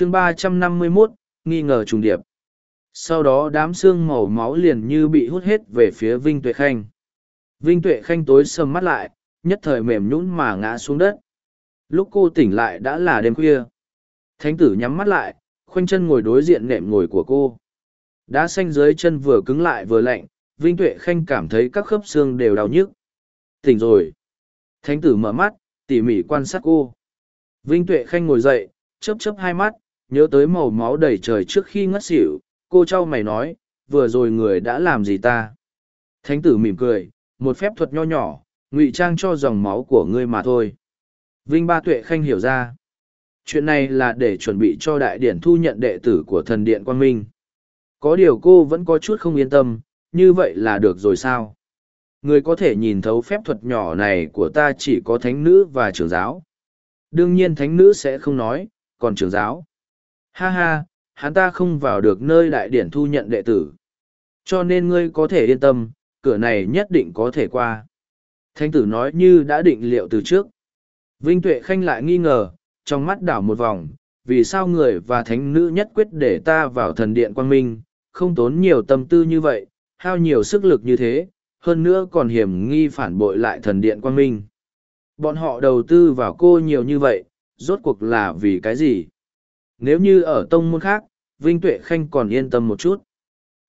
chương ba trăm năm mươi 351, nghi ngờ trùng điệp. Sau đó đám xương màu máu liền như bị hút hết về phía Vinh Tuệ Khanh. Vinh Tuệ Khanh tối sầm mắt lại, nhất thời mềm nhũn mà ngã xuống đất. Lúc cô tỉnh lại đã là đêm khuya. Thánh tử nhắm mắt lại, khoanh chân ngồi đối diện nệm ngồi của cô. Đá xanh dưới chân vừa cứng lại vừa lạnh, Vinh Tuệ Khanh cảm thấy các khớp xương đều đau nhức. Tỉnh rồi. Thánh tử mở mắt, tỉ mỉ quan sát cô. Vinh Tuệ Khanh ngồi dậy, chớp chớp hai mắt, nhớ tới màu máu đầy trời trước khi ngất xỉu. Cô trao mày nói, vừa rồi người đã làm gì ta? Thánh tử mỉm cười, một phép thuật nho nhỏ, ngụy trang cho dòng máu của ngươi mà thôi. Vinh Ba Tuệ Khanh hiểu ra. Chuyện này là để chuẩn bị cho đại điển thu nhận đệ tử của thần điện Quang Minh. Có điều cô vẫn có chút không yên tâm, như vậy là được rồi sao? Người có thể nhìn thấu phép thuật nhỏ này của ta chỉ có thánh nữ và trưởng giáo. Đương nhiên thánh nữ sẽ không nói, còn trưởng giáo. Ha ha, hắn ta không vào được nơi đại điển thu nhận đệ tử. Cho nên ngươi có thể yên tâm, cửa này nhất định có thể qua. Thánh tử nói như đã định liệu từ trước. Vinh Tuệ Khanh lại nghi ngờ, trong mắt đảo một vòng, vì sao người và thánh nữ nhất quyết để ta vào thần điện quang minh, không tốn nhiều tâm tư như vậy, hao nhiều sức lực như thế, hơn nữa còn hiểm nghi phản bội lại thần điện quang minh. Bọn họ đầu tư vào cô nhiều như vậy, rốt cuộc là vì cái gì? Nếu như ở tông môn khác, Vinh Tuệ Khanh còn yên tâm một chút.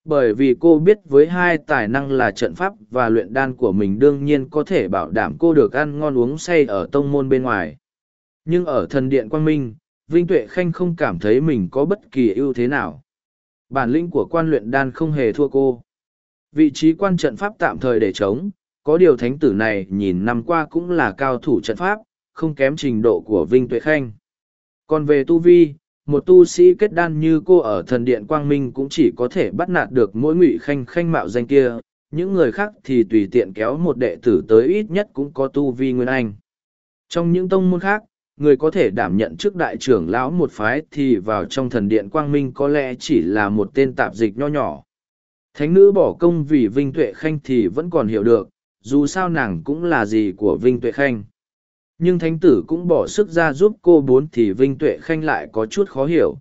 Bởi vì cô biết với hai tài năng là trận pháp và luyện đan của mình đương nhiên có thể bảo đảm cô được ăn ngon uống say ở tông môn bên ngoài. Nhưng ở thần điện Quang Minh, Vinh Tuệ Khanh không cảm thấy mình có bất kỳ ưu thế nào. Bản lĩnh của quan luyện đan không hề thua cô. Vị trí quan trận pháp tạm thời để chống, có điều thánh tử này nhìn năm qua cũng là cao thủ trận pháp, không kém trình độ của Vinh Tuệ Khanh. Còn về Tu Vi, một tu sĩ kết đan như cô ở thần điện Quang Minh cũng chỉ có thể bắt nạt được mỗi ngụy khanh khanh mạo danh kia, những người khác thì tùy tiện kéo một đệ tử tới ít nhất cũng có tu vi nguyên anh. Trong những tông môn khác, người có thể đảm nhận chức đại trưởng lão một phái thì vào trong thần điện Quang Minh có lẽ chỉ là một tên tạp dịch nho nhỏ. Thánh nữ bỏ công vì Vinh Tuệ Khanh thì vẫn còn hiểu được, dù sao nàng cũng là gì của Vinh Tuệ Khanh. Nhưng thánh tử cũng bỏ sức ra giúp cô bốn thì Vinh Tuệ Khanh lại có chút khó hiểu.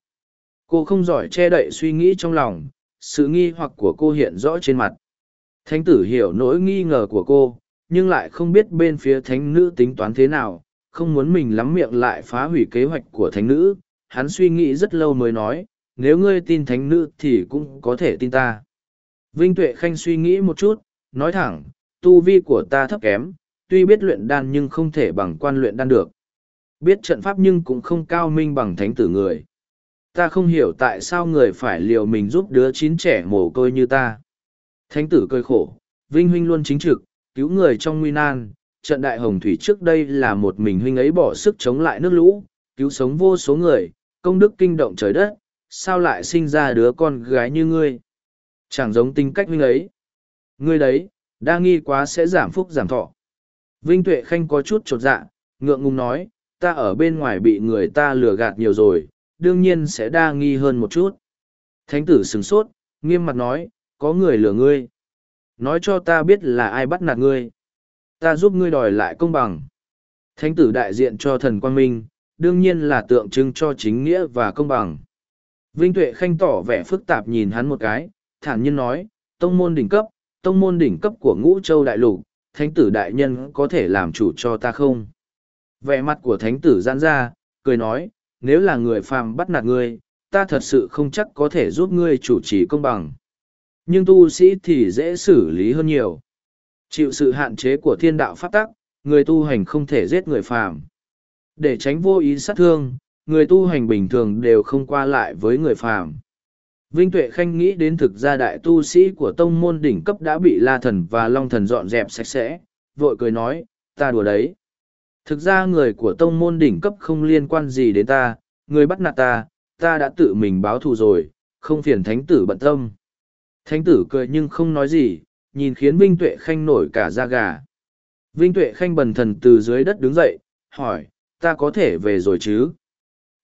Cô không giỏi che đậy suy nghĩ trong lòng, sự nghi hoặc của cô hiện rõ trên mặt. Thánh tử hiểu nỗi nghi ngờ của cô, nhưng lại không biết bên phía thánh nữ tính toán thế nào, không muốn mình lắm miệng lại phá hủy kế hoạch của thánh nữ. Hắn suy nghĩ rất lâu mới nói, nếu ngươi tin thánh nữ thì cũng có thể tin ta. Vinh Tuệ Khanh suy nghĩ một chút, nói thẳng, tu vi của ta thấp kém, tuy biết luyện đan nhưng không thể bằng quan luyện đan được. Biết trận pháp nhưng cũng không cao minh bằng thánh tử người. Ta không hiểu tại sao người phải liều mình giúp đứa chín trẻ mồ côi như ta. Thánh tử cười khổ, Vinh Huynh luôn chính trực, cứu người trong nguy nan. Trận đại hồng thủy trước đây là một mình huynh ấy bỏ sức chống lại nước lũ, cứu sống vô số người, công đức kinh động trời đất, sao lại sinh ra đứa con gái như ngươi? Chẳng giống tính cách huynh ấy. Ngươi đấy, đa nghi quá sẽ giảm phúc giảm thọ. Vinh Tuệ Khanh có chút trột dạ, ngượng ngùng nói, ta ở bên ngoài bị người ta lừa gạt nhiều rồi, đương nhiên sẽ đa nghi hơn một chút. Thánh tử sừng sốt, nghiêm mặt nói, có người lừa ngươi. Nói cho ta biết là ai bắt nạt ngươi. Ta giúp ngươi đòi lại công bằng. Thánh tử đại diện cho thần quang minh, đương nhiên là tượng trưng cho chính nghĩa và công bằng. Vinh Tuệ Khanh tỏ vẻ phức tạp nhìn hắn một cái, thản nhiên nói, tông môn đỉnh cấp, tông môn đỉnh cấp của ngũ châu đại lục, thánh tử đại nhân có thể làm chủ cho ta không? Vẻ mặt của thánh tử giãn ra, cười nói, nếu là người phàm bắt nạt ngươi, ta thật sự không chắc có thể giúp ngươi chủ trì công bằng. Nhưng tu sĩ thì dễ xử lý hơn nhiều. Chịu sự hạn chế của thiên đạo pháp tắc, người tu hành không thể giết người phàm. Để tránh vô ý sát thương, người tu hành bình thường đều không qua lại với người phàm. Vinh Tuệ Khanh nghĩ đến thực gia đại tu sĩ của tông môn đỉnh cấp đã bị La Thần và Long Thần dọn dẹp sạch sẽ, vội cười nói, ta đùa đấy. Thực ra người của tông môn đỉnh cấp không liên quan gì đến ta, người bắt nạt ta, ta đã tự mình báo thù rồi, không phiền thánh tử bận tâm. Thánh tử cười nhưng không nói gì, nhìn khiến Vinh Tuệ Khanh nổi cả da gà. Vinh Tuệ Khanh bần thần từ dưới đất đứng dậy, hỏi, ta có thể về rồi chứ?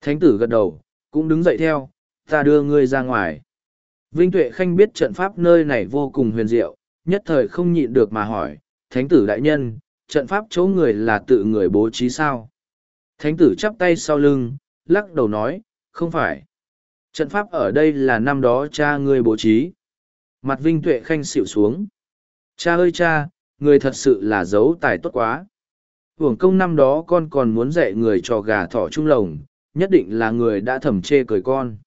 Thánh tử gật đầu, cũng đứng dậy theo, ta đưa ngươi ra ngoài. Vinh Tuệ Khanh biết trận pháp nơi này vô cùng huyền diệu, nhất thời không nhịn được mà hỏi, Thánh tử đại nhân, trận pháp chỗ người là tự người bố trí sao? Thánh tử chắp tay sau lưng, lắc đầu nói, Không phải. Trận pháp ở đây là năm đó cha ngươi bố trí. Mặt Vinh Tuệ Khanh xịu xuống. Cha ơi cha, người thật sự là giấu tài tốt quá. Hưởng công năm đó con còn muốn dạy người cho gà thỏ trung lồng, nhất định là người đã thầm chê cười con.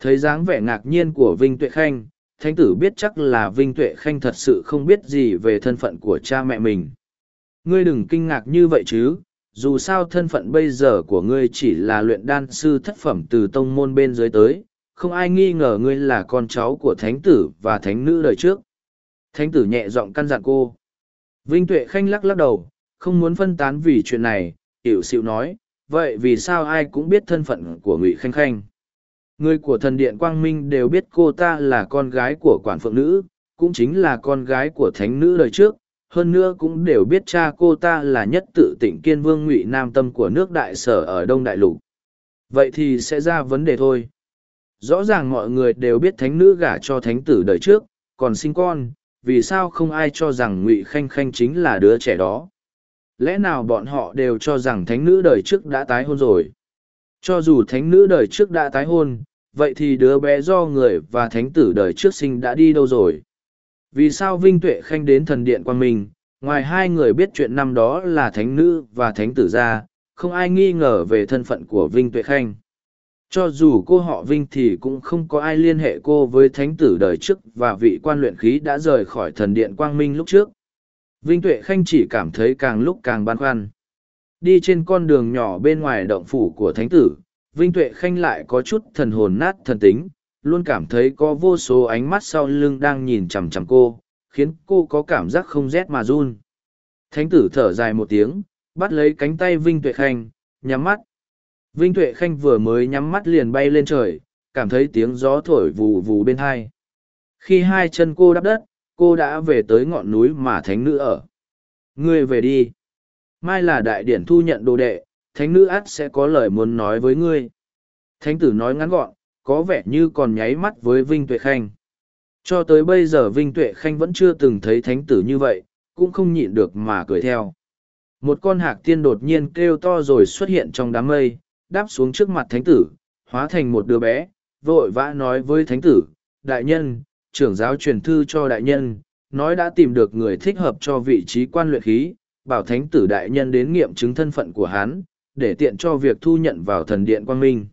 Thấy dáng vẻ ngạc nhiên của Vinh Tuệ Khanh, thánh tử biết chắc là Vinh Tuệ Khanh thật sự không biết gì về thân phận của cha mẹ mình. Ngươi đừng kinh ngạc như vậy chứ, dù sao thân phận bây giờ của ngươi chỉ là luyện đan sư thất phẩm từ tông môn bên dưới tới, không ai nghi ngờ ngươi là con cháu của thánh tử và thánh nữ đời trước. Thánh tử nhẹ giọng căn dặn cô. Vinh Tuệ Khanh lắc lắc đầu, không muốn phân tán vì chuyện này, hiểu xịu nói, vậy vì sao ai cũng biết thân phận của Ngụy Khanh Khanh? Người của thần điện Quang Minh đều biết cô ta là con gái của quản phượng nữ, cũng chính là con gái của thánh nữ đời trước, hơn nữa cũng đều biết cha cô ta là nhất tự tỉnh kiên vương ngụy nam tâm của nước đại sở ở đông đại lục. Vậy thì sẽ ra vấn đề thôi. Rõ ràng mọi người đều biết thánh nữ gả cho thánh tử đời trước còn sinh con vì sao không ai cho rằng ngụy khanh khanh chính là đứa trẻ đó? Lẽ nào bọn họ đều cho rằng thánh nữ đời trước đã tái hôn rồi? Cho dù thánh nữ đời trước đã tái hôn vậy thì đứa bé do người và thánh tử đời trước sinh đã đi đâu rồi vì sao Vinh Tuệ Khanh đến thần điện quan minh, ngoài hai người biết chuyện năm đó là thánh nữ và thánh tử ra, không ai nghi ngờ về thân phận của Vinh Tuệ Khanh. Cho dù cô họ Vinh thì cũng không có ai liên hệ cô với thánh tử đời trước và vị quan luyện khí đã rời khỏi thần điện quang minh lúc trước. Vinh Tuệ Khanh chỉ cảm thấy càng lúc càng băn khoăn. Đi trên con đường nhỏ bên ngoài động phủ của thánh tử, Vinh Tuệ Khanh lại có chút thần hồn nát thần tính, luôn cảm thấy có vô số ánh mắt sau lưng đang nhìn chằm chằm cô khiến cô có cảm giác không rét mà run. Thánh tử thở dài một tiếng bắt lấy cánh tay vinh tuệ khanh nhắm mắt. Vinh tuệ khanh vừa mới nhắm mắt liền bay lên trời cảm thấy tiếng gió thổi vù vù bên hai. Khi hai chân cô đắp đất cô đã về tới ngọn núi mà thánh nữ ở. Ngươi về đi mai là đại điển thu nhận đồ đệ thánh nữ ắt sẽ có lời muốn nói với ngươi thánh tử nói ngắn gọn có vẻ như còn nháy mắt với Vinh Tuệ Khanh. Cho tới bây giờ Vinh Tuệ Khanh vẫn chưa từng thấy thánh tử như vậy, cũng không nhịn được mà cười theo. Một con hạc tiên đột nhiên kêu to rồi xuất hiện trong đám mây, đáp xuống trước mặt thánh tử, hóa thành một đứa bé, vội vã nói với thánh tử, đại nhân, trưởng giáo truyền thư cho đại nhân, nói đã tìm được người thích hợp cho vị trí quan luyện khí, bảo thánh tử đại nhân đến nghiệm chứng thân phận của hắn, để tiện cho việc thu nhận vào thần điện quang minh.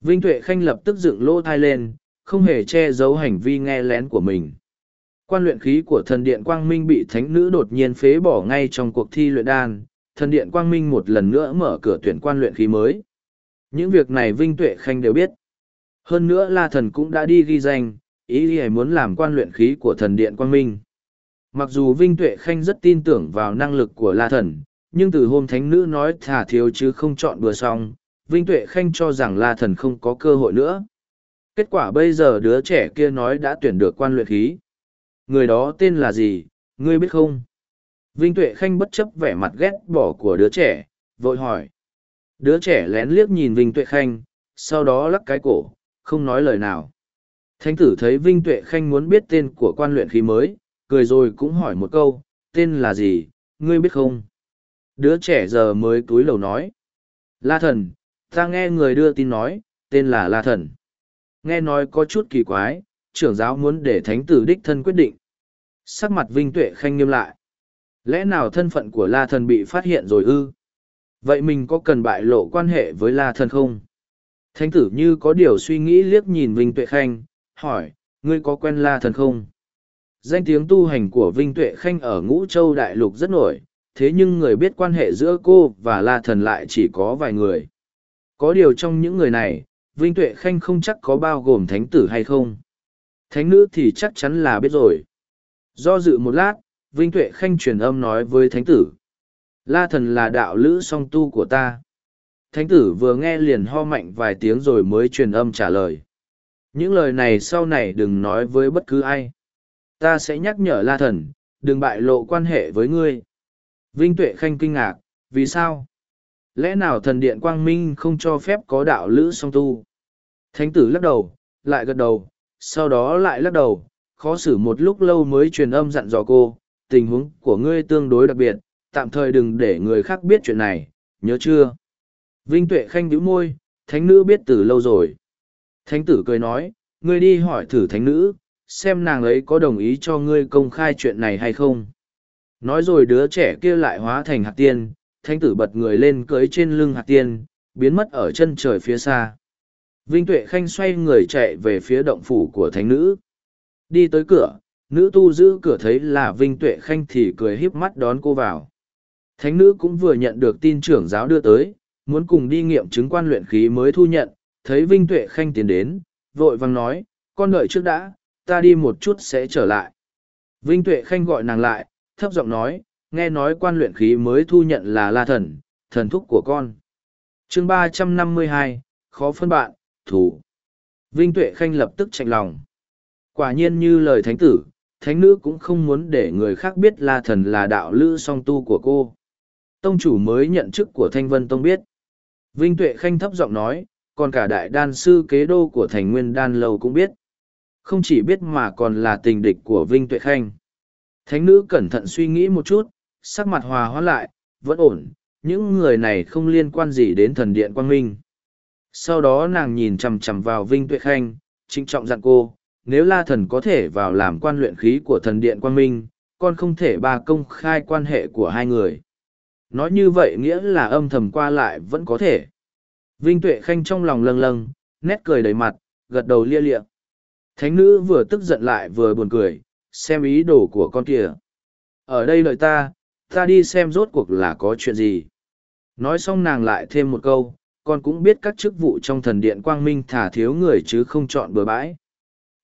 Vinh Tuệ Khanh lập tức dựng lỗ thai lên, không hề che giấu hành vi nghe lén của mình. Quan luyện khí của thần điện Quang Minh bị thánh nữ đột nhiên phế bỏ ngay trong cuộc thi luyện đan, thần điện Quang Minh một lần nữa mở cửa tuyển quan luyện khí mới. Những việc này Vinh Tuệ Khanh đều biết. Hơn nữa La Thần cũng đã đi ghi danh, ý ý muốn làm quan luyện khí của thần điện Quang Minh. Mặc dù Vinh Tuệ Khanh rất tin tưởng vào năng lực của La Thần, nhưng từ hôm thánh nữ nói thả thiếu chứ không chọn bừa xong, Vinh Tuệ Khanh cho rằng La Thần không có cơ hội nữa. Kết quả bây giờ đứa trẻ kia nói đã tuyển được quan luyện khí. Người đó tên là gì, ngươi biết không? Vinh Tuệ Khanh bất chấp vẻ mặt ghét bỏ của đứa trẻ, vội hỏi. Đứa trẻ lén liếc nhìn Vinh Tuệ Khanh, sau đó lắc cái cổ, không nói lời nào. Thánh tử thấy Vinh Tuệ Khanh muốn biết tên của quan luyện khí mới, cười rồi cũng hỏi một câu, tên là gì, ngươi biết không? Đứa trẻ giờ mới túi lầu nói. La thần, ta nghe người đưa tin nói tên là la thần. Nghe nói có chút kỳ quái trưởng giáo muốn để thánh tử đích thân quyết định. Sắc mặt vinh tuệ khanh nghiêm lại. Lẽ nào thân phận của la thần bị phát hiện rồi ư? Vậy mình có cần bại lộ quan hệ với la thần không? Thánh tử như có điều suy nghĩ liếc nhìn vinh tuệ khanh hỏi ngươi có quen la thần không? Danh tiếng tu hành của vinh tuệ khanh ở ngũ châu đại lục rất nổi thế nhưng người biết quan hệ giữa cô và la thần lại chỉ có vài người có điều trong những người này, Vinh Tuệ Khanh không chắc có bao gồm thánh tử hay không. Thánh nữ thì chắc chắn là biết rồi. Do dự một lát, Vinh Tuệ Khanh truyền âm nói với thánh tử. La thần là đạo lữ song tu của ta. Thánh tử vừa nghe liền ho mạnh vài tiếng rồi mới truyền âm trả lời. Những lời này sau này đừng nói với bất cứ ai. Ta sẽ nhắc nhở La thần, đừng bại lộ quan hệ với ngươi. Vinh Tuệ Khanh kinh ngạc, vì sao? lẽ nào thần điện quang minh không cho phép có đạo lữ song tu thánh tử lắc đầu lại gật đầu sau đó lại lắc đầu khó xử một lúc lâu mới truyền âm dặn dò cô tình huống của ngươi tương đối đặc biệt tạm thời đừng để người khác biết chuyện này nhớ chưa vinh tuệ khanh bĩu môi thánh nữ biết từ lâu rồi. Thánh tử cười nói, ngươi đi hỏi thử thánh nữ, xem nàng ấy có đồng ý cho ngươi công khai chuyện này hay không. Nói rồi đứa trẻ kia lại hóa thành hạt tiên, thánh tử bật người lên cưới trên lưng hạt tiên, biến mất ở chân trời phía xa. Vinh Tuệ Khanh xoay người chạy về phía động phủ của thánh nữ. Đi tới cửa, nữ tu giữ cửa thấy là Vinh Tuệ Khanh thì cười híp mắt đón cô vào. Thánh nữ cũng vừa nhận được tin trưởng giáo đưa tới, muốn cùng đi nghiệm chứng quan luyện khí mới thu nhận, thấy Vinh Tuệ Khanh tiến đến, vội vàng nói, con đợi trước đã, ta đi một chút sẽ trở lại. Vinh Tuệ Khanh gọi nàng lại, thấp giọng nói, nghe nói quan luyện khí mới thu nhận là La Thần, thần thúc của con. chương ba trăm năm mươi hai, khó phân bạn, thủ. Vinh Tuệ Khanh lập tức chạnh lòng. Quả nhiên như lời thánh tử, thánh nữ cũng không muốn để người khác biết La Thần là đạo lữ song tu của cô. Tông chủ mới nhận chức của Thanh Vân Tông biết. Vinh Tuệ Khanh thấp giọng nói, còn cả đại đan sư kế đô của thành nguyên đan lâu cũng biết. Không chỉ biết mà còn là tình địch của Vinh Tuệ Khanh. Thánh nữ cẩn thận suy nghĩ một chút, sắc mặt hòa hóa lại, vẫn ổn, những người này không liên quan gì đến thần điện quang minh. Sau đó nàng nhìn chằm chằm vào Vinh Tuệ Khanh, trinh trọng dặn cô, nếu la thần có thể vào làm quan luyện khí của thần điện quang minh, con không thể ba công khai quan hệ của hai người. Nói như vậy nghĩa là âm thầm qua lại vẫn có thể. Vinh Tuệ Khanh trong lòng lâng lâng, nét cười đầy mặt, gật đầu lia liệng. Thánh nữ vừa tức giận lại vừa buồn cười, xem ý đồ của con kia. Ở đây đợi ta, ta đi xem rốt cuộc là có chuyện gì. Nói xong nàng lại thêm một câu, con cũng biết các chức vụ trong thần điện quang minh thả thiếu người chứ không chọn bừa bãi.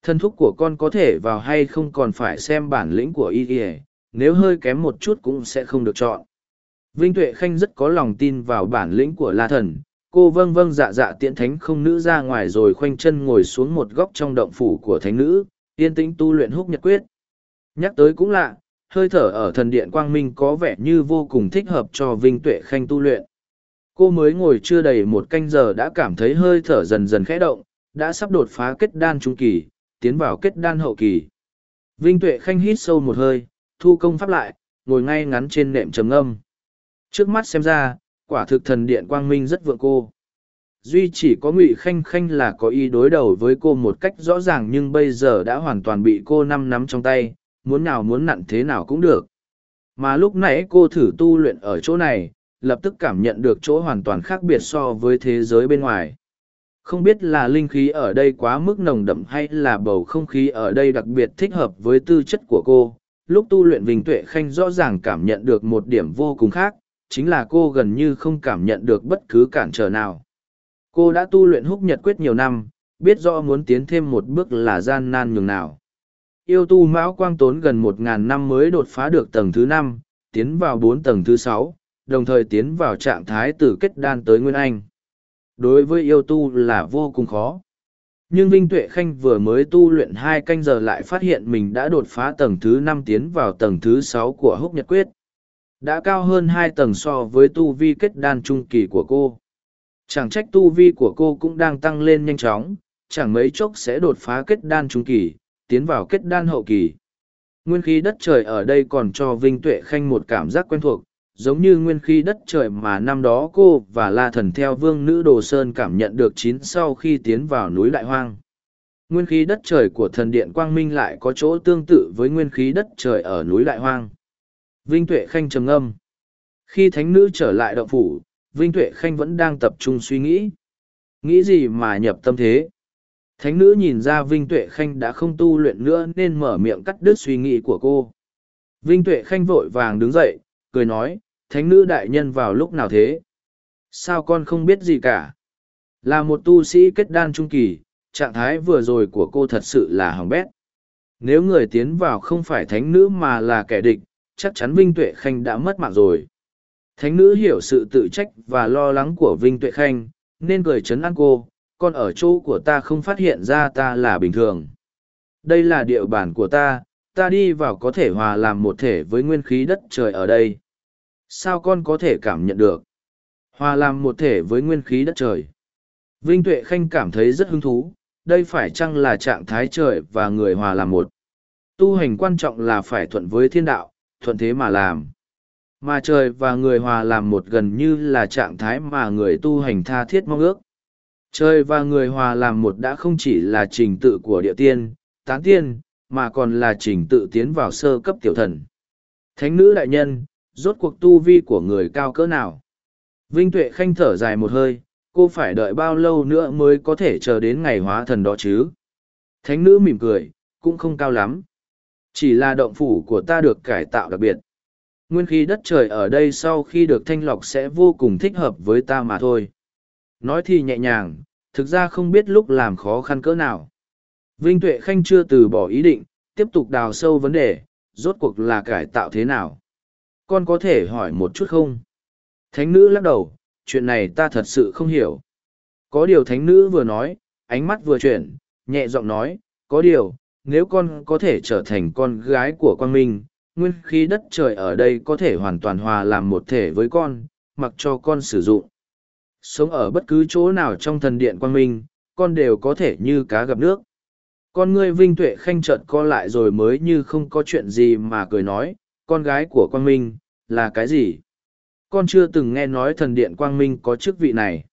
Thân thúc của con có thể vào hay không còn phải xem bản lĩnh của y y nếu hơi kém một chút cũng sẽ không được chọn. Vinh Tuệ Khanh rất có lòng tin vào bản lĩnh của La Thần, cô vâng vâng dạ dạ tiễn thánh không nữ ra ngoài rồi khoanh chân ngồi xuống một góc trong động phủ của thánh nữ, yên tĩnh tu luyện húc nhật quyết. Nhắc tới cũng lạ, hơi thở ở thần điện quang minh có vẻ như vô cùng thích hợp cho Vinh Tuệ Khanh tu luyện. Cô mới ngồi chưa đầy một canh giờ đã cảm thấy hơi thở dần dần khẽ động, đã sắp đột phá kết đan trung kỳ, tiến vào kết đan hậu kỳ. Vinh Tuệ Khanh hít sâu một hơi, thu công pháp lại, ngồi ngay ngắn trên nệm trầm âm. Trước mắt xem ra, quả thực thần điện quang minh rất vượng cô. Duy chỉ có ngụy Khanh Khanh là có ý đối đầu với cô một cách rõ ràng nhưng bây giờ đã hoàn toàn bị cô năm nắm trong tay, muốn nào muốn nặn thế nào cũng được. Mà lúc nãy cô thử tu luyện ở chỗ này, lập tức cảm nhận được chỗ hoàn toàn khác biệt so với thế giới bên ngoài. Không biết là linh khí ở đây quá mức nồng đậm hay là bầu không khí ở đây đặc biệt thích hợp với tư chất của cô. Lúc tu luyện Vinh Tuệ Khanh rõ ràng cảm nhận được một điểm vô cùng khác, chính là cô gần như không cảm nhận được bất cứ cản trở nào. Cô đã tu luyện húc nhật quyết nhiều năm, biết rõ muốn tiến thêm một bước là gian nan nhường nào. Yêu tu mão quang tốn gần một ngàn năm mới đột phá được tầng thứ năm, tiến vào bốn tầng thứ sáu, đồng thời tiến vào trạng thái từ kết đan tới Nguyên Anh. Đối với yêu tu là vô cùng khó. Nhưng Vinh Tuệ Khanh vừa mới tu luyện hai canh giờ lại phát hiện mình đã đột phá tầng thứ năm tiến vào tầng thứ sáu của húc nhật quyết. Đã cao hơn hai tầng so với tu vi kết đan trung kỳ của cô. Chẳng trách tu vi của cô cũng đang tăng lên nhanh chóng, chẳng mấy chốc sẽ đột phá kết đan trung kỳ, tiến vào kết đan hậu kỳ. Nguyên khí đất trời ở đây còn cho Vinh Tuệ Khanh một cảm giác quen thuộc, giống như nguyên khí đất trời mà năm đó cô và La Thần theo vương nữ Đồ Sơn cảm nhận được chín sau khi tiến vào núi Đại Hoang. Nguyên khí đất trời của thần điện Quang Minh lại có chỗ tương tự với nguyên khí đất trời ở núi Đại Hoang. Vinh Tuệ Khanh trầm ngâm. Khi thánh nữ trở lại động phủ, Vinh Tuệ Khanh vẫn đang tập trung suy nghĩ. Nghĩ gì mà nhập tâm thế? Thánh nữ nhìn ra Vinh Tuệ Khanh đã không tu luyện nữa nên mở miệng cắt đứt suy nghĩ của cô. Vinh Tuệ Khanh vội vàng đứng dậy, cười nói, thánh nữ đại nhân vào lúc nào thế? Sao con không biết gì cả? Là một tu sĩ kết đan trung kỳ, trạng thái vừa rồi của cô thật sự là hỏng bét. Nếu người tiến vào không phải thánh nữ mà là kẻ địch, chắc chắn Vinh Tuệ Khanh đã mất mạng rồi. Thánh nữ hiểu sự tự trách và lo lắng của Vinh Tuệ Khanh, nên cười chấn an cô, Con ở chỗ của ta không phát hiện ra ta là bình thường. Đây là địa bàn của ta, ta đi vào có thể hòa làm một thể với nguyên khí đất trời ở đây. Sao con có thể cảm nhận được? Hòa làm một thể với nguyên khí đất trời. Vinh Tuệ Khanh cảm thấy rất hứng thú, đây phải chăng là trạng thái trời và người hòa làm một. Tu hành quan trọng là phải thuận với thiên đạo, thuận thế mà làm. Mà trời và người hòa làm một gần như là trạng thái mà người tu hành tha thiết mong ước. Trời và người hòa làm một đã không chỉ là trình tự của địa tiên, tán tiên, mà còn là trình tự tiến vào sơ cấp tiểu thần. Thánh nữ đại nhân, rốt cuộc tu vi của người cao cỡ nào? Vinh Tuệ Khanh thở dài một hơi, cô phải đợi bao lâu nữa mới có thể chờ đến ngày hóa thần đó chứ? Thánh nữ mỉm cười, cũng không cao lắm. Chỉ là động phủ của ta được cải tạo đặc biệt. Nguyên khí đất trời ở đây sau khi được thanh lọc sẽ vô cùng thích hợp với ta mà thôi. Nói thì nhẹ nhàng, thực ra không biết lúc làm khó khăn cỡ nào. Vinh Tuệ Khanh chưa từ bỏ ý định, tiếp tục đào sâu vấn đề, rốt cuộc là cải tạo thế nào. Con có thể hỏi một chút không? Thánh nữ lắc đầu, chuyện này ta thật sự không hiểu. Có điều thánh nữ vừa nói, ánh mắt vừa chuyển, nhẹ giọng nói, có điều, nếu con có thể trở thành con gái của quang minh, nguyên khí đất trời ở đây có thể hoàn toàn hòa làm một thể với con, mặc cho con sử dụng. Sống ở bất cứ chỗ nào trong thần điện quang minh, con đều có thể như cá gặp nước. Con ngươi vinh tuệ khanh trợn co lại rồi mới như không có chuyện gì mà cười nói, con gái của quang minh, là cái gì? Con chưa từng nghe nói thần điện quang minh có chức vị này.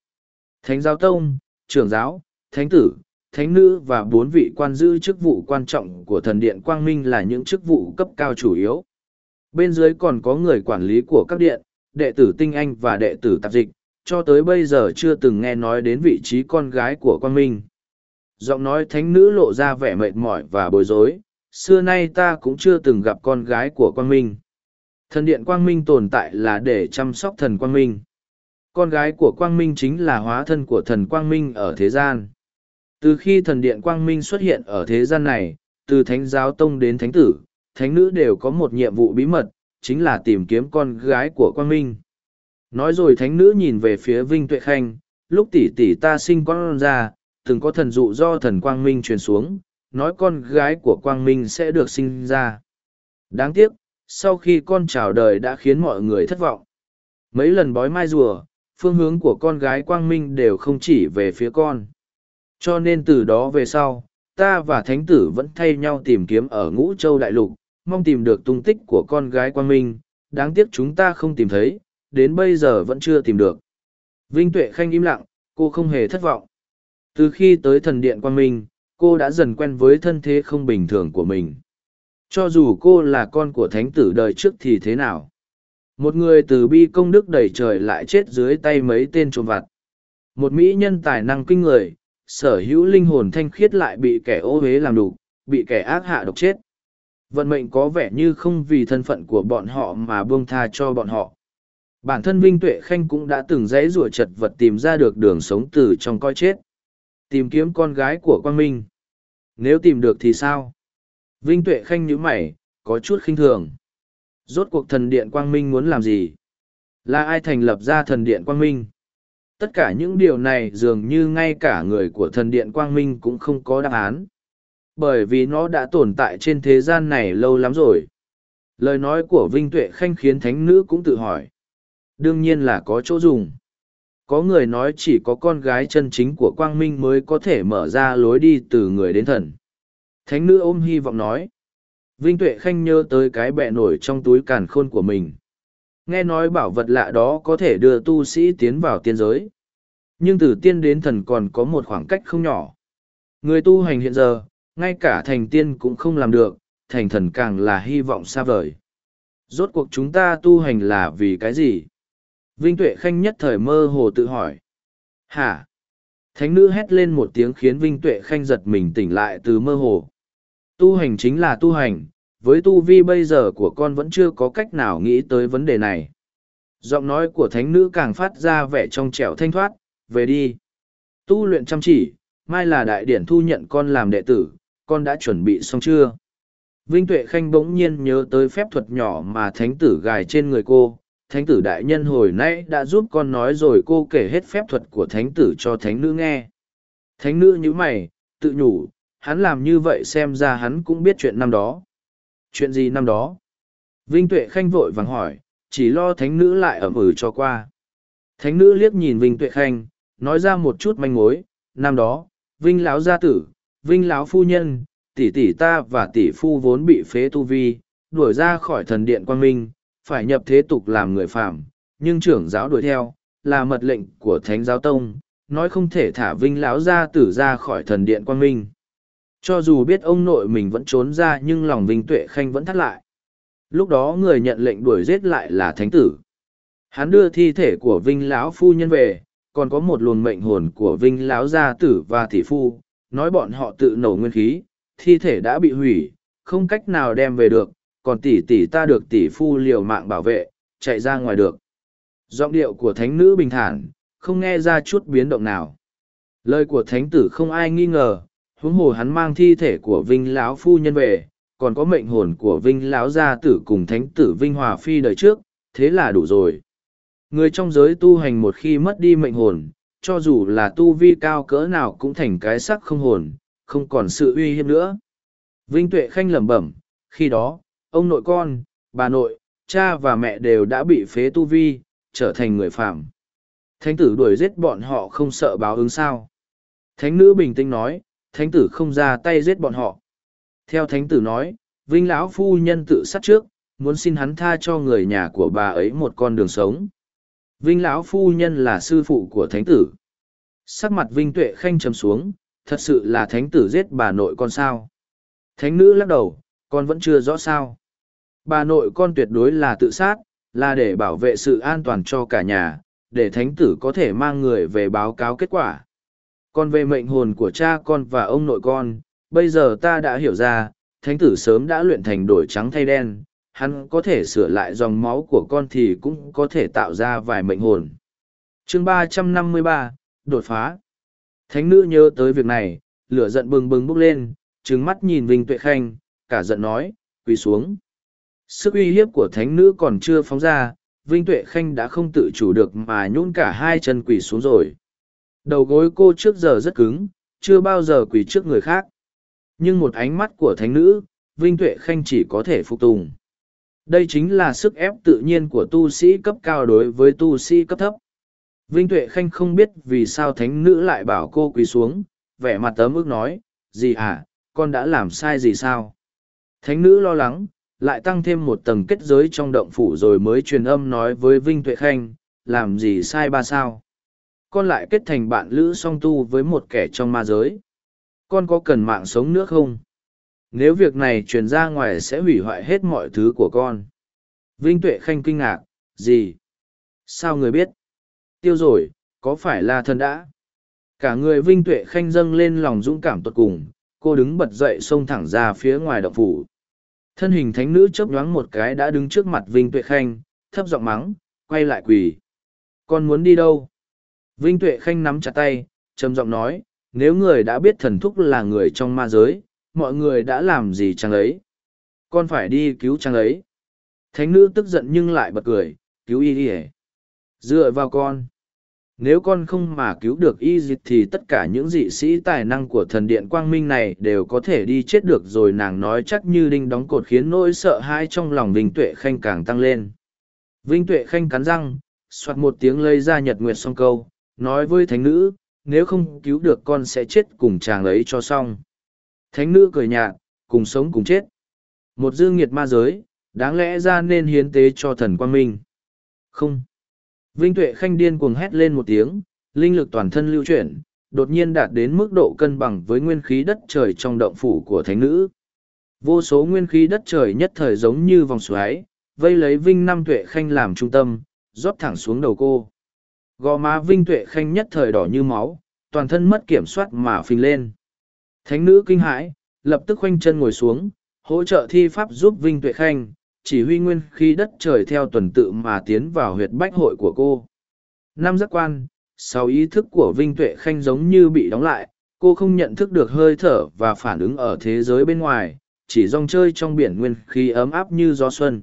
Thánh giáo tông, trưởng giáo, thánh tử, thánh nữ và bốn vị quan giữ chức vụ quan trọng của thần điện quang minh là những chức vụ cấp cao chủ yếu. Bên dưới còn có người quản lý của các điện, đệ tử tinh anh và đệ tử tạp dịch, cho tới bây giờ chưa từng nghe nói đến vị trí con gái của quang minh. Giọng nói thánh nữ lộ ra vẻ mệt mỏi và bối rối, xưa nay ta cũng chưa từng gặp con gái của quang minh. Thần điện quang minh tồn tại là để chăm sóc thần quang minh. Con gái của quang minh chính là hóa thân của thần quang minh ở thế gian. Từ khi thần điện quang minh xuất hiện ở thế gian này, từ thánh giáo tông đến thánh tử, thánh nữ đều có một nhiệm vụ bí mật, chính là tìm kiếm con gái của quang minh. Nói rồi thánh nữ nhìn về phía Vinh Tuệ Khanh, lúc tỷ tỷ ta sinh con ra, từng có thần dụ do thần quang minh truyền xuống, nói con gái của quang minh sẽ được sinh ra. Đáng tiếc, sau khi con chào đời đã khiến mọi người thất vọng. Mấy lần bói mai rùa, phương hướng của con gái quang minh đều không chỉ về phía con. Cho nên từ đó về sau, ta và thánh tử vẫn thay nhau tìm kiếm ở ngũ châu đại lục, mong tìm được tung tích của con gái quang minh, đáng tiếc chúng ta không tìm thấy, đến bây giờ vẫn chưa tìm được. Vinh Tuệ Khanh im lặng, cô không hề thất vọng. Từ khi tới thần điện quang minh, cô đã dần quen với thân thế không bình thường của mình. Cho dù cô là con của thánh tử đời trước thì thế nào? Một người từ bi công đức đầy trời lại chết dưới tay mấy tên trộm vặt. Một mỹ nhân tài năng kinh người, sở hữu linh hồn thanh khiết lại bị kẻ ô huế làm đủ, bị kẻ ác hạ độc chết. Vận mệnh có vẻ như không vì thân phận của bọn họ mà buông tha cho bọn họ. Bản thân Vinh Tuệ Khanh cũng đã từng dãy rủa chật vật tìm ra được đường sống từ trong coi chết. Tìm kiếm con gái của Quang Minh. Nếu tìm được thì sao? Vinh Tuệ Khanh nhíu mày, có chút khinh thường. Rốt cuộc thần điện Quang Minh muốn làm gì? Là ai thành lập ra thần điện Quang Minh? Tất cả những điều này dường như ngay cả người của thần điện Quang Minh cũng không có đáp án. Bởi vì nó đã tồn tại trên thế gian này lâu lắm rồi. Lời nói của Vinh Tuệ Khanh khiến thánh nữ cũng tự hỏi. Đương nhiên là có chỗ dùng. Có người nói chỉ có con gái chân chính của Quang Minh mới có thể mở ra lối đi từ người đến thần. Thánh nữ ôm hy vọng nói. Vinh Tuệ Khanh nhớ tới cái bẹ nổi trong túi càn khôn của mình. Nghe nói bảo vật lạ đó có thể đưa tu sĩ tiến vào tiên giới. Nhưng từ tiên đến thần còn có một khoảng cách không nhỏ. Người tu hành hiện giờ, ngay cả thành tiên cũng không làm được, thành thần càng là hy vọng xa vời. Rốt cuộc chúng ta tu hành là vì cái gì? Vinh Tuệ Khanh nhất thời mơ hồ tự hỏi. Hả? Thánh nữ hét lên một tiếng khiến Vinh Tuệ Khanh giật mình tỉnh lại từ mơ hồ. Tu hành chính là tu hành, với tu vi bây giờ của con vẫn chưa có cách nào nghĩ tới vấn đề này. Giọng nói của thánh nữ càng phát ra vẻ trong trẻo thanh thoát, về đi. Tu luyện chăm chỉ, mai là đại điển thu nhận con làm đệ tử, con đã chuẩn bị xong chưa? Vinh Tuệ Khanh bỗng nhiên nhớ tới phép thuật nhỏ mà thánh tử gài trên người cô. Thánh tử đại nhân hồi nãy đã giúp con nói rồi cô kể hết phép thuật của thánh tử cho thánh nữ nghe. Thánh nữ như mày, tự nhủ, hắn làm như vậy xem ra hắn cũng biết chuyện năm đó. Chuyện gì năm đó? Vinh Tuệ Khanh vội vàng hỏi, chỉ lo thánh nữ lại ẩm ừ cho qua. Thánh nữ liếc nhìn Vinh Tuệ Khanh, nói ra một chút manh mối, năm đó, Vinh lão gia tử, Vinh lão phu nhân, tỷ tỷ ta và tỷ phu vốn bị phế tu vi, đuổi ra khỏi thần điện quang minh, phải nhập thế tục làm người phạm, nhưng trưởng giáo đuổi theo, là mật lệnh của Thánh giáo tông, nói không thể thả vinh lão gia tử ra khỏi thần điện quang minh cho dù biết ông nội mình vẫn trốn ra nhưng lòng vinh tuệ khanh vẫn thắt lại. Lúc đó người nhận lệnh đuổi giết lại là thánh tử. Hắn đưa thi thể của vinh lão phu nhân về, còn có một luồng mệnh hồn của vinh lão gia tử và tỷ phu. Nói bọn họ tự nổ nguyên khí, thi thể đã bị hủy, không cách nào đem về được, còn tỷ tỷ ta được tỷ phu liều mạng bảo vệ, chạy ra ngoài được. Giọng điệu của thánh nữ bình thản, không nghe ra chút biến động nào. Lời của thánh tử không ai nghi ngờ huống hồ hắn mang thi thể của vinh lão phu nhân về, còn có mệnh hồn của vinh lão gia tử cùng thánh tử vinh hòa phi đời trước, thế là đủ rồi. Người trong giới tu hành một khi mất đi mệnh hồn, cho dù là tu vi cao cỡ nào cũng thành cái sắc không hồn, không còn sự uy hiếp nữa. Vinh tuệ khanh lẩm bẩm, khi đó, ông nội con, bà nội, cha và mẹ đều đã bị phế tu vi, trở thành người phàm. Thánh tử đuổi giết bọn họ không sợ báo ứng sao. Thánh nữ bình tĩnh nói thánh tử không ra tay giết bọn họ. Theo thánh tử nói, vinh lão phu nhân tự sát trước, muốn xin hắn tha cho người nhà của bà ấy một con đường sống. Vinh lão phu nhân là sư phụ của thánh tử. Sắc mặt vinh tuệ khanh trầm xuống, thật sự là thánh tử giết bà nội con sao? Thánh nữ lắc đầu, con vẫn chưa rõ sao. Bà nội con tuyệt đối là tự sát, là để bảo vệ sự an toàn cho cả nhà, để thánh tử có thể mang người về báo cáo kết quả còn về mệnh hồn của cha con và ông nội con, bây giờ ta đã hiểu ra, thánh tử sớm đã luyện thành đổi trắng thay đen, hắn có thể sửa lại dòng máu của con thì cũng có thể tạo ra vài mệnh hồn. Chương ba trăm năm mươi ba, đột phá. Thánh nữ nhớ tới việc này, lửa giận bừng bừng bốc lên trứng mắt nhìn vinh tuệ khanh, cả giận nói, quỳ xuống. Sức uy hiếp của thánh nữ còn chưa phóng ra, vinh tuệ khanh đã không tự chủ được mà nhún cả hai chân quỳ xuống rồi đầu gối cô trước giờ rất cứng, chưa bao giờ quỳ trước người khác. Nhưng một ánh mắt của thánh nữ, vinh tuệ khanh chỉ có thể phục tùng. Đây chính là sức ép tự nhiên của tu sĩ cấp cao đối với tu sĩ cấp thấp. Vinh tuệ khanh không biết vì sao thánh nữ lại bảo cô quỳ xuống, vẻ mặt tấm ức nói, gì à con đã làm sai gì sao? Thánh nữ lo lắng, lại tăng thêm một tầng kết giới trong động phủ rồi mới truyền âm nói với vinh tuệ khanh, làm gì sai ba sao? Con lại kết thành bạn lữ song tu với một kẻ trong ma giới. Con có cần mạng sống nữa không? Nếu việc này truyền ra ngoài sẽ hủy hoại hết mọi thứ của con. Vinh tuệ khanh kinh ngạc, gì? Sao người biết? Tiêu rồi, có phải là thân đã? Cả người vinh tuệ khanh dâng lên lòng dũng cảm tột cùng, cô đứng bật dậy xông thẳng ra phía ngoài động phủ. Thân hình thánh nữ chớp nhoáng một cái đã đứng trước mặt vinh tuệ khanh, thấp giọng mắng, quay lại quỳ. Con muốn đi đâu? Vinh tuệ khanh nắm chặt tay, trầm giọng nói, nếu người đã biết thần thúc là người trong ma giới, mọi người đã làm gì chăng ấy? Con phải đi cứu chăng ấy? Thánh nữ tức giận nhưng lại bật cười, cứu y ỉa dựa vào con. Nếu con không mà cứu được y dịch thì tất cả những dị sĩ tài năng của thần điện quang minh này đều có thể đi chết được rồi. Nàng nói chắc như đinh đóng cột khiến nỗi sợ hãi trong lòng vinh tuệ khanh càng tăng lên. Vinh tuệ khanh cắn răng soạt một tiếng lây ra nhật nguyệt song câu nói với thánh nữ nếu không cứu được con sẽ chết cùng chàng ấy cho xong thánh nữ cười nhạt cùng sống cùng chết một dư nghiệt ma giới đáng lẽ ra nên hiến tế cho thần quang minh không Vinh Tuệ Khanh điên cuồng hét lên một tiếng, linh lực toàn thân lưu chuyển, đột nhiên đạt đến mức độ cân bằng với nguyên khí đất trời trong động phủ của thánh nữ. Vô số nguyên khí đất trời nhất thời giống như vòng xoáy, vây lấy Vinh Nam Tuệ Khanh làm trung tâm, rót thẳng xuống đầu cô. Gò má Vinh Tuệ Khanh nhất thời đỏ như máu, toàn thân mất kiểm soát mà phình lên. Thánh nữ kinh hãi, lập tức khoanh chân ngồi xuống, hỗ trợ thi pháp giúp Vinh Tuệ Khanh, chỉ huy nguyên khí đất trời theo tuần tự mà tiến vào huyệt bách hội của cô. Năm giác quan, sau ý thức của Vinh Tuệ Khanh giống như bị đóng lại, cô không nhận thức được hơi thở và phản ứng ở thế giới bên ngoài, chỉ rong chơi trong biển nguyên khí ấm áp như gió xuân.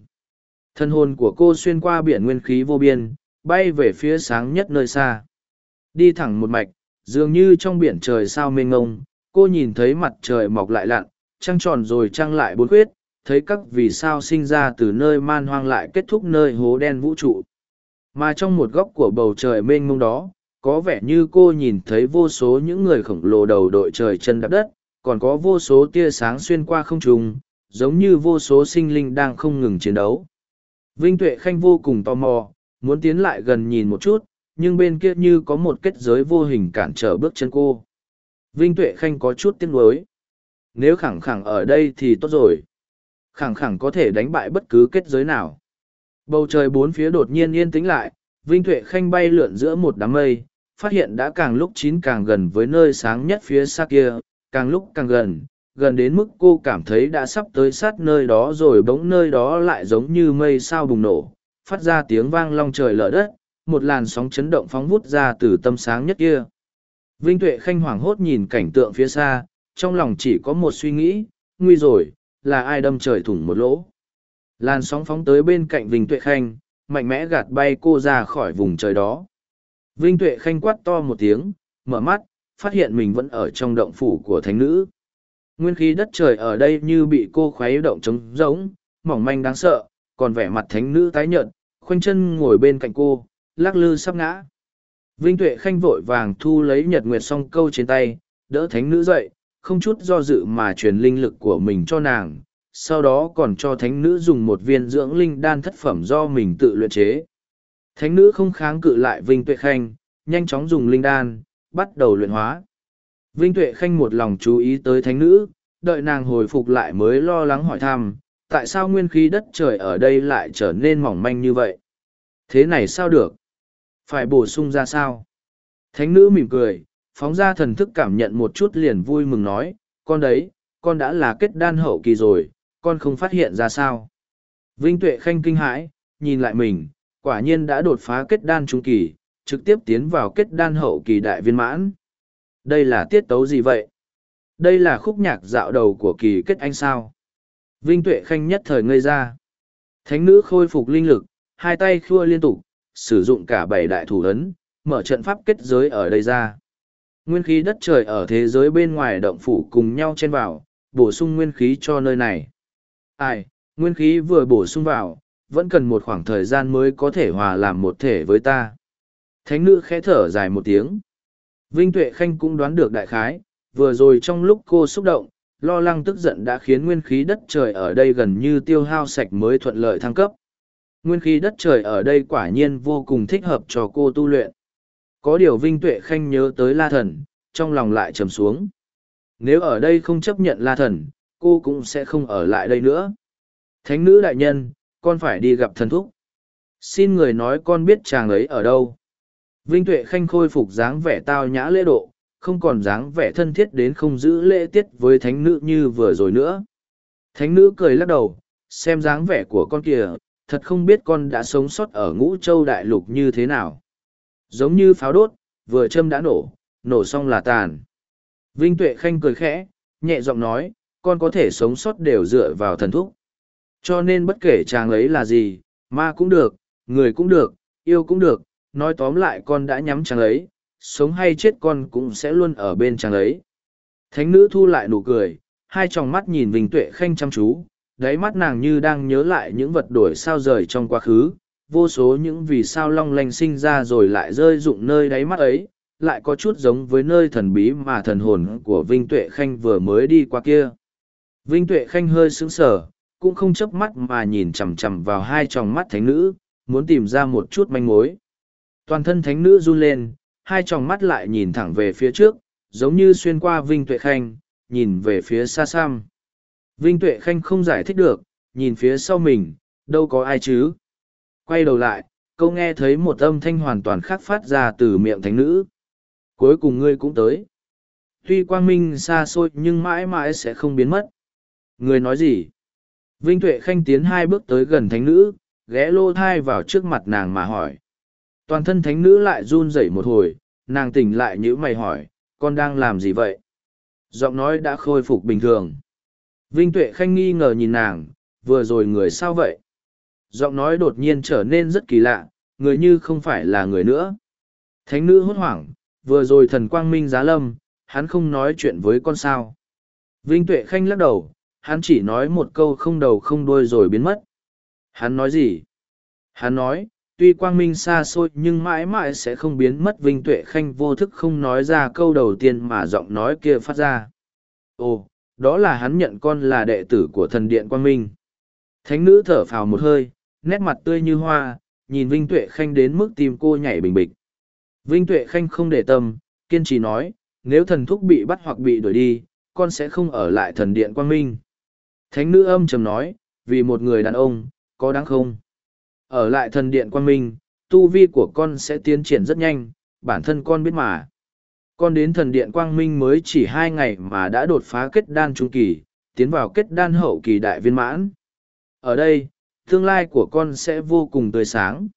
Thân hồn của cô xuyên qua biển nguyên khí vô biên, bay về phía sáng nhất nơi xa. Đi thẳng một mạch, dường như trong biển trời sao mênh ngông, cô nhìn thấy mặt trời mọc lại lặn, trăng tròn rồi trăng lại bốn khuyết, thấy các vì sao sinh ra từ nơi man hoang lại kết thúc nơi hố đen vũ trụ. Mà trong một góc của bầu trời mênh mông đó, có vẻ như cô nhìn thấy vô số những người khổng lồ đầu đội trời chân đạp đất, còn có vô số tia sáng xuyên qua không trung, giống như vô số sinh linh đang không ngừng chiến đấu. Vinh Tuệ Khanh vô cùng tò mò, muốn tiến lại gần nhìn một chút, nhưng bên kia như có một kết giới vô hình cản trở bước chân cô. Vinh Tuệ Khanh có chút tiếc nuối. Nếu khẳng khẳng ở đây thì tốt rồi. Khẳng khẳng có thể đánh bại bất cứ kết giới nào. Bầu trời bốn phía đột nhiên yên tĩnh lại, Vinh Tuệ Khanh bay lượn giữa một đám mây, phát hiện đã càng lúc chín càng gần với nơi sáng nhất phía xa kia, càng lúc càng gần, gần đến mức cô cảm thấy đã sắp tới sát nơi đó rồi bỗng nơi đó lại giống như mây sao bùng nổ, phát ra tiếng vang long trời lở đất, một làn sóng chấn động phóng vút ra từ tâm sáng nhất kia. Vinh Tuệ Khanh hoảng hốt nhìn cảnh tượng phía xa, trong lòng chỉ có một suy nghĩ, nguy rồi, là ai đâm trời thủng một lỗ. Làn sóng phóng tới bên cạnh Vinh Tuệ Khanh, mạnh mẽ gạt bay cô ra khỏi vùng trời đó. Vinh Tuệ Khanh quát to một tiếng, mở mắt, phát hiện mình vẫn ở trong động phủ của thánh nữ. Nguyên khí đất trời ở đây như bị cô khuấy động trống rỗng, mỏng manh đáng sợ, còn vẻ mặt thánh nữ tái nhợt, khoanh chân ngồi bên cạnh cô, lắc lư sắp ngã. Vinh Tuệ Khanh vội vàng thu lấy nhật nguyệt song câu trên tay, đỡ thánh nữ dậy, không chút do dự mà truyền linh lực của mình cho nàng, sau đó còn cho thánh nữ dùng một viên dưỡng linh đan thất phẩm do mình tự luyện chế. Thánh nữ không kháng cự lại Vinh Tuệ Khanh, nhanh chóng dùng linh đan, bắt đầu luyện hóa. Vinh Tuệ Khanh một lòng chú ý tới thánh nữ, đợi nàng hồi phục lại mới lo lắng hỏi thăm, tại sao nguyên khí đất trời ở đây lại trở nên mỏng manh như vậy? Thế này sao được? Phải bổ sung ra sao? Thánh nữ mỉm cười, phóng ra thần thức cảm nhận một chút liền vui mừng nói, con đấy, con đã là kết đan hậu kỳ rồi, con không phát hiện ra sao. Vinh Tuệ Khanh kinh hãi, nhìn lại mình, quả nhiên đã đột phá kết đan trung kỳ, trực tiếp tiến vào kết đan hậu kỳ đại viên mãn. Đây là tiết tấu gì vậy? Đây là khúc nhạc dạo đầu của kỳ kết anh sao? Vinh Tuệ Khanh nhất thời ngây ra. Thánh nữ khôi phục linh lực, hai tay khua liên tục, sử dụng cả bảy đại thủ ấn, mở trận pháp kết giới ở đây ra. Nguyên khí đất trời ở thế giới bên ngoài động phủ cùng nhau chen vào, bổ sung nguyên khí cho nơi này. Ai, nguyên khí vừa bổ sung vào, vẫn cần một khoảng thời gian mới có thể hòa làm một thể với ta. Thánh nữ khẽ thở dài một tiếng. Vinh Tuệ Khanh cũng đoán được đại khái, vừa rồi trong lúc cô xúc động, lo lắng tức giận đã khiến nguyên khí đất trời ở đây gần như tiêu hao sạch mới thuận lợi thăng cấp. Nguyên khí đất trời ở đây quả nhiên vô cùng thích hợp cho cô tu luyện. Có điều Vinh Tuệ Khanh nhớ tới La Thần, trong lòng lại trầm xuống. Nếu ở đây không chấp nhận La Thần, cô cũng sẽ không ở lại đây nữa. Thánh nữ đại nhân, con phải đi gặp thần thúc. Xin người nói con biết chàng ấy ở đâu. Vinh Tuệ Khanh khôi phục dáng vẻ tao nhã lễ độ, không còn dáng vẻ thân thiết đến không giữ lễ tiết với thánh nữ như vừa rồi nữa. Thánh nữ cười lắc đầu, xem dáng vẻ của con kìa, thật không biết con đã sống sót ở ngũ châu đại lục như thế nào. Giống như pháo đốt, vừa châm đã nổ, nổ xong là tàn. Vinh Tuệ Khanh cười khẽ, nhẹ giọng nói, con có thể sống sót đều dựa vào thần thúc. Cho nên bất kể chàng ấy là gì, ma cũng được, người cũng được, yêu cũng được, nói tóm lại con đã nhắm chàng ấy, sống hay chết con cũng sẽ luôn ở bên chàng ấy. Thánh nữ thu lại nụ cười, hai tròng mắt nhìn Vinh Tuệ Khanh chăm chú, đáy mắt nàng như đang nhớ lại những vật đổi sao rời trong quá khứ, vô số những vì sao long lanh sinh ra rồi lại rơi rụng nơi đáy mắt ấy, lại có chút giống với nơi thần bí mà thần hồn của Vinh Tuệ Khanh vừa mới đi qua kia. Vinh Tuệ Khanh hơi sững sờ, cũng không chớp mắt mà nhìn chằm chằm vào hai tròng mắt thánh nữ, muốn tìm ra một chút manh mối. Toàn thân thánh nữ run lên, hai tròng mắt lại nhìn thẳng về phía trước, giống như xuyên qua Vinh Tuệ Khanh, nhìn về phía xa xăm. Vinh Tuệ Khanh không giải thích được, nhìn phía sau mình, đâu có ai chứ. Quay đầu lại, câu nghe thấy một âm thanh hoàn toàn khác phát ra từ miệng thánh nữ. Cuối cùng ngươi cũng tới. Tuy quang minh xa xôi nhưng mãi mãi sẽ không biến mất. Ngươi nói gì? Vinh Tuệ Khanh tiến hai bước tới gần thánh nữ, ghé lô thai vào trước mặt nàng mà hỏi. Toàn thân thánh nữ lại run rẩy một hồi, nàng tỉnh lại nhữ mày hỏi, con đang làm gì vậy? Giọng nói đã khôi phục bình thường. Vinh Tuệ Khanh nghi ngờ nhìn nàng, vừa rồi người sao vậy? Giọng nói đột nhiên trở nên rất kỳ lạ, người như không phải là người nữa. Thánh nữ hốt hoảng, vừa rồi thần quang minh giá lâm, hắn không nói chuyện với con sao. Vinh Tuệ Khanh lắc đầu, hắn chỉ nói một câu không đầu không đuôi rồi biến mất. Hắn nói gì? Hắn nói, tuy quang minh xa xôi nhưng mãi mãi sẽ không biến mất Vinh Tuệ Khanh vô thức không nói ra câu đầu tiên mà giọng nói kia phát ra. Ồ, đó là hắn nhận con là đệ tử của thần điện quang minh. Thánh nữ thở phào một hơi, nét mặt tươi như hoa, nhìn Vinh Tuệ Khanh đến mức tim cô nhảy bình bịch. Vinh Tuệ Khanh không để tâm, kiên trì nói, nếu thần thúc bị bắt hoặc bị đuổi đi, con sẽ không ở lại thần điện quang minh. Thánh nữ âm trầm nói, vì một người đàn ông, có đáng không? Ở lại thần điện quang minh, tu vi của con sẽ tiến triển rất nhanh, bản thân con biết mà. Con đến thần điện quang minh mới chỉ hai ngày mà đã đột phá kết đan trung kỳ, tiến vào kết đan hậu kỳ đại viên mãn. Ở đây, tương lai của con sẽ vô cùng tươi sáng.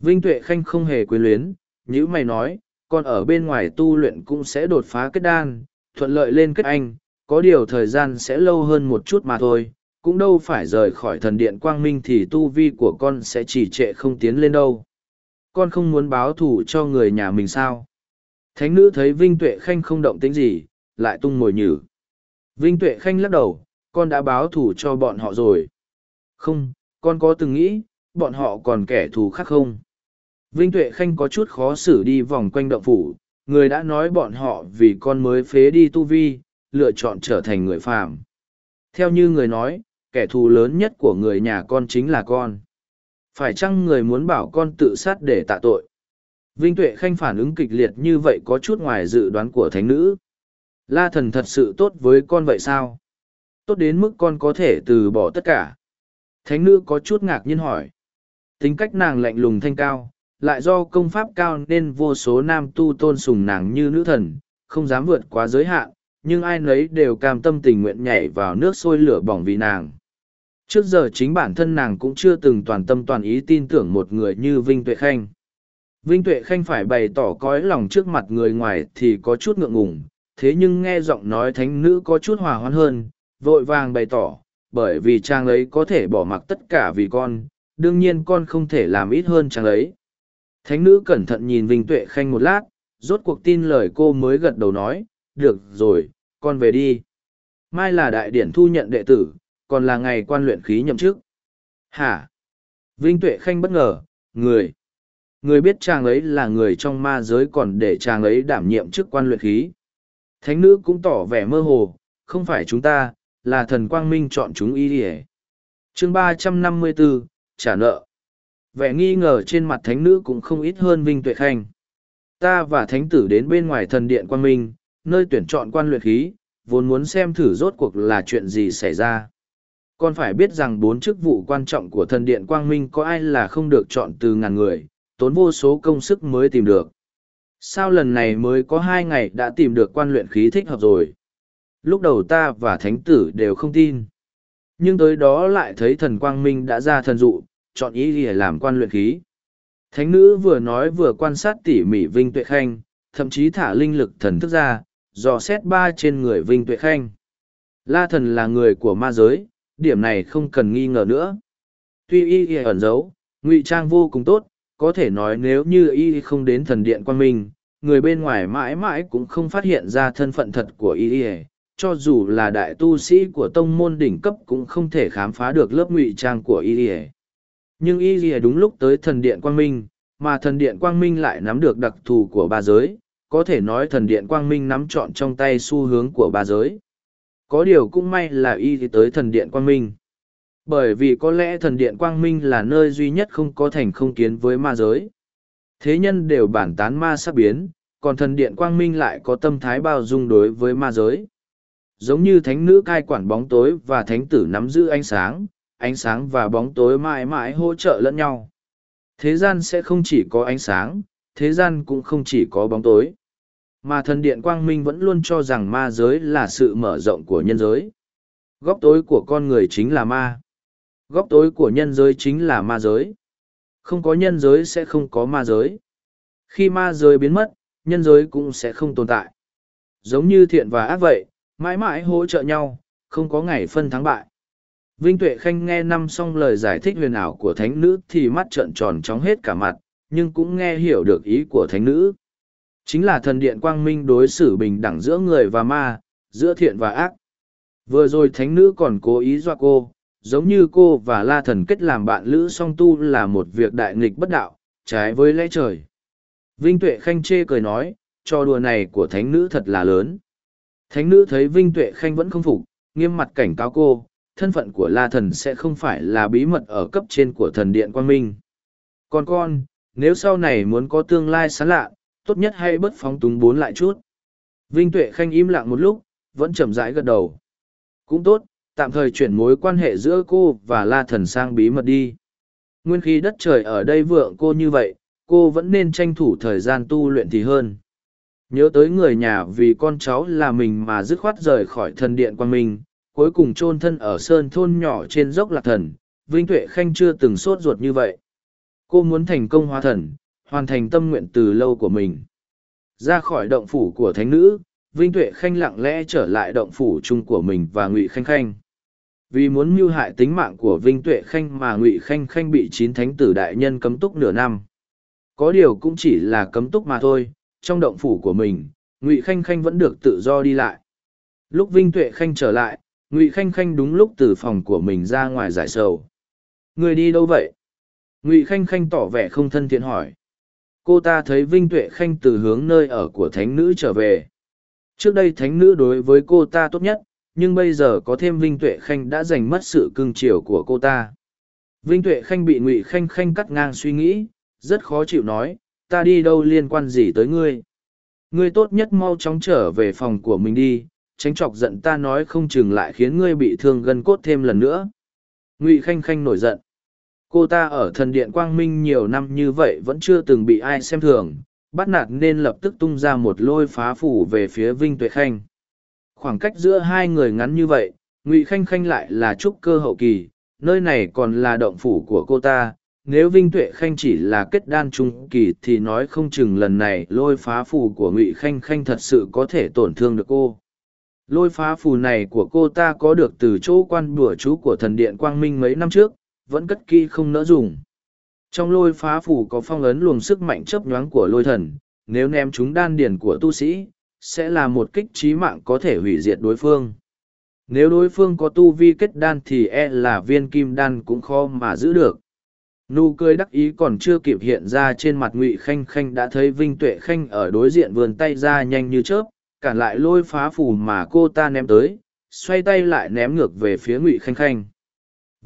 Vinh Tuệ Khanh không hề quyến luyến, như mày nói, con ở bên ngoài tu luyện cũng sẽ đột phá kết đan, thuận lợi lên kết anh, có điều thời gian sẽ lâu hơn một chút mà thôi, cũng đâu phải rời khỏi thần điện quang minh thì tu vi của con sẽ chỉ trệ không tiến lên đâu. Con không muốn báo thù cho người nhà mình sao? Thánh nữ thấy Vinh Tuệ Khanh không động tính gì, lại tung mồi nhử. Vinh Tuệ Khanh lắc đầu, con đã báo thù cho bọn họ rồi. Không, con có từng nghĩ, bọn họ còn kẻ thù khác không? Vinh Tuệ Khanh có chút khó xử đi vòng quanh động phủ, người đã nói bọn họ vì con mới phế đi tu vi, lựa chọn trở thành người phàm. Theo như người nói, kẻ thù lớn nhất của người nhà con chính là con. Phải chăng người muốn bảo con tự sát để tạ tội? Vinh Tuệ Khanh phản ứng kịch liệt như vậy có chút ngoài dự đoán của thánh nữ. La thần thật sự tốt với con vậy sao? Tốt đến mức con có thể từ bỏ tất cả. Thánh nữ có chút ngạc nhiên hỏi. Tính cách nàng lạnh lùng thanh cao, lại do công pháp cao nên vô số nam tu tôn sùng nàng như nữ thần, không dám vượt quá giới hạn, nhưng ai nấy đều cam tâm tình nguyện nhảy vào nước sôi lửa bỏng vì nàng. Trước giờ chính bản thân nàng cũng chưa từng toàn tâm toàn ý tin tưởng một người như Vinh Tuệ Khanh. Vinh Tuệ Khanh phải bày tỏ cõi lòng trước mặt người ngoài thì có chút ngượng ngùng, thế nhưng nghe giọng nói thánh nữ có chút hòa hoãn hơn, vội vàng bày tỏ, bởi vì chàng ấy có thể bỏ mặc tất cả vì con, đương nhiên con không thể làm ít hơn chàng ấy. Thánh nữ cẩn thận nhìn Vinh Tuệ Khanh một lát, rốt cuộc tin lời cô mới gật đầu nói, được rồi, con về đi. Mai là đại điển thu nhận đệ tử, còn là ngày quan luyện khí nhậm chức. Hả? Vinh Tuệ Khanh bất ngờ, người. Người biết chàng ấy là người trong ma giới còn để chàng ấy đảm nhiệm chức quan luyện khí. Thánh nữ cũng tỏ vẻ mơ hồ, không phải chúng ta, là thần quang minh chọn chúng y đi chương ba trăm năm mươi bốn trả nợ vẻ nghi ngờ trên mặt thánh nữ cũng không ít hơn vinh tuệ khanh ta và thánh tử đến bên ngoài thần điện quang minh nơi tuyển chọn quan luyện khí vốn muốn xem thử rốt cuộc là chuyện gì xảy ra con phải biết rằng bốn chức vụ quan trọng của thần điện quang minh có ai là không được chọn từ ngàn người, tốn vô số công sức mới tìm được. Sao lần này mới có hai ngày đã tìm được quan luyện khí thích hợp rồi? Lúc đầu ta và thánh tử đều không tin. Nhưng tới đó lại thấy thần quang minh đã ra thần dụ, chọn ý để làm quan luyện khí. Thánh nữ vừa nói vừa quan sát tỉ mỉ vinh tuệ khanh, thậm chí thả linh lực thần thức ra, dò xét ba trên người vinh tuệ khanh. La thần là người của ma giới điểm này không cần nghi ngờ nữa. Tuy y y ẩn giấu, ngụy trang vô cùng tốt, có thể nói nếu như y không đến thần điện quan minh, người bên ngoài mãi mãi cũng không phát hiện ra thân phận thật của y y, cho dù là đại tu sĩ của tông môn đỉnh cấp cũng không thể khám phá được lớp ngụy trang của y y. Nhưng y y đúng lúc tới thần điện quang minh, mà thần điện quang minh lại nắm được đặc thù của ba giới, có thể nói thần điện quang minh nắm trọn trong tay xu hướng của ba giới có điều cũng may là y thì tới thần điện quang minh. Bởi vì có lẽ thần điện quang minh là nơi duy nhất không có thành không kiến với ma giới. Thế nhân đều bản tán ma sắp biến, còn thần điện quang minh lại có tâm thái bao dung đối với ma giới. Giống như thánh nữ cai quản bóng tối và thánh tử nắm giữ ánh sáng ánh sáng và bóng tối mãi mãi hỗ trợ lẫn nhau. Thế gian sẽ không chỉ có ánh sáng, thế gian cũng không chỉ có bóng tối mà thần điện quang minh vẫn luôn cho rằng ma giới là sự mở rộng của nhân giới. Góc tối của con người chính là ma. Góc tối của nhân giới chính là ma giới. Không có nhân giới sẽ không có ma giới. Khi ma giới biến mất, nhân giới cũng sẽ không tồn tại. Giống như thiện và ác vậy, mãi mãi hỗ trợ nhau, không có ngày phân thắng bại. Vinh tuệ khanh nghe năm xong lời giải thích huyền ảo của thánh nữ thì mắt trợn tròn chóng hết cả mặt, nhưng cũng nghe hiểu được ý của thánh nữ chính là thần điện quang minh đối xử bình đẳng giữa người và ma, giữa thiện và ác. Vừa rồi thánh nữ còn cố ý dọa cô, giống như cô và la thần kết làm bạn lữ song tu là một việc đại nghịch bất đạo, trái với lẽ trời. Vinh tuệ khanh chê cười nói, trò đùa này của thánh nữ thật là lớn. Thánh nữ thấy vinh tuệ khanh vẫn không phục, nghiêm mặt cảnh cáo cô, thân phận của la thần sẽ không phải là bí mật ở cấp trên của thần điện quang minh. Còn con, nếu sau này muốn có tương lai sán lạ tốt nhất hay bất phóng túng bốn lại chút. Vinh Tuệ Khanh im lặng một lúc, vẫn chậm rãi gật đầu. Cũng tốt, tạm thời chuyển mối quan hệ giữa cô và La Thần sang bí mật đi. Nguyên khí đất trời ở đây vượng cô như vậy, cô vẫn nên tranh thủ thời gian tu luyện thì hơn. Nhớ tới người nhà vì con cháu là mình mà dứt khoát rời khỏi thần điện quan minh, cuối cùng chôn thân ở sơn thôn nhỏ trên dốc lạc thần, Vinh Tuệ Khanh chưa từng sốt ruột như vậy. Cô muốn thành công hóa thần, hoàn thành tâm nguyện từ lâu của mình. Ra khỏi động phủ của thánh nữ, Vinh Tuệ Khanh lặng lẽ trở lại động phủ chung của mình và Ngụy Khanh Khanh. Vì muốn mưu hại tính mạng của Vinh Tuệ Khanh mà Ngụy Khanh Khanh bị chín thánh tử đại nhân cấm túc nửa năm. Có điều cũng chỉ là cấm túc mà thôi, trong động phủ của mình, Ngụy Khanh Khanh vẫn được tự do đi lại. Lúc Vinh Tuệ Khanh trở lại, Ngụy Khanh Khanh đúng lúc từ phòng của mình ra ngoài giải sầu. Người đi đâu vậy? Ngụy Khanh Khanh tỏ vẻ không thân thiện hỏi. Cô ta thấy Vinh Tuệ Khanh từ hướng nơi ở của thánh nữ trở về. Trước đây thánh nữ đối với cô ta tốt nhất, nhưng bây giờ có thêm Vinh Tuệ Khanh đã giành mất sự cưng chiều của cô ta. Vinh Tuệ Khanh bị Ngụy Khanh Khanh cắt ngang suy nghĩ, rất khó chịu nói, ta đi đâu liên quan gì tới ngươi. Ngươi tốt nhất mau chóng trở về phòng của mình đi, tránh chọc giận ta nói không chừng lại khiến ngươi bị thương gân cốt thêm lần nữa. Ngụy Khanh Khanh nổi giận. Cô ta ở thần điện Quang Minh nhiều năm như vậy vẫn chưa từng bị ai xem thường, bắt nạt nên lập tức tung ra một lôi phá phủ về phía Vinh Tuệ Khanh. Khoảng cách giữa hai người ngắn như vậy, Ngụy Khanh Khanh lại là trúc cơ hậu kỳ, nơi này còn là động phủ của cô ta. Nếu Vinh Tuệ Khanh chỉ là kết đan trung kỳ thì nói không chừng lần này lôi phá phù của Ngụy Khanh Khanh thật sự có thể tổn thương được cô. Lôi phá phù này của cô ta có được từ chỗ quan bùa chú của thần điện Quang Minh mấy năm trước, vẫn cất kỹ không nỡ dùng. Trong lôi phá phù có phong ấn luồng sức mạnh chấp nhoáng của lôi thần, nếu ném chúng đan điển của tu sĩ, sẽ là một kích trí mạng có thể hủy diệt đối phương. Nếu đối phương có tu vi kết đan thì e là viên kim đan cũng khó mà giữ được. Nụ cười đắc ý còn chưa kịp hiện ra trên mặt ngụy khanh khanh đã thấy vinh tuệ khanh ở đối diện vườn tay ra nhanh như chớp cản lại lôi phá phù mà cô ta ném tới xoay tay lại ném ngược về phía ngụy khanh khanh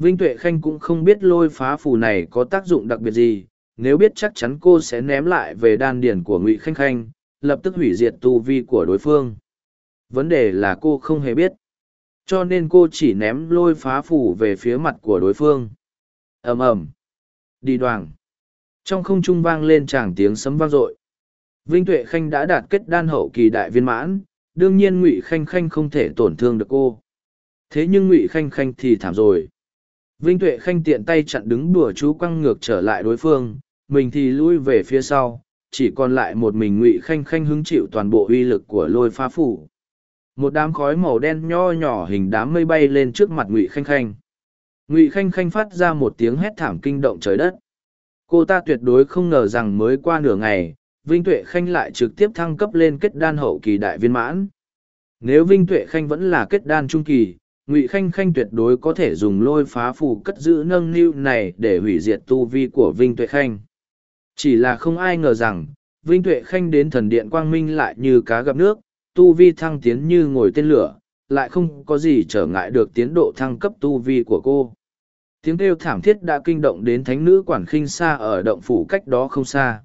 vinh tuệ khanh cũng không biết lôi phá phù này có tác dụng đặc biệt gì nếu biết chắc chắn cô sẽ ném lại về đan điển của ngụy khanh khanh lập tức hủy diệt tu vi của đối phương. Vấn đề là cô không hề biết cho nên cô chỉ ném lôi phá phù về phía mặt của đối phương. Ầm ầm. Đi đoàn, trong không trung vang lên tràng tiếng sấm vang dội. Vinh Tuệ Khanh đã đạt kết đan hậu kỳ đại viên mãn, đương nhiên Ngụy Khanh Khanh không thể tổn thương được cô. Thế nhưng Ngụy Khanh Khanh thì thảm rồi. Vinh Tuệ Khanh tiện tay chặn đứng đùa chú quăng ngược trở lại đối phương, mình thì lui về phía sau, chỉ còn lại một mình Ngụy Khanh Khanh hứng chịu toàn bộ uy lực của lôi phá phủ. Một đám khói màu đen nho nhỏ hình đám mây bay lên trước mặt Ngụy Khanh Khanh. Ngụy Khanh Khanh phát ra một tiếng hét thảm kinh động trời đất. Cô ta tuyệt đối không ngờ rằng mới qua nửa ngày, Vinh Tuệ Khanh lại trực tiếp thăng cấp lên kết đan hậu kỳ đại viên mãn. Nếu Vinh Tuệ Khanh vẫn là kết đan trung kỳ, Ngụy Khanh Khanh tuyệt đối có thể dùng lôi phá phù cất giữ nâng niu này để hủy diệt tu vi của Vinh Tuệ Khanh. Chỉ là không ai ngờ rằng, Vinh Tuệ Khanh đến thần điện quang minh lại như cá gặp nước, tu vi thăng tiến như ngồi tên lửa, lại không có gì trở ngại được tiến độ thăng cấp tu vi của cô. Tiếng kêu thảm thiết đã kinh động đến thánh nữ quản khinh xa ở động phủ cách đó không xa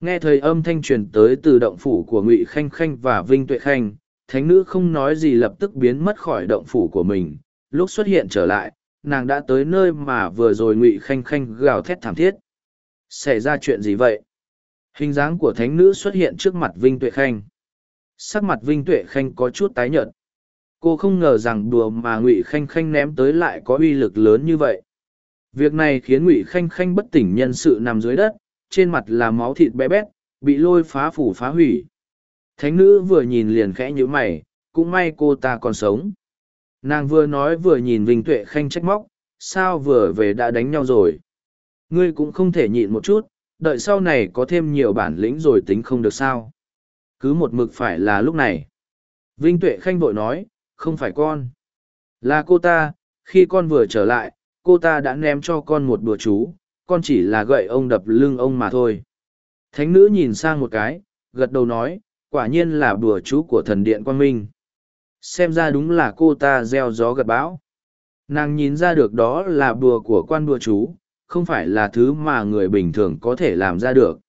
nghe thời âm thanh truyền tới từ động phủ của ngụy khanh khanh và vinh tuệ khanh thánh nữ không nói gì lập tức biến mất khỏi động phủ của mình. Lúc xuất hiện trở lại nàng đã tới nơi mà vừa rồi ngụy khanh khanh gào thét thảm thiết. Xảy ra chuyện gì vậy? Hình dáng của thánh nữ xuất hiện trước mặt vinh tuệ khanh. Sắc mặt vinh tuệ khanh có chút tái nhợt. Cô không ngờ rằng đùa mà ngụy khanh khanh ném tới lại có uy lực lớn như vậy. Việc này khiến ngụy khanh khanh bất tỉnh nhân sự nằm dưới đất trên mặt là máu thịt bé bét, bị lôi phá phủ phá hủy. Thánh nữ vừa nhìn liền khẽ như mày, cũng may cô ta còn sống. Nàng vừa nói vừa nhìn Vinh Tuệ Khanh trách móc, sao vừa về đã đánh nhau rồi. Ngươi cũng không thể nhịn một chút, đợi sau này có thêm nhiều bản lĩnh rồi tính không được sao. Cứ một mực phải là lúc này. Vinh Tuệ Khanh vội nói, không phải con. Là cô ta, khi con vừa trở lại, cô ta đã ném cho con một đùa chú, con chỉ là gậy ông đập lưng ông mà thôi. Thánh nữ nhìn sang một cái, gật đầu nói, quả nhiên là đùa chú của thần điện quan minh. Xem ra đúng là cô ta gieo gió gật bão. Nàng nhìn ra được đó là đùa của quan đùa chú, không phải là thứ mà người bình thường có thể làm ra được.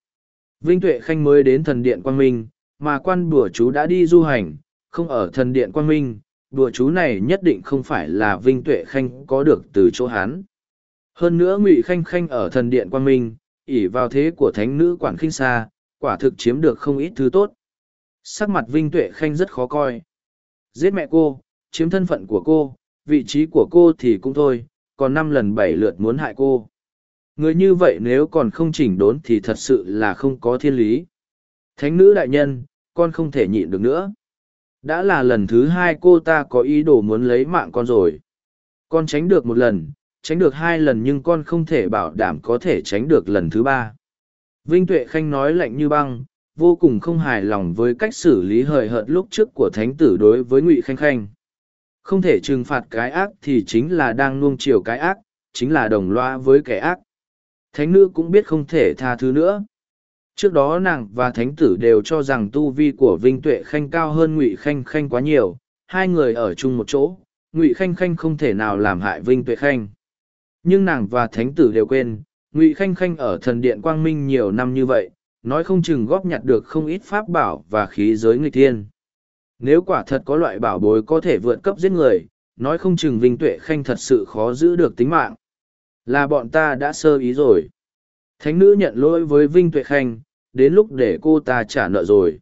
Vinh Tuệ Khanh mới đến thần điện Quang Minh, mà quan bùa chú đã đi du hành, không ở thần điện Quang Minh, đùa chú này nhất định không phải là Vinh Tuệ Khanh có được từ chỗ hắn. Hơn nữa Ngụy Khanh Khanh ở thần điện Quang Minh, ỉ vào thế của thánh nữ quản khinh xa, quả thực chiếm được không ít thứ tốt. Sắc mặt Vinh Tuệ Khanh rất khó coi. Giết mẹ cô, chiếm thân phận của cô, vị trí của cô thì cũng thôi, còn năm lần bảy lượt muốn hại cô. Người như vậy nếu còn không chỉnh đốn thì thật sự là không có thiên lý. Thánh nữ đại nhân, con không thể nhịn được nữa. Đã là lần thứ hai cô ta có ý đồ muốn lấy mạng con rồi. Con tránh được một lần, tránh được hai lần nhưng con không thể bảo đảm có thể tránh được lần thứ ba. Vinh Tuệ Khanh nói lạnh như băng, vô cùng không hài lòng với cách xử lý hời hợt lúc trước của thánh tử đối với Ngụy Khanh Khanh. Không thể trừng phạt cái ác thì chính là đang nuông chiều cái ác, chính là đồng loa với kẻ ác. Thánh nữ cũng biết không thể tha thứ nữa. Trước đó nàng và thánh tử đều cho rằng tu vi của Vinh Tuệ Khanh cao hơn Ngụy Khanh Khanh quá nhiều, hai người ở chung một chỗ, Ngụy Khanh Khanh không thể nào làm hại Vinh Tuệ Khanh. Nhưng nàng và thánh tử đều quên, Ngụy Khanh Khanh ở thần điện Quang Minh nhiều năm như vậy, nói không chừng góp nhặt được không ít pháp bảo và khí giới nghịch thiên. Nếu quả thật có loại bảo bối có thể vượt cấp giết người, nói không chừng Vinh Tuệ Khanh thật sự khó giữ được tính mạng. Là bọn ta đã sơ ý rồi. Thánh nữ nhận lỗi với Vinh Tuệ Khanh, đến lúc để cô ta trả nợ rồi.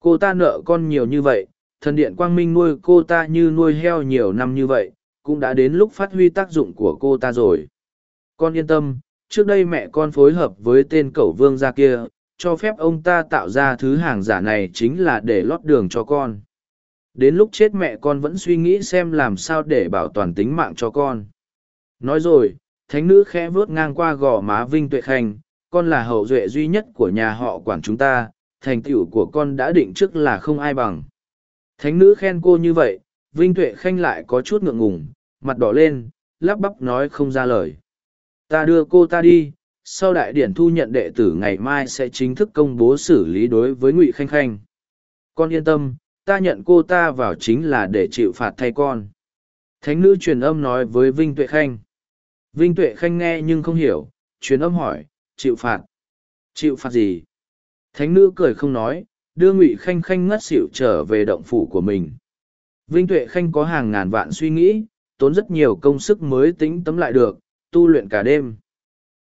Cô ta nợ con nhiều như vậy, thần điện quang minh nuôi cô ta như nuôi heo nhiều năm như vậy, cũng đã đến lúc phát huy tác dụng của cô ta rồi. Con yên tâm, trước đây mẹ con phối hợp với tên cẩu vương gia kia, cho phép ông ta tạo ra thứ hàng giả này chính là để lót đường cho con. Đến lúc chết mẹ con vẫn suy nghĩ xem làm sao để bảo toàn tính mạng cho con. Nói rồi, thánh nữ khẽ vớt ngang qua gò má Vinh Tuệ Khanh, con là hậu duệ duy nhất của nhà họ quản chúng ta, thành tựu của con đã định trước là không ai bằng. Thánh nữ khen cô như vậy, Vinh Tuệ Khanh lại có chút ngượng ngùng, mặt đỏ lên, lắp bắp nói không ra lời. Ta đưa cô ta đi, sau đại điển thu nhận đệ tử ngày mai sẽ chính thức công bố xử lý đối với Ngụy Khanh Khanh. Con yên tâm, ta nhận cô ta vào chính là để chịu phạt thay con. Thánh nữ truyền âm nói với Vinh Tuệ Khanh. Vinh Tuệ Khanh nghe nhưng không hiểu, truyền âm hỏi, chịu phạt. Chịu phạt gì? Thánh nữ cười không nói, đưa Ngụy Khanh Khanh ngất xỉu trở về động phủ của mình. Vinh Tuệ Khanh có hàng ngàn vạn suy nghĩ, tốn rất nhiều công sức mới tính tấm lại được, tu luyện cả đêm.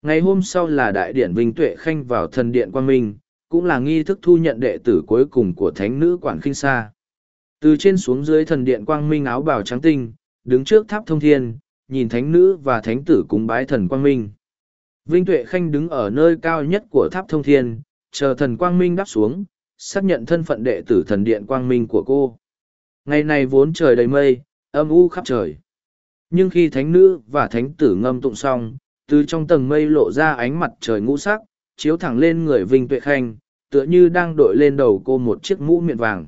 Ngày hôm sau là đại điển Vinh Tuệ Khanh vào thần điện Quang Minh, cũng là nghi thức thu nhận đệ tử cuối cùng của thánh nữ Quản Kinh Sa. Từ trên xuống dưới thần điện Quang Minh áo bào trắng tinh, đứng trước tháp thông thiên, nhìn thánh nữ và thánh tử cúng bái thần Quang Minh. Vinh Tuệ Khanh đứng ở nơi cao nhất của tháp thông thiên, chờ thần Quang Minh đáp xuống, xác nhận thân phận đệ tử thần điện Quang Minh của cô. Ngày này vốn trời đầy mây, âm u khắp trời. Nhưng khi thánh nữ và thánh tử ngâm tụng xong, từ trong tầng mây lộ ra ánh mặt trời ngũ sắc, chiếu thẳng lên người Vinh Tuệ Khanh, tựa như đang đội lên đầu cô một chiếc mũ miệng vàng.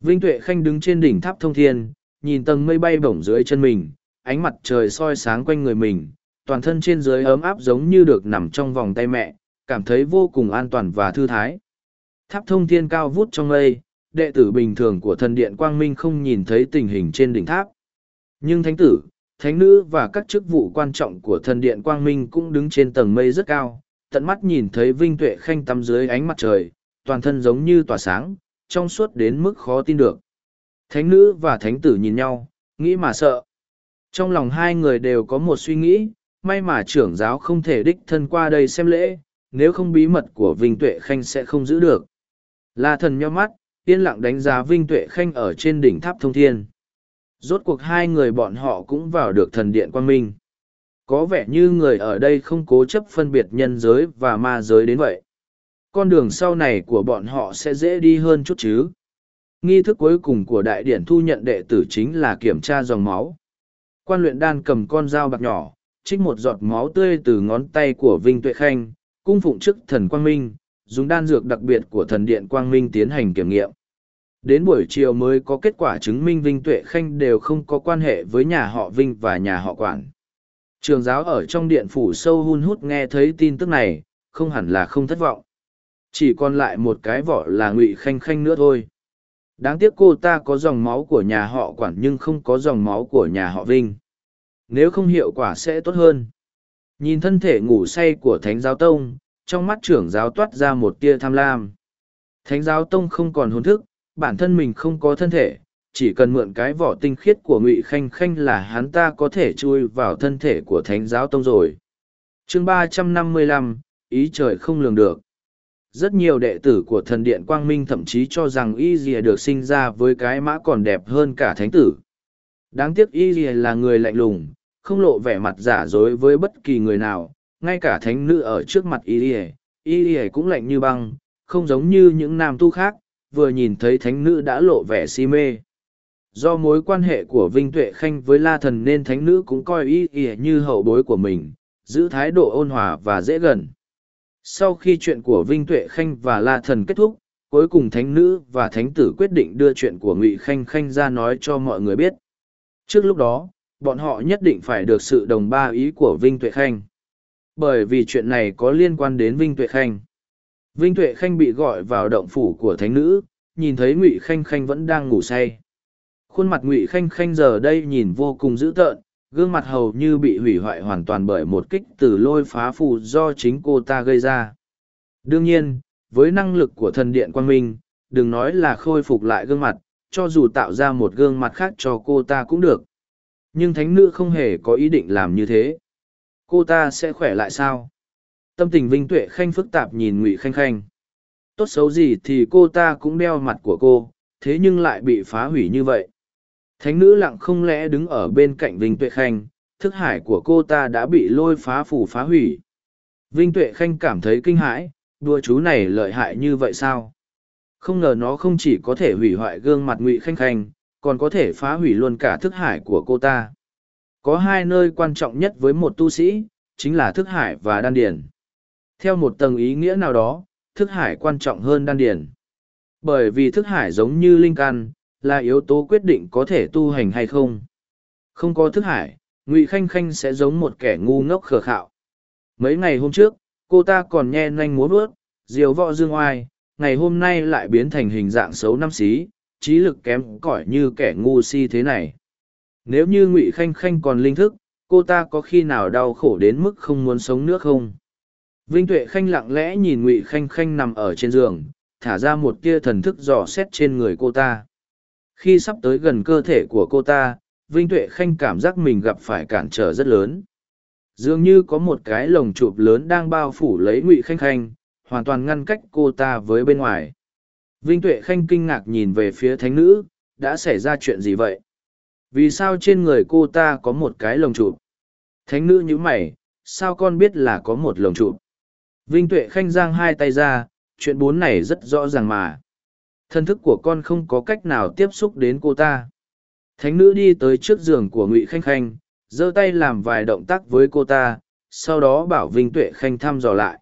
Vinh Tuệ Khanh đứng trên đỉnh tháp thông thiên, nhìn tầng mây bay bổng dưới chân mình, ánh mặt trời soi sáng quanh người mình, toàn thân trên dưới ấm áp giống như được nằm trong vòng tay mẹ, cảm thấy vô cùng an toàn và thư thái. Tháp thông thiên cao vút trong mây, đệ tử bình thường của thần điện Quang Minh không nhìn thấy tình hình trên đỉnh tháp. Nhưng thánh tử, thánh nữ và các chức vụ quan trọng của thần điện Quang Minh cũng đứng trên tầng mây rất cao, tận mắt nhìn thấy Vinh Tuệ Khanh tắm dưới ánh mặt trời, toàn thân giống như tỏa sáng, trong suốt đến mức khó tin được. Thánh nữ và thánh tử nhìn nhau, nghĩ mà sợ. Trong lòng hai người đều có một suy nghĩ, may mà trưởng giáo không thể đích thân qua đây xem lễ, nếu không bí mật của Vinh Tuệ Khanh sẽ không giữ được. La thần nho mắt, yên lặng đánh giá Vinh Tuệ Khanh ở trên đỉnh tháp thông thiên. Rốt cuộc hai người bọn họ cũng vào được thần điện quang minh. Có vẻ như người ở đây không cố chấp phân biệt nhân giới và ma giới đến vậy. Con đường sau này của bọn họ sẽ dễ đi hơn chút chứ. Nghi thức cuối cùng của đại điển thu nhận đệ tử chính là kiểm tra dòng máu. Quan luyện đan cầm con dao bạc nhỏ, trích một giọt máu tươi từ ngón tay của Vinh Tuệ Khanh, cung phụng chức thần Quang Minh, dùng đan dược đặc biệt của thần điện Quang Minh tiến hành kiểm nghiệm. Đến buổi chiều mới có kết quả chứng minh Vinh Tuệ Khanh đều không có quan hệ với nhà họ Vinh và nhà họ Quản. Trường giáo ở trong điện phủ sâu hun hút nghe thấy tin tức này, không hẳn là không thất vọng. Chỉ còn lại một cái vỏ là ngụy khanh khanh nữa thôi. Đáng tiếc cô ta có dòng máu của nhà họ Quản nhưng không có dòng máu của nhà họ Vinh. Nếu không hiệu quả sẽ tốt hơn. Nhìn thân thể ngủ say của Thánh Giáo Tông, trong mắt trưởng giáo toát ra một tia tham lam. Thánh giáo tông không còn hồn thức, bản thân mình không có thân thể, chỉ cần mượn cái vỏ tinh khiết của ngụy khanh khanh là hắn ta có thể chui vào thân thể của thánh giáo tông rồi. chương ba trăm năm mươi lăm ý trời không lường được. Rất nhiều đệ tử của thần điện Quang Minh thậm chí cho rằng Y rìa được sinh ra với cái mã còn đẹp hơn cả thánh tử. Đáng tiếc Y rìa là người lạnh lùng, không lộ vẻ mặt giả dối với bất kỳ người nào, ngay cả thánh nữ ở trước mặt Y rìa Y rìa cũng lạnh như băng, không giống như những nam tu khác, vừa nhìn thấy thánh nữ đã lộ vẻ si mê. Do mối quan hệ của Vinh Tuệ Khanh với La Thần nên thánh nữ cũng coi Y ỉa như hậu bối của mình, giữ thái độ ôn hòa và dễ gần. Sau khi chuyện của Vinh Tuệ Khanh và La Thần kết thúc, cuối cùng thánh nữ và thánh tử quyết định đưa chuyện của Ngụy Khanh Khanh ra nói cho mọi người biết. Trước lúc đó, bọn họ nhất định phải được sự đồng ba ý của Vinh Tuệ Khanh. Bởi vì chuyện này có liên quan đến Vinh Tuệ Khanh. Vinh Tuệ Khanh bị gọi vào động phủ của thánh nữ, nhìn thấy Ngụy Khanh Khanh vẫn đang ngủ say. Khuôn mặt Ngụy Khanh Khanh giờ đây nhìn vô cùng dữ tợn, gương mặt hầu như bị hủy hoại hoàn toàn bởi một kích từ lôi phá phù do chính cô ta gây ra. Đương nhiên, với năng lực của thần điện quan minh, đừng nói là khôi phục lại gương mặt, cho dù tạo ra một gương mặt khác cho cô ta cũng được. Nhưng thánh nữ không hề có ý định làm như thế. Cô ta sẽ khỏe lại sao? Tâm tình Vinh Tuệ Khanh phức tạp nhìn Ngụy Khanh Khanh. Tốt xấu gì thì cô ta cũng đeo mặt của cô, thế nhưng lại bị phá hủy như vậy. Thánh nữ lặng không lẽ đứng ở bên cạnh Vinh Tuệ Khanh, thức hải của cô ta đã bị lôi phá phủ phá hủy. Vinh Tuệ Khanh cảm thấy kinh hãi, đua chú này lợi hại như vậy sao? Không ngờ nó không chỉ có thể hủy hoại gương mặt Ngụy Khanh Khanh, còn có thể phá hủy luôn cả thức hải của cô ta. Có hai nơi quan trọng nhất với một tu sĩ, chính là thức hải và đan điền. Theo một tầng ý nghĩa nào đó, thức hải quan trọng hơn đan điền. Bởi vì thức hải giống như linh căn, là yếu tố quyết định có thể tu hành hay không. Không có thức hải, Ngụy Khanh Khanh sẽ giống một kẻ ngu ngốc khờ khạo. Mấy ngày hôm trước, cô ta còn nhe nhanh múa bước, diều vọ dương oai, ngày hôm nay lại biến thành hình dạng xấu năm xí, trí lực kém cỏi như kẻ ngu si thế này. Nếu như Ngụy Khanh Khanh còn linh thức, cô ta có khi nào đau khổ đến mức không muốn sống nữa không? Vinh Tuệ Khanh lặng lẽ nhìn Ngụy Khanh Khanh nằm ở trên giường, thả ra một tia thần thức dò xét trên người cô ta. Khi sắp tới gần cơ thể của cô ta vinh tuệ khanh cảm giác mình gặp phải cản trở rất lớn. Dường như có một cái lồng chụp lớn đang bao phủ lấy ngụy khanh khanh hoàn toàn ngăn cách cô ta với bên ngoài. Vinh tuệ khanh kinh ngạc nhìn về phía thánh nữ đã xảy ra chuyện gì vậy? Vì sao trên người cô ta có một cái lồng chụp? Thánh nữ như mày sao con biết là có một lồng chụp? Vinh tuệ khanh giang hai tay ra, chuyện bốn này rất rõ ràng mà. Thân thức của con không có cách nào tiếp xúc đến cô ta. Thánh nữ đi tới trước giường của ngụy khanh khanh, giơ tay làm vài động tác với cô ta, sau đó bảo vinh tuệ khanh thăm dò lại.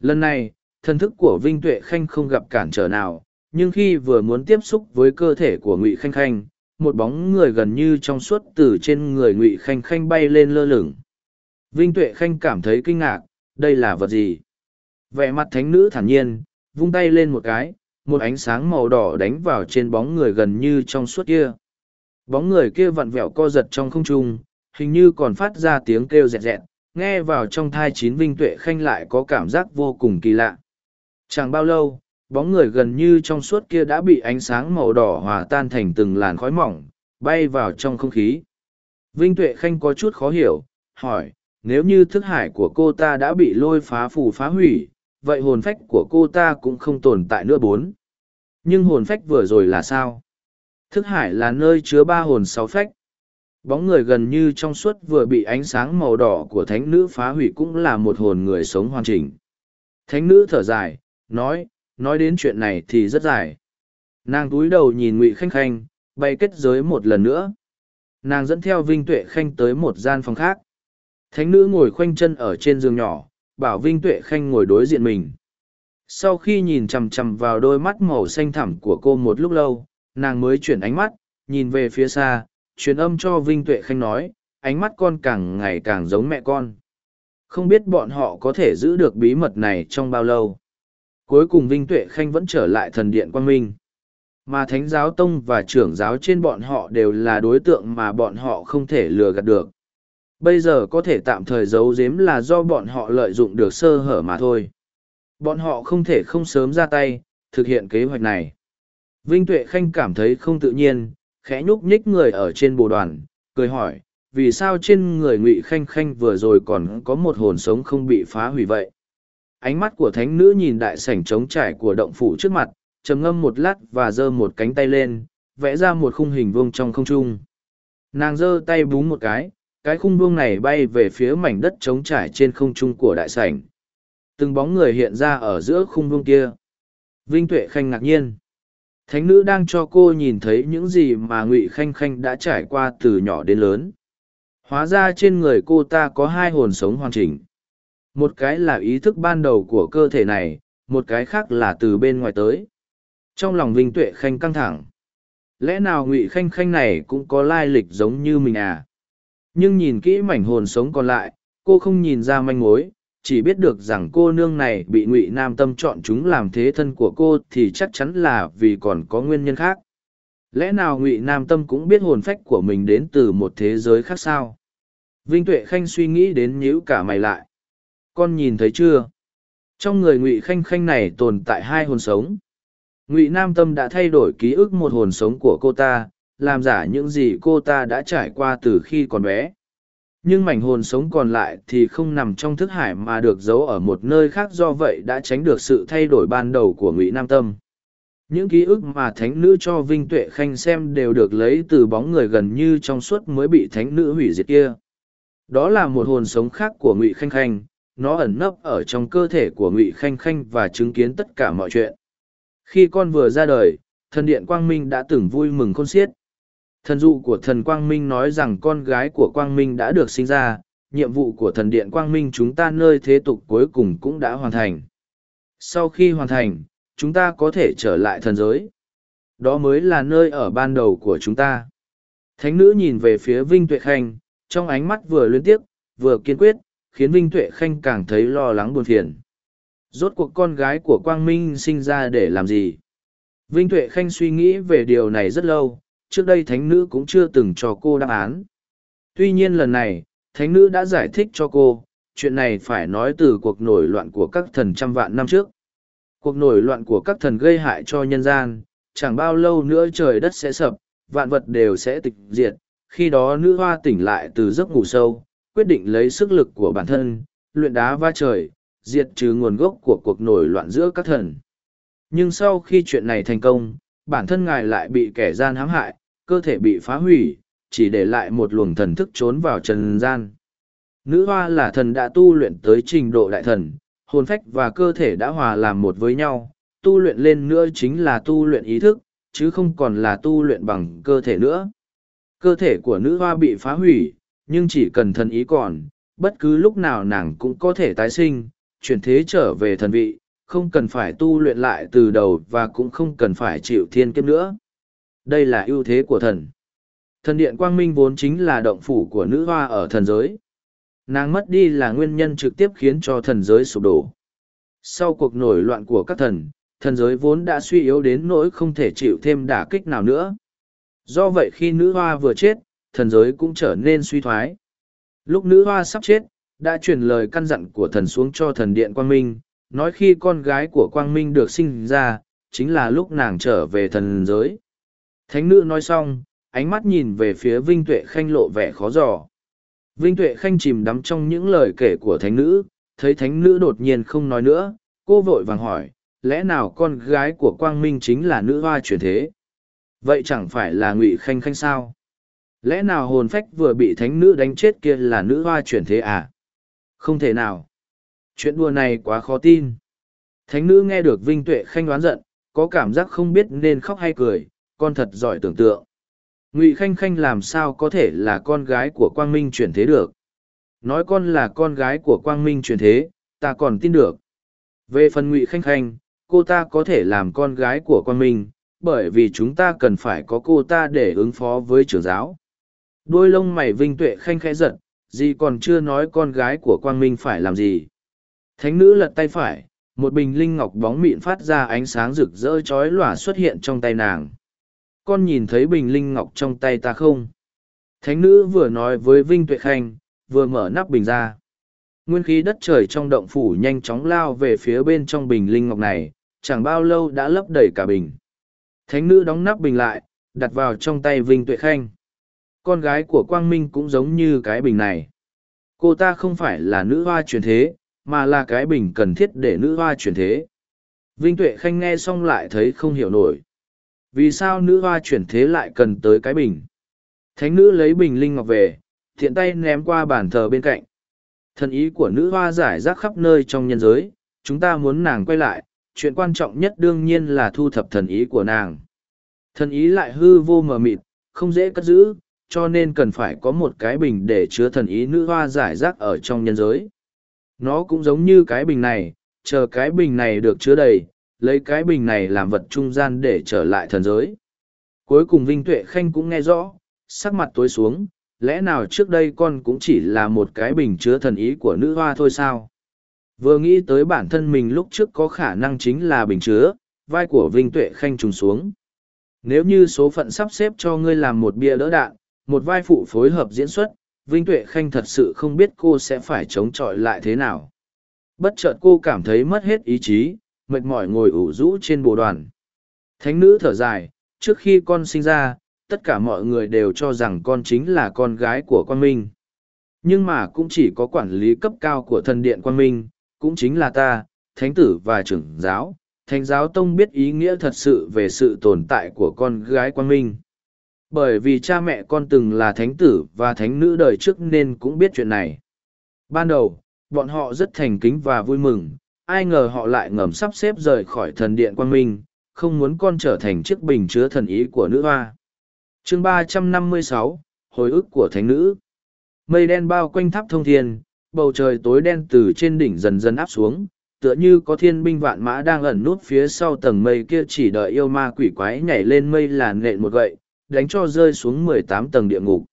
Lần này, thân thức của vinh tuệ khanh không gặp cản trở nào, nhưng khi vừa muốn tiếp xúc với cơ thể của ngụy khanh khanh, một bóng người gần như trong suốt từ trên người ngụy khanh khanh bay lên lơ lửng. Vinh tuệ khanh cảm thấy kinh ngạc đây là vật gì? Vẻ mặt thánh nữ thản nhiên, vung tay lên một cái, một ánh sáng màu đỏ đánh vào trên bóng người gần như trong suốt kia. Bóng người kia vặn vẹo co giật trong không trung, hình như còn phát ra tiếng kêu rẹt rẹt, nghe vào trong thai chín vinh tuệ khanh lại có cảm giác vô cùng kỳ lạ. Chẳng bao lâu, bóng người gần như trong suốt kia đã bị ánh sáng màu đỏ hòa tan thành từng làn khói mỏng, bay vào trong không khí. Vinh tuệ khanh có chút khó hiểu, hỏi nếu như thức hải của cô ta đã bị lôi phá phù phá hủy vậy hồn phách của cô ta cũng không tồn tại nữa bốn. Nhưng hồn phách vừa rồi là sao? Thức hải là nơi chứa ba hồn sáu phách. Bóng người gần như trong suốt vừa bị ánh sáng màu đỏ của thánh nữ phá hủy cũng là một hồn người sống hoàn chỉnh. Thánh nữ thở dài, nói, nói đến chuyện này thì rất dài. Nàng túi đầu nhìn Ngụy Khanh Khanh, bay kết giới một lần nữa. Nàng dẫn theo Vinh Tuệ Khanh tới một gian phòng khác. Thánh nữ ngồi khoanh chân ở trên giường nhỏ, bảo Vinh Tuệ Khanh ngồi đối diện mình. Sau khi nhìn chằm chằm vào đôi mắt màu xanh thẳm của cô một lúc lâu, nàng mới chuyển ánh mắt, nhìn về phía xa, truyền âm cho Vinh Tuệ Khanh nói, ánh mắt con càng ngày càng giống mẹ con. Không biết bọn họ có thể giữ được bí mật này trong bao lâu. Cuối cùng Vinh Tuệ Khanh vẫn trở lại thần điện quan minh. Mà Thánh giáo Tông và trưởng giáo trên bọn họ đều là đối tượng mà bọn họ không thể lừa gạt được. Bây giờ có thể tạm thời giấu giếm là do bọn họ lợi dụng được sơ hở mà thôi. Bọn họ không thể không sớm ra tay, thực hiện kế hoạch này. Vinh Tuệ Khanh cảm thấy không tự nhiên, khẽ nhúc nhích người ở trên bồ đoàn, cười hỏi, vì sao trên người ngụy Khanh Khanh vừa rồi còn có một hồn sống không bị phá hủy vậy? Ánh mắt của thánh nữ nhìn đại sảnh trống trải của động phủ trước mặt, trầm ngâm một lát và giơ một cánh tay lên, vẽ ra một khung hình vuông trong không trung. Nàng giơ tay búng một cái, cái khung vuông này bay về phía mảnh đất trống trải trên không trung của đại sảnh. Từng bóng người hiện ra ở giữa khung vuông kia. Vinh Tuệ Khanh ngạc nhiên. Thánh nữ đang cho cô nhìn thấy những gì mà Ngụy Khanh Khanh đã trải qua từ nhỏ đến lớn. Hóa ra trên người cô ta có hai hồn sống hoàn chỉnh. Một cái là ý thức ban đầu của cơ thể này, một cái khác là từ bên ngoài tới. Trong lòng Vinh Tuệ Khanh căng thẳng. Lẽ nào Ngụy Khanh Khanh này cũng có lai lịch giống như mình à? Nhưng nhìn kỹ mảnh hồn sống còn lại, cô không nhìn ra manh mối, chỉ biết được rằng cô nương này bị ngụy nam tâm chọn chúng làm thế thân của cô thì chắc chắn là vì còn có nguyên nhân khác. Lẽ nào ngụy nam tâm cũng biết hồn phách của mình đến từ một thế giới khác sao? Vinh tuệ khanh suy nghĩ đến nhíu cả mày lại. Con nhìn thấy chưa? Trong người ngụy khanh khanh này tồn tại hai hồn sống. Ngụy nam tâm đã thay đổi ký ức một hồn sống của cô ta làm giả những gì cô ta đã trải qua từ khi còn bé. Nhưng mảnh hồn sống còn lại thì không nằm trong thức hải mà được giấu ở một nơi khác do vậy đã tránh được sự thay đổi ban đầu của ngụy nam tâm. Những ký ức mà thánh nữ cho vinh tuệ khanh xem đều được lấy từ bóng người gần như trong suốt mới bị thánh nữ hủy diệt kia. Đó là một hồn sống khác của ngụy khanh khanh, nó ẩn nấp ở trong cơ thể của ngụy khanh khanh và chứng kiến tất cả mọi chuyện. Khi con vừa ra đời, thần điện quang minh đã từng vui mừng khôn xiết. Thần dụ của thần Quang Minh nói rằng con gái của Quang Minh đã được sinh ra, nhiệm vụ của thần điện Quang Minh chúng ta nơi thế tục cuối cùng cũng đã hoàn thành. Sau khi hoàn thành, chúng ta có thể trở lại thần giới. Đó mới là nơi ở ban đầu của chúng ta. Thánh nữ nhìn về phía Vinh Tuệ Khanh, trong ánh mắt vừa luyến tiếc, vừa kiên quyết, khiến Vinh Tuệ Khanh càng thấy lo lắng buồn phiền. Rốt cuộc con gái của Quang Minh sinh ra để làm gì? Vinh Tuệ Khanh suy nghĩ về điều này rất lâu, trước đây thánh nữ cũng chưa từng cho cô đáp án. Tuy nhiên lần này, thánh nữ đã giải thích cho cô, chuyện này phải nói từ cuộc nổi loạn của các thần trăm vạn năm trước. Cuộc nổi loạn của các thần gây hại cho nhân gian, chẳng bao lâu nữa trời đất sẽ sập, vạn vật đều sẽ tịch diệt. Khi đó nữ hoa tỉnh lại từ giấc ngủ sâu, quyết định lấy sức lực của bản thân, luyện đá va trời, diệt trừ nguồn gốc của cuộc nổi loạn giữa các thần. Nhưng sau khi chuyện này thành công, bản thân ngài lại bị kẻ gian hãm hại, cơ thể bị phá hủy, chỉ để lại một luồng thần thức trốn vào trần gian. Nữ hoa là thần đã tu luyện tới trình độ đại thần, hồn phách và cơ thể đã hòa làm một với nhau, tu luyện lên nữa chính là tu luyện ý thức, chứ không còn là tu luyện bằng cơ thể nữa. Cơ thể của nữ hoa bị phá hủy, nhưng chỉ cần thần ý còn, bất cứ lúc nào nàng cũng có thể tái sinh, chuyển thế trở về thần vị, không cần phải tu luyện lại từ đầu và cũng không cần phải chịu thiên kiếp nữa. Đây là ưu thế của thần. Thần điện quang minh vốn chính là động phủ của nữ hoa ở thần giới. Nàng mất đi là nguyên nhân trực tiếp khiến cho thần giới sụp đổ. Sau cuộc nổi loạn của các thần, thần giới vốn đã suy yếu đến nỗi không thể chịu thêm đả kích nào nữa. Do vậy khi nữ hoa vừa chết, thần giới cũng trở nên suy thoái. Lúc nữ hoa sắp chết, đã truyền lời căn dặn của thần xuống cho thần điện quang minh, nói khi con gái của quang minh được sinh ra, chính là lúc nàng trở về thần giới. Thánh nữ nói xong, ánh mắt nhìn về phía Vinh Tuệ Khanh lộ vẻ khó dò. Vinh Tuệ Khanh chìm đắm trong những lời kể của thánh nữ, thấy thánh nữ đột nhiên không nói nữa, cô vội vàng hỏi, lẽ nào con gái của Quang Minh chính là nữ hoa chuyển thế? Vậy chẳng phải là Ngụy Khanh Khanh sao? Lẽ nào hồn phách vừa bị thánh nữ đánh chết kia là nữ hoa chuyển thế à? Không thể nào. Chuyện đùa này quá khó tin. Thánh nữ nghe được Vinh Tuệ Khanh đoán giận, có cảm giác không biết nên khóc hay cười, con thật giỏi tưởng tượng. Ngụy khanh khanh làm sao có thể là con gái của quang minh chuyển thế được? Nói con là con gái của quang minh chuyển thế, ta còn tin được. Về phần ngụy khanh khanh, cô ta có thể làm con gái của quang minh, bởi vì chúng ta cần phải có cô ta để ứng phó với trưởng giáo. Đôi lông mày vinh tuệ khanh khẽ giận gì còn chưa nói con gái của quang minh phải làm gì. Thánh nữ lật tay phải, một bình linh ngọc bóng mịn phát ra ánh sáng rực rỡ chói lòa xuất hiện trong tay nàng con nhìn thấy bình linh ngọc trong tay ta không thánh nữ vừa nói với vinh tuệ khanh vừa mở nắp bình ra Nguyên khí đất trời trong động phủ nhanh chóng lao về phía bên trong bình linh ngọc này, chẳng bao lâu đã lấp đầy cả bình. Thánh nữ đóng nắp bình lại, đặt vào trong tay Vinh Tuệ Khanh. Con gái của Quang Minh cũng giống như cái bình này. Cô ta không phải là nữ hoa truyền thế, mà là cái bình cần thiết để nữ hoa truyền thế. Vinh Tuệ Khanh nghe xong lại thấy không hiểu nổi. Vì sao nữ hoa chuyển thế lại cần tới cái bình? Thánh nữ lấy bình linh ngọc về, thiện tay ném qua bàn thờ bên cạnh. Thần ý của nữ hoa giải rác khắp nơi trong nhân giới, chúng ta muốn nàng quay lại, chuyện quan trọng nhất đương nhiên là thu thập thần ý của nàng. Thần ý lại hư vô mờ mịt, không dễ cất giữ, cho nên cần phải có một cái bình để chứa thần ý nữ hoa giải rác ở trong nhân giới. Nó cũng giống như cái bình này, chờ cái bình này được chứa đầy, lấy cái bình này làm vật trung gian để trở lại thần giới. Cuối cùng Vinh Tuệ Khanh cũng nghe rõ, sắc mặt tối xuống, lẽ nào trước đây con cũng chỉ là một cái bình chứa thần ý của nữ hoa thôi sao? Vừa nghĩ tới bản thân mình lúc trước có khả năng chính là bình chứa, vai của Vinh Tuệ Khanh trùng xuống. Nếu như số phận sắp xếp cho ngươi làm một bia đỡ đạn, một vai phụ phối hợp diễn xuất, Vinh Tuệ Khanh thật sự không biết cô sẽ phải chống chọi lại thế nào. Bất chợt cô cảm thấy mất hết ý chí, mệt mỏi ngồi ủ rũ trên bồ đoàn. Thánh nữ thở dài, trước khi con sinh ra, tất cả mọi người đều cho rằng con chính là con gái của quan minh. Nhưng mà cũng chỉ có quản lý cấp cao của thần điện quan minh, cũng chính là ta, thánh tử và trưởng giáo, thánh giáo tông biết ý nghĩa thật sự về sự tồn tại của con gái quan minh. Bởi vì cha mẹ con từng là thánh tử và thánh nữ đời trước nên cũng biết chuyện này. Ban đầu, bọn họ rất thành kính và vui mừng, ai ngờ họ lại ngầm sắp xếp rời khỏi thần điện quan minh, không muốn con trở thành chiếc bình chứa thần ý của nữ hoa. chương ba trăm năm mươi sáu hồi ức của thánh nữ. Mây đen bao quanh tháp thông thiên, bầu trời tối đen từ trên đỉnh dần dần áp xuống, tựa như có thiên binh vạn mã đang ẩn nút phía sau tầng mây kia chỉ đợi yêu ma quỷ quái nhảy lên mây làn nện một gậy, đánh cho rơi xuống mười tám tầng địa ngục.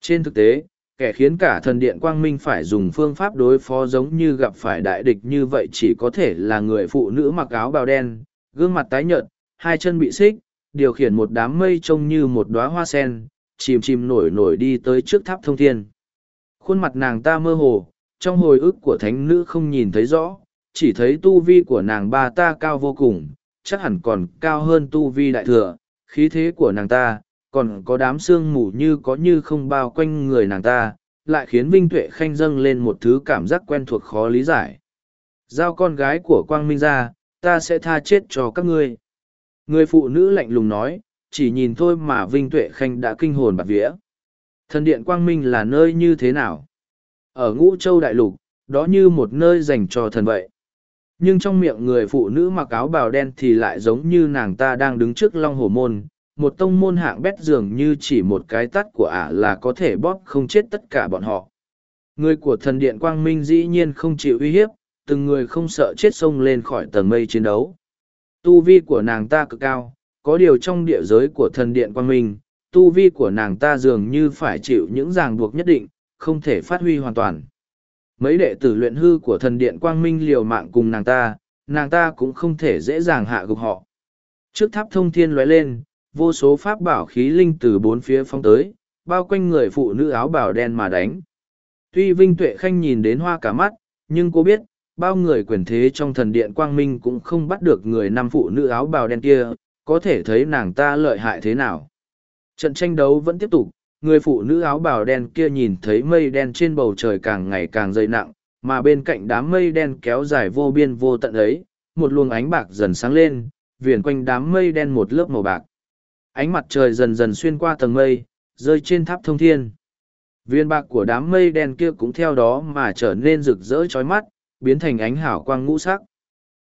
Trên thực tế, kẻ khiến cả thần điện quang minh phải dùng phương pháp đối phó giống như gặp phải đại địch như vậy chỉ có thể là người phụ nữ mặc áo bào đen, gương mặt tái nhợt, hai chân bị xích, điều khiển một đám mây trông như một đóa hoa sen, chìm chìm nổi nổi đi tới trước tháp thông thiên. Khuôn mặt nàng ta mơ hồ, trong hồi ức của thánh nữ không nhìn thấy rõ, chỉ thấy tu vi của nàng ba ta cao vô cùng, chắc hẳn còn cao hơn tu vi đại thừa, khí thế của nàng ta, còn có đám sương mù như có như không bao quanh người nàng ta, lại khiến Vinh Tuệ Khanh dâng lên một thứ cảm giác quen thuộc khó lý giải. Giao con gái của Quang Minh ra, ta sẽ tha chết cho các ngươi. Người phụ nữ lạnh lùng nói, chỉ nhìn thôi mà Vinh Tuệ Khanh đã kinh hồn bạt vía. Thần điện Quang Minh là nơi như thế nào? Ở Ngũ Châu Đại Lục, đó như một nơi dành cho thần vậy. Nhưng trong miệng người phụ nữ mặc áo bào đen thì lại giống như nàng ta đang đứng trước Long Hổ Môn, một tông môn hạng bét dường như chỉ một cái tắt của ả là có thể bóp không chết tất cả bọn họ. Người của thần điện Quang Minh dĩ nhiên không chịu uy hiếp, từng người không sợ chết sông lên khỏi tầng mây chiến đấu. Tu vi của nàng ta cực cao, có điều trong địa giới của thần điện Quang Minh, tu vi của nàng ta dường như phải chịu những ràng buộc nhất định, không thể phát huy hoàn toàn. Mấy đệ tử luyện hư của thần điện Quang Minh liều mạng cùng nàng ta, nàng ta cũng không thể dễ dàng hạ gục họ. Trước tháp thông thiên lóe lên, vô số pháp bảo khí linh từ bốn phía phong tới, bao quanh người phụ nữ áo bào đen mà đánh. Tuy Vinh Tuệ Khanh nhìn đến hoa cả mắt, nhưng cô biết, bao người quyền thế trong thần điện quang minh cũng không bắt được người nam phụ nữ áo bào đen kia, có thể thấy nàng ta lợi hại thế nào. Trận tranh đấu vẫn tiếp tục, người phụ nữ áo bào đen kia nhìn thấy mây đen trên bầu trời càng ngày càng dày nặng, mà bên cạnh đám mây đen kéo dài vô biên vô tận ấy, một luồng ánh bạc dần sáng lên, viền quanh đám mây đen một lớp màu bạc ánh mặt trời dần dần xuyên qua tầng mây, rơi trên tháp thông thiên. Viên bạc của đám mây đen kia cũng theo đó mà trở nên rực rỡ trói mắt, biến thành ánh hảo quang ngũ sắc.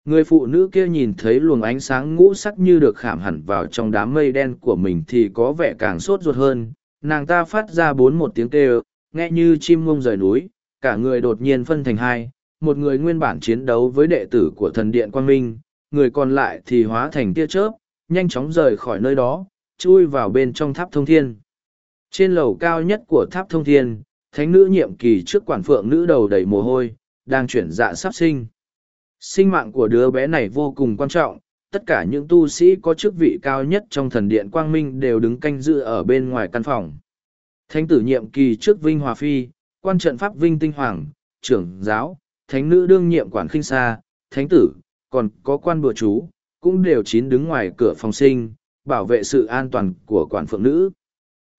Người phụ nữ kia nhìn thấy luồng ánh sáng ngũ sắc như được khảm hẳn vào trong đám mây đen của mình thì có vẻ càng sốt ruột hơn. Nàng ta phát ra bốn một tiếng kêu, nghe như chim ngông rời núi, cả người đột nhiên phân thành hai, một người nguyên bản chiến đấu với đệ tử của thần điện quang minh, người còn lại thì hóa thành tia chớp, nhanh chóng rời khỏi nơi đó chui vào bên trong tháp thông thiên. Trên lầu cao nhất của tháp thông thiên, thánh nữ nhiệm kỳ trước quản phượng nữ đầu đầy mồ hôi, đang chuyển dạ sắp sinh. Sinh mạng của đứa bé này vô cùng quan trọng, tất cả những tu sĩ có chức vị cao nhất trong thần điện Quang Minh đều đứng canh giữ ở bên ngoài căn phòng. Thánh tử nhiệm kỳ trước Vinh Hòa Phi, quan trận Pháp Vinh Tinh Hoàng, trưởng giáo, thánh nữ đương nhiệm quản khinh xa, thánh tử, còn có quan bùa chú, cũng đều chín đứng ngoài cửa phòng sinh, bảo vệ sự an toàn của quản phượng nữ.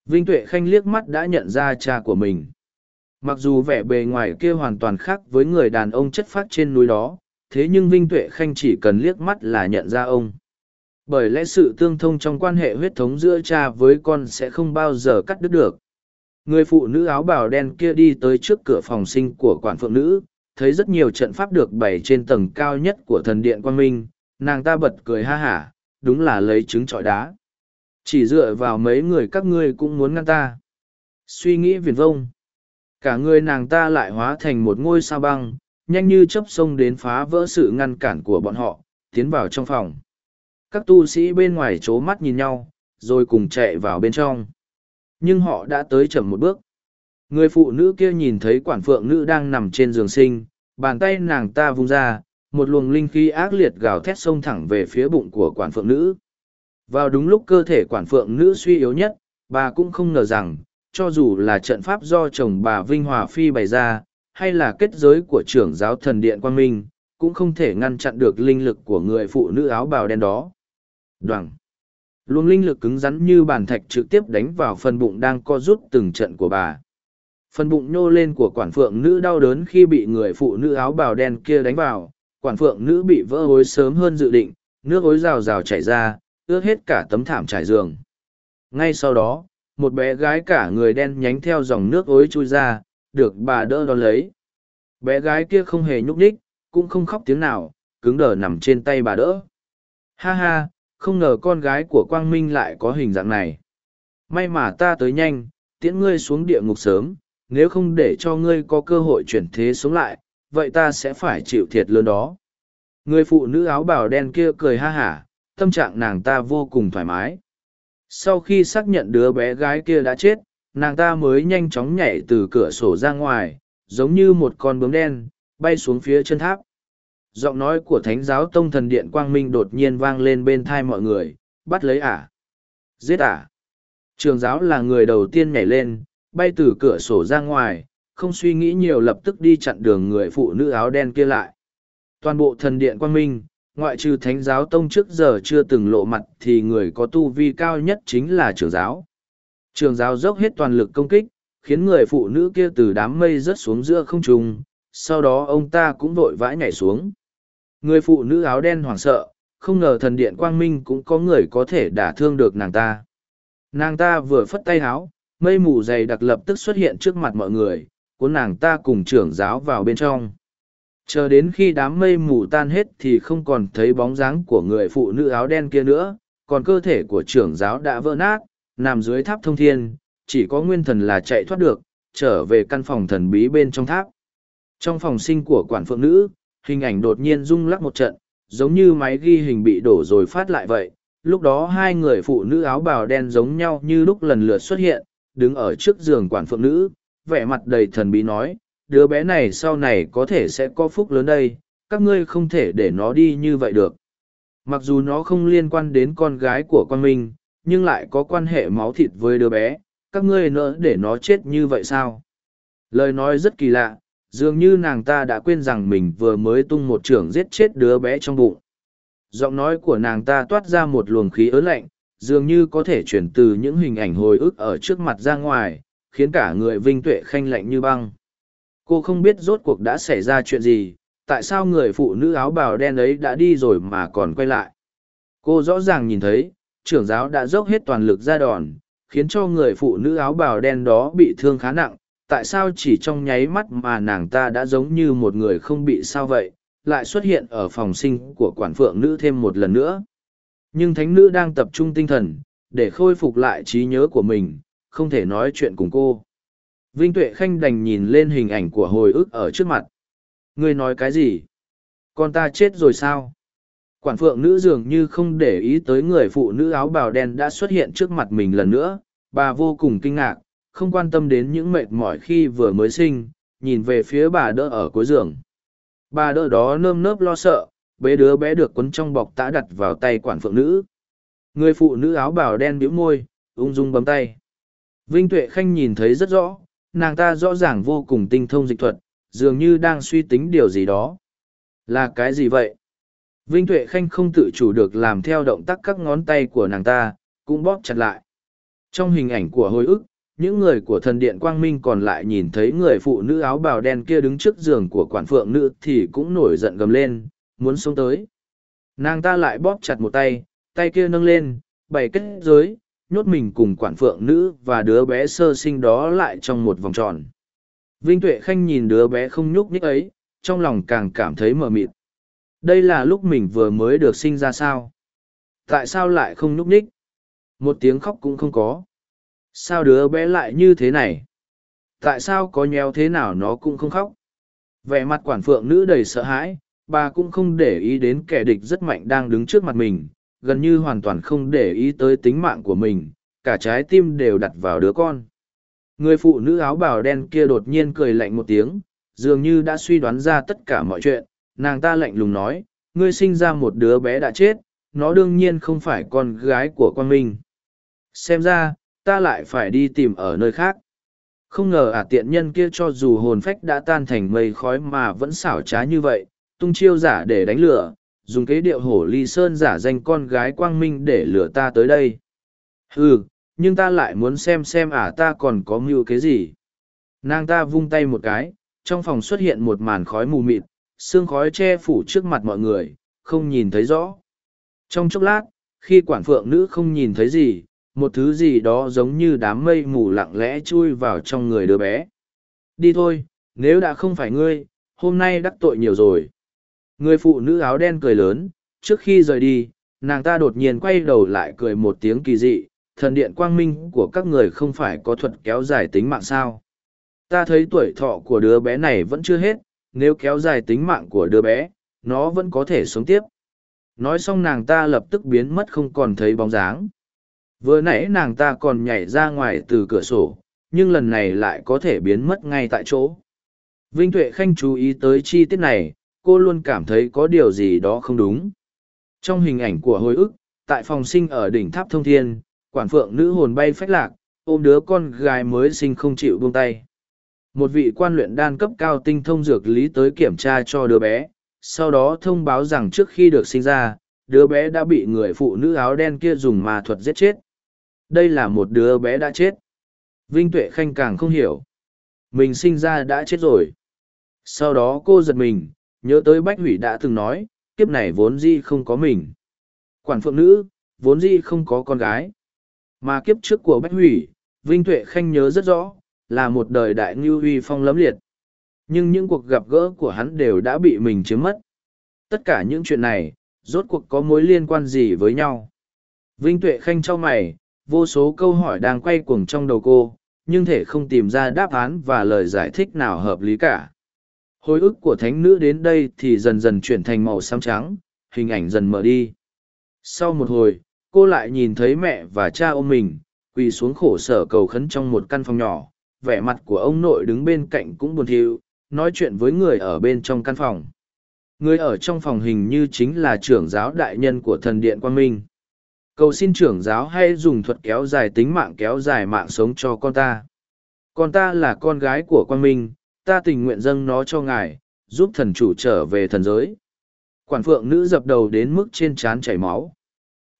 Vinh Tuệ Khanh liếc mắt đã nhận ra cha của mình. Mặc dù vẻ bề ngoài kia hoàn toàn khác với người đàn ông chất phát trên núi đó, thế nhưng Vinh Tuệ Khanh chỉ cần liếc mắt là nhận ra ông. Bởi lẽ sự tương thông trong quan hệ huyết thống giữa cha với con sẽ không bao giờ cắt đứt được. Người phụ nữ áo bào đen kia đi tới trước cửa phòng sinh của quản phượng nữ, thấy rất nhiều trận pháp được bày trên tầng cao nhất của thần điện quan minh, nàng ta bật cười ha hả, đúng là lấy trứng trọi đá. Chỉ dựa vào mấy người các ngươi cũng muốn ngăn ta. Suy nghĩ viền vông. Cả người nàng ta lại hóa thành một ngôi sao băng, nhanh như chấp sông đến phá vỡ sự ngăn cản của bọn họ, tiến vào trong phòng. Các tu sĩ bên ngoài chố mắt nhìn nhau, rồi cùng chạy vào bên trong. Nhưng họ đã tới chậm một bước. Người phụ nữ kia nhìn thấy quản phượng nữ đang nằm trên giường sinh, bàn tay nàng ta vung ra, một luồng linh khí ác liệt gào thét xông thẳng về phía bụng của quản phượng nữ. Vào đúng lúc cơ thể quản phượng nữ suy yếu nhất, bà cũng không ngờ rằng, cho dù là trận pháp do chồng bà Vinh Hòa Phi bày ra, hay là kết giới của trưởng giáo thần điện Quang Minh, cũng không thể ngăn chặn được linh lực của người phụ nữ áo bào đen đó. Đoàng! Luồng linh lực cứng rắn như bàn thạch trực tiếp đánh vào phần bụng đang co rút từng trận của bà. Phần bụng nhô lên của quản phượng nữ đau đớn khi bị người phụ nữ áo bào đen kia đánh vào, quản phượng nữ bị vỡ hối sớm hơn dự định, nước ối rào rào chảy ra, ướt hết cả tấm thảm trải giường. Ngay sau đó, một bé gái cả người đen nhánh theo dòng nước ối chui ra, được bà đỡ đón lấy. Bé gái kia không hề nhúc nhích, cũng không khóc tiếng nào, cứng đờ nằm trên tay bà đỡ. Ha ha, không ngờ con gái của Quang Minh lại có hình dạng này. May mà ta tới nhanh, tiễn ngươi xuống địa ngục sớm, nếu không để cho ngươi có cơ hội chuyển thế sống lại, vậy ta sẽ phải chịu thiệt lớn đó. Người phụ nữ áo bào đen kia cười ha hả, tâm trạng nàng ta vô cùng thoải mái. Sau khi xác nhận đứa bé gái kia đã chết, nàng ta mới nhanh chóng nhảy từ cửa sổ ra ngoài, giống như một con bướm đen, bay xuống phía chân tháp. Giọng nói của Thánh giáo Tông Thần Điện Quang Minh đột nhiên vang lên bên thai mọi người, bắt lấy ả. Giết ả. Trường giáo là người đầu tiên nhảy lên, bay từ cửa sổ ra ngoài, không suy nghĩ nhiều lập tức đi chặn đường người phụ nữ áo đen kia lại. Toàn bộ thần điện quang minh, ngoại trừ thánh giáo tông trước giờ chưa từng lộ mặt thì người có tu vi cao nhất chính là trưởng giáo. Trường giáo dốc hết toàn lực công kích, khiến người phụ nữ kia từ đám mây rớt xuống giữa không trung, sau đó ông ta cũng vội vãi nhảy xuống. Người phụ nữ áo đen hoảng sợ, không ngờ thần điện quang minh cũng có người có thể đả thương được nàng ta. Nàng ta vừa phất tay áo, mây mù dày đặc lập tức xuất hiện trước mặt mọi người, cuốn nàng ta cùng trưởng giáo vào bên trong. Chờ đến khi đám mây mù tan hết thì không còn thấy bóng dáng của người phụ nữ áo đen kia nữa, còn cơ thể của trưởng giáo đã vỡ nát, nằm dưới tháp thông thiên, chỉ có nguyên thần là chạy thoát được, trở về căn phòng thần bí bên trong tháp. Trong phòng sinh của quản phượng nữ, hình ảnh đột nhiên rung lắc một trận, giống như máy ghi hình bị đổ rồi phát lại vậy. Lúc đó hai người phụ nữ áo bào đen giống nhau như lúc lần lượt xuất hiện, đứng ở trước giường quản phượng nữ, vẻ mặt đầy thần bí nói, đứa bé này sau này có thể sẽ có phúc lớn đây, các ngươi không thể để nó đi như vậy được. Mặc dù nó không liên quan đến con gái của con mình, nhưng lại có quan hệ máu thịt với đứa bé, các ngươi nỡ để nó chết như vậy sao? Lời nói rất kỳ lạ, dường như nàng ta đã quên rằng mình vừa mới tung một trưởng giết chết đứa bé trong bụng. Giọng nói của nàng ta toát ra một luồng khí ớn lạnh, dường như có thể chuyển từ những hình ảnh hồi ức ở trước mặt ra ngoài, khiến cả người Vinh Tuệ Khanh lạnh như băng. Cô không biết rốt cuộc đã xảy ra chuyện gì, tại sao người phụ nữ áo bào đen ấy đã đi rồi mà còn quay lại. Cô rõ ràng nhìn thấy, trưởng giáo đã dốc hết toàn lực ra đòn, khiến cho người phụ nữ áo bào đen đó bị thương khá nặng. Tại sao chỉ trong nháy mắt mà nàng ta đã giống như một người không bị sao vậy, lại xuất hiện ở phòng sinh của quản phượng nữ thêm một lần nữa. Nhưng thánh nữ đang tập trung tinh thần, để khôi phục lại trí nhớ của mình, không thể nói chuyện cùng cô. Vinh Tuệ Khanh đành nhìn lên hình ảnh của hồi ức ở trước mặt. Ngươi nói cái gì? Con ta chết rồi sao? Quản phượng nữ dường như không để ý tới người phụ nữ áo bào đen đã xuất hiện trước mặt mình lần nữa. Bà vô cùng kinh ngạc, không quan tâm đến những mệt mỏi khi vừa mới sinh, nhìn về phía bà đỡ ở cuối giường. Bà đỡ đó nơm nớp lo sợ, bế đứa bé được quấn trong bọc tã đặt vào tay quản phượng nữ. Người phụ nữ áo bào đen bĩu môi, ung dung bấm tay. Vinh Tuệ Khanh nhìn thấy rất rõ, nàng ta rõ ràng vô cùng tinh thông dịch thuật, dường như đang suy tính điều gì đó. Là cái gì vậy? Vinh Tuệ Khanh không tự chủ được làm theo động tác các ngón tay của nàng ta, cũng bóp chặt lại. Trong hình ảnh của hồi ức, những người của thần điện Quang Minh còn lại nhìn thấy người phụ nữ áo bào đen kia đứng trước giường của quản phượng nữ thì cũng nổi giận gầm lên, muốn xông tới. Nàng ta lại bóp chặt một tay, tay kia nâng lên, bày kết giới, nhốt mình cùng quản phượng nữ và đứa bé sơ sinh đó lại trong một vòng tròn. Vinh Tuệ Khanh nhìn đứa bé không nhúc nhích ấy, trong lòng càng cảm thấy mờ mịt. Đây là lúc mình vừa mới được sinh ra sao? Tại sao lại không nhúc nhích? Một tiếng khóc cũng không có. Sao đứa bé lại như thế này? Tại sao có nheo thế nào nó cũng không khóc? Vẻ mặt quản phượng nữ đầy sợ hãi, bà cũng không để ý đến kẻ địch rất mạnh đang đứng trước mặt mình, gần như hoàn toàn không để ý tới tính mạng của mình, cả trái tim đều đặt vào đứa con. Người phụ nữ áo bào đen kia đột nhiên cười lạnh một tiếng, dường như đã suy đoán ra tất cả mọi chuyện, nàng ta lạnh lùng nói, ngươi sinh ra một đứa bé đã chết, nó đương nhiên không phải con gái của quan minh. Xem ra, ta lại phải đi tìm ở nơi khác. Không ngờ ả tiện nhân kia cho dù hồn phách đã tan thành mây khói mà vẫn xảo trá như vậy, tung chiêu giả để đánh lửa, dùng kế điệu hổ ly sơn giả danh con gái quang minh để lừa ta tới đây. Ừ, nhưng ta lại muốn xem xem ả ta còn có mưu cái gì. Nàng ta vung tay một cái, trong phòng xuất hiện một màn khói mù mịt, sương khói che phủ trước mặt mọi người, không nhìn thấy rõ. Trong chốc lát, khi quản phượng nữ không nhìn thấy gì, một thứ gì đó giống như đám mây mù lặng lẽ chui vào trong người đứa bé. Đi thôi, nếu đã không phải ngươi, hôm nay đắc tội nhiều rồi. Người phụ nữ áo đen cười lớn, trước khi rời đi, nàng ta đột nhiên quay đầu lại cười một tiếng kỳ dị, thần điện quang minh của các người không phải có thuật kéo dài tính mạng sao. Ta thấy tuổi thọ của đứa bé này vẫn chưa hết, nếu kéo dài tính mạng của đứa bé, nó vẫn có thể sống tiếp. Nói xong nàng ta lập tức biến mất không còn thấy bóng dáng. Vừa nãy nàng ta còn nhảy ra ngoài từ cửa sổ, nhưng lần này lại có thể biến mất ngay tại chỗ. Vinh Tuệ Khanh chú ý tới chi tiết này, cô luôn cảm thấy có điều gì đó không đúng. Trong hình ảnh của hồi ức, tại phòng sinh ở đỉnh tháp thông thiên, quản phượng nữ hồn bay phách lạc, ôm đứa con gái mới sinh không chịu buông tay. Một vị quan luyện đan cấp cao tinh thông dược lý tới kiểm tra cho đứa bé, sau đó thông báo rằng trước khi được sinh ra, đứa bé đã bị người phụ nữ áo đen kia dùng ma thuật giết chết. Đây là một đứa bé đã chết. Vinh Tuệ Khanh càng không hiểu. Mình sinh ra đã chết rồi. Sau đó cô giật mình, nhớ tới Bách Hủy đã từng nói, kiếp này vốn di không có mình. Quản phượng nữ, vốn di không có con gái. Mà kiếp trước của Bách Hủy, Vinh Tuệ Khanh nhớ rất rõ, là một đời đại ngưu huy phong lấm liệt. Nhưng những cuộc gặp gỡ của hắn đều đã bị mình chiếm mất. Tất cả những chuyện này, rốt cuộc có mối liên quan gì với nhau. Vinh Tuệ Khanh cho mày, vô số câu hỏi đang quay cuồng trong đầu cô, nhưng thể không tìm ra đáp án và lời giải thích nào hợp lý cả. Hồi ức của thánh nữ đến đây thì dần dần chuyển thành màu xám trắng, hình ảnh dần mở đi. Sau một hồi, cô lại nhìn thấy mẹ và cha ôm mình, quỳ xuống khổ sở cầu khấn trong một căn phòng nhỏ, vẻ mặt của ông nội đứng bên cạnh cũng buồn thiu, nói chuyện với người ở bên trong căn phòng. Người ở trong phòng hình như chính là trưởng giáo đại nhân của thần điện Quang Minh. Cầu xin trưởng giáo hay dùng thuật kéo dài tính mạng kéo dài mạng sống cho con ta. Con ta là con gái của Quang Minh, ta tình nguyện dâng nó cho ngài, giúp thần chủ trở về thần giới. Quản phượng nữ dập đầu đến mức trên trán chảy máu.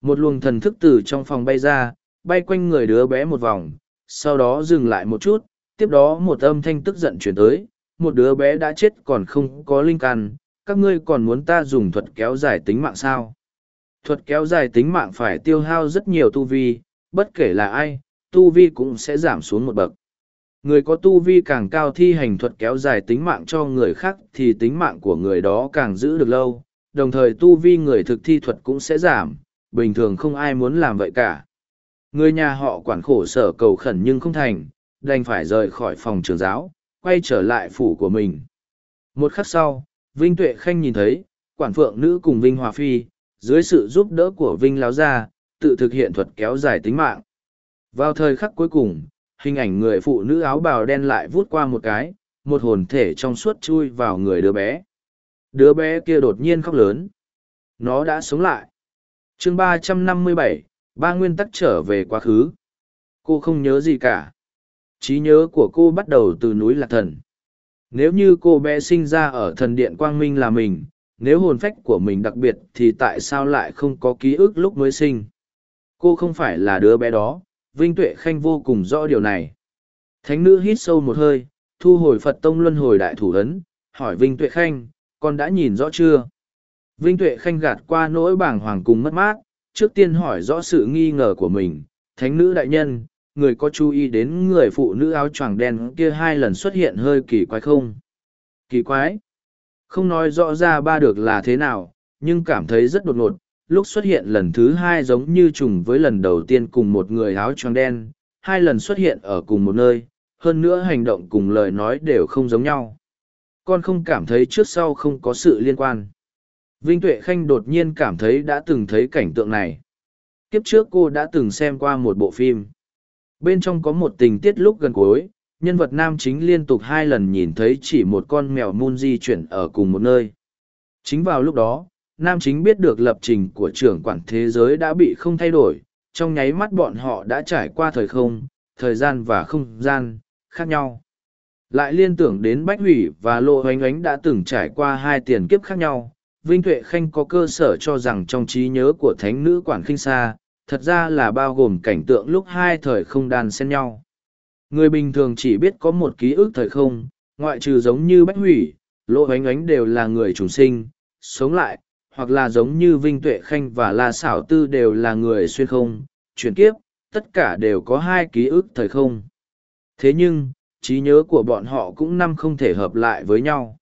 Một luồng thần thức từ trong phòng bay ra, bay quanh người đứa bé một vòng, sau đó dừng lại một chút, tiếp đó một âm thanh tức giận chuyển tới, một đứa bé đã chết còn không có linh căn, các ngươi còn muốn ta dùng thuật kéo dài tính mạng sao? Thuật kéo dài tính mạng phải tiêu hao rất nhiều tu vi, bất kể là ai, tu vi cũng sẽ giảm xuống một bậc. Người có tu vi càng cao thi hành thuật kéo dài tính mạng cho người khác thì tính mạng của người đó càng giữ được lâu, đồng thời tu vi người thực thi thuật cũng sẽ giảm, bình thường không ai muốn làm vậy cả. Người nhà họ quản khổ sở cầu khẩn nhưng không thành, đành phải rời khỏi phòng trường giáo, quay trở lại phủ của mình. Một khắc sau, Vinh Tuệ Khanh nhìn thấy, quản phượng nữ cùng Vinh Hòa Phi, dưới sự giúp đỡ của Vinh Láo Gia, tự thực hiện thuật kéo dài tính mạng. Vào thời khắc cuối cùng, hình ảnh người phụ nữ áo bào đen lại vút qua một cái, một hồn thể trong suốt chui vào người đứa bé. Đứa bé kia đột nhiên khóc lớn. Nó đã sống lại. chương ba trăm năm mươi bảy, ba nguyên tắc trở về quá khứ. Cô không nhớ gì cả. trí nhớ của cô bắt đầu từ núi Lạc Thần. Nếu như cô bé sinh ra ở thần điện Quang Minh là mình, nếu hồn phách của mình đặc biệt thì tại sao lại không có ký ức lúc mới sinh? Cô không phải là đứa bé đó, Vinh Tuệ Khanh vô cùng rõ điều này. Thánh nữ hít sâu một hơi, thu hồi Phật Tông Luân hồi đại thủ ấn, hỏi Vinh Tuệ Khanh, con đã nhìn rõ chưa? Vinh Tuệ Khanh gạt qua nỗi bàng hoàng cùng mất mát, trước tiên hỏi rõ sự nghi ngờ của mình. Thánh nữ đại nhân, người có chú ý đến người phụ nữ áo choàng đen kia hai lần xuất hiện hơi kỳ quái không? Kỳ quái? Không nói rõ ra ba được là thế nào, nhưng cảm thấy rất đột ngột. Lúc xuất hiện lần thứ hai giống như trùng với lần đầu tiên cùng một người áo choàng đen, hai lần xuất hiện ở cùng một nơi, hơn nữa hành động cùng lời nói đều không giống nhau. Con không cảm thấy trước sau không có sự liên quan. Vinh Tuệ Khanh đột nhiên cảm thấy đã từng thấy cảnh tượng này. Kiếp trước cô đã từng xem qua một bộ phim. Bên trong có một tình tiết lúc gần cuối, nhân vật nam chính liên tục hai lần nhìn thấy chỉ một con mèo mun di chuyển ở cùng một nơi. Chính vào lúc đó, nam chính biết được lập trình của trưởng quản thế giới đã bị không thay đổi, trong nháy mắt bọn họ đã trải qua thời không, thời gian và không gian, khác nhau. Lại liên tưởng đến Bách Hủy và Lộ Hoánh Ánh đã từng trải qua hai tiền kiếp khác nhau, Vinh Tuệ Khanh có cơ sở cho rằng trong trí nhớ của thánh nữ quản khinh Sa thật ra là bao gồm cảnh tượng lúc hai thời không đan xen nhau. Người bình thường chỉ biết có một ký ức thời không, ngoại trừ giống như Bách Hủy, Lộ Hoánh Ánh đều là người trùng sinh, sống lại, hoặc là giống như Vinh Tuệ Khanh và La Sảo Tư đều là người xuyên không, chuyển kiếp, tất cả đều có hai ký ức thời không. Thế nhưng, trí nhớ của bọn họ cũng năm không thể hợp lại với nhau.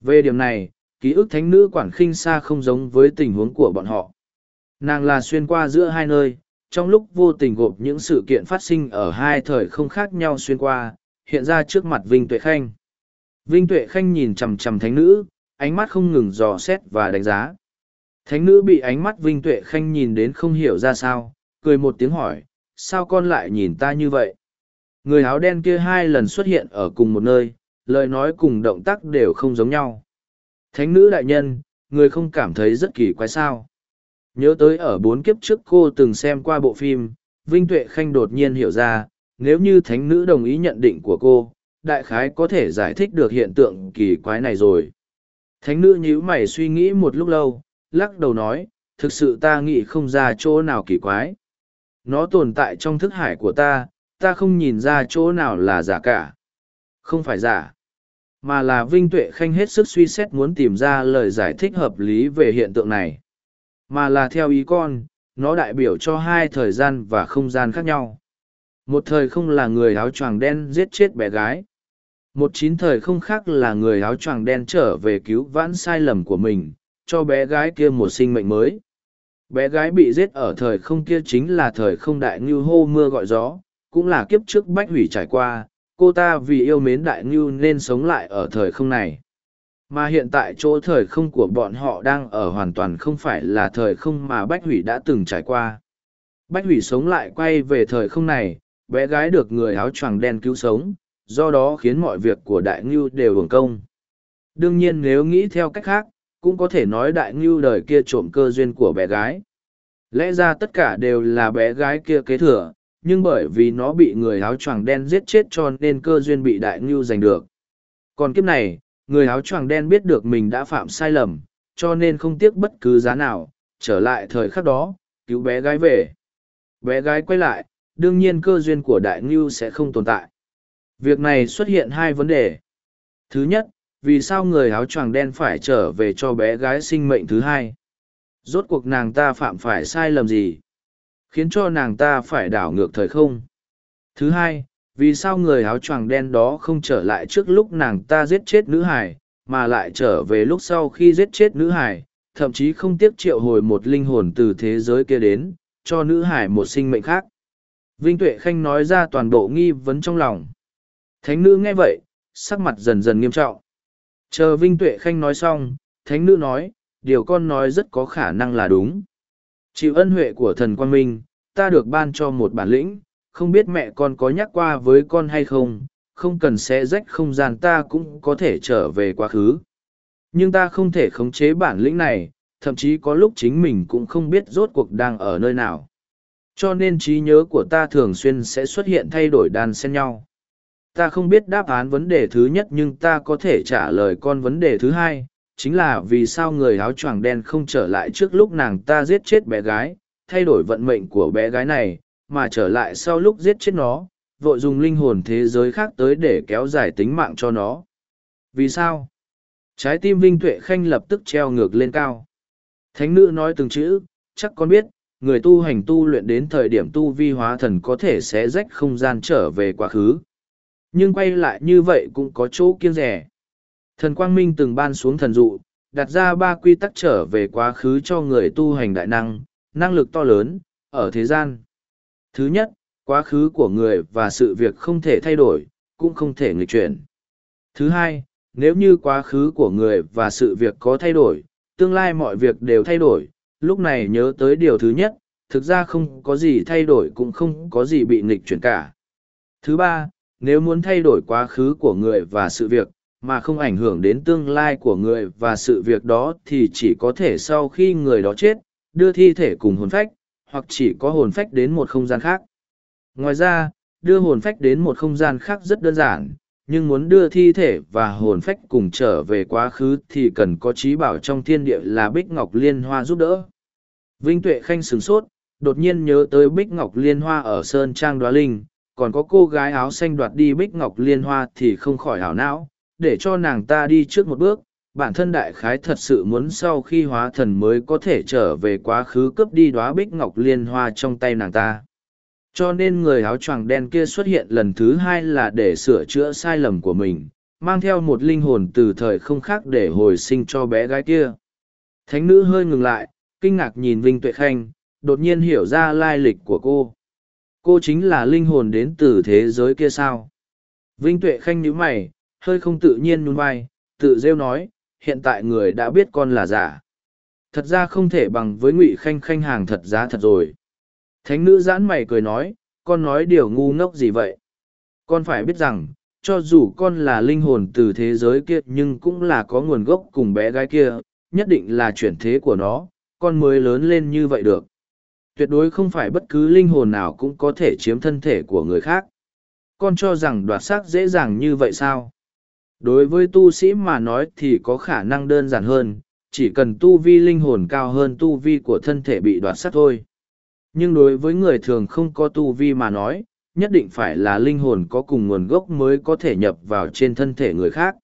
Về điểm này, ký ức thánh nữ quản khinh xa không giống với tình huống của bọn họ. Nàng là xuyên qua giữa hai nơi, trong lúc vô tình gộp những sự kiện phát sinh ở hai thời không khác nhau xuyên qua, hiện ra trước mặt Vinh Tuệ Khanh. Vinh Tuệ Khanh nhìn chằm chằm thánh nữ, ánh mắt không ngừng dò xét và đánh giá. Thánh nữ bị ánh mắt Vinh Tuệ Khanh nhìn đến không hiểu ra sao, cười một tiếng hỏi, sao con lại nhìn ta như vậy? Người áo đen kia hai lần xuất hiện ở cùng một nơi, lời nói cùng động tác đều không giống nhau. Thánh nữ đại nhân, người không cảm thấy rất kỳ quái sao. Nhớ tới ở bốn kiếp trước cô từng xem qua bộ phim, Vinh Tuệ Khanh đột nhiên hiểu ra, nếu như thánh nữ đồng ý nhận định của cô, đại khái có thể giải thích được hiện tượng kỳ quái này rồi. Thánh nữ nhíu mày suy nghĩ một lúc lâu, lắc đầu nói, thực sự ta nghĩ không ra chỗ nào kỳ quái. Nó tồn tại trong thức hải của ta, ta không nhìn ra chỗ nào là giả cả. Không phải giả, mà là Vinh Tuệ Khanh hết sức suy xét muốn tìm ra lời giải thích hợp lý về hiện tượng này. Mà là theo ý con, nó đại biểu cho hai thời gian và không gian khác nhau. Một thời không là người áo choàng đen giết chết bé gái. Một chín thời không khác là người áo choàng đen trở về cứu vãn sai lầm của mình, cho bé gái kia một sinh mệnh mới. Bé gái bị giết ở thời không kia chính là thời không đại ngưu hô mưa gọi gió, cũng là kiếp trước bách hủy trải qua, cô ta vì yêu mến đại ngưu nên sống lại ở thời không này. Mà hiện tại chỗ thời không của bọn họ đang ở hoàn toàn không phải là thời không mà bách hủy đã từng trải qua. Bách hủy sống lại quay về thời không này, bé gái được người áo choàng đen cứu sống, do đó khiến mọi việc của đại ngưu đều hưởng công. Đương nhiên nếu nghĩ theo cách khác, cũng có thể nói đại ngưu đời kia trộm cơ duyên của bé gái. Lẽ ra tất cả đều là bé gái kia kế thừa, nhưng bởi vì nó bị người áo choàng đen giết chết cho nên cơ duyên bị đại ngưu giành được. Còn kiếp này, người áo choàng đen biết được mình đã phạm sai lầm, cho nên không tiếc bất cứ giá nào, trở lại thời khắc đó, cứu bé gái về. Bé gái quay lại, đương nhiên cơ duyên của đại ngưu sẽ không tồn tại. Việc này xuất hiện hai vấn đề. Thứ nhất, vì sao người áo choàng đen phải trở về cho bé gái sinh mệnh thứ hai? Rốt cuộc nàng ta phạm phải sai lầm gì? khiến cho nàng ta phải đảo ngược thời không. Thứ hai, vì sao người áo choàng đen đó không trở lại trước lúc nàng ta giết chết nữ hải, mà lại trở về lúc sau khi giết chết nữ hải, thậm chí không tiếc triệu hồi một linh hồn từ thế giới kia đến, cho nữ hải một sinh mệnh khác. Vinh Tuệ Khanh nói ra toàn bộ nghi vấn trong lòng. Thánh nữ nghe vậy, sắc mặt dần dần nghiêm trọng. Chờ Vinh Tuệ Khanh nói xong, thánh nữ nói, điều con nói rất có khả năng là đúng. Chịu ân huệ của thần quan minh, ta được ban cho một bản lĩnh, không biết mẹ con có nhắc qua với con hay không, không cần xé rách không gian ta cũng có thể trở về quá khứ. Nhưng ta không thể khống chế bản lĩnh này, thậm chí có lúc chính mình cũng không biết rốt cuộc đang ở nơi nào. Cho nên trí nhớ của ta thường xuyên sẽ xuất hiện thay đổi đàn xen nhau ta không biết đáp án vấn đề thứ nhất nhưng ta có thể trả lời con vấn đề thứ hai, chính là vì sao người áo choàng đen không trở lại trước lúc nàng ta giết chết bé gái, thay đổi vận mệnh của bé gái này, mà trở lại sau lúc giết chết nó, vội dùng linh hồn thế giới khác tới để kéo dài tính mạng cho nó. Vì sao? Trái tim vinh tuệ khanh lập tức treo ngược lên cao. Thánh nữ nói từng chữ, chắc con biết, người tu hành tu luyện đến thời điểm tu vi hóa thần có thể sẽ rách không gian trở về quá khứ nhưng quay lại như vậy cũng có chỗ kiêng rẻ. Thần quang minh từng ban xuống thần dụ, đặt ra ba quy tắc trở về quá khứ cho người tu hành đại năng năng lực to lớn, ở thế gian. Thứ nhất, quá khứ của người và sự việc không thể thay đổi, cũng không thể nghịch chuyển. Thứ hai, nếu như quá khứ của người và sự việc có thay đổi, tương lai mọi việc đều thay đổi, lúc này nhớ tới điều thứ nhất, thực ra không có gì thay đổi cũng không có gì bị nghịch chuyển cả. Thứ ba nếu muốn thay đổi quá khứ của người và sự việc, mà không ảnh hưởng đến tương lai của người và sự việc đó thì chỉ có thể sau khi người đó chết, đưa thi thể cùng hồn phách, hoặc chỉ có hồn phách đến một không gian khác. Ngoài ra, đưa hồn phách đến một không gian khác rất đơn giản, nhưng muốn đưa thi thể và hồn phách cùng trở về quá khứ thì cần có trí bảo trong thiên địa là bích ngọc liên hoa giúp đỡ. Vinh tuệ khanh sửng sốt, đột nhiên nhớ tới bích ngọc liên hoa ở sơn trang đoá linh còn có cô gái áo xanh đoạt đi bích ngọc liên hoa thì không khỏi hảo não, để cho nàng ta đi trước một bước, bản thân đại khái thật sự muốn sau khi hóa thần mới có thể trở về quá khứ cướp đi đoá bích ngọc liên hoa trong tay nàng ta. Cho nên người áo choàng đen kia xuất hiện lần thứ hai là để sửa chữa sai lầm của mình, mang theo một linh hồn từ thời không khác để hồi sinh cho bé gái kia. Thánh nữ hơi ngừng lại, kinh ngạc nhìn vinh tuệ khanh, đột nhiên hiểu ra lai lịch của cô cô chính là linh hồn đến từ thế giới kia sao? Vinh tuệ khanh nhíu mày, hơi không tự nhiên nhún vai, tự rêu nói, hiện tại người đã biết con là giả. Thật ra không thể bằng với ngụy khanh khanh hàng thật giá thật rồi. Thánh nữ giãn mày cười nói, con nói điều ngu ngốc gì vậy? Con phải biết rằng, cho dù con là linh hồn từ thế giới kia nhưng cũng là có nguồn gốc cùng bé gái kia, nhất định là chuyển thế của nó, con mới lớn lên như vậy được tuyệt đối không phải bất cứ linh hồn nào cũng có thể chiếm thân thể của người khác. Con cho rằng đoạt xác dễ dàng như vậy sao? Đối với tu sĩ mà nói thì có khả năng đơn giản hơn, chỉ cần tu vi linh hồn cao hơn tu vi của thân thể bị đoạt xác thôi. Nhưng đối với người thường không có tu vi mà nói, nhất định phải là linh hồn có cùng nguồn gốc mới có thể nhập vào trên thân thể người khác.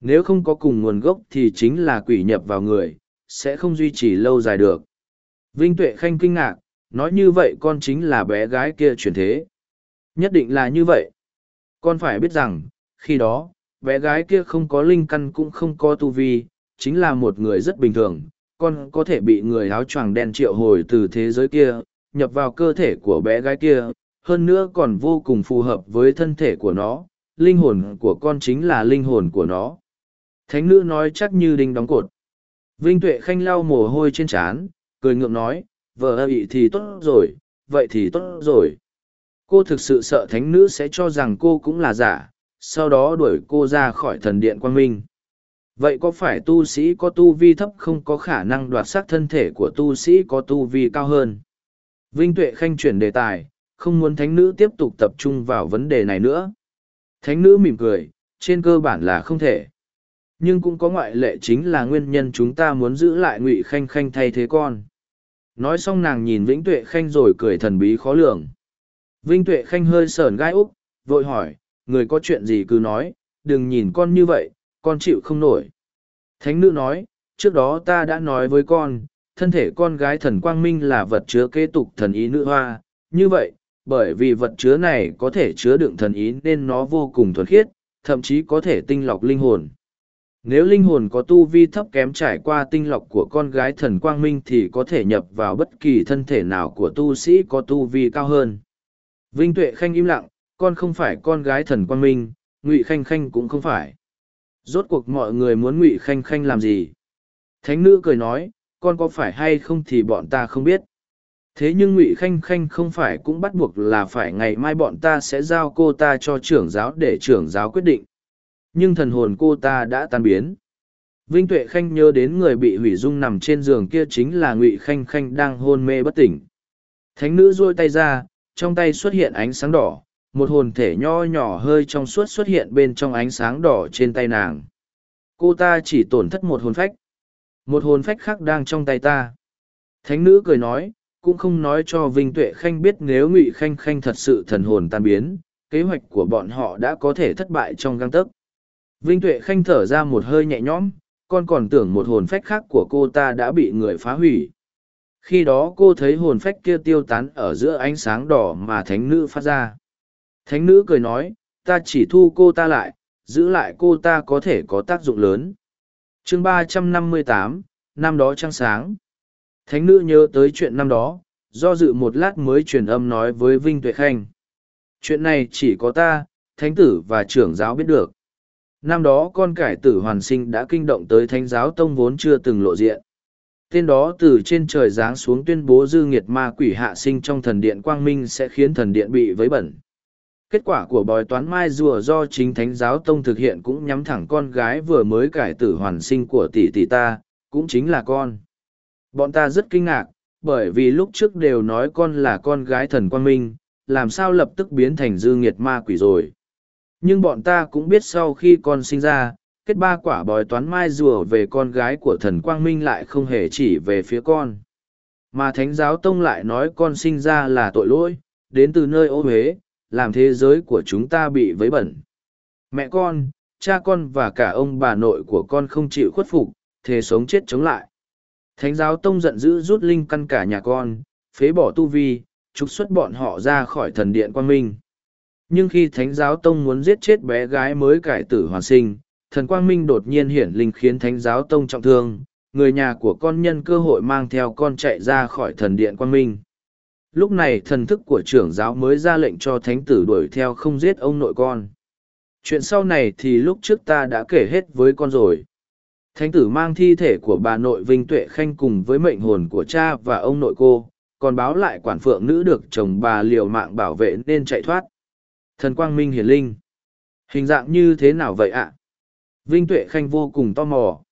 Nếu không có cùng nguồn gốc thì chính là quỷ nhập vào người, sẽ không duy trì lâu dài được vinh tuệ khanh kinh ngạc, nói như vậy con chính là bé gái kia chuyển thế. Nhất định là như vậy. Con phải biết rằng, khi đó, bé gái kia không có linh căn cũng không có tu vi, chính là một người rất bình thường. Con có thể bị người áo choàng đen triệu hồi từ thế giới kia, nhập vào cơ thể của bé gái kia, hơn nữa còn vô cùng phù hợp với thân thể của nó. Linh hồn của con chính là linh hồn của nó. Thánh nữ nói chắc như đinh đóng cột. Vinh tuệ khanh lau mồ hôi trên trán cười ngượng nói, vợ ơ ị thì tốt rồi, vậy thì tốt rồi. Cô thực sự sợ thánh nữ sẽ cho rằng cô cũng là giả, sau đó đuổi cô ra khỏi thần điện quang minh. Vậy có phải tu sĩ có tu vi thấp không có khả năng đoạt xác thân thể của tu sĩ có tu vi cao hơn? Vinh tuệ khanh chuyển đề tài, không muốn thánh nữ tiếp tục tập trung vào vấn đề này nữa. Thánh nữ mỉm cười, trên cơ bản là không thể nhưng cũng có ngoại lệ chính là nguyên nhân chúng ta muốn giữ lại ngụy khanh khanh thay thế con. Nói xong nàng nhìn vĩnh tuệ khanh rồi cười thần bí khó lường. Vinh tuệ khanh hơi sờn gai úc, vội hỏi, người có chuyện gì cứ nói, đừng nhìn con như vậy, con chịu không nổi. Thánh nữ nói, trước đó ta đã nói với con, thân thể con gái thần quang minh là vật chứa kế tục thần ý nữ hoa. Như vậy, bởi vì vật chứa này có thể chứa đựng thần ý nên nó vô cùng thuần khiết, thậm chí có thể tinh lọc linh hồn nếu linh hồn có tu vi thấp kém trải qua tinh lọc của con gái thần quang minh thì có thể nhập vào bất kỳ thân thể nào của tu sĩ có tu vi cao hơn. Vinh tuệ khanh im lặng, con không phải con gái thần quang minh, ngụy khanh khanh cũng không phải. Rốt cuộc mọi người muốn ngụy khanh khanh làm gì? Thánh nữ cười nói, con có phải hay không thì bọn ta không biết. Thế nhưng ngụy khanh khanh không phải cũng bắt buộc là phải ngày mai bọn ta sẽ giao cô ta cho trưởng giáo để trưởng giáo quyết định nhưng thần hồn cô ta đã tan biến. Vinh tuệ khanh nhớ đến người bị hủy dung nằm trên giường kia chính là ngụy khanh khanh đang hôn mê bất tỉnh. Thánh nữ duỗi tay ra, trong tay xuất hiện ánh sáng đỏ, một hồn thể nho nhỏ hơi trong suốt xuất hiện bên trong ánh sáng đỏ trên tay nàng. Cô ta chỉ tổn thất một hồn phách. Một hồn phách khác đang trong tay ta. Thánh nữ cười nói, cũng không nói cho vinh tuệ khanh biết nếu ngụy khanh khanh thật sự thần hồn tan biến, kế hoạch của bọn họ đã có thể thất bại trong găng tấc vinh tuệ khanh thở ra một hơi nhẹ nhõm, con còn tưởng một hồn phách khác của cô ta đã bị người phá hủy. Khi đó cô thấy hồn phách kia tiêu tán ở giữa ánh sáng đỏ mà thánh nữ phát ra. Thánh nữ cười nói, ta chỉ thu cô ta lại, giữ lại cô ta có thể có tác dụng lớn. Chương ba trăm năm mươi tám, năm đó trăng sáng. Thánh nữ nhớ tới chuyện năm đó, do dự một lát mới truyền âm nói với vinh tuệ khanh. Chuyện này chỉ có ta, thánh tử và trưởng giáo biết được năm đó con cải tử hoàn sinh đã kinh động tới thánh giáo tông vốn chưa từng lộ diện. Tên đó từ trên trời giáng xuống tuyên bố dư nghiệt ma quỷ hạ sinh trong thần điện quang minh sẽ khiến thần điện bị vấy bẩn. Kết quả của bói toán mai rùa do chính thánh giáo tông thực hiện cũng nhắm thẳng con gái vừa mới cải tử hoàn sinh của tỷ tỷ ta, cũng chính là con. Bọn ta rất kinh ngạc, bởi vì lúc trước đều nói con là con gái thần quang minh, làm sao lập tức biến thành dư nghiệt ma quỷ rồi? Nhưng bọn ta cũng biết sau khi con sinh ra, kết ba quả bói toán mai rùa về con gái của thần quang minh lại không hề chỉ về phía con. Mà thánh giáo tông lại nói con sinh ra là tội lỗi, đến từ nơi ô huế, làm thế giới của chúng ta bị vấy bẩn. Mẹ con, cha con và cả ông bà nội của con không chịu khuất phục thế sống chết chống lại. Thánh giáo tông giận dữ rút linh căn cả nhà con, phế bỏ tu vi, trục xuất bọn họ ra khỏi thần điện quang minh nhưng khi thánh giáo tông muốn giết chết bé gái mới cải tử hoàn sinh, thần quang minh đột nhiên hiển linh khiến thánh giáo tông trọng thương, người nhà của con nhân cơ hội mang theo con chạy ra khỏi thần điện quang minh. Lúc này thần thức của trưởng giáo mới ra lệnh cho thánh tử đuổi theo không giết ông nội con. Chuyện sau này thì lúc trước ta đã kể hết với con rồi. Thánh tử mang thi thể của bà nội vinh tuệ khanh cùng với mệnh hồn của cha và ông nội cô, còn báo lại quản phượng nữ được chồng bà liều mạng bảo vệ nên chạy thoát thần quang minh hiển linh. Hình dạng như thế nào vậy ạ? Vinh tuệ khanh vô cùng tò mò.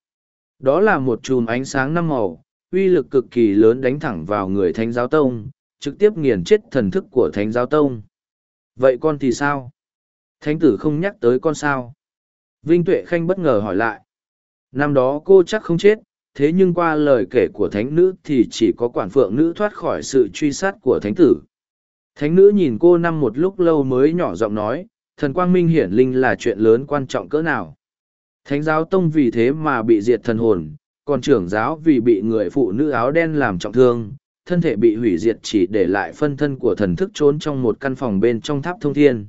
Đó là một chùm ánh sáng năm màu, uy lực cực kỳ lớn đánh thẳng vào người thánh giáo tông, trực tiếp nghiền chết thần thức của thánh giáo tông. Vậy con thì sao? Thánh tử không nhắc tới con sao? Vinh tuệ khanh bất ngờ hỏi lại. Năm đó cô chắc không chết, thế nhưng qua lời kể của thánh nữ thì chỉ có quản phượng nữ thoát khỏi sự truy sát của thánh tử thánh nữ nhìn cô năm một lúc lâu mới nhỏ giọng nói, thần quang minh hiển linh là chuyện lớn quan trọng cỡ nào. Thánh giáo tông vì thế mà bị diệt thần hồn, còn trưởng giáo vì bị người phụ nữ áo đen làm trọng thương, thân thể bị hủy diệt chỉ để lại phân thân của thần thức trốn trong một căn phòng bên trong tháp thông thiên.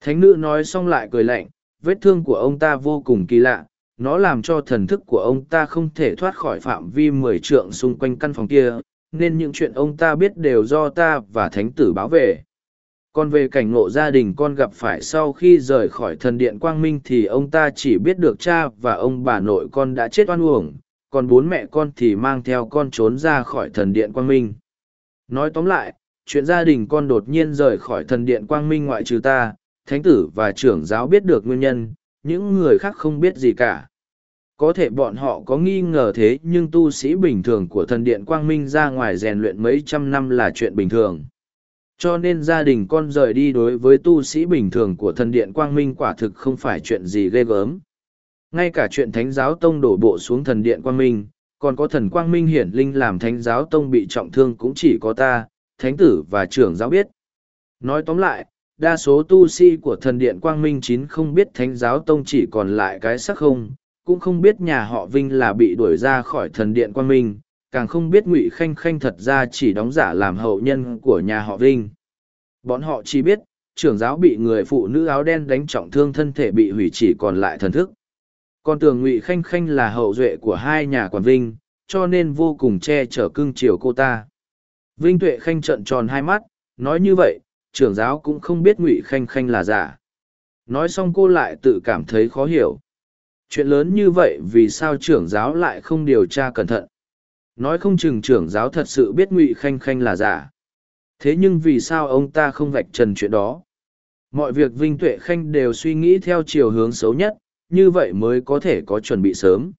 Thánh nữ nói xong lại cười lạnh, vết thương của ông ta vô cùng kỳ lạ, nó làm cho thần thức của ông ta không thể thoát khỏi phạm vi mười trượng xung quanh căn phòng kia nên những chuyện ông ta biết đều do ta và thánh tử báo về. Còn về cảnh ngộ gia đình con gặp phải sau khi rời khỏi thần điện quang minh thì ông ta chỉ biết được cha và ông bà nội con đã chết oan uổng, còn bốn mẹ con thì mang theo con trốn ra khỏi thần điện quang minh. Nói tóm lại, chuyện gia đình con đột nhiên rời khỏi thần điện quang minh ngoại trừ ta, thánh tử và trưởng giáo biết được nguyên nhân, những người khác không biết gì cả có thể bọn họ có nghi ngờ thế nhưng tu sĩ bình thường của thần điện quang minh ra ngoài rèn luyện mấy trăm năm là chuyện bình thường. Cho nên gia đình con rời đi đối với tu sĩ bình thường của thần điện quang minh quả thực không phải chuyện gì ghê gớm. Ngay cả chuyện thánh giáo tông đổ bộ xuống thần điện quang minh, còn có thần quang minh hiển linh làm thánh giáo tông bị trọng thương cũng chỉ có ta, thánh tử và trưởng giáo biết. Nói tóm lại, đa số tu sĩ của thần điện quang minh chín không biết thánh giáo tông chỉ còn lại cái sắc không cũng không biết nhà họ vinh là bị đuổi ra khỏi thần điện quan minh, càng không biết ngụy khanh khanh thật ra chỉ đóng giả làm hậu nhân của nhà họ vinh. Bọn họ chỉ biết, trưởng giáo bị người phụ nữ áo đen đánh trọng thương thân thể bị hủy chỉ còn lại thần thức. Còn tưởng ngụy khanh khanh là hậu duệ của hai nhà quản vinh, cho nên vô cùng che chở cưng chiều cô ta. Vinh tuệ khanh trợn tròn hai mắt, nói như vậy, trưởng giáo cũng không biết ngụy khanh khanh là giả. Nói xong cô lại tự cảm thấy khó hiểu chuyện lớn như vậy vì sao trưởng giáo lại không điều tra cẩn thận? Nói không chừng trưởng giáo thật sự biết ngụy khanh khanh là giả. Thế nhưng vì sao ông ta không vạch trần chuyện đó? Mọi việc vinh tuệ khanh đều suy nghĩ theo chiều hướng xấu nhất như vậy mới có thể có chuẩn bị sớm.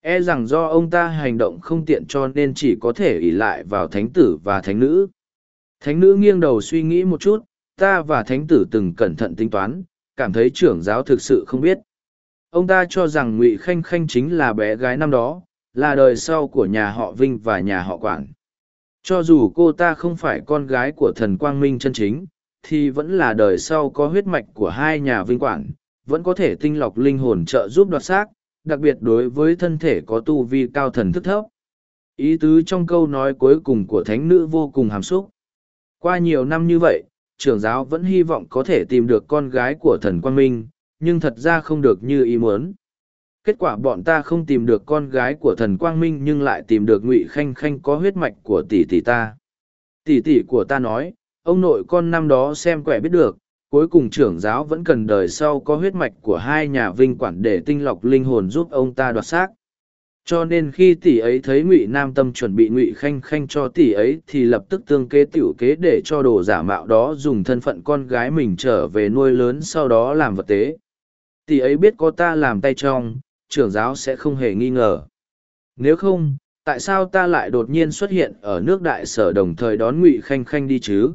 E rằng do ông ta hành động không tiện cho nên chỉ có thể ỉ lại vào thánh tử và thánh nữ. Thánh nữ nghiêng đầu suy nghĩ một chút ta và thánh tử từng cẩn thận tính toán, cảm thấy trưởng giáo thực sự không biết. Ông ta cho rằng Ngụy Khanh Khanh chính là bé gái năm đó, là đời sau của nhà họ Vinh và nhà họ Quản. Cho dù cô ta không phải con gái của thần Quang Minh chân chính, thì vẫn là đời sau có huyết mạch của hai nhà Vinh Quản, vẫn có thể tinh lọc linh hồn trợ giúp đoạt xác, đặc biệt đối với thân thể có tu vi cao thần thức thấp. Ý tứ trong câu nói cuối cùng của thánh nữ vô cùng hàm xúc. Qua nhiều năm như vậy, trưởng giáo vẫn hy vọng có thể tìm được con gái của thần Quang Minh, nhưng thật ra không được như ý muốn. Kết quả bọn ta không tìm được con gái của thần Quang Minh nhưng lại tìm được Ngụy Khanh Khanh có huyết mạch của tỷ tỷ ta. Tỷ tỷ của ta nói, ông nội con năm đó xem quẻ biết được, cuối cùng trưởng giáo vẫn cần đời sau có huyết mạch của hai nhà vinh quản để tinh lọc linh hồn giúp ông ta đoạt xác cho nên khi tỷ ấy thấy ngụy nam tâm chuẩn bị ngụy khanh khanh cho tỷ ấy thì lập tức tương kế t i ể u kế để cho đồ giả mạo đó dùng thân phận con gái mình trở về nuôi lớn sau đó làm vật tế tỷ ấy biết có ta làm tay trong, trưởng giáo sẽ không hề nghi ngờ. Nếu không, tại sao ta lại đột nhiên xuất hiện ở nước đại sở đồng thời đón ngụy khanh khanh đi chứ?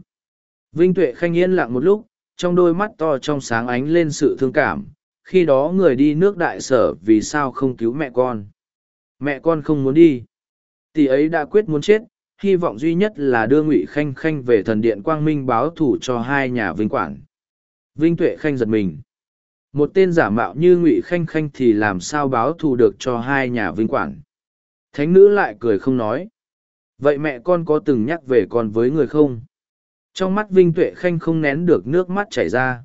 Vinh tuệ khanh yên lặng một lúc, trong đôi mắt to trong sáng ánh lên sự thương cảm, khi đó người đi nước đại sở vì sao không cứu mẹ con? Mẹ con không muốn đi. Tỷ ấy đã quyết muốn chết, hy vọng duy nhất là đưa ngụy khanh khanh về thần điện quang minh báo thủ cho hai nhà vinh quản vinh tuệ khanh giật mình một tên giả mạo như ngụy khanh khanh thì làm sao báo thù được cho hai nhà vinh quản thánh nữ lại cười không nói vậy mẹ con có từng nhắc về con với người không trong mắt Vinh Tuệ Khanh không nén được nước mắt chảy ra.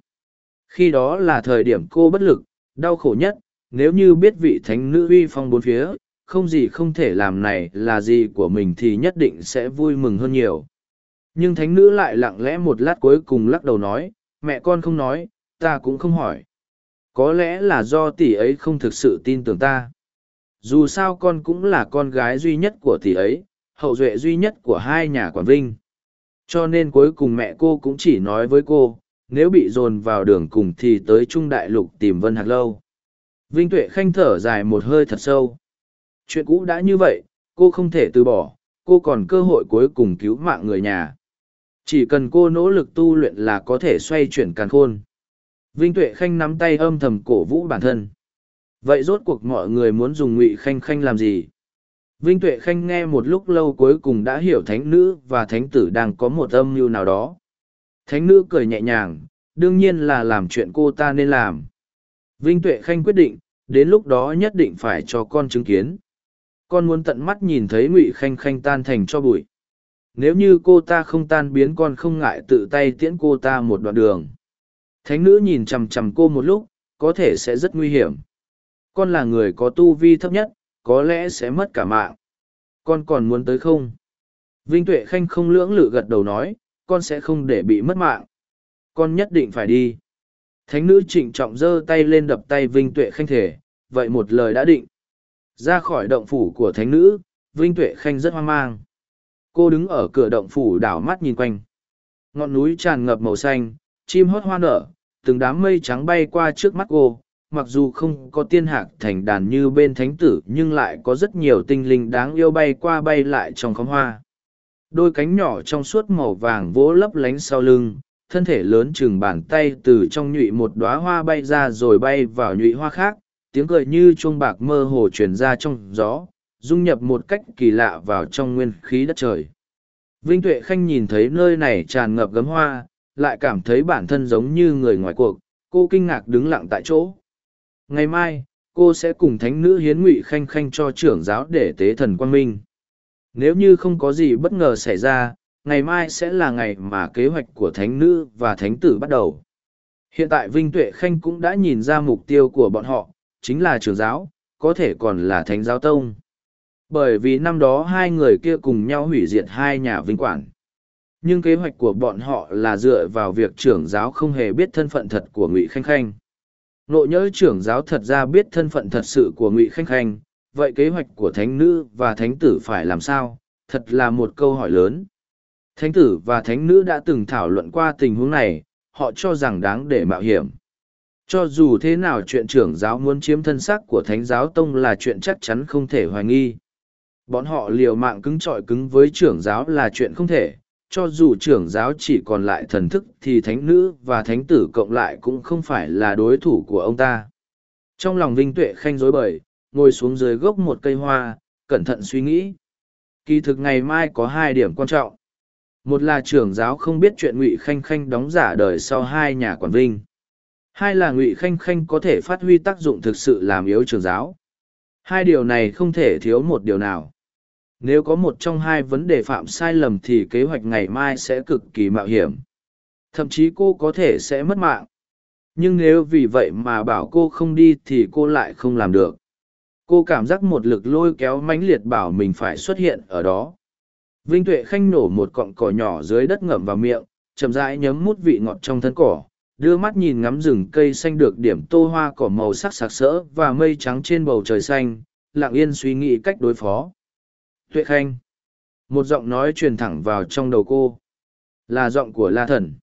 Khi đó là thời điểm cô bất lực, đau khổ nhất, nếu như biết vị thánh nữ uy phong bốn phía, không gì không thể làm này là gì của mình thì nhất định sẽ vui mừng hơn nhiều. Nhưng thánh nữ lại lặng lẽ một lát cuối cùng lắc đầu nói, mẹ con không nói, ta cũng không hỏi. Có lẽ là do tỷ ấy không thực sự tin tưởng ta. Dù sao con cũng là con gái duy nhất của tỷ ấy, hậu duệ duy nhất của hai nhà quản vinh. Cho nên cuối cùng mẹ cô cũng chỉ nói với cô nếu bị dồn vào đường cùng thì tới trung đại lục tìm vân hạc lâu. Vinh tuệ khanh thở dài một hơi thật sâu. Chuyện cũ đã như vậy cô không thể từ bỏ cô còn cơ hội cuối cùng cứu mạng người nhà. Chỉ cần cô nỗ lực tu luyện là có thể xoay chuyển càn khôn vinh tuệ khanh nắm tay âm thầm cổ vũ bản thân vậy rốt cuộc mọi người muốn dùng ngụy khanh khanh làm gì Vinh Tuệ Khanh nghe một lúc lâu cuối cùng đã hiểu thánh nữ và thánh tử đang có một âm mưu nào đó. Thánh nữ cười nhẹ nhàng, đương nhiên là làm chuyện cô ta nên làm. Vinh Tuệ Khanh quyết định, đến lúc đó nhất định phải cho con chứng kiến. Con muốn tận mắt nhìn thấy Ngụy Khanh Khanh tan thành cho bụi. Nếu như cô ta không tan biến con không ngại tự tay tiễn cô ta một đoạn đường. Thánh nữ nhìn chằm chằm cô một lúc, có thể sẽ rất nguy hiểm. Con là người có tu vi thấp nhất, có lẽ sẽ mất cả mạng. Con còn muốn tới không? Vinh Tuệ Khanh không lưỡng lự gật đầu nói, con sẽ không để bị mất mạng. Con nhất định phải đi. Thánh nữ trịnh trọng giơ tay lên đập tay Vinh Tuệ Khanh thể, vậy một lời đã định. Ra khỏi động phủ của thánh nữ, Vinh Tuệ Khanh rất hoang mang. Cô đứng ở cửa động phủ đảo mắt nhìn quanh. Ngọn núi tràn ngập màu xanh, chim hót hoa nở, từng đám mây trắng bay qua trước mắt cô, mặc dù không có tiên hạc thành đàn như bên thánh tử nhưng lại có rất nhiều tinh linh đáng yêu bay qua bay lại trong khóm hoa. Đôi cánh nhỏ trong suốt màu vàng vỗ lấp lánh sau lưng thân thể lớn chừng bàn tay từ trong nhụy một đoá hoa bay ra rồi bay vào nhụy hoa khác tiếng cười như chuông bạc mơ hồ truyền ra trong gió dung nhập một cách kỳ lạ vào trong nguyên khí đất trời. Vinh tuệ khanh nhìn thấy nơi này tràn ngập gấm hoa lại cảm thấy bản thân giống như người ngoài cuộc, cô kinh ngạc đứng lặng tại chỗ. Ngày mai, cô sẽ cùng thánh nữ hiến ngụy khanh khanh cho trưởng giáo để tế thần quang minh. Nếu như không có gì bất ngờ xảy ra, ngày mai sẽ là ngày mà kế hoạch của thánh nữ và thánh tử bắt đầu. Hiện tại vinh tuệ khanh cũng đã nhìn ra mục tiêu của bọn họ, chính là trưởng giáo, có thể còn là thánh giáo tông. Bởi vì năm đó hai người kia cùng nhau hủy diệt hai nhà vinh quản nhưng kế hoạch của bọn họ là dựa vào việc trưởng giáo không hề biết thân phận thật của ngụy khanh khanh Nộ nhớ trưởng giáo thật ra biết thân phận thật sự của Ngụy Khanh Khanh, vậy kế hoạch của thánh nữ và thánh tử phải làm sao? Thật là một câu hỏi lớn. Thánh tử và thánh nữ đã từng thảo luận qua tình huống này, họ cho rằng đáng để mạo hiểm. Cho dù thế nào chuyện trưởng giáo muốn chiếm thân xác của thánh giáo tông là chuyện chắc chắn không thể hoài nghi. Bọn họ liều mạng cứng trọi cứng với trưởng giáo là chuyện không thể, cho dù trưởng giáo chỉ còn lại thần thức thì thánh nữ và thánh tử cộng lại cũng không phải là đối thủ của ông ta. Trong lòng Vinh Tuệ Khanh rối bời, ngồi xuống dưới gốc một cây hoa, cẩn thận suy nghĩ. Kỳ thực ngày mai có hai điểm quan trọng. Một là trưởng giáo không biết chuyện Ngụy Khanh Khanh đóng giả đời sau hai nhà quản vinh. Hai là Ngụy Khanh Khanh có thể phát huy tác dụng thực sự làm yếu trưởng giáo. Hai điều này không thể thiếu một điều nào. Nếu có một trong hai vấn đề phạm sai lầm thì kế hoạch ngày mai sẽ cực kỳ mạo hiểm. Thậm chí cô có thể sẽ mất mạng. Nhưng nếu vì vậy mà bảo cô không đi thì cô lại không làm được. Cô cảm giác một lực lôi kéo mãnh liệt bảo mình phải xuất hiện ở đó. Vinh Tuệ Khanh nổ một cọng cỏ nhỏ dưới đất ngậm vào miệng, chậm rãi nhấm mút vị ngọt trong thân cỏ, đưa mắt nhìn ngắm rừng cây xanh được điểm tô hoa cỏ màu sắc sặc sỡ và mây trắng trên bầu trời xanh, lặng yên suy nghĩ cách đối phó. Tuệ Khanh. Một giọng nói truyền thẳng vào trong đầu cô. Là giọng của La Thần.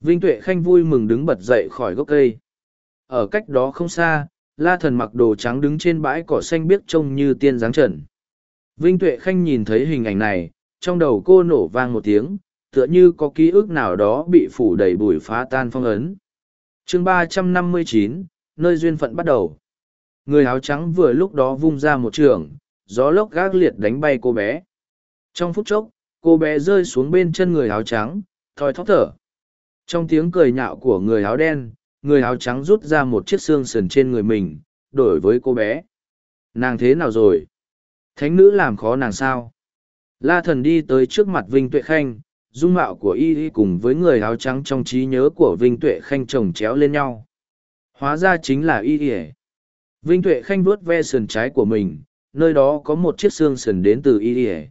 Vinh Tuệ Khanh vui mừng đứng bật dậy khỏi gốc cây. Ở cách đó không xa, La Thần mặc đồ trắng đứng trên bãi cỏ xanh biếc trông như tiên dáng trần. Vinh Tuệ Khanh nhìn thấy hình ảnh này, trong đầu cô nổ vang một tiếng, tựa như có ký ức nào đó bị phủ đầy bụi phá tan phong ấn. chương ba trăm năm mươi chín, nơi duyên phận bắt đầu. Người áo trắng vừa lúc đó vung ra một trường, gió lốc gác liệt đánh bay cô bé. Trong phút chốc, cô bé rơi xuống bên chân người áo trắng, thoi thóp thở. Trong tiếng cười nhạo của người áo đen, người áo trắng rút ra một chiếc xương sườn trên người mình, đổi với cô bé. Nàng thế nào rồi? Thánh nữ làm khó nàng sao? La thần đi tới trước mặt Vinh Tuệ Khanh, dung mạo của y y cùng với người áo trắng trong trí nhớ của Vinh Tuệ Khanh chồng chéo lên nhau. Hóa ra chính là y y Vinh Tuệ Khanh vuốt ve sườn trái của mình, nơi đó có một chiếc xương sườn đến từ y ỉa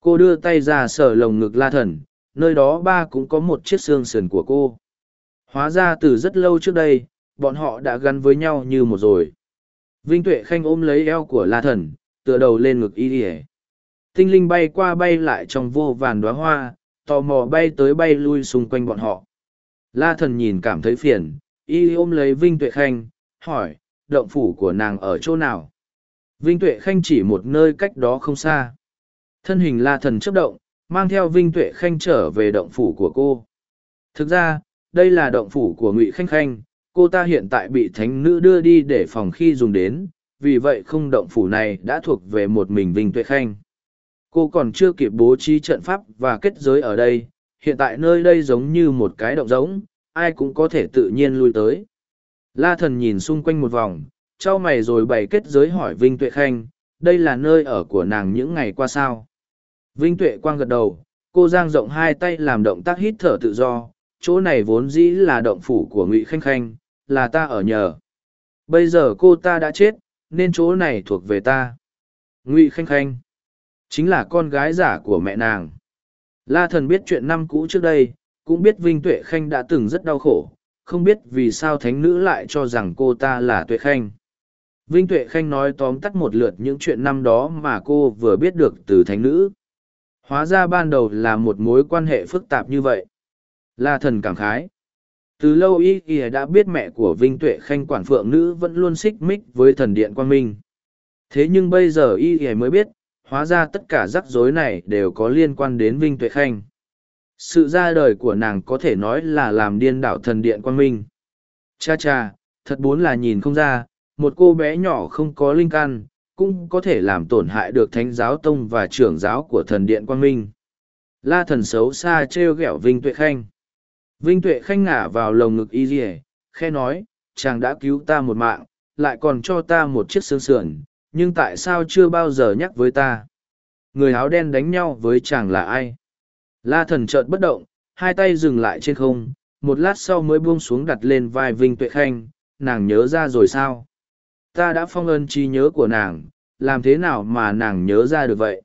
Cô đưa tay ra sờ lồng ngực la thần, nơi đó ba cũng có một chiếc xương sườn của cô. Hóa ra từ rất lâu trước đây, bọn họ đã gắn với nhau như một rồi. Vinh Tuệ Khanh ôm lấy eo của la thần, tựa đầu lên ngực y ỉa tinh linh bay qua bay lại trong vô vàn đoá hoa tò mò bay tới bay lui xung quanh bọn họ la thần nhìn cảm thấy phiền y ôm lấy vinh tuệ khanh hỏi động phủ của nàng ở chỗ nào vinh tuệ khanh chỉ một nơi cách đó không xa. Thân hình la thần chấp động, mang theo vinh tuệ khanh trở về động phủ của cô. Thực ra, đây là động phủ của ngụy khanh khanh, cô ta hiện tại bị thánh nữ đưa đi để phòng khi dùng đến, vì vậy không động phủ này đã thuộc về một mình vinh tuệ khanh. Cô còn chưa kịp bố trí trận pháp và kết giới ở đây, hiện tại nơi đây giống như một cái động rỗng, ai cũng có thể tự nhiên lui tới. La thần nhìn xung quanh một vòng t mày rồi bày kết giới hỏi vinh tuệ khanh đây là nơi ở của nàng những ngày qua sao vinh tuệ quang gật đầu cô giang rộng hai tay làm động tác hít thở tự do chỗ này vốn dĩ là động phủ của ngụy khanh khanh là ta ở nhờ bây giờ cô ta đã chết nên chỗ này thuộc về ta ngụy khanh khanh Chính là con gái giả của mẹ nàng. La thần biết chuyện năm cũ trước đây, cũng biết Vinh Tuệ Khanh đã từng rất đau khổ, không biết vì sao thánh nữ lại cho rằng cô ta là Tuệ Khanh. Vinh Tuệ Khanh nói tóm tắt một lượt những chuyện năm đó mà cô vừa biết được từ thánh nữ. Hóa ra ban đầu là một mối quan hệ phức tạp như vậy. La thần cảm khái. Từ lâu y kìa đã biết mẹ của Vinh Tuệ Khanh quản phượng nữ vẫn luôn xích mích với thần điện quang minh. Thế nhưng bây giờ y kìa mới biết, hóa ra tất cả rắc rối này đều có liên quan đến Vinh Tuệ Khanh. Sự ra đời của nàng có thể nói là làm điên đảo thần điện quan minh. Cha cha, thật bốn là nhìn không ra, một cô bé nhỏ không có linh căn, cũng có thể làm tổn hại được thánh giáo tông và trưởng giáo của thần điện quang minh. La thần xấu xa trêu ghẹo Vinh Tuệ Khanh. Vinh Tuệ Khanh ngả vào lồng ngực y dỉa khe nói, chàng đã cứu ta một mạng, lại còn cho ta một chiếc xương sườn, nhưng tại sao chưa bao giờ nhắc với ta người áo đen đánh nhau với chàng là ai la thần chợt bất động hai tay dừng lại trên không một lát sau mới buông xuống đặt lên vai vinh tuệ khanh nàng nhớ ra rồi sao ta đã phong ơn trí nhớ của nàng làm thế nào mà nàng nhớ ra được vậy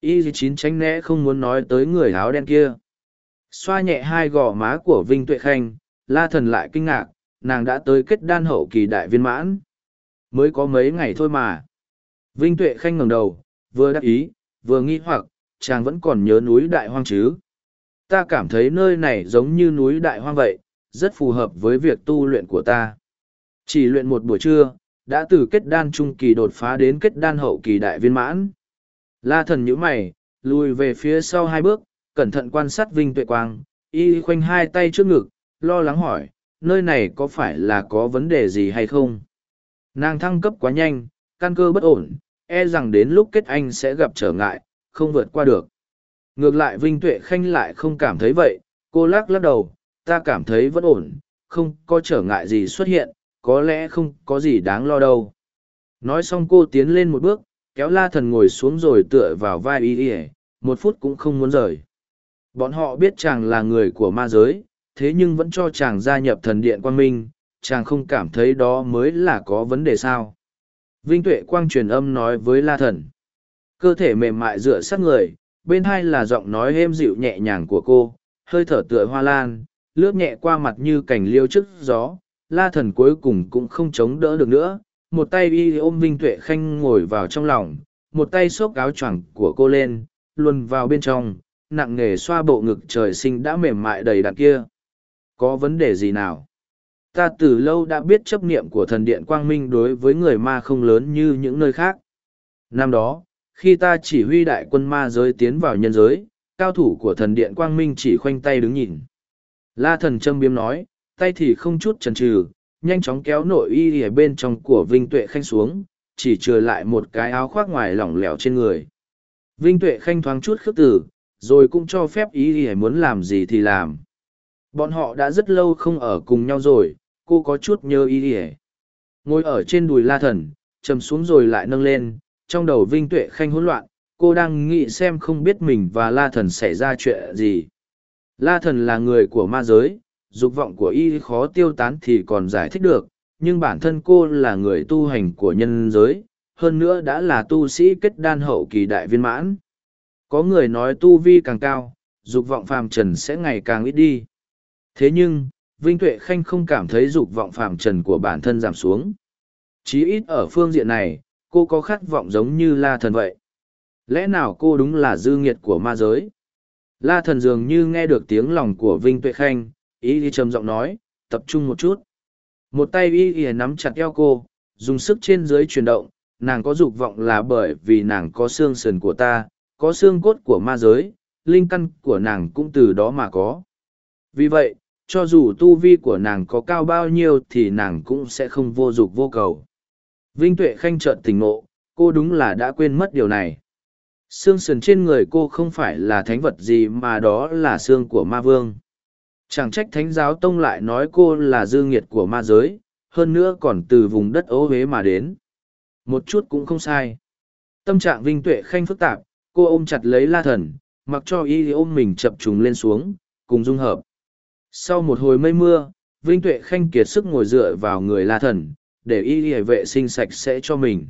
y chín tránh né không muốn nói tới người áo đen kia xoa nhẹ hai gò má của vinh tuệ khanh la thần lại kinh ngạc nàng đã tới kết đan hậu kỳ đại viên mãn mới có mấy ngày thôi mà Vinh Tuệ Khanh ngẩng đầu, vừa đắc ý, vừa nghi hoặc, chàng vẫn còn nhớ núi Đại Hoang chứ. Ta cảm thấy nơi này giống như núi Đại Hoang vậy, rất phù hợp với việc tu luyện của ta. Chỉ luyện một buổi trưa, đã từ kết đan trung kỳ đột phá đến kết đan hậu kỳ đại viên mãn. La thần nhíu mày, lùi về phía sau hai bước, cẩn thận quan sát Vinh Tuệ Quang, y khoanh hai tay trước ngực, lo lắng hỏi, nơi này có phải là có vấn đề gì hay không? Nàng thăng cấp quá nhanh, căn cơ bất ổn, e rằng đến lúc kết anh sẽ gặp trở ngại, không vượt qua được. Ngược lại Vinh Tuệ Khanh lại không cảm thấy vậy, cô lắc lắc đầu, ta cảm thấy vẫn ổn, không có trở ngại gì xuất hiện, có lẽ không có gì đáng lo đâu. Nói xong cô tiến lên một bước, kéo la thần ngồi xuống rồi tựa vào vai y ỉa một phút cũng không muốn rời. Bọn họ biết chàng là người của ma giới thế nhưng vẫn cho chàng gia nhập thần điện quang minh chàng không cảm thấy đó mới là có vấn đề sao. Vinh tuệ quang truyền âm nói với la thần. Cơ thể mềm mại dựa sát người bên hai là giọng nói êm dịu nhẹ nhàng của cô hơi thở tựa hoa lan lướt nhẹ qua mặt như cành liêu trước gió la thần cuối cùng cũng không chống đỡ được nữa một tay y ôm Vinh Tuệ Khanh ngồi vào trong lòng, một tay xốc áo choàng của cô lên, luồn vào bên trong, nặng nề xoa bộ ngực trời sinh đã mềm mại đầy đặn kia. Có vấn đề gì nào? Ta từ lâu đã biết chấp niệm của thần điện Quang Minh đối với người ma không lớn như những nơi khác. Năm đó, khi ta chỉ huy đại quân ma giới tiến vào nhân giới, cao thủ của thần điện Quang Minh chỉ khoanh tay đứng nhìn. La thần châm biếm nói, tay thì không chút chần chừ, nhanh chóng kéo nội y ở bên trong của Vinh Tuệ Khanh xuống, chỉ trừ lại một cái áo khoác ngoài lỏng lẻo trên người. Vinh Tuệ Khanh thoáng chút khước tử, rồi cũng cho phép y y muốn làm gì thì làm. Bọn họ đã rất lâu không ở cùng nhau rồi, cô có chút nhớ y ỉa Ngồi ở trên đùi la thần, chầm xuống rồi lại nâng lên, trong đầu Vinh Tuệ Khanh hỗn loạn, cô đang nghĩ xem không biết mình và la thần xảy ra chuyện gì. La thần là người của ma giới, dục vọng của y khó tiêu tán thì còn giải thích được, nhưng bản thân cô là người tu hành của nhân giới, hơn nữa đã là tu sĩ kết đan hậu kỳ đại viên mãn. Có người nói tu vi càng cao, dục vọng phàm trần sẽ ngày càng ít đi. Thế nhưng, Vinh Tuệ Khanh không cảm thấy dục vọng phàm trần của bản thân giảm xuống. Chí ít ở phương diện này, cô có khát vọng giống như La Thần vậy. Lẽ nào cô đúng là dư nghiệt của ma giới? La Thần dường như nghe được tiếng lòng của Vinh Tuệ Khanh, y y trầm giọng nói, tập trung một chút. Một tay y y nắm chặt eo cô, dùng sức trên dưới chuyển động, nàng có dục vọng là bởi vì nàng có xương sườn của ta, có xương cốt của ma giới, linh căn của nàng cũng từ đó mà có. Vì vậy, cho dù tu vi của nàng có cao bao nhiêu thì nàng cũng sẽ không vô dục vô cầu. Vinh tuệ khanh trợn tình ngộ, cô đúng là đã quên mất điều này. Xương sườn trên người cô không phải là thánh vật gì mà đó là xương của ma vương. Chẳng trách thánh giáo tông lại nói cô là dư nghiệt của ma giới, hơn nữa còn từ vùng đất ố huế mà đến. Một chút cũng không sai. Tâm trạng Vinh Tuệ Khanh phức tạp, cô ôm chặt lấy la thần, mặc cho y ôm mình chập trùng lên xuống, cùng dung hợp. Sau một hồi mây mưa, Vinh Tuệ Khanh kiệt sức ngồi dựa vào người la thần, để y vệ sinh sạch sẽ cho mình.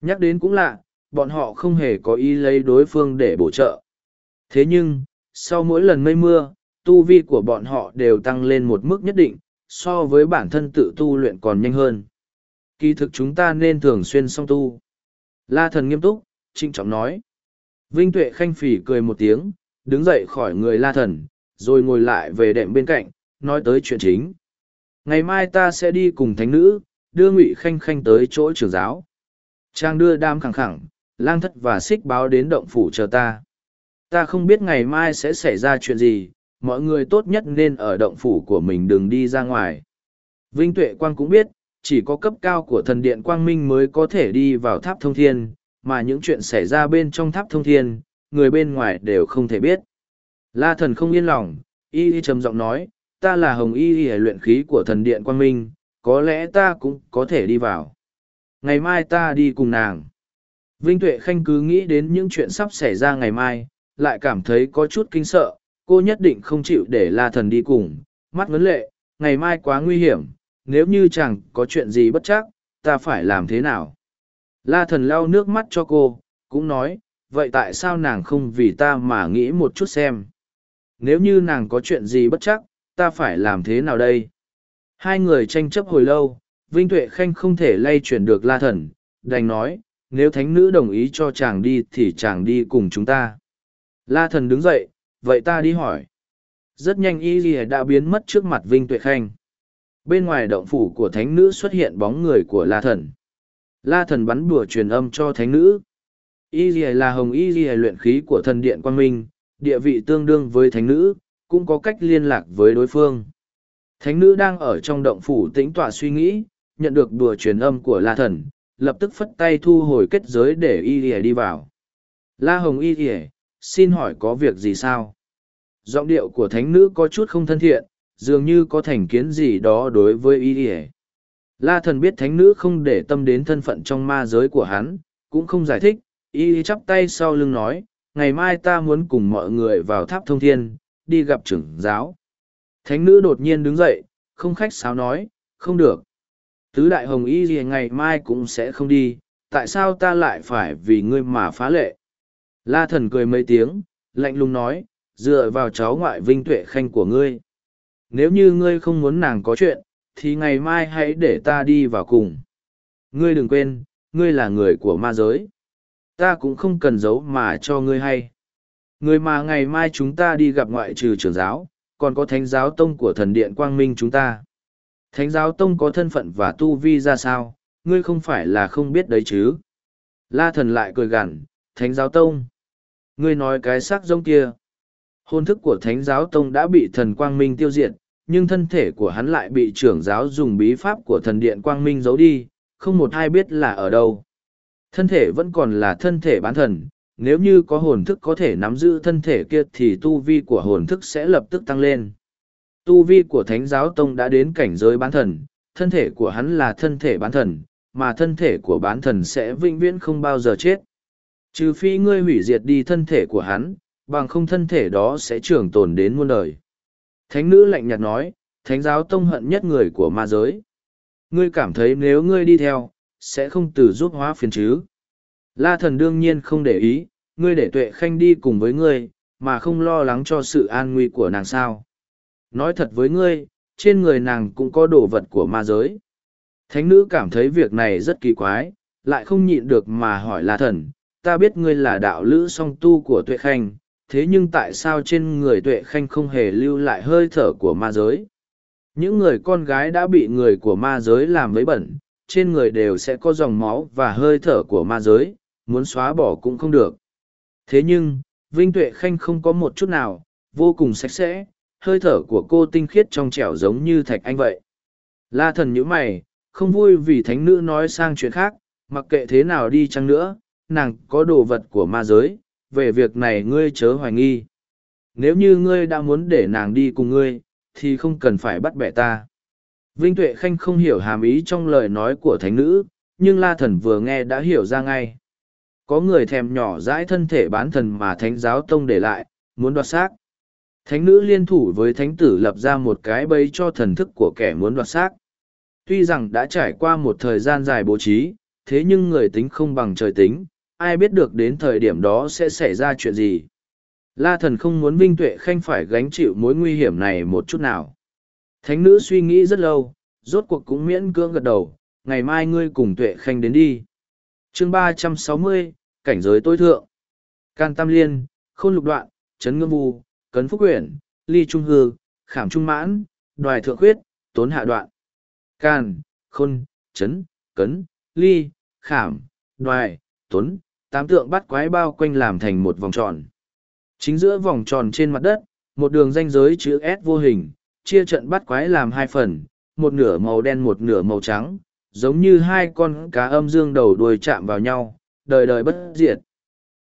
Nhắc đến cũng lạ, bọn họ không hề có ý lấy đối phương để bổ trợ. Thế nhưng, sau mỗi lần mây mưa, tu vi của bọn họ đều tăng lên một mức nhất định, so với bản thân tự tu luyện còn nhanh hơn. Kỳ thực chúng ta nên thường xuyên song tu. La thần nghiêm túc, trinh trọng nói. Vinh Tuệ khanh phỉ cười một tiếng, đứng dậy khỏi người la thần, rồi ngồi lại về đệm bên cạnh, nói tới chuyện chính. Ngày mai ta sẽ đi cùng thánh nữ, đưa ngụy khanh khanh tới chỗ trưởng giáo. Trang đưa đam khẳng khẳng, lang thất và xích báo đến động phủ chờ ta. Ta không biết ngày mai sẽ xảy ra chuyện gì, mọi người tốt nhất nên ở động phủ của mình đừng đi ra ngoài. Vinh Tuệ Quang cũng biết, chỉ có cấp cao của thần điện Quang Minh mới có thể đi vào tháp thông thiên, mà những chuyện xảy ra bên trong tháp thông thiên, người bên ngoài đều không thể biết. La thần không yên lòng, y y trầm giọng nói, ta là hồng y y luyện khí của thần điện Quang Minh, có lẽ ta cũng có thể đi vào. Ngày mai ta đi cùng nàng. Vinh Tuệ Khanh cứ nghĩ đến những chuyện sắp xảy ra ngày mai, lại cảm thấy có chút kinh sợ, cô nhất định không chịu để la thần đi cùng. Mắt vấn lệ, ngày mai quá nguy hiểm, nếu như chẳng có chuyện gì bất chắc, ta phải làm thế nào? La thần lau nước mắt cho cô, cũng nói, vậy tại sao nàng không vì ta mà nghĩ một chút xem? Nếu như nàng có chuyện gì bất chắc, ta phải làm thế nào đây? Hai người tranh chấp hồi lâu, vinh tuệ khanh không thể lay chuyển được la thần, đành nói, nếu thánh nữ đồng ý cho chàng đi thì chàng đi cùng chúng ta. La thần đứng dậy vậy ta đi hỏi rất nhanh y lìa đã biến mất trước mặt vinh tuệ khanh bên ngoài động phủ của thánh nữ xuất hiện bóng người của la thần la thần bắn bùa truyền âm cho thánh nữ y lìa là hồng y lìa luyện khí của thần điện quang minh địa vị tương đương với thánh nữ, cũng có cách liên lạc với đối phương. Thánh nữ đang ở trong động phủ tĩnh tọa suy nghĩ, nhận được đùa truyền âm của La Thần, lập tức phất tay thu hồi kết giới để y lìa đi vào. La Hồng y lìa, xin hỏi có việc gì sao? Giọng điệu của thánh nữ có chút không thân thiện, dường như có thành kiến gì đó đối với y ỉa La Thần biết thánh nữ không để tâm đến thân phận trong ma giới của hắn, cũng không giải thích, y chắp tay sau lưng nói, ngày mai ta muốn cùng mọi người vào tháp thông thiên, đi gặp trưởng giáo. Thánh nữ đột nhiên đứng dậy, không khách sáo nói, không được. Tứ đại hồng y gì ngày mai cũng sẽ không đi, tại sao ta lại phải vì ngươi mà phá lệ? La thần cười mấy tiếng, lạnh lùng nói, dựa vào cháu ngoại vinh tuệ khanh của ngươi. Nếu như ngươi không muốn nàng có chuyện, thì ngày mai hãy để ta đi vào cùng. Ngươi đừng quên, ngươi là người của ma giới. Ta cũng không cần giấu mà cho ngươi hay. Người mà ngày mai chúng ta đi gặp ngoại trừ trưởng giáo, còn có thánh giáo tông của thần điện quang minh chúng ta. Thánh giáo tông có thân phận và tu vi ra sao, ngươi không phải là không biết đấy chứ. La thần lại cười gằn, thánh giáo tông. Ngươi nói cái xác rông kia. Hôn thức của thánh giáo tông đã bị thần quang minh tiêu diệt, nhưng thân thể của hắn lại bị trưởng giáo dùng bí pháp của thần điện quang minh giấu đi, không một ai biết là ở đâu. Thân thể vẫn còn là thân thể bán thần, nếu như có hồn thức có thể nắm giữ thân thể kia thì tu vi của hồn thức sẽ lập tức tăng lên. Tu vi của Thánh giáo Tông đã đến cảnh giới bán thần, thân thể của hắn là thân thể bán thần, mà thân thể của bán thần sẽ vĩnh viễn không bao giờ chết. Trừ phi ngươi hủy diệt đi thân thể của hắn, bằng không thân thể đó sẽ trường tồn đến muôn đời. Thánh nữ lạnh nhạt nói, Thánh giáo Tông hận nhất người của ma giới. Ngươi cảm thấy nếu ngươi đi theo, sẽ không từ giúp hóa phiền chứ. La thần đương nhiên không để ý, ngươi để tuệ khanh đi cùng với ngươi, mà không lo lắng cho sự an nguy của nàng sao. Nói thật với ngươi, trên người nàng cũng có đồ vật của ma giới. Thánh nữ cảm thấy việc này rất kỳ quái, lại không nhịn được mà hỏi La thần, ta biết ngươi là đạo lữ song tu của tuệ khanh, thế nhưng tại sao trên người tuệ khanh không hề lưu lại hơi thở của ma giới? Những người con gái đã bị người của ma giới làm vấy bẩn, trên người đều sẽ có dòng máu và hơi thở của ma giới, muốn xóa bỏ cũng không được. Thế nhưng, Vinh Tuệ Khanh không có một chút nào, vô cùng sạch sẽ, hơi thở của cô tinh khiết trong trẻo giống như thạch anh vậy. La thần nhữ mày, không vui vì thánh nữ nói sang chuyện khác, mặc kệ thế nào đi chăng nữa, nàng có đồ vật của ma giới, về việc này ngươi chớ hoài nghi. Nếu như ngươi đã muốn để nàng đi cùng ngươi, thì không cần phải bắt bẻ ta. Vinh Tuệ Khanh không hiểu hàm ý trong lời nói của thánh nữ, nhưng La Thần vừa nghe đã hiểu ra ngay. Có người thèm nhỏ dãi thân thể bán thần mà thánh giáo tông để lại, muốn đoạt xác. Thánh nữ liên thủ với thánh tử lập ra một cái bẫy cho thần thức của kẻ muốn đoạt xác. Tuy rằng đã trải qua một thời gian dài bố trí, thế nhưng người tính không bằng trời tính, ai biết được đến thời điểm đó sẽ xảy ra chuyện gì. La thần không muốn Vinh Tuệ Khanh phải gánh chịu mối nguy hiểm này một chút nào. Thánh nữ suy nghĩ rất lâu, rốt cuộc cũng miễn cưỡng gật đầu, ngày mai ngươi cùng Tuệ Khanh đến đi. chương ba trăm sáu mươi cảnh giới tối thượng. Can Tam Liên, Khôn Lục Đoạn, Trấn Ngư Vu, Cấn Phúc Quyển, Ly Trung Hư, Khảm Trung Mãn, Đoài Thượng Khuyết, Tốn Hạ Đoạn. Can, Khôn, Trấn, Cấn, Ly, Khảm, Đoài, Tốn, tám tượng bắt quái bao quanh làm thành một vòng tròn. Chính giữa vòng tròn trên mặt đất, một đường ranh giới chữ S vô hình, chia trận bắt quái làm hai phần, một nửa màu đen một nửa màu trắng, giống như hai con cá âm dương đầu đuôi chạm vào nhau, đời đời bất diệt.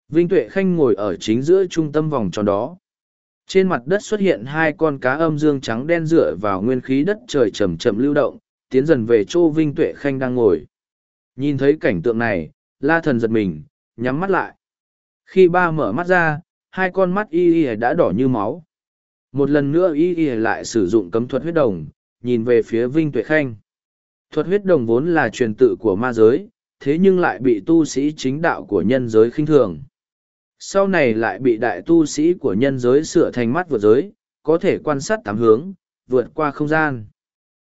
Vinh Tuệ Khanh ngồi ở chính giữa trung tâm vòng tròn đó. Trên mặt đất xuất hiện hai con cá âm dương trắng đen dựa vào nguyên khí đất trời chậm chậm lưu động, tiến dần về chỗ Vinh Tuệ Khanh đang ngồi. Nhìn thấy cảnh tượng này, la thần giật mình, nhắm mắt lại. Khi ba mở mắt ra, hai con mắt y y đã đỏ như máu. Một lần nữa y y lại sử dụng cấm thuật huyết đồng, nhìn về phía Vinh Tuệ Khanh. Thuật huyết đồng vốn là truyền tự của ma giới, thế nhưng lại bị tu sĩ chính đạo của nhân giới khinh thường. Sau này lại bị đại tu sĩ của nhân giới sửa thành mắt vượt giới, có thể quan sát tám hướng, vượt qua không gian.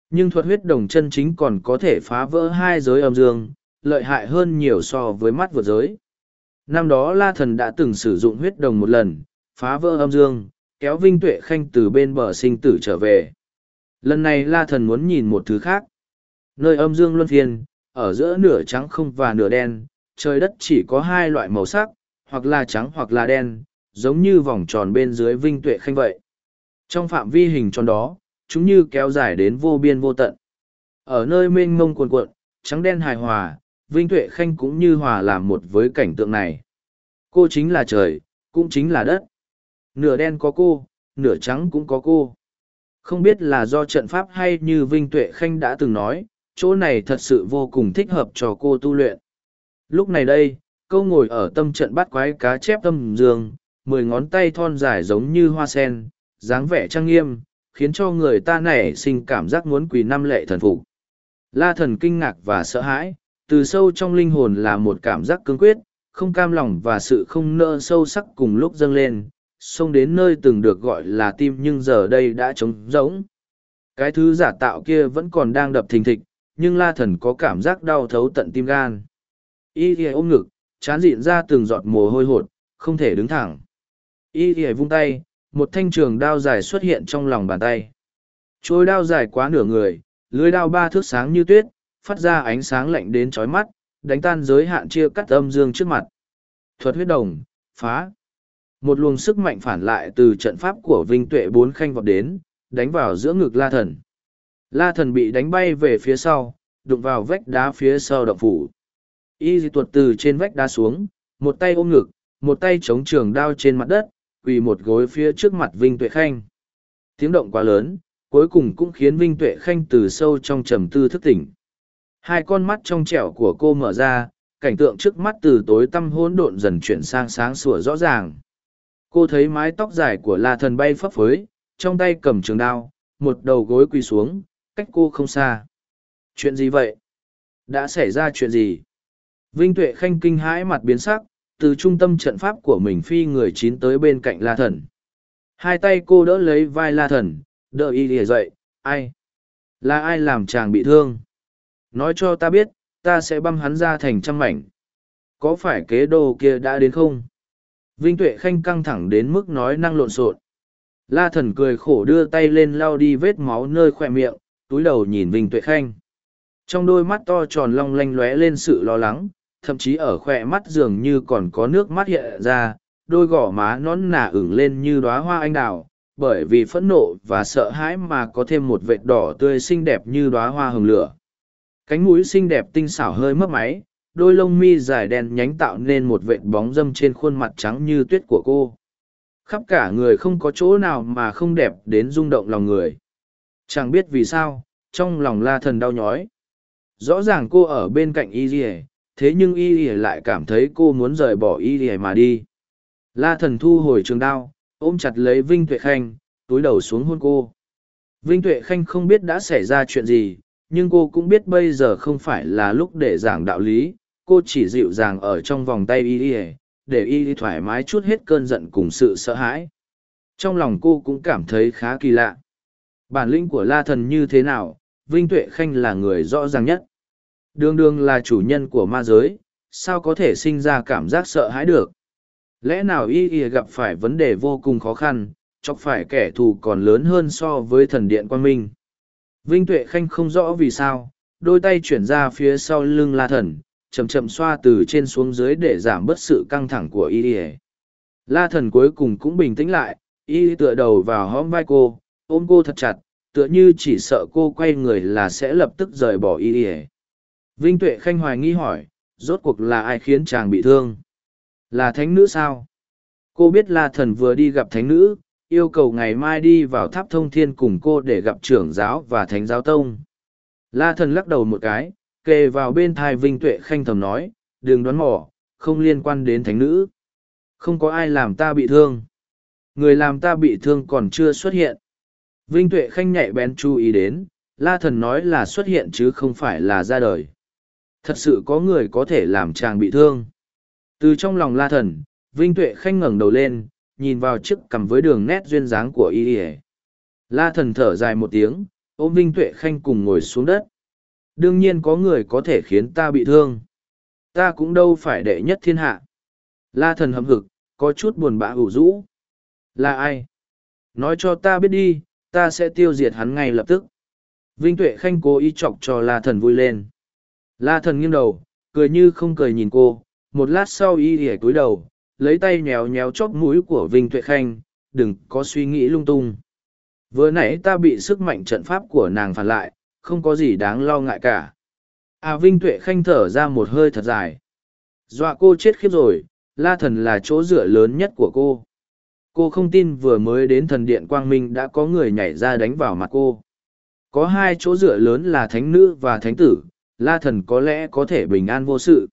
Nhưng thuật huyết đồng chân chính còn có thể phá vỡ hai giới âm dương, lợi hại hơn nhiều so với mắt vượt giới. Năm đó La Thần đã từng sử dụng huyết đồng một lần, phá vỡ âm dương, kéo Vinh Tuệ Khanh từ bên bờ sinh tử trở về. Lần này La Thần muốn nhìn một thứ khác. Nơi âm dương luân phiên, ở giữa nửa trắng không và nửa đen, trời đất chỉ có hai loại màu sắc, hoặc là trắng hoặc là đen, giống như vòng tròn bên dưới Vinh Tuệ Khanh vậy. Trong phạm vi hình tròn đó, chúng như kéo dài đến vô biên vô tận. Ở nơi mênh mông cuồn cuộn, trắng đen hài hòa, Vinh Tuệ Khanh cũng như hòa làm một với cảnh tượng này. Cô chính là trời, cũng chính là đất. Nửa đen có cô, nửa trắng cũng có cô. Không biết là do trận pháp hay như Vinh Tuệ Khanh đã từng nói, chỗ này thật sự vô cùng thích hợp cho cô tu luyện. Lúc này đây, câu ngồi ở tâm trận bắt quái cá chép tâm dương, mười ngón tay thon dài giống như hoa sen, dáng vẻ trang nghiêm, khiến cho người ta nảy sinh cảm giác muốn quỳ năm lệ thần phục. La thần kinh ngạc và sợ hãi, từ sâu trong linh hồn là một cảm giác cương quyết, không cam lòng và sự không nỡ sâu sắc cùng lúc dâng lên, xông đến nơi từng được gọi là tim nhưng giờ đây đã trống rỗng. Cái thứ giả tạo kia vẫn còn đang đập thình thịch, nhưng la thần có cảm giác đau thấu tận tim gan. Y thì ôm ngực, chán dịn ra từng giọt mồ hôi hột, không thể đứng thẳng. Y thì vung tay, một thanh trường đao dài xuất hiện trong lòng bàn tay. Trôi đao dài quá nửa người, lưới đao ba thước sáng như tuyết, phát ra ánh sáng lạnh đến chói mắt, đánh tan giới hạn chia cắt âm dương trước mặt. Thuật huyết đồng, phá. Một luồng sức mạnh phản lại từ trận pháp của Vinh Tuệ bốn khanh vọt đến, đánh vào giữa ngực La Thần. La Thần bị đánh bay về phía sau, đụng vào vách đá phía sau động phủ. Y dị tuột từ trên vách đá xuống, một tay ôm ngực, một tay chống trường đao trên mặt đất, quỳ một gối phía trước mặt Vinh Tuệ Khanh. Tiếng động quá lớn, cuối cùng cũng khiến Vinh Tuệ Khanh từ sâu trong trầm tư thức tỉnh. Hai con mắt trong trẻo của cô mở ra, cảnh tượng trước mắt từ tối tăm hỗn độn dần chuyển sang sáng sủa rõ ràng. Cô thấy mái tóc dài của La Thần bay phấp phới, trong tay cầm trường đao, một đầu gối quỳ xuống, cách cô không xa. Chuyện gì vậy? Đã xảy ra chuyện gì? Vinh Tuệ Khanh kinh hãi mặt biến sắc, từ trung tâm trận pháp của mình phi người chín tới bên cạnh La Thần. Hai tay cô đỡ lấy vai La Thần, đỡ y lìa dậy, ai? Là ai làm chàng bị thương? Nói cho ta biết, ta sẽ băm hắn ra thành trăm mảnh. Có phải kế đồ kia đã đến không? Vinh Tuệ Khanh căng thẳng đến mức nói năng lộn xộn. La thần cười khổ đưa tay lên lau đi vết máu nơi khỏe miệng, túi đầu nhìn Vinh Tuệ Khanh. Trong đôi mắt to tròn long lanh lóe lên sự lo lắng, thậm chí ở khỏe mắt dường như còn có nước mắt hiện ra, đôi gỏ má nón nả ửng lên như đóa hoa anh đào, bởi vì phẫn nộ và sợ hãi mà có thêm một vệt đỏ tươi xinh đẹp như đóa hoa hồng lửa. Cánh mũi xinh đẹp tinh xảo hơi mấp máy, đôi lông mi dài đen nhánh tạo nên một vệt bóng dâm trên khuôn mặt trắng như tuyết của cô. Khắp cả người không có chỗ nào mà không đẹp đến rung động lòng người. Chẳng biết vì sao, trong lòng la thần đau nhói. Rõ ràng cô ở bên cạnh y rìa, thế nhưng y rìa lại cảm thấy cô muốn rời bỏ y rìa mà đi. La thần thu hồi trường đao, ôm chặt lấy Vinh Tuệ Khanh, túi đầu xuống hôn cô. Vinh Tuệ Khanh không biết đã xảy ra chuyện gì, nhưng cô cũng biết bây giờ không phải là lúc để giảng đạo lý, cô chỉ dịu dàng ở trong vòng tay y y để y thoải mái chút hết cơn giận cùng sự sợ hãi. Trong lòng cô cũng cảm thấy khá kỳ lạ. Bản lĩnh của La Thần như thế nào, Vinh Tuệ Khanh là người rõ ràng nhất. Đường đường là chủ nhân của ma giới, sao có thể sinh ra cảm giác sợ hãi được? Lẽ nào y y gặp phải vấn đề vô cùng khó khăn, chọc phải kẻ thù còn lớn hơn so với thần điện quan minh? Vinh Tuệ Khanh không rõ vì sao, đôi tay chuyển ra phía sau lưng la thần, chậm chậm xoa từ trên xuống dưới để giảm bớt sự căng thẳng của y y la thần cuối cùng cũng bình tĩnh lại y tựa đầu vào hõm vai cô ôm cô thật chặt tựa như chỉ sợ cô quay người là sẽ lập tức rời bỏ y y vinh tuệ khanh hoài nghi hỏi rốt cuộc là ai khiến chàng bị thương? Là thánh nữ sao? Cô biết la thần vừa đi gặp thánh nữ yêu cầu ngày mai đi vào tháp thông thiên cùng cô để gặp trưởng giáo và thánh giáo tông la thần lắc đầu một cái kề vào bên thai Vinh Tuệ Khanh thầm nói, đừng đoán mò, không liên quan đến thánh nữ. Không có ai làm ta bị thương. Người làm ta bị thương còn chưa xuất hiện. Vinh Tuệ Khanh nhạy bén chú ý đến, La Thần nói là xuất hiện chứ không phải là ra đời. Thật sự có người có thể làm chàng bị thương. Từ trong lòng La Thần, Vinh Tuệ Khanh ngẩng đầu lên, nhìn vào chiếc cằm với đường nét duyên dáng của y La Thần thở dài một tiếng, ôm Vinh Tuệ Khanh cùng ngồi xuống đất. Đương nhiên có người có thể khiến ta bị thương. Ta cũng đâu phải đệ nhất thiên hạ. La thần hậm hực có chút buồn bã ủ rũ. Là ai? Nói cho ta biết đi ta sẽ tiêu diệt hắn ngay lập tức. Vinh tuệ khanh cố ý chọc cho la thần vui lên. La thần nghiêng đầu cười như không cười nhìn cô. Một lát sau y ỉa cúi đầu lấy tay nhéo nhéo chóp mũi của Vinh Tuệ Khanh, đừng có suy nghĩ lung tung. Vừa nãy ta bị sức mạnh trận pháp của nàng phản lại, không có gì đáng lo ngại cả. À Vinh Tuệ Khanh thở ra một hơi thật dài. Dọa cô chết khiếp rồi, la thần là chỗ dựa lớn nhất của cô. Cô không tin vừa mới đến thần điện Quang Minh đã có người nhảy ra đánh vào mặt cô. Có hai chỗ dựa lớn là thánh nữ và thánh tử, la thần có lẽ có thể bình an vô sự.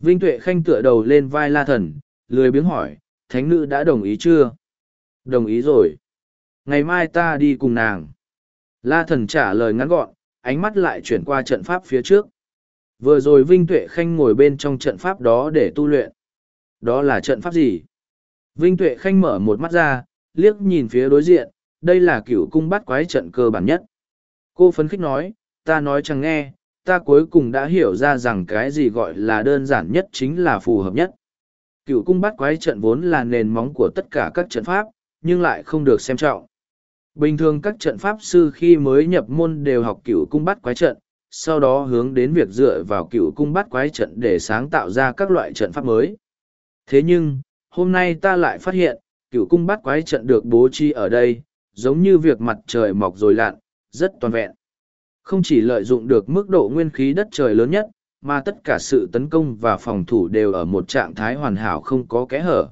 Vinh Tuệ Khanh tựa đầu lên vai la thần, lười biếng hỏi, thánh nữ đã đồng ý chưa? Đồng ý rồi. Ngày mai ta đi cùng nàng. La thần trả lời ngắn gọn, ánh mắt lại chuyển qua trận pháp phía trước. Vừa rồi Vinh Tuệ Khanh ngồi bên trong trận pháp đó để tu luyện. Đó là trận pháp gì? Vinh Tuệ Khanh mở một mắt ra, liếc nhìn phía đối diện, đây là cửu cung bắt quái trận cơ bản nhất. Cô phấn khích nói, ta nói chẳng nghe, ta cuối cùng đã hiểu ra rằng cái gì gọi là đơn giản nhất chính là phù hợp nhất. Cửu cung bắt quái trận vốn là nền móng của tất cả các trận pháp, nhưng lại không được xem trọng. Bình thường các trận pháp sư khi mới nhập môn đều học cửu cung bắt quái trận, sau đó hướng đến việc dựa vào cửu cung bắt quái trận để sáng tạo ra các loại trận pháp mới. Thế nhưng, hôm nay ta lại phát hiện, cửu cung bắt quái trận được bố trí ở đây, giống như việc mặt trời mọc rồi lặn, rất toàn vẹn. Không chỉ lợi dụng được mức độ nguyên khí đất trời lớn nhất, mà tất cả sự tấn công và phòng thủ đều ở một trạng thái hoàn hảo không có kẽ hở.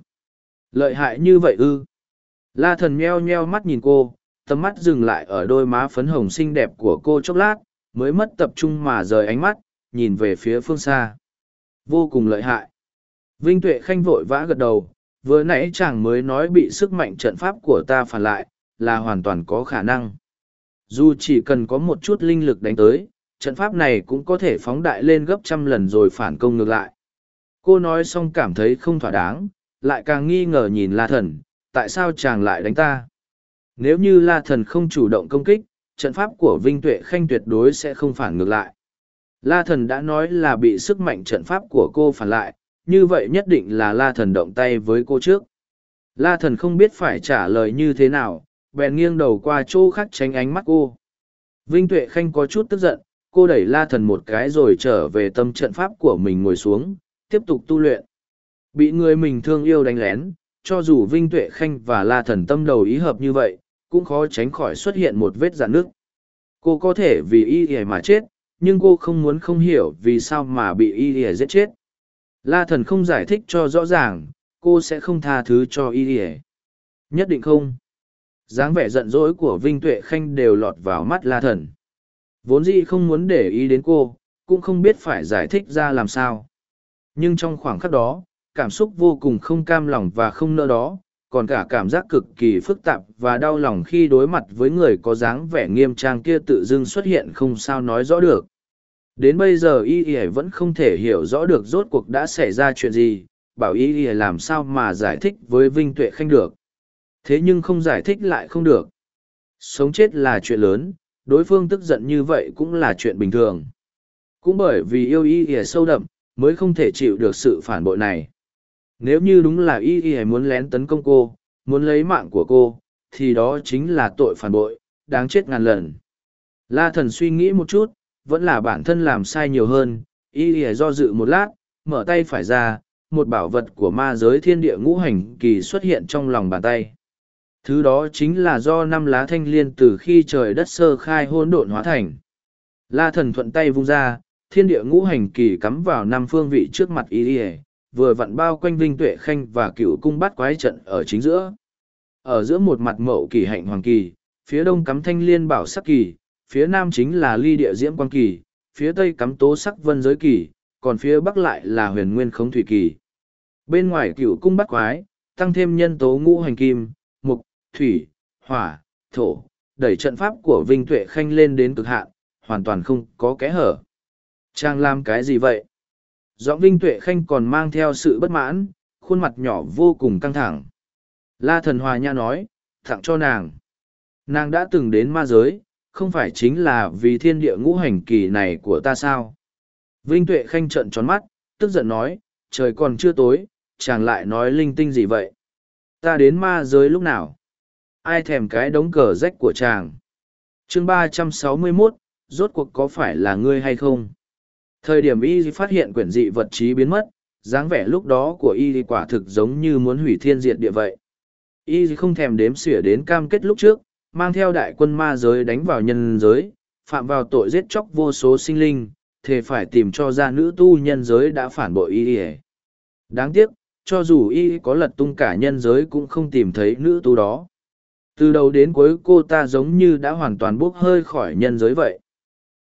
Lợi hại như vậy ư. La thần meo nheo mắt nhìn cô, tầm mắt dừng lại ở đôi má phấn hồng xinh đẹp của cô chốc lát, mới mất tập trung mà rời ánh mắt, nhìn về phía phương xa. Vô cùng lợi hại. Vinh Tuệ Khanh vội vã gật đầu, vừa nãy chàng mới nói bị sức mạnh trận pháp của ta phản lại, là hoàn toàn có khả năng. Dù chỉ cần có một chút linh lực đánh tới, trận pháp này cũng có thể phóng đại lên gấp trăm lần rồi phản công ngược lại. Cô nói xong cảm thấy không thỏa đáng, lại càng nghi ngờ nhìn La Thần, tại sao chàng lại đánh ta? Nếu như La Thần không chủ động công kích, trận pháp của Vinh Tuệ Khanh tuyệt đối sẽ không phản ngược lại. La Thần đã nói là bị sức mạnh trận pháp của cô phản lại, như vậy nhất định là La Thần động tay với cô trước. La Thần không biết phải trả lời như thế nào, bèn nghiêng đầu qua chỗ khác tránh ánh mắt cô. Vinh Tuệ Khanh có chút tức giận, cô đẩy La Thần một cái rồi trở về tâm trận pháp của mình ngồi xuống, tiếp tục tu luyện. Bị người mình thương yêu đánh lén, cho dù Vinh Tuệ Khanh và La Thần tâm đầu ý hợp như vậy, cũng khó tránh khỏi xuất hiện một vết dạn nước. Cô có thể vì y ỉa mà chết, nhưng cô không muốn không hiểu vì sao mà bị y ỉa giết chết. La Thần không giải thích cho rõ ràng, cô sẽ không tha thứ cho y ỉa. Nhất định không dáng vẻ giận dỗi của vinh tuệ khanh đều lọt vào mắt la thần vốn dĩ không muốn để ý đến cô, cũng không biết phải giải thích ra làm sao. Nhưng trong khoảng khắc đó, cảm xúc vô cùng không cam lòng và không nỡ đó, còn cả cảm giác cực kỳ phức tạp và đau lòng khi đối mặt với người có dáng vẻ nghiêm trang kia tự dưng xuất hiện không sao nói rõ được. Đến bây giờ y y vẫn không thể hiểu rõ được rốt cuộc đã xảy ra chuyện gì, bảo y y làm sao mà giải thích với vinh tuệ khanh được. Thế nhưng không giải thích lại không được. Sống chết là chuyện lớn đối phương tức giận như vậy cũng là chuyện bình thường. Cũng bởi vì yêu y ỉa sâu đậm, mới không thể chịu được sự phản bội này. Nếu như đúng là y ỉa muốn lén tấn công cô, muốn lấy mạng của cô, thì đó chính là tội phản bội, đáng chết ngàn lần. La thần suy nghĩ một chút, vẫn là bản thân làm sai nhiều hơn, y ỉa do dự một lát, mở tay phải ra, một bảo vật của ma giới thiên địa ngũ hành kỳ xuất hiện trong lòng bàn tay. Thứ đó chính là do năm lá thanh liên từ khi trời đất sơ khai hôn độn hóa thành. La thần thuận tay vung ra, thiên địa ngũ hành kỳ cắm vào năm phương vị trước mặt y vừa vặn bao quanh vinh tuệ khanh và cựu cung bắt quái trận ở chính giữa. Ở giữa một mặt mậu kỳ hạnh hoàng kỳ, phía đông cắm thanh liên bảo sắc kỳ, phía nam chính là ly địa diễm quan kỳ, phía tây cắm tố sắc vân giới kỳ, còn phía bắc lại là huyền nguyên khống thủy kỳ. Bên ngoài cựu cung bắt quái, tăng thêm nhân tố ngũ hành kim, mục, thủy, hỏa, thổ, đẩy trận pháp của Vinh Tuệ Khanh lên đến cực hạn, hoàn toàn không có kẽ hở. Trang làm cái gì vậy? Giọng Vinh Tuệ Khanh còn mang theo sự bất mãn, khuôn mặt nhỏ vô cùng căng thẳng. La Thần Hòa Nha nói, tặng cho nàng. Nàng đã từng đến ma giới, không phải chính là vì thiên địa ngũ hành kỳ này của ta sao? Vinh Tuệ Khanh trợn tròn mắt, tức giận nói, trời còn chưa tối, chàng lại nói linh tinh gì vậy? Ta đến ma giới lúc nào? Ai thèm cái đống cờ rách của chàng. Chương ba trăm sáu mươi mốt, rốt cuộc có phải là ngươi hay không? Thời điểm y phát hiện quyển dị vật trí biến mất, dáng vẻ lúc đó của y quả thực giống như muốn hủy thiên diệt địa vậy. Y không thèm đếm xỉa đến cam kết lúc trước, mang theo đại quân ma giới đánh vào nhân giới, phạm vào tội giết chóc vô số sinh linh, thề phải tìm cho ra nữ tu nhân giới đã phản bội y đáng tiếc, cho dù y có lật tung cả nhân giới cũng không tìm thấy nữ tu đó từ đầu đến cuối cô ta giống như đã hoàn toàn bốc hơi khỏi nhân giới vậy.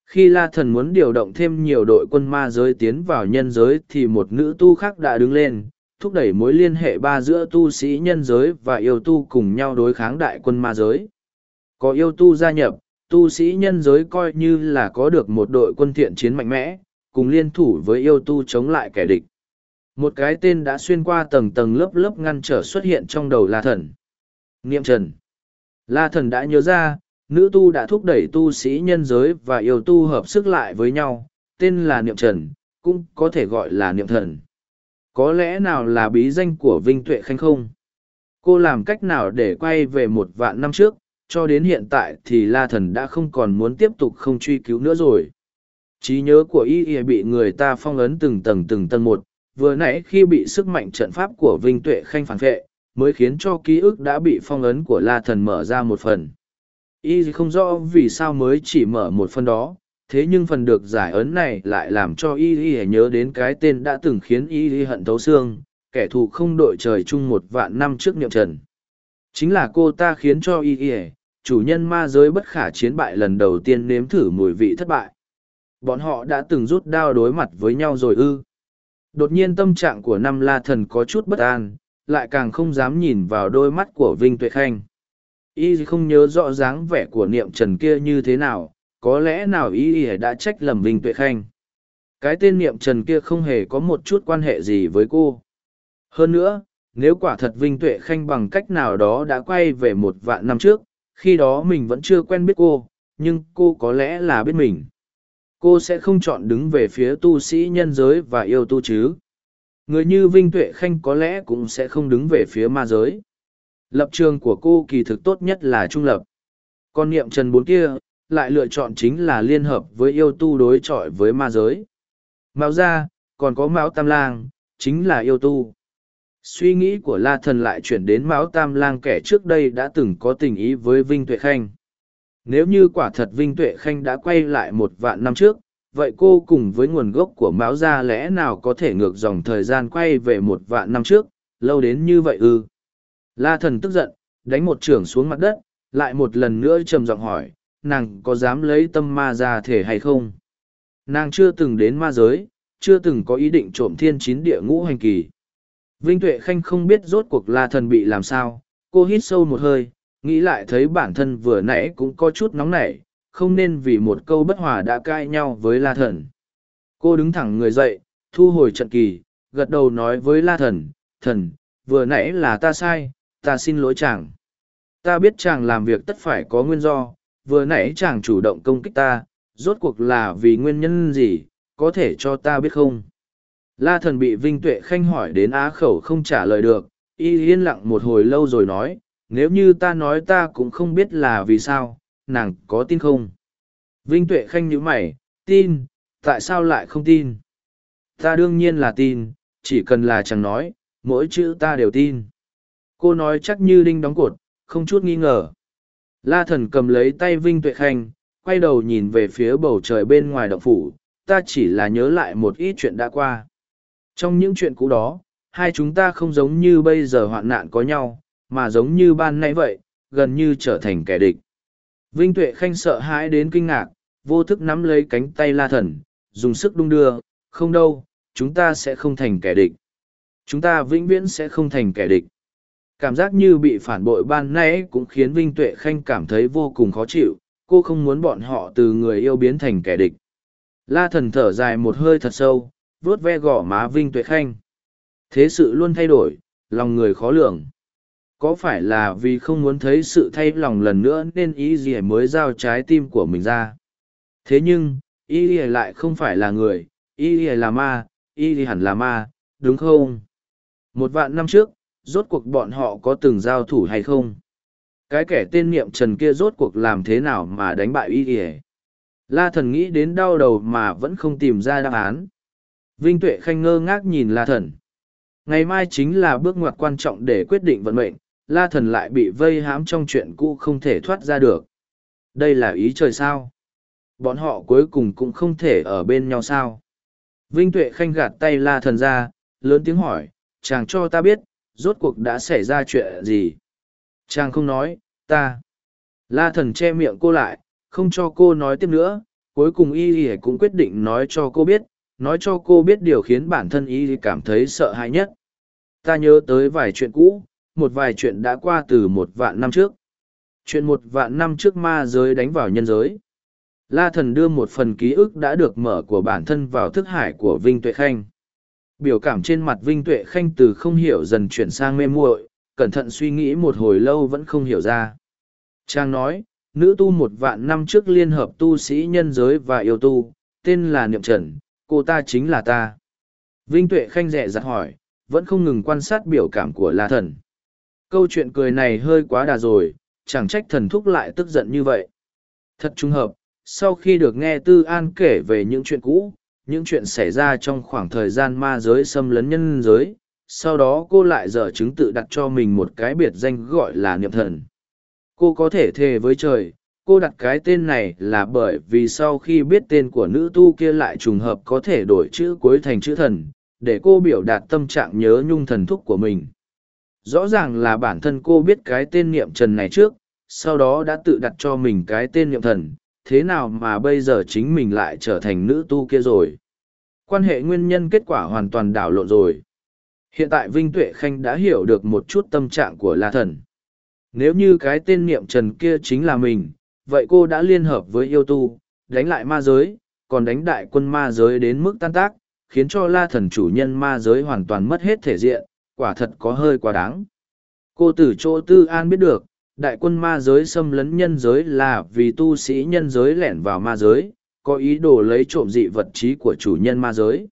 Khi la thần muốn điều động thêm nhiều đội quân ma giới tiến vào nhân giới thì một nữ tu khác đã đứng lên, thúc đẩy mối liên hệ ba giữa tu sĩ nhân giới và yêu tu cùng nhau đối kháng đại quân ma giới. Có yêu tu gia nhập, tu sĩ nhân giới coi như là có được một đội quân thiện chiến mạnh mẽ, cùng liên thủ với yêu tu chống lại kẻ địch. Một cái tên đã xuyên qua tầng tầng lớp lớp ngăn trở xuất hiện trong đầu la thần. Niệm trần la thần đã nhớ ra nữ tu đã thúc đẩy tu sĩ nhân giới và yêu tu hợp sức lại với nhau, tên là Niệm Trần, cũng có thể gọi là Niệm Thần. Có lẽ nào là bí danh của Vinh Tuệ Khanh không? Cô làm cách nào để quay về một vạn năm trước, cho đến hiện tại thì La Thần đã không còn muốn tiếp tục không truy cứu nữa rồi. trí nhớ của y y bị người ta phong ấn từng tầng từng tầng một, vừa nãy khi bị sức mạnh trận pháp của Vinh Tuệ Khanh phản vệ, mới khiến cho ký ức đã bị phong ấn của La Thần mở ra một phần. Y không rõ vì sao mới chỉ mở một phần đó, thế nhưng phần được giải ấn này lại làm cho y y nhớ đến cái tên đã từng khiến y y hận thấu xương, kẻ thù không đội trời chung một vạn năm trước niệm trần. Chính là cô ta khiến cho y y chủ nhân ma giới bất khả chiến bại lần đầu tiên nếm thử mùi vị thất bại. Bọn họ đã từng rút đao đối mặt với nhau rồi ư. Đột nhiên tâm trạng của năm la thần có chút bất an lại càng không dám nhìn vào đôi mắt của vinh tuệ khanh. Y không nhớ rõ dáng vẻ của niệm trần kia như thế nào, có lẽ nào y đã trách lầm vinh tuệ khanh. Cái tên niệm trần kia không hề có một chút quan hệ gì với cô. Hơn nữa, nếu quả thật vinh tuệ khanh bằng cách nào đó đã quay về một vạn năm trước, khi đó mình vẫn chưa quen biết cô, nhưng cô có lẽ là biết mình. Cô sẽ không chọn đứng về phía tu sĩ nhân giới và yêu tu chứ người như vinh tuệ khanh có lẽ cũng sẽ không đứng về phía ma giới. Lập trường của cô kỳ thực tốt nhất là trung lập. Còn niệm trần bốn kia, lại lựa chọn chính là liên hợp với yêu tu đối chọi với ma giới. Mao gia, còn có mão tam lang, chính là yêu tu. Suy nghĩ của la thần lại chuyển đến mão tam lang kẻ trước đây đã từng có tình ý với vinh tuệ khanh. Nếu như quả thật vinh tuệ khanh đã quay lại một vạn năm trước vậy cô cùng với nguồn gốc của mão gia lẽ nào có thể ngược dòng thời gian quay về một vạn năm trước lâu đến như vậy ư La thần tức giận, đánh một trưởng xuống mặt đất, lại một lần nữa trầm giọng hỏi, nàng có dám lấy tâm ma ra thể hay không? Nàng chưa từng đến ma giới, chưa từng có ý định trộm thiên chín địa ngũ hành kỳ. Vinh Tuệ Khanh không biết rốt cuộc la thần bị làm sao, cô hít sâu một hơi, nghĩ lại thấy bản thân vừa nãy cũng có chút nóng nảy, không nên vì một câu bất hòa đã cãi nhau với la thần. Cô đứng thẳng người dậy, thu hồi trận kỳ, gật đầu nói với la thần, thần, vừa nãy là ta sai, ta xin lỗi chàng. Ta biết chàng làm việc tất phải có nguyên do, vừa nãy chàng chủ động công kích ta, rốt cuộc là vì nguyên nhân gì, có thể cho ta biết không? La thần bị Vinh Tuệ Khanh hỏi đến á khẩu không trả lời được, y yên lặng một hồi lâu rồi nói, nếu như ta nói ta cũng không biết là vì sao, nàng có tin không? Vinh Tuệ Khanh nhíu mày, tin, tại sao lại không tin? Ta đương nhiên là tin, chỉ cần là chàng nói, mỗi chữ ta đều tin cô nói chắc như đinh đóng cột không chút nghi ngờ la thần cầm lấy tay vinh tuệ khanh quay đầu nhìn về phía bầu trời bên ngoài động phủ ta chỉ là nhớ lại một ít chuyện đã qua trong những chuyện cũ đó hai chúng ta không giống như bây giờ hoạn nạn có nhau mà giống như ban nãy vậy gần như trở thành kẻ địch vinh tuệ khanh sợ hãi đến kinh ngạc, vô thức nắm lấy cánh tay la thần, dùng sức đung đưa, không đâu, chúng ta sẽ không thành kẻ địch. Chúng ta vĩnh viễn sẽ không thành kẻ địch. Cảm giác như bị phản bội ban nãy cũng khiến vinh tuệ khanh cảm thấy vô cùng khó chịu, cô không muốn bọn họ từ người yêu biến thành kẻ địch. La thần thở dài một hơi thật sâu, vuốt ve gỏ má vinh tuệ khanh. Thế sự luôn thay đổi, lòng người khó lường có phải là vì không muốn thấy sự thay lòng lần nữa nên ý gì mới giao trái tim của mình ra thế nhưng ý gì lại không phải là người ý gì là ma ý gì hẳn là ma đúng không một vạn năm trước rốt cuộc bọn họ có từng giao thủ hay không? Cái kẻ tên niệm trần kia rốt cuộc làm thế nào mà đánh bại y ỉa? La thần nghĩ đến đau đầu mà vẫn không tìm ra đáp án. Vinh Tuệ Khanh ngơ ngác nhìn La Thần. Ngày mai chính là bước ngoặt quan trọng để quyết định vận mệnh, La Thần lại bị vây hãm trong chuyện cũ không thể thoát ra được. Đây là ý trời sao? Bọn họ cuối cùng cũng không thể ở bên nhau sao? Vinh Tuệ Khanh gạt tay La Thần ra, lớn tiếng hỏi, chàng cho ta biết, rốt cuộc đã xảy ra chuyện gì? Chàng không nói, ta. La Thần che miệng cô lại, không cho cô nói tiếp nữa, cuối cùng y y cũng quyết định nói cho cô biết, nói cho cô biết điều khiến bản thân y cảm thấy sợ hãi nhất. Ta nhớ tới vài chuyện cũ, một vài chuyện đã qua từ một vạn năm trước. Chuyện một vạn năm trước ma giới đánh vào nhân giới. La thần đưa một phần ký ức đã được mở của bản thân vào thức hải của Vinh Tuệ Khanh. Biểu cảm trên mặt Vinh Tuệ Khanh từ không hiểu dần chuyển sang mê muội, cẩn thận suy nghĩ một hồi lâu vẫn không hiểu ra. Trang nói, nữ tu một vạn năm trước liên hợp tu sĩ nhân giới và yêu tu, tên là Niệm Trần, cô ta chính là ta. Vinh Tuệ Khanh rẻ rặt hỏi, vẫn không ngừng quan sát biểu cảm của La Thần. Câu chuyện cười này hơi quá đà rồi, chẳng trách thần thúc lại tức giận như vậy. Thật trùng hợp, sau khi được nghe Tư An kể về những chuyện cũ, những chuyện xảy ra trong khoảng thời gian ma giới xâm lấn nhân giới, sau đó cô lại dở chứng tự đặt cho mình một cái biệt danh gọi là niệm thần. Cô có thể thề với trời, cô đặt cái tên này là bởi vì sau khi biết tên của nữ tu kia lại trùng hợp có thể đổi chữ cuối thành chữ thần, để cô biểu đạt tâm trạng nhớ nhung thần thúc của mình. Rõ ràng là bản thân cô biết cái tên niệm trần này trước, sau đó đã tự đặt cho mình cái tên niệm thần, thế nào mà bây giờ chính mình lại trở thành nữ tu kia rồi. Quan hệ nguyên nhân kết quả hoàn toàn đảo lộn rồi. Hiện tại Vinh Tuệ Khanh đã hiểu được một chút tâm trạng của La Thần. Nếu như cái tên niệm trần kia chính là mình, vậy cô đã liên hợp với yêu tu, đánh lại ma giới, còn đánh đại quân ma giới đến mức tan tác, khiến cho la thần chủ nhân ma giới hoàn toàn mất hết thể diện, quả thật có hơi quá đáng. Cô từ chỗ tư an biết được, đại quân ma giới xâm lấn nhân giới là vì tu sĩ nhân giới lẻn vào ma giới, có ý đồ lấy trộm dị vật trí của chủ nhân ma giới.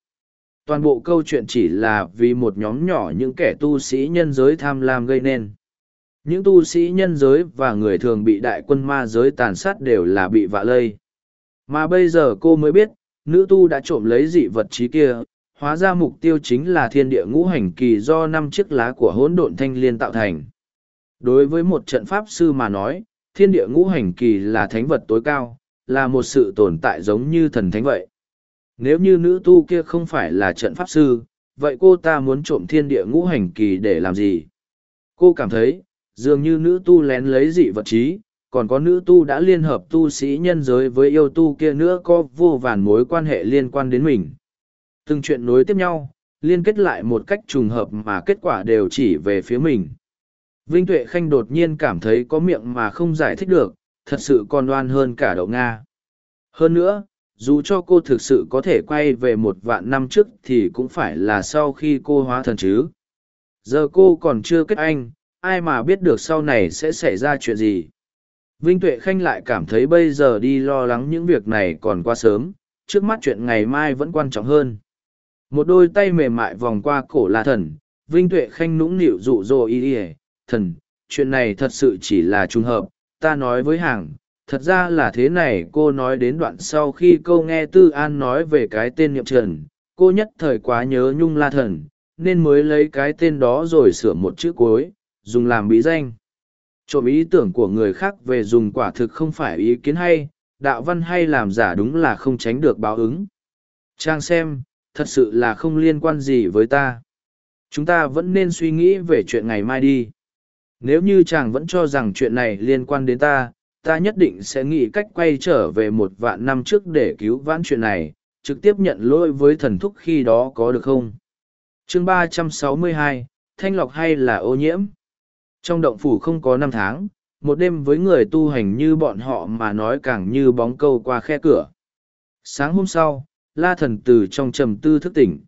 Toàn bộ câu chuyện chỉ là vì một nhóm nhỏ những kẻ tu sĩ nhân giới tham lam gây nên. Những tu sĩ nhân giới và người thường bị đại quân ma giới tàn sát đều là bị vạ lây. Mà bây giờ cô mới biết, nữ tu đã trộm lấy dị vật trí kia, hóa ra mục tiêu chính là thiên địa ngũ hành kỳ do năm chiếc lá của hỗn độn thanh liên tạo thành. Đối với một trận pháp sư mà nói, thiên địa ngũ hành kỳ là thánh vật tối cao, là một sự tồn tại giống như thần thánh vậy. Nếu như nữ tu kia không phải là trận pháp sư, vậy cô ta muốn trộm thiên địa ngũ hành kỳ để làm gì? Cô cảm thấy, dường như nữ tu lén lấy dị vật trí, còn có nữ tu đã liên hợp tu sĩ nhân giới với yêu tu kia nữa có vô vàn mối quan hệ liên quan đến mình. Từng chuyện nối tiếp nhau, liên kết lại một cách trùng hợp mà kết quả đều chỉ về phía mình. Vinh Tuệ Khanh đột nhiên cảm thấy có miệng mà không giải thích được, thật sự còn đoan hơn cả đậu Nga. Hơn nữa, dù cho cô thực sự có thể quay về một vạn năm trước thì cũng phải là sau khi cô hóa thần chứ. Giờ cô còn chưa kết anh, ai mà biết được sau này sẽ xảy ra chuyện gì. Vinh Tuệ Khanh lại cảm thấy bây giờ đi lo lắng những việc này còn quá sớm, trước mắt chuyện ngày mai vẫn quan trọng hơn. Một đôi tay mềm mại vòng qua cổ la thần, Vinh Tuệ Khanh nũng nịu dụ dỗ y ỉa thần, chuyện này thật sự chỉ là trùng hợp, ta nói với hàng, thật ra là thế này cô nói đến đoạn sau khi câu nghe Tư An nói về cái tên niệm trần, cô nhất thời quá nhớ nhung la thần, nên mới lấy cái tên đó rồi sửa một chữ cuối, dùng làm bí danh. Trộm ý tưởng của người khác về dùng quả thực không phải ý kiến hay, đạo văn hay làm giả đúng là không tránh được báo ứng. Trang xem, thật sự là không liên quan gì với ta. Chúng ta vẫn nên suy nghĩ về chuyện ngày mai đi. Nếu như chàng vẫn cho rằng chuyện này liên quan đến ta, ta nhất định sẽ nghĩ cách quay trở về một vạn năm trước để cứu vãn chuyện này, trực tiếp nhận lỗi với thần thúc khi đó có được không? chương ba trăm sáu mươi hai, thanh lọc hay là ô nhiễm? Trong động phủ không có năm tháng, một đêm với người tu hành như bọn họ mà nói càng như bóng câu qua khe cửa. Sáng hôm sau, la thần từ trong trầm tư thức tỉnh.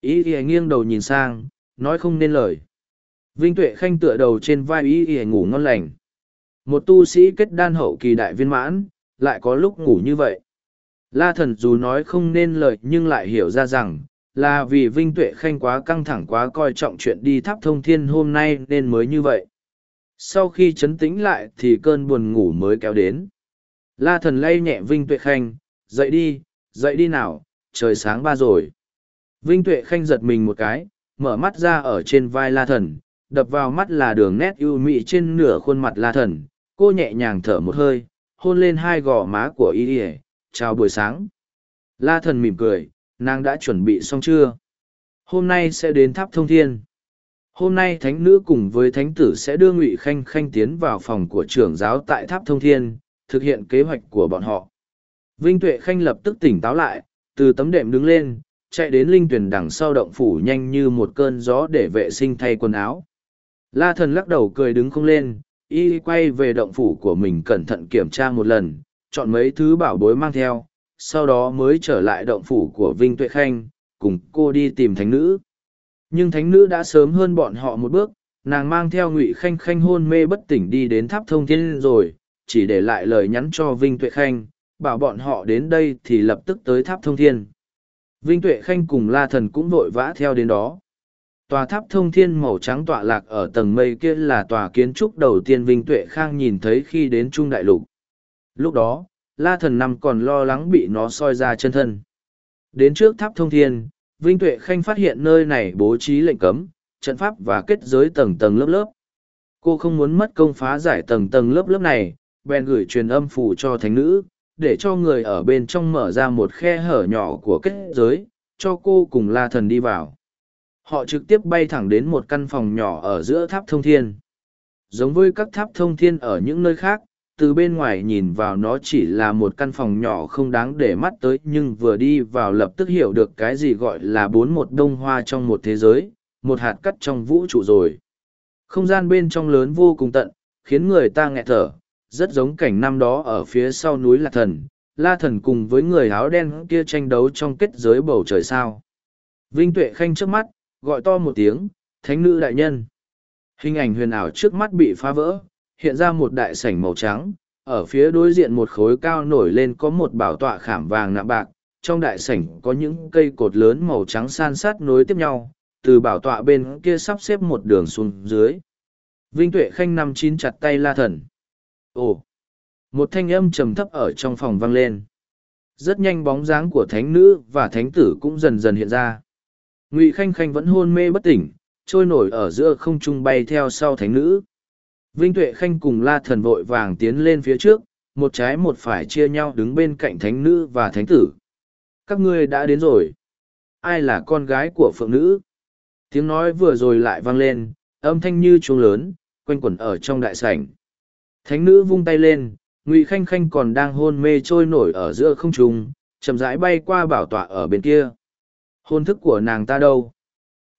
Ý Ý nghiêng đầu nhìn sang, nói không nên lời. Vinh Tuệ Khanh tựa đầu trên vai ý Ý ngủ ngon lành. Một tu sĩ kết đan hậu kỳ đại viên mãn, lại có lúc ngủ như vậy. La thần dù nói không nên lời nhưng lại hiểu ra rằng, là vì Vinh Tuệ Khanh quá căng thẳng quá coi trọng chuyện đi tháp thông thiên hôm nay nên mới như vậy. Sau khi chấn tĩnh lại thì cơn buồn ngủ mới kéo đến. La thần lay nhẹ Vinh Tuệ Khanh, dậy đi, dậy đi nào, trời sáng ba rồi. Vinh Tuệ Khanh giật mình một cái, mở mắt ra ở trên vai la thần, đập vào mắt là đường nét ưu mị trên nửa khuôn mặt la thần. Cô nhẹ nhàng thở một hơi, hôn lên hai gò má của y ỉa chào buổi sáng la thần mỉm cười nàng đã chuẩn bị xong chưa hôm nay sẽ đến tháp thông thiên hôm nay thánh nữ cùng với thánh tử sẽ đưa ngụy khanh khanh tiến vào phòng của trưởng giáo tại tháp thông thiên thực hiện kế hoạch của bọn họ vinh tuệ khanh lập tức tỉnh táo lại, từ tấm đệm đứng lên, chạy đến linh tuyển đằng sau động phủ nhanh như một cơn gió để vệ sinh thay quần áo. La thần lắc đầu cười đứng không lên, y quay về động phủ của mình cẩn thận kiểm tra một lần, chọn mấy thứ bảo bối mang theo, sau đó mới trở lại động phủ của vinh tuệ khanh, cùng cô đi tìm thánh nữ. Nhưng thánh nữ đã sớm hơn bọn họ một bước, nàng mang theo ngụy khanh khanh hôn mê bất tỉnh đi đến tháp thông thiên rồi, chỉ để lại lời nhắn cho vinh tuệ khanh bảo bọn họ đến đây thì lập tức tới tháp thông thiên vinh tuệ khanh cùng la thần cũng vội vã theo đến đó tòa tháp thông thiên màu trắng tọa lạc ở tầng mây kia là tòa kiến trúc đầu tiên Vinh Tuệ Khang nhìn thấy khi đến Trung Đại Lục. Lúc đó, La Thần Năm còn lo lắng bị nó soi ra chân thân. Đến trước tháp thông thiên, Vinh Tuệ Khanh phát hiện nơi này bố trí lệnh cấm, trận pháp và kết giới tầng tầng lớp lớp. Cô không muốn mất công phá giải tầng tầng lớp lớp này, bèn gửi truyền âm phủ cho thánh nữ, để cho người ở bên trong mở ra một khe hở nhỏ của kết giới, cho cô cùng La Thần đi vào. Họ trực tiếp bay thẳng đến một căn phòng nhỏ ở giữa tháp thông thiên. Giống với các tháp thông thiên ở những nơi khác từ bên ngoài nhìn vào nó chỉ là một căn phòng nhỏ không đáng để mắt tới nhưng vừa đi vào lập tức hiểu được cái gì gọi là bốn một đông hoa trong một thế giới một hạt cắt trong vũ trụ rồi. Không gian bên trong lớn vô cùng tận khiến người ta nghẹt thở rất giống cảnh năm đó ở phía sau núi lạc thần la thần cùng với người áo đen kia tranh đấu trong kết giới bầu trời sao vinh tuệ khanh trước mắt gọi to một tiếng, thánh nữ đại nhân. Hình ảnh huyền ảo trước mắt bị phá vỡ, hiện ra một đại sảnh màu trắng, ở phía đối diện một khối cao nổi lên có một bảo tọa khảm vàng nạm bạc, trong đại sảnh có những cây cột lớn màu trắng san sát nối tiếp nhau, từ bảo tọa bên kia sắp xếp một đường xuống dưới. Vinh Tuệ Khanh nằm chín chặt tay la thần. Ồ! Một thanh âm trầm thấp ở trong phòng vang lên. Rất nhanh bóng dáng của thánh nữ và thánh tử cũng dần dần hiện ra. Ngụy khanh khanh vẫn hôn mê bất tỉnh, trôi nổi ở giữa không trung bay theo sau thánh nữ. Vinh tuệ khanh cùng la thần vội vàng tiến lên phía trước, một trái một phải chia nhau đứng bên cạnh thánh nữ và thánh tử. Các ngươi đã đến rồi. Ai là con gái của phượng nữ? Tiếng nói vừa rồi lại vang lên, âm thanh như chuông lớn, quanh quẩn ở trong đại sảnh thánh nữ vung tay lên, ngụy khanh khanh còn đang hôn mê trôi nổi ở giữa không trung, chậm rãi bay qua bảo tọa ở bên kia. Hôn thức của nàng ta đâu?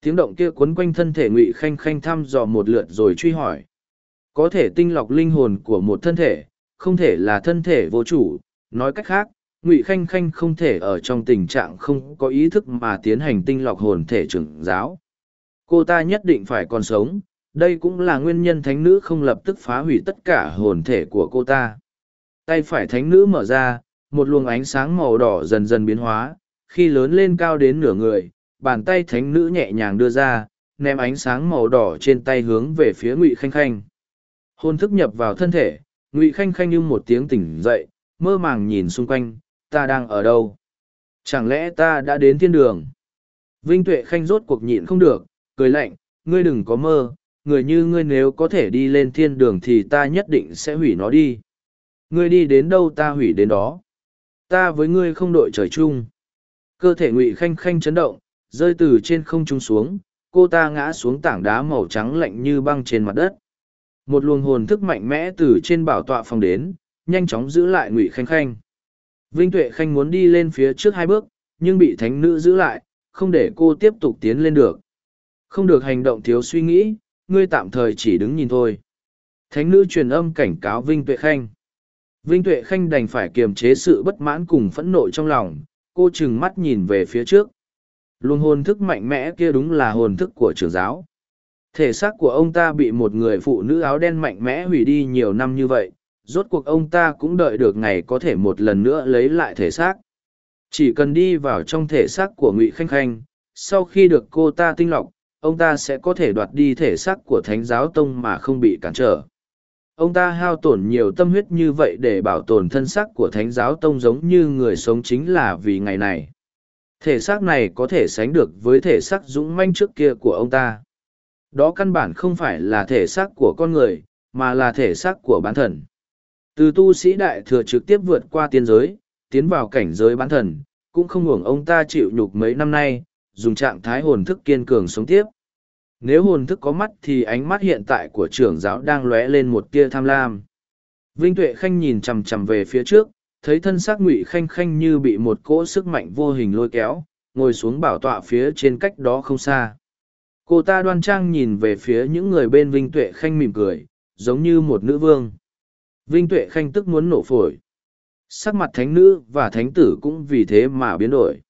Tiếng động kia quấn quanh thân thể ngụy khanh khanh thăm dò một lượt rồi truy hỏi. Có thể tinh lọc linh hồn của một thân thể, không thể là thân thể vô chủ. Nói cách khác, ngụy khanh khanh không thể ở trong tình trạng không có ý thức mà tiến hành tinh lọc hồn thể trưởng giáo. Cô ta nhất định phải còn sống đây cũng là nguyên nhân thánh nữ không lập tức phá hủy tất cả hồn thể của cô ta. Tay phải thánh nữ mở ra, một luồng ánh sáng màu đỏ dần dần biến hóa, khi lớn lên cao đến nửa người, bàn tay thánh nữ nhẹ nhàng đưa ra, ném ánh sáng màu đỏ trên tay hướng về phía ngụy khanh khanh. Hôn thức nhập vào thân thể, ngụy khanh khanh như một tiếng tỉnh dậy, mơ màng nhìn xung quanh, ta đang ở đâu? Chẳng lẽ ta đã đến thiên đường? Vinh tuệ khanh rốt cuộc nhịn không được, cười lạnh, ngươi đừng có mơ người như ngươi nếu có thể đi lên thiên đường thì ta nhất định sẽ hủy nó đi. Ngươi đi đến đâu ta hủy đến đó. Ta với ngươi không đội trời chung. Cơ thể ngụy khanh khanh chấn động, rơi từ trên không trung xuống, cô ta ngã xuống tảng đá màu trắng lạnh như băng trên mặt đất. Một luồng hồn thức mạnh mẽ từ trên bảo tọa phòng đến, nhanh chóng giữ lại ngụy khanh khanh. Vinh tuệ khanh muốn đi lên phía trước hai bước, nhưng bị thánh nữ giữ lại, không để cô tiếp tục tiến lên được. Không được hành động thiếu suy nghĩ ngươi tạm thời chỉ đứng nhìn thôi. Thánh nữ truyền âm cảnh cáo vinh tuệ khanh. Vinh tuệ khanh đành phải kiềm chế sự bất mãn cùng phẫn nộ trong lòng, cô chừng mắt nhìn về phía trước. Luồng hồn thức mạnh mẽ kia đúng là hồn thức của trưởng giáo. Thể xác của ông ta bị một người phụ nữ áo đen mạnh mẽ hủy đi nhiều năm như vậy, rốt cuộc ông ta cũng đợi được ngày có thể một lần nữa lấy lại thể xác. Chỉ cần đi vào trong thể xác của ngụy khanh khanh, sau khi được cô ta tinh lọc ông ta sẽ có thể đoạt đi thể xác của thánh giáo tông mà không bị cản trở. Ông ta hao tổn nhiều tâm huyết như vậy để bảo tồn thân xác của thánh giáo tông giống như người sống chính là vì ngày này. Thể xác này có thể sánh được với thể xác dũng manh trước kia của ông ta. Đó căn bản không phải là thể xác của con người, mà là thể xác của bán thần. Từ tu sĩ đại thừa trực tiếp vượt qua tiên giới, tiến vào cảnh giới bán thần, cũng không hưởng ông ta chịu nhục mấy năm nay dùng trạng thái hồn thức kiên cường sống tiếp. Nếu hồn thức có mắt thì ánh mắt hiện tại của trưởng giáo đang lóe lên một tia tham lam. Vinh tuệ khanh nhìn chằm chằm về phía trước, thấy thân xác ngụy khanh khanh như bị một cỗ sức mạnh vô hình lôi kéo, ngồi xuống bảo tọa phía trên cách đó không xa. Cô ta đoan trang nhìn về phía những người bên vinh tuệ khanh mỉm cười, giống như một nữ vương. Vinh tuệ khanh tức muốn nổ phổi. Sắc mặt thánh nữ và thánh tử cũng vì thế mà biến đổi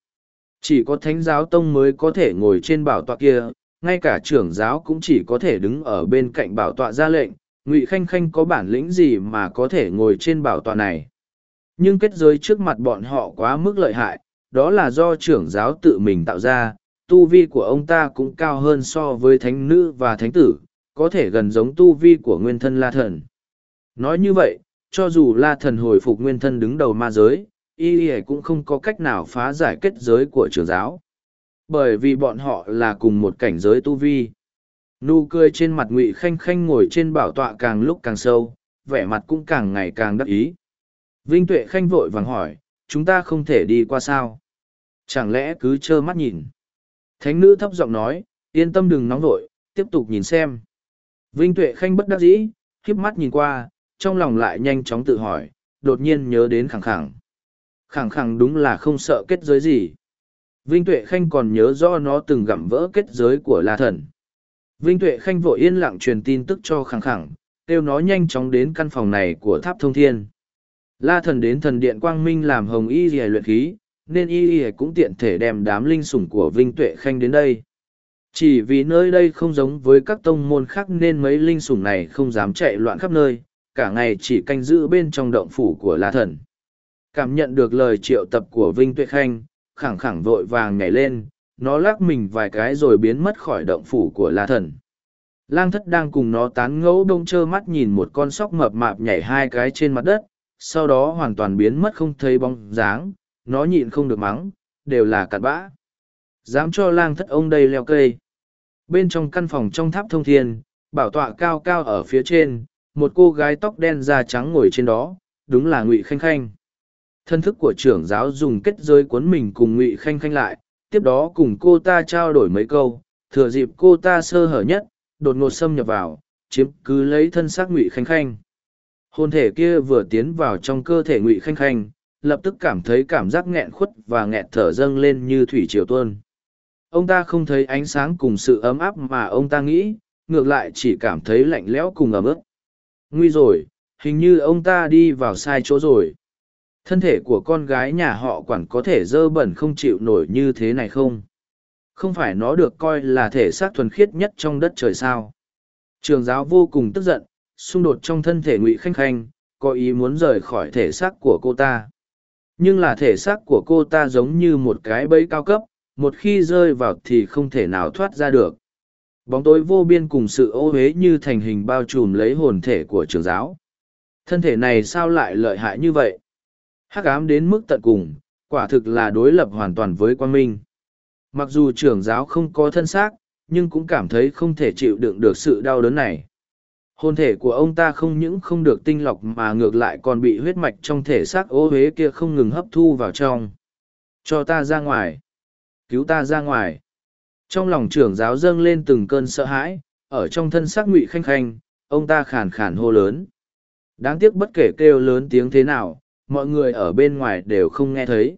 chỉ có thánh giáo tông mới có thể ngồi trên bảo tọa kia, ngay cả trưởng giáo cũng chỉ có thể đứng ở bên cạnh bảo tọa ra lệnh, ngụy khanh khanh có bản lĩnh gì mà có thể ngồi trên bảo tọa này? Nhưng kết giới trước mặt bọn họ quá mức lợi hại, đó là do trưởng giáo tự mình tạo ra, tu vi của ông ta cũng cao hơn so với thánh nữ và thánh tử, có thể gần giống tu vi của nguyên thân la thần. Nói như vậy, cho dù la thần hồi phục nguyên thân đứng đầu ma giới y y cũng không có cách nào phá giải kết giới của trưởng giáo. Bởi vì bọn họ là cùng một cảnh giới tu vi. Nụ cười trên mặt ngụy khanh khanh ngồi trên bảo tọa càng lúc càng sâu, vẻ mặt cũng càng ngày càng đắc ý. Vinh tuệ khanh vội vàng hỏi, chúng ta không thể đi qua sao? Chẳng lẽ cứ trơ mắt nhìn? Thánh nữ thấp giọng nói, yên tâm đừng nóng vội, tiếp tục nhìn xem. Vinh tuệ khanh bất đắc dĩ khiếp mắt nhìn qua, trong lòng lại nhanh chóng tự hỏi, đột nhiên nhớ đến khẳng khẳng khẳng khẳng đúng là không sợ kết giới gì. Vinh tuệ khanh còn nhớ do nó từng gặm vỡ kết giới của la thần. Vinh tuệ khanh vội yên lặng truyền tin tức cho khẳng khẳng, kêu nó nhanh chóng đến căn phòng này của tháp thông thiên. La thần đến thần điện quang minh làm hồng y rìa luyện khí, nên y y cũng tiện thể đem đám linh sủng của vinh tuệ khanh đến đây. Chỉ vì nơi đây không giống với các tông môn khác nên mấy linh sủng này không dám chạy loạn khắp nơi, cả ngày chỉ canh giữ bên trong động phủ của la thần cảm nhận được lời triệu tập của vinh tuệ khanh, khẳng khẳng vội vàng nhảy lên, nó lắc mình vài cái rồi biến mất khỏi động phủ của la thần. Lang thất đang cùng nó tán ngẫu đông trơ mắt nhìn một con sóc mập mạp nhảy hai cái trên mặt đất, sau đó hoàn toàn biến mất không thấy bóng dáng, nó nhịn không được mắng, đều là cặn bã. Dám cho lang thất ông đây leo cây. Bên trong căn phòng trong tháp thông thiên, bảo tọa cao cao ở phía trên, một cô gái tóc đen da trắng ngồi trên đó, đúng là ngụy khanh khanh thân thức của trưởng giáo dùng kết giới cuốn mình cùng ngụy khanh khanh lại, tiếp đó cùng cô ta trao đổi mấy câu, thừa dịp cô ta sơ hở nhất, đột ngột xâm nhập vào, chiếm cứ lấy thân xác ngụy khanh khanh. Hôn thể kia vừa tiến vào trong cơ thể ngụy khanh khanh, lập tức cảm thấy cảm giác nghẹn khuất và nghẹn thở dâng lên như thủy triều tuôn. Ông ta không thấy ánh sáng cùng sự ấm áp mà ông ta nghĩ, ngược lại chỉ cảm thấy lạnh lẽo cùng ấm ức. Nguy rồi, hình như ông ta đi vào sai chỗ rồi thân thể của con gái nhà họ quản có thể dơ bẩn không chịu nổi như thế này không? Không phải nó được coi là thể xác thuần khiết nhất trong đất trời sao? Trường giáo vô cùng tức giận, xung đột trong thân thể ngụy khanh khanh, có ý muốn rời khỏi thể xác của cô ta. Nhưng là thể xác của cô ta giống như một cái bẫy cao cấp, một khi rơi vào thì không thể nào thoát ra được. Bóng tối vô biên cùng sự ô huế như thành hình bao trùm lấy hồn thể của trường giáo. Thân thể này sao lại lợi hại như vậy? Hắc ám đến mức tận cùng, quả thực là đối lập hoàn toàn với quan minh. Mặc dù trưởng giáo không có thân xác, nhưng cũng cảm thấy không thể chịu đựng được sự đau đớn này. Hồn thể của ông ta không những không được tinh lọc mà ngược lại còn bị huyết mạch trong thể xác ô huế kia không ngừng hấp thu vào trong. Cho ta ra ngoài. Cứu ta ra ngoài. Trong lòng trưởng giáo dâng lên từng cơn sợ hãi, ở trong thân xác ngụy khanh khanh, ông ta khàn khàn hô lớn. Đáng tiếc bất kể kêu lớn tiếng thế nào mọi người ở bên ngoài đều không nghe thấy.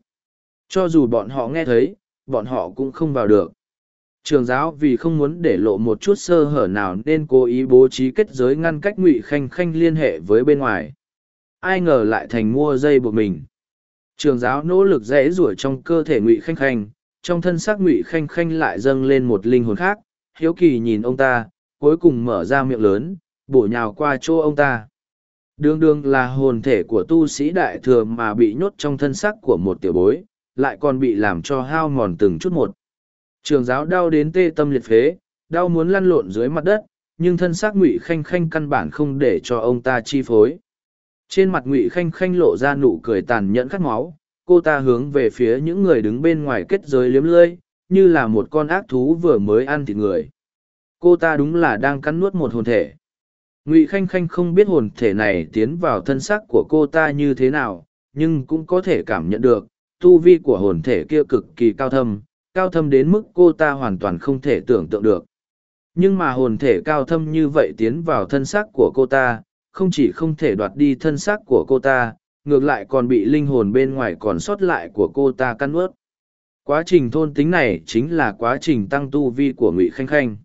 Cho dù bọn họ nghe thấy, bọn họ cũng không vào được. Trường giáo vì không muốn để lộ một chút sơ hở nào nên cố ý bố trí kết giới ngăn cách ngụy khanh khanh liên hệ với bên ngoài. Ai ngờ lại thành mua dây buộc mình. Trường giáo nỗ lực rẽ rủa trong cơ thể ngụy khanh khanh, trong thân xác ngụy khanh khanh lại dâng lên một linh hồn khác. Hiếu kỳ nhìn ông ta, cuối cùng mở ra miệng lớn, bổ nhào qua chỗ ông ta đương đương là hồn thể của tu sĩ đại thừa mà bị nhốt trong thân xác của một tiểu bối, lại còn bị làm cho hao mòn từng chút một. Trường giáo đau đến tê tâm liệt phế, đau muốn lăn lộn dưới mặt đất, nhưng thân xác ngụy khanh khanh căn bản không để cho ông ta chi phối. Trên mặt ngụy khanh khanh lộ ra nụ cười tàn nhẫn khát máu, cô ta hướng về phía những người đứng bên ngoài kết giới liếm lưỡi như là một con ác thú vừa mới ăn thịt người. Cô ta đúng là đang cắn nuốt một hồn thể ngụy khanh khanh không biết hồn thể này tiến vào thân xác của cô ta như thế nào, nhưng cũng có thể cảm nhận được, tu vi của hồn thể kia cực kỳ cao thâm cao thâm đến mức cô ta hoàn toàn không thể tưởng tượng được. Nhưng mà hồn thể cao thâm như vậy tiến vào thân xác của cô ta, không chỉ không thể đoạt đi thân xác của cô ta, ngược lại còn bị linh hồn bên ngoài còn sót lại của cô ta căn ướt quá trình thôn tính này chính là quá trình tăng tu vi của ngụy khanh khanh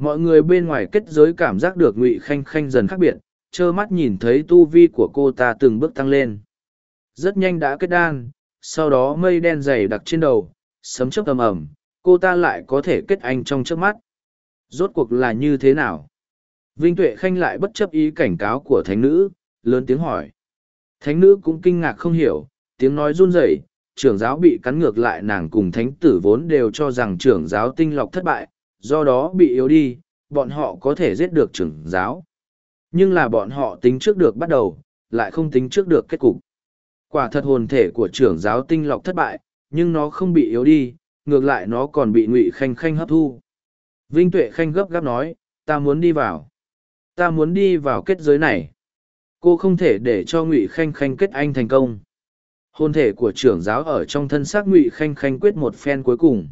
mọi người bên ngoài kết giới cảm giác được ngụy khanh khanh dần khác biệt, trơ mắt nhìn thấy tu vi của cô ta từng bước tăng lên. Rất nhanh đã kết đan, sau đó mây đen dày đặc trên đầu, sấm chớp ầm ầm, cô ta lại có thể kết anh trong trước mắt. Rốt cuộc là như thế nào? Vinh tuệ khanh lại bất chấp ý cảnh cáo của thánh nữ, lớn tiếng hỏi. Thánh nữ cũng kinh ngạc không hiểu, tiếng nói run rẩy, trưởng giáo bị cắn ngược lại nàng cùng thánh tử vốn đều cho rằng trưởng giáo tinh lọc thất bại do đó bị yếu đi, bọn họ có thể giết được trưởng giáo. Nhưng là bọn họ tính trước được bắt đầu, lại không tính trước được kết cục. Quả thật hồn thể của trưởng giáo tinh lọc thất bại, nhưng nó không bị yếu đi, ngược lại nó còn bị ngụy khanh khanh hấp thu. Vinh tuệ khanh gấp gáp nói, ta muốn đi vào. Ta muốn đi vào kết giới này. Cô không thể để cho ngụy khanh khanh kết anh thành công. Hôn thể của trưởng giáo ở trong thân xác ngụy khanh khanh quyết một phen cuối cùng.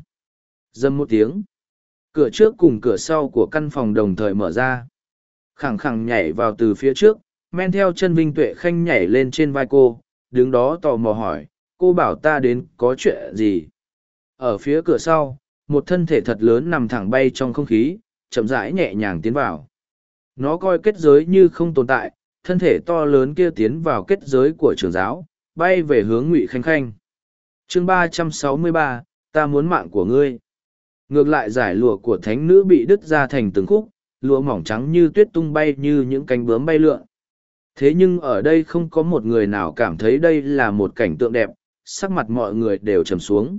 Dâm một tiếng cửa trước cùng cửa sau của căn phòng đồng thời mở ra. Khẳng khẳng nhảy vào từ phía trước, men theo chân vinh tuệ khanh nhảy lên trên vai cô, đứng đó tò mò hỏi, cô bảo ta đến có chuyện gì? Ở phía cửa sau, một thân thể thật lớn nằm thẳng bay trong không khí, chậm rãi nhẹ nhàng tiến vào. Nó coi kết giới như không tồn tại, thân thể to lớn kia tiến vào kết giới của trường giáo, bay về hướng ngụy khanh khanh. Chương ba trăm sáu mươi ba, ta muốn mạng của ngươi ngược lại giải lụa của thánh nữ bị đứt ra thành từng khúc, lụa mỏng trắng như tuyết tung bay như những cánh bướm bay lượn. Thế nhưng ở đây không có một người nào cảm thấy đây là một cảnh tượng đẹp, sắc mặt mọi người đều trầm xuống.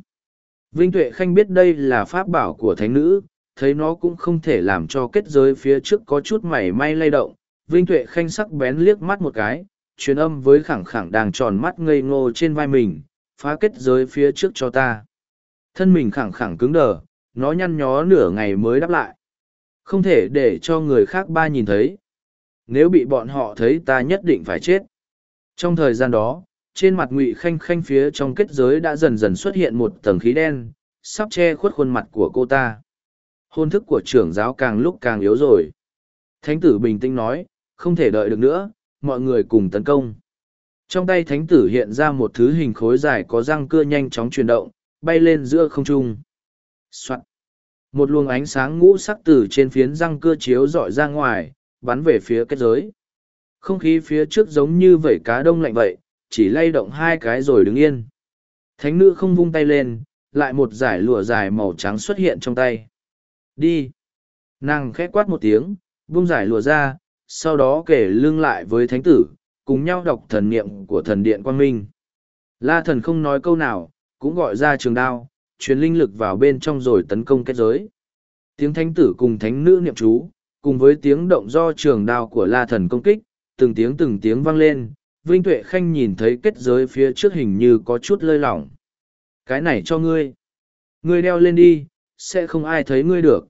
Vinh tuệ khanh biết đây là pháp bảo của thánh nữ, thấy nó cũng không thể làm cho kết giới phía trước có chút mảy may lay động. Vinh tuệ khanh sắc bén liếc mắt một cái, truyền âm với khẳng khẳng đang tròn mắt ngây ngô trên vai mình, phá kết giới phía trước cho ta. Thân mình khẳng khẳng cứng đờ nó nhăn nhó nửa ngày mới đáp lại. Không thể để cho người khác ba nhìn thấy. Nếu bị bọn họ thấy ta nhất định phải chết. Trong thời gian đó, trên mặt ngụy khanh khanh phía trong kết giới đã dần dần xuất hiện một tầng khí đen, sắp che khuất khuôn mặt của cô ta. Hôn thức của trưởng giáo càng lúc càng yếu rồi. Thánh tử bình tĩnh nói, không thể đợi được nữa, mọi người cùng tấn công. Trong tay thánh tử hiện ra một thứ hình khối dài có răng cưa nhanh chóng chuyển động, bay lên giữa không trung. Soạn. một luồng ánh sáng ngũ sắc từ trên phiến răng cưa chiếu dọi ra ngoài, bắn về phía kết giới. Không khí phía trước giống như vẩy cá đông lạnh vậy, chỉ lay động hai cái rồi đứng yên. Thánh nữ không vung tay lên, lại một giải lụa dài màu trắng xuất hiện trong tay. Đi. Nàng khẽ quát một tiếng, vung giải lụa ra, sau đó kể lưng lại với thánh tử, cùng nhau đọc thần niệm của thần điện quang minh. La thần không nói câu nào, cũng gọi ra trường đao truyền linh lực vào bên trong rồi tấn công kết giới. Tiếng thánh tử cùng thánh nữ niệm chú, cùng với tiếng động do trường đao của la thần công kích, từng tiếng từng tiếng vang lên, vinh tuệ khanh nhìn thấy kết giới phía trước hình như có chút lơi lỏng. Cái này cho ngươi. Ngươi đeo lên đi, sẽ không ai thấy ngươi được.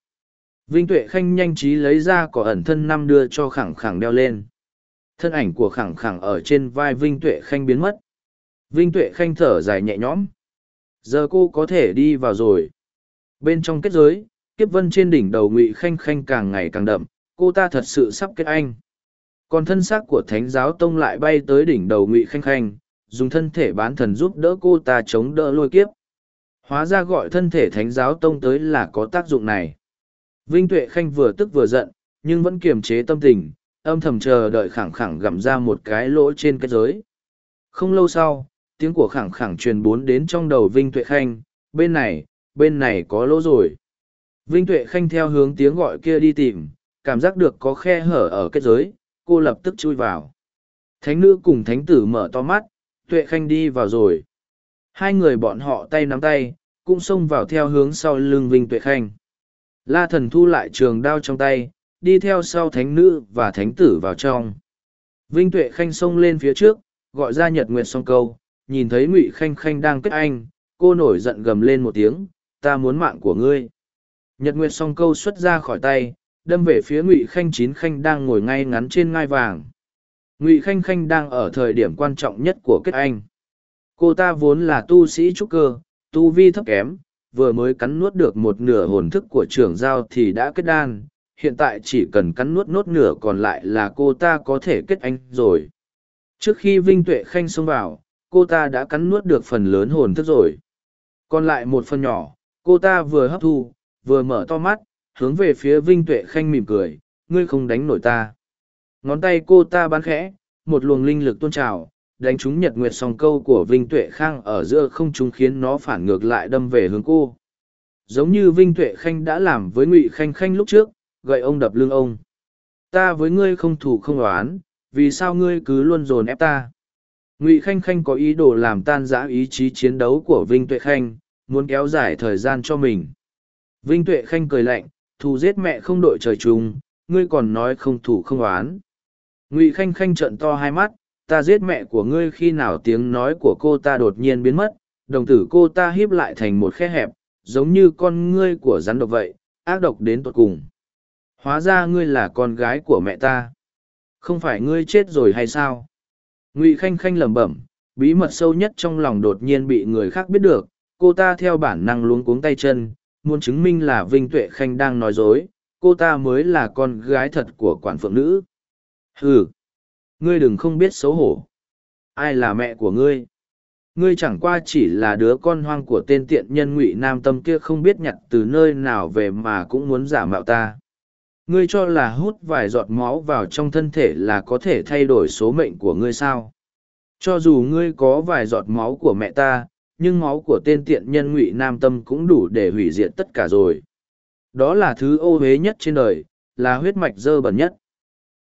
Vinh tuệ khanh nhanh trí lấy ra cỏ ẩn thân năm đưa cho khẳng khẳng đeo lên. Thân ảnh của khẳng khẳng ở trên vai vinh tuệ khanh biến mất. Vinh tuệ khanh thở dài nhẹ nhõm giờ cô có thể đi vào rồi. Bên trong kết giới, kiếp vân trên đỉnh đầu ngụy khanh khanh càng ngày càng đậm, cô ta thật sự sắp kết anh. Còn thân xác của thánh giáo tông lại bay tới đỉnh đầu ngụy khanh khanh, dùng thân thể bán thần giúp đỡ cô ta chống đỡ lôi kiếp. Hóa ra gọi thân thể thánh giáo tông tới là có tác dụng này. Vinh tuệ khanh vừa tức vừa giận, nhưng vẫn kiềm chế tâm tình, âm thầm chờ đợi khẳng khẳng gặm ra một cái lỗ trên kết giới. Không lâu sau tiếng của khẳng khẳng truyền bốn đến trong đầu vinh tuệ khanh, bên này bên này có lỗ rồi. Vinh tuệ khanh theo hướng tiếng gọi kia đi tìm, cảm giác được có khe hở ở kết giới, cô lập tức chui vào. Thánh nữ cùng thánh tử mở to mắt, tuệ khanh đi vào rồi. Hai người bọn họ tay nắm tay, cũng xông vào theo hướng sau lưng vinh tuệ khanh. La thần thu lại trường đao trong tay, đi theo sau thánh nữ và thánh tử vào trong. Vinh tuệ khanh xông lên phía trước, gọi ra nhật nguyệt song câu nhìn thấy ngụy khanh khanh đang kết anh, cô nổi giận gầm lên một tiếng, ta muốn mạng của ngươi. Nhật nguyệt song câu xuất ra khỏi tay, đâm về phía ngụy khanh chín khanh đang ngồi ngay ngắn trên ngai vàng. Ngụy khanh khanh đang ở thời điểm quan trọng nhất của kết anh. Cô ta vốn là tu sĩ trúc cơ, tu vi thấp kém, vừa mới cắn nuốt được một nửa hồn thức của trưởng giao thì đã kết đan, hiện tại chỉ cần cắn nuốt nốt nửa còn lại là cô ta có thể kết anh rồi. Trước khi vinh tuệ khanh xông vào cô ta đã cắn nuốt được phần lớn hồn thức rồi. Còn lại một phần nhỏ, cô ta vừa hấp thu, vừa mở to mắt, hướng về phía vinh tuệ khanh mỉm cười, ngươi không đánh nổi ta. Ngón tay cô ta bắn khẽ, một luồng linh lực tôn trào, đánh trúng nhật nguyệt song câu của vinh tuệ khang ở giữa không chúng khiến nó phản ngược lại đâm về hướng cô. Giống như vinh tuệ khanh đã làm với ngụy khanh khanh lúc trước, gậy ông đập lưng ông. Ta với ngươi không thủ không oán, vì sao ngươi cứ luôn dồn ép ta? Ngụy khanh khanh có ý đồ làm tan giã ý chí chiến đấu của vinh tuệ khanh, muốn kéo dài thời gian cho mình. Vinh tuệ khanh cười lạnh, thù giết mẹ không đội trời chung, ngươi còn nói không thủ không oán. Ngụy khanh khanh trợn to hai mắt, ta giết mẹ của ngươi khi nào tiếng nói của cô ta đột nhiên biến mất, đồng tử cô ta hiếp lại thành một khe hẹp, giống như con ngươi của rắn độc vậy, ác độc đến tột cùng. Hóa ra ngươi là con gái của mẹ ta. Không phải ngươi chết rồi hay sao? Ngụy khanh khanh lẩm bẩm, bí mật sâu nhất trong lòng đột nhiên bị người khác biết được, cô ta theo bản năng luống cuống tay chân, muốn chứng minh là vinh tuệ khanh đang nói dối, cô ta mới là con gái thật của quản phượng nữ. Ừ ngươi đừng không biết xấu hổ. Ai là mẹ của ngươi? Ngươi chẳng qua chỉ là đứa con hoang của tên tiện nhân ngụy nam tâm kia không biết nhặt từ nơi nào về mà cũng muốn giả mạo ta ngươi cho là hút vài giọt máu vào trong thân thể là có thể thay đổi số mệnh của ngươi sao? Cho dù ngươi có vài giọt máu của mẹ ta, nhưng máu của tên tiện nhân ngụy nam tâm cũng đủ để hủy diệt tất cả rồi. Đó là thứ ô huế nhất trên đời, là huyết mạch dơ bẩn nhất.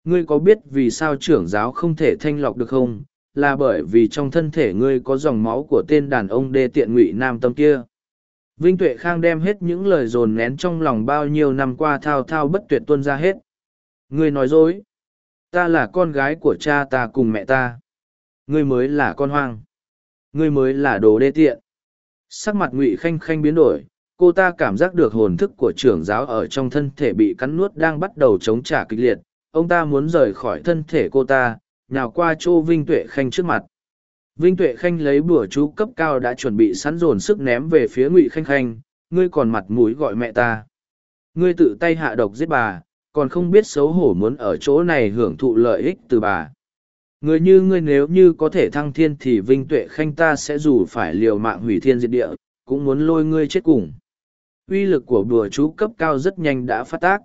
Ngươi có biết vì sao trưởng giáo không thể thanh lọc được không? Là bởi vì trong thân thể ngươi có dòng máu của tên đàn ông đê tiện ngụy nam tâm kia vinh tuệ khang đem hết những lời dồn nén trong lòng bao nhiêu năm qua thao thao bất tuyệt tuôn ra hết. Ngươi nói dối. Ta là con gái của cha ta cùng mẹ ta. Ngươi mới là con hoang. Ngươi mới là đồ đê tiện. Sắc mặt ngụy khanh khanh biến đổi, cô ta cảm giác được hồn thức của trưởng giáo ở trong thân thể bị cắn nuốt đang bắt đầu chống trả kịch liệt. Ông ta muốn rời khỏi thân thể cô ta, nhào qua chỗ vinh tuệ khanh trước mặt vinh tuệ khanh lấy bữa chú cấp cao đã chuẩn bị sẵn dồn sức ném về phía ngụy khanh khanh, ngươi còn mặt mũi gọi mẹ ta. Ngươi tự tay hạ độc giết bà, còn không biết xấu hổ muốn ở chỗ này hưởng thụ lợi ích từ bà. Người như ngươi nếu như có thể thăng thiên thì vinh tuệ khanh ta sẽ dù phải liều mạng hủy thiên diệt địa, cũng muốn lôi ngươi chết cùng. Uy lực của bùa chú cấp cao rất nhanh đã phát tác.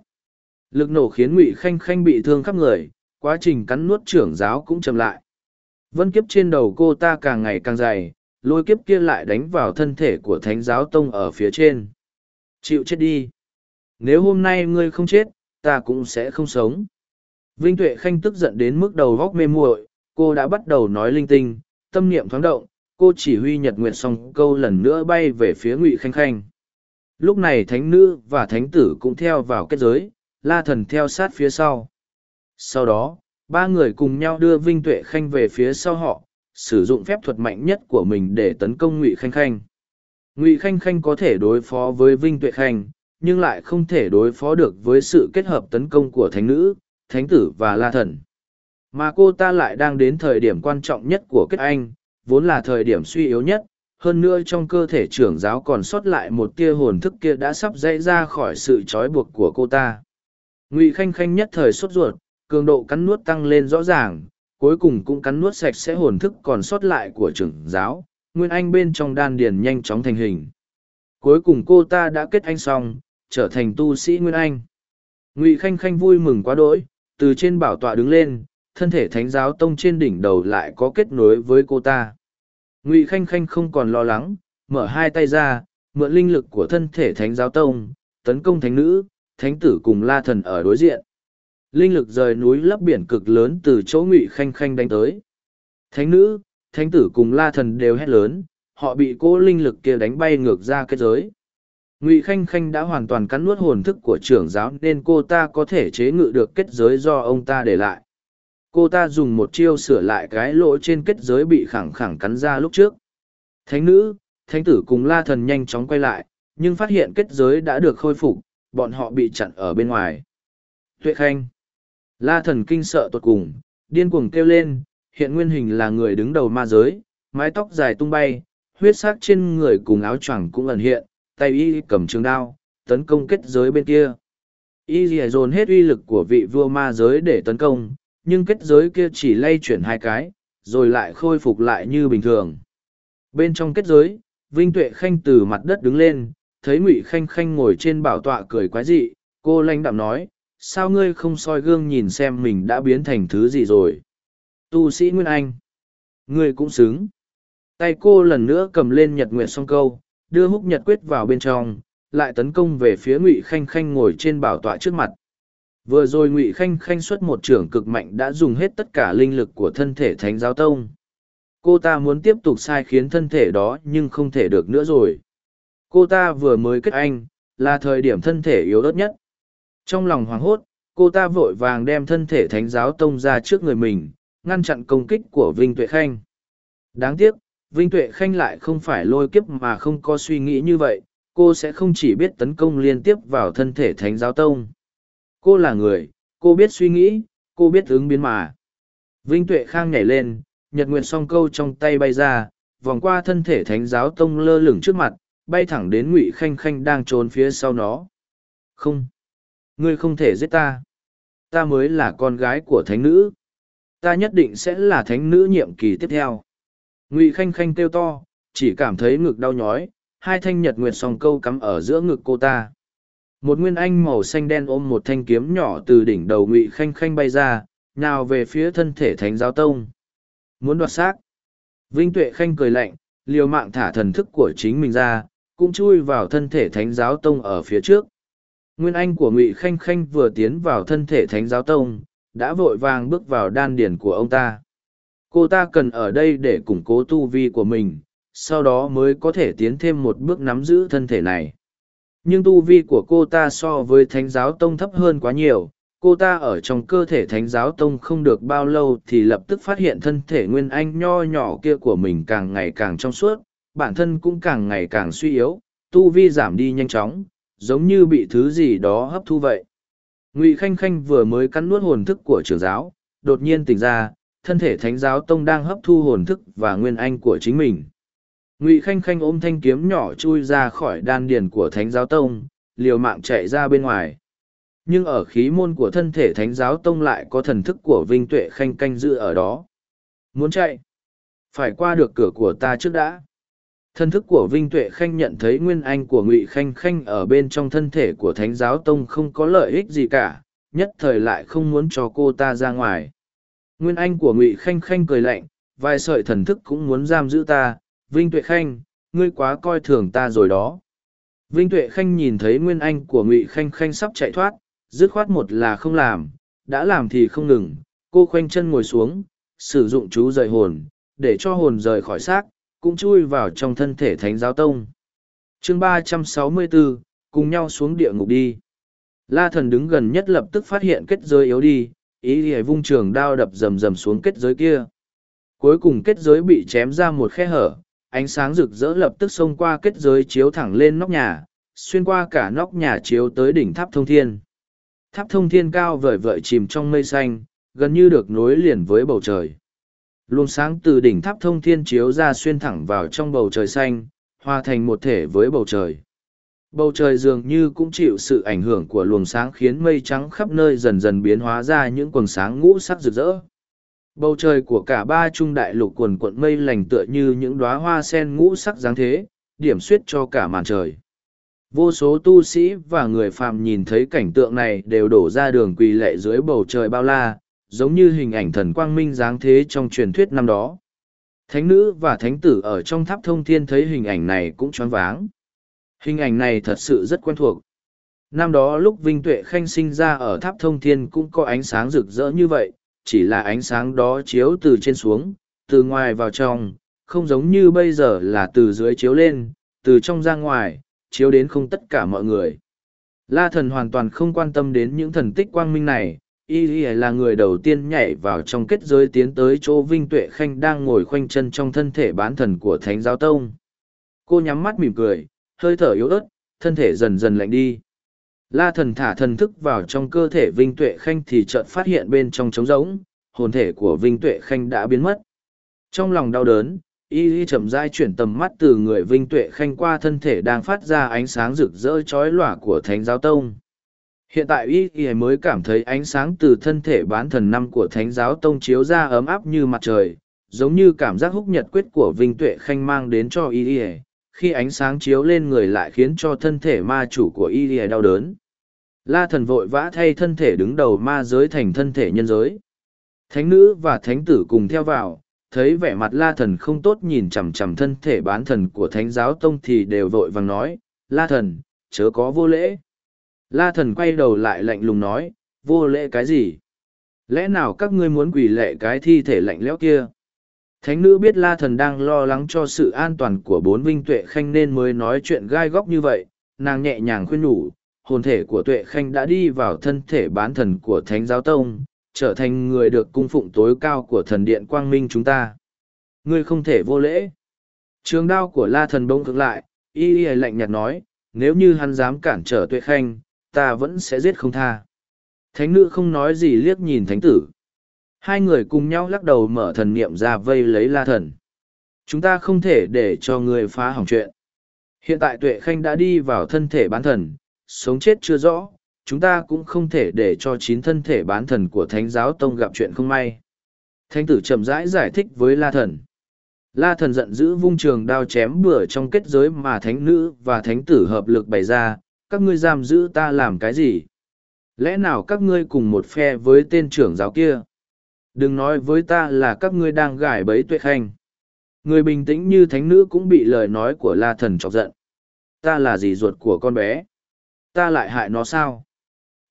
Lực nổ khiến ngụy khanh khanh bị thương khắp người, quá trình cắn nuốt trưởng giáo cũng chậm lại vân kiếp trên đầu cô ta càng ngày càng dày lôi kiếp kia lại đánh vào thân thể của thánh giáo tông ở phía trên. Chịu chết đi. Nếu hôm nay ngươi không chết ta cũng sẽ không sống. Vinh tuệ khanh tức giận đến mức đầu góc mê muội cô đã bắt đầu nói linh tinh tâm niệm thoáng động cô chỉ huy nhật nguyện xong câu lần nữa bay về phía ngụy khanh khanh. Lúc này thánh nữ và thánh tử cũng theo vào kết giới la thần theo sát phía sau. Sau đó, ba người cùng nhau đưa Vinh Tuệ Khanh về phía sau họ, sử dụng phép thuật mạnh nhất của mình để tấn công Ngụy Khanh Khanh. Ngụy Khanh Khanh có thể đối phó với Vinh Tuệ Khanh, nhưng lại không thể đối phó được với sự kết hợp tấn công của Thánh Nữ, Thánh Tử và La Thần. Mà cô ta lại đang đến thời điểm quan trọng nhất của kết anh, vốn là thời điểm suy yếu nhất, hơn nữa trong cơ thể trưởng giáo còn sót lại một tia hồn thức kia đã sắp dãy ra khỏi sự trói buộc của cô ta ngụy khanh khanh nhất thời sốt ruột cường độ cắn nuốt tăng lên rõ ràng, cuối cùng cũng cắn nuốt sạch sẽ hồn thức còn sót lại của trưởng giáo, nguyên anh bên trong đan điền nhanh chóng thành hình. Cuối cùng cô ta đã kết anh xong, trở thành tu sĩ nguyên anh. Ngụy khanh khanh vui mừng quá đỗi, từ trên bảo tọa đứng lên, thân thể thánh giáo tông trên đỉnh đầu lại có kết nối với cô ta. Ngụy khanh khanh không còn lo lắng, mở hai tay ra, mượn linh lực của thân thể thánh giáo tông, tấn công thánh nữ, thánh tử cùng la thần ở đối diện linh lực rời núi lấp biển cực lớn từ chỗ ngụy khanh khanh đánh tới. Thánh nữ, thánh tử cùng la thần đều hét lớn, họ bị cỗ linh lực kia đánh bay ngược ra kết giới. Ngụy khanh khanh đã hoàn toàn cắn nuốt hồn thức của trưởng giáo nên cô ta có thể chế ngự được kết giới do ông ta để lại. Cô ta dùng một chiêu sửa lại cái lỗ trên kết giới bị khẳng khẳng cắn ra lúc trước. Thánh nữ, thánh tử cùng la thần nhanh chóng quay lại, nhưng phát hiện kết giới đã được khôi phục, bọn họ bị chặn ở bên ngoài. Tuệ khanh la thần kinh sợ tột cùng, điên cuồng kêu lên, hiện nguyên hình là người đứng đầu ma giới, mái tóc dài tung bay, huyết sắc trên người cùng áo choàng cũng ẩn hiện, tay y cầm trường đao, tấn công kết giới bên kia. Y dì dồn hết uy lực của vị vua ma giới để tấn công, nhưng kết giới kia chỉ lay chuyển hai cái, rồi lại khôi phục lại như bình thường. Bên trong kết giới, vinh tuệ khanh từ mặt đất đứng lên, thấy ngụy khanh khanh ngồi trên bảo tọa cười quái dị, cô lãnh đạm nói sao ngươi không soi gương nhìn xem mình đã biến thành thứ gì rồi? Tu sĩ nguyên anh. Ngươi cũng xứng. Tay cô lần nữa cầm lên nhật nguyệt song câu, đưa húc nhật quyết vào bên trong, lại tấn công về phía ngụy khanh khanh ngồi trên bảo tọa trước mặt. Vừa rồi ngụy khanh khanh xuất một trưởng cực mạnh đã dùng hết tất cả linh lực của thân thể thánh giáo tông. Cô ta muốn tiếp tục sai khiến thân thể đó nhưng không thể được nữa rồi. Cô ta vừa mới kết anh, là thời điểm thân thể yếu ớt nhất trong lòng hoảng hốt, cô ta vội vàng đem thân thể thánh giáo tông ra trước người mình, ngăn chặn công kích của vinh tuệ khanh. Đáng tiếc, vinh tuệ khanh lại không phải lôi kiếp mà không có suy nghĩ như vậy, cô sẽ không chỉ biết tấn công liên tiếp vào thân thể thánh giáo tông. Cô là người, cô biết suy nghĩ, cô biết ứng biến mà. Vinh tuệ khang nhảy lên, nhật nguyện song câu trong tay bay ra, vòng qua thân thể thánh giáo tông lơ lửng trước mặt, bay thẳng đến ngụy khanh khanh đang trốn phía sau nó. Không ngươi không thể giết ta. Ta mới là con gái của thánh nữ. Ta nhất định sẽ là thánh nữ nhiệm kỳ tiếp theo. Ngụy khanh khanh kêu to, chỉ cảm thấy ngực đau nhói, hai thanh nhật nguyệt song câu cắm ở giữa ngực cô ta. Một nguyên anh màu xanh đen ôm một thanh kiếm nhỏ từ đỉnh đầu ngụy khanh khanh bay ra, nào về phía thân thể thánh giáo tông. Muốn đoạt xác. Vinh tuệ khanh cười lạnh, liều mạng thả thần thức của chính mình ra, cũng chui vào thân thể thánh giáo tông ở phía trước nguyên anh của ngụy khanh khanh vừa tiến vào thân thể thánh giáo tông, đã vội vàng bước vào đan điển của ông ta. Cô ta cần ở đây để củng cố tu vi của mình, sau đó mới có thể tiến thêm một bước nắm giữ thân thể này. Nhưng tu vi của cô ta so với thánh giáo tông thấp hơn quá nhiều, cô ta ở trong cơ thể thánh giáo tông không được bao lâu thì lập tức phát hiện thân thể nguyên anh nho nhỏ kia của mình càng ngày càng trong suốt, bản thân cũng càng ngày càng suy yếu, tu vi giảm đi nhanh chóng giống như bị thứ gì đó hấp thu vậy. Ngụy khanh khanh vừa mới cắn nuốt hồn thức của trưởng giáo, đột nhiên tỉnh ra, thân thể thánh giáo tông đang hấp thu hồn thức và nguyên anh của chính mình. Ngụy khanh khanh ôm thanh kiếm nhỏ chui ra khỏi đan điền của thánh giáo tông, liều mạng chạy ra bên ngoài. Nhưng ở khí môn của thân thể thánh giáo tông lại có thần thức của vinh tuệ khanh canh giữ ở đó. Muốn chạy? Phải qua được cửa của ta trước đã thần thức của vinh tuệ khanh nhận thấy nguyên anh của ngụy khanh khanh ở bên trong thân thể của thánh giáo tông không có lợi ích gì cả nhất thời lại không muốn cho cô ta ra ngoài nguyên anh của ngụy khanh khanh cười lạnh vài sợi thần thức cũng muốn giam giữ ta Vinh Tuệ Khanh, ngươi quá coi thường ta rồi đó. Vinh Tuệ Khanh nhìn thấy Nguyên Anh của Ngụy Khanh Khanh sắp chạy thoát, dứt khoát một là không làm, đã làm thì không ngừng. Cô khoanh chân ngồi xuống, sử dụng chú rời hồn, để cho hồn rời khỏi xác, cũng chui vào trong thân thể Thánh Giáo Tông. chương ba trăm sáu mươi bốn, cùng nhau xuống địa ngục đi. La thần đứng gần nhất lập tức phát hiện kết giới yếu đi, ý thì vung trường đao đập rầm rầm xuống kết giới kia. Cuối cùng kết giới bị chém ra một khe hở, ánh sáng rực rỡ lập tức xông qua kết giới chiếu thẳng lên nóc nhà, xuyên qua cả nóc nhà chiếu tới đỉnh tháp thông thiên. Tháp thông thiên cao vời vợi chìm trong mây xanh, gần như được nối liền với bầu trời. Luồng sáng từ đỉnh tháp thông thiên chiếu ra xuyên thẳng vào trong bầu trời xanh, hòa thành một thể với bầu trời. Bầu trời dường như cũng chịu sự ảnh hưởng của luồng sáng khiến mây trắng khắp nơi dần dần biến hóa ra những quần sáng ngũ sắc rực rỡ. Bầu trời của cả ba trung đại lục quần cuộn mây lành tựa như những đóa hoa sen ngũ sắc dáng thế, điểm xuyết cho cả màn trời. Vô số tu sĩ và người phàm nhìn thấy cảnh tượng này đều đổ ra đường quỳ lệ dưới bầu trời bao la, giống như hình ảnh thần quang minh dáng thế trong truyền thuyết năm đó. Thánh nữ và thánh tử ở trong tháp thông thiên thấy hình ảnh này cũng choáng váng. Hình ảnh này thật sự rất quen thuộc. Năm đó lúc Vinh Tuệ Khanh sinh ra ở tháp thông thiên cũng có ánh sáng rực rỡ như vậy, chỉ là ánh sáng đó chiếu từ trên xuống, từ ngoài vào trong, không giống như bây giờ là từ dưới chiếu lên, từ trong ra ngoài, chiếu đến không tất cả mọi người. La thần hoàn toàn không quan tâm đến những thần tích quang minh này, y y là người đầu tiên nhảy vào trong kết giới tiến tới chỗ vinh tuệ khanh đang ngồi khoanh chân trong thân thể bán thần của thánh giáo tông. Cô nhắm mắt mỉm cười, hơi thở yếu ớt, thân thể dần dần lạnh đi. La thần thả thần thức vào trong cơ thể vinh tuệ khanh thì chợt phát hiện bên trong trống rỗng, hồn thể của vinh tuệ khanh đã biến mất. Trong lòng đau đớn, y y chậm rãi chuyển tầm mắt từ người vinh tuệ khanh qua thân thể đang phát ra ánh sáng rực rỡ chói lòa của thánh giáo tông hiện tại y y mới cảm thấy ánh sáng từ thân thể bán thần năm của thánh giáo tông chiếu ra ấm áp như mặt trời, giống như cảm giác húc nhật quyết của vinh tuệ khanh mang đến cho y y. Khi ánh sáng chiếu lên người lại khiến cho thân thể ma chủ của y y đau đớn. La thần vội vã thay thân thể đứng đầu ma giới thành thân thể nhân giới. Thánh nữ và thánh tử cùng theo vào, thấy vẻ mặt la thần không tốt nhìn chằm chằm thân thể bán thần của thánh giáo tông thì đều vội vàng nói, la thần, chớ có vô lễ la thần quay đầu lại lạnh lùng nói vô lễ cái gì lẽ nào các ngươi muốn quỳ lệ cái thi thể lạnh lẽo kia thánh nữ biết la thần đang lo lắng cho sự an toàn của bốn vinh tuệ khanh nên mới nói chuyện gai góc như vậy nàng nhẹ nhàng khuyên nhủ hồn thể của tuệ khanh đã đi vào thân thể bán thần của thánh giáo tông trở thành người được cung phụng tối cao của thần điện quang minh chúng ta. Ngươi không thể vô lễ. Trường đao của la thần bỗng cực lại, y y lạnh nhạt nói, nếu như hắn dám cản trở tuệ khanh, ta vẫn sẽ giết không tha. Thánh nữ không nói gì liếc nhìn thánh tử. Hai người cùng nhau lắc đầu mở thần niệm ra vây lấy la thần. Chúng ta không thể để cho người phá hỏng chuyện. Hiện tại tuệ khanh đã đi vào thân thể bán thần, sống chết chưa rõ, chúng ta cũng không thể để cho chín thân thể bán thần của thánh giáo tông gặp chuyện không may thánh tử chậm rãi giải thích với la thần la thần giận dữ vung trường đao chém bừa trong kết giới mà thánh nữ và thánh tử hợp lực bày ra các ngươi giam giữ ta làm cái gì? Lẽ nào các ngươi cùng một phe với tên trưởng giáo kia? Đừng nói với ta là các ngươi đang gài bẫy tuệ khanh. Người bình tĩnh như thánh nữ cũng bị lời nói của la thần chọc giận. Ta là dì ruột của con bé. Ta lại hại nó sao?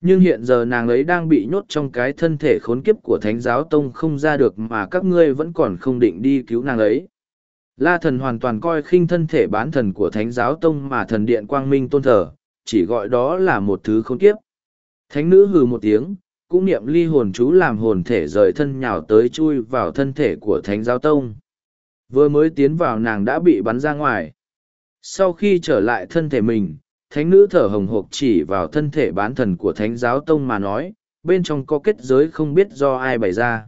Nhưng hiện giờ nàng ấy đang bị nhốt trong cái thân thể khốn kiếp của thánh giáo tông không ra được mà các ngươi vẫn còn không định đi cứu nàng ấy. La thần hoàn toàn coi khinh thân thể bán thần của thánh giáo tông mà thần điện quang minh tôn thờ chỉ gọi đó là một thứ khốn kiếp thánh nữ hừ một tiếng cũng niệm ly hồn chú làm hồn thể rời thân nhào tới chui vào thân thể của thánh giáo tông vừa mới tiến vào nàng đã bị bắn ra ngoài sau khi trở lại thân thể mình thánh nữ thở hồng hộc chỉ vào thân thể bán thần của thánh giáo tông mà nói, bên trong có kết giới không biết do ai bày ra.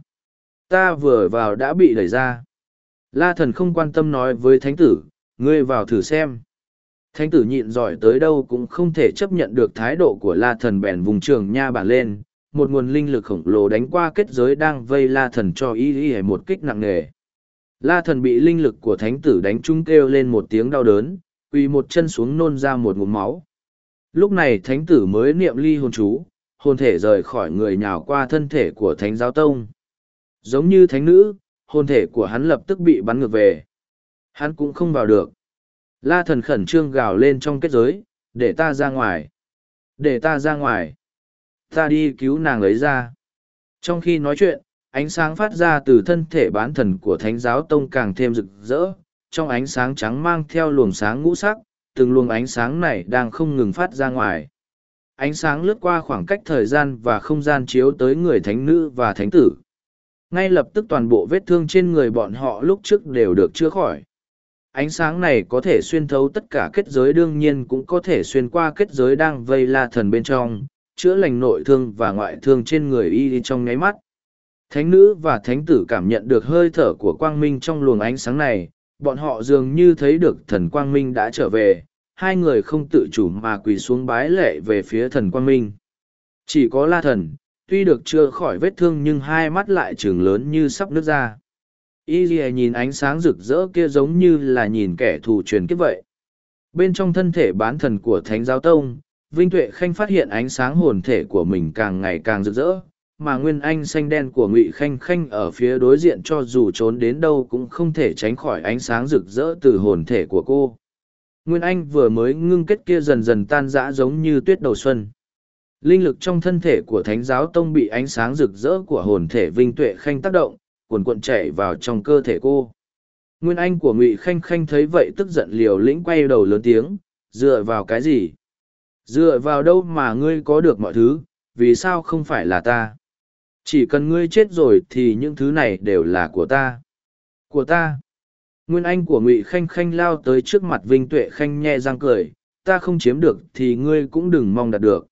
Ta vừa vào đã bị đẩy ra. La thần không quan tâm nói với thánh tử, ngươi vào thử xem. Thánh tử nhịn giỏi tới đâu cũng không thể chấp nhận được thái độ của la thần bèn vùng trường nha bản lên, một nguồn linh lực khổng lồ đánh qua kết giới đang vây la thần cho ý ý một kích nặng nề. La thần bị linh lực của thánh tử đánh trúng kêu lên một tiếng đau đớn, quỳ một chân xuống nôn ra một ngụm máu. Lúc này thánh tử mới niệm ly hồn chú, hồn thể rời khỏi người nhào qua thân thể của thánh giáo tông. Giống như thánh nữ, hồn thể của hắn lập tức bị bắn ngược về. Hắn cũng không vào được. La thần khẩn trương gào lên trong kết giới, để ta ra ngoài. Để ta ra ngoài. Ta đi cứu nàng ấy ra. Trong khi nói chuyện, ánh sáng phát ra từ thân thể bán thần của thánh giáo tông càng thêm rực rỡ, trong ánh sáng trắng mang theo luồng sáng ngũ sắc, từng luồng ánh sáng này đang không ngừng phát ra ngoài. Ánh sáng lướt qua khoảng cách thời gian và không gian chiếu tới người thánh nữ và thánh tử. Ngay lập tức toàn bộ vết thương trên người bọn họ lúc trước đều được chữa khỏi. Ánh sáng này có thể xuyên thấu tất cả kết giới đương nhiên cũng có thể xuyên qua kết giới đang vây la thần bên trong, chữa lành nội thương và ngoại thương trên người y trong nháy mắt. Thánh nữ và thánh tử cảm nhận được hơi thở của quang minh trong luồng ánh sáng này, bọn họ dường như thấy được thần quang minh đã trở về hai người không tự chủ mà quỳ xuống bái lệ về phía thần quang minh chỉ có la thần tuy được chưa khỏi vết thương nhưng hai mắt lại trừng lớn như sắp nước ra y ghi nhìn ánh sáng rực rỡ kia giống như là nhìn kẻ thù truyền kiếp vậy. Bên trong thân thể bán thần của thánh giáo tông, vinh tuệ khanh phát hiện ánh sáng hồn thể của mình càng ngày càng rực rỡ, mà nguyên anh xanh đen của ngụy khanh khanh ở phía đối diện cho dù trốn đến đâu cũng không thể tránh khỏi ánh sáng rực rỡ từ hồn thể của cô. Nguyên anh vừa mới ngưng kết kia dần dần tan rã giống như tuyết đầu xuân. Linh lực trong thân thể của thánh giáo tông bị ánh sáng rực rỡ của hồn thể vinh tuệ khanh tác động cuồn cuộn chảy vào trong cơ thể cô nguyên anh của ngụy khanh khanh thấy vậy tức giận liều lĩnh quay đầu lớn tiếng dựa vào cái gì dựa vào đâu mà ngươi có được mọi thứ vì sao không phải là ta Chỉ cần ngươi chết rồi thì những thứ này đều là của ta. Của ta. Nguyên anh của Ngụy Khanh Khanh lao tới trước mặt Vinh Tuệ Khanh nhẹ răng cười, ta không chiếm được thì ngươi cũng đừng mong đạt được.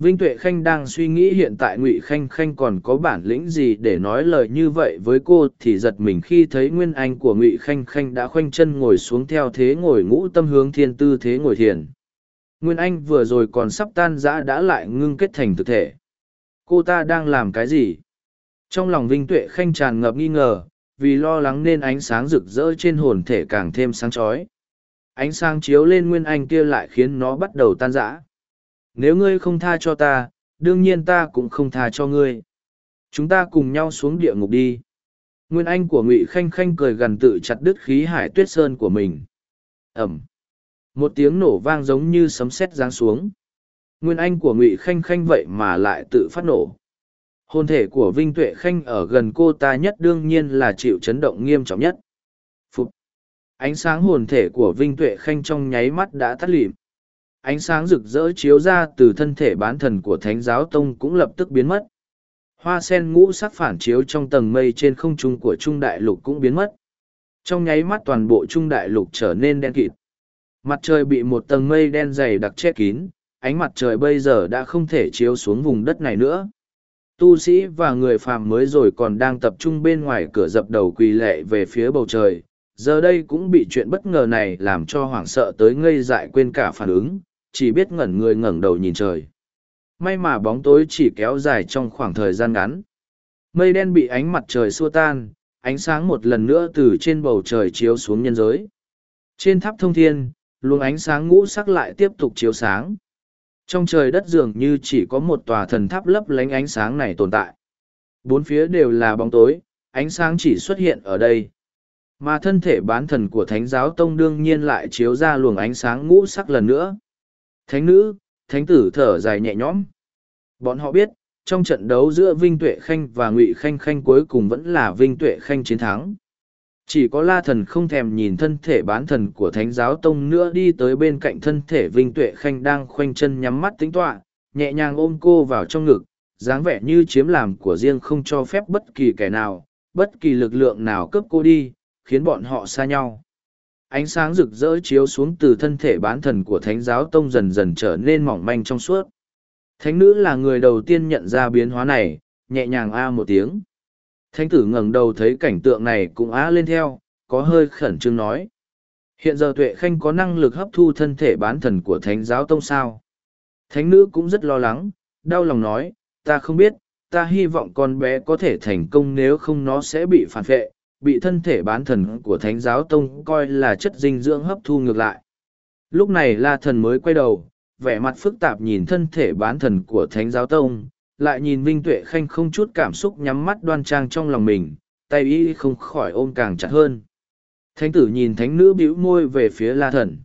Vinh Tuệ Khanh đang suy nghĩ hiện tại Ngụy Khanh Khanh còn có bản lĩnh gì để nói lời như vậy với cô thì giật mình khi thấy Nguyên Anh của Ngụy Khanh Khanh đã khoanh chân ngồi xuống theo thế ngồi ngũ tâm hướng thiên tư thế ngồi thiền. Nguyên Anh vừa rồi còn sắp tan rã đã lại ngưng kết thành thực thể. Cô ta đang làm cái gì? Trong lòng Vinh Tuệ Khanh tràn ngập nghi ngờ, vì lo lắng nên ánh sáng rực rỡ trên hồn thể càng thêm sáng chói ánh sáng chiếu lên nguyên anh kia lại khiến nó bắt đầu tan rã nếu ngươi không tha cho ta, đương nhiên ta cũng không tha cho ngươi. Chúng ta cùng nhau xuống địa ngục đi. Nguyên anh của ngụy khanh khanh cười gần tự chặt đứt khí hải tuyết sơn của mình. Ẩm. Một tiếng nổ vang giống như sấm sét giáng xuống. Nguyên anh của ngụy khanh khanh vậy mà lại tự phát nổ. Hôn thể của vinh tuệ khanh ở gần cô ta nhất đương nhiên là chịu chấn động nghiêm trọng nhất. Phục. ánh sáng hồn thể của vinh tuệ khanh trong nháy mắt đã tắt lịm ánh sáng rực rỡ chiếu ra từ thân thể bán thần của thánh giáo tông cũng lập tức biến mất. Hoa sen ngũ sắc phản chiếu trong tầng mây trên không trung của trung đại lục cũng biến mất. Trong nháy mắt toàn bộ trung đại lục trở nên đen kịt. Mặt trời bị một tầng mây đen dày đặc che kín, ánh mặt trời bây giờ đã không thể chiếu xuống vùng đất này nữa. Tu sĩ và người phàm mới rồi còn đang tập trung bên ngoài cửa dập đầu quỳ lệ về phía bầu trời. Giờ đây cũng bị chuyện bất ngờ này làm cho hoảng sợ tới ngây dại quên cả phản ứng chỉ biết ngẩn người ngẩng đầu nhìn trời may mà bóng tối chỉ kéo dài trong khoảng thời gian ngắn mây đen bị ánh mặt trời xua tan ánh sáng một lần nữa từ trên bầu trời chiếu xuống nhân giới trên tháp thông thiên luồng ánh sáng ngũ sắc lại tiếp tục chiếu sáng trong trời đất dường như chỉ có một tòa thần tháp lấp lánh ánh sáng này tồn tại. Bốn phía đều là bóng tối, ánh sáng chỉ xuất hiện ở đây. Mà thân thể bán thần của Thánh giáo Tông đương nhiên lại chiếu ra luồng ánh sáng ngũ sắc lần nữa. Thánh nữ, thánh tử thở dài nhẹ nhõm. Bọn họ biết, trong trận đấu giữa Vinh Tuệ Khanh và Ngụy Khanh Khanh cuối cùng vẫn là Vinh Tuệ Khanh chiến thắng. Chỉ có la thần không thèm nhìn thân thể bán thần của thánh giáo tông nữa đi tới bên cạnh thân thể Vinh Tuệ Khanh đang khoanh chân nhắm mắt tính tọa, nhẹ nhàng ôm cô vào trong ngực, dáng vẻ như chiếm làm của riêng không cho phép bất kỳ kẻ nào, bất kỳ lực lượng nào cướp cô đi, khiến bọn họ xa nhau. Ánh sáng rực rỡ chiếu xuống từ thân thể bán thần của thánh giáo tông dần dần trở nên mỏng manh trong suốt. Thánh nữ là người đầu tiên nhận ra biến hóa này, nhẹ nhàng a một tiếng. Thánh tử ngẩng đầu thấy cảnh tượng này cũng á lên theo, có hơi khẩn trương nói. Hiện giờ tuệ khanh có năng lực hấp thu thân thể bán thần của thánh giáo tông sao. Thánh nữ cũng rất lo lắng, đau lòng nói, ta không biết, ta hy vọng con bé có thể thành công nếu không nó sẽ bị phản vệ, bị thân thể bán thần của thánh giáo tông coi là chất dinh dưỡng hấp thu ngược lại. Lúc này la thần mới quay đầu, vẻ mặt phức tạp nhìn thân thể bán thần của thánh giáo tông, lại nhìn Vinh Tuệ Khanh không chút cảm xúc nhắm mắt đoan trang trong lòng mình, tay y không khỏi ôm càng chặt hơn. Thánh tử nhìn thánh nữ bĩu môi về phía La Thần.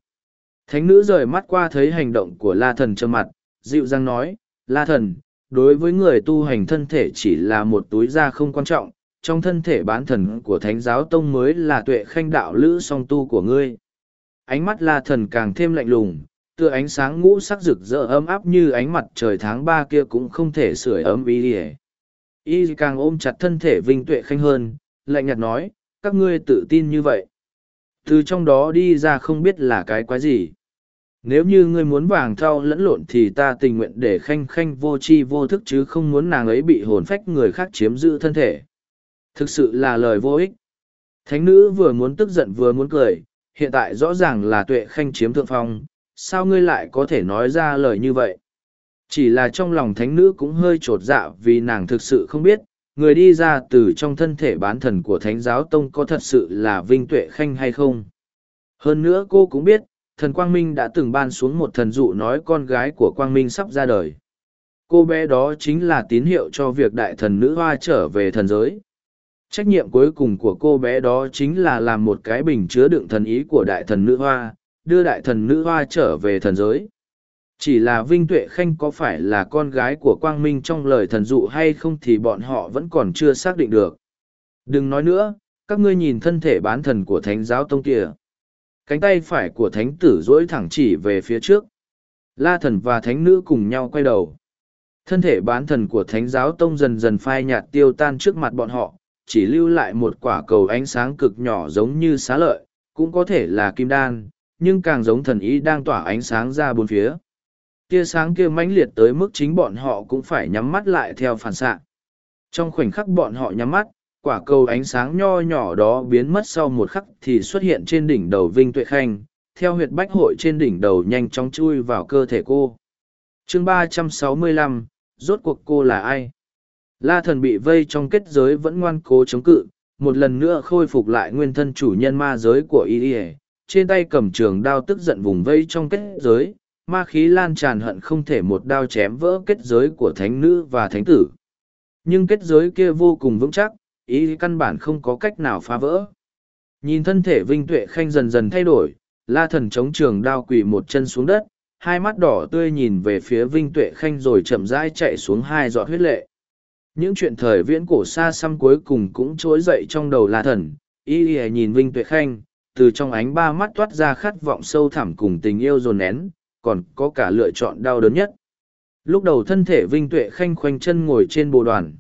Thánh nữ rời mắt qua thấy hành động của La Thần trơ mặt, dịu dàng nói, La Thần, đối với người tu hành thân thể chỉ là một túi da không quan trọng, trong thân thể bán thần của thánh giáo tông mới là tuệ khanh đạo lữ song tu của ngươi. Ánh mắt La Thần càng thêm lạnh lùng, tựa ánh sáng ngũ sắc rực rỡ ấm áp như ánh mặt trời tháng ba kia cũng không thể sửa ấm ý ỉa y càng ôm chặt thân thể vinh tuệ khanh hơn lạnh nhạt nói các ngươi tự tin như vậy. Từ trong đó đi ra không biết là cái quái gì. Nếu như ngươi muốn vàng thau lẫn lộn thì ta tình nguyện để khanh khanh vô tri vô thức chứ không muốn nàng ấy bị hồn phách người khác chiếm giữ thân thể thực sự là lời vô ích. Thánh nữ vừa muốn tức giận vừa muốn cười, hiện tại rõ ràng là tuệ khanh chiếm thượng phong, sao ngươi lại có thể nói ra lời như vậy? Chỉ là trong lòng thánh nữ cũng hơi t r ộ t dạ vì nàng thực sự không biết, người đi ra từ trong thân thể bán thần của thánh giáo tông có thật sự là vinh tuệ khanh hay không? Hơn nữa cô cũng biết, thần quang minh đã từng ban xuống một thần dụ nói con gái của quang minh sắp ra đời. Cô bé đó chính là tín hiệu cho việc đại thần nữ hoa trở về thần giới trách nhiệm cuối cùng của cô bé đó chính là làm một cái bình chứa đựng thần ý của đại thần nữ hoa đưa đại thần nữ hoa trở về thần giới. Chỉ là Vinh Tuệ Khanh có phải là con gái của Quang Minh trong lời thần dụ hay không thì bọn họ vẫn còn chưa xác định được. Đừng nói nữa, các ngươi nhìn thân thể bán thần của thánh giáo tông kia. Cánh tay phải của thánh tử duỗi thẳng chỉ về phía trước. La thần và thánh nữ cùng nhau quay đầu. Thân thể bán thần của thánh giáo tông dần dần phai nhạt tiêu tan trước mặt bọn họ, chỉ lưu lại một quả cầu ánh sáng cực nhỏ giống như xá lợi, cũng có thể là kim đan, nhưng càng giống thần ý đang tỏa ánh sáng ra bốn phía. Tia sáng kia mãnh liệt tới mức chính bọn họ cũng phải nhắm mắt lại theo phản xạ. Trong khoảnh khắc bọn họ nhắm mắt, quả cầu ánh sáng nho nhỏ đó biến mất sau một khắc thì xuất hiện trên đỉnh đầu Vinh Tuệ Khanh, theo huyệt bách hội trên đỉnh đầu nhanh chóng chui vào cơ thể cô. chương ba trăm sáu mươi lăm rốt cuộc cô là ai? La thần bị vây trong kết giới vẫn ngoan cố chống cự, một lần nữa khôi phục lại nguyên thân chủ nhân ma giới của y trên tay cầm trường đao tức giận vùng vây trong kết giới, ma khí lan tràn hận không thể một đao chém vỡ kết giới của thánh nữ và thánh tử. Nhưng kết giới kia vô cùng vững chắc, ý căn bản không có cách nào phá vỡ. Nhìn thân thể Vinh Tuệ Khanh dần dần thay đổi, la thần chống trường đao quỳ một chân xuống đất, hai mắt đỏ tươi nhìn về phía Vinh Tuệ Khanh rồi chậm rãi chạy xuống hai giọt huyết lệ. Những chuyện thời viễn cổ xa xăm cuối cùng cũng trỗi dậy trong đầu la thần, y nhìn Vinh Tuệ Khanh, từ trong ánh ba mắt toát ra khát vọng sâu thẳm cùng tình yêu dồn nén, còn có cả lựa chọn đau đớn nhất. Lúc đầu thân thể Vinh Tuệ Khanh khoanh chân ngồi trên bồ đoàn.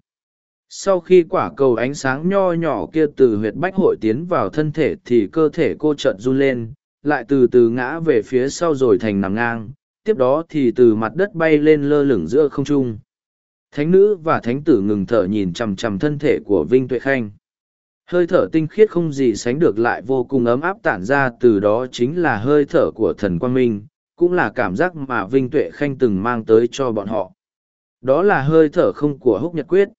Sau khi quả cầu ánh sáng nho nhỏ kia từ huyệt bách hội tiến vào thân thể thì cơ thể cô chợt run lên, lại từ từ ngã về phía sau rồi thành nằm ngang, tiếp đó thì từ mặt đất bay lên lơ lửng giữa không trung. Thánh nữ và thánh tử ngừng thở nhìn chằm chằm thân thể của Vinh Tuệ Khanh. Hơi thở tinh khiết không gì sánh được lại vô cùng ấm áp tản ra từ đó chính là hơi thở của thần quang minh, cũng là cảm giác mà Vinh Tuệ Khanh từng mang tới cho bọn họ. Đó là hơi thở không của húc nhật quyết.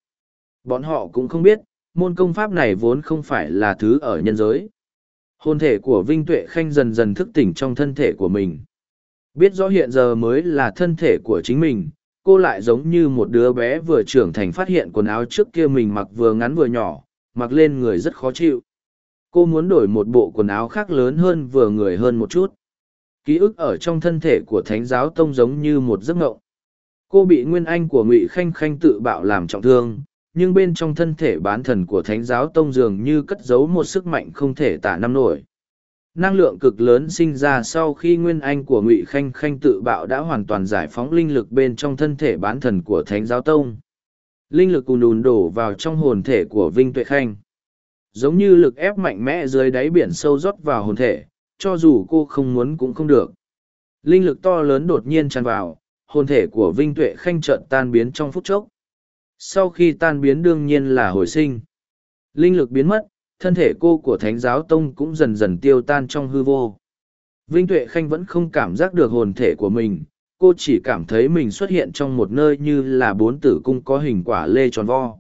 Bọn họ cũng không biết, môn công pháp này vốn không phải là thứ ở nhân giới. Hôn thể của Vinh Tuệ Khanh dần dần thức tỉnh trong thân thể của mình. Biết rõ hiện giờ mới là thân thể của chính mình, cô lại giống như một đứa bé vừa trưởng thành phát hiện quần áo trước kia mình mặc vừa ngắn vừa nhỏ, mặc lên người rất khó chịu. Cô muốn đổi một bộ quần áo khác lớn hơn vừa người hơn một chút. Ký ức ở trong thân thể của Thánh giáo Tông giống như một giấc ngộng. Cô bị nguyên anh của Ngụy Khanh Khanh tự bạo làm trọng thương, nhưng bên trong thân thể bán thần của Thánh giáo Tông dường như cất giấu một sức mạnh không thể tả năm nổi năng lượng cực lớn sinh ra sau khi nguyên anh của ngụy khanh khanh tự bạo đã hoàn toàn giải phóng linh lực bên trong thân thể bán thần của thánh giáo tông. Linh lực cùn đùn đổ vào trong hồn thể của vinh tuệ khanh. Giống như lực ép mạnh mẽ dưới đáy biển sâu rót vào hồn thể, cho dù cô không muốn cũng không được. Linh lực to lớn đột nhiên tràn vào, hồn thể của vinh tuệ khanh trợn tan biến trong phút chốc. Sau khi tan biến đương nhiên là hồi sinh. Linh lực biến mất thân thể cô của thánh giáo tông cũng dần dần tiêu tan trong hư vô. Vinh Tuệ Khanh vẫn không cảm giác được hồn thể của mình, cô chỉ cảm thấy mình xuất hiện trong một nơi như là bốn tử cung có hình quả lê tròn vo.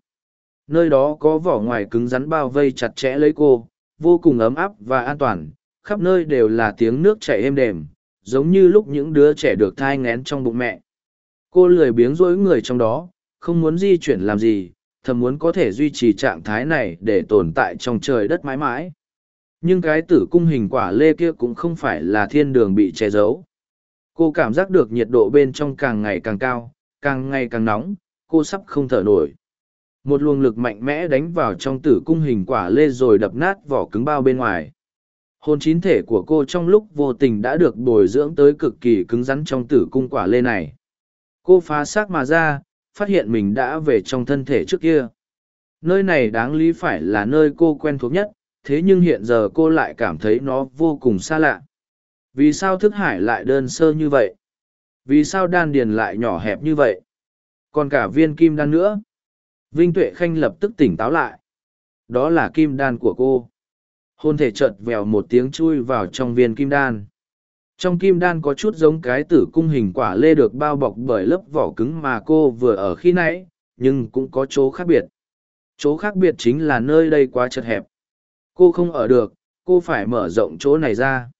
Nơi đó có vỏ ngoài cứng rắn bao vây chặt chẽ lấy cô, vô cùng ấm áp và an toàn, khắp nơi đều là tiếng nước chảy êm đềm, giống như lúc những đứa trẻ được thai ngén trong bụng mẹ. Cô lười biếng rỗi người trong đó, không muốn di chuyển làm gì, thầm muốn có thể duy trì trạng thái này để tồn tại trong trời đất mãi mãi. Nhưng cái tử cung hình quả lê kia cũng không phải là thiên đường bị che giấu. Cô cảm giác được nhiệt độ bên trong càng ngày càng cao, càng ngày càng nóng, cô sắp không thở nổi. Một luồng lực mạnh mẽ đánh vào trong tử cung hình quả lê rồi đập nát vỏ cứng bao bên ngoài. Hồn chín thể của cô trong lúc vô tình đã được bồi dưỡng tới cực kỳ cứng rắn trong tử cung quả lê này. Cô phá xác mà ra, phát hiện mình đã về trong thân thể trước kia. Nơi này đáng lý phải là nơi cô quen thuộc nhất, thế nhưng hiện giờ cô lại cảm thấy nó vô cùng xa lạ. Vì sao thức hải lại đơn sơ như vậy? Vì sao đan điền lại nhỏ hẹp như vậy? Còn cả viên kim đan nữa? Vinh Tuệ Khanh lập tức tỉnh táo lại. Đó là kim đan của cô. Hôn thể chợt vèo một tiếng chui vào trong viên kim đan. Trong kim đan có chút giống cái tử cung hình quả lê được bao bọc bởi lớp vỏ cứng mà cô vừa ở khi nãy, nhưng cũng có chỗ khác biệt. Chỗ khác biệt chính là nơi đây quá chật hẹp. Cô không ở được, cô phải mở rộng chỗ này ra.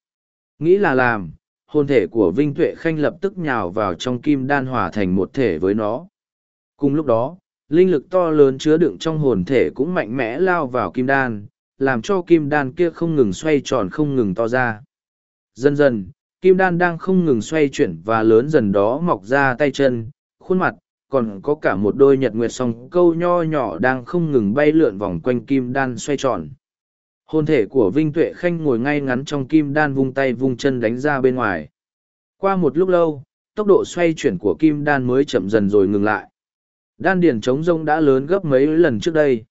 Nghĩ là làm, hồn thể của Vinh Tuệ Khanh lập tức nhào vào trong kim đan hòa thành một thể với nó. Cùng lúc đó, linh lực to lớn chứa đựng trong hồn thể cũng mạnh mẽ lao vào kim đan, làm cho kim đan kia không ngừng xoay tròn không ngừng to ra. Dần dần, kim đan đang không ngừng xoay chuyển và lớn dần đó mọc ra tay chân, khuôn mặt, còn có cả một đôi nhật nguyệt song câu nho nhỏ đang không ngừng bay lượn vòng quanh kim đan xoay tròn. Hồn thể của Vinh Tuệ Khanh ngồi ngay ngắn trong kim đan vung tay vung chân đánh ra bên ngoài. Qua một lúc lâu, tốc độ xoay chuyển của kim đan mới chậm dần rồi ngừng lại. Đan điền trống rông đã lớn gấp mấy lần trước đây.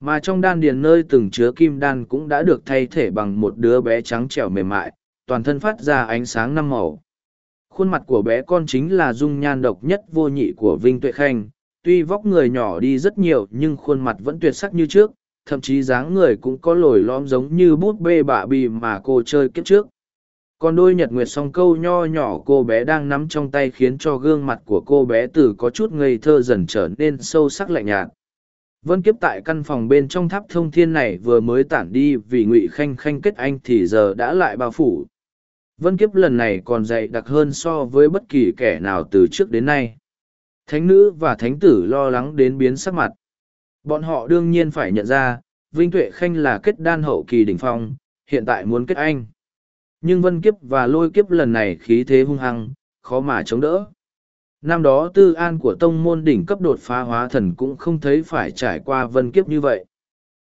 Mà trong đan điền nơi từng chứa kim đan cũng đã được thay thể bằng một đứa bé trắng trẻo mềm mại, toàn thân phát ra ánh sáng năm màu. Khuôn mặt của bé con chính là dung nhan độc nhất vô nhị của Vinh Tuệ Khanh, tuy vóc người nhỏ đi rất nhiều nhưng khuôn mặt vẫn tuyệt sắc như trước, thậm chí dáng người cũng có lồi lõm giống như bút bê bạ bì mà cô chơi kiếp trước. Còn đôi nhật nguyệt song câu nho nhỏ cô bé đang nắm trong tay khiến cho gương mặt của cô bé từ có chút ngây thơ dần trở nên sâu sắc lạnh nhạt. Vân kiếp tại căn phòng bên trong tháp thông thiên này vừa mới tản đi vì ngụy khanh khanh kết anh thì giờ đã lại bao phủ. Vân kiếp lần này còn dày đặc hơn so với bất kỳ kẻ nào từ trước đến nay. Thánh nữ và thánh tử lo lắng đến biến sắc mặt. Bọn họ đương nhiên phải nhận ra, Vinh Tuệ Khanh là kết đan hậu kỳ đỉnh phong, hiện tại muốn kết anh. Nhưng vân kiếp và lôi kiếp lần này khí thế hung hăng, khó mà chống đỡ. Năm đó tư an của tông môn đỉnh cấp đột phá hóa thần cũng không thấy phải trải qua vân kiếp như vậy.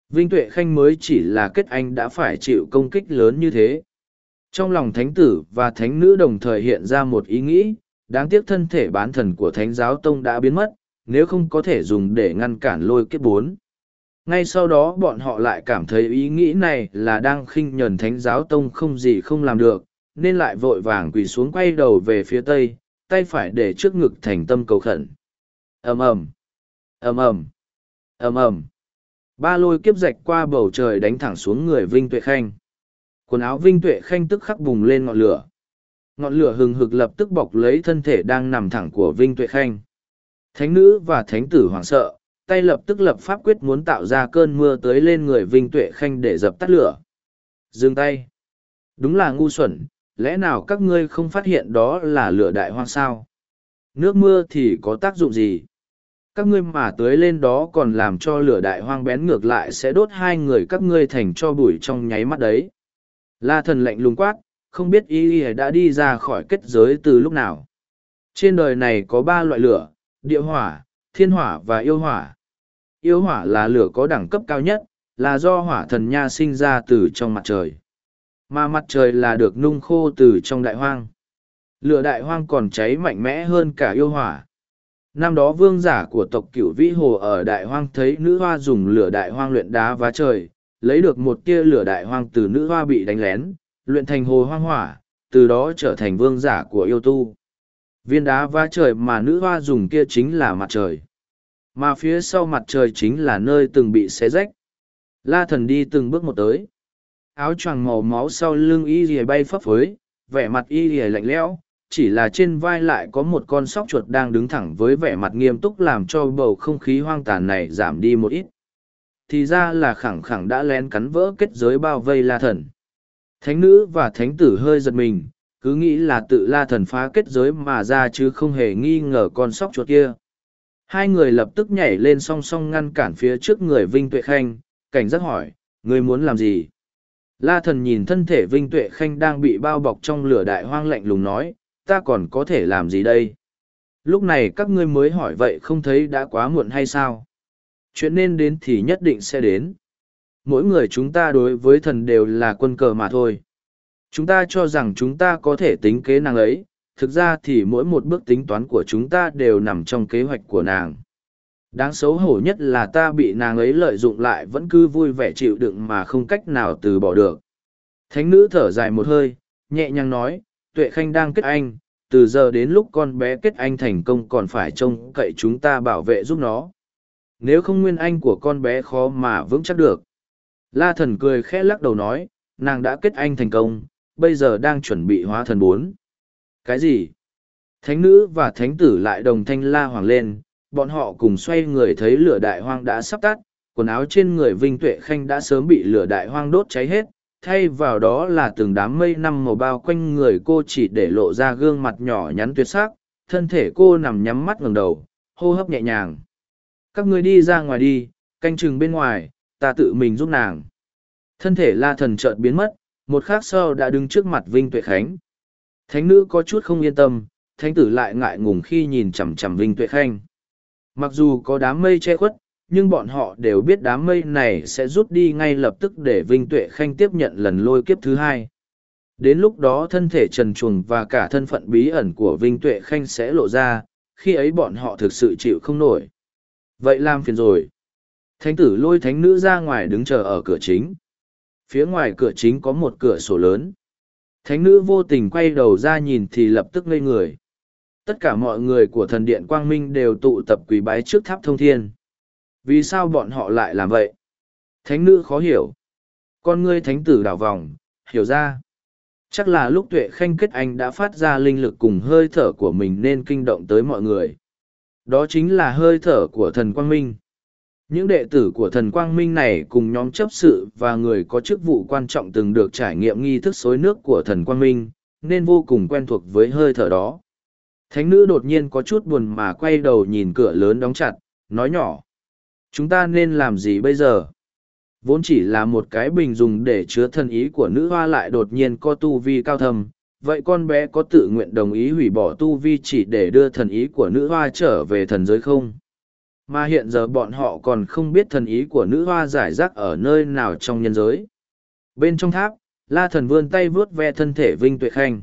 Vinh Tuệ Khanh mới chỉ là kết anh đã phải chịu công kích lớn như thế. Trong lòng thánh tử và thánh nữ đồng thời hiện ra một ý nghĩ, đáng tiếc thân thể bán thần của thánh giáo tông đã biến mất, nếu không có thể dùng để ngăn cản lôi kiếp bốn. Ngay sau đó bọn họ lại cảm thấy ý nghĩ này là đang khinh nhờn thánh giáo tông không gì không làm được, nên lại vội vàng quỳ xuống quay đầu về phía tây, tay phải để trước ngực thành tâm cầu khẩn. ầm ầm ầm ầm ầm ầm Ba lôi kiếp rạch qua bầu trời đánh thẳng xuống người Vinh Tuệ Khanh. Quần áo Vinh Tuệ Khanh tức khắc bùng lên ngọn lửa. Ngọn lửa hừng hực lập tức bọc lấy thân thể đang nằm thẳng của Vinh Tuệ Khanh. Thánh nữ và thánh tử hoảng sợ, tay lập tức lập pháp quyết muốn tạo ra cơn mưa tới lên người Vinh Tuệ Khanh để dập tắt lửa. Dừng tay. Đúng là ngu xuẩn, lẽ nào các ngươi không phát hiện đó là lửa đại hoang sao? Nước mưa thì có tác dụng gì? Các ngươi mà tưới lên đó còn làm cho lửa đại hoang bén ngược lại sẽ đốt hai người các ngươi thành cho bụi trong nháy mắt đấy. La thần lạnh lùng quát, không biết y y đã đi ra khỏi kết giới từ lúc nào. Trên đời này có ba loại lửa, địa hỏa, thiên hỏa và yêu hỏa. Yêu hỏa là lửa có đẳng cấp cao nhất, là do hỏa thần nha sinh ra từ trong mặt trời. Mà mặt trời là được nung khô từ trong đại hoang. Lửa đại hoang còn cháy mạnh mẽ hơn cả yêu hỏa. Năm đó vương giả của tộc cửu vĩ hồ ở đại hoang thấy nữ hoa dùng lửa đại hoang luyện đá vá trời, lấy được một tia lửa đại hoang từ nữ hoa bị đánh lén, luyện thành hồ hoang hỏa, từ đó trở thành vương giả của yêu tu. Viên đá va trời mà nữ hoa dùng kia chính là mặt trời. Mà phía sau mặt trời chính là nơi từng bị xé rách. La thần đi từng bước một tới. Áo choàng màu máu sau lưng y rìa bay phấp phới, vẻ mặt y rìa lạnh lẽo, chỉ là trên vai lại có một con sóc chuột đang đứng thẳng với vẻ mặt nghiêm túc làm cho bầu không khí hoang tàn này giảm đi một ít. Thì ra là khẳng khẳng đã lén cắn vỡ kết giới bao vây la thần. Thánh nữ và thánh tử hơi giật mình, cứ nghĩ là tự la thần phá kết giới mà ra chứ không hề nghi ngờ con sóc chuột kia. Hai người lập tức nhảy lên song song ngăn cản phía trước người Vinh Tuệ Khanh, cảnh giác hỏi, người muốn làm gì? La thần nhìn thân thể Vinh Tuệ Khanh đang bị bao bọc trong lửa đại hoang lạnh lùng nói, ta còn có thể làm gì đây? Lúc này các ngươi mới hỏi vậy không thấy đã quá muộn hay sao? Chuyện nên đến thì nhất định sẽ đến. Mỗi người chúng ta đối với thần đều là quân cờ mà thôi. Chúng ta cho rằng chúng ta có thể tính kế nàng ấy, thực ra thì mỗi một bước tính toán của chúng ta đều nằm trong kế hoạch của nàng đáng xấu hổ nhất là ta bị nàng ấy lợi dụng lại vẫn cứ vui vẻ chịu đựng mà không cách nào từ bỏ được thánh nữ thở dài một hơi nhẹ nhàng nói tuệ khanh đang kết anh từ giờ đến lúc con bé kết anh thành công còn phải trông cậy chúng ta bảo vệ giúp nó nếu không nguyên anh của con bé khó mà vững chắc được la thần cười khẽ lắc đầu nói nàng đã kết anh thành công bây giờ đang chuẩn bị hóa thần bốn cái gì? Thánh nữ và thánh tử lại đồng thanh la hoàng lên, bọn họ cùng xoay người thấy lửa đại hoang đã sắp tắt, quần áo trên người Vinh Tuệ Khanh đã sớm bị lửa đại hoang đốt cháy hết, thay vào đó là từng đám mây năm màu bao quanh người cô chỉ để lộ ra gương mặt nhỏ nhắn tuyệt sắc, thân thể cô nằm nhắm mắt ngẩng đầu, hô hấp nhẹ nhàng. Các người đi ra ngoài đi, canh chừng bên ngoài, ta tự mình giúp nàng. Thân thể la thần chợt biến mất, một khắc sau đã đứng trước mặt Vinh Tuệ Khánh, Thánh nữ có chút không yên tâm, thánh tử lại ngại ngùng khi nhìn chằm chằm Vinh Tuệ Khanh. Mặc dù có đám mây che khuất, nhưng bọn họ đều biết đám mây này sẽ rút đi ngay lập tức để Vinh Tuệ Khanh tiếp nhận lần lôi kiếp thứ hai. Đến lúc đó thân thể trần truồng và cả thân phận bí ẩn của Vinh Tuệ Khanh sẽ lộ ra, khi ấy bọn họ thực sự chịu không nổi. Vậy làm phiền rồi. Thánh tử lôi thánh nữ ra ngoài đứng chờ ở cửa chính. Phía ngoài cửa chính có một cửa sổ lớn. Thánh nữ vô tình quay đầu ra nhìn thì lập tức ngây người. Tất cả mọi người của thần điện Quang Minh đều tụ tập quỳ bái trước tháp thông thiên. Vì sao bọn họ lại làm vậy? Thánh nữ khó hiểu. Con ngươi thánh tử đảo vòng, hiểu ra. Chắc là lúc tuệ khanh kết anh đã phát ra linh lực cùng hơi thở của mình nên kinh động tới mọi người. Đó chính là hơi thở của thần Quang Minh. Những đệ tử của thần Quang Minh này cùng nhóm chấp sự và người có chức vụ quan trọng từng được trải nghiệm nghi thức xối nước của thần Quang Minh, nên vô cùng quen thuộc với hơi thở đó. Thánh nữ đột nhiên có chút buồn mà quay đầu nhìn cửa lớn đóng chặt, nói nhỏ. Chúng ta nên làm gì bây giờ? Vốn chỉ là một cái bình dùng để chứa thần ý của nữ hoa lại đột nhiên có tu vi cao thầm. Vậy con bé có tự nguyện đồng ý hủy bỏ tu vi chỉ để đưa thần ý của nữ hoa trở về thần giới không? Mà hiện giờ bọn họ còn không biết thần ý của nữ hoa giải rác ở nơi nào trong nhân giới. Bên trong tháp, la thần vươn tay vuốt ve thân thể Vinh Tuệ Khanh.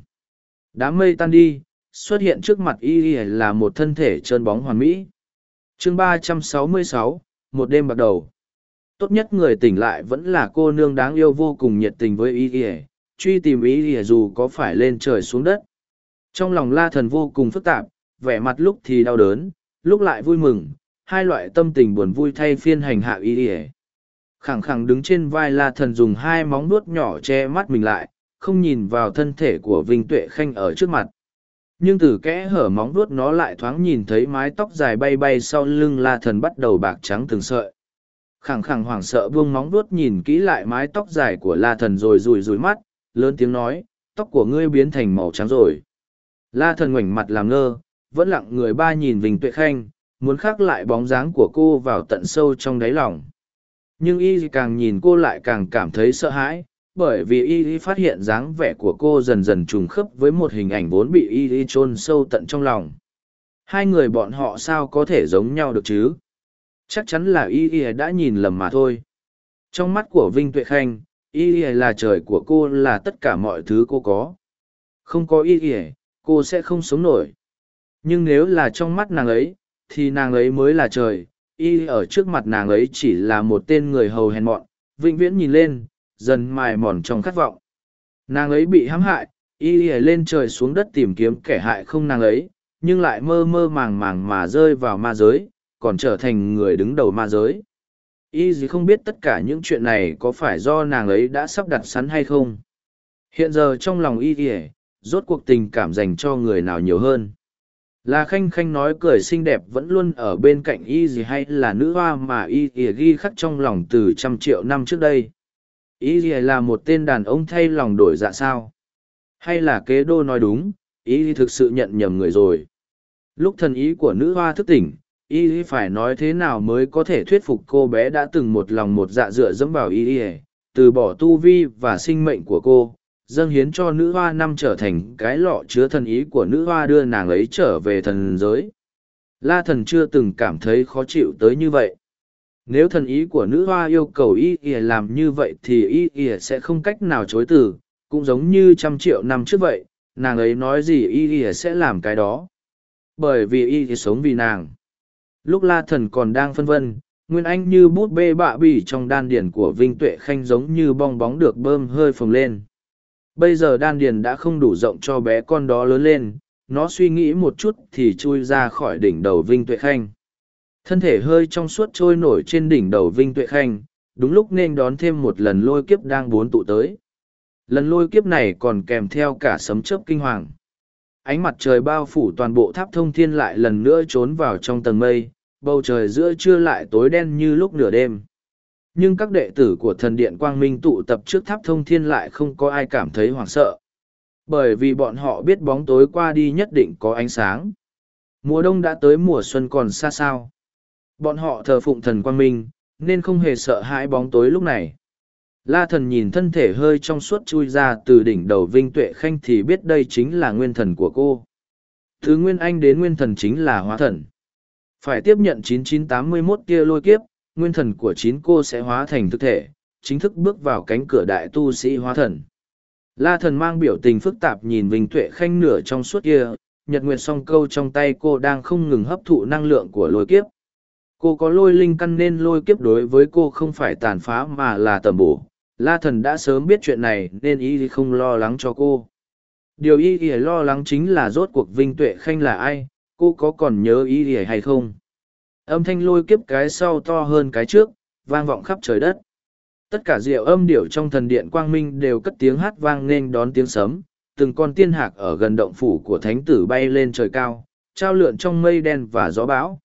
Đám mây tan đi, xuất hiện trước mặt y là một thân thể trơn bóng hoàn mỹ. chương ba trăm sáu mươi sáu một đêm bắt đầu tốt nhất người tỉnh lại vẫn là cô nương đáng yêu vô cùng nhiệt tình với y Y truy tìm ý ỉa dù có phải lên trời xuống đất. Trong lòng la thần vô cùng phức tạp, vẻ mặt lúc thì đau đớn, lúc lại vui mừng, hai loại tâm tình buồn vui thay phiên hành hạ ý ỉa khẳng khẳng đứng trên vai la thần dùng hai móng nuốt nhỏ che mắt mình lại, không nhìn vào thân thể của vinh tuệ khanh ở trước mặt. Nhưng từ kẽ hở móng nuốt nó lại thoáng nhìn thấy mái tóc dài bay bay sau lưng la thần bắt đầu bạc trắng từng sợi. Khẳng khẳng hoảng sợ buông móng vuốt nhìn kỹ lại mái tóc dài của la thần rồi rùi rùi mắt lớn tiếng nói, tóc của ngươi biến thành màu trắng rồi. La thần ngoảnh mặt làm ngơ, vẫn lặng người ba nhìn vinh tuệ khanh, muốn khắc lại bóng dáng của cô vào tận sâu trong đáy lòng. Nhưng y càng nhìn cô lại càng cảm thấy sợ hãi, bởi vì y phát hiện dáng vẻ của cô dần dần trùng khớp với một hình ảnh vốn bị y chôn sâu tận trong lòng. Hai người bọn họ sao có thể giống nhau được chứ? Chắc chắn là y đã nhìn lầm mà thôi. Trong mắt của vinh tuệ khanh y là trời của cô là tất cả mọi thứ cô có. Không có y, cô sẽ không sống nổi. Nhưng nếu là trong mắt nàng ấy, thì nàng ấy mới là trời. Y ở trước mặt nàng ấy chỉ là một tên người hầu hèn mọn, vĩnh viễn nhìn lên, dần mài mòn trong khát vọng. Nàng ấy bị hãm hại, y y lên trời xuống đất tìm kiếm kẻ hại không nàng ấy, nhưng lại mơ mơ màng màng mà rơi vào ma giới, còn trở thành người đứng đầu ma giới. Y gì không biết tất cả những chuyện này có phải do nàng ấy đã sắp đặt sẵn hay không. Hiện giờ trong lòng y ỉa rốt cuộc tình cảm dành cho người nào nhiều hơn. Là khanh khanh nói cười xinh đẹp vẫn luôn ở bên cạnh y gì hay là nữ hoa mà y ỉa ghi khắc trong lòng từ trăm triệu năm trước đây. Y ỉa là một tên đàn ông thay lòng đổi dạ sao? Hay là kế đô nói đúng, y thực sự nhận nhầm người rồi. Lúc thần ý của nữ hoa thức tỉnh, y phải nói thế nào mới có thể thuyết phục cô bé đã từng một lòng một dạ dựa dẫm vào y từ bỏ tu vi và sinh mệnh của cô, dâng hiến cho nữ hoa năm trở thành cái lọ chứa thần ý của nữ hoa đưa nàng ấy trở về thần giới. La thần chưa từng cảm thấy khó chịu tới như vậy. Nếu thần ý của nữ hoa yêu cầu y ỉa làm như vậy thì y ỉa sẽ không cách nào chối từ. Cũng giống như trăm triệu năm trước vậy, nàng ấy nói gì y ỉa sẽ làm cái đó. Bởi vì y ỉa sống vì nàng lúc la thần còn đang phân vân, nguyên anh như bút bê bạ bỉ trong đan điển của vinh tuệ khanh giống như bong bóng được bơm hơi phồng lên. Bây giờ đan điền đã không đủ rộng cho bé con đó lớn lên, nó suy nghĩ một chút thì chui ra khỏi đỉnh đầu vinh tuệ khanh. Thân thể hơi trong suốt trôi nổi trên đỉnh đầu vinh tuệ khanh, đúng lúc nên đón thêm một lần lôi kiếp đang bốn tụ tới. Lần lôi kiếp này còn kèm theo cả sấm chớp kinh hoàng. Ánh mặt trời bao phủ toàn bộ tháp thông thiên lại lần nữa trốn vào trong tầng mây bầu trời giữa trưa lại tối đen như lúc nửa đêm. Nhưng các đệ tử của thần điện quang minh tụ tập trước tháp thông thiên lại không có ai cảm thấy hoảng sợ. Bởi vì bọn họ biết bóng tối qua đi nhất định có ánh sáng. Mùa đông đã tới, mùa xuân còn xa sao. Bọn họ thờ phụng thần quang minh, nên không hề sợ hãi bóng tối lúc này. La thần nhìn thân thể hơi trong suốt chui ra từ đỉnh đầu vinh tuệ khanh thì biết đây chính là nguyên thần của cô. Thứ nguyên anh đến nguyên thần chính là hóa thần phải tiếp nhận 9981 kia lôi kiếp, nguyên thần của chín cô sẽ hóa thành thực thể, chính thức bước vào cánh cửa đại tu sĩ hóa thần. La thần mang biểu tình phức tạp nhìn Vinh Tuệ Khanh nửa trong suốt kia, nhật nguyệt song câu trong tay cô đang không ngừng hấp thụ năng lượng của lôi kiếp. cô có lôi linh căn nên lôi kiếp đối với cô không phải tàn phá mà là tầm bổ la thần đã sớm biết chuyện này nên y không lo lắng cho cô điều y lo lắng chính là rốt cuộc vinh tuệ khanh là ai cô có còn nhớ ý ỉa hay không? Âm thanh lôi kiếp cái sau to hơn cái trước, vang vọng khắp trời đất. Tất cả rượu âm điệu trong thần điện quang minh đều cất tiếng hát vang nên đón tiếng sấm. Từng con tiên hạc ở gần động phủ của thánh tử bay lên trời cao, trao lượn trong mây đen và gió bão.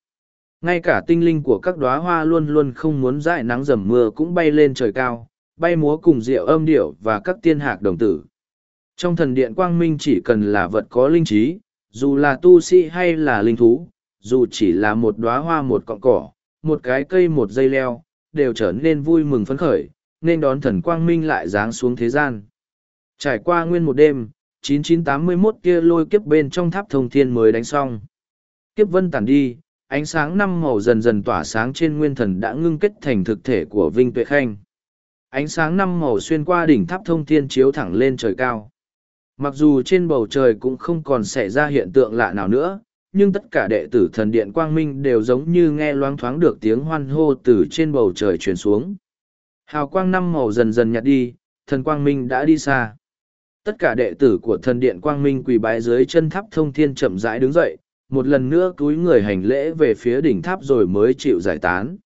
Ngay cả tinh linh của các đoá hoa luôn luôn không muốn dại nắng dầm mưa cũng bay lên trời cao, bay múa cùng rượu âm điệu và các tiên hạc đồng tử. Trong thần điện quang minh chỉ cần là vật có linh trí dù là tu sĩ hay là linh thú, dù chỉ là một đoá hoa một cọng cỏ, một cái cây một dây leo, đều trở nên vui mừng phấn khởi, nên đón thần quang minh lại giáng xuống thế gian. Trải qua nguyên một đêm 9981 kia lôi kiếp bên trong tháp thông thiên mới đánh xong. Kiếp vân tản đi, ánh sáng năm màu dần dần tỏa sáng trên nguyên thần đã ngưng kết thành thực thể của vinh tuệ khanh. Ánh sáng năm màu xuyên qua đỉnh tháp thông thiên chiếu thẳng lên trời cao mặc dù trên bầu trời cũng không còn xảy ra hiện tượng lạ nào nữa, nhưng tất cả đệ tử thần điện quang minh đều giống như nghe loáng thoáng được tiếng hoan hô từ trên bầu trời truyền xuống. Hào quang năm màu dần dần nhạt đi, thần quang minh đã đi xa. Tất cả đệ tử của thần điện quang minh quỳ bái dưới chân tháp thông thiên chậm rãi đứng dậy, một lần nữa cúi người hành lễ về phía đỉnh tháp rồi mới chịu giải tán.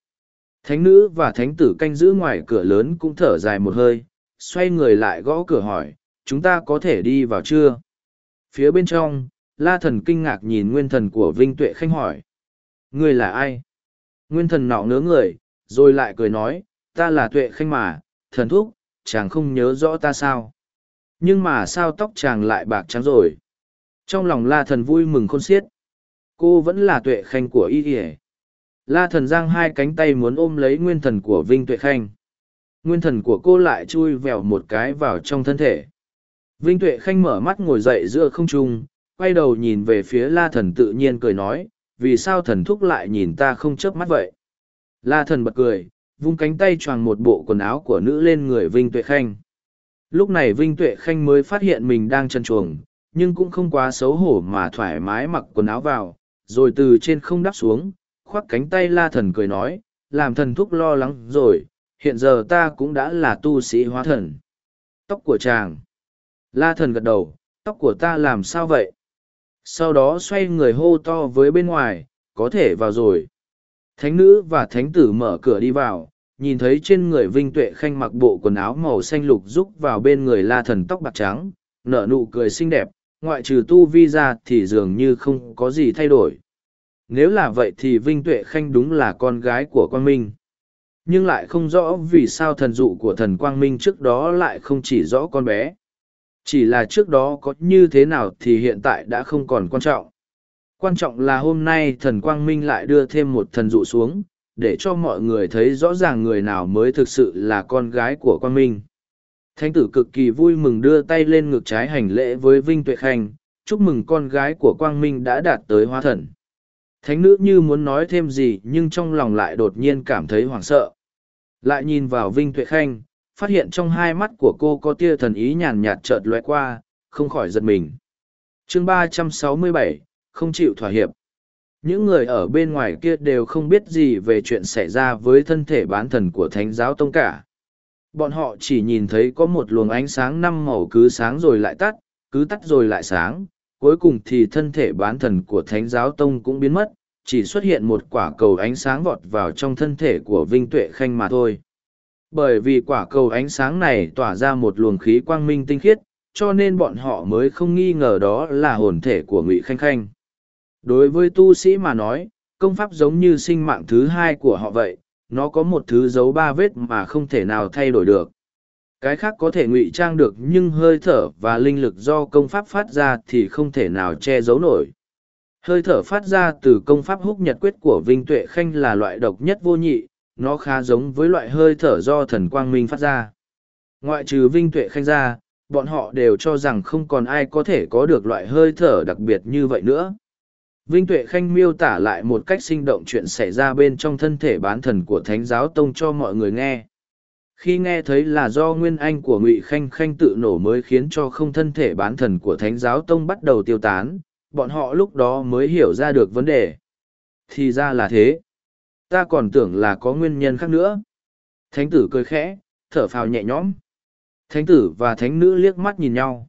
Thánh nữ và thánh tử canh giữ ngoài cửa lớn cũng thở dài một hơi, xoay người lại gõ cửa hỏi chúng ta có thể đi vào chưa? Phía bên trong, la thần kinh ngạc nhìn nguyên thần của vinh tuệ khanh hỏi. Ngươi là ai? Nguyên thần nọ ngớ người, rồi lại cười nói, ta là tuệ khanh mà, thần thúc, chàng không nhớ rõ ta sao? Nhưng mà sao tóc chàng lại bạc trắng rồi? Trong lòng la thần vui mừng khôn xiết. Cô vẫn là tuệ khanh của y ỉa la thần giang hai cánh tay muốn ôm lấy nguyên thần của vinh tuệ khanh. Nguyên thần của cô lại chui vèo một cái vào trong thân thể vinh tuệ khanh mở mắt ngồi dậy giữa không trung, quay đầu nhìn về phía la thần tự nhiên cười nói, vì sao thần thúc lại nhìn ta không chớp mắt vậy? La thần bật cười, vung cánh tay choàng một bộ quần áo của nữ lên người vinh tuệ khanh. Lúc này vinh tuệ khanh mới phát hiện mình đang chân chuồng, nhưng cũng không quá xấu hổ mà thoải mái mặc quần áo vào, rồi từ trên không đắp xuống, khoác cánh tay la thần cười nói, làm thần thúc lo lắng rồi, hiện giờ ta cũng đã là tu sĩ hóa thần. Tóc của chàng la thần gật đầu, tóc của ta làm sao vậy? Sau đó xoay người hô to với bên ngoài, có thể vào rồi. Thánh nữ và thánh tử mở cửa đi vào, nhìn thấy trên người vinh tuệ khanh mặc bộ quần áo màu xanh lục rúc vào bên người la thần tóc bạc trắng, nở nụ cười xinh đẹp, ngoại trừ tu vi ra thì dường như không có gì thay đổi. Nếu là vậy thì vinh tuệ khanh đúng là con gái của quang minh. Nhưng lại không rõ vì sao thần dụ của thần quang minh trước đó lại không chỉ rõ con bé chỉ là trước đó có như thế nào thì hiện tại đã không còn quan trọng. Quan trọng là hôm nay thần quang minh lại đưa thêm một thần dụ xuống, để cho mọi người thấy rõ ràng người nào mới thực sự là con gái của quang minh. Thánh tử cực kỳ vui mừng đưa tay lên ngực trái hành lễ với vinh tuệ khanh, chúc mừng con gái của quang minh đã đạt tới hóa thần. Thánh nữ như muốn nói thêm gì nhưng trong lòng lại đột nhiên cảm thấy hoảng sợ. Lại nhìn vào vinh tuệ khanh phát hiện trong hai mắt của cô có tia thần ý nhàn nhạt chợt lóe qua, không khỏi giật mình. Chương ba trăm sáu mươi bảy, không chịu thỏa hiệp. Những người ở bên ngoài kia đều không biết gì về chuyện xảy ra với thân thể bán thần của thánh giáo tông cả. Bọn họ chỉ nhìn thấy có một luồng ánh sáng năm màu cứ sáng rồi lại tắt, cứ tắt rồi lại sáng. Cuối cùng thì thân thể bán thần của thánh giáo tông cũng biến mất, chỉ xuất hiện một quả cầu ánh sáng vọt vào trong thân thể của vinh tuệ khanh mà thôi bởi vì quả cầu ánh sáng này tỏa ra một luồng khí quang minh tinh khiết, cho nên bọn họ mới không nghi ngờ đó là hồn thể của ngụy khanh khanh. Đối với tu sĩ mà nói, công pháp giống như sinh mạng thứ hai của họ vậy, nó có một thứ dấu ba vết mà không thể nào thay đổi được. Cái khác có thể ngụy trang được nhưng hơi thở và linh lực do công pháp phát ra thì không thể nào che giấu nổi. Hơi thở phát ra từ công pháp húc nhật quyết của vinh tuệ khanh là loại độc nhất vô nhị nó khá giống với loại hơi thở do thần quang minh phát ra ngoại trừ vinh tuệ khanh ra bọn họ đều cho rằng không còn ai có thể có được loại hơi thở đặc biệt như vậy nữa Vinh Tuệ Khanh miêu tả lại một cách sinh động chuyện xảy ra bên trong thân thể bán thần của Thánh giáo Tông cho mọi người nghe. Khi nghe thấy là do nguyên anh của Ngụy Khanh Khanh tự nổ mới khiến cho không thân thể bán thần của Thánh giáo Tông bắt đầu tiêu tán, bọn họ lúc đó mới hiểu ra được vấn đề. Thì ra là thế. Ta còn tưởng là có nguyên nhân khác nữa. Thánh tử cười khẽ, thở phào nhẹ nhõm. Thánh tử và thánh nữ liếc mắt nhìn nhau.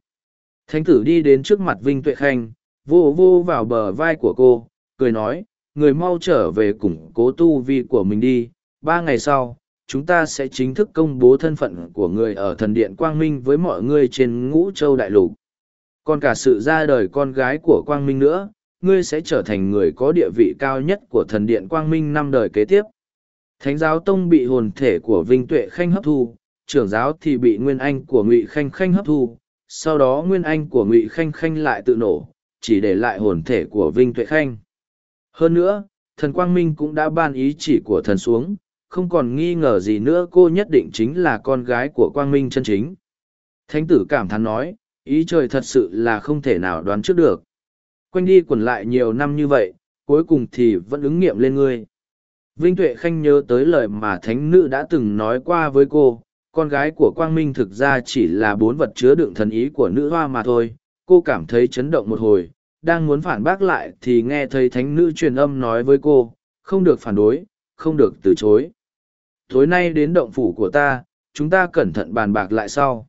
Thánh tử đi đến trước mặt Vinh Tuệ Khanh, vô vô vào bờ vai của cô, cười nói, người mau trở về củng cố tu vi của mình đi. Ba ngày sau, chúng ta sẽ chính thức công bố thân phận của người ở thần điện Quang Minh với mọi người trên ngũ châu đại lục. Còn cả sự ra đời con gái của Quang Minh nữa, ngươi sẽ trở thành người có địa vị cao nhất của thần điện Quang Minh năm đời kế tiếp. Thánh giáo tông bị hồn thể của Vinh Tuệ Khanh hấp thu, trưởng giáo thì bị Nguyên Anh của Ngụy Khanh Khanh hấp thu, sau đó Nguyên Anh của Ngụy Khanh Khanh lại tự nổ, chỉ để lại hồn thể của Vinh Tuệ Khanh. Hơn nữa, thần Quang Minh cũng đã ban ý chỉ của thần xuống, không còn nghi ngờ gì nữa cô nhất định chính là con gái của Quang Minh chân chính. Thánh tử cảm thán nói, ý trời thật sự là không thể nào đoán trước được. Quanh đi quẩn lại nhiều năm như vậy, cuối cùng thì vẫn ứng nghiệm lên ngươi. Vinh Tuệ Khanh nhớ tới lời mà thánh nữ đã từng nói qua với cô, con gái của Quang Minh thực ra chỉ là bốn vật chứa đựng thần ý của nữ hoa mà thôi. Cô cảm thấy chấn động một hồi, đang muốn phản bác lại thì nghe thấy thánh nữ truyền âm nói với cô, không được phản đối, không được từ chối. Tối nay đến động phủ của ta, chúng ta cẩn thận bàn bạc lại sau.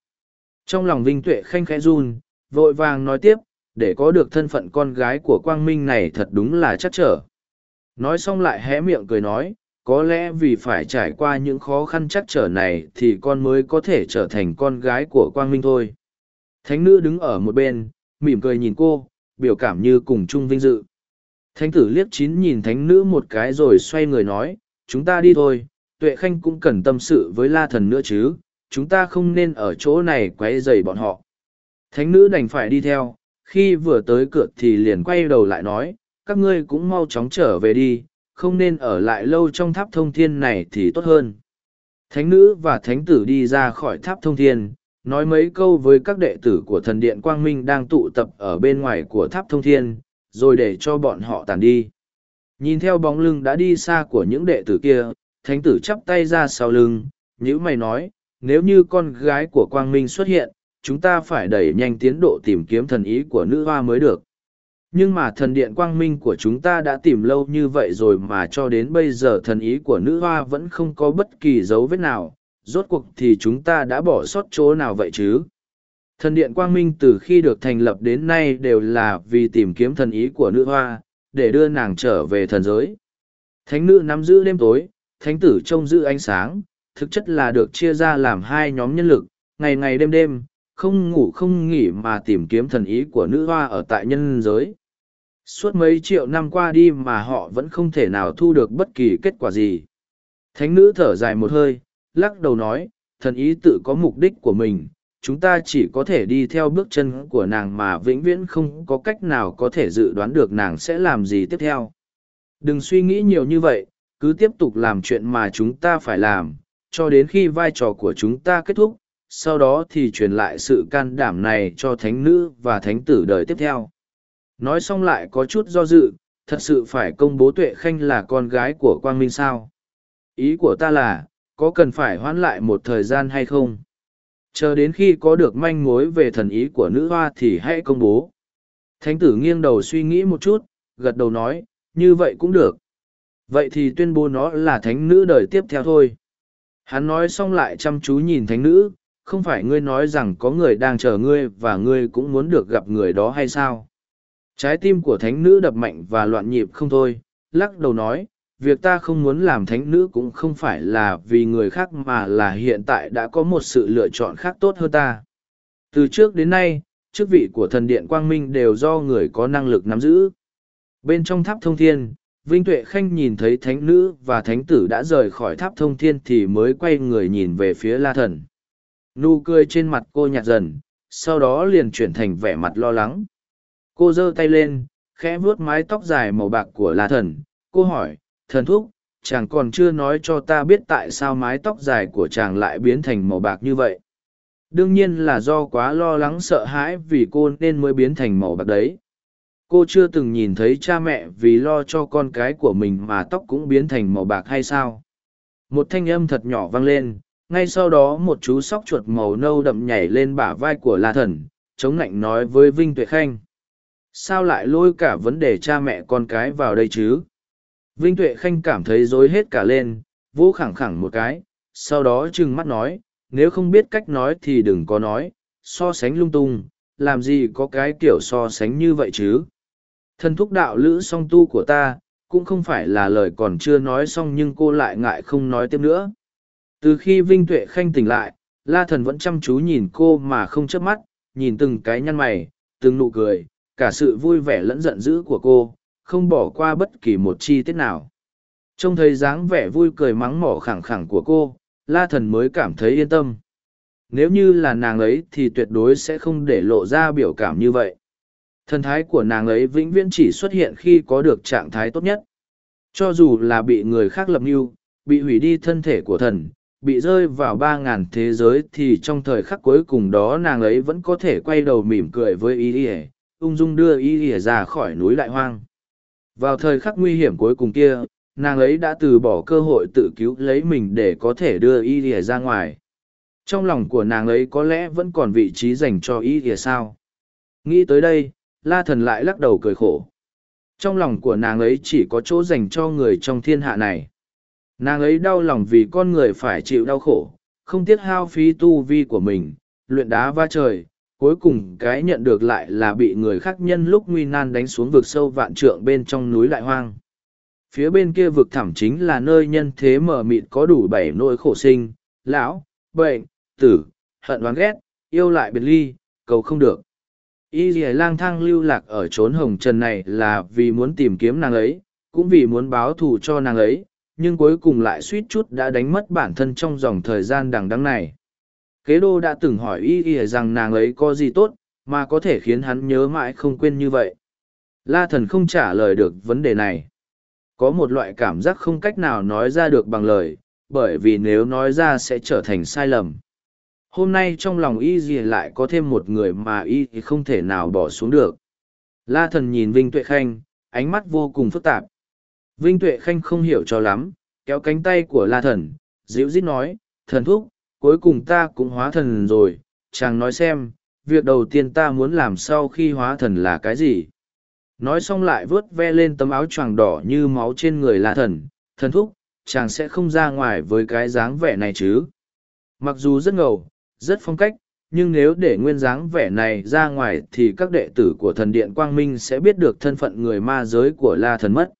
Trong lòng Vinh Tuệ Khanh khẽ run, vội vàng nói tiếp, để có được thân phận con gái của Quang Minh này thật đúng là chắc trở. Nói xong lại hé miệng cười nói, có lẽ vì phải trải qua những khó khăn chắc trở này thì con mới có thể trở thành con gái của Quang Minh thôi. Thánh nữ đứng ở một bên, mỉm cười nhìn cô, biểu cảm như cùng chung vinh dự. Thánh tử liếc chín nhìn thánh nữ một cái rồi xoay người nói, chúng ta đi thôi, tuệ khanh cũng cần tâm sự với la thần nữa chứ, chúng ta không nên ở chỗ này quấy rầy bọn họ. Thánh nữ đành phải đi theo, khi vừa tới cửa thì liền quay đầu lại nói, các ngươi cũng mau chóng trở về đi, không nên ở lại lâu trong tháp thông thiên này thì tốt hơn. Thánh nữ và thánh tử đi ra khỏi tháp thông thiên, nói mấy câu với các đệ tử của thần điện Quang Minh đang tụ tập ở bên ngoài của tháp thông thiên, rồi để cho bọn họ tàn đi. Nhìn theo bóng lưng đã đi xa của những đệ tử kia, thánh tử chắp tay ra sau lưng, nhữ mày nói, nếu như con gái của Quang Minh xuất hiện, chúng ta phải đẩy nhanh tiến độ tìm kiếm thần ý của nữ hoa mới được. Nhưng mà thần điện quang minh của chúng ta đã tìm lâu như vậy rồi mà cho đến bây giờ thần ý của nữ hoa vẫn không có bất kỳ dấu vết nào, rốt cuộc thì chúng ta đã bỏ sót chỗ nào vậy chứ? Thần điện quang minh từ khi được thành lập đến nay đều là vì tìm kiếm thần ý của nữ hoa, để đưa nàng trở về thần giới. Thánh nữ nắm giữ đêm tối, thánh tử trông giữ ánh sáng, thực chất là được chia ra làm hai nhóm nhân lực, ngày ngày đêm đêm, không ngủ không nghỉ mà tìm kiếm thần ý của nữ hoa ở tại nhân giới. Suốt mấy triệu năm qua đi mà họ vẫn không thể nào thu được bất kỳ kết quả gì. Thánh nữ thở dài một hơi, lắc đầu nói, thần ý tự có mục đích của mình, chúng ta chỉ có thể đi theo bước chân của nàng mà vĩnh viễn không có cách nào có thể dự đoán được nàng sẽ làm gì tiếp theo. Đừng suy nghĩ nhiều như vậy, cứ tiếp tục làm chuyện mà chúng ta phải làm, cho đến khi vai trò của chúng ta kết thúc, sau đó thì truyền lại sự can đảm này cho thánh nữ và thánh tử đời tiếp theo. Nói xong lại có chút do dự, thật sự phải công bố Tuệ Khanh là con gái của Quang Minh sao? Ý của ta là, có cần phải hoãn lại một thời gian hay không? Chờ đến khi có được manh mối về thần ý của nữ hoa thì hãy công bố. Thánh tử nghiêng đầu suy nghĩ một chút, gật đầu nói, như vậy cũng được. Vậy thì tuyên bố nó là thánh nữ đời tiếp theo thôi. Hắn nói xong lại chăm chú nhìn thánh nữ, không phải ngươi nói rằng có người đang chờ ngươi và ngươi cũng muốn được gặp người đó hay sao? Trái tim của thánh nữ đập mạnh và loạn nhịp không thôi, lắc đầu nói, việc ta không muốn làm thánh nữ cũng không phải là vì người khác mà là hiện tại đã có một sự lựa chọn khác tốt hơn ta. Từ trước đến nay, chức vị của thần điện Quang Minh đều do người có năng lực nắm giữ. Bên trong tháp thông thiên, Vinh Tuệ Khanh nhìn thấy thánh nữ và thánh tử đã rời khỏi tháp thông thiên thì mới quay người nhìn về phía la thần. Nụ cười trên mặt cô nhạt dần, sau đó liền chuyển thành vẻ mặt lo lắng. Cô giơ tay lên, khẽ vuốt mái tóc dài màu bạc của la thần. Cô hỏi, thần thúc, chàng còn chưa nói cho ta biết tại sao mái tóc dài của chàng lại biến thành màu bạc như vậy. Đương nhiên là do quá lo lắng sợ hãi vì cô nên mới biến thành màu bạc đấy. Cô chưa từng nhìn thấy cha mẹ vì lo cho con cái của mình mà tóc cũng biến thành màu bạc hay sao. Một thanh âm thật nhỏ vang lên, ngay sau đó một chú sóc chuột màu nâu đậm nhảy lên bả vai của la thần chống lạnh nói với vinh tuệ khanh sao lại lôi cả vấn đề cha mẹ con cái vào đây chứ Vinh Tuệ Khanh cảm thấy rối hết cả lên, vỗ khẳng khẳng một cái, sau đó trừng mắt nói, nếu không biết cách nói thì đừng có nói, so sánh lung tung, làm gì có cái kiểu so sánh như vậy chứ. Thân thúc đạo lữ song tu của ta, cũng không phải là lời còn chưa nói xong nhưng cô lại ngại không nói tiếp nữa. Từ khi Vinh Tuệ Khanh tỉnh lại, La Thần vẫn chăm chú nhìn cô mà không chớp mắt, nhìn từng cái nhăn mày, từng nụ cười, cả sự vui vẻ lẫn giận dữ của cô, không bỏ qua bất kỳ một chi tiết nào. Trông thấy dáng vẻ vui cười mắng mỏ khẳng khẳng của cô, La Thần mới cảm thấy yên tâm. Nếu như là nàng ấy thì tuyệt đối sẽ không để lộ ra biểu cảm như vậy. Thần thái của nàng ấy vĩnh viễn chỉ xuất hiện khi có được trạng thái tốt nhất. Cho dù là bị người khác lập mưu, bị hủy đi thân thể của thần, bị rơi vào ba ngàn thế giới thì trong thời khắc cuối cùng đó nàng ấy vẫn có thể quay đầu mỉm cười với y ỉa ung dung đưa y ỉa ra khỏi núi đại hoang. Vào thời khắc nguy hiểm cuối cùng kia, nàng ấy đã từ bỏ cơ hội tự cứu lấy mình để có thể đưa y ỉa ra ngoài. Trong lòng của nàng ấy có lẽ vẫn còn vị trí dành cho y ỉa sao? Nghĩ tới đây, la thần lại lắc đầu cười khổ. Trong lòng của nàng ấy chỉ có chỗ dành cho người trong thiên hạ này nàng ấy đau lòng vì con người phải chịu đau khổ, không tiếc hao phí tu vi của mình, luyện đá va trời, cuối cùng cái nhận được lại là bị người khác nhân lúc nguy nan đánh xuống vực sâu vạn trượng bên trong núi lại hoang. Phía bên kia vực thẳm chính là nơi nhân thế mờ mịt có đủ bảy nỗi khổ sinh, lão, bệnh, tử, hận oán ghét, yêu lại biệt ly, cầu không được. Y dì lang thang lưu lạc ở trốn hồng trần này là vì muốn tìm kiếm nàng ấy, cũng vì muốn báo thù cho nàng ấy nhưng cuối cùng lại suýt chút đã đánh mất bản thân trong dòng thời gian đằng đắng này. Kế đô đã từng hỏi y y rằng nàng ấy có gì tốt, mà có thể khiến hắn nhớ mãi không quên như vậy. La thần không trả lời được vấn đề này. Có một loại cảm giác không cách nào nói ra được bằng lời, bởi vì nếu nói ra sẽ trở thành sai lầm. Hôm nay trong lòng y gì lại có thêm một người mà y không thể nào bỏ xuống được. La thần nhìn Vinh Tuệ Khanh, ánh mắt vô cùng phức tạp. Vinh Tuệ Khanh không hiểu cho lắm, kéo cánh tay của La Thần, dịu dít nói, thần thúc, cuối cùng ta cũng hóa thần rồi, chàng nói xem, việc đầu tiên ta muốn làm sau khi hóa thần là cái gì? Nói xong lại vớt ve lên tấm áo choàng đỏ như máu trên người La Thần, thần thúc, chàng sẽ không ra ngoài với cái dáng vẻ này chứ? Mặc dù rất ngầu, rất phong cách, nhưng nếu để nguyên dáng vẻ này ra ngoài thì các đệ tử của thần điện Quang Minh sẽ biết được thân phận người ma giới của La Thần mất.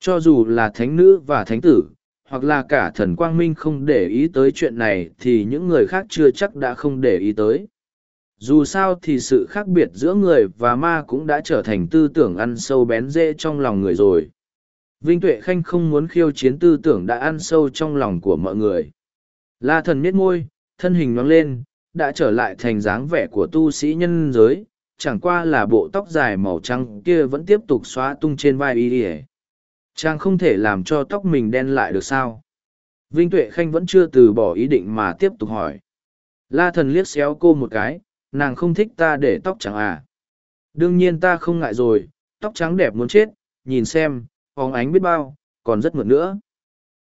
Cho dù là thánh nữ và thánh tử, hoặc là cả thần quang minh không để ý tới chuyện này thì những người khác chưa chắc đã không để ý tới. Dù sao thì sự khác biệt giữa người và ma cũng đã trở thành tư tưởng ăn sâu bén rễ trong lòng người rồi. Vinh Tuệ Khanh không muốn khiêu chiến tư tưởng đã ăn sâu trong lòng của mọi người. La thần miết môi, thân hình nhoáng lên, đã trở lại thành dáng vẻ của tu sĩ nhân giới, chẳng qua là bộ tóc dài màu trắng kia vẫn tiếp tục xóa tung trên vai y Chàng không thể làm cho tóc mình đen lại được sao? Vinh Tuệ Khanh vẫn chưa từ bỏ ý định mà tiếp tục hỏi. La thần liếc xéo cô một cái, nàng không thích ta để tóc trắng à. Đương nhiên ta không ngại rồi, tóc trắng đẹp muốn chết, nhìn xem, phóng ánh biết bao, còn rất mượt nữa.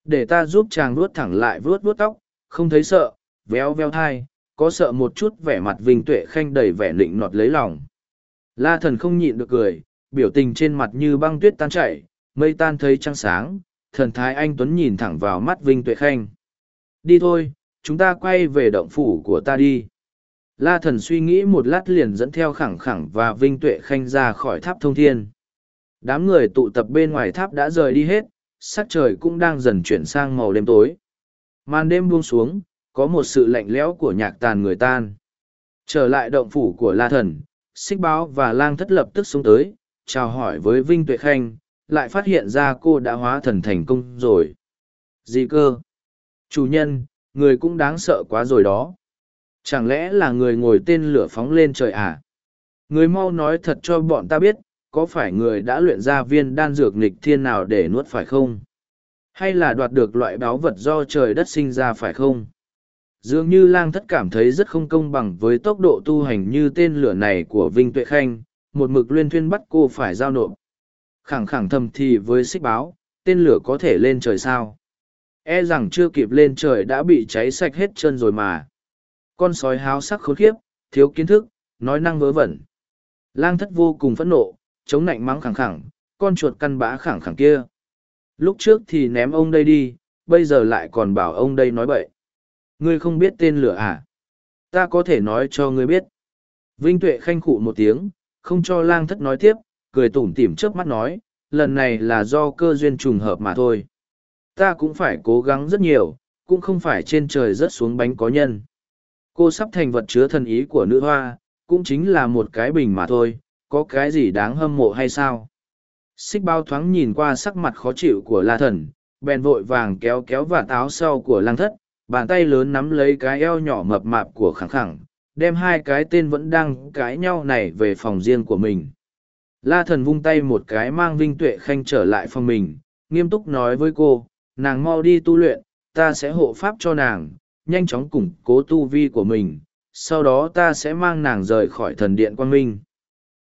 Để ta giúp chàng vuốt thẳng lại vuốt vuốt tóc, không thấy sợ, véo véo thai, có sợ một chút vẻ mặt Vinh Tuệ Khanh đầy vẻ nịnh nọt lấy lòng. La thần không nhịn được cười, biểu tình trên mặt như băng tuyết tan chảy, mây tan thấy trăng sáng, thần thái anh Tuấn nhìn thẳng vào mắt Vinh Tuệ Khanh. Đi thôi, chúng ta quay về động phủ của ta đi. La thần suy nghĩ một lát liền dẫn theo khẳng khẳng và Vinh Tuệ Khanh ra khỏi tháp thông thiên. Đám người tụ tập bên ngoài tháp đã rời đi hết, sắc trời cũng đang dần chuyển sang màu đêm tối. Màn đêm buông xuống, có một sự lạnh lẽo của nhạc tàn người tan. Trở lại động phủ của La thần, xích báo và lang thất lập tức xuống tới, chào hỏi với Vinh Tuệ Khanh, lại phát hiện ra cô đã hóa thần thành công rồi. Gì cơ? Chủ nhân, người cũng đáng sợ quá rồi đó. Chẳng lẽ là người ngồi tên lửa phóng lên trời à? Người mau nói thật cho bọn ta biết, có phải người đã luyện ra viên đan dược nghịch thiên nào để nuốt phải không? Hay là đoạt được loại báo vật do trời đất sinh ra phải không? Dường như lang thất cảm thấy rất không công bằng với tốc độ tu hành như tên lửa này của Vinh Tuệ Khanh, một mực liên thuyên bắt cô phải giao nộp. Khẳng khẳng thầm thì với xích báo, tên lửa có thể lên trời sao? E rằng chưa kịp lên trời đã bị cháy sạch hết chân rồi mà. Con sói háo sắc khốn khiếp, thiếu kiến thức, nói năng vớ vẩn. Lang thất vô cùng phẫn nộ, chống nạnh mắng khẳng khẳng, con chuột căn bã khẳng khẳng kia. lúc trước thì ném ông đây đi bây giờ lại còn bảo ông đây nói bậy ngươi không biết tên lửa à ta có thể nói cho ngươi biết vinh tuệ khanh khụ một tiếng không cho lang thất nói tiếp cười tủm tỉm trước mắt nói, lần này là do cơ duyên trùng hợp mà thôi. Ta cũng phải cố gắng rất nhiều, cũng không phải trên trời rớt xuống bánh có nhân. Cô sắp thành vật chứa thần ý của nữ hoa, cũng chính là một cái bình mà thôi, có cái gì đáng hâm mộ hay sao? Xích bao thoáng nhìn qua sắc mặt khó chịu của la thần, bèn vội vàng kéo kéo và táo sau của lang thất, bàn tay lớn nắm lấy cái eo nhỏ mập mạp của khẳng khẳng, đem hai cái tên vẫn đang cãi nhau này về phòng riêng của mình la thần vung tay một cái mang vinh tuệ khanh trở lại phòng mình, nghiêm túc nói với cô, nàng mau đi tu luyện, ta sẽ hộ pháp cho nàng, nhanh chóng củng cố tu vi của mình, sau đó ta sẽ mang nàng rời khỏi thần điện quang minh.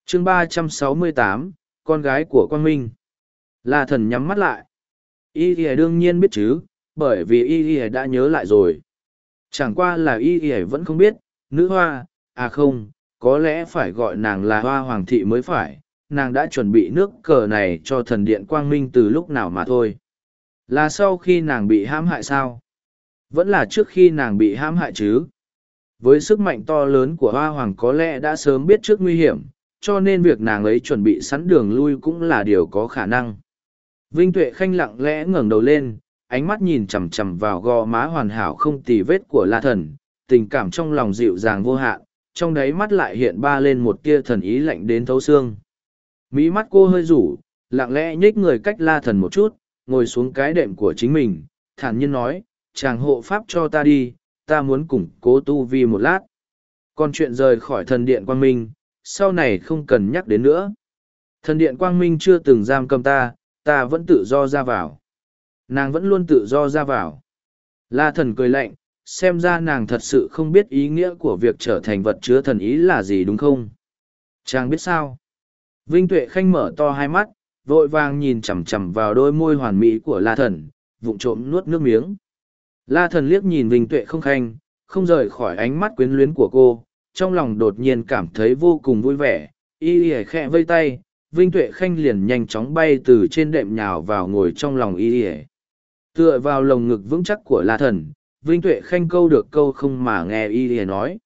Chương ba trăm sáu mươi tám, con gái của quang minh. La thần nhắm mắt lại. Y ỉa đương nhiên biết chứ, bởi vì y ỉa đã nhớ lại rồi. Chẳng qua là y ỉa vẫn không biết, nữ hoa à không, có lẽ phải gọi nàng là hoa hoàng thị mới phải nàng đã chuẩn bị nước cờ này cho thần điện quang minh từ lúc nào mà thôi. Là sau khi nàng bị hãm hại sao? Vẫn là trước khi nàng bị hãm hại chứ? Với sức mạnh to lớn của hoa hoàng có lẽ đã sớm biết trước nguy hiểm, cho nên việc nàng ấy chuẩn bị sẵn đường lui cũng là điều có khả năng. Vinh tuệ khanh lặng lẽ ngẩng đầu lên, ánh mắt nhìn chằm chằm vào gò má hoàn hảo không tì vết của la thần, tình cảm trong lòng dịu dàng vô hạn, trong đáy mắt lại hiện ba lên một tia thần ý lạnh đến thấu xương mỹ mắt cô hơi rủ, lặng lẽ nhích người cách la thần một chút, ngồi xuống cái đệm của chính mình, thản nhiên nói, chàng hộ pháp cho ta đi, ta muốn củng cố tu vi một lát. Còn chuyện rời khỏi thần điện quang minh, sau này không cần nhắc đến nữa. Thần điện quang minh chưa từng giam cầm ta ta vẫn tự do ra vào. Nàng vẫn luôn tự do ra vào. La thần cười lạnh, xem ra nàng thật sự không biết ý nghĩa của việc trở thành vật chứa thần ý là gì đúng không? Chàng biết sao? Vinh tuệ khanh mở to hai mắt, vội vàng nhìn chằm chằm vào đôi môi hoàn mỹ của la thần, vụng trộm nuốt nước miếng la thần liếc nhìn vinh tuệ không khanh, không rời khỏi ánh mắt quyến luyến của cô, trong lòng đột nhiên cảm thấy vô cùng vui vẻ, y y khẽ vây tay, vinh tuệ khanh liền nhanh chóng bay từ trên đệm nhào vào ngồi trong lòng y y. tựa vào lồng ngực vững chắc của la thần, vinh tuệ khanh câu được câu không mà nghe y y nói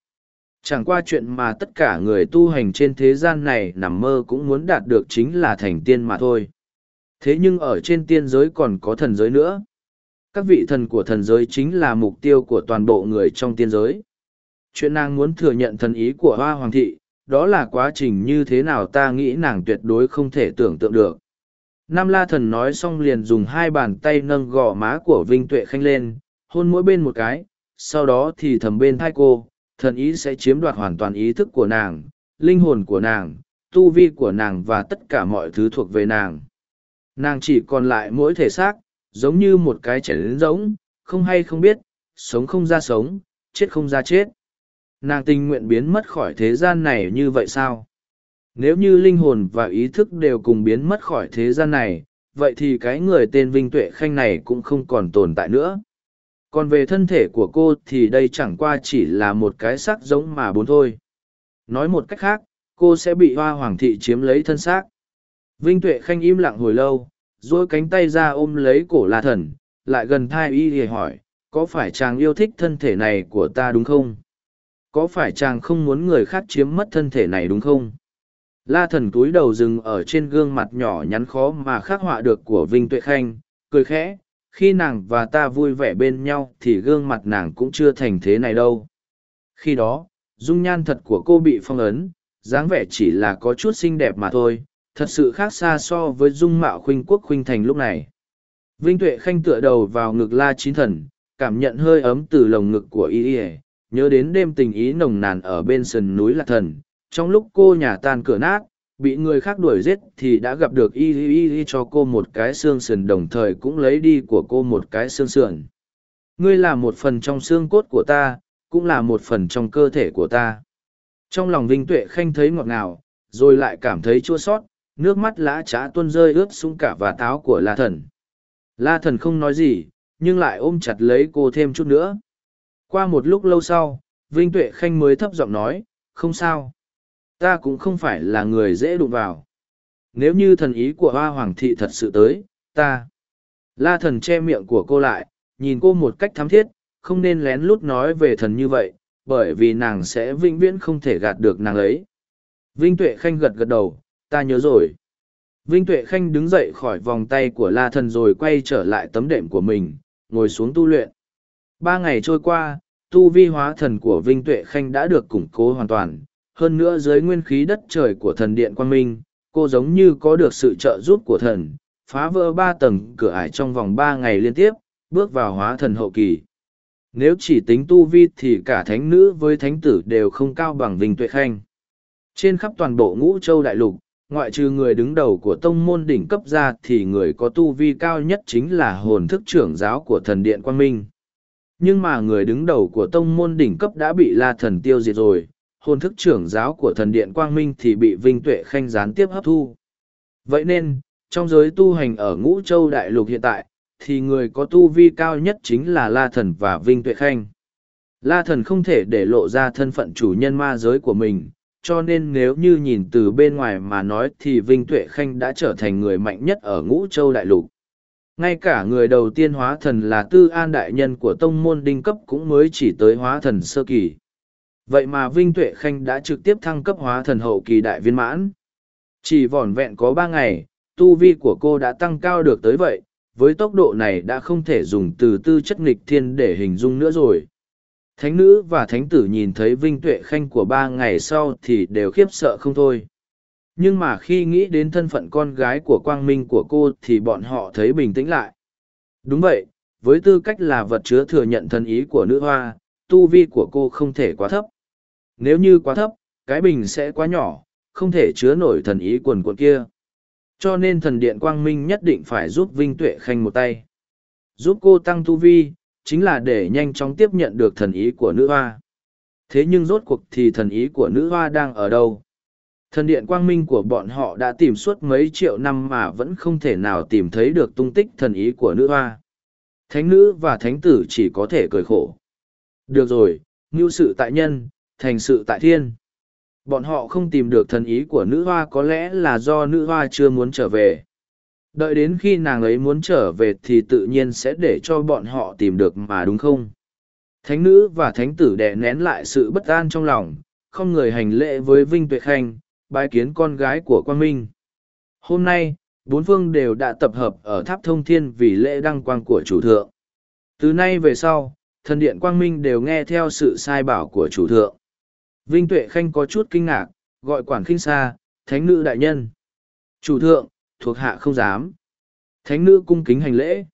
chẳng qua chuyện mà tất cả người tu hành trên thế gian này nằm mơ cũng muốn đạt được chính là thành tiên mà thôi. Thế nhưng ở trên tiên giới còn có thần giới nữa. Các vị thần của thần giới chính là mục tiêu của toàn bộ người trong tiên giới. Chuyện nàng muốn thừa nhận thần ý của hoa hoàng thị, đó là quá trình như thế nào ta nghĩ nàng tuyệt đối không thể tưởng tượng được. Nam la thần nói xong liền dùng hai bàn tay nâng gò má của vinh tuệ khanh lên, hôn mỗi bên một cái, sau đó thì thầm bên thai cô thần ý sẽ chiếm đoạt hoàn toàn ý thức của nàng, linh hồn của nàng, tu vi của nàng và tất cả mọi thứ thuộc về nàng. Nàng chỉ còn lại mỗi thể xác, giống như một cái chảy lớn giống không hay không biết, sống không ra sống, chết không ra chết. Nàng tình nguyện biến mất khỏi thế gian này như vậy sao? Nếu như linh hồn và ý thức đều cùng biến mất khỏi thế gian này, vậy thì cái người tên vinh tuệ khanh này cũng không còn tồn tại nữa còn về thân thể của cô thì đây chẳng qua chỉ là một cái xác giống mà bốn thôi. Nói một cách khác, cô sẽ bị hoa hoàng thị chiếm lấy thân xác. Vinh tuệ khanh im lặng hồi lâu dỗi cánh tay ra ôm lấy cổ la thần, lại gần thai y thì hỏi, có phải chàng yêu thích thân thể này của ta đúng không? Có phải chàng không muốn người khác chiếm mất thân thể này đúng không? La thần túi đầu rừng ở trên gương mặt nhỏ nhắn khó mà khắc họa được của vinh tuệ khanh, cười khẽ khi nàng và ta vui vẻ bên nhau thì gương mặt nàng cũng chưa thành thế này đâu. Khi đó, dung nhan thật của cô bị phong ấn, dáng vẻ chỉ là có chút xinh đẹp mà thôi, thật sự khác xa so với dung mạo khuynh quốc khuynh thành lúc này. Vinh tuệ khanh tựa đầu vào ngực la chín thần, cảm nhận hơi ấm từ lồng ngực của y ỉa nhớ đến đêm tình ý nồng nàn ở bên sườn núi lạc thần, trong lúc cô nhà tan cửa nát bị người khác đuổi giết thì đã gặp được y y y cho cô một cái xương sườn, đồng thời cũng lấy đi của cô một cái xương sườn. Ngươi là một phần trong xương cốt của ta, cũng là một phần trong cơ thể của ta. Trong lòng vinh tuệ khanh thấy ngọt ngào, rồi lại cảm thấy chua sót, nước mắt lã trá tuôn rơi ướt súng cả và táo của la thần. La thần không nói gì, nhưng lại ôm chặt lấy cô thêm chút nữa. Qua một lúc lâu sau, vinh tuệ khanh mới thấp giọng nói, không sao ta cũng không phải là người dễ đụng vào nếu như thần ý của hoa hoàng thị thật sự tới ta La thần che miệng của cô lại, nhìn cô một cách thắm thiết, không nên lén lút nói về thần như vậy, bởi vì nàng sẽ vĩnh viễn không thể gạt được nàng ấy. Vinh Tuệ Khanh gật gật đầu, ta nhớ rồi. Vinh Tuệ Khanh đứng dậy khỏi vòng tay của La Thần rồi quay trở lại tấm đệm của mình, ngồi xuống tu luyện. Ba ngày trôi qua, tu vi hóa thần của Vinh Tuệ Khanh đã được củng cố hoàn toàn. Hơn nữa dưới nguyên khí đất trời của thần điện Quang Minh, cô giống như có được sự trợ giúp của thần, phá vỡ ba tầng cửa ải trong vòng ba ngày liên tiếp, bước vào hóa thần hậu kỳ. Nếu chỉ tính tu vi thì cả thánh nữ với thánh tử đều không cao bằng Vinh Tuệ Khanh. Trên khắp toàn bộ ngũ châu đại lục, ngoại trừ người đứng đầu của tông môn đỉnh cấp ra thì người có tu vi cao nhất chính là hồn thức trưởng giáo của thần điện Quang Minh. Nhưng mà người đứng đầu của tông môn đỉnh cấp đã bị la thần tiêu diệt rồi, hồn thức trưởng giáo của thần điện Quang Minh thì bị Vinh Tuệ Khanh gián tiếp hấp thu. Vậy nên, trong giới tu hành ở ngũ châu đại lục hiện tại, thì người có tu vi cao nhất chính là La Thần và Vinh Tuệ Khanh. La Thần không thể để lộ ra thân phận chủ nhân ma giới của mình, cho nên nếu như nhìn từ bên ngoài mà nói thì Vinh Tuệ Khanh đã trở thành người mạnh nhất ở ngũ châu đại lục. Ngay cả người đầu tiên hóa thần là tư an đại nhân của tông môn đinh cấp cũng mới chỉ tới hóa thần sơ kỳ. Vậy mà Vinh Tuệ Khanh đã trực tiếp thăng cấp hóa thần hậu kỳ đại viên mãn. Chỉ vỏn vẹn có ba ngày, tu vi của cô đã tăng cao được tới vậy, với tốc độ này đã không thể dùng từ tư chất nghịch thiên để hình dung nữa rồi. Thánh nữ và thánh tử nhìn thấy vinh tuệ khanh của ba ngày sau thì đều khiếp sợ không thôi. Nhưng mà khi nghĩ đến thân phận con gái của quang minh của cô thì bọn họ thấy bình tĩnh lại. Đúng vậy, với tư cách là vật chứa thừa nhận thân ý của nữ hoa, tu vi của cô không thể quá thấp. Nếu như quá thấp, cái bình sẽ quá nhỏ, không thể chứa nổi thần ý quần quần kia. Cho nên thần điện quang minh nhất định phải giúp Vinh Tuệ Khanh một tay. Giúp cô tăng tu vi, chính là để nhanh chóng tiếp nhận được thần ý của nữ hoa. Thế nhưng rốt cuộc thì thần ý của nữ hoa đang ở đâu? Thần điện quang minh của bọn họ đã tìm suốt mấy triệu năm mà vẫn không thể nào tìm thấy được tung tích thần ý của nữ hoa. Thánh nữ và thánh tử chỉ có thể cười khổ. Được rồi, ngưu sự tại nhân, thành sự tại thiên. Bọn họ không tìm được thần ý của nữ hoa có lẽ là do nữ hoa chưa muốn trở về. Đợi đến khi nàng ấy muốn trở về thì tự nhiên sẽ để cho bọn họ tìm được mà đúng không? Thánh nữ và thánh tử đè nén lại sự bất an trong lòng, không người hành lễ với Vinh Tuệ Khanh, bái kiến con gái của Quang Minh. Hôm nay, bốn phương đều đã tập hợp ở tháp thông thiên vì lễ đăng quang của chủ thượng. Từ nay về sau, thần điện Quang Minh đều nghe theo sự sai bảo của chủ thượng. Vinh Tuệ Khanh có chút kinh ngạc, gọi quản khinh xa, thánh nữ đại nhân. Chủ thượng, thuộc hạ không dám. Thánh nữ cung kính hành lễ.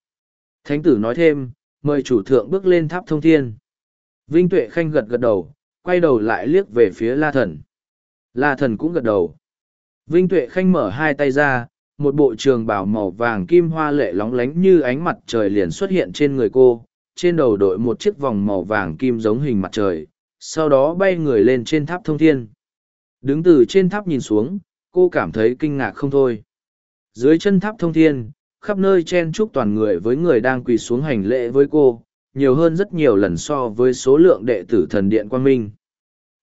Thánh tử nói thêm, mời chủ thượng bước lên tháp thông thiên. Vinh Tuệ Khanh gật gật đầu, quay đầu lại liếc về phía La Thần. La Thần cũng gật đầu. Vinh Tuệ Khanh mở hai tay ra, một bộ trường bảo màu vàng kim hoa lệ lóng lánh như ánh mặt trời liền xuất hiện trên người cô, trên đầu đội một chiếc vòng màu vàng kim giống hình mặt trời, sau đó bay người lên trên tháp thông thiên. Đứng từ trên tháp nhìn xuống, cô cảm thấy kinh ngạc không thôi. Dưới chân tháp thông thiên, khắp nơi chen chúc toàn người với người đang quỳ xuống hành lễ với cô, nhiều hơn rất nhiều lần so với số lượng đệ tử thần điện quan minh.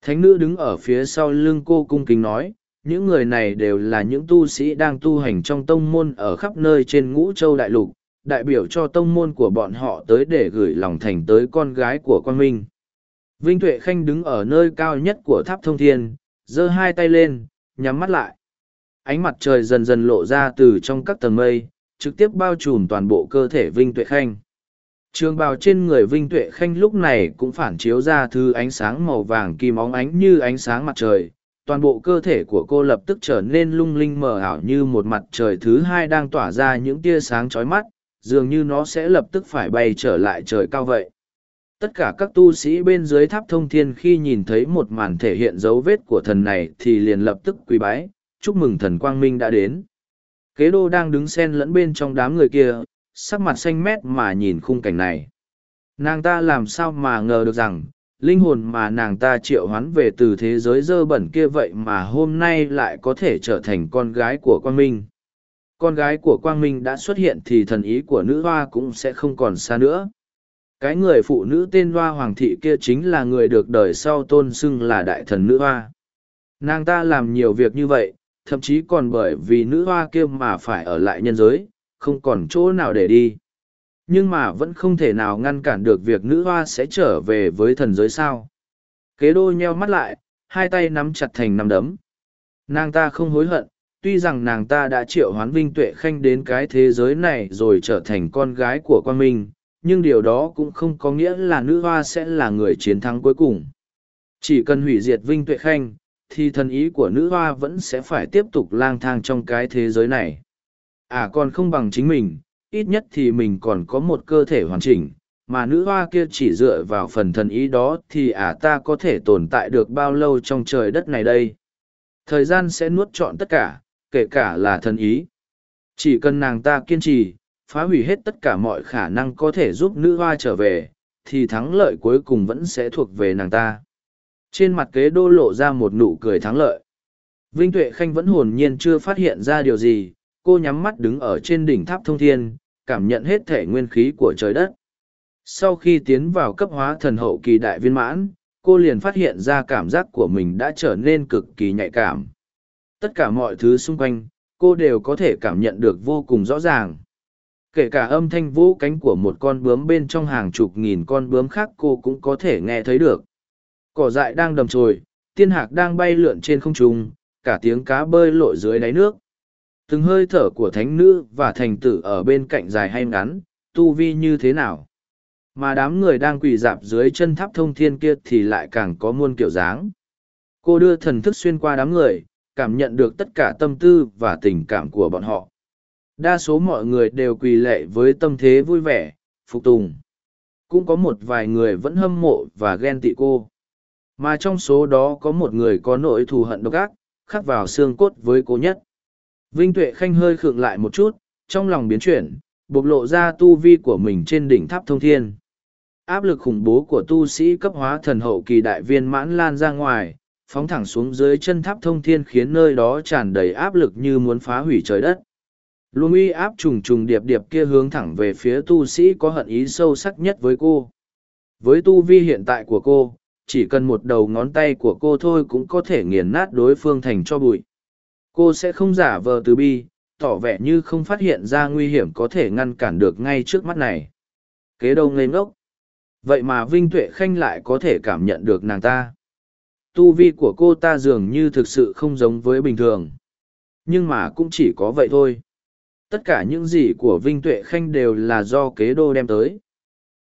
Thánh nữ đứng ở phía sau lưng cô cung kính nói, những người này đều là những tu sĩ đang tu hành trong tông môn ở khắp nơi trên ngũ châu đại lục, đại biểu cho tông môn của bọn họ tới để gửi lòng thành tới con gái của quan minh. Vinh Tuệ Khanh đứng ở nơi cao nhất của tháp thông thiên, giơ hai tay lên, nhắm mắt lại. Ánh mặt trời dần dần lộ ra từ trong các tầng mây, trực tiếp bao trùm toàn bộ cơ thể Vinh Tuệ Khanh. Trường bào trên người Vinh Tuệ Khanh lúc này cũng phản chiếu ra thứ ánh sáng màu vàng kim óng ánh như ánh sáng mặt trời. Toàn bộ cơ thể của cô lập tức trở nên lung linh mờ ảo như một mặt trời thứ hai đang tỏa ra những tia sáng chói mắt, dường như nó sẽ lập tức phải bay trở lại trời cao vậy tất cả các tu sĩ bên dưới tháp thông thiên khi nhìn thấy một màn thể hiện dấu vết của thần này thì liền lập tức quỳ bái, chúc mừng thần quang minh đã đến. Kế đô đang đứng xen lẫn bên trong đám người kia, sắc mặt xanh mét mà nhìn khung cảnh này. Nàng ta làm sao mà ngờ được rằng, linh hồn mà nàng ta triệu hoán về từ thế giới dơ bẩn kia vậy mà hôm nay lại có thể trở thành con gái của quang minh. Con gái của quang minh đã xuất hiện thì thần ý của nữ hoa cũng sẽ không còn xa nữa cái người phụ nữ tên hoa hoàng thị kia chính là người được đời sau tôn xưng là đại thần nữ hoa. Nàng ta làm nhiều việc như vậy, thậm chí còn bởi vì nữ hoa kia mà phải ở lại nhân giới, không còn chỗ nào để đi. Nhưng mà vẫn không thể nào ngăn cản được việc nữ hoa sẽ trở về với thần giới sao. Kế đô nheo mắt lại, hai tay nắm chặt thành nắm đấm. Nàng ta không hối hận, tuy rằng nàng ta đã triệu hoán vinh tuệ khanh đến cái thế giới này rồi trở thành con gái của quan minh nhưng điều đó cũng không có nghĩa là nữ hoa sẽ là người chiến thắng cuối cùng. Chỉ cần hủy diệt vinh tuệ khanh, thì thần ý của nữ hoa vẫn sẽ phải tiếp tục lang thang trong cái thế giới này. À còn không bằng chính mình, ít nhất thì mình còn có một cơ thể hoàn chỉnh, mà nữ hoa kia chỉ dựa vào phần thần ý đó thì à ta có thể tồn tại được bao lâu trong trời đất này đây? Thời gian sẽ nuốt trọn tất cả, kể cả là thần ý. Chỉ cần nàng ta kiên trì phá hủy hết tất cả mọi khả năng có thể giúp nữ hoa trở về, thì thắng lợi cuối cùng vẫn sẽ thuộc về nàng ta. Trên mặt kế đô lộ ra một nụ cười thắng lợi. Vinh tuệ khanh vẫn hồn nhiên chưa phát hiện ra điều gì, cô nhắm mắt đứng ở trên đỉnh tháp thông thiên, cảm nhận hết thể nguyên khí của trời đất. Sau khi tiến vào cấp hóa thần hậu kỳ đại viên mãn, cô liền phát hiện ra cảm giác của mình đã trở nên cực kỳ nhạy cảm. Tất cả mọi thứ xung quanh, cô đều có thể cảm nhận được vô cùng rõ ràng kể cả âm thanh vũ cánh của một con bướm bên trong hàng chục nghìn con bướm khác cô cũng có thể nghe thấy được. Cỏ dại đang đầm trồi tiên hạc đang bay lượn trên không trung, cả tiếng cá bơi lội dưới đáy nước. Từng hơi thở của thánh nữ và thành tử ở bên cạnh dài hay ngắn, tu vi như thế nào? Mà đám người đang quỳ dạp dưới chân tháp thông thiên kia thì lại càng có muôn kiểu dáng. Cô đưa thần thức xuyên qua đám người, cảm nhận được tất cả tâm tư và tình cảm của bọn họ đa số mọi người đều quỳ lệ với tâm thế vui vẻ, phục tùng. Cũng có một vài người vẫn hâm mộ và ghen tị cô. Mà trong số đó có một người có nỗi thù hận độc ác, khắc vào xương cốt với cô nhất. Vinh tuệ khanh hơi khựng lại một chút, trong lòng biến chuyển, bộc lộ ra tu vi của mình trên đỉnh tháp thông thiên. Áp lực khủng bố của tu sĩ cấp hóa thần hậu kỳ đại viên mãn lan ra ngoài, phóng thẳng xuống dưới chân tháp thông thiên khiến nơi đó tràn đầy áp lực như muốn phá hủy trời đất luồng uy áp trùng trùng điệp điệp kia hướng thẳng về phía tu sĩ có hận ý sâu sắc nhất với cô. Với tu vi hiện tại của cô, chỉ cần một đầu ngón tay của cô thôi cũng có thể nghiền nát đối phương thành cho bụi. Cô sẽ không giả vờ từ bi, tỏ vẻ như không phát hiện ra nguy hiểm có thể ngăn cản được ngay trước mắt này. Kế đâu ngây ngốc? Vậy mà vinh tuệ khanh lại có thể cảm nhận được nàng ta. Tu vi của cô ta dường như thực sự không giống với bình thường. Nhưng mà cũng chỉ có vậy thôi tất cả những gì của vinh tuệ khanh đều là do kế đô đem tới.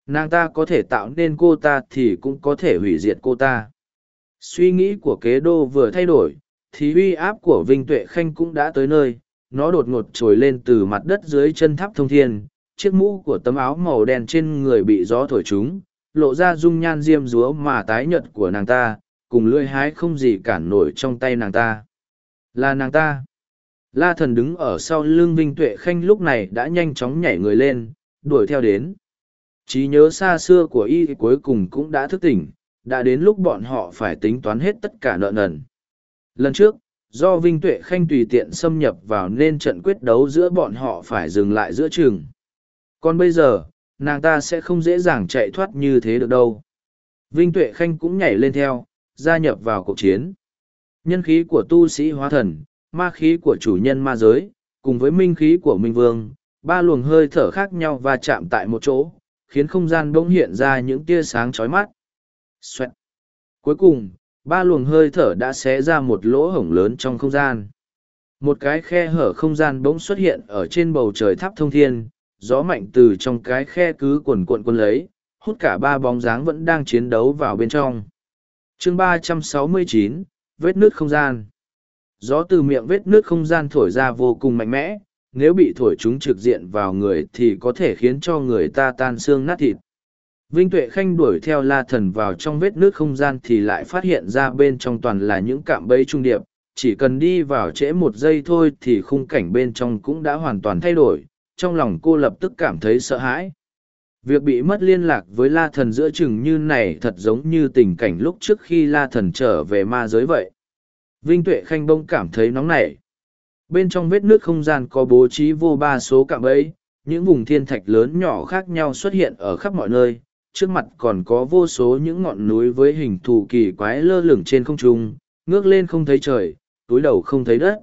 Nàng ta có thể tạo nên cô ta thì cũng có thể hủy diệt cô ta. Suy nghĩ của kế đô vừa thay đổi, thì uy áp của vinh tuệ khanh cũng đã tới nơi. Nó đột ngột trồi lên từ mặt đất dưới chân tháp thông thiên, chiếc mũ của tấm áo màu đen trên người bị gió thổi chúng lộ ra dung nhan diêm dúa mà tái nhợt của nàng ta, cùng lưỡi hái không gì cản nổi trong tay nàng ta. Là nàng ta la thần đứng ở sau lưng vinh tuệ khanh lúc này đã nhanh chóng nhảy người lên, đuổi theo đến. Trí nhớ xa xưa của y cuối cùng cũng đã thức tỉnh, đã đến lúc bọn họ phải tính toán hết tất cả nợ nần. Lần trước, do vinh tuệ khanh tùy tiện xâm nhập vào nên trận quyết đấu giữa bọn họ phải dừng lại giữa trường còn bây giờ, nàng ta sẽ không dễ dàng chạy thoát như thế được đâu. Vinh tuệ khanh cũng nhảy lên theo, gia nhập vào cuộc chiến. Nhân khí của tu sĩ hóa thần ma khí của chủ nhân ma giới, cùng với minh khí của minh vương, ba luồng hơi thở khác nhau và chạm tại một chỗ, khiến không gian bỗng hiện ra những tia sáng chói mắt. Xoẹt. cuối cùng, ba luồng hơi thở đã xé ra một lỗ hổng lớn trong không gian. Một cái khe hở không gian bỗng xuất hiện ở trên bầu trời tháp thông thiên, gió mạnh từ trong cái khe cứ cuộn cuộn quân lấy, hút cả ba bóng dáng vẫn đang chiến đấu vào bên trong. Chương ba trăm sáu mươi chín, vết nước không gian gió từ miệng vết nước không gian thổi ra vô cùng mạnh mẽ nếu bị thổi chúng trực diện vào người thì có thể khiến cho người ta tan xương nát thịt Vinh Tuệ Khanh đuổi theo la thần vào trong vết nước không gian thì lại phát hiện ra bên trong toàn là những cạm bẫy trung điệp, chỉ cần đi vào trễ một giây thôi thì khung cảnh bên trong cũng đã hoàn toàn thay đổi, trong lòng cô lập tức cảm thấy sợ hãi. Việc bị mất liên lạc với la thần giữa chừng như này thật giống như tình cảnh lúc trước khi la thần trở về ma giới vậy. Vinh Tuệ Khanh bông cảm thấy nóng nảy. Bên trong vết nước không gian có bố trí vô ba số cạm ấy, những vùng thiên thạch lớn nhỏ khác nhau xuất hiện ở khắp mọi nơi, trước mặt còn có vô số những ngọn núi với hình thù kỳ quái lơ lửng trên không trung, ngước lên không thấy trời, túi đầu không thấy đất.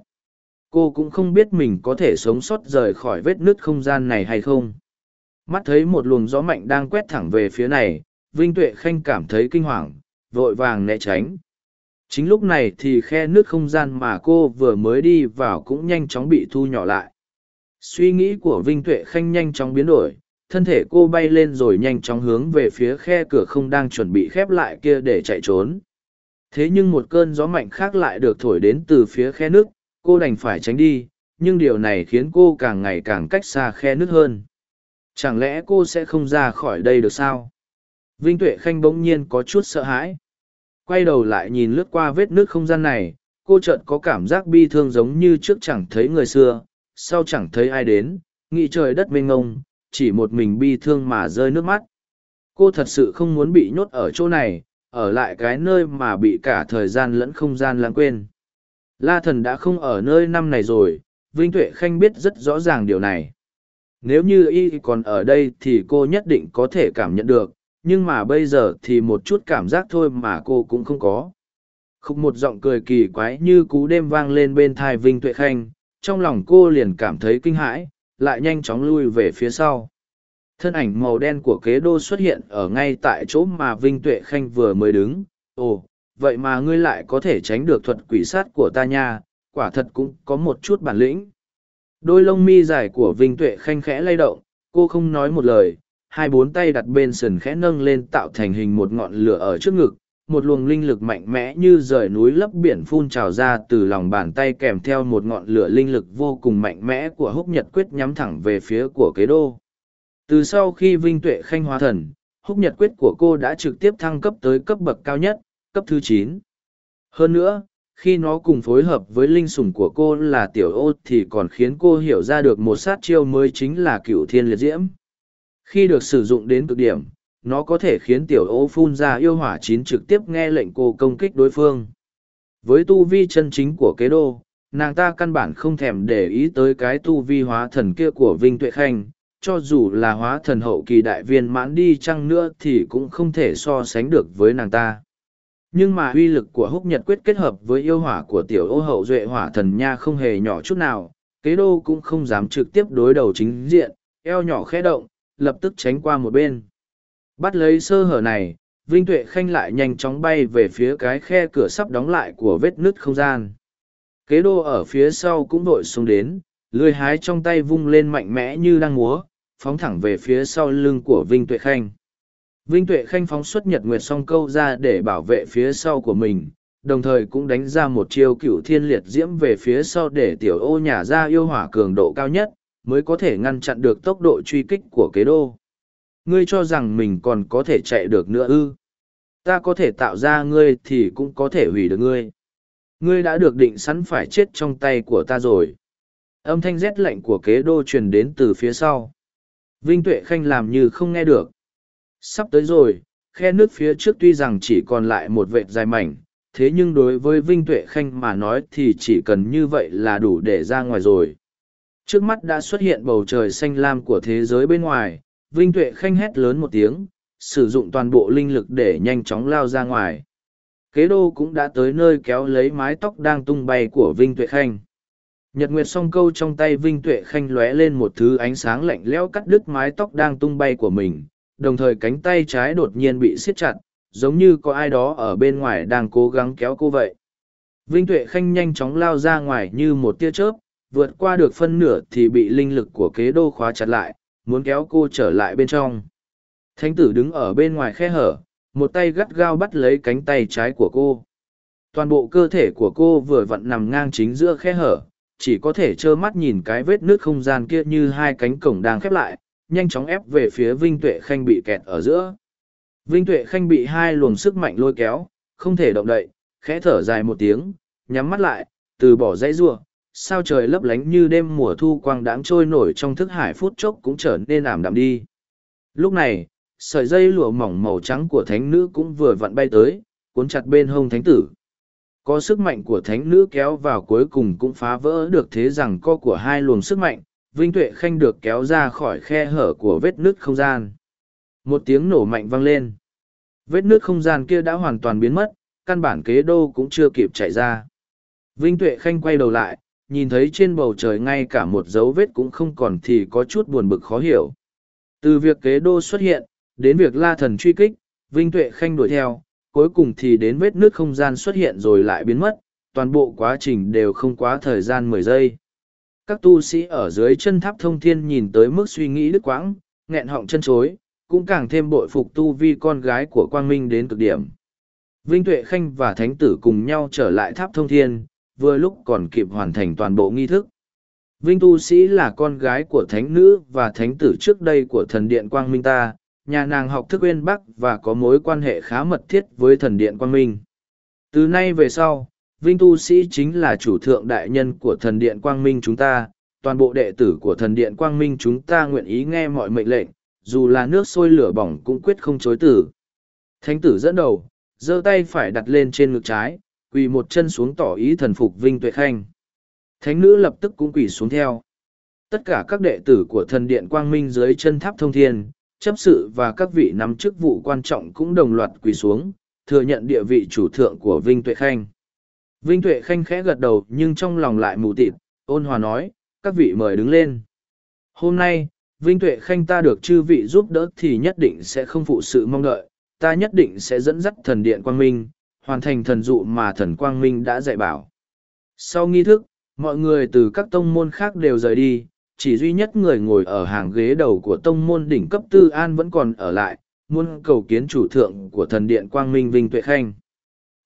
Cô cũng không biết mình có thể sống sót rời khỏi vết nứt không gian này hay không. Mắt thấy một luồng gió mạnh đang quét thẳng về phía này, Vinh Tuệ Khanh cảm thấy kinh hoàng, vội vàng né tránh. Chính lúc này thì khe nước không gian mà cô vừa mới đi vào cũng nhanh chóng bị thu nhỏ lại. Suy nghĩ của Vinh Tuệ Khanh nhanh chóng biến đổi, thân thể cô bay lên rồi nhanh chóng hướng về phía khe cửa không đang chuẩn bị khép lại kia để chạy trốn. Thế nhưng một cơn gió mạnh khác lại được thổi đến từ phía khe nước, cô đành phải tránh đi, nhưng điều này khiến cô càng ngày càng cách xa khe nước hơn. Chẳng lẽ cô sẽ không ra khỏi đây được sao? Vinh Tuệ Khanh bỗng nhiên có chút sợ hãi. Quay đầu lại nhìn lướt qua vết nước không gian này, cô chợt có cảm giác bi thương giống như trước chẳng thấy người xưa, sau chẳng thấy ai đến, nghĩ trời đất mênh ngông, chỉ một mình bi thương mà rơi nước mắt. Cô thật sự không muốn bị nhốt ở chỗ này, ở lại cái nơi mà bị cả thời gian lẫn không gian lãng quên. La thần đã không ở nơi năm này rồi, Vinh Tuệ Khanh biết rất rõ ràng điều này. Nếu như y còn ở đây thì cô nhất định có thể cảm nhận được, nhưng mà bây giờ thì một chút cảm giác thôi mà cô cũng không có. Khúc một giọng cười kỳ quái như cú đêm vang lên bên thai Vinh Tuệ Khanh, trong lòng cô liền cảm thấy kinh hãi, lại nhanh chóng lui về phía sau. Thân ảnh màu đen của kế đô xuất hiện ở ngay tại chỗ mà Vinh Tuệ Khanh vừa mới đứng. Ồ, vậy mà ngươi lại có thể tránh được thuật quỷ sát của ta nha, quả thật cũng có một chút bản lĩnh. Đôi lông mi dài của Vinh Tuệ Khanh khẽ lay động, cô không nói một lời, hai bốn tay đặt bên sườn khẽ nâng lên tạo thành hình một ngọn lửa ở trước ngực, một luồng linh lực mạnh mẽ như rời núi lấp biển phun trào ra từ lòng bàn tay kèm theo một ngọn lửa linh lực vô cùng mạnh mẽ của húc nhật quyết nhắm thẳng về phía của kế đô. Từ sau khi Vinh Tuệ Khanh hóa thần, húc nhật quyết của cô đã trực tiếp thăng cấp tới cấp bậc cao nhất, cấp thứ chín. Hơn nữa, khi nó cùng phối hợp với linh sủng của cô là tiểu ô thì còn khiến cô hiểu ra được một sát chiêu mới chính là cựu thiên liệt diễm. Khi được sử dụng đến cực điểm, nó có thể khiến tiểu ô phun ra yêu hỏa chín trực tiếp nghe lệnh cô công kích đối phương. Với tu vi chân chính của kế đô, nàng ta căn bản không thèm để ý tới cái tu vi hóa thần kia của Vinh Tuệ Khanh, cho dù là hóa thần hậu kỳ đại viên mãn đi chăng nữa thì cũng không thể so sánh được với nàng ta. Nhưng mà uy lực của húc nhật quyết kết hợp với yêu hỏa của tiểu ô hậu duệ hỏa thần nha không hề nhỏ chút nào, kế đô cũng không dám trực tiếp đối đầu chính diện, eo nhỏ khẽ động, lập tức tránh qua một bên. Bắt lấy sơ hở này, Vinh Tuệ Khanh lại nhanh chóng bay về phía cái khe cửa sắp đóng lại của vết nứt không gian. Kế đô ở phía sau cũng đội xuống đến, lười hái trong tay vung lên mạnh mẽ như đang múa, phóng thẳng về phía sau lưng của Vinh Tuệ Khanh. Vinh Tuệ Khanh phóng xuất nhật nguyệt song câu ra để bảo vệ phía sau của mình, đồng thời cũng đánh ra một chiêu cửu thiên liệt diễm về phía sau để tiểu ô nhả ra yêu hỏa cường độ cao nhất, mới có thể ngăn chặn được tốc độ truy kích của kế đô. Ngươi cho rằng mình còn có thể chạy được nữa ư. Ta có thể tạo ra ngươi thì cũng có thể hủy được ngươi. Ngươi đã được định sẵn phải chết trong tay của ta rồi. Âm thanh rét lạnh của kế đô truyền đến từ phía sau. Vinh Tuệ Khanh làm như không nghe được. Sắp tới rồi, khe nước phía trước tuy rằng chỉ còn lại một vệt dài mảnh, thế nhưng đối với Vinh Tuệ Khanh mà nói thì chỉ cần như vậy là đủ để ra ngoài rồi. Trước mắt đã xuất hiện bầu trời xanh lam của thế giới bên ngoài, Vinh Tuệ Khanh hét lớn một tiếng, sử dụng toàn bộ linh lực để nhanh chóng lao ra ngoài. Kế đô cũng đã tới nơi kéo lấy mái tóc đang tung bay của Vinh Tuệ Khanh. Nhật Nguyệt song câu trong tay Vinh Tuệ Khanh lóe lên một thứ ánh sáng lạnh lẽo cắt đứt mái tóc đang tung bay của mình, đồng thời cánh tay trái đột nhiên bị siết chặt, giống như có ai đó ở bên ngoài đang cố gắng kéo cô vậy. Vinh Tuệ Khanh nhanh chóng lao ra ngoài như một tia chớp, vượt qua được phân nửa thì bị linh lực của kế đô khóa chặt lại, muốn kéo cô trở lại bên trong. Thánh tử đứng ở bên ngoài khe hở, một tay gắt gao bắt lấy cánh tay trái của cô. Toàn bộ cơ thể của cô vừa vặn nằm ngang chính giữa khe hở, chỉ có thể trơ mắt nhìn cái vết nước không gian kia như hai cánh cổng đang khép lại, nhanh chóng ép về phía Vinh Tuệ Khanh bị kẹt ở giữa. Vinh Tuệ Khanh bị hai luồng sức mạnh lôi kéo, không thể động đậy, khẽ thở dài một tiếng, nhắm mắt lại, từ bỏ dãy rua, sao trời lấp lánh như đêm mùa thu quang đãng trôi nổi trong thức hải phút chốc cũng trở nên ảm đạm đi. Lúc này, sợi dây lụa mỏng màu trắng của thánh nữ cũng vừa vặn bay tới, cuốn chặt bên hông thánh tử. Có sức mạnh của thánh nữ kéo vào cuối cùng cũng phá vỡ được thế rằng co của hai luồng sức mạnh, Vinh Tuệ Khanh được kéo ra khỏi khe hở của vết nứt không gian. Một tiếng nổ mạnh vang lên. Vết nứt không gian kia đã hoàn toàn biến mất, căn bản kế đô cũng chưa kịp chạy ra. Vinh Tuệ Khanh quay đầu lại, nhìn thấy trên bầu trời ngay cả một dấu vết cũng không còn thì có chút buồn bực khó hiểu. Từ việc kế đô xuất hiện, đến việc la thần truy kích, Vinh Tuệ Khanh đuổi theo, cuối cùng thì đến vết nước không gian xuất hiện rồi lại biến mất, toàn bộ quá trình đều không quá thời gian mười giây. Các tu sĩ ở dưới chân tháp thông thiên nhìn tới mức suy nghĩ đứt quãng, nghẹn họng chân chối, cũng càng thêm bội phục tu vi con gái của Quang Minh đến cực điểm. Vinh Tuệ Khanh và Thánh tử cùng nhau trở lại tháp thông thiên, vừa lúc còn kịp hoàn thành toàn bộ nghi thức. Vinh Tu Sĩ là con gái của thánh nữ và thánh tử trước đây của thần điện Quang Minh ta, nhà nàng học thức uyên bắc và có mối quan hệ khá mật thiết với thần điện Quang Minh. Từ nay về sau, Vinh Tu Sĩ chính là chủ thượng đại nhân của thần điện Quang Minh chúng ta, toàn bộ đệ tử của thần điện Quang Minh chúng ta nguyện ý nghe mọi mệnh lệnh, dù là nước sôi lửa bỏng cũng quyết không chối tử. Thánh tử dẫn đầu, giơ tay phải đặt lên trên ngực trái, quỳ một chân xuống tỏ ý thần phục Vinh Tuệ Khanh. Thánh nữ lập tức cũng quỳ xuống theo. Tất cả các đệ tử của thần điện Quang Minh dưới chân tháp thông thiên, chấp sự và các vị nắm chức vụ quan trọng cũng đồng loạt quỳ xuống, thừa nhận địa vị chủ thượng của Vinh Tuệ Khanh. Vinh Tuệ Khanh khẽ gật đầu nhưng trong lòng lại mù tịt, ôn hòa nói, các vị mời đứng lên. Hôm nay, Vinh Tuệ Khanh ta được chư vị giúp đỡ thì nhất định sẽ không phụ sự mong đợi, ta nhất định sẽ dẫn dắt thần điện Quang Minh, hoàn thành thần dụ mà thần Quang Minh đã dạy bảo. Sau nghi thức, mọi người từ các tông môn khác đều rời đi, chỉ duy nhất người ngồi ở hàng ghế đầu của tông môn đỉnh cấp Tư An vẫn còn ở lại, muốn cầu kiến chủ thượng của thần điện Quang Minh Vinh Tuệ Khanh.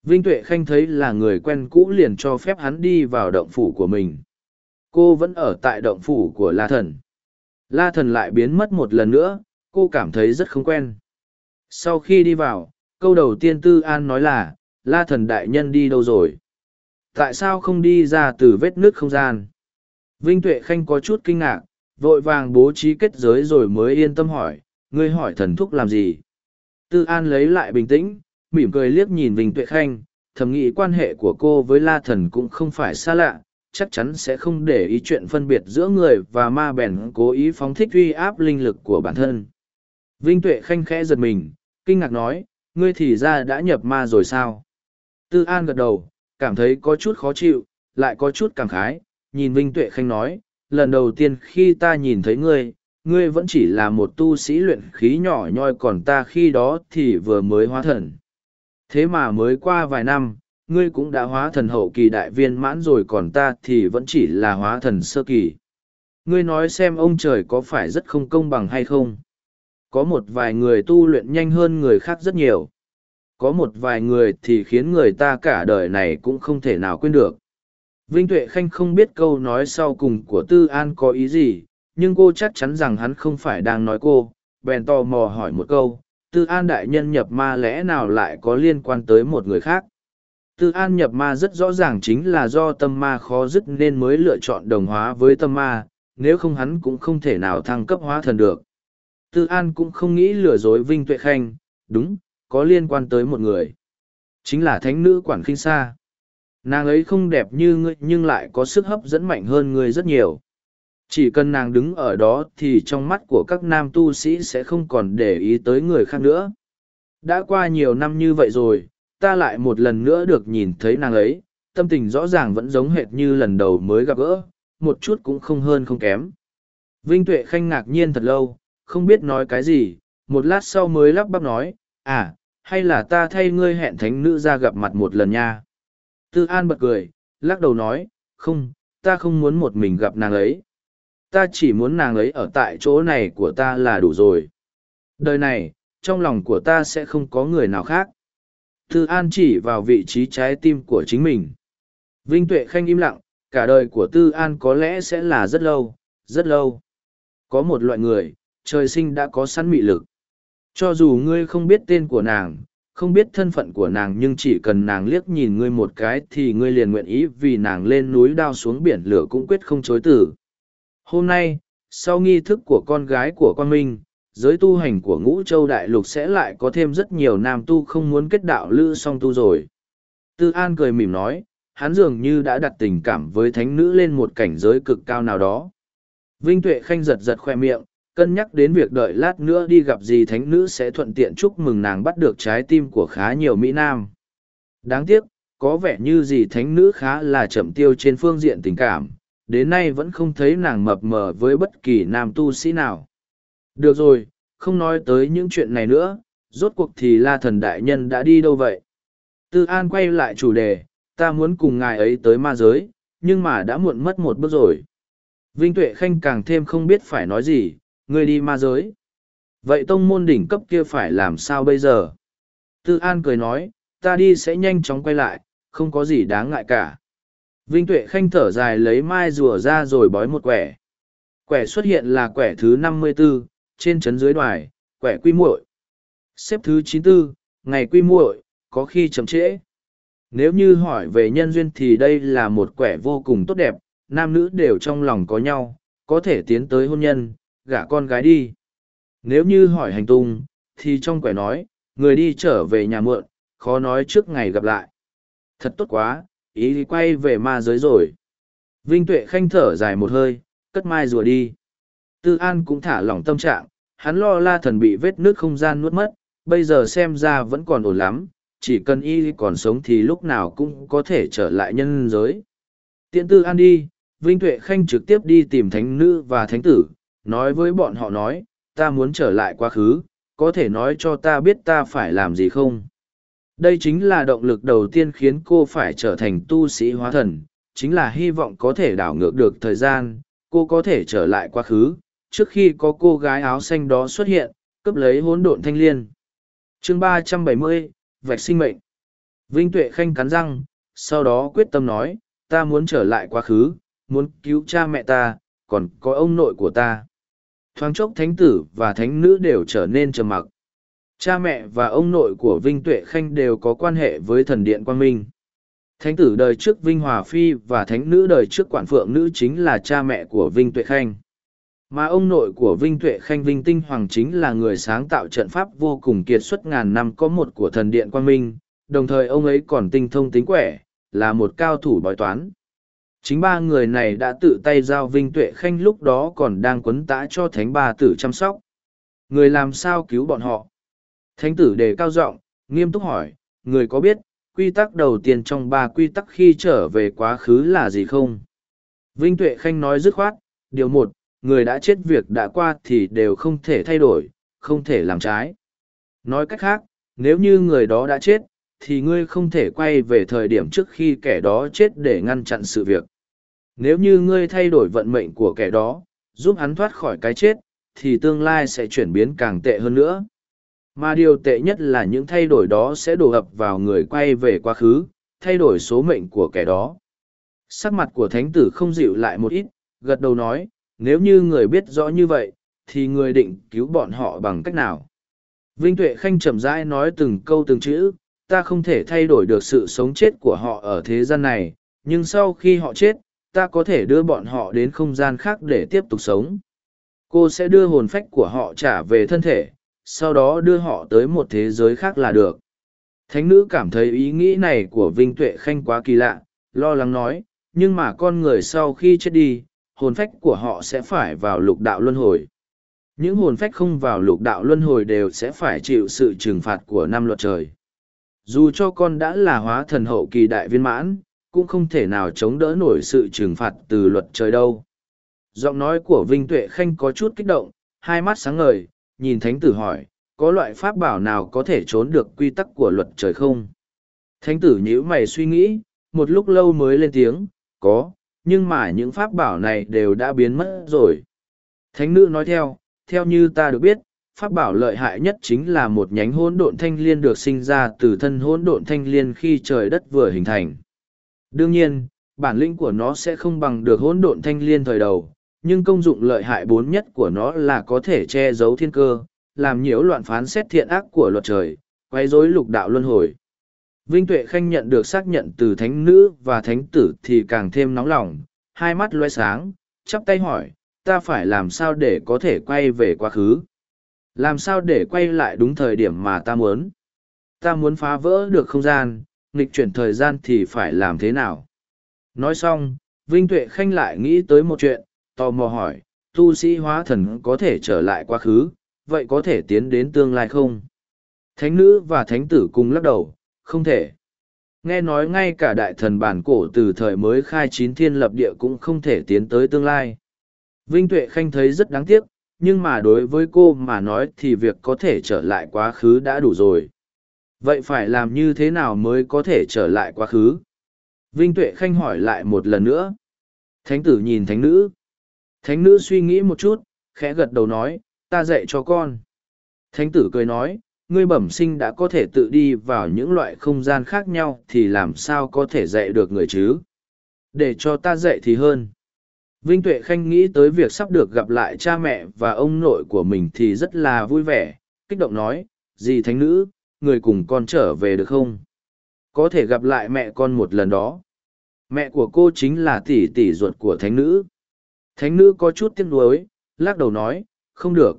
Vinh Tuệ Khanh thấy là người quen cũ liền cho phép hắn đi vào động phủ của mình. Cô vẫn ở tại động phủ của La Thần. La Thần lại biến mất một lần nữa, cô cảm thấy rất không quen. Sau khi đi vào, câu đầu tiên Tư An nói là, La Thần đại nhân đi đâu rồi? Tại sao không đi ra từ vết nước không gian? Vinh Tuệ Khanh có chút kinh ngạc, vội vàng bố trí kết giới rồi mới yên tâm hỏi, ngươi hỏi thần thúc làm gì? Tư An lấy lại bình tĩnh, mỉm cười liếc nhìn Vinh Tuệ Khanh, thầm nghĩ quan hệ của cô với La Thần cũng không phải xa lạ, chắc chắn sẽ không để ý chuyện phân biệt giữa người và ma bèn cố ý phóng thích uy áp linh lực của bản thân. Vinh Tuệ Khanh khẽ giật mình, kinh ngạc nói, ngươi thì ra đã nhập ma rồi sao? Tư An gật đầu, cảm thấy có chút khó chịu, lại có chút cảm khái, nhìn Vinh Tuệ Khanh nói, lần đầu tiên khi ta nhìn thấy ngươi, ngươi vẫn chỉ là một tu sĩ luyện khí nhỏ nhoi còn ta khi đó thì vừa mới hóa thần. Thế mà mới qua vài năm, ngươi cũng đã hóa thần hậu kỳ đại viên mãn rồi còn ta thì vẫn chỉ là hóa thần sơ kỳ. Ngươi nói xem ông trời có phải rất không công bằng hay không? Có một vài người tu luyện nhanh hơn người khác rất nhiều. Có một vài người thì khiến người ta cả đời này cũng không thể nào quên được. Vinh Tuệ Khanh không biết câu nói sau cùng của Tư An có ý gì, nhưng cô chắc chắn rằng hắn không phải đang nói cô, bèn tò mò hỏi một câu, Tư An đại nhân nhập ma lẽ nào lại có liên quan tới một người khác? Tư An nhập ma rất rõ ràng chính là do tâm ma khó dứt nên mới lựa chọn đồng hóa với tâm ma, nếu không hắn cũng không thể nào thăng cấp hóa thần được. Tư An cũng không nghĩ lừa dối Vinh Tuệ Khanh, đúng, có liên quan tới một người. Chính là thánh nữ quản khinh sa. Nàng ấy không đẹp như ngươi nhưng lại có sức hấp dẫn mạnh hơn ngươi rất nhiều. Chỉ cần nàng đứng ở đó thì trong mắt của các nam tu sĩ sẽ không còn để ý tới người khác nữa. Đã qua nhiều năm như vậy rồi, ta lại một lần nữa được nhìn thấy nàng ấy, tâm tình rõ ràng vẫn giống hệt như lần đầu mới gặp gỡ, một chút cũng không hơn không kém. Vinh Tuệ Khanh ngạc nhiên thật lâu, không biết nói cái gì, một lát sau mới lắp bắp nói, à, hay là ta thay ngươi hẹn thánh nữ ra gặp mặt một lần nha. Tư An bật cười, lắc đầu nói, không, ta không muốn một mình gặp nàng ấy. Ta chỉ muốn nàng ấy ở tại chỗ này của ta là đủ rồi. Đời này, trong lòng của ta sẽ không có người nào khác. Tư An chỉ vào vị trí trái tim của chính mình. Vinh Tuệ Khanh im lặng, cả đời của Tư An có lẽ sẽ là rất lâu, rất lâu. Có một loại người, trời sinh đã có sẵn mị lực. Cho dù ngươi không biết tên của nàng, không biết thân phận của nàng nhưng chỉ cần nàng liếc nhìn ngươi một cái thì ngươi liền nguyện ý vì nàng lên núi đao xuống biển lửa cũng quyết không chối tử. Hôm nay, sau nghi thức của con gái của quan minh, giới tu hành của ngũ châu đại lục sẽ lại có thêm rất nhiều nam tu không muốn kết đạo lữ song tu rồi. Tư An cười mỉm nói, hắn dường như đã đặt tình cảm với thánh nữ lên một cảnh giới cực cao nào đó. Vinh Tuệ Khanh giật giật khoe miệng, cân nhắc đến việc đợi lát nữa đi gặp gì thánh nữ sẽ thuận tiện chúc mừng nàng bắt được trái tim của khá nhiều Mỹ Nam. Đáng tiếc, có vẻ như gì thánh nữ khá là chậm tiêu trên phương diện tình cảm, đến nay vẫn không thấy nàng mập mờ với bất kỳ nam tu sĩ nào. Được rồi, không nói tới những chuyện này nữa, rốt cuộc thì la thần đại nhân đã đi đâu vậy? Tư An quay lại chủ đề, ta muốn cùng ngài ấy tới ma giới, nhưng mà đã muộn mất một bước rồi. Vinh Tuệ Khanh càng thêm không biết phải nói gì, ngươi đi ma giới. Vậy tông môn đỉnh cấp kia phải làm sao bây giờ? Tư An cười nói, ta đi sẽ nhanh chóng quay lại, không có gì đáng ngại cả. Vinh Tuệ Khanh thở dài lấy mai rùa ra rồi bói một quẻ. Quẻ xuất hiện là quẻ thứ năm mươi 54, trên chấn dưới đoài, quẻ quy muội. Xếp thứ chín tư, 94, ngày quy muội, có khi chậm trễ. Nếu như hỏi về nhân duyên thì đây là một quẻ vô cùng tốt đẹp, nam nữ đều trong lòng có nhau, có thể tiến tới hôn nhân, gả con gái đi. Nếu như hỏi hành tung, thì trong quẻ nói, người đi trở về nhà mượn, khó nói trước ngày gặp lại. Thật tốt quá, ý quay về ma giới rồi. Vinh Tuệ Khanh thở dài một hơi, cất mai rùa đi. Tư An cũng thả lỏng tâm trạng, hắn lo la thần bị vết nước không gian nuốt mất, bây giờ xem ra vẫn còn ổn lắm, chỉ cần y còn sống thì lúc nào cũng có thể trở lại nhân giới. Tiện Tư An đi, Vinh Tuệ Khanh trực tiếp đi tìm thánh nữ và thánh tử, nói với bọn họ nói, ta muốn trở lại quá khứ, có thể nói cho ta biết ta phải làm gì không? Đây chính là động lực đầu tiên khiến cô phải trở thành tu sĩ hóa thần, chính là hy vọng có thể đảo ngược được thời gian, cô có thể trở lại quá khứ, trước khi có cô gái áo xanh đó xuất hiện, cướp lấy hỗn độn thanh liên. chương ba trăm bảy mươi, Vạch sinh mệnh. Vinh Tuệ Khanh cắn răng, sau đó quyết tâm nói, ta muốn trở lại quá khứ, muốn cứu cha mẹ ta, còn có ông nội của ta. Thoáng chốc thánh tử và thánh nữ đều trở nên trầm mặc. Cha mẹ và ông nội của Vinh Tuệ Khanh đều có quan hệ với thần điện Quang Minh. Thánh tử đời trước Vinh Hòa Phi và thánh nữ đời trước Quản Phượng Nữ chính là cha mẹ của Vinh Tuệ Khanh. Mà ông nội của Vinh Tuệ Khanh Vinh Tinh Hoàng chính là người sáng tạo trận pháp vô cùng kiệt xuất ngàn năm có một của thần điện Quang Minh, đồng thời ông ấy còn tinh thông tính quẻ, là một cao thủ bói toán. Chính ba người này đã tự tay giao Vinh Tuệ Khanh lúc đó còn đang quấn tã cho thánh ba tử chăm sóc. Người làm sao cứu bọn họ? Thánh tử đề cao giọng, nghiêm túc hỏi, người có biết, quy tắc đầu tiên trong ba quy tắc khi trở về quá khứ là gì không? Vinh Tuệ Khanh nói dứt khoát, điều một, người đã chết việc đã qua thì đều không thể thay đổi, không thể làm trái. Nói cách khác, nếu như người đó đã chết, thì ngươi không thể quay về thời điểm trước khi kẻ đó chết để ngăn chặn sự việc. Nếu như ngươi thay đổi vận mệnh của kẻ đó, giúp hắn thoát khỏi cái chết, thì tương lai sẽ chuyển biến càng tệ hơn nữa. Mà điều tệ nhất là những thay đổi đó sẽ đổ ập vào người quay về quá khứ, thay đổi số mệnh của kẻ đó. Sắc mặt của thánh tử không dịu lại một ít, gật đầu nói, nếu như người biết rõ như vậy, thì người định cứu bọn họ bằng cách nào? Vinh Tuệ Khanh chậm rãi nói từng câu từng chữ, ta không thể thay đổi được sự sống chết của họ ở thế gian này, nhưng sau khi họ chết, ta có thể đưa bọn họ đến không gian khác để tiếp tục sống. Cô sẽ đưa hồn phách của họ trả về thân thể, sau đó đưa họ tới một thế giới khác là được. Thánh nữ cảm thấy ý nghĩ này của Vinh Tuệ Khanh quá kỳ lạ, lo lắng nói, nhưng mà con người sau khi chết đi, hồn phách của họ sẽ phải vào lục đạo luân hồi. Những hồn phách không vào lục đạo luân hồi đều sẽ phải chịu sự trừng phạt của năm luật trời. Dù cho con đã là hóa thần hậu kỳ đại viên mãn, cũng không thể nào chống đỡ nổi sự trừng phạt từ luật trời đâu. Giọng nói của Vinh Tuệ Khanh có chút kích động, hai mắt sáng ngời, nhìn thánh tử hỏi, có loại pháp bảo nào có thể trốn được quy tắc của luật trời không? Thánh tử nhíu mày suy nghĩ, một lúc lâu mới lên tiếng, có, nhưng mà những pháp bảo này đều đã biến mất rồi. Thánh nữ nói theo, theo như ta được biết, pháp bảo lợi hại nhất chính là một nhánh hỗn độn thanh liên được sinh ra từ thân hỗn độn thanh liên khi trời đất vừa hình thành. Đương nhiên, bản lĩnh của nó sẽ không bằng được hỗn độn thanh liên thời đầu, nhưng công dụng lợi hại bốn nhất của nó là có thể che giấu thiên cơ, làm nhiễu loạn phán xét thiện ác của luật trời, quay rối lục đạo luân hồi. Vinh Tuệ Khanh nhận được xác nhận từ thánh nữ và thánh tử thì càng thêm nóng lòng, hai mắt loe sáng, chắp tay hỏi, ta phải làm sao để có thể quay về quá khứ? Làm sao để quay lại đúng thời điểm mà ta muốn? Ta muốn phá vỡ được không gian, nghịch chuyển thời gian thì phải làm thế nào? Nói xong, Vinh Tuệ Khanh lại nghĩ tới một chuyện, tò mò hỏi, tu sĩ hóa thần có thể trở lại quá khứ, vậy có thể tiến đến tương lai không? Thánh nữ và thánh tử cùng lắc đầu, không thể. Nghe nói ngay cả đại thần bản cổ từ thời mới khai chín thiên lập địa cũng không thể tiến tới tương lai. Vinh Tuệ Khanh thấy rất đáng tiếc, nhưng mà đối với cô mà nói thì việc có thể trở lại quá khứ đã đủ rồi vậy phải làm như thế nào mới có thể trở lại quá khứ? Vinh tuệ khanh hỏi lại một lần nữa. Thánh tử nhìn thánh nữ. Thánh nữ suy nghĩ một chút, khẽ gật đầu nói, ta dạy cho con. Thánh tử cười nói, ngươi bẩm sinh đã có thể tự đi vào những loại không gian khác nhau thì làm sao có thể dạy được người chứ? Để cho ta dạy thì hơn. Vinh tuệ khanh nghĩ tới việc sắp được gặp lại cha mẹ và ông nội của mình thì rất là vui vẻ, kích động nói, dì thánh nữ người cùng con trở về được không? Có thể gặp lại mẹ con một lần đó. Mẹ của cô chính là tỷ tỷ ruột của thánh nữ. Thánh nữ có chút tiếc nuối, lắc đầu nói, không được.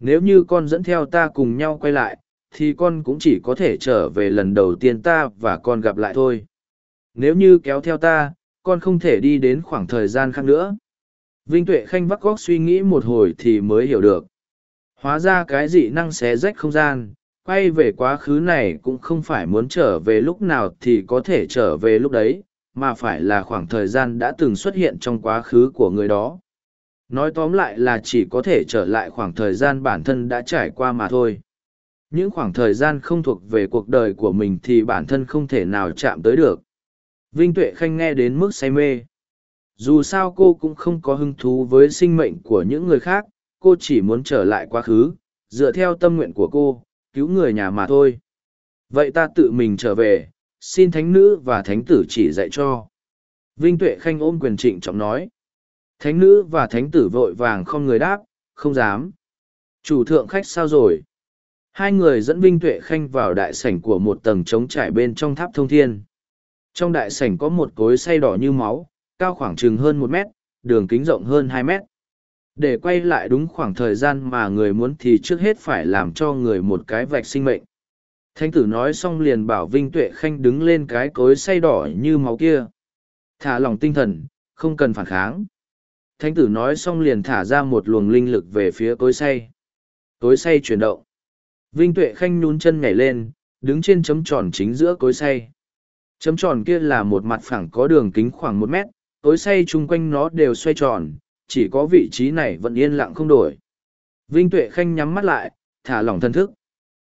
Nếu như con dẫn theo ta cùng nhau quay lại, thì con cũng chỉ có thể trở về lần đầu tiên ta và con gặp lại thôi. Nếu như kéo theo ta, con không thể đi đến khoảng thời gian khác nữa. Vinh tuệ khanh vắt góc suy nghĩ một hồi thì mới hiểu được. Hóa ra cái dị năng xé rách không gian quay về quá khứ này cũng không phải muốn trở về lúc nào thì có thể trở về lúc đấy, mà phải là khoảng thời gian đã từng xuất hiện trong quá khứ của người đó. Nói tóm lại là chỉ có thể trở lại khoảng thời gian bản thân đã trải qua mà thôi. Những khoảng thời gian không thuộc về cuộc đời của mình thì bản thân không thể nào chạm tới được. Vinh tuệ khanh nghe đến mức say mê. Dù sao cô cũng không có hứng thú với sinh mệnh của những người khác, cô chỉ muốn trở lại quá khứ, dựa theo tâm nguyện của cô cứu người nhà mà thôi. Vậy ta tự mình trở về, xin thánh nữ và thánh tử chỉ dạy cho. Vinh tuệ khanh ôm quyền trịnh trọng nói. Thánh nữ và thánh tử vội vàng không người đáp, không dám. Chủ thượng khách sao rồi? Hai người dẫn vinh tuệ khanh vào đại sảnh của một tầng trống trải bên trong tháp thông thiên. Trong đại sảnh có một cối say đỏ như máu, cao khoảng chừng hơn một mét, đường kính rộng hơn hai mét để quay lại đúng khoảng thời gian mà người muốn thì trước hết phải làm cho người một cái vạch sinh mệnh. Thánh tử nói xong liền bảo vinh tuệ khanh đứng lên cái cối say đỏ như máu kia. Thả lòng tinh thần, không cần phản kháng. Thánh tử nói xong liền thả ra một luồng linh lực về phía cối say cối say chuyển động. Vinh tuệ khanh nhún chân nhảy lên, đứng trên chấm tròn chính giữa cối say chấm tròn kia là một mặt phẳng có đường kính khoảng một mét, cối say chung quanh nó đều xoay tròn chỉ có vị trí này vẫn yên lặng không đổi vinh tuệ khanh nhắm mắt lại thả lỏng thân thức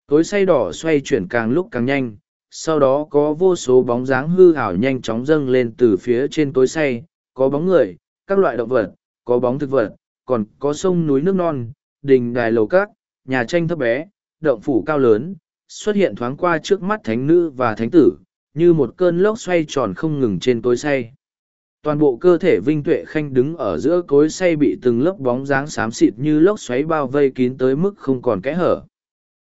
cối say đỏ xoay chuyển càng lúc càng nhanh sau đó có vô số bóng dáng hư ảo nhanh chóng dâng lên từ phía trên cối say có bóng người các loại động vật, có bóng thực vật, còn có sông núi nước non, đình đài lầu cát, nhà tranh thấp bé, động phủ cao lớn, xuất hiện thoáng qua trước mắt thánh nữ và thánh tử, như một cơn lốc xoay tròn không ngừng trên tối say. Toàn bộ cơ thể Vinh Tuệ Khanh đứng ở giữa cối say bị từng lớp bóng dáng xám xịt như lốc xoáy bao vây kín tới mức không còn kẽ hở.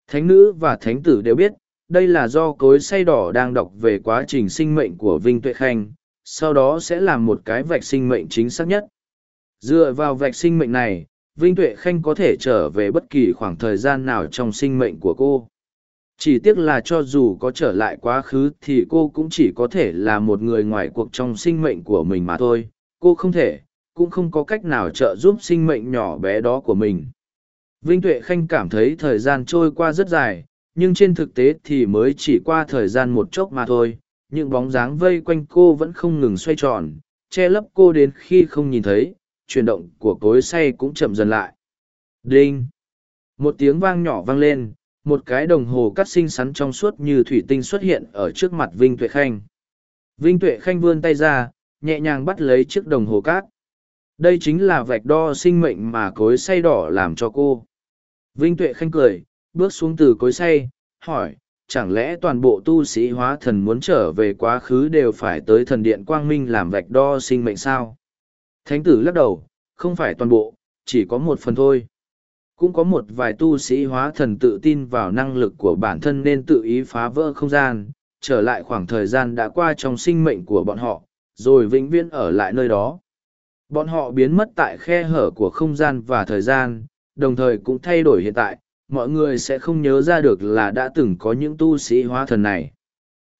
Thánh nữ và thánh tử đều biết, đây là do cối say đỏ đang đọc về quá trình sinh mệnh của Vinh Tuệ Khanh, sau đó sẽ làm một cái vạch sinh mệnh chính xác nhất. Dựa vào vạch sinh mệnh này, Vinh Tuệ Khanh có thể trở về bất kỳ khoảng thời gian nào trong sinh mệnh của cô. Chỉ tiếc là cho dù có trở lại quá khứ thì cô cũng chỉ có thể là một người ngoài cuộc trong sinh mệnh của mình mà thôi. Cô không thể, cũng không có cách nào trợ giúp sinh mệnh nhỏ bé đó của mình. Vinh Tuệ Khanh cảm thấy thời gian trôi qua rất dài, nhưng trên thực tế thì mới chỉ qua thời gian một chốc mà thôi, những bóng dáng vây quanh cô vẫn không ngừng xoay tròn che lấp cô đến khi không nhìn thấy chuyển động của cối say cũng chậm dần lại đinh một tiếng vang nhỏ vang lên một cái đồng hồ cắt xinh xắn trong suốt như thủy tinh xuất hiện ở trước mặt vinh tuệ khanh vinh tuệ khanh vươn tay ra nhẹ nhàng bắt lấy chiếc đồng hồ cát đây chính là vạch đo sinh mệnh mà cối say đỏ làm cho cô vinh tuệ khanh cười bước xuống từ cối say hỏi chẳng lẽ toàn bộ tu sĩ hóa thần muốn trở về quá khứ đều phải tới thần điện quang minh làm vạch đo sinh mệnh sao? Thánh tử lắc đầu, không phải toàn bộ, chỉ có một phần thôi. Cũng có một vài tu sĩ hóa thần tự tin vào năng lực của bản thân nên tự ý phá vỡ không gian, trở lại khoảng thời gian đã qua trong sinh mệnh của bọn họ, rồi vĩnh viễn ở lại nơi đó. Bọn họ biến mất tại khe hở của không gian và thời gian, đồng thời cũng thay đổi hiện tại, mọi người sẽ không nhớ ra được là đã từng có những tu sĩ hóa thần này.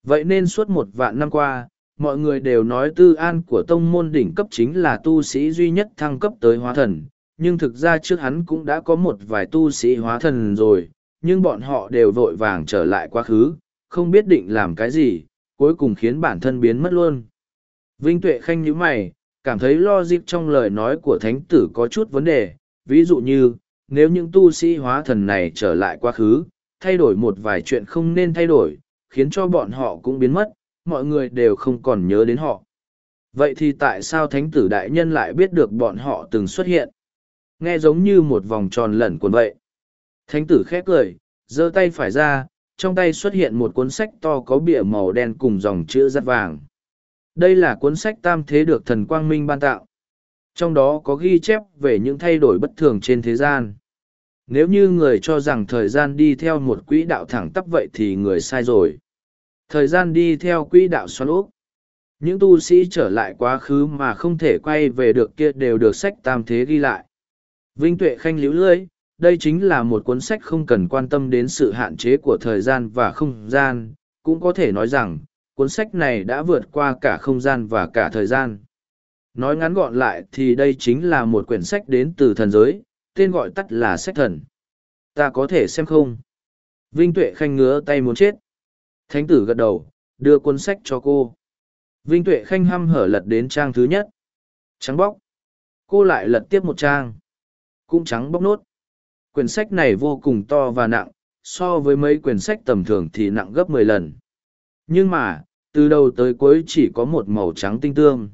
Vậy nên suốt một vạn năm qua, mọi người đều nói tư an của tông môn đỉnh cấp chính là tu sĩ duy nhất thăng cấp tới hóa thần, nhưng thực ra trước hắn cũng đã có một vài tu sĩ hóa thần rồi, nhưng bọn họ đều vội vàng trở lại quá khứ, không biết định làm cái gì, cuối cùng khiến bản thân biến mất luôn. Vinh Tuệ Khanh như mày, cảm thấy lo dịp trong lời nói của thánh tử có chút vấn đề, ví dụ như, nếu những tu sĩ hóa thần này trở lại quá khứ, thay đổi một vài chuyện không nên thay đổi, khiến cho bọn họ cũng biến mất, mọi người đều không còn nhớ đến họ. Vậy thì tại sao thánh tử đại nhân lại biết được bọn họ từng xuất hiện? Nghe giống như một vòng tròn lẩn cuộn vậy. Thánh tử khép cười, giơ tay phải ra, trong tay xuất hiện một cuốn sách to có bìa màu đen cùng dòng chữ rất vàng. Đây là cuốn sách tam thế được thần Quang Minh ban tạo. Trong đó có ghi chép về những thay đổi bất thường trên thế gian. Nếu như người cho rằng thời gian đi theo một quỹ đạo thẳng tắp vậy thì người sai rồi. Thời gian đi theo quỹ đạo xoắn úp. Những tu sĩ trở lại quá khứ mà không thể quay về được kia đều được sách tam thế ghi lại. Vinh Tuệ Khanh liễu lưỡi, đây chính là một cuốn sách không cần quan tâm đến sự hạn chế của thời gian và không gian, cũng có thể nói rằng, cuốn sách này đã vượt qua cả không gian và cả thời gian. Nói ngắn gọn lại thì đây chính là một quyển sách đến từ thần giới, tên gọi tắt là sách thần. Ta có thể xem không? Vinh Tuệ Khanh ngứa tay muốn chết. Thánh tử gật đầu, đưa cuốn sách cho cô. Vinh Tuệ Khanh hăm hở lật đến trang thứ nhất. Trắng bóc. Cô lại lật tiếp một trang. Cũng trắng bóc nốt. Quyển sách này vô cùng to và nặng, so với mấy quyển sách tầm thường thì nặng gấp mười lần. Nhưng mà, từ đầu tới cuối chỉ có một màu trắng tinh tương.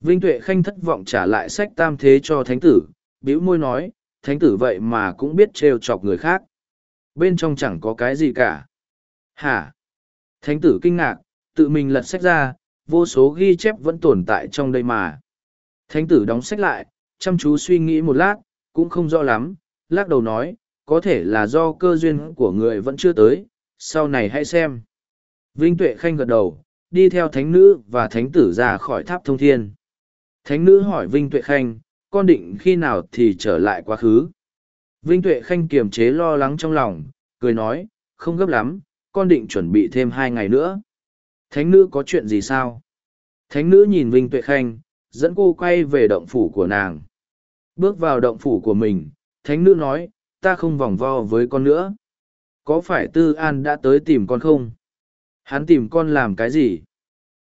Vinh Tuệ Khanh thất vọng trả lại sách tam thế cho thánh tử, bĩu môi nói, thánh tử vậy mà cũng biết trêu chọc người khác. Bên trong chẳng có cái gì cả. Hả? Thánh tử kinh ngạc, tự mình lật sách ra, vô số ghi chép vẫn tồn tại trong đây mà. Thánh tử đóng sách lại, chăm chú suy nghĩ một lát, cũng không rõ lắm, lắc đầu nói, có thể là do cơ duyên của người vẫn chưa tới, sau này hãy xem. Vinh Tuệ Khanh gật đầu, đi theo thánh nữ và thánh tử ra khỏi tháp thông thiên. Thánh nữ hỏi Vinh Tuệ Khanh, con định khi nào thì trở lại quá khứ. Vinh Tuệ Khanh kiềm chế lo lắng trong lòng, cười nói, không gấp lắm, con định chuẩn bị thêm hai ngày nữa. Thánh nữ có chuyện gì sao? Thánh nữ nhìn Vinh Tuệ Khanh, dẫn cô quay về động phủ của nàng. Bước vào động phủ của mình, thánh nữ nói, ta không vòng vo với con nữa. Có phải Tư An đã tới tìm con không? Hắn tìm con làm cái gì?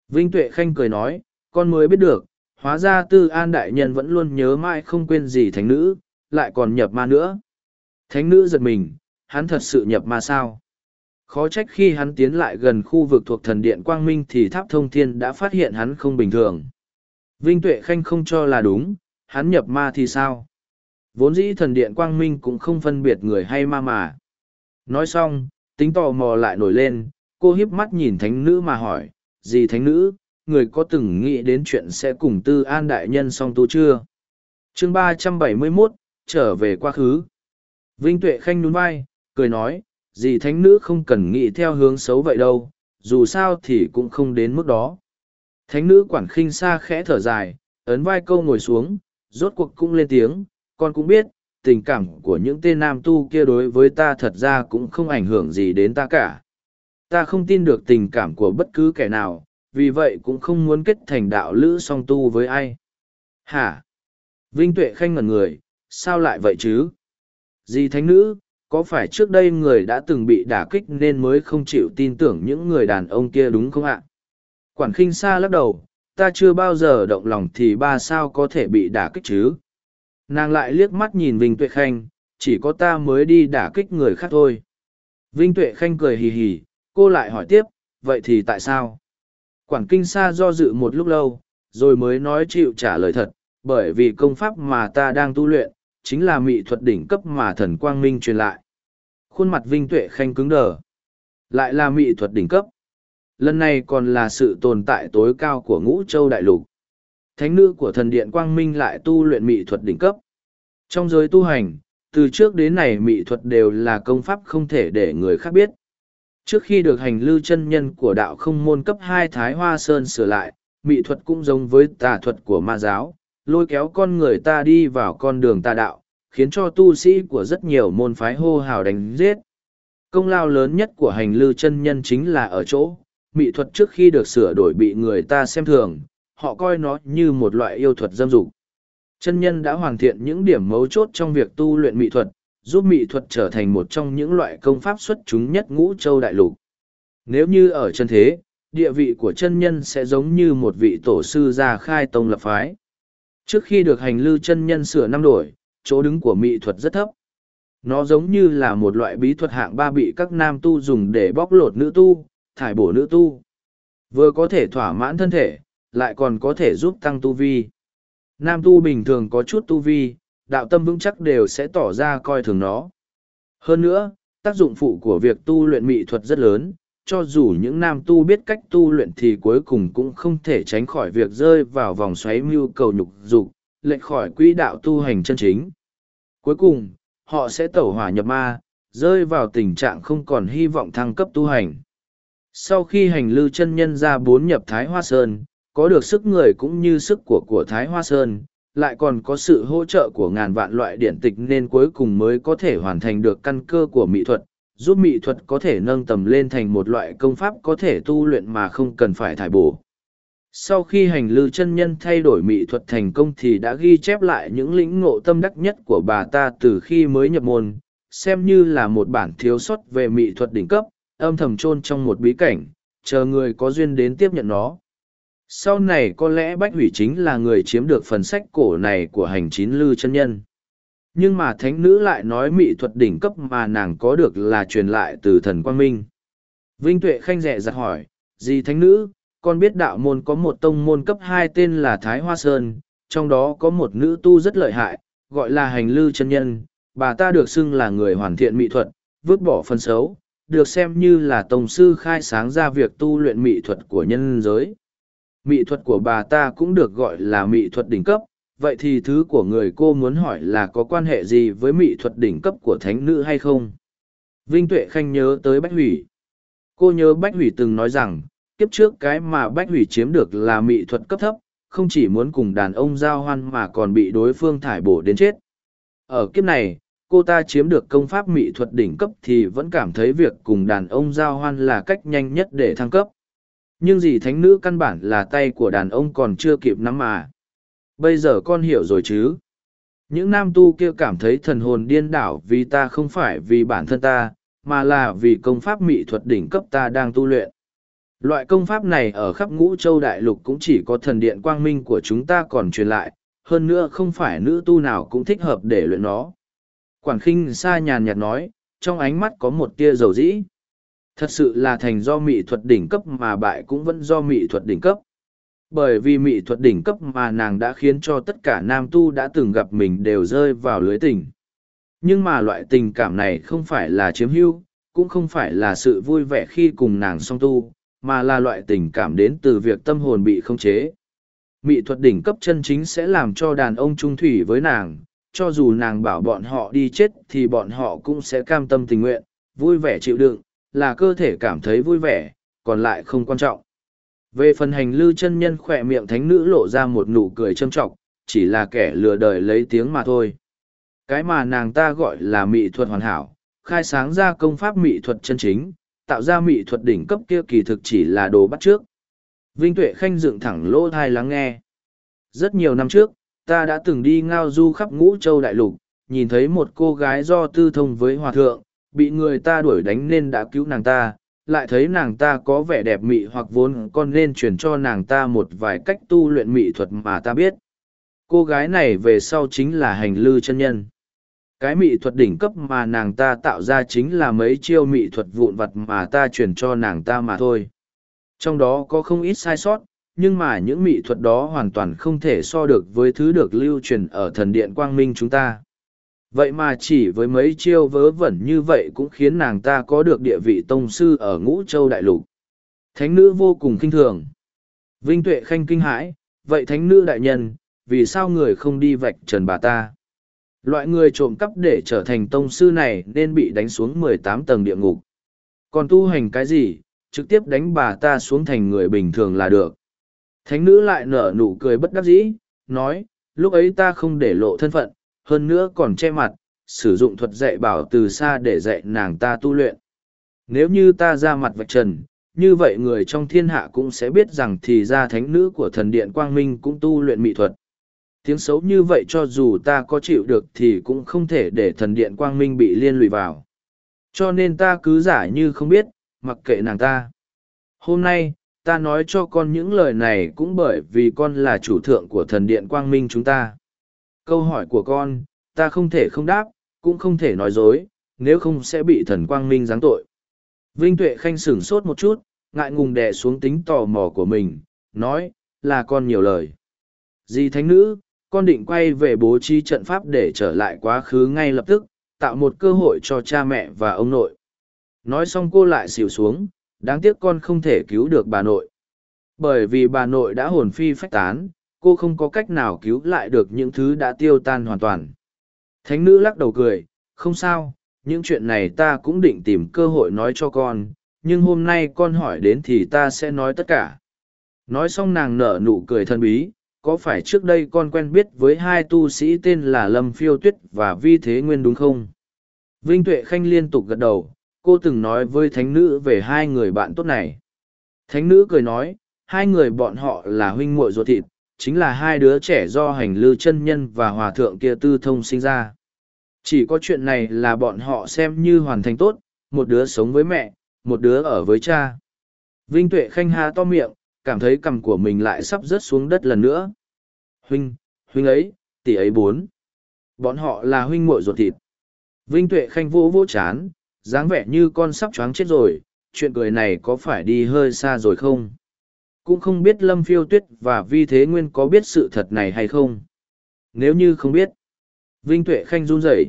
Vinh Tuệ Khanh cười nói, con mới biết được, hóa ra Tư An đại nhân vẫn luôn nhớ mãi không quên gì thánh nữ, lại còn nhập ma nữa. Thánh nữ giật mình, hắn thật sự nhập ma sao? Khó trách khi hắn tiến lại gần khu vực thuộc thần điện Quang Minh thì tháp thông thiên đã phát hiện hắn không bình thường. Vinh Tuệ Khanh không cho là đúng, hắn nhập ma thì sao? Vốn dĩ thần điện Quang Minh cũng không phân biệt người hay ma mà. Nói xong, tính tò mò lại nổi lên, cô hiếp mắt nhìn thánh nữ mà hỏi, gì thánh nữ, người có từng nghĩ đến chuyện sẽ cùng tư an đại nhân song tu chưa? chương ba trăm bảy mươi 371, trở về quá khứ. Vinh Tuệ Khanh nhún vai, cười nói, gì thánh nữ không cần nghĩ theo hướng xấu vậy đâu, dù sao thì cũng không đến mức đó. Thánh nữ quản khinh xa khẽ thở dài, ấn vai câu ngồi xuống, rốt cuộc cũng lên tiếng, con cũng biết, tình cảm của những tên nam tu kia đối với ta thật ra cũng không ảnh hưởng gì đến ta cả. Ta không tin được tình cảm của bất cứ kẻ nào, vì vậy cũng không muốn kết thành đạo lữ song tu với ai. Hả? Vinh Tuệ Khanh ngẩn người, sao lại vậy chứ? Dì thánh nữ, có phải trước đây người đã từng bị đả kích nên mới không chịu tin tưởng những người đàn ông kia đúng không ạ? Quản khinh xa lắc đầu, ta chưa bao giờ động lòng thì ba sao có thể bị đả kích chứ? Nàng lại liếc mắt nhìn Vinh Tuệ Khanh, chỉ có ta mới đi đả kích người khác thôi. Vinh Tuệ Khanh cười hì hì, cô lại hỏi tiếp, vậy thì tại sao? Quản kinh Sa do dự một lúc lâu, rồi mới nói chịu trả lời thật, bởi vì công pháp mà ta đang tu luyện, chính là mỹ thuật đỉnh cấp mà thần Quang Minh truyền lại. Khuôn mặt Vinh Tuệ Khanh cứng đờ. Lại là mỹ thuật đỉnh cấp. Lần này còn là sự tồn tại tối cao của ngũ châu đại lục. Thánh nữ của thần điện Quang Minh lại tu luyện mỹ thuật đỉnh cấp. Trong giới tu hành, từ trước đến nay mỹ thuật đều là công pháp không thể để người khác biết. Trước khi được hành lưu chân nhân của đạo không môn cấp hai Thái Hoa Sơn sửa lại, mỹ thuật cũng giống với tà thuật của ma giáo, lôi kéo con người ta đi vào con đường tà đạo, khiến cho tu sĩ của rất nhiều môn phái hô hào đánh giết. Công lao lớn nhất của hành lưu chân nhân chính là ở chỗ, mỹ thuật trước khi được sửa đổi bị người ta xem thường, họ coi nó như một loại yêu thuật dâm dục. Chân nhân đã hoàn thiện những điểm mấu chốt trong việc tu luyện mỹ thuật, giúp mỹ thuật trở thành một trong những loại công pháp xuất chúng nhất ngũ châu đại lục. Nếu như ở chân thế, địa vị của chân nhân sẽ giống như một vị tổ sư gia khai tông lập phái. Trước khi được hành lưu chân nhân sửa năm đổi, chỗ đứng của mỹ thuật rất thấp. Nó giống như là một loại bí thuật hạng ba bị các nam tu dùng để bóc lột nữ tu, thải bổ nữ tu. Vừa có thể thỏa mãn thân thể, lại còn có thể giúp tăng tu vi. Nam tu bình thường có chút tu vi, đạo tâm vững chắc đều sẽ tỏ ra coi thường nó. Hơn nữa, tác dụng phụ của việc tu luyện mỹ thuật rất lớn, cho dù những nam tu biết cách tu luyện thì cuối cùng cũng không thể tránh khỏi việc rơi vào vòng xoáy mưu cầu nhục dục, lệch khỏi quỹ đạo tu hành chân chính. Cuối cùng, họ sẽ tẩu hỏa nhập ma, rơi vào tình trạng không còn hy vọng thăng cấp tu hành. Sau khi hành lư chân nhân ra bốn nhập Thái Hoa Sơn, có được sức người cũng như sức của của Thái Hoa Sơn, lại còn có sự hỗ trợ của ngàn vạn loại điển tịch nên cuối cùng mới có thể hoàn thành được căn cơ của mỹ thuật, giúp mỹ thuật có thể nâng tầm lên thành một loại công pháp có thể tu luyện mà không cần phải thải bổ. Sau khi hành lư chân nhân thay đổi mỹ thuật thành công thì đã ghi chép lại những lĩnh ngộ tâm đắc nhất của bà ta từ khi mới nhập môn, xem như là một bản thiếu sót về mỹ thuật đỉnh cấp, âm thầm chôn trong một bí cảnh, chờ người có duyên đến tiếp nhận nó. Sau này có lẽ Bách Hủy chính là người chiếm được phần sách cổ này của hành chín lư chân nhân. Nhưng mà thánh nữ lại nói mỹ thuật đỉnh cấp mà nàng có được là truyền lại từ thần Quang Minh. Vinh Tuệ khanh rẻ giặt hỏi, gì thánh nữ, con biết đạo môn có một tông môn cấp hai tên là Thái Hoa Sơn, trong đó có một nữ tu rất lợi hại, gọi là hành lư chân nhân, bà ta được xưng là người hoàn thiện mỹ thuật, vứt bỏ phân xấu, được xem như là tổng sư khai sáng ra việc tu luyện mỹ thuật của nhân giới. Mỹ thuật của bà ta cũng được gọi là mỹ thuật đỉnh cấp, vậy thì thứ của người cô muốn hỏi là có quan hệ gì với mỹ thuật đỉnh cấp của thánh nữ hay không? Vinh Tuệ Khanh nhớ tới Bách Hủy. Cô nhớ Bách Hủy từng nói rằng, kiếp trước cái mà Bách Hủy chiếm được là mỹ thuật cấp thấp, không chỉ muốn cùng đàn ông giao hoan mà còn bị đối phương thải bổ đến chết. Ở kiếp này, cô ta chiếm được công pháp mỹ thuật đỉnh cấp thì vẫn cảm thấy việc cùng đàn ông giao hoan là cách nhanh nhất để thăng cấp. Nhưng gì thánh nữ căn bản là tay của đàn ông còn chưa kịp nắm mà. Bây giờ con hiểu rồi chứ. Những nam tu kia cảm thấy thần hồn điên đảo vì ta không phải vì bản thân ta, mà là vì công pháp mỹ thuật đỉnh cấp ta đang tu luyện. Loại công pháp này ở khắp ngũ châu đại lục cũng chỉ có thần điện quang minh của chúng ta còn truyền lại, hơn nữa không phải nữ tu nào cũng thích hợp để luyện nó. Quản khinh xa nhàn nhạt nói, trong ánh mắt có một tia dầu dĩ. Thật sự là thành do mỹ thuật đỉnh cấp mà bại cũng vẫn do mỹ thuật đỉnh cấp. Bởi vì mỹ thuật đỉnh cấp mà nàng đã khiến cho tất cả nam tu đã từng gặp mình đều rơi vào lưới tình. Nhưng mà loại tình cảm này không phải là chiếm hữu, cũng không phải là sự vui vẻ khi cùng nàng song tu, mà là loại tình cảm đến từ việc tâm hồn bị khống chế. Mỹ thuật đỉnh cấp chân chính sẽ làm cho đàn ông trung thủy với nàng, cho dù nàng bảo bọn họ đi chết thì bọn họ cũng sẽ cam tâm tình nguyện, vui vẻ chịu đựng, là cơ thể cảm thấy vui vẻ, còn lại không quan trọng. Về phần hành lư chân nhân khỏe miệng thánh nữ lộ ra một nụ cười châm trọng, chỉ là kẻ lừa đời lấy tiếng mà thôi. Cái mà nàng ta gọi là mỹ thuật hoàn hảo, khai sáng ra công pháp mỹ thuật chân chính, tạo ra mỹ thuật đỉnh cấp kia kỳ thực chỉ là đồ bắt trước. Vinh Tuệ Khanh dựng thẳng lỗ thai lắng nghe. Rất nhiều năm trước, ta đã từng đi ngao du khắp ngũ châu đại lục, nhìn thấy một cô gái do tư thông với hòa thượng, bị người ta đuổi đánh nên đã cứu nàng ta, lại thấy nàng ta có vẻ đẹp mị hoặc vốn con nên truyền cho nàng ta một vài cách tu luyện mỹ thuật mà ta biết. Cô gái này về sau chính là hành lư chân nhân. Cái mỹ thuật đỉnh cấp mà nàng ta tạo ra chính là mấy chiêu mỹ thuật vụn vặt mà ta truyền cho nàng ta mà thôi. Trong đó có không ít sai sót, nhưng mà những mỹ thuật đó hoàn toàn không thể so được với thứ được lưu truyền ở thần điện quang minh chúng ta. Vậy mà chỉ với mấy chiêu vớ vẩn như vậy cũng khiến nàng ta có được địa vị tông sư ở ngũ châu đại lục. Thánh nữ vô cùng kinh thường. Vinh tuệ khanh kinh hãi, vậy thánh nữ đại nhân, vì sao người không đi vạch trần bà ta? Loại người trộm cắp để trở thành tông sư này nên bị đánh xuống mười tám tầng địa ngục. Còn tu hành cái gì, trực tiếp đánh bà ta xuống thành người bình thường là được thánh nữ lại nở nụ cười bất đắc dĩ nói lúc ấy ta không để lộ thân phận hơn nữa còn che mặt, sử dụng thuật dạy bảo từ xa để dạy nàng ta tu luyện. Nếu như ta ra mặt vạch trần, như vậy người trong thiên hạ cũng sẽ biết rằng thì ra thánh nữ của thần điện Quang Minh cũng tu luyện mỹ thuật. Tiếng xấu như vậy cho dù ta có chịu được thì cũng không thể để thần điện Quang Minh bị liên lụy vào. Cho nên ta cứ giả như không biết, mặc kệ nàng ta. Hôm nay, ta nói cho con những lời này cũng bởi vì con là chủ thượng của thần điện Quang Minh chúng ta câu hỏi của con ta không thể không đáp, cũng không thể nói dối, nếu không sẽ bị thần quang minh giáng tội. Vinh Tuệ Khanh sửng sốt một chút, ngại ngùng đè xuống tính tò mò của mình, nói, là con nhiều lời. Dì thánh nữ, con định quay về bố trí trận pháp để trở lại quá khứ ngay lập tức, tạo một cơ hội cho cha mẹ và ông nội. Nói xong cô lại xỉu xuống, đáng tiếc con không thể cứu được bà nội. Bởi vì bà nội đã hồn phi phách tán, cô không có cách nào cứu lại được những thứ đã tiêu tan hoàn toàn. Thánh nữ lắc đầu cười, không sao, những chuyện này ta cũng định tìm cơ hội nói cho con, nhưng hôm nay con hỏi đến thì ta sẽ nói tất cả. Nói xong nàng nở nụ cười thân bí, có phải trước đây con quen biết với hai tu sĩ tên là Lâm Phiêu Tuyết và Vi Thế Nguyên đúng không? Vinh Tuệ Khanh liên tục gật đầu, cô từng nói với thánh nữ về hai người bạn tốt này. Thánh nữ cười nói, hai người bọn họ là huynh muội ruột thịt, chính là hai đứa trẻ do hành lư chân nhân và hòa thượng kia tư thông sinh ra. Chỉ có chuyện này là bọn họ xem như hoàn thành tốt, một đứa sống với mẹ, một đứa ở với cha. Vinh Tuệ Khanh ha to miệng, cảm thấy cằm của mình lại sắp rớt xuống đất lần nữa. Huynh, huynh ấy, tỷ ấy bốn. Bọn họ là huynh muội ruột thịt. Vinh Tuệ Khanh vỗ vỗ chán, dáng vẻ như con sắp choáng chết rồi, chuyện cười này có phải đi hơi xa rồi không? Cũng không biết Lâm Phiêu Tuyết và Vi Thế Nguyên có biết sự thật này hay không? Nếu như không biết, Vinh Tuệ Khanh run rẩy.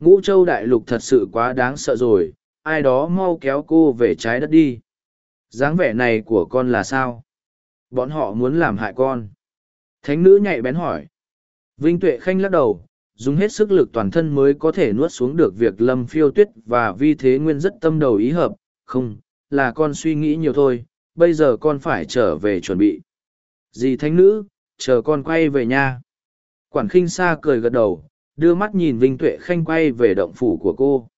Ngũ Châu Đại Lục thật sự quá đáng sợ rồi, ai đó mau kéo cô về trái đất đi. dáng vẻ này của con là sao? Bọn họ muốn làm hại con. Thánh nữ nhạy bén hỏi. Vinh Tuệ Khanh lắc đầu, dùng hết sức lực toàn thân mới có thể nuốt xuống được việc lâm phiêu tuyết và vi thế nguyên rất tâm đầu ý hợp. Không, là con suy nghĩ nhiều thôi, bây giờ con phải trở về chuẩn bị. Dì thánh nữ, chờ con quay về nha. Quản khinh Sa cười gật đầu, đưa mắt nhìn Vinh Tuệ Khanh quay về động phủ của cô.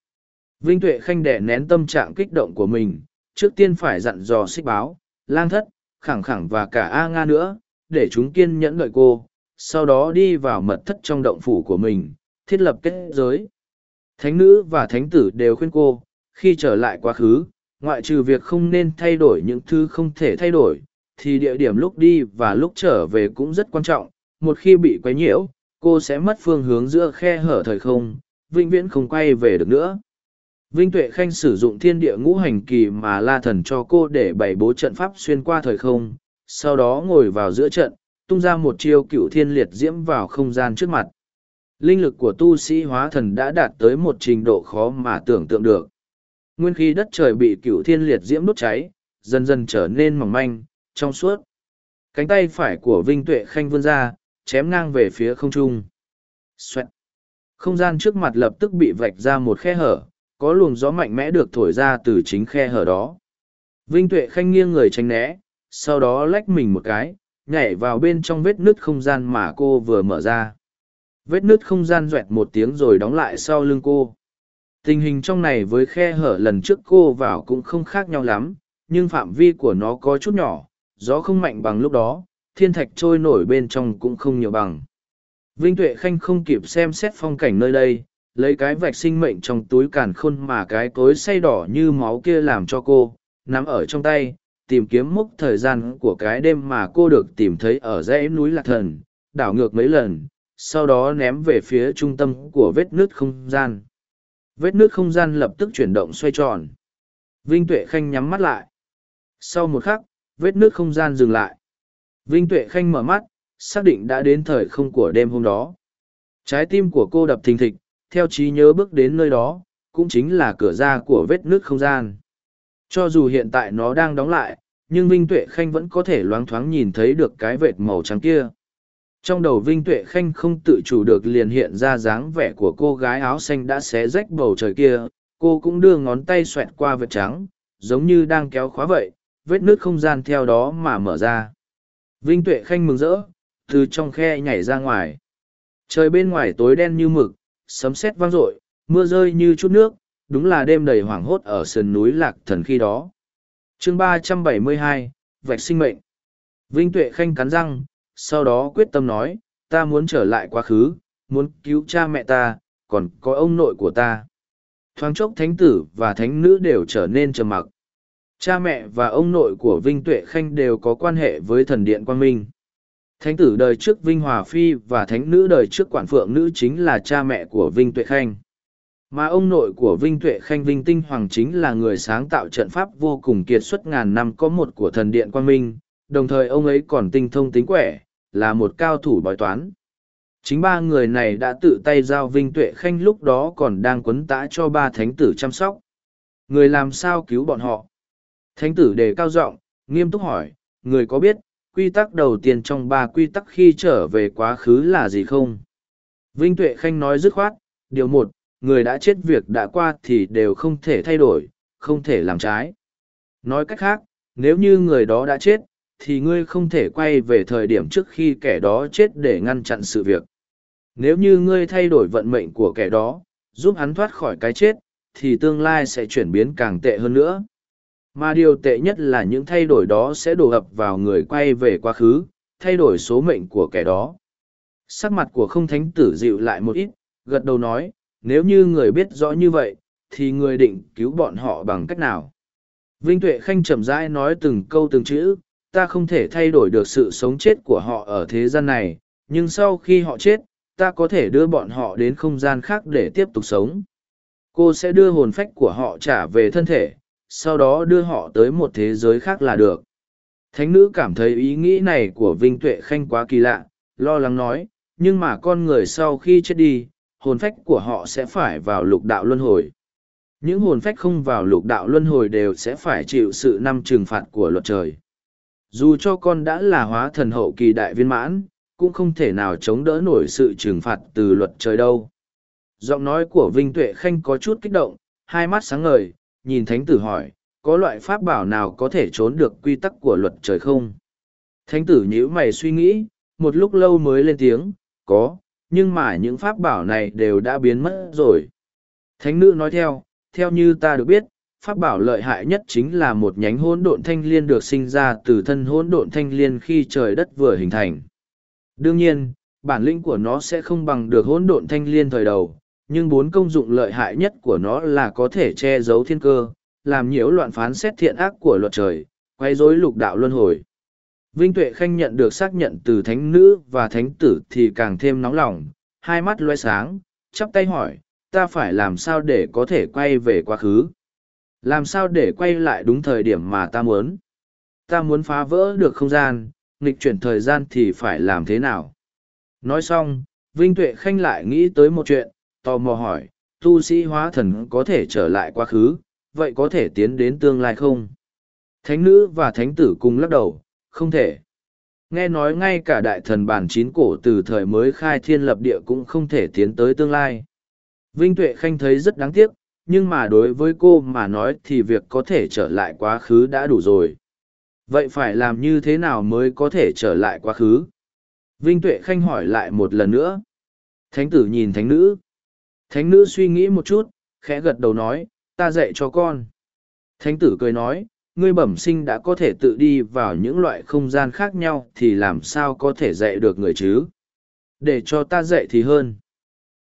Vinh Tuệ Khanh đẻ nén tâm trạng kích động của mình, trước tiên phải dặn dò xích báo, lang thất, khẳng khẳng và cả A Nga nữa, để chúng kiên nhẫn đợi cô, sau đó đi vào mật thất trong động phủ của mình, thiết lập kết giới. Thánh nữ và thánh tử đều khuyên cô, khi trở lại quá khứ, ngoại trừ việc không nên thay đổi những thứ không thể thay đổi, thì địa điểm lúc đi và lúc trở về cũng rất quan trọng. Một khi bị quấy nhiễu, cô sẽ mất phương hướng giữa khe hở thời không, vĩnh viễn không quay về được nữa. Vinh Tuệ Khanh sử dụng thiên địa ngũ hành kỳ mà la thần cho cô để bày bố trận pháp xuyên qua thời không, sau đó ngồi vào giữa trận, tung ra một chiêu cựu thiên liệt diễm vào không gian trước mặt. Linh lực của tu sĩ hóa thần đã đạt tới một trình độ khó mà tưởng tượng được. Nguyên khí đất trời bị cựu thiên liệt diễm đốt cháy, dần dần trở nên mỏng manh, trong suốt. Cánh tay phải của Vinh Tuệ Khanh vươn ra, chém ngang về phía không trung. Xoẹt. Không gian trước mặt lập tức bị vạch ra một khe hở, có luồng gió mạnh mẽ được thổi ra từ chính khe hở đó. Vinh Tuệ Khanh nghiêng người tránh né, sau đó lách mình một cái, nhảy vào bên trong vết nứt không gian mà cô vừa mở ra. Vết nứt không gian doẹt một tiếng rồi đóng lại sau lưng cô. Tình hình trong này với khe hở lần trước cô vào cũng không khác nhau lắm, nhưng phạm vi của nó có chút nhỏ, gió không mạnh bằng lúc đó, thiên thạch trôi nổi bên trong cũng không nhiều bằng. Vinh Tuệ Khanh không kịp xem xét phong cảnh nơi đây, lấy cái vạch sinh mệnh trong túi càn khôn mà cái cối say đỏ như máu kia làm cho cô, nắm ở trong tay, tìm kiếm mốc thời gian của cái đêm mà cô được tìm thấy ở dãy núi lạc thần, đảo ngược mấy lần, sau đó ném về phía trung tâm của vết nước không gian. Vết nước không gian lập tức chuyển động xoay tròn. Vinh Tuệ Khanh nhắm mắt lại. Sau một khắc, vết nước không gian dừng lại. Vinh Tuệ Khanh mở mắt, xác định đã đến thời không của đêm hôm đó. Trái tim của cô đập thình thịch, theo trí nhớ bước đến nơi đó, cũng chính là cửa ra của vết nước không gian. Cho dù hiện tại nó đang đóng lại, nhưng Vinh Tuệ Khanh vẫn có thể loáng thoáng nhìn thấy được cái vệt màu trắng kia. Trong đầu Vinh Tuệ Khanh không tự chủ được liền hiện ra dáng vẻ của cô gái áo xanh đã xé rách bầu trời kia, cô cũng đưa ngón tay xoẹt qua vệt trắng, giống như đang kéo khóa vậy, vết nước không gian theo đó mà mở ra. Vinh Tuệ Khanh mừng rỡ, từ trong khe nhảy ra ngoài. Trời bên ngoài tối đen như mực, sấm sét vang rội, mưa rơi như chút nước, đúng là đêm đầy hoảng hốt ở sườn núi lạc thần khi đó. chương ba trăm bảy mươi hai, vạch sinh mệnh. Vinh Tuệ Khanh cắn răng, sau đó quyết tâm nói, ta muốn trở lại quá khứ, muốn cứu cha mẹ ta, còn có ông nội của ta. Thoáng chốc thánh tử và thánh nữ đều trở nên trầm mặc. Cha mẹ và ông nội của Vinh Tuệ Khanh đều có quan hệ với thần điện Quang Minh. Thánh tử đời trước Vinh Hòa Phi và thánh nữ đời trước Quản Phượng Nữ chính là cha mẹ của Vinh Tuệ Khanh. Mà ông nội của Vinh Tuệ Khanh Vinh Tinh Hoàng chính là người sáng tạo trận pháp vô cùng kiệt xuất ngàn năm có một của thần điện Quang Minh, đồng thời ông ấy còn tinh thông tính quẻ, là một cao thủ bói toán. Chính ba người này đã tự tay giao Vinh Tuệ Khanh lúc đó còn đang quấn tã cho ba thánh tử chăm sóc. Người làm sao cứu bọn họ? Thánh tử đề cao giọng, nghiêm túc hỏi, người có biết, quy tắc đầu tiên trong ba quy tắc khi trở về quá khứ là gì không? Vinh Tuệ Khanh nói dứt khoát, điều một, người đã chết việc đã qua thì đều không thể thay đổi, không thể làm trái. Nói cách khác, nếu như người đó đã chết, thì ngươi không thể quay về thời điểm trước khi kẻ đó chết để ngăn chặn sự việc. Nếu như ngươi thay đổi vận mệnh của kẻ đó, giúp hắn thoát khỏi cái chết, thì tương lai sẽ chuyển biến càng tệ hơn nữa. Mà điều tệ nhất là những thay đổi đó sẽ đổ ập vào người quay về quá khứ, thay đổi số mệnh của kẻ đó. Sắc mặt của không thánh tử dịu lại một ít, gật đầu nói, nếu như người biết rõ như vậy, thì người định cứu bọn họ bằng cách nào? Vinh Tuệ Khanh chậm rãi nói từng câu từng chữ, ta không thể thay đổi được sự sống chết của họ ở thế gian này, nhưng sau khi họ chết, ta có thể đưa bọn họ đến không gian khác để tiếp tục sống. Cô sẽ đưa hồn phách của họ trả về thân thể, sau đó đưa họ tới một thế giới khác là được. Thánh nữ cảm thấy ý nghĩ này của Vinh Tuệ Khanh quá kỳ lạ, lo lắng nói, nhưng mà con người sau khi chết đi, hồn phách của họ sẽ phải vào lục đạo luân hồi. Những hồn phách không vào lục đạo luân hồi đều sẽ phải chịu sự năm trừng phạt của luật trời. Dù cho con đã là hóa thần hậu kỳ đại viên mãn, cũng không thể nào chống đỡ nổi sự trừng phạt từ luật trời đâu. Giọng nói của Vinh Tuệ Khanh có chút kích động, hai mắt sáng ngời, nhìn thánh tử hỏi, có loại pháp bảo nào có thể trốn được quy tắc của luật trời không? Thánh tử nhíu mày suy nghĩ, một lúc lâu mới lên tiếng, có, nhưng mà những pháp bảo này đều đã biến mất rồi. Thánh nữ nói theo, theo như ta được biết, pháp bảo lợi hại nhất chính là một nhánh hỗn độn thanh liên được sinh ra từ thân hỗn độn thanh liên khi trời đất vừa hình thành. Đương nhiên, bản lĩnh của nó sẽ không bằng được hỗn độn thanh liên thời đầu, nhưng bốn công dụng lợi hại nhất của nó là có thể che giấu thiên cơ, làm nhiễu loạn phán xét thiện ác của luật trời, quay rối lục đạo luân hồi. Vinh Tuệ Khanh nhận được xác nhận từ thánh nữ và thánh tử thì càng thêm nóng lòng, hai mắt loe sáng, chắp tay hỏi, ta phải làm sao để có thể quay về quá khứ? Làm sao để quay lại đúng thời điểm mà ta muốn? Ta muốn phá vỡ được không gian, nghịch chuyển thời gian thì phải làm thế nào? Nói xong, Vinh Tuệ Khanh lại nghĩ tới một chuyện, tò mò hỏi, tu sĩ hóa thần có thể trở lại quá khứ, vậy có thể tiến đến tương lai không? Thánh nữ và thánh tử cùng lắc đầu, không thể. Nghe nói ngay cả đại thần bản chín cổ từ thời mới khai thiên lập địa cũng không thể tiến tới tương lai. Vinh Tuệ Khanh thấy rất đáng tiếc, nhưng mà đối với cô mà nói thì việc có thể trở lại quá khứ đã đủ rồi. Vậy phải làm như thế nào mới có thể trở lại quá khứ? Vinh Tuệ Khanh hỏi lại một lần nữa. Thánh tử nhìn thánh nữ. Thánh nữ suy nghĩ một chút, khẽ gật đầu nói, ta dạy cho con. Thánh tử cười nói, ngươi bẩm sinh đã có thể tự đi vào những loại không gian khác nhau thì làm sao có thể dạy được người chứ? Để cho ta dạy thì hơn.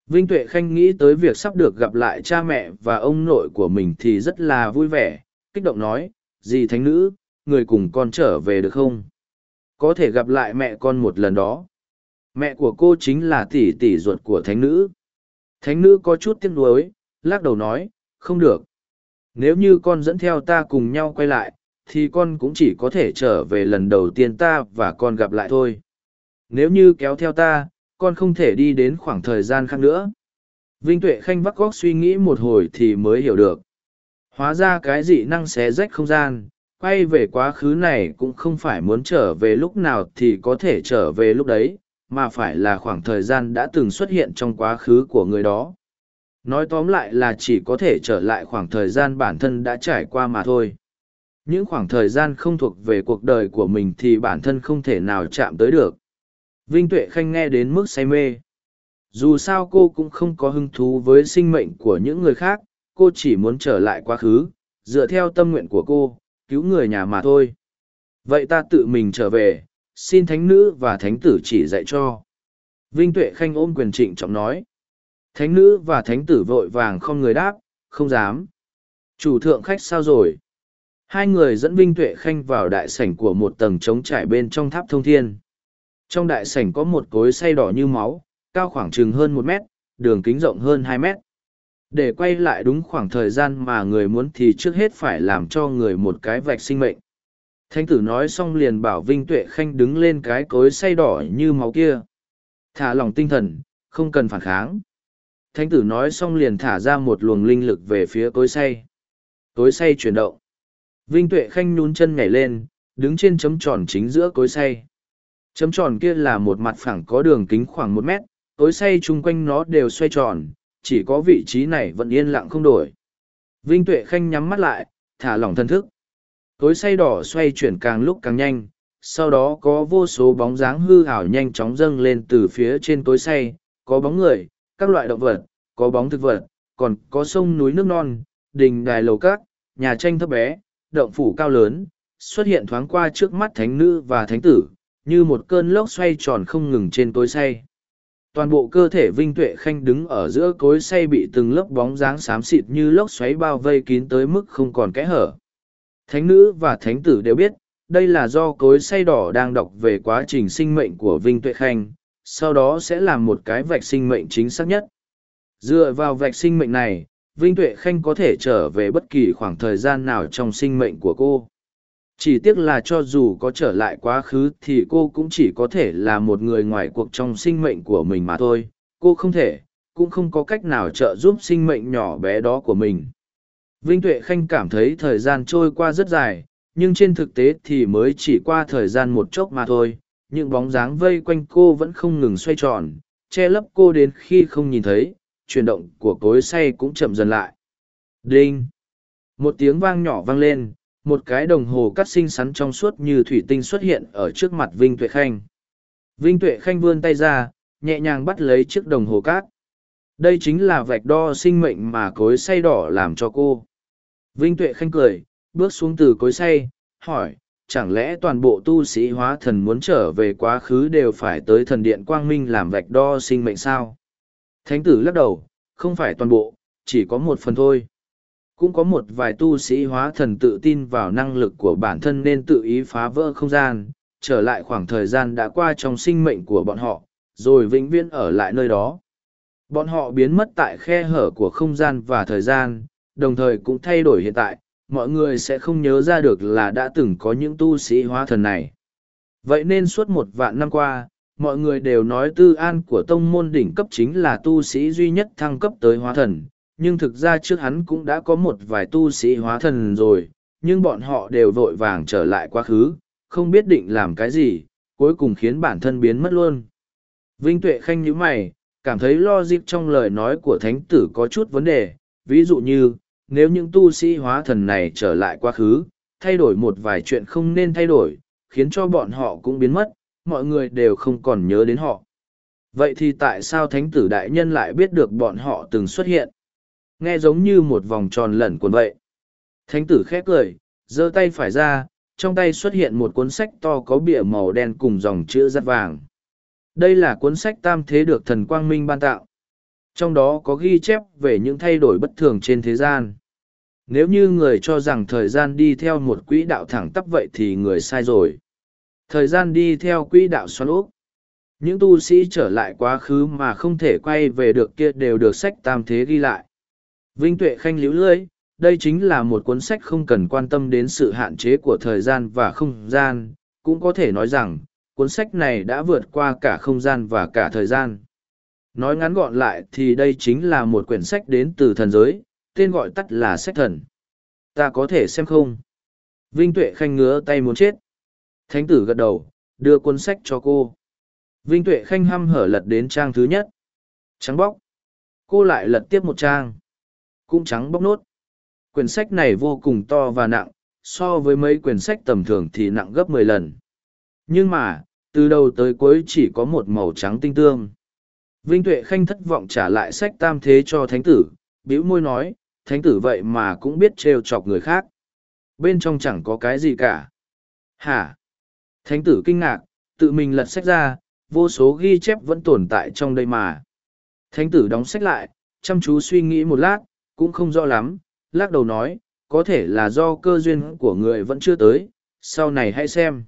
Vinh Tuệ Khanh nghĩ tới việc sắp được gặp lại cha mẹ và ông nội của mình thì rất là vui vẻ, kích động nói, dì thánh nữ, người cùng con trở về được không? Có thể gặp lại mẹ con một lần đó. Mẹ của cô chính là tỷ tỷ ruột của thánh nữ. Thánh nữ có chút tiếc nuối, lắc đầu nói, không được. Nếu như con dẫn theo ta cùng nhau quay lại, thì con cũng chỉ có thể trở về lần đầu tiên ta và con gặp lại thôi. Nếu như kéo theo ta, con không thể đi đến khoảng thời gian khác nữa. Vinh Tuệ Khanh vắt góc suy nghĩ một hồi thì mới hiểu được. Hóa ra cái dị năng xé rách không gian, quay về quá khứ này cũng không phải muốn trở về lúc nào thì có thể trở về lúc đấy, mà phải là khoảng thời gian đã từng xuất hiện trong quá khứ của người đó. Nói tóm lại là chỉ có thể trở lại khoảng thời gian bản thân đã trải qua mà thôi. Những khoảng thời gian không thuộc về cuộc đời của mình thì bản thân không thể nào chạm tới được. Vinh Tuệ Khanh nghe đến mức say mê. Dù sao cô cũng không có hứng thú với sinh mệnh của những người khác, cô chỉ muốn trở lại quá khứ, dựa theo tâm nguyện của cô, cứu người nhà mà thôi. Vậy ta tự mình trở về, xin thánh nữ và thánh tử chỉ dạy cho. Vinh Tuệ Khanh ôm quyền trịnh trọng nói. Thánh nữ và thánh tử vội vàng không người đáp, không dám. Chủ thượng khách sao rồi? Hai người dẫn Vinh Tuệ Khanh vào đại sảnh của một tầng trống trải bên trong tháp thông thiên. Trong đại sảnh có một cối say đỏ như máu, cao khoảng chừng hơn một mét, đường kính rộng hơn hai mét. Để quay lại đúng khoảng thời gian mà người muốn thì trước hết phải làm cho người một cái vạch sinh mệnh. Thánh tử nói xong liền bảo Vinh Tuệ Khanh đứng lên cái cối say đỏ như máu kia. Thả lòng tinh thần, không cần phản kháng. Thánh tử nói xong liền thả ra một luồng linh lực về phía cối say. Cối say chuyển động. Vinh Tuệ Khanh nhún chân nhảy lên, đứng trên chấm tròn chính giữa cối say. Chấm tròn kia là một mặt phẳng có đường kính khoảng một mét, cối say chung quanh nó đều xoay tròn, chỉ có vị trí này vẫn yên lặng không đổi. Vinh Tuệ Khanh nhắm mắt lại, thả lỏng thân thức. Cối say đỏ xoay chuyển càng lúc càng nhanh, sau đó có vô số bóng dáng hư ảo nhanh chóng dâng lên từ phía trên cối say, có bóng người, các loại động vật, có bóng thực vật, còn có sông núi nước non, đình đài lầu cát, nhà tranh thấp bé, động phủ cao lớn, xuất hiện thoáng qua trước mắt thánh nữ và thánh tử, như một cơn lốc xoay tròn không ngừng trên tối say. Toàn bộ cơ thể Vinh Tuệ Khanh đứng ở giữa cối say bị từng lớp bóng dáng xám xịt như lốc xoáy bao vây kín tới mức không còn kẽ hở. Thánh nữ và thánh tử đều biết, đây là do cối say đỏ đang đọc về quá trình sinh mệnh của Vinh Tuệ Khanh, sau đó sẽ làm một cái vạch sinh mệnh chính xác nhất. Dựa vào vạch sinh mệnh này, Vinh Tuệ Khanh có thể trở về bất kỳ khoảng thời gian nào trong sinh mệnh của cô. Chỉ tiếc là cho dù có trở lại quá khứ thì cô cũng chỉ có thể là một người ngoài cuộc trong sinh mệnh của mình mà thôi. Cô không thể, cũng không có cách nào trợ giúp sinh mệnh nhỏ bé đó của mình. Vinh Tuệ Khanh cảm thấy thời gian trôi qua rất dài, nhưng trên thực tế thì mới chỉ qua thời gian một chốc mà thôi. Những bóng dáng vây quanh cô vẫn không ngừng xoay tròn, che lấp cô đến khi không nhìn thấy, chuyển động của cối say cũng chậm dần lại. Đinh! Một tiếng vang nhỏ vang lên, một cái đồng hồ cắt xinh xắn trong suốt như thủy tinh xuất hiện ở trước mặt Vinh Tuệ Khanh. Vinh Tuệ Khanh vươn tay ra, nhẹ nhàng bắt lấy chiếc đồng hồ cát. Đây chính là vạch đo sinh mệnh mà cối say đỏ làm cho cô. Vinh Tuệ Khanh cười, bước xuống từ cối say, hỏi, chẳng lẽ toàn bộ tu sĩ hóa thần muốn trở về quá khứ đều phải tới thần điện quang minh làm vạch đo sinh mệnh sao? Thánh tử lắc đầu, không phải toàn bộ, chỉ có một phần thôi. Cũng có một vài tu sĩ hóa thần tự tin vào năng lực của bản thân nên tự ý phá vỡ không gian, trở lại khoảng thời gian đã qua trong sinh mệnh của bọn họ, rồi vĩnh viễn ở lại nơi đó. Bọn họ biến mất tại khe hở của không gian và thời gian, đồng thời cũng thay đổi hiện tại, mọi người sẽ không nhớ ra được là đã từng có những tu sĩ hóa thần này. Vậy nên suốt một vạn năm qua, mọi người đều nói tư an của tông môn đỉnh cấp chính là tu sĩ duy nhất thăng cấp tới hóa thần, nhưng thực ra trước hắn cũng đã có một vài tu sĩ hóa thần rồi, nhưng bọn họ đều vội vàng trở lại quá khứ, không biết định làm cái gì, cuối cùng khiến bản thân biến mất luôn. Vinh Tuệ Khanh nhíu mày, cảm thấy lo dịp trong lời nói của thánh tử có chút vấn đề, ví dụ như, nếu những tu sĩ hóa thần này trở lại quá khứ, thay đổi một vài chuyện không nên thay đổi, khiến cho bọn họ cũng biến mất, mọi người đều không còn nhớ đến họ. Vậy thì tại sao thánh tử đại nhân lại biết được bọn họ từng xuất hiện? Nghe giống như một vòng tròn lẩn cuốn vậy. Thánh tử khép cười, giơ tay phải ra, trong tay xuất hiện một cuốn sách to có bìa màu đen cùng dòng chữ rất vàng. Đây là cuốn sách tam thế được thần Quang Minh ban tạo. Trong đó có ghi chép về những thay đổi bất thường trên thế gian. Nếu như người cho rằng thời gian đi theo một quỹ đạo thẳng tắp vậy thì người sai rồi. Thời gian đi theo quỹ đạo xoắn úp. Những tu sĩ trở lại quá khứ mà không thể quay về được kia đều được sách tam thế ghi lại. Vinh Tuệ Khanh liễu lưỡi, đây chính là một cuốn sách không cần quan tâm đến sự hạn chế của thời gian và không gian, cũng có thể nói rằng, cuốn sách này đã vượt qua cả không gian và cả thời gian. Nói ngắn gọn lại thì đây chính là một quyển sách đến từ thần giới, tên gọi tắt là sách thần. Ta có thể xem không? Vinh Tuệ Khanh ngứa tay muốn chết. Thánh tử gật đầu, đưa cuốn sách cho cô. Vinh Tuệ Khanh hăm hở lật đến trang thứ nhất. Trắng bóc. Cô lại lật tiếp một trang cũng trắng bóc nốt. Quyển sách này vô cùng to và nặng, so với mấy quyển sách tầm thường thì nặng gấp mười lần. Nhưng mà, từ đầu tới cuối chỉ có một màu trắng tinh tương. Vinh Tuệ Khanh thất vọng trả lại sách tam thế cho thánh tử, bĩu môi nói, thánh tử vậy mà cũng biết trêu chọc người khác. Bên trong chẳng có cái gì cả. Hả? Thánh tử kinh ngạc, tự mình lật sách ra, vô số ghi chép vẫn tồn tại trong đây mà. Thánh tử đóng sách lại, chăm chú suy nghĩ một lát, cũng không rõ lắm, lắc đầu nói, có thể là do cơ duyên của người vẫn chưa tới, sau này hãy xem.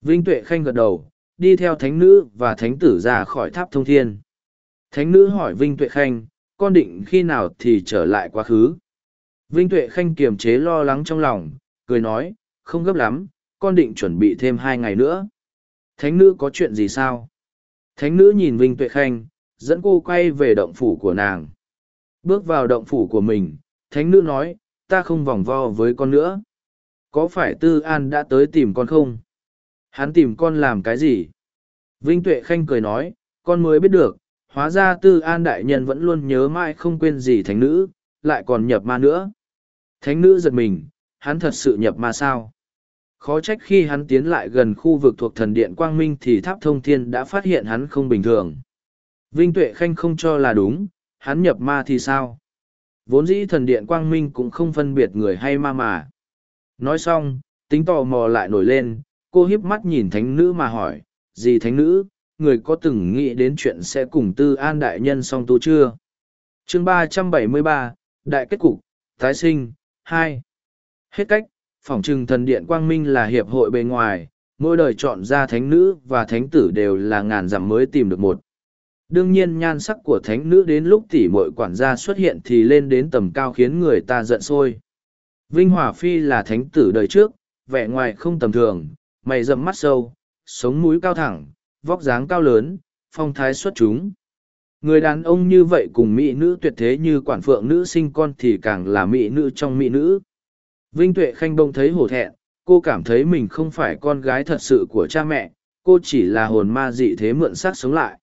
Vinh Tuệ Khanh gật đầu, đi theo thánh nữ và thánh tử ra khỏi tháp thông thiên. Thánh nữ hỏi Vinh Tuệ Khanh, con định khi nào thì trở lại quá khứ. Vinh Tuệ Khanh kiềm chế lo lắng trong lòng, cười nói, không gấp lắm, con định chuẩn bị thêm hai ngày nữa. Thánh nữ có chuyện gì sao? Thánh nữ nhìn Vinh Tuệ Khanh, dẫn cô quay về động phủ của nàng. Bước vào động phủ của mình, thánh nữ nói, ta không vòng vo với con nữa. Có phải Tư An đã tới tìm con không? Hắn tìm con làm cái gì? Vinh Tuệ Khanh cười nói, con mới biết được, hóa ra Tư An đại nhân vẫn luôn nhớ mãi không quên gì thánh nữ, lại còn nhập ma nữa. Thánh nữ giật mình, hắn thật sự nhập ma sao? Khó trách khi hắn tiến lại gần khu vực thuộc thần điện Quang Minh thì tháp thông thiên đã phát hiện hắn không bình thường. Vinh Tuệ Khanh không cho là đúng, hắn nhập ma thì sao? Vốn dĩ thần điện Quang Minh cũng không phân biệt người hay ma mà. Nói xong, tính tò mò lại nổi lên, cô hiếp mắt nhìn thánh nữ mà hỏi, gì thánh nữ, người có từng nghĩ đến chuyện sẽ cùng tư an đại nhân song tu chưa? chương ba trăm bảy mươi ba Đại kết cục, tái sinh, hai Hết cách, phỏng chừng thần điện quang minh là hiệp hội bề ngoài, mỗi đời chọn ra thánh nữ và thánh tử đều là ngàn dặm mới tìm được một. Đương nhiên nhan sắc của thánh nữ đến lúc tỷ muội quản gia xuất hiện thì lên đến tầm cao khiến người ta giận sôi. Vinh Hòa Phi là thánh tử đời trước, vẻ ngoài không tầm thường, mày rậm mắt sâu, sống mũi cao thẳng, vóc dáng cao lớn, phong thái xuất chúng. Người đàn ông như vậy cùng mỹ nữ tuyệt thế như quản phượng nữ sinh con thì càng là mỹ nữ trong mỹ nữ. Vinh Tuệ Khanh bông thấy hổ thẹn, cô cảm thấy mình không phải con gái thật sự của cha mẹ, cô chỉ là hồn ma dị thế mượn xác sống lại.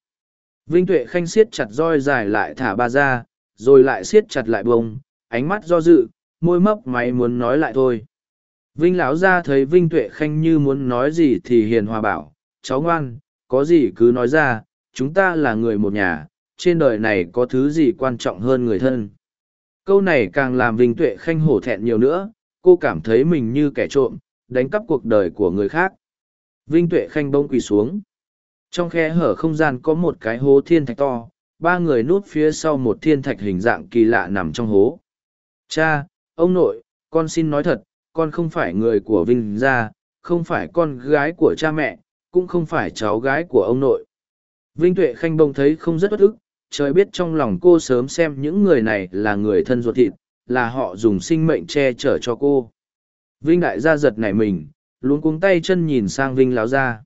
Vinh Tuệ Khanh siết chặt roi dài lại thả ba ra, rồi lại siết chặt lại bông, ánh mắt do dự, môi mấp máy muốn nói lại thôi. Vinh lão ra thấy Vinh Tuệ Khanh như muốn nói gì thì hiền hòa bảo, cháu ngoan, có gì cứ nói ra, chúng ta là người một nhà, trên đời này có thứ gì quan trọng hơn người thân. Câu này càng làm Vinh Tuệ Khanh hổ thẹn nhiều nữa, cô cảm thấy mình như kẻ trộm, đánh cắp cuộc đời của người khác. Vinh Tuệ Khanh bông quỳ xuống. Trong khe hở không gian có một cái hố thiên thạch to, ba người núp phía sau một thiên thạch hình dạng kỳ lạ nằm trong hố. Cha, ông nội, con xin nói thật, con không phải người của Vinh gia, không phải con gái của cha mẹ, cũng không phải cháu gái của ông nội. Vinh Tuệ Khanh bông thấy không rất bất ức, trời biết trong lòng cô sớm xem những người này là người thân ruột thịt, là họ dùng sinh mệnh che chở cho cô. Vinh đại gia giật nảy mình, luôn cuống tay chân nhìn sang Vinh lão gia.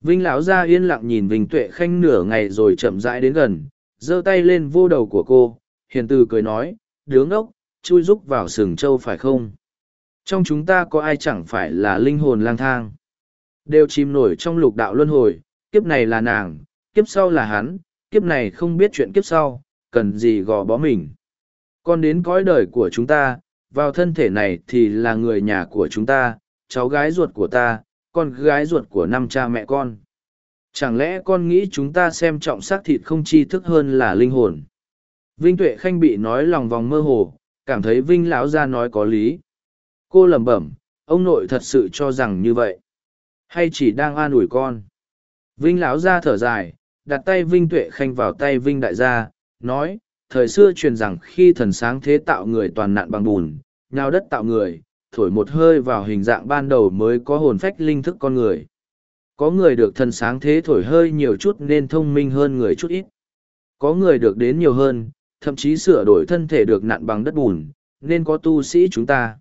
Vinh lão gia yên lặng nhìn Vinh Tuệ Khanh nửa ngày rồi chậm rãi đến gần, giơ tay lên vô đầu của cô, hiền từ cười nói, đứa ngốc, chui rúc vào sừng châu phải không? Trong chúng ta có ai chẳng phải là linh hồn lang thang? Đều chìm nổi trong lục đạo luân hồi, kiếp này là nàng, kiếp sau là hắn, kiếp này không biết chuyện kiếp sau, cần gì gò bó mình. Con đến cõi đời của chúng ta, vào thân thể này thì là người nhà của chúng ta, cháu gái ruột của ta, con gái ruột của năm cha mẹ con. Chẳng lẽ con nghĩ chúng ta xem trọng xác thịt không chi thức hơn là linh hồn? Vinh Tuệ Khanh bị nói lòng vòng mơ hồ, cảm thấy Vinh lão gia nói có lý. Cô lẩm bẩm, ông nội thật sự cho rằng như vậy. Hay chỉ đang an ủi con? Vinh lão gia thở dài, đặt tay Vinh Tuệ Khanh vào tay Vinh đại gia, nói, thời xưa truyền rằng khi thần sáng thế tạo người toàn nạn bằng bùn, nhào đất tạo người, thổi một hơi vào hình dạng ban đầu mới có hồn phách linh thức con người. Có người được thần sáng thế thổi hơi nhiều chút nên thông minh hơn người chút ít. Có người được đến nhiều hơn, thậm chí sửa đổi thân thể được nặn bằng đất bùn, nên có tu sĩ chúng ta.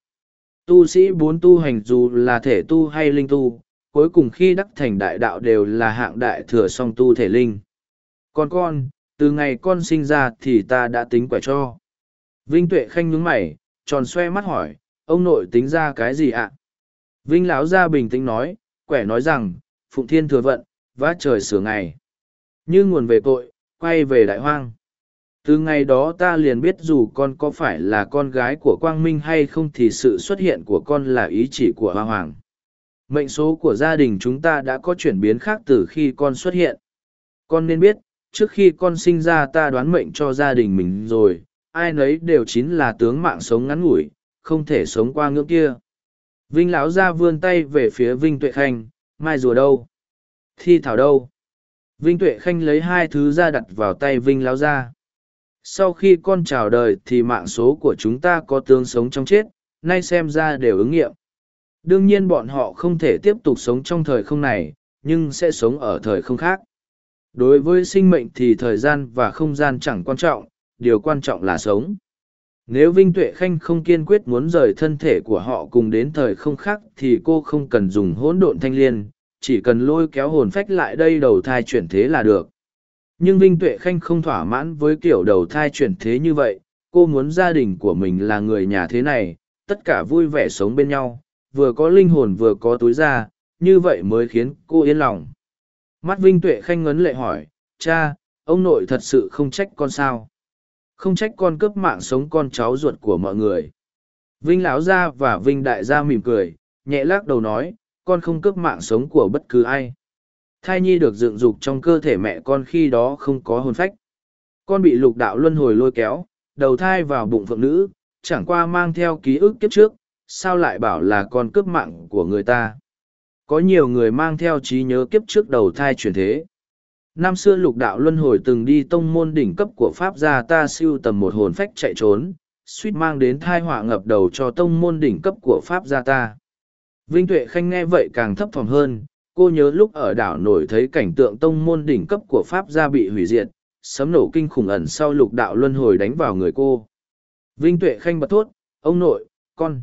Tu sĩ bốn tu hành dù là thể tu hay linh tu, cuối cùng khi đắc thành đại đạo đều là hạng đại thừa song tu thể linh. Còn con, từ ngày con sinh ra thì ta đã tính quẻ cho. Vinh Tuệ Khanh nhướng mày, tròn xoe mắt hỏi, ông nội tính ra cái gì ạ? Vinh lão ra bình tĩnh nói, quẻ nói rằng, Phụng Thiên thừa vận, vá trời sửa ngày. Như nguồn về tội, quay về đại hoang. Từ ngày đó ta liền biết dù con có phải là con gái của Quang Minh hay không thì sự xuất hiện của con là ý chỉ của Hoa Hoàng. Mệnh số của gia đình chúng ta đã có chuyển biến khác từ khi con xuất hiện. Con nên biết, trước khi con sinh ra ta đoán mệnh cho gia đình mình rồi, ai nấy đều chính là tướng mạng sống ngắn ngủi, không thể sống qua ngưỡng kia. Vinh lão ra vươn tay về phía Vinh Tuệ Khanh, mai rùa đâu? Thi thảo đâu? Vinh Tuệ Khanh lấy hai thứ ra đặt vào tay Vinh lão ra. Sau khi con chào đời thì mạng số của chúng ta có tương sống trong chết, nay xem ra đều ứng nghiệm. Đương nhiên bọn họ không thể tiếp tục sống trong thời không này, nhưng sẽ sống ở thời không khác. Đối với sinh mệnh thì thời gian và không gian chẳng quan trọng, điều quan trọng là sống. Nếu Vinh Tuệ Khanh không kiên quyết muốn rời thân thể của họ cùng đến thời không khác thì cô không cần dùng hỗn độn thanh liên, chỉ cần lôi kéo hồn phách lại đây đầu thai chuyển thế là được. Nhưng Vinh Tuệ Khanh không thỏa mãn với kiểu đầu thai chuyển thế như vậy, cô muốn gia đình của mình là người nhà thế này, tất cả vui vẻ sống bên nhau, vừa có linh hồn vừa có túi da, như vậy mới khiến cô yên lòng. Mắt Vinh Tuệ Khanh ngấn lệ hỏi, cha, ông nội thật sự không trách con sao? Không trách con cướp mạng sống con cháu ruột của mọi người. Vinh lão gia và Vinh đại gia mỉm cười, nhẹ lắc đầu nói, con không cướp mạng sống của bất cứ ai. Thai nhi được dựng dục trong cơ thể mẹ con khi đó không có hồn phách. Con bị lục đạo luân hồi lôi kéo, đầu thai vào bụng phượng nữ, chẳng qua mang theo ký ức kiếp trước, sao lại bảo là con cướp mạng của người ta. Có nhiều người mang theo trí nhớ kiếp trước đầu thai truyền thế. Năm xưa lục đạo luân hồi từng đi tông môn đỉnh cấp của Pháp gia ta siêu tầm một hồn phách chạy trốn, suýt mang đến thai họa ngập đầu cho tông môn đỉnh cấp của Pháp gia ta. Vinh Tuệ Khanh nghe vậy càng thấp thỏm hơn, cô nhớ lúc ở đảo nổi thấy cảnh tượng tông môn đỉnh cấp của Pháp gia bị hủy diệt, sấm nổ kinh khủng ẩn sau lục đạo luân hồi đánh vào người cô. Vinh Tuệ Khanh bật thốt, ông nội, con.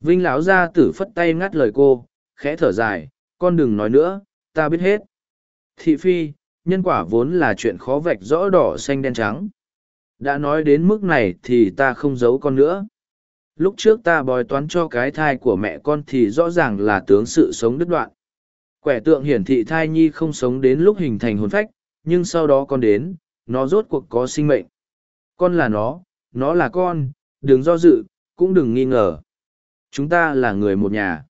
Vinh lão gia tử phất tay ngắt lời cô, khẽ thở dài, con đừng nói nữa, ta biết hết. Thị phi, nhân quả vốn là chuyện khó vạch rõ đỏ xanh đen trắng. Đã nói đến mức này thì ta không giấu con nữa. Lúc trước ta bói toán cho cái thai của mẹ con thì rõ ràng là tướng sự sống đứt đoạn. Quẻ tượng hiển thị thai nhi không sống đến lúc hình thành hồn phách, nhưng sau đó con đến, nó rốt cuộc có sinh mệnh. Con là nó, nó là con, đừng do dự, cũng đừng nghi ngờ. Chúng ta là người một nhà.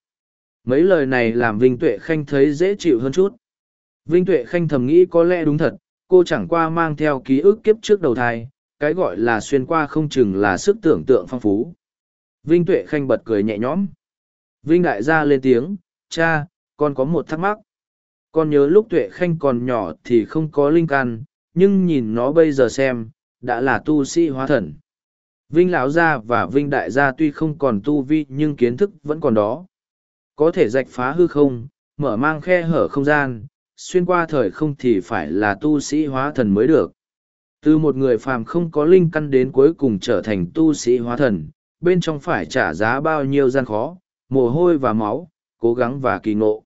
Mấy lời này làm Vinh Tuệ Khanh thấy dễ chịu hơn chút. Vinh Tuệ Khanh thầm nghĩ có lẽ đúng thật, cô chẳng qua mang theo ký ức kiếp trước đầu thai, cái gọi là xuyên qua không chừng là sức tưởng tượng phong phú. Vinh Tuệ Khanh bật cười nhẹ nhõm. Vinh Đại gia lên tiếng, cha, con có một thắc mắc. Con nhớ lúc Tuệ Khanh còn nhỏ thì không có linh căn, nhưng nhìn nó bây giờ xem, đã là tu sĩ hóa thần. Vinh Lão Gia và Vinh Đại Gia tuy không còn tu vi nhưng kiến thức vẫn còn đó. Có thể rạch phá hư không, mở mang khe hở không gian, xuyên qua thời không thì phải là tu sĩ hóa thần mới được. Từ một người phàm không có linh căn đến cuối cùng trở thành tu sĩ hóa thần, bên trong phải trả giá bao nhiêu gian khó, mồ hôi và máu, cố gắng và kỳ ngộ.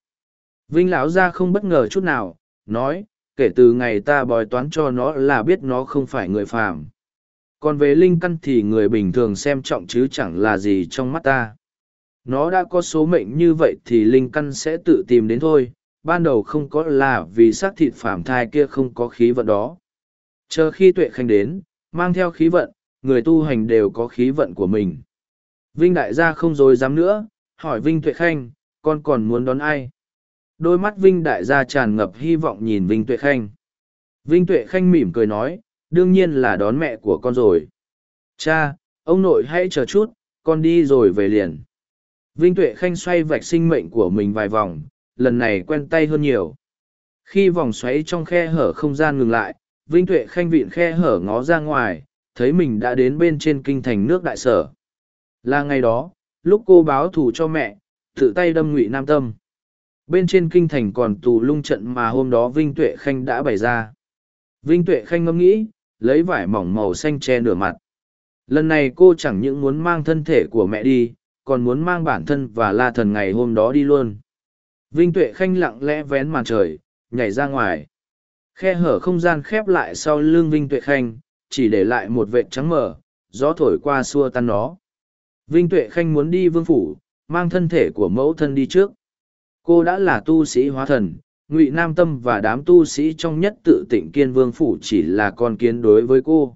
Vinh lão gia không bất ngờ chút nào, nói, kể từ ngày ta bói toán cho nó là biết nó không phải người phàm. Còn về linh căn thì người bình thường xem trọng chứ chẳng là gì trong mắt ta. Nó đã có số mệnh như vậy thì linh căn sẽ tự tìm đến thôi, ban đầu không có là vì xác thịt phàm thai kia không có khí vận đó. Chờ khi tuệ khanh đến, mang theo khí vận, người tu hành đều có khí vận của mình. Vinh đại gia không dối dám nữa, hỏi Vinh tuệ khanh, con còn muốn đón ai? Đôi mắt Vinh đại gia tràn ngập hy vọng nhìn Vinh tuệ khanh. Vinh tuệ khanh mỉm cười nói, đương nhiên là đón mẹ của con rồi. Cha, ông nội hãy chờ chút, con đi rồi về liền. Vinh tuệ khanh xoay vạch sinh mệnh của mình vài vòng, lần này quen tay hơn nhiều. Khi vòng xoáy trong khe hở không gian ngừng lại, Vinh Tuệ khanh vịn khe hở ngó ra ngoài, thấy mình đã đến bên trên kinh thành nước đại sở. Là ngày đó, lúc cô báo thù cho mẹ, tự tay đâm ngụy Nam Tâm. Bên trên kinh thành còn tù lung trận mà hôm đó Vinh Tuệ Khanh đã bày ra. Vinh Tuệ Khanh ngẫm nghĩ, lấy vải mỏng màu xanh che nửa mặt. Lần này cô chẳng những muốn mang thân thể của mẹ đi, còn muốn mang bản thân và la thần ngày hôm đó đi luôn. Vinh Tuệ Khanh lặng lẽ vén màn trời, nhảy ra ngoài. Khe hở không gian khép lại sau lưng Vinh Tuệ Khanh, chỉ để lại một vệt trắng mở, gió thổi qua xua tan nó. Vinh Tuệ Khanh muốn đi vương phủ, mang thân thể của mẫu thân đi trước. Cô đã là tu sĩ hóa thần, Ngụy Nam Tâm và đám tu sĩ trong nhất tự tỉnh kiên vương phủ chỉ là con kiến đối với cô.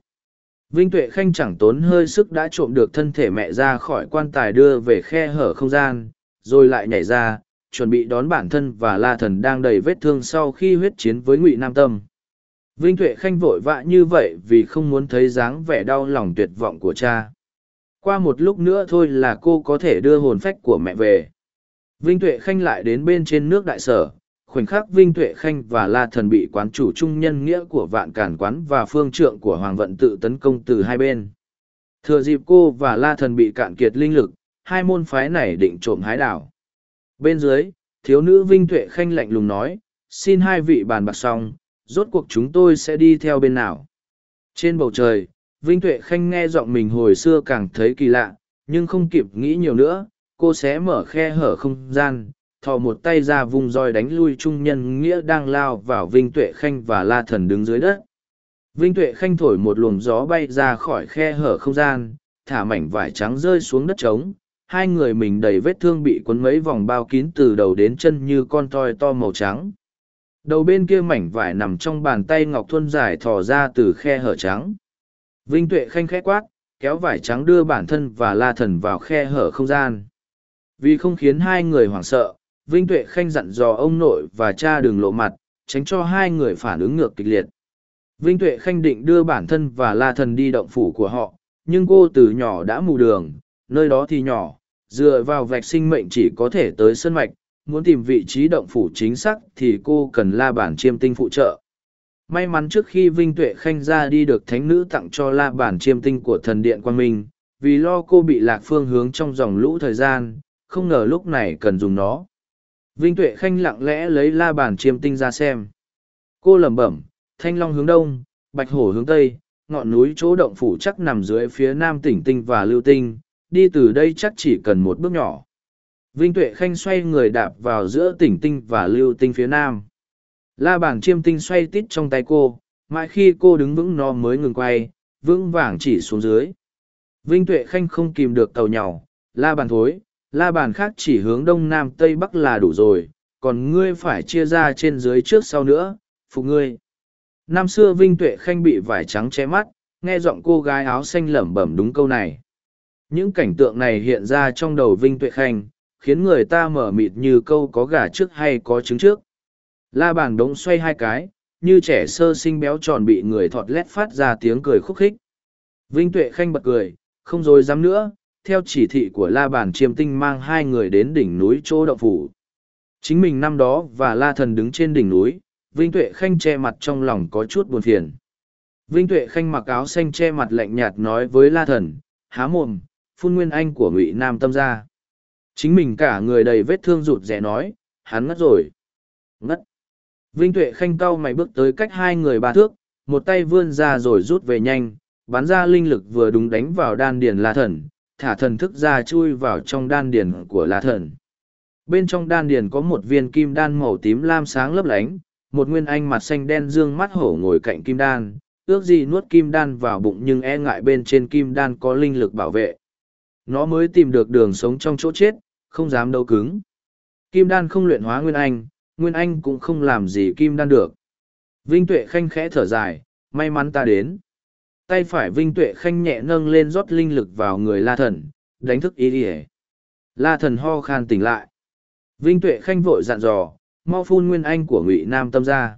Vinh Tuệ Khanh chẳng tốn hơi sức đã trộm được thân thể mẹ ra khỏi quan tài đưa về khe hở không gian, rồi lại nhảy ra, chuẩn bị đón bản thân và la thần đang đầy vết thương sau khi huyết chiến với ngụy nam tâm. Vinh tuệ khanh vội vã như vậy vì không muốn thấy dáng vẻ đau lòng tuyệt vọng của cha. Qua một lúc nữa thôi là cô có thể đưa hồn phách của mẹ về. Vinh tuệ khanh lại đến bên trên nước đại sở khoảnh khắc vinh tuệ khanh và la thần bị quán chủ trung nhân nghĩa của vạn cản quán và phương trượng của hoàng vận tự tấn công từ hai bên thừa dịp cô và la thần bị cạn kiệt linh lực hai môn phái này định trộm hái đảo Bên dưới, thiếu nữ Vinh Tuệ Khanh lạnh lùng nói, xin hai vị bàn bạc xong, rốt cuộc chúng tôi sẽ đi theo bên nào. Trên bầu trời, Vinh Tuệ Khanh nghe giọng mình hồi xưa càng thấy kỳ lạ, nhưng không kịp nghĩ nhiều nữa, cô sẽ mở khe hở không gian, thò một tay ra vung roi đánh lui trung nhân nghĩa đang lao vào Vinh Tuệ Khanh và La Thần đứng dưới đất. Vinh Tuệ Khanh thổi một luồng gió bay ra khỏi khe hở không gian, thả mảnh vải trắng rơi xuống đất trống. Hai người mình đầy vết thương bị cuốn mấy vòng bao kín từ đầu đến chân như con toi to màu trắng. Đầu bên kia mảnh vải nằm trong bàn tay Ngọc Thuân dài thò ra từ khe hở trắng. Vinh Tuệ Khanh khẽ quát, kéo vải trắng đưa bản thân và La Thần vào khe hở không gian. Vì không khiến hai người hoảng sợ, Vinh Tuệ Khanh dặn dò ông nội và cha đừng lộ mặt, tránh cho hai người phản ứng ngược kịch liệt. Vinh Tuệ Khanh định đưa bản thân và La Thần đi động phủ của họ, nhưng cô từ nhỏ đã mù đường, nơi đó thì nhỏ, dựa vào vạch sinh mệnh chỉ có thể tới sân mạch, muốn tìm vị trí động phủ chính xác thì cô cần la bản chiêm tinh phụ trợ. May mắn trước khi Vinh Tuệ Khanh ra đi được thánh nữ tặng cho la bản chiêm tinh của thần điện Quang Minh, vì lo cô bị lạc phương hướng trong dòng lũ thời gian, không ngờ lúc này cần dùng nó. Vinh Tuệ Khanh lặng lẽ lấy la bàn chiêm tinh ra xem. Cô lẩm bẩm, thanh long hướng đông, bạch hổ hướng tây, ngọn núi chỗ động phủ chắc nằm dưới phía nam tỉnh tinh và lưu tinh, đi từ đây chắc chỉ cần một bước nhỏ. Vinh Tuệ Khanh xoay người đạp vào giữa tỉnh tinh và lưu tinh phía nam. La bàn chiêm tinh xoay tít trong tay cô, mãi khi cô đứng vững nó mới ngừng quay, vững vàng chỉ xuống dưới. Vinh Tuệ Khanh không kìm được tàu nhỏ, la bàn thối, la bàn khác chỉ hướng đông nam tây bắc là đủ rồi, còn ngươi phải chia ra trên dưới trước sau nữa, phục ngươi. Năm xưa Vinh Tuệ Khanh bị vải trắng che mắt, nghe giọng cô gái áo xanh lẩm bẩm đúng câu này. Những cảnh tượng này hiện ra trong đầu Vinh Tuệ Khanh, khiến người ta mở mịt như câu có gà trước hay có trứng trước. La bàn đống xoay hai cái, như trẻ sơ sinh béo tròn bị người thọt lét phát ra tiếng cười khúc khích. Vinh Tuệ Khanh bật cười, không dối dám nữa, theo chỉ thị của La Bàn Chiêm Tinh mang hai người đến đỉnh núi Chỗ Động Phủ. Chính mình năm đó và La Thần đứng trên đỉnh núi, Vinh Tuệ Khanh che mặt trong lòng có chút buồn phiền. Vinh Tuệ Khanh mặc áo xanh che mặt lạnh nhạt nói với La Thần, há mồm, phun nguyên anh của Ngụy Nam tâm ra. Chính mình cả người đầy vết thương rụt rẻ nói, hắn ngất rồi. Ngất. Vinh Tuệ Khanh cau mày bước tới cách hai người ba thước, một tay vươn ra rồi rút về nhanh, bắn ra linh lực vừa đúng đánh vào đan điền La Thần, thả thần thức ra chui vào trong đan điền của La Thần. Bên trong đan điền có một viên kim đan màu tím lam sáng lấp lánh, một nguyên anh mặt xanh đen dương mắt hổ ngồi cạnh kim đan, ước gì nuốt kim đan vào bụng nhưng e ngại bên trên kim đan có linh lực bảo vệ. Nó mới tìm được đường sống trong chỗ chết, không dám đấu cứng. Kim đan không luyện hóa nguyên anh, nguyên anh cũng không làm gì kim đan được. Vinh Tuệ Khanh khẽ thở dài, may mắn ta đến. Tay phải Vinh Tuệ Khanh nhẹ nâng lên rót linh lực vào người La Thần, đánh thức ý ỉa La Thần ho khan tỉnh lại. Vinh Tuệ Khanh vội dặn dò, mau phun nguyên anh của ngụy nam tâm ra.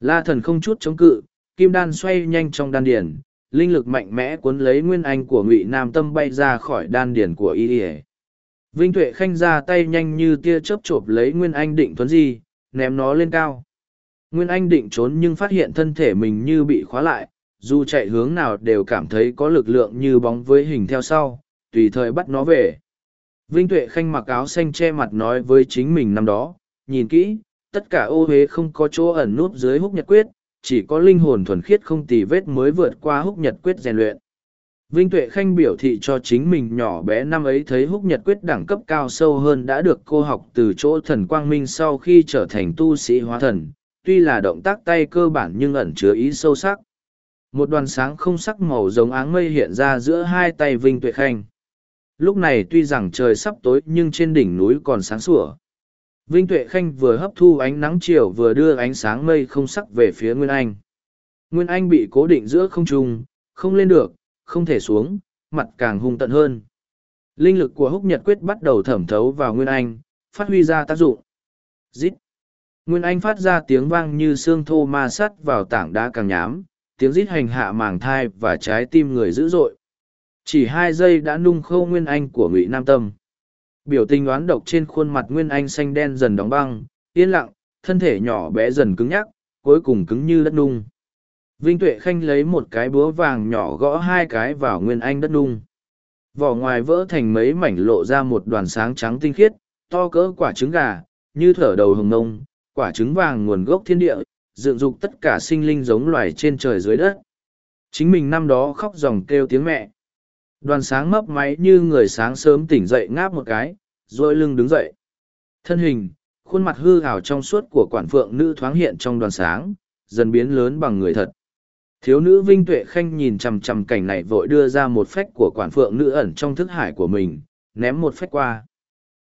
La thần không chút chống cự kim đan xoay nhanh trong đan điển linh lực mạnh mẽ cuốn lấy nguyên anh của ngụy nam tâm bay ra khỏi đan điển của y ỉa vinh tuệ khanh ra tay nhanh như tia chớp chộp lấy nguyên anh định thuấn di ném nó lên cao. Nguyên anh định trốn nhưng phát hiện thân thể mình như bị khóa lại dù chạy hướng nào đều cảm thấy có lực lượng như bóng với hình theo sau tùy thời bắt nó về vinh tuệ khanh mặc áo xanh che mặt nói với chính mình năm đó nhìn kỹ, tất cả ô huế không có chỗ ẩn núp dưới húc nhật quyết, chỉ có linh hồn thuần khiết không tì vết mới vượt qua húc nhật quyết rèn luyện. Vinh Tuệ Khanh biểu thị cho chính mình nhỏ bé năm ấy thấy húc nhật quyết đẳng cấp cao sâu hơn đã được cô học từ chỗ thần quang minh sau khi trở thành tu sĩ hóa thần, tuy là động tác tay cơ bản nhưng ẩn chứa ý sâu sắc. Một đoàn sáng không sắc màu giống áng mây hiện ra giữa hai tay Vinh Tuệ Khanh. Lúc này tuy rằng trời sắp tối nhưng trên đỉnh núi còn sáng sủa. Vinh Tuệ Khanh vừa hấp thu ánh nắng chiều vừa đưa ánh sáng mây không sắc về phía Nguyên Anh. Nguyên Anh bị cố định giữa không trung, không lên được, không thể xuống, mặt càng hung tận hơn. Linh lực của húc nhật quyết bắt đầu thẩm thấu vào Nguyên Anh, phát huy ra tác dụng. Dít! Nguyên Anh phát ra tiếng vang như xương thô ma sắt vào tảng đá càng nhám, tiếng rít hành hạ màng thai và trái tim người dữ dội. Chỉ hai giây đã nung khâu Nguyên Anh của Ngụy Nam Tâm. Biểu tình oán độc trên khuôn mặt Nguyên Anh xanh đen dần đóng băng, yên lặng, thân thể nhỏ bé dần cứng nhắc, cuối cùng cứng như đất nung. Vinh Tuệ Khanh lấy một cái búa vàng nhỏ gõ hai cái vào Nguyên Anh đất nung. Vỏ ngoài vỡ thành mấy mảnh lộ ra một đoàn sáng trắng tinh khiết, to cỡ quả trứng gà, như thở đầu hồng nông, Quả trứng vàng nguồn gốc thiên địa, dựng dục tất cả sinh linh giống loài trên trời dưới đất. Chính mình năm đó khóc dòng kêu tiếng mẹ. Đoàn sáng mấp máy như người sáng sớm tỉnh dậy ngáp một cái, rồi lưng đứng dậy. Thân hình, khuôn mặt hư ảo trong suốt của quản phượng nữ thoáng hiện trong đoàn sáng, dần biến lớn bằng người thật. Thiếu nữ Vinh Tuệ Khanh nhìn chằm chằm cảnh này vội đưa ra một phách của quản phượng nữ ẩn trong thức hải của mình, ném một phách qua.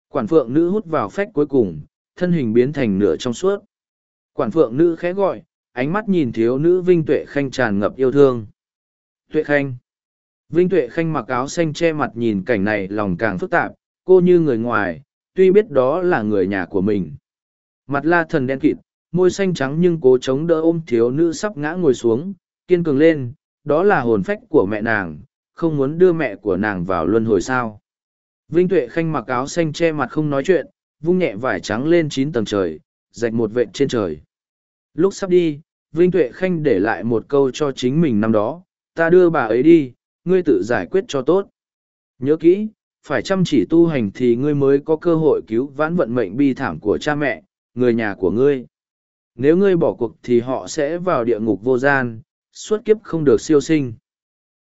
Quản phượng nữ hút vào phách cuối cùng, thân hình biến thành nửa trong suốt. Quản phượng nữ khẽ gọi, ánh mắt nhìn thiếu nữ Vinh Tuệ Khanh tràn ngập yêu thương. Tuệ Khanh. Vinh Tuệ Khanh mặc áo xanh che mặt nhìn cảnh này lòng càng phức tạp, cô như người ngoài, tuy biết đó là người nhà của mình. Mặt la thần đen kịt, môi xanh trắng nhưng cố chống đỡ ôm thiếu nữ sắp ngã ngồi xuống, kiên cường lên, đó là hồn phách của mẹ nàng, không muốn đưa mẹ của nàng vào luân hồi sao. Vinh Tuệ Khanh mặc áo xanh che mặt không nói chuyện, vung nhẹ vải trắng lên chín tầng trời, rạch một vệt trên trời. Lúc sắp đi, Vinh Tuệ Khanh để lại một câu cho chính mình năm đó, ta đưa bà ấy đi, ngươi tự giải quyết cho tốt. Nhớ kỹ, phải chăm chỉ tu hành thì ngươi mới có cơ hội cứu vãn vận mệnh bi thảm của cha mẹ, người nhà của ngươi. Nếu ngươi bỏ cuộc thì họ sẽ vào địa ngục vô gian, suốt kiếp không được siêu sinh.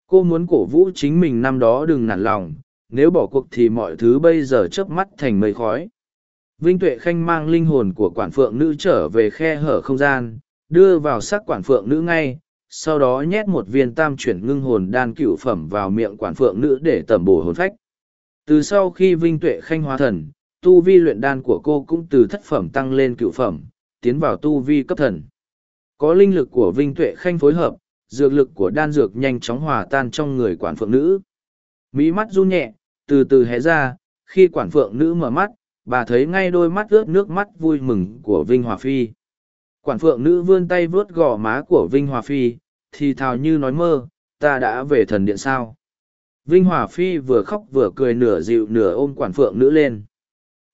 Cô muốn cổ vũ chính mình năm đó đừng nản lòng, nếu bỏ cuộc thì mọi thứ bây giờ chớp mắt thành mây khói. Vinh Tuệ Khanh mang linh hồn của quản phượng nữ trở về khe hở không gian, đưa vào sắc quản phượng nữ ngay, sau đó nhét một viên tam chuyển ngưng hồn đan cựu phẩm vào miệng quản phượng nữ để tẩm bổ hồn phách. Từ sau khi Vinh Tuệ Khanh hóa thần, tu vi luyện đan của cô cũng từ thất phẩm tăng lên cựu phẩm, tiến vào tu vi cấp thần. Có linh lực của Vinh Tuệ Khanh phối hợp, dược lực của đan dược nhanh chóng hòa tan trong người quản phượng nữ. Mỹ mắt run nhẹ, từ từ hé ra, khi quản phượng nữ mở mắt, bà thấy ngay đôi mắt ướt nước mắt vui mừng của Vinh Hòa Phi. Quản phượng nữ vươn tay vớt gò má của Vinh Hòa Phi, thì thào như nói mơ, ta đã về thần điện sao. Vinh Hòa Phi vừa khóc vừa cười nửa dịu nửa ôm quản phượng nữ lên.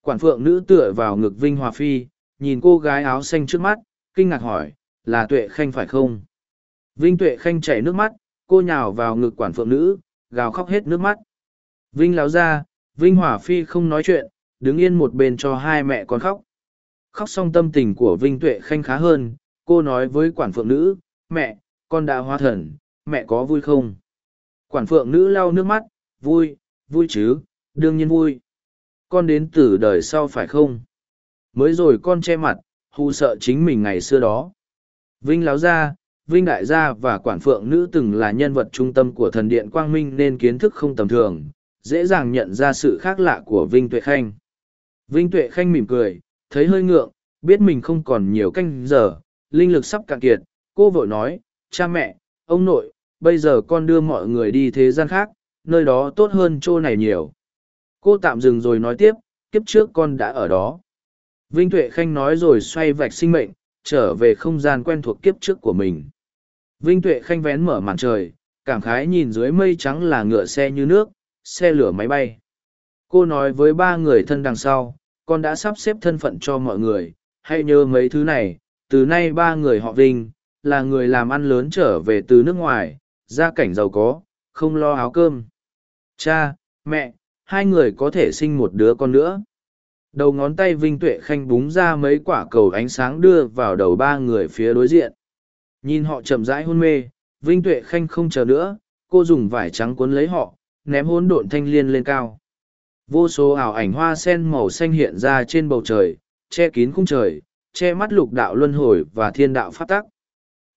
Quản phượng nữ tựa vào ngực Vinh Hòa Phi, nhìn cô gái áo xanh trước mắt, kinh ngạc hỏi, là Tuệ Khanh phải không? Vinh Tuệ Khanh chảy nước mắt, cô nhào vào ngực quản phượng nữ, gào khóc hết nước mắt. Vinh láo ra, Vinh Hòa Phi không nói chuyện, đứng yên một bên cho hai mẹ con khóc. Khóc xong tâm tình của Vinh Tuệ Khanh khá hơn, cô nói với quản phượng nữ, mẹ, con đã hóa thần, mẹ có vui không? Quản phượng nữ lau nước mắt, vui, vui chứ, đương nhiên vui. Con đến từ đời sau phải không? Mới rồi con che mặt, hù sợ chính mình ngày xưa đó. Vinh láo ra, Vinh Đại Gia và Quản Phượng Nữ từng là nhân vật trung tâm của thần điện Quang Minh nên kiến thức không tầm thường, dễ dàng nhận ra sự khác lạ của Vinh Tuệ Khanh. Vinh Tuệ Khanh mỉm cười, thấy hơi ngượng, biết mình không còn nhiều canh giờ, linh lực sắp cạn kiệt, cô vội nói, cha mẹ, ông nội, bây giờ con đưa mọi người đi thế gian khác, nơi đó tốt hơn chỗ này nhiều. Cô tạm dừng rồi nói tiếp, kiếp trước con đã ở đó. Vinh Tuệ Khanh nói rồi xoay vạch sinh mệnh, trở về không gian quen thuộc kiếp trước của mình. Vinh Tuệ Khanh vén mở màn trời, cảm khái nhìn dưới mây trắng là ngựa xe như nước, xe lửa máy bay. Cô nói với ba người thân đằng sau, con đã sắp xếp thân phận cho mọi người, hãy nhớ mấy thứ này, từ nay ba người họ Vinh, là người làm ăn lớn trở về từ nước ngoài, gia cảnh giàu có, không lo áo cơm. Cha, mẹ, hai người có thể sinh một đứa con nữa. Đầu ngón tay Vinh Tuệ Khanh búng ra mấy quả cầu ánh sáng đưa vào đầu ba người phía đối diện. Nhìn họ chậm rãi hôn mê, Vinh Tuệ Khanh không chờ nữa, cô dùng vải trắng cuốn lấy họ, ném hỗn độn thanh liên lên cao. Vô số ảo ảnh hoa sen màu xanh hiện ra trên bầu trời, che kín khung trời, che mắt lục đạo luân hồi và thiên đạo phát tắc.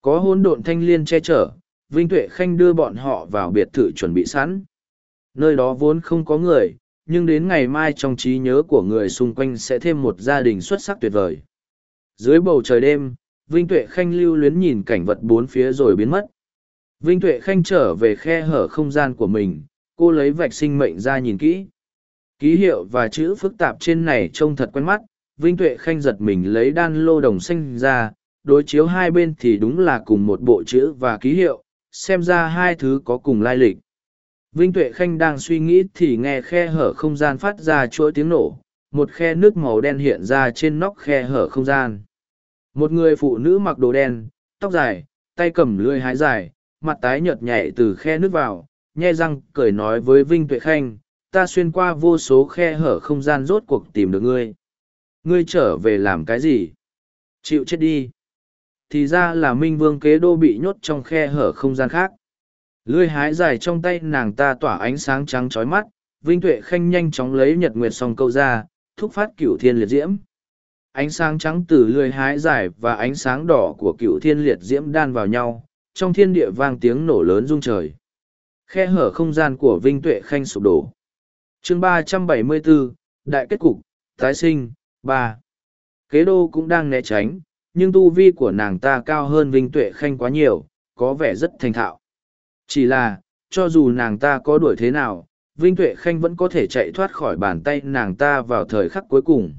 Có hôn độn thanh liên che chở, Vinh Tuệ Khanh đưa bọn họ vào biệt thự chuẩn bị sẵn. Nơi đó vốn không có người, nhưng đến ngày mai trong trí nhớ của người xung quanh sẽ thêm một gia đình xuất sắc tuyệt vời. Dưới bầu trời đêm, Vinh Tuệ Khanh lưu luyến nhìn cảnh vật bốn phía rồi biến mất. Vinh Tuệ Khanh trở về khe hở không gian của mình, cô lấy vạch sinh mệnh ra nhìn kỹ. Ký hiệu và chữ phức tạp trên này trông thật quen mắt, Vinh Tuệ Khanh giật mình lấy đan lô đồng xanh ra, đối chiếu hai bên thì đúng là cùng một bộ chữ và ký hiệu, xem ra hai thứ có cùng lai lịch. Vinh Tuệ Khanh đang suy nghĩ thì nghe khe hở không gian phát ra chuỗi tiếng nổ, một khe nước màu đen hiện ra trên nóc khe hở không gian. Một người phụ nữ mặc đồ đen, tóc dài, tay cầm lưỡi hái dài, mặt tái nhợt nhẹ từ khe nước vào, nhe răng cười nói với Vinh Tuệ Khanh, ta xuyên qua vô số khe hở không gian rốt cuộc tìm được ngươi. Ngươi trở về làm cái gì? Chịu chết đi. Thì ra là Minh Vương kế đô bị nhốt trong khe hở không gian khác. Lươi hái dài trong tay nàng ta tỏa ánh sáng trắng chói mắt, Vinh Tuệ Khanh nhanh chóng lấy nhật nguyệt song câu ra, thúc phát cửu thiên liệt diễm. Ánh sáng trắng từ lươi hái dài và ánh sáng đỏ của cửu thiên liệt diễm đan vào nhau, trong thiên địa vang tiếng nổ lớn rung trời. Khe hở không gian của Vinh Tuệ Khanh sụp đổ chương ba trăm bảy mươi bốn Đại kết cục, tái sinh, ba Kế đô cũng đang né tránh, nhưng tu vi của nàng ta cao hơn Vinh Tuệ Khanh quá nhiều, có vẻ rất thành thạo. Chỉ là, cho dù nàng ta có đuổi thế nào, Vinh Tuệ Khanh vẫn có thể chạy thoát khỏi bàn tay nàng ta vào thời khắc cuối cùng.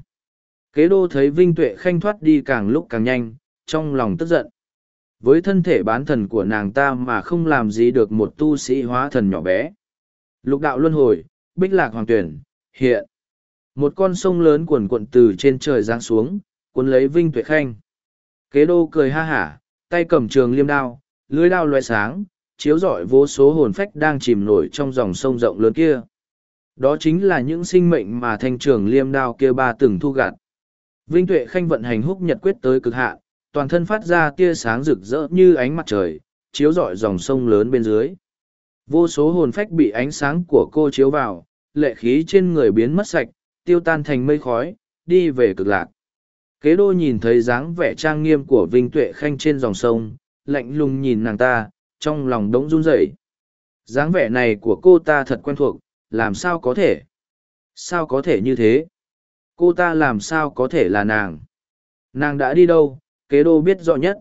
Kế đô thấy Vinh Tuệ Khanh thoát đi càng lúc càng nhanh, trong lòng tức giận. Với thân thể bán thần của nàng ta mà không làm gì được một tu sĩ hóa thần nhỏ bé. Lục đạo luân hồi, bích lạc hoàng tuyển, hiện. Một con sông lớn cuồn cuộn từ trên trời giáng xuống, cuốn lấy Vinh Tuệ Khanh. Kế đô cười ha hả, tay cầm trường liêm đao, lưới đao loe sáng, chiếu rọi vô số hồn phách đang chìm nổi trong dòng sông rộng lớn kia. Đó chính là những sinh mệnh mà thanh trường liêm đao kia ba từng thu gặt. Vinh Tuệ Khanh vận hành húc nhật quyết tới cực hạn, toàn thân phát ra tia sáng rực rỡ như ánh mặt trời, chiếu rọi dòng sông lớn bên dưới. Vô số hồn phách bị ánh sáng của cô chiếu vào, lệ khí trên người biến mất sạch, tiêu tan thành mây khói, đi về cực lạc. Kế đô nhìn thấy dáng vẻ trang nghiêm của Vinh Tuệ Khanh trên dòng sông, lạnh lùng nhìn nàng ta, trong lòng đống run rẩy. dáng vẻ này của cô ta thật quen thuộc làm sao có thể? Sao có thể như thế? Cô ta làm sao có thể là nàng? Nàng đã đi đâu? Kế đô biết rõ nhất.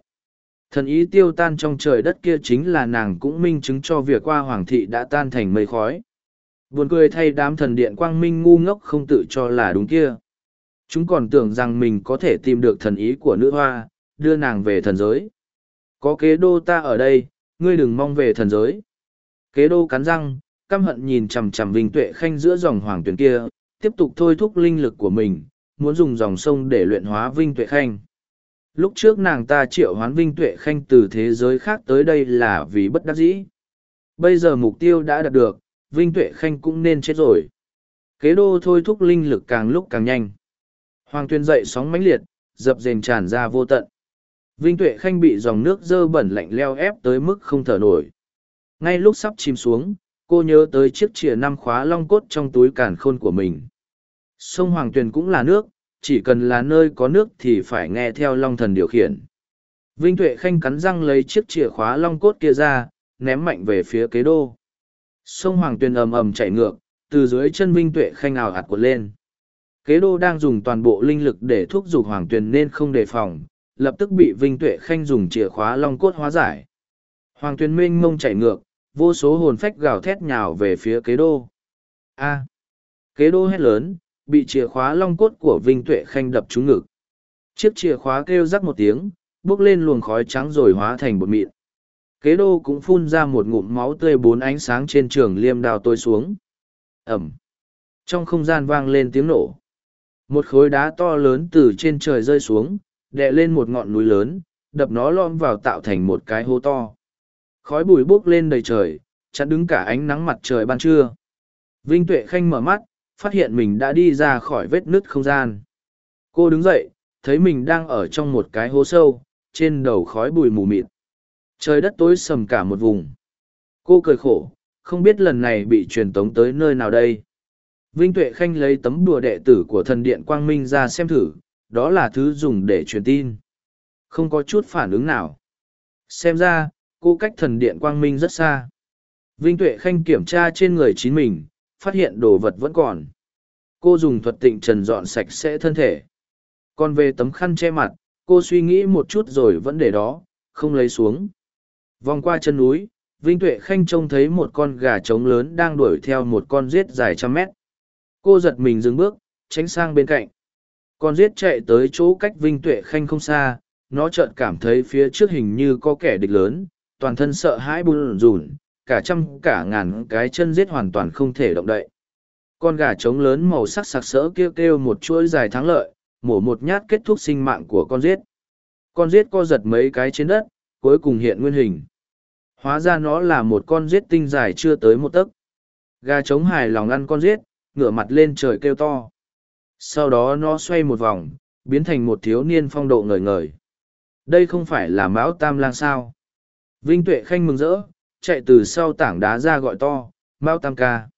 Thần ý tiêu tan trong trời đất kia chính là nàng cũng minh chứng cho việc qua hoàng thị đã tan thành mây khói buồn cười thay đám thần điện quang minh ngu ngốc không tự cho là đúng kia chúng còn tưởng rằng mình có thể tìm được thần ý của nữ hoa đưa nàng về thần giới có kế đô ta ở đây ngươi đừng mong về thần giới. Kế đô cắn răng, căm hận nhìn chằm chằm Vinh Tuệ Khanh giữa dòng hoàng tuyển kia, tiếp tục thôi thúc linh lực của mình, muốn dùng dòng sông để luyện hóa Vinh Tuệ Khanh. Lúc trước nàng ta triệu hoán Vinh Tuệ Khanh từ thế giới khác tới đây là vì bất đắc dĩ. Bây giờ mục tiêu đã đạt được, Vinh Tuệ Khanh cũng nên chết rồi. Kế đô thôi thúc linh lực càng lúc càng nhanh. Hoàng tuyên dậy sóng mãnh liệt, dập dềnh tràn ra vô tận. Vinh Tuệ Khanh bị dòng nước dơ bẩn lạnh leo ép tới mức không thở nổi. Ngay lúc sắp chìm xuống, cô nhớ tới chiếc chìa năm khóa long cốt trong túi càn khôn của mình. Sông Hoàng Tuyền cũng là nước, chỉ cần là nơi có nước thì phải nghe theo long thần điều khiển. Vinh Tuệ Khanh cắn răng lấy chiếc chìa khóa long cốt kia ra, ném mạnh về phía kế đô. Sông Hoàng Tuyền ầm ầm chảy ngược, từ dưới chân Vinh Tuệ Khanh ảo ạt cuộn lên. Kế đô đang dùng toàn bộ linh lực để thúc giục Hoàng Tuyền nên không đề phòng, lập tức bị Vinh Tuệ Khanh dùng chìa khóa long cốt hóa giải. Hoàng Tuyền Minh mông chảy ngược, vô số hồn phách gào thét nhào về phía kế đô. A. Kế đô hét lớn, bị chìa khóa long cốt của Vinh Tuệ Khanh đập trúng ngực. Chiếc chìa khóa kêu rắc một tiếng, bốc lên luồng khói trắng rồi hóa thành bột mịn. Kế đô cũng phun ra một ngụm máu tươi bốn ánh sáng trên trường liêm đào tôi xuống. Ẩm. Trong không gian vang lên tiếng nổ. Một khối đá to lớn từ trên trời rơi xuống, đè lên một ngọn núi lớn, đập nó lom vào tạo thành một cái hố to. Khói bụi bốc lên đầy trời, chắn đứng cả ánh nắng mặt trời ban trưa. Vinh Tuệ Khanh mở mắt, phát hiện mình đã đi ra khỏi vết nứt không gian. Cô đứng dậy, thấy mình đang ở trong một cái hố sâu, trên đầu khói bụi mù mịt. Trời đất tối sầm cả một vùng. Cô cười khổ, không biết lần này bị truyền tống tới nơi nào đây. Vinh Tuệ Khanh lấy tấm đùa đệ tử của thần điện Quang Minh ra xem thử, đó là thứ dùng để truyền tin. Không có chút phản ứng nào. Xem ra, cô cách thần điện quang minh rất xa. Vinh Tuệ Khanh kiểm tra trên người chính mình, phát hiện đồ vật vẫn còn. Cô dùng thuật tịnh trần dọn sạch sẽ thân thể. Còn về tấm khăn che mặt, cô suy nghĩ một chút rồi vẫn để đó, không lấy xuống. Vòng qua chân núi, Vinh Tuệ Khanh trông thấy một con gà trống lớn đang đuổi theo một con rết dài trăm mét. Cô giật mình dừng bước, tránh sang bên cạnh. Con giết chạy tới chỗ cách Vinh Tuệ Khanh không xa, nó chợt cảm thấy phía trước hình như có kẻ địch lớn, toàn thân sợ hãi bùn rùn, cả trăm cả ngàn cái chân giết hoàn toàn không thể động đậy. Con gà trống lớn màu sắc sặc sỡ kêu kêu một chuỗi dài thắng lợi, mổ một nhát kết thúc sinh mạng của con giết. Con giết co giật mấy cái trên đất, cuối cùng hiện nguyên hình. Hóa ra nó là một con giết tinh dài chưa tới một tấc. Gà trống hài lòng ăn con giết, ngửa mặt lên trời kêu to. Sau đó nó xoay một vòng, biến thành một thiếu niên phong độ ngời ngời. Đây không phải là Mão Tam Lang sao? Vinh Tuệ Khanh mừng rỡ, chạy từ sau tảng đá ra gọi to, mão Tam ca.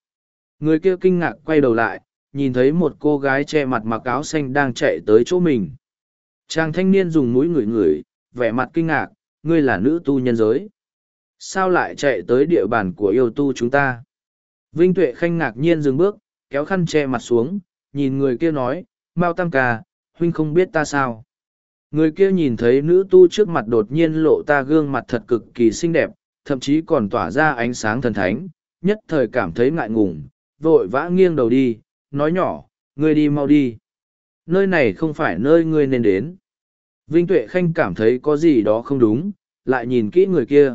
Người kia kinh ngạc quay đầu lại, nhìn thấy một cô gái che mặt mặc áo xanh đang chạy tới chỗ mình. Chàng thanh niên dùng mũi ngửi ngửi, vẻ mặt kinh ngạc, ngươi là nữ tu nhân giới. Sao lại chạy tới địa bàn của yêu tu chúng ta? Vinh Tuệ Khanh ngạc nhiên dừng bước, kéo khăn che mặt xuống, nhìn người kia nói, Mao Tam ca, huynh không biết ta sao? Người kia nhìn thấy nữ tu trước mặt đột nhiên lộ ta gương mặt thật cực kỳ xinh đẹp, thậm chí còn tỏa ra ánh sáng thần thánh, nhất thời cảm thấy ngại ngùng, vội vã nghiêng đầu đi, nói nhỏ, ngươi đi mau đi. Nơi này không phải nơi ngươi nên đến. Vinh Tuệ Khanh cảm thấy có gì đó không đúng, lại nhìn kỹ người kia.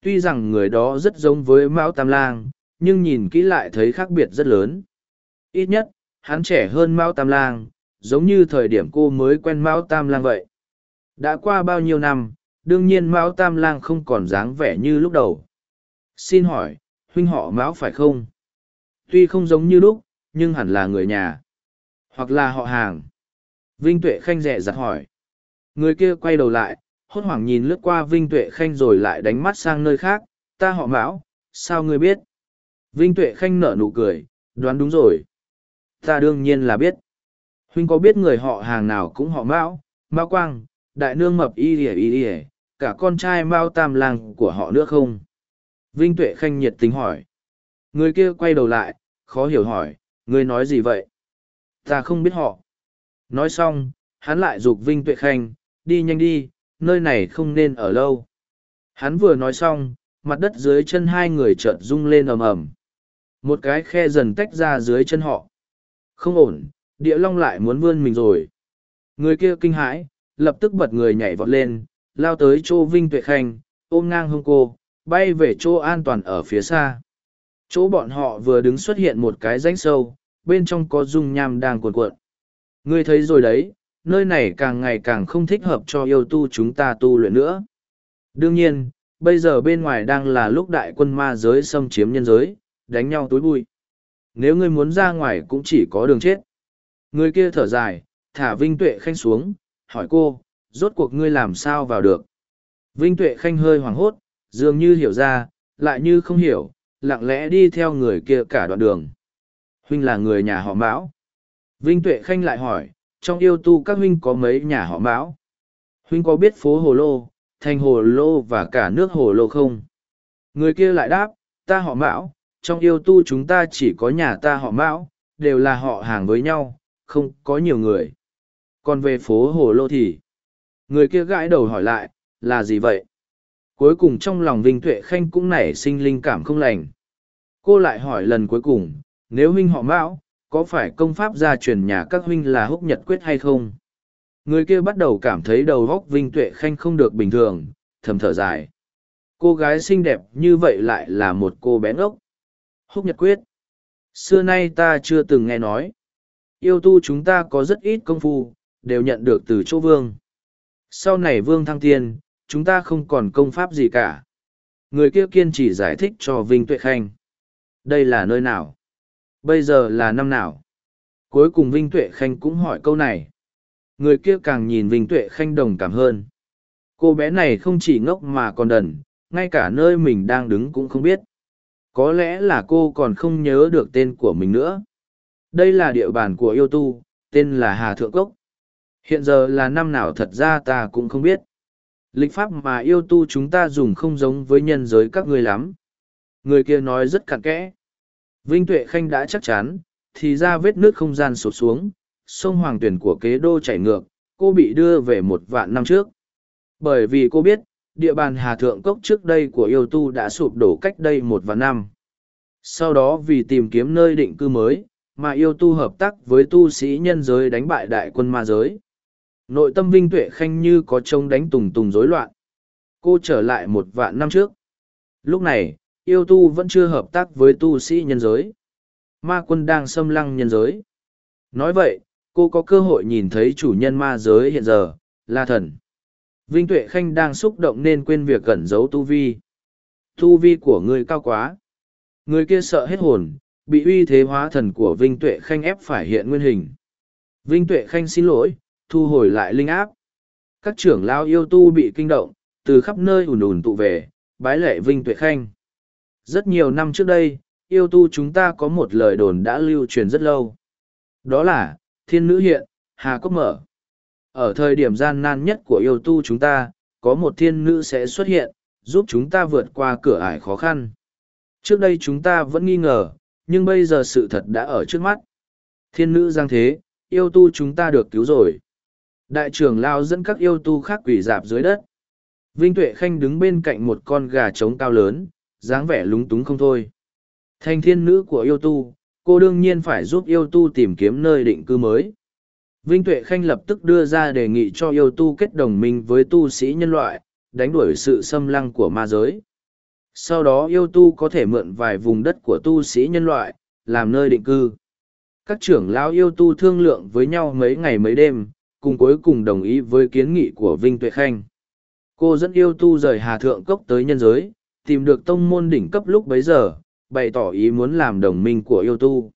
Tuy rằng người đó rất giống với Mão Tam Lang, nhưng nhìn kỹ lại thấy khác biệt rất lớn. Ít nhất, hắn trẻ hơn Mao Tam Lang, giống như thời điểm cô mới quen Mao Tam Lang vậy. Đã qua bao nhiêu năm, đương nhiên Mao Tam Lang không còn dáng vẻ như lúc đầu. Xin hỏi, huynh họ Mão phải không? Tuy không giống như lúc, nhưng hẳn là người nhà. Hoặc là họ hàng. Vinh Tuệ Khanh rẻ giặt hỏi. Người kia quay đầu lại, hốt hoảng nhìn lướt qua Vinh Tuệ Khanh rồi lại đánh mắt sang nơi khác. Ta họ Mão, sao ngươi biết? Vinh Tuệ Khanh nở nụ cười, đoán đúng rồi. Ta đương nhiên là biết. Huynh có biết người họ hàng nào cũng họ Mão, Mao Quang, Đại Nương Mập Y Lìa Y Lìa, cả con trai Mao Tam Lang của họ nữa không? Vinh Tuệ Khanh nhiệt tình hỏi. Người kia quay đầu lại, khó hiểu hỏi, người nói gì vậy? Ta không biết họ. Nói xong, hắn lại dục Vinh Tuệ Khanh, đi nhanh đi, nơi này không nên ở lâu. Hắn vừa nói xong, mặt đất dưới chân hai người chợt rung lên ầm ầm. Một cái khe dần tách ra dưới chân họ. Không ổn, địa long lại muốn vươn mình rồi. Người kia kinh hãi, lập tức bật người nhảy vọt lên, lao tới chỗ Vinh Tuệ Khanh, ôm ngang hông cô, bay về chỗ an toàn ở phía xa. Chỗ bọn họ vừa đứng xuất hiện một cái rãnh sâu, bên trong có dung nham đang cuộn cuộn. Ngươi thấy rồi đấy, nơi này càng ngày càng không thích hợp cho yêu tu chúng ta tu luyện nữa. Đương nhiên, bây giờ bên ngoài đang là lúc đại quân ma giới xâm chiếm nhân giới, đánh nhau tối bụi. Nếu ngươi muốn ra ngoài cũng chỉ có đường chết. Người kia thở dài, thả Vinh Tuệ Khanh xuống, hỏi cô, rốt cuộc ngươi làm sao vào được. Vinh Tuệ Khanh hơi hoảng hốt, dường như hiểu ra, lại như không hiểu, lặng lẽ đi theo người kia cả đoạn đường. Huynh là người nhà họ Mão. Vinh Tuệ Khanh lại hỏi, trong yêu tu các huynh có mấy nhà họ Mão? Huynh có biết phố Hồ Lô, thành Hồ Lô và cả nước Hồ Lô không? Người kia lại đáp, ta họ Mão, trong yêu tu chúng ta chỉ có nhà ta họ Mão, đều là họ hàng với nhau, không có nhiều người. Còn về phố Hồ Lô thì, người kia gãi đầu hỏi lại, là gì vậy? Cuối cùng trong lòng Vinh Tuệ Khanh cũng nảy sinh linh cảm không lành. Cô lại hỏi lần cuối cùng, nếu huynh họ Mão, có phải công pháp gia truyền nhà các huynh là húc nhật quyết hay không? Người kia bắt đầu cảm thấy đầu góc Vinh Tuệ Khanh không được bình thường, thầm thở dài. Cô gái xinh đẹp như vậy lại là một cô bé ngốc. Húc nhật quyết. Xưa nay ta chưa từng nghe nói. Yêu tu chúng ta có rất ít công phu, đều nhận được từ chỗ vương. Sau này vương thăng tiên, chúng ta không còn công pháp gì cả. Người kia kiên trì giải thích cho Vinh Tuệ Khanh. Đây là nơi nào? Bây giờ là năm nào? Cuối cùng Vinh Tuệ Khanh cũng hỏi câu này. Người kia càng nhìn Vinh Tuệ Khanh đồng cảm hơn. Cô bé này không chỉ ngốc mà còn đần, ngay cả nơi mình đang đứng cũng không biết. Có lẽ là cô còn không nhớ được tên của mình nữa. Đây là địa bàn của yêu tu, tên là Hà Thượng Cốc. Hiện giờ là năm nào thật ra ta cũng không biết. Lịch pháp mà yêu tu chúng ta dùng không giống với nhân giới các ngươi lắm. Người kia nói rất cặn kẽ. Vinh Tuệ Khanh đã chắc chắn, thì ra vết nước không gian sụt xuống, sông Hoàng Tuyển của kế đô chảy ngược, cô bị đưa về một vạn năm trước. Bởi vì cô biết, địa bàn Hà Thượng Cốc trước đây của yêu tu đã sụp đổ cách đây một vạn năm. Sau đó vì tìm kiếm nơi định cư mới, mà yêu tu hợp tác với tu sĩ nhân giới đánh bại đại quân ma giới. Nội tâm Vinh Tuệ Khanh như có trông đánh tùng tùng rối loạn. Cô trở lại một vạn năm trước. Lúc này, yêu tu vẫn chưa hợp tác với tu sĩ nhân giới. Ma quân đang xâm lăng nhân giới. Nói vậy, cô có cơ hội nhìn thấy chủ nhân ma giới hiện giờ, là thần. Vinh Tuệ Khanh đang xúc động nên quên việc cẩn giấu tu vi. Tu vi của người cao quá. Người kia sợ hết hồn, bị uy thế hóa thần của Vinh Tuệ Khanh ép phải hiện nguyên hình. Vinh Tuệ Khanh xin lỗi, thu hồi lại linh áp. các trưởng lao yêu tu bị kinh động, từ khắp nơi ùn ùn tụ về, bái lệ Vinh Tuệ Khanh. Rất nhiều năm trước đây, yêu tu chúng ta có một lời đồn đã lưu truyền rất lâu. Đó là, thiên nữ hiện, hà cốc mở. Ở thời điểm gian nan nhất của yêu tu chúng ta, có một thiên nữ sẽ xuất hiện, giúp chúng ta vượt qua cửa ải khó khăn. Trước đây chúng ta vẫn nghi ngờ, nhưng bây giờ sự thật đã ở trước mắt. Thiên nữ giang thế, yêu tu chúng ta được cứu rồi. Đại trưởng lao dẫn các yêu tu khác quỷ dạp dưới đất. Vinh Tuệ Khanh đứng bên cạnh một con gà trống cao lớn, dáng vẻ lúng túng không thôi. Thành thiên nữ của yêu tu, cô đương nhiên phải giúp yêu tu tìm kiếm nơi định cư mới. Vinh Tuệ Khanh lập tức đưa ra đề nghị cho yêu tu kết đồng minh với tu sĩ nhân loại, đánh đuổi sự xâm lăng của ma giới. Sau đó yêu tu có thể mượn vài vùng đất của tu sĩ nhân loại, làm nơi định cư. Các trưởng lão yêu tu thương lượng với nhau mấy ngày mấy đêm, cùng cuối cùng đồng ý với kiến nghị của Vinh Tuệ Khanh. Cô dẫn yêu tu rời Hà Thượng Cốc tới nhân giới, tìm được tông môn đỉnh cấp lúc bấy giờ, bày tỏ ý muốn làm đồng minh của yêu tu.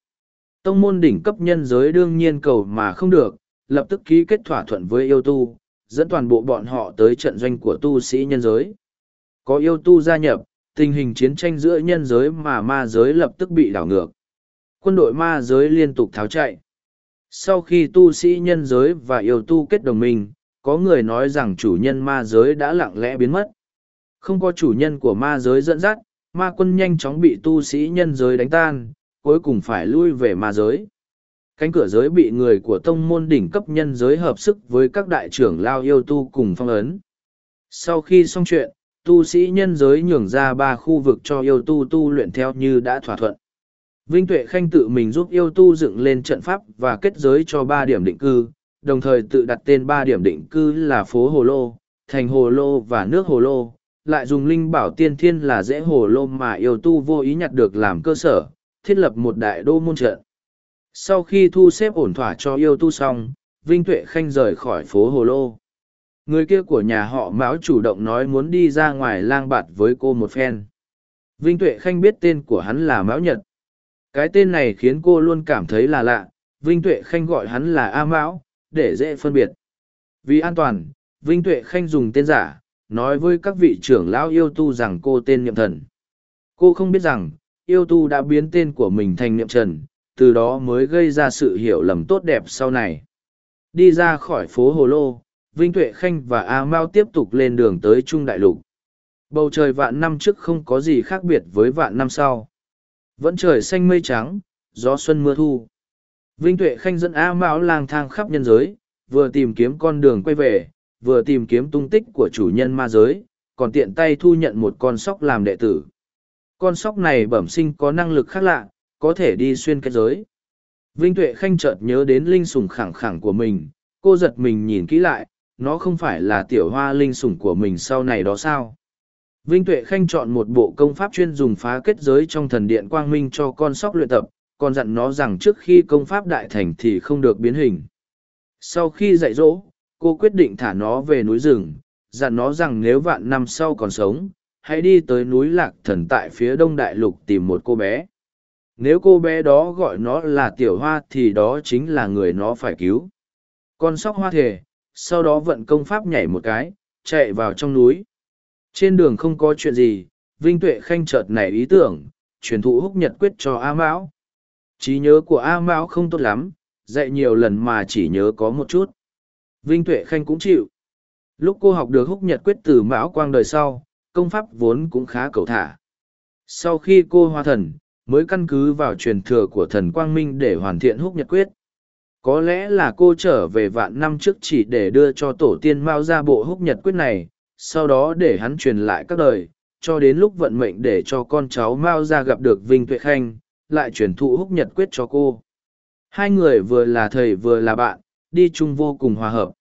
Tông môn đỉnh cấp nhân giới đương nhiên cầu mà không được, lập tức ký kết thỏa thuận với yêu tu, dẫn toàn bộ bọn họ tới trận doanh của tu sĩ nhân giới. Có yêu tu gia nhập, tình hình chiến tranh giữa nhân giới mà ma giới lập tức bị đảo ngược. Quân đội ma giới liên tục tháo chạy. Sau khi tu sĩ nhân giới và yêu tu kết đồng minh, có người nói rằng chủ nhân ma giới đã lặng lẽ biến mất. Không có chủ nhân của ma giới dẫn dắt, ma quân nhanh chóng bị tu sĩ nhân giới đánh tan, cuối cùng phải lui về ma giới. Cánh cửa giới bị người của tông môn đỉnh cấp nhân giới hợp sức với các đại trưởng lao yêu tu cùng phong ấn. Sau khi xong chuyện, tu sĩ nhân giới nhường ra ba khu vực cho yêu tu tu luyện theo như đã thỏa thuận. Vinh Tuệ Khanh tự mình giúp yêu tu dựng lên trận pháp và kết giới cho ba điểm định cư, đồng thời tự đặt tên ba điểm định cư là phố Hồ Lô, thành Hồ Lô và nước Hồ Lô, lại dùng linh bảo tiên thiên là dễ Hồ Lô mà yêu tu vô ý nhặt được làm cơ sở, thiết lập một đại đô môn trận. Sau khi thu xếp ổn thỏa cho yêu tu xong, Vinh Tuệ Khanh rời khỏi phố Hồ Lô. Người kia của nhà họ Mão chủ động nói muốn đi ra ngoài lang bạt với cô một phen. Vinh Tuệ Khanh biết tên của hắn là Mão Nhật. Cái tên này khiến cô luôn cảm thấy là lạ, Vinh Tuệ Khanh gọi hắn là A Mão, để dễ phân biệt. Vì an toàn, Vinh Tuệ Khanh dùng tên giả, nói với các vị trưởng lão yêu tu rằng cô tên Niệm Thần. Cô không biết rằng, yêu tu đã biến tên của mình thành Niệm Trần, từ đó mới gây ra sự hiểu lầm tốt đẹp sau này. Đi ra khỏi phố Hồ Lô, Vinh Tuệ Khanh và A Mao tiếp tục lên đường tới Trung Đại Lục. Bầu trời vạn năm trước không có gì khác biệt với vạn năm sau. Vẫn trời xanh mây trắng, gió xuân mưa thu. Vinh Tuệ Khanh dẫn A Mao lang thang khắp nhân giới, vừa tìm kiếm con đường quay về, vừa tìm kiếm tung tích của chủ nhân ma giới, còn tiện tay thu nhận một con sóc làm đệ tử. Con sóc này bẩm sinh có năng lực khác lạ, có thể đi xuyên kết giới. Vinh Tuệ Khanh chợt nhớ đến linh sủng khẳng khẳng của mình, cô giật mình nhìn kỹ lại, nó không phải là tiểu hoa linh sủng của mình sau này đó sao? Vinh Tuệ Khanh chọn một bộ công pháp chuyên dùng phá kết giới trong thần điện quang minh cho con sóc luyện tập, còn dặn nó rằng trước khi công pháp đại thành thì không được biến hình. Sau khi dạy dỗ, cô quyết định thả nó về núi rừng, dặn nó rằng nếu vạn năm sau còn sống, hãy đi tới núi Lạc Thần tại phía đông đại lục tìm một cô bé. Nếu cô bé đó gọi nó là tiểu hoa thì đó chính là người nó phải cứu. Con sóc hoa thể, sau đó vận công pháp nhảy một cái, chạy vào trong núi. Trên đường không có chuyện gì, Vinh Tuệ Khanh chợt nảy ý tưởng, truyền thụ húc nhật quyết cho A Mão. trí nhớ của A Mão không tốt lắm, dạy nhiều lần mà chỉ nhớ có một chút. Vinh Tuệ Khanh cũng chịu. Lúc cô học được húc nhật quyết từ Mão Quang đời sau, công pháp vốn cũng khá cầu thả. Sau khi cô hoa thần, mới căn cứ vào truyền thừa của thần Quang Minh để hoàn thiện húc nhật quyết. Có lẽ là cô trở về vạn năm trước chỉ để đưa cho tổ tiên Mao ra bộ húc nhật quyết này, sau đó để hắn truyền lại các đời, cho đến lúc vận mệnh để cho con cháu Mao ra gặp được Vinh Tuệ Khanh, lại truyền thụ húc nhật quyết cho cô. Hai người vừa là thầy vừa là bạn, đi chung vô cùng hòa hợp.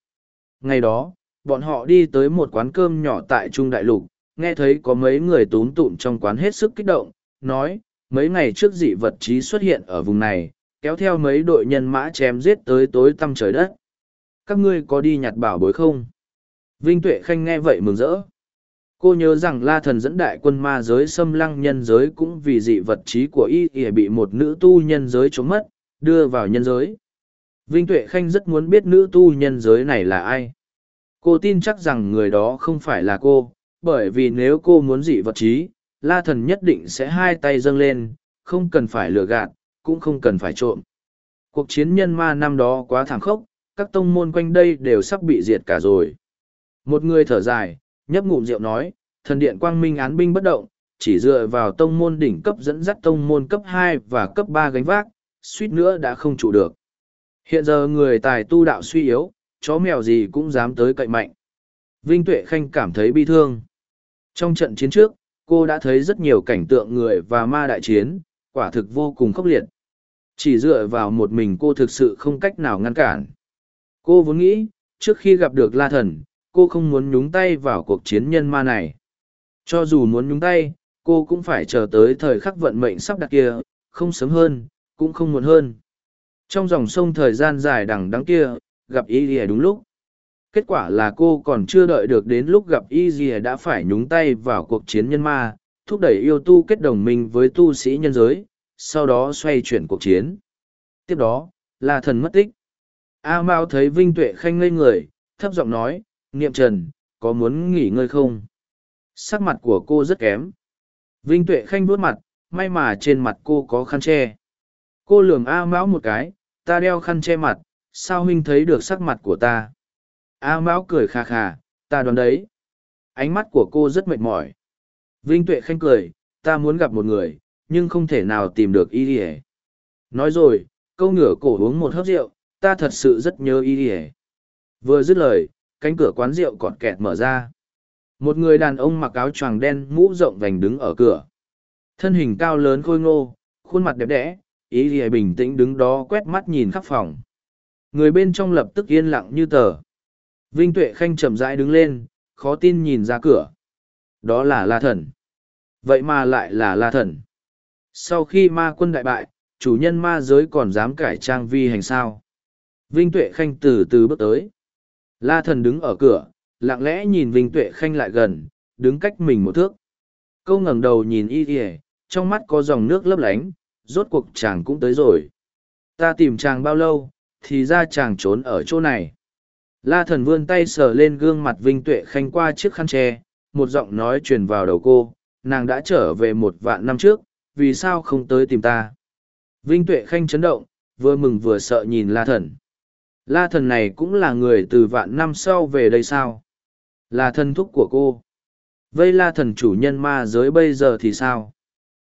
Ngày đó, bọn họ đi tới một quán cơm nhỏ tại Trung Đại Lục, nghe thấy có mấy người túm tụm trong quán hết sức kích động, nói, mấy ngày trước dị vật trí xuất hiện ở vùng này, kéo theo mấy đội nhân mã chém giết tới tối tăm trời đất. Các ngươi có đi nhặt bảo bối không? Vinh Tuệ Khanh nghe vậy mừng rỡ. Cô nhớ rằng La Thần dẫn đại quân ma giới xâm lăng nhân giới cũng vì dị vật trí của y ỉa bị một nữ tu nhân giới trốn mất, đưa vào nhân giới. Vinh Tuệ Khanh rất muốn biết nữ tu nhân giới này là ai. cô tin chắc rằng người đó không phải là cô, bởi vì nếu cô muốn dị vật trí, la thần nhất định sẽ hai tay dâng lên, không cần phải lừa gạt, cũng không cần phải trộm. Cuộc chiến nhân ma năm đó quá thảm khốc, các tông môn quanh đây đều sắp bị diệt cả rồi. Một người thở dài, nhấp ngụm rượu nói, thần điện quang minh án binh bất động, chỉ dựa vào tông môn đỉnh cấp dẫn dắt tông môn cấp hai và cấp ba gánh vác, suýt nữa đã không trụ được hiện giờ người tài tu đạo suy yếu, chó mèo gì cũng dám tới cậy mạnh. Vinh tuệ khanh cảm thấy bi thương. Trong trận chiến trước, cô đã thấy rất nhiều cảnh tượng người và ma đại chiến, quả thực vô cùng khốc liệt. Chỉ dựa vào một mình cô thực sự không cách nào ngăn cản. Cô vốn nghĩ, trước khi gặp được la thần, cô không muốn nhúng tay vào cuộc chiến nhân ma này. Cho dù muốn nhúng tay, cô cũng phải chờ tới thời khắc vận mệnh sắp đặt kia, không sớm hơn, cũng không muộn hơn trong dòng sông thời gian dài đằng đắng kia, gặp y ỉa đúng lúc. Kết quả là cô còn chưa đợi được đến lúc gặp y ỉa đã phải nhúng tay vào cuộc chiến nhân ma, thúc đẩy yêu tu kết đồng minh với tu sĩ nhân giới, sau đó xoay chuyển cuộc chiến. Tiếp đó là thần mất tích. A mao thấy vinh tuệ khanh ngây người, thấp giọng nói, niệm trần, có muốn nghỉ ngơi không? Sắc mặt của cô rất kém. Vinh tuệ khanh vuốt mặt, may mà trên mặt cô có khăn che cô lường a mão một cái, ta đeo khăn che mặt, sao huynh thấy được sắc mặt của ta? A mão cười khà khà, ta đoán đấy. Ánh mắt của cô rất mệt mỏi. Vinh tuệ khanh cười, ta muốn gặp một người, nhưng không thể nào tìm được y ỉa nói rồi, câu ngửa cổ uống một hớp rượu, ta thật sự rất nhớ y ỉa vừa dứt lời, cánh cửa quán rượu còn kẹt mở ra. Một người đàn ông mặc áo choàng đen mũ rộng vành đứng ở cửa. Thân hình cao lớn khôi ngô, khuôn mặt đẹp đẽ ý ỉa bình tĩnh đứng đó quét mắt nhìn khắp phòng. Người bên trong lập tức yên lặng như tờ. Vinh tuệ khanh chậm rãi đứng lên, khó tin nhìn ra cửa. Đó là la thần. Vậy mà lại là la thần. Sau khi ma quân đại bại, chủ nhân ma giới còn dám cải trang vi hành sao? Vinh tuệ khanh từ từ bước tới. La thần đứng ở cửa, lặng lẽ nhìn vinh tuệ khanh lại gần, đứng cách mình một thước. Câu ngẩng đầu nhìn y ỉa trong mắt có dòng nước lấp lánh rốt cuộc chàng cũng tới rồi. Ta tìm chàng bao lâu, thì ra chàng trốn ở chỗ này. La thần vươn tay sờ lên gương mặt vinh tuệ khanh qua chiếc khăn tre, một giọng nói truyền vào đầu cô, nàng đã trở về một vạn năm trước, vì sao không tới tìm ta? Vinh tuệ khanh chấn động, vừa mừng vừa sợ nhìn la thần. La thần này cũng là người từ vạn năm sau về đây sao? Là thân thúc của cô. Vây la thần chủ nhân ma giới bây giờ thì sao?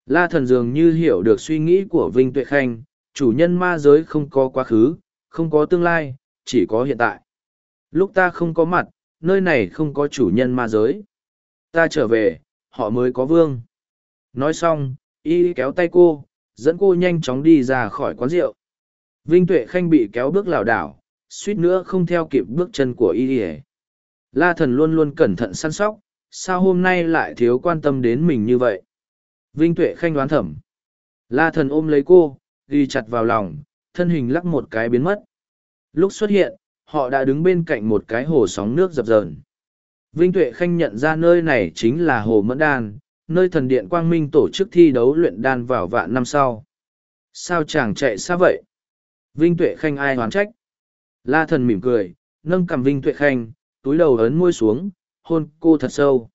La thần dường như hiểu được suy nghĩ của vinh tuệ khanh, chủ nhân ma giới không có quá khứ, không có tương lai, chỉ có hiện tại. Lúc ta không có mặt, nơi này không có chủ nhân ma giới. Ta trở về, họ mới có vương. Nói xong, y kéo tay cô, dẫn cô nhanh chóng đi ra khỏi quán rượu. Vinh tuệ khanh bị kéo bước lảo đảo, suýt nữa không theo kịp bước chân của y ỉa la thần luôn luôn cẩn thận săn sóc, sao hôm nay lại thiếu quan tâm đến mình như vậy? Vinh tuệ khanh đoán thẩm. La thần ôm lấy cô, ghi chặt vào lòng, thân hình lắc một cái biến mất. Lúc xuất hiện, họ đã đứng bên cạnh một cái hồ sóng nước dập dờn. Vinh tuệ khanh nhận ra nơi này chính là hồ mẫn đan, nơi thần điện quang minh tổ chức thi đấu luyện đan vào vạn năm sau. Sao chàng chạy xa vậy? Vinh tuệ khanh ai hoán trách? La thần mỉm cười, nâng cầm vinh tuệ khanh, túi đầu ấn môi xuống, hôn cô thật sâu.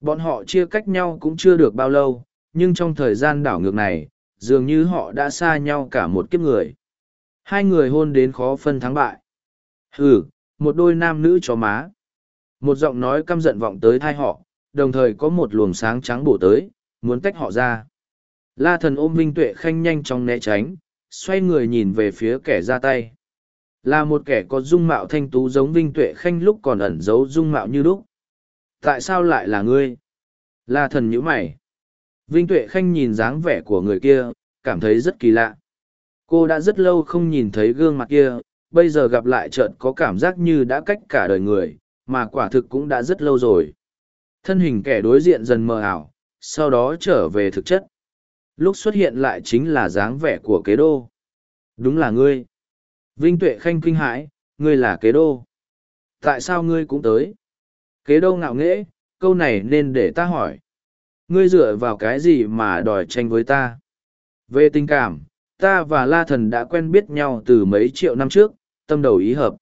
Bọn họ chia cách nhau cũng chưa được bao lâu nhưng trong thời gian đảo ngược này, dường như họ đã xa nhau cả một kiếp người. Hai người hôn đến khó phân thắng bại. Hừ, một đôi nam nữ chó má. Một giọng nói căm giận vọng tới thai họ, đồng thời có một luồng sáng trắng bổ tới, muốn tách họ ra. La thần ôm vinh tuệ khanh nhanh chóng né tránh, xoay người nhìn về phía kẻ ra tay. Là một kẻ có dung mạo thanh tú giống vinh tuệ khanh lúc còn ẩn giấu dung mạo như lúc. Tại sao lại là ngươi? La thần nhíu mày vinh tuệ khanh nhìn dáng vẻ của người kia, cảm thấy rất kỳ lạ. Cô đã rất lâu không nhìn thấy gương mặt kia, bây giờ gặp lại chợt có cảm giác như đã cách cả đời người, mà quả thực cũng đã rất lâu rồi. Thân hình kẻ đối diện dần mờ ảo, sau đó trở về thực chất. Lúc xuất hiện lại chính là dáng vẻ của kế đô. Đúng là ngươi. Vinh tuệ khanh kinh hãi, ngươi là kế đô. Tại sao ngươi cũng tới? Kế đô ngạo nghễ, câu này nên để ta hỏi ngươi dựa vào cái gì mà đòi tranh với ta về tình cảm ta và la thần đã quen biết nhau từ mấy triệu năm trước tâm đầu ý hợp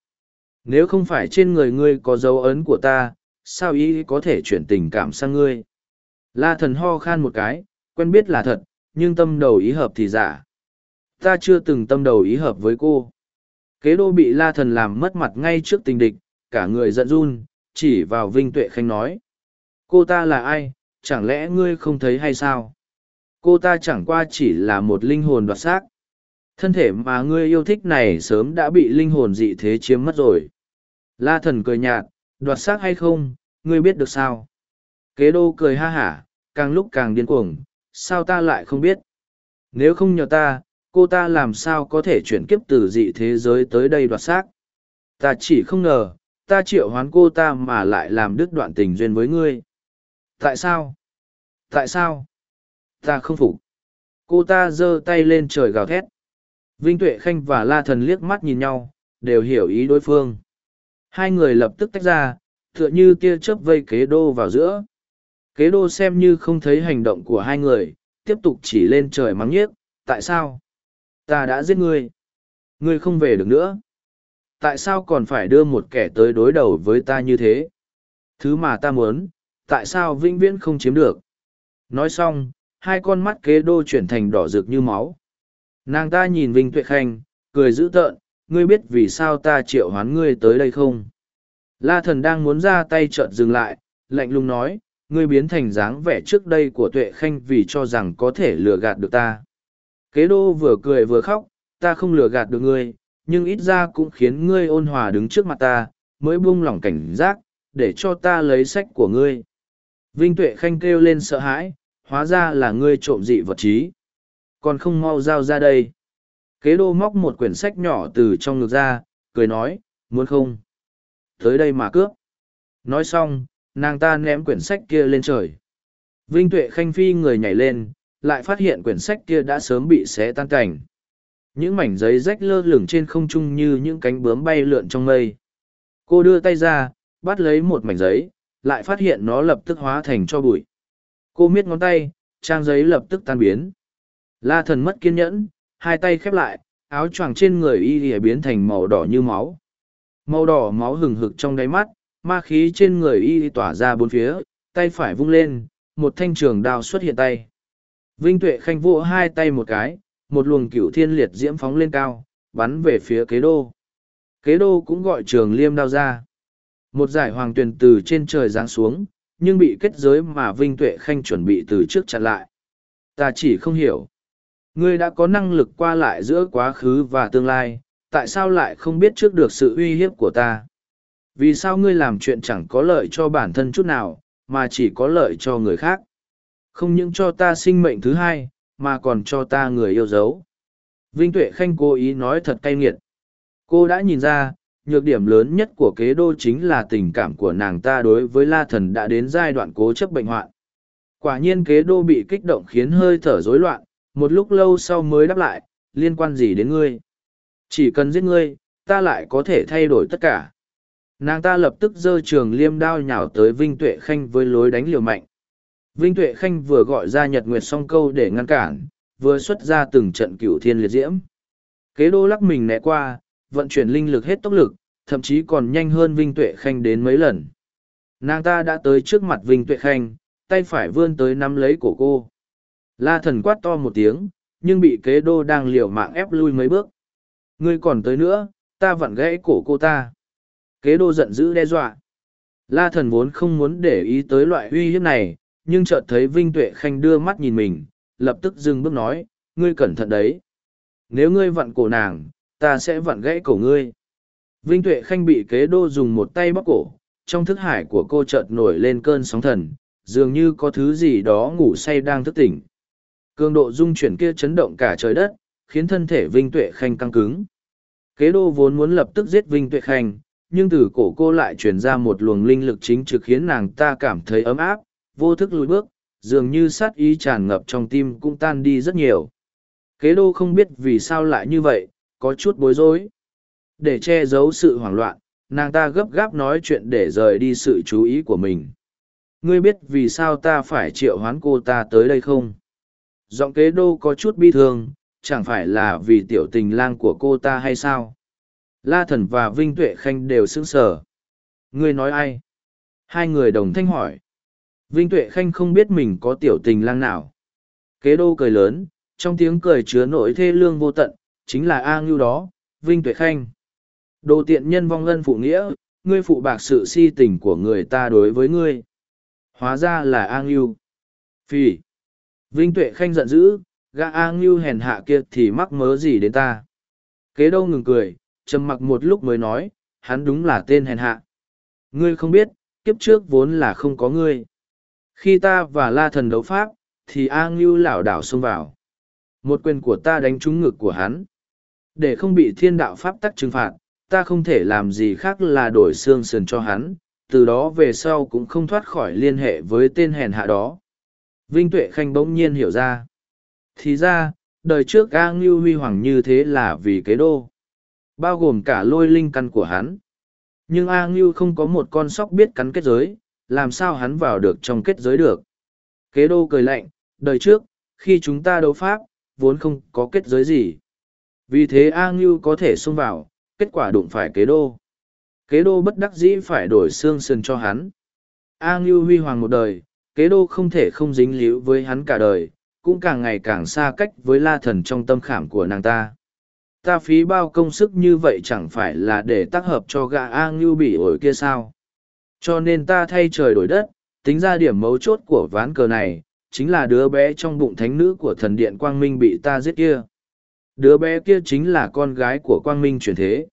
Nếu không phải trên người ngươi có dấu ấn của ta, sao ý có thể chuyển tình cảm sang ngươi? La thần ho khan một cái, quen biết là thật, nhưng tâm đầu ý hợp thì giả. Ta chưa từng tâm đầu ý hợp với cô. Kế đô bị la thần làm mất mặt ngay trước tình địch, cả người giận run, chỉ vào Vinh Tuệ Khanh nói. Cô ta là ai, chẳng lẽ ngươi không thấy hay sao? Cô ta chẳng qua chỉ là một linh hồn đoạt xác. Thân thể mà ngươi yêu thích này sớm đã bị linh hồn dị thế chiếm mất rồi. La thần cười nhạt, đoạt xác hay không, ngươi biết được sao? Kế đô cười ha hả, càng lúc càng điên cuồng, sao ta lại không biết? Nếu không nhờ ta, cô ta làm sao có thể chuyển kiếp từ dị thế giới tới đây đoạt xác? Ta chỉ không ngờ, ta triệu hoán cô ta mà lại làm đứt đoạn tình duyên với ngươi. Tại sao? Tại sao? Ta không phục. Cô ta giơ tay lên trời gào thét. Vinh Tuệ Khanh và La Thần liếc mắt nhìn nhau, đều hiểu ý đối phương. Hai người lập tức tách ra, tựa như tia chớp vây kế đô vào giữa. Kế đô xem như không thấy hành động của hai người, tiếp tục chỉ lên trời mắng nhiếc. Tại sao? Ta đã giết ngươi. Ngươi không về được nữa. Tại sao còn phải đưa một kẻ tới đối đầu với ta như thế? Thứ mà ta muốn, tại sao vĩnh viễn không chiếm được? Nói xong, hai con mắt kế đô chuyển thành đỏ rực như máu. Nàng ta nhìn Vinh Tuệ Khanh, cười dữ tợn, ngươi biết vì sao ta triệu hoán ngươi tới đây không? La thần đang muốn ra tay chợt dừng lại, lạnh lùng nói, ngươi biến thành dáng vẻ trước đây của Tuệ Khanh vì cho rằng có thể lừa gạt được ta. Kế đô vừa cười vừa khóc, ta không lừa gạt được ngươi, nhưng ít ra cũng khiến ngươi ôn hòa đứng trước mặt ta, mới buông lỏng cảnh giác, để cho ta lấy sách của ngươi. Vinh Tuệ Khanh kêu lên sợ hãi, hóa ra là ngươi trộm dị vật trí. Còn không mau giao ra đây. Kế đô móc một quyển sách nhỏ từ trong ngực ra, cười nói, muốn không? Tới đây mà cướp. Nói xong, nàng ta ném quyển sách kia lên trời. Vinh Tuệ Khanh phi người nhảy lên, lại phát hiện quyển sách kia đã sớm bị xé tan cảnh. Những mảnh giấy rách lơ lửng trên không trung như những cánh bướm bay lượn trong mây. Cô đưa tay ra, bắt lấy một mảnh giấy, lại phát hiện nó lập tức hóa thành cho bụi. Cô miết ngón tay, trang giấy lập tức tan biến. La thần mất kiên nhẫn, hai tay khép lại, áo choàng trên người y lìa biến thành màu đỏ như máu. Màu đỏ máu hừng hực trong đáy mắt, ma khí trên người y tỏa ra bốn phía, tay phải vung lên, một thanh trường đao xuất hiện tay. Vinh Tuệ Khanh vỗ hai tay một cái, một luồng cửu thiên liệt diễm phóng lên cao, bắn về phía kế đô. Kế đô cũng gọi trường liêm đao ra. Một giải hoàng tuyền từ trên trời giáng xuống, nhưng bị kết giới mà Vinh Tuệ Khanh chuẩn bị từ trước chặn lại. Ta chỉ không hiểu. Ngươi đã có năng lực qua lại giữa quá khứ và tương lai, tại sao lại không biết trước được sự uy hiếp của ta? Vì sao ngươi làm chuyện chẳng có lợi cho bản thân chút nào, mà chỉ có lợi cho người khác? Không những cho ta sinh mệnh thứ hai, mà còn cho ta người yêu dấu. Vinh Tuệ Khanh cố ý nói thật cay nghiệt. Cô đã nhìn ra, nhược điểm lớn nhất của kế đô chính là tình cảm của nàng ta đối với la thần đã đến giai đoạn cố chấp bệnh hoạn. Quả nhiên kế đô bị kích động khiến hơi thở rối loạn, một lúc lâu sau mới đáp lại, liên quan gì đến ngươi? Chỉ cần giết ngươi, ta lại có thể thay đổi tất cả. Nàng ta lập tức giơ trường liêm đao nhào tới Vinh Tuệ Khanh với lối đánh liều mạnh. Vinh Tuệ Khanh vừa gọi ra Nhật Nguyệt song câu để ngăn cản, vừa xuất ra từng trận cửu thiên liệt diễm. Kế đô lắc mình né qua, vận chuyển linh lực hết tốc lực, thậm chí còn nhanh hơn Vinh Tuệ Khanh đến mấy lần. Nàng ta đã tới trước mặt Vinh Tuệ Khanh, tay phải vươn tới nắm lấy cổ cô. La thần quát to một tiếng, nhưng bị kế đô đang liều mạng ép lui mấy bước. Ngươi còn tới nữa, ta vặn gãy cổ cô ta. Kế đô giận dữ đe dọa. La thần vốn không muốn để ý tới loại uy hiếp này, nhưng chợt thấy Vinh Tuệ Khanh đưa mắt nhìn mình, lập tức dừng bước nói, ngươi cẩn thận đấy. Nếu ngươi vặn cổ nàng, ta sẽ vặn gãy cổ ngươi. Vinh Tuệ Khanh bị kế đô dùng một tay bóc cổ, trong thức hải của cô chợt nổi lên cơn sóng thần, dường như có thứ gì đó ngủ say đang thức tỉnh. Cường độ dung chuyển kia chấn động cả trời đất, khiến thân thể Vinh Tuệ Khanh căng cứng. Kế đô vốn muốn lập tức giết Vinh Tuệ Khanh, nhưng từ cổ cô lại truyền ra một luồng linh lực chính trực khiến nàng ta cảm thấy ấm áp, vô thức lùi bước, dường như sát ý tràn ngập trong tim cũng tan đi rất nhiều. Kế đô không biết vì sao lại như vậy, có chút bối rối. Để che giấu sự hoảng loạn, nàng ta gấp gáp nói chuyện để rời đi sự chú ý của mình. Ngươi biết vì sao ta phải triệu hoán cô ta tới đây không? Giọng kế đô có chút bi thương, chẳng phải là vì tiểu tình lang của cô ta hay sao? La thần và Vinh Tuệ Khanh đều sững sờ. Ngươi nói ai? Hai người đồng thanh hỏi. Vinh Tuệ Khanh không biết mình có tiểu tình lang nào. Kế đô cười lớn, trong tiếng cười chứa nỗi thê lương vô tận, chính là A Ngưu đó, Vinh Tuệ Khanh. Đồ tiện nhân vong ân phụ nghĩa, ngươi phụ bạc sự si tình của người ta đối với ngươi. Hóa ra là A Ngưu. Phỉ. Vinh Tuệ Khanh giận dữ, gã A Ngưu hèn hạ kia thì mắc mớ gì đến ta. Kế đâu ngừng cười, trầm mặc một lúc mới nói, hắn đúng là tên hèn hạ. Ngươi không biết, kiếp trước vốn là không có ngươi. Khi ta và La Thần đấu pháp, thì A Ngưu lảo đảo xông vào. Một quyền của ta đánh trúng ngực của hắn. Để không bị thiên đạo pháp tắc trừng phạt, ta không thể làm gì khác là đổi xương sườn cho hắn, từ đó về sau cũng không thoát khỏi liên hệ với tên hèn hạ đó. Vinh Tuệ Khanh bỗng nhiên hiểu ra. Thì ra, đời trước A Ngưu huy hoàng như thế là vì kế đô. Bao gồm cả lôi linh căn của hắn. Nhưng A Ngưu không có một con sóc biết cắn kết giới, làm sao hắn vào được trong kết giới được. Kế đô cười lạnh, đời trước, khi chúng ta đấu pháp, vốn không có kết giới gì. Vì thế A Ngưu có thể xông vào, kết quả đụng phải kế đô. Kế đô bất đắc dĩ phải đổi xương sườn cho hắn. A Ngưu huy hoàng một đời, kế đô không thể không dính líu với hắn cả đời, cũng càng ngày càng xa cách với la thần trong tâm khảm của nàng ta. Ta phí bao công sức như vậy chẳng phải là để tác hợp cho gã A Ngưu bị ổi kia sao. Cho nên ta thay trời đổi đất, tính ra điểm mấu chốt của ván cờ này, chính là đứa bé trong bụng thánh nữ của thần điện Quang Minh bị ta giết kia. Đứa bé kia chính là con gái của Quang Minh chuyển thế.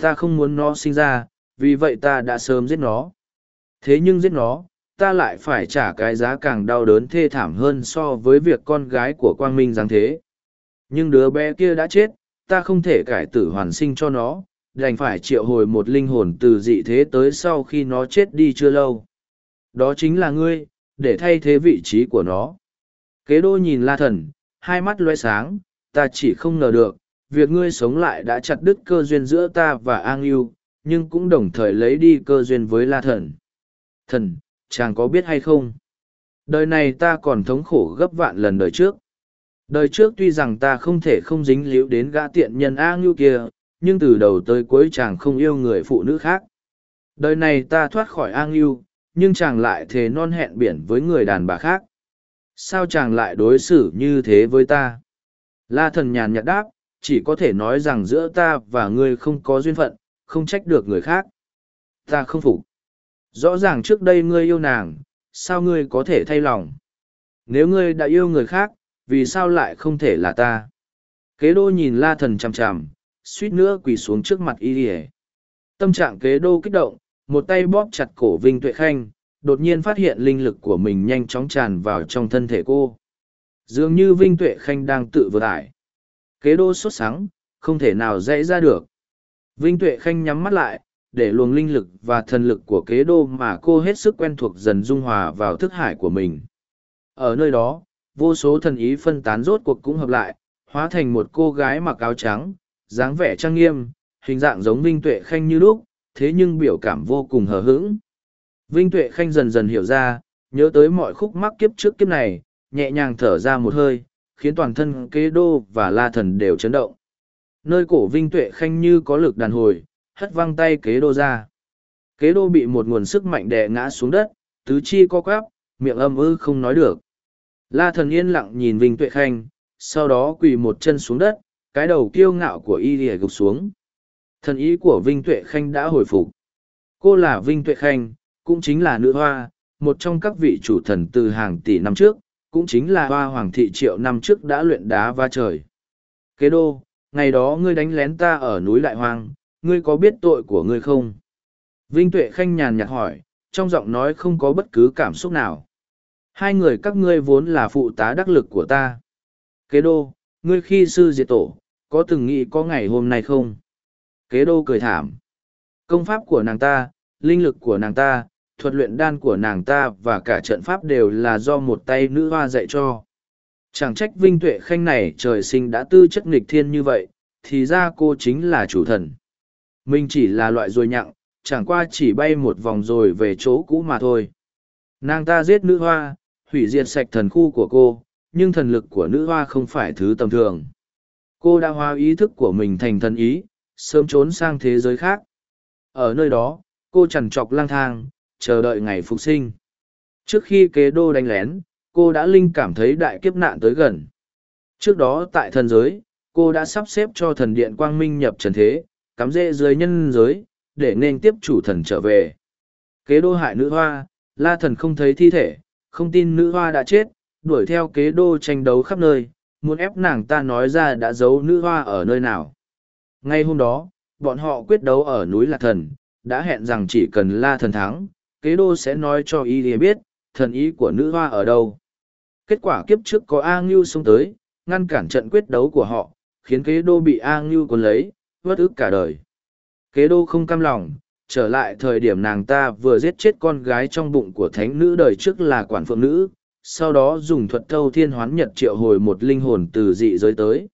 Ta không muốn nó sinh ra, vì vậy ta đã sớm giết nó. Thế nhưng giết nó, ta lại phải trả cái giá càng đau đớn thê thảm hơn so với việc con gái của Quang Minh giáng thế. Nhưng đứa bé kia đã chết, ta không thể cải tử hoàn sinh cho nó, đành phải triệu hồi một linh hồn từ dị thế tới sau khi nó chết đi chưa lâu. Đó chính là ngươi, để thay thế vị trí của nó. Kế đô nhìn la thần, hai mắt loe sáng, ta chỉ không ngờ được, việc ngươi sống lại đã chặt đứt cơ duyên giữa ta và An Yêu, nhưng cũng đồng thời lấy đi cơ duyên với la thần. Thần, chàng có biết hay không? Đời này ta còn thống khổ gấp vạn lần đời trước. Đời trước tuy rằng ta không thể không dính líu đến gã tiện nhân A Ngưu kia, nhưng từ đầu tới cuối chàng không yêu người phụ nữ khác. Đời này ta thoát khỏi A Ngưu, nhưng chàng lại thề non hẹn biển với người đàn bà khác. Sao chàng lại đối xử như thế với ta? La thần nhàn nhạt đáp, chỉ có thể nói rằng giữa ta và ngươi không có duyên phận, không trách được người khác. Ta không phục. Rõ ràng trước đây ngươi yêu nàng, sao ngươi có thể thay lòng? Nếu ngươi đã yêu người khác, vì sao lại không thể là ta? Kế đô nhìn la thần chằm chằm, suýt nữa quỳ xuống trước mặt y ỉa tâm trạng kế đô kích động một tay bóp chặt cổ vinh tuệ khanh đột nhiên phát hiện linh lực của mình nhanh chóng tràn vào trong thân thể cô dường như vinh tuệ khanh đang tự vừa tải kế đô sốt sắng không thể nào dễ ra được. Vinh tuệ khanh nhắm mắt lại để luồng linh lực và thần lực của kế đô mà cô hết sức quen thuộc dần dung hòa vào thức hải của mình. Ở nơi đó vô số thần ý phân tán rốt cuộc cũng hợp lại hóa thành một cô gái mặc áo trắng dáng vẻ trang nghiêm, hình dạng giống Vinh Tuệ Khanh như lúc, thế nhưng biểu cảm vô cùng hờ hững. Vinh Tuệ Khanh dần dần hiểu ra, nhớ tới mọi khúc mắc kiếp trước kiếp này, nhẹ nhàng thở ra một hơi, khiến toàn thân kế đô và la thần đều chấn động. Nơi cổ Vinh Tuệ Khanh như có lực đàn hồi, hất văng tay kế đô ra. Kế đô bị một nguồn sức mạnh đè ngã xuống đất, tứ chi co quắp, miệng âm ư không nói được. La thần yên lặng nhìn Vinh Tuệ Khanh, sau đó quỳ một chân xuống đất, cái đầu kiêu ngạo của y lìa gục xuống thần ý của vinh tuệ khanh đã hồi phục cô là vinh tuệ khanh cũng chính là nữ hoa một trong các vị chủ thần từ hàng tỷ năm trước cũng chính là hoa hoàng thị triệu năm trước đã luyện đá va trời kế đô ngày đó ngươi đánh lén ta ở núi đại hoang ngươi có biết tội của ngươi không vinh tuệ khanh nhàn nhạt hỏi trong giọng nói không có bất cứ cảm xúc nào hai người các ngươi vốn là phụ tá đắc lực của ta kế đô ngươi khi sư diệt tổ có từng nghĩ có ngày hôm nay không? Kế đô cười thảm. Công pháp của nàng ta, linh lực của nàng ta, thuật luyện đan của nàng ta và cả trận pháp đều là do một tay nữ hoa dạy cho. Chẳng trách Vinh Tuệ Khanh này trời sinh đã tư chất nghịch thiên như vậy, thì ra cô chính là chủ thần. Mình chỉ là loại ruồi nhặng, chẳng qua chỉ bay một vòng rồi về chỗ cũ mà thôi. Nàng ta giết nữ hoa, hủy diệt sạch thần khu của cô, nhưng thần lực của nữ hoa không phải thứ tầm thường cô đã hóa ý thức của mình thành thần ý sớm trốn sang thế giới khác. Ở nơi đó, cô chẳng chọc lang thang, chờ đợi ngày phục sinh. Trước khi kế đô đánh lén, cô đã linh cảm thấy đại kiếp nạn tới gần. Trước đó tại thần giới, cô đã sắp xếp cho thần điện quang minh nhập trần thế, cắm rễ dưới nhân giới, để nên tiếp chủ thần trở về. Kế đô hại nữ hoa, la thần không thấy thi thể, không tin nữ hoa đã chết, đuổi theo kế đô tranh đấu khắp nơi, muốn ép nàng ta nói ra đã giấu nữ hoa ở nơi nào. Ngay hôm đó, bọn họ quyết đấu ở núi Lạc Thần, đã hẹn rằng chỉ cần la thần thắng, kế đô sẽ nói cho y biết, thần ý của nữ hoa ở đâu. Kết quả kiếp trước có A Ngưu xông tới, ngăn cản trận quyết đấu của họ, khiến kế đô bị A Ngưu còn lấy, vất ức cả đời. Kế đô không cam lòng, trở lại thời điểm nàng ta vừa giết chết con gái trong bụng của thánh nữ đời trước là quản phượng nữ, sau đó dùng thuật thâu thiên hoán nhật triệu hồi một linh hồn từ dị giới tới.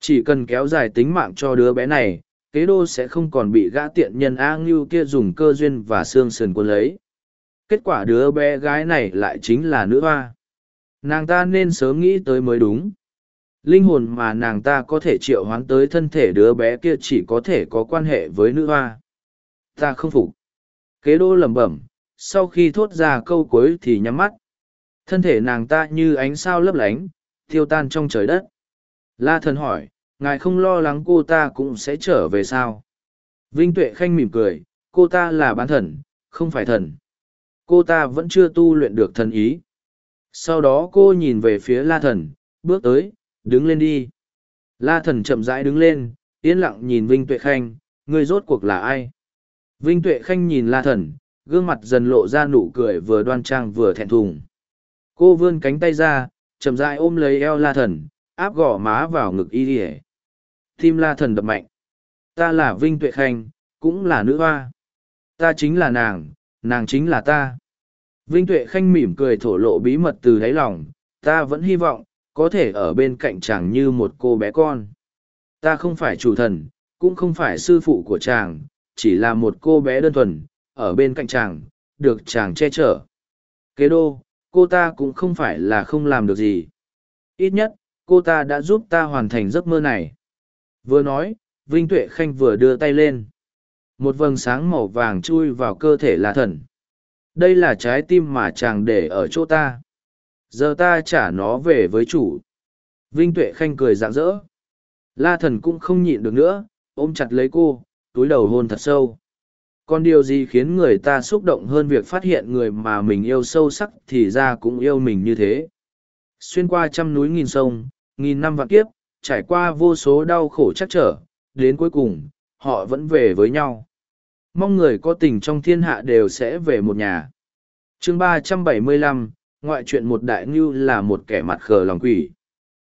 Chỉ cần kéo dài tính mạng cho đứa bé này, kế đô sẽ không còn bị gã tiện nhân A Ngưu kia dùng cơ duyên và xương sườn quân lấy. Kết quả đứa bé gái này lại chính là nữ hoa. Nàng ta nên sớm nghĩ tới mới đúng. Linh hồn mà nàng ta có thể triệu hoán tới thân thể đứa bé kia chỉ có thể có quan hệ với nữ hoa. Ta không phục. Kế đô lẩm bẩm, sau khi thốt ra câu cuối thì nhắm mắt. Thân thể nàng ta như ánh sao lấp lánh, tiêu tan trong trời đất. La thần hỏi, ngài không lo lắng cô ta cũng sẽ trở về sao? Vinh Tuệ Khanh mỉm cười, cô ta là bán thần, không phải thần. Cô ta vẫn chưa tu luyện được thần ý. Sau đó cô nhìn về phía la thần, bước tới, đứng lên đi. La thần chậm rãi đứng lên, yên lặng nhìn Vinh Tuệ Khanh, người rốt cuộc là ai? Vinh Tuệ Khanh nhìn la thần, gương mặt dần lộ ra nụ cười vừa đoan trang vừa thẹn thùng. Cô vươn cánh tay ra, chậm rãi ôm lấy eo la thần, áp gò má vào ngực y ỉa tim la thần đập mạnh. Ta là vinh tuệ khanh, cũng là nữ hoa. Ta chính là nàng nàng chính là ta. Vinh tuệ khanh mỉm cười thổ lộ bí mật từ đáy lòng. Ta vẫn hy vọng, có thể ở bên cạnh chàng như một cô bé con. Ta không phải chủ thần, cũng không phải sư phụ của chàng, chỉ là một cô bé đơn thuần, ở bên cạnh chàng, được chàng che chở. Kế đô, cô ta cũng không phải là không làm được gì. Ít nhất, cô ta đã giúp ta hoàn thành giấc mơ này vừa nói vinh tuệ khanh vừa đưa tay lên. Một vầng sáng màu vàng chui vào cơ thể la thần. Đây là trái tim mà chàng để ở chỗ ta. Giờ ta trả nó về với chủ. Vinh tuệ khanh cười rạng rỡ. La thần cũng không nhịn được nữa ôm chặt lấy cô túi đầu hôn thật sâu. Còn điều gì khiến người ta xúc động hơn việc phát hiện người mà mình yêu sâu sắc thì ra cũng yêu mình như thế. Xuyên qua trăm núi nghìn sông nghìn năm vạn kiếp, trải qua vô số đau khổ chắc trở, đến cuối cùng, họ vẫn về với nhau. Mong người có tình trong thiên hạ đều sẽ về một nhà. chương ba trăm bảy mươi lăm ngoại truyện một đại ngưu là một kẻ mặt khờ lòng quỷ.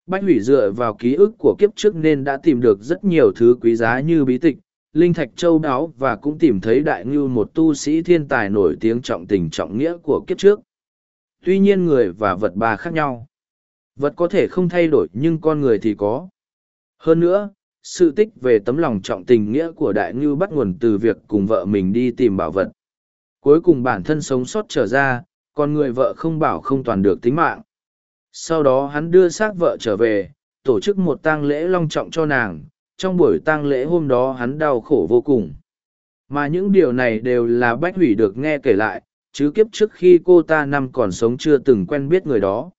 Bách hủy dựa vào ký ức của kiếp trước nên đã tìm được rất nhiều thứ quý giá như bí tịch, linh thạch châu đáo và cũng tìm thấy đại ngưu một tu sĩ thiên tài nổi tiếng trọng tình trọng nghĩa của kiếp trước. Tuy nhiên người và vật bà khác nhau. Vật có thể không thay đổi nhưng con người thì có. Hơn nữa, sự tích về tấm lòng trọng tình nghĩa của đại ngưu bắt nguồn từ việc cùng vợ mình đi tìm bảo vật. Cuối cùng bản thân sống sót trở ra, còn người vợ không bảo không toàn được tính mạng. Sau đó hắn đưa xác vợ trở về, tổ chức một tang lễ long trọng cho nàng, trong buổi tang lễ hôm đó hắn đau khổ vô cùng. Mà những điều này đều là bách hủy được nghe kể lại, chứ kiếp trước khi cô ta năm còn sống chưa từng quen biết người đó.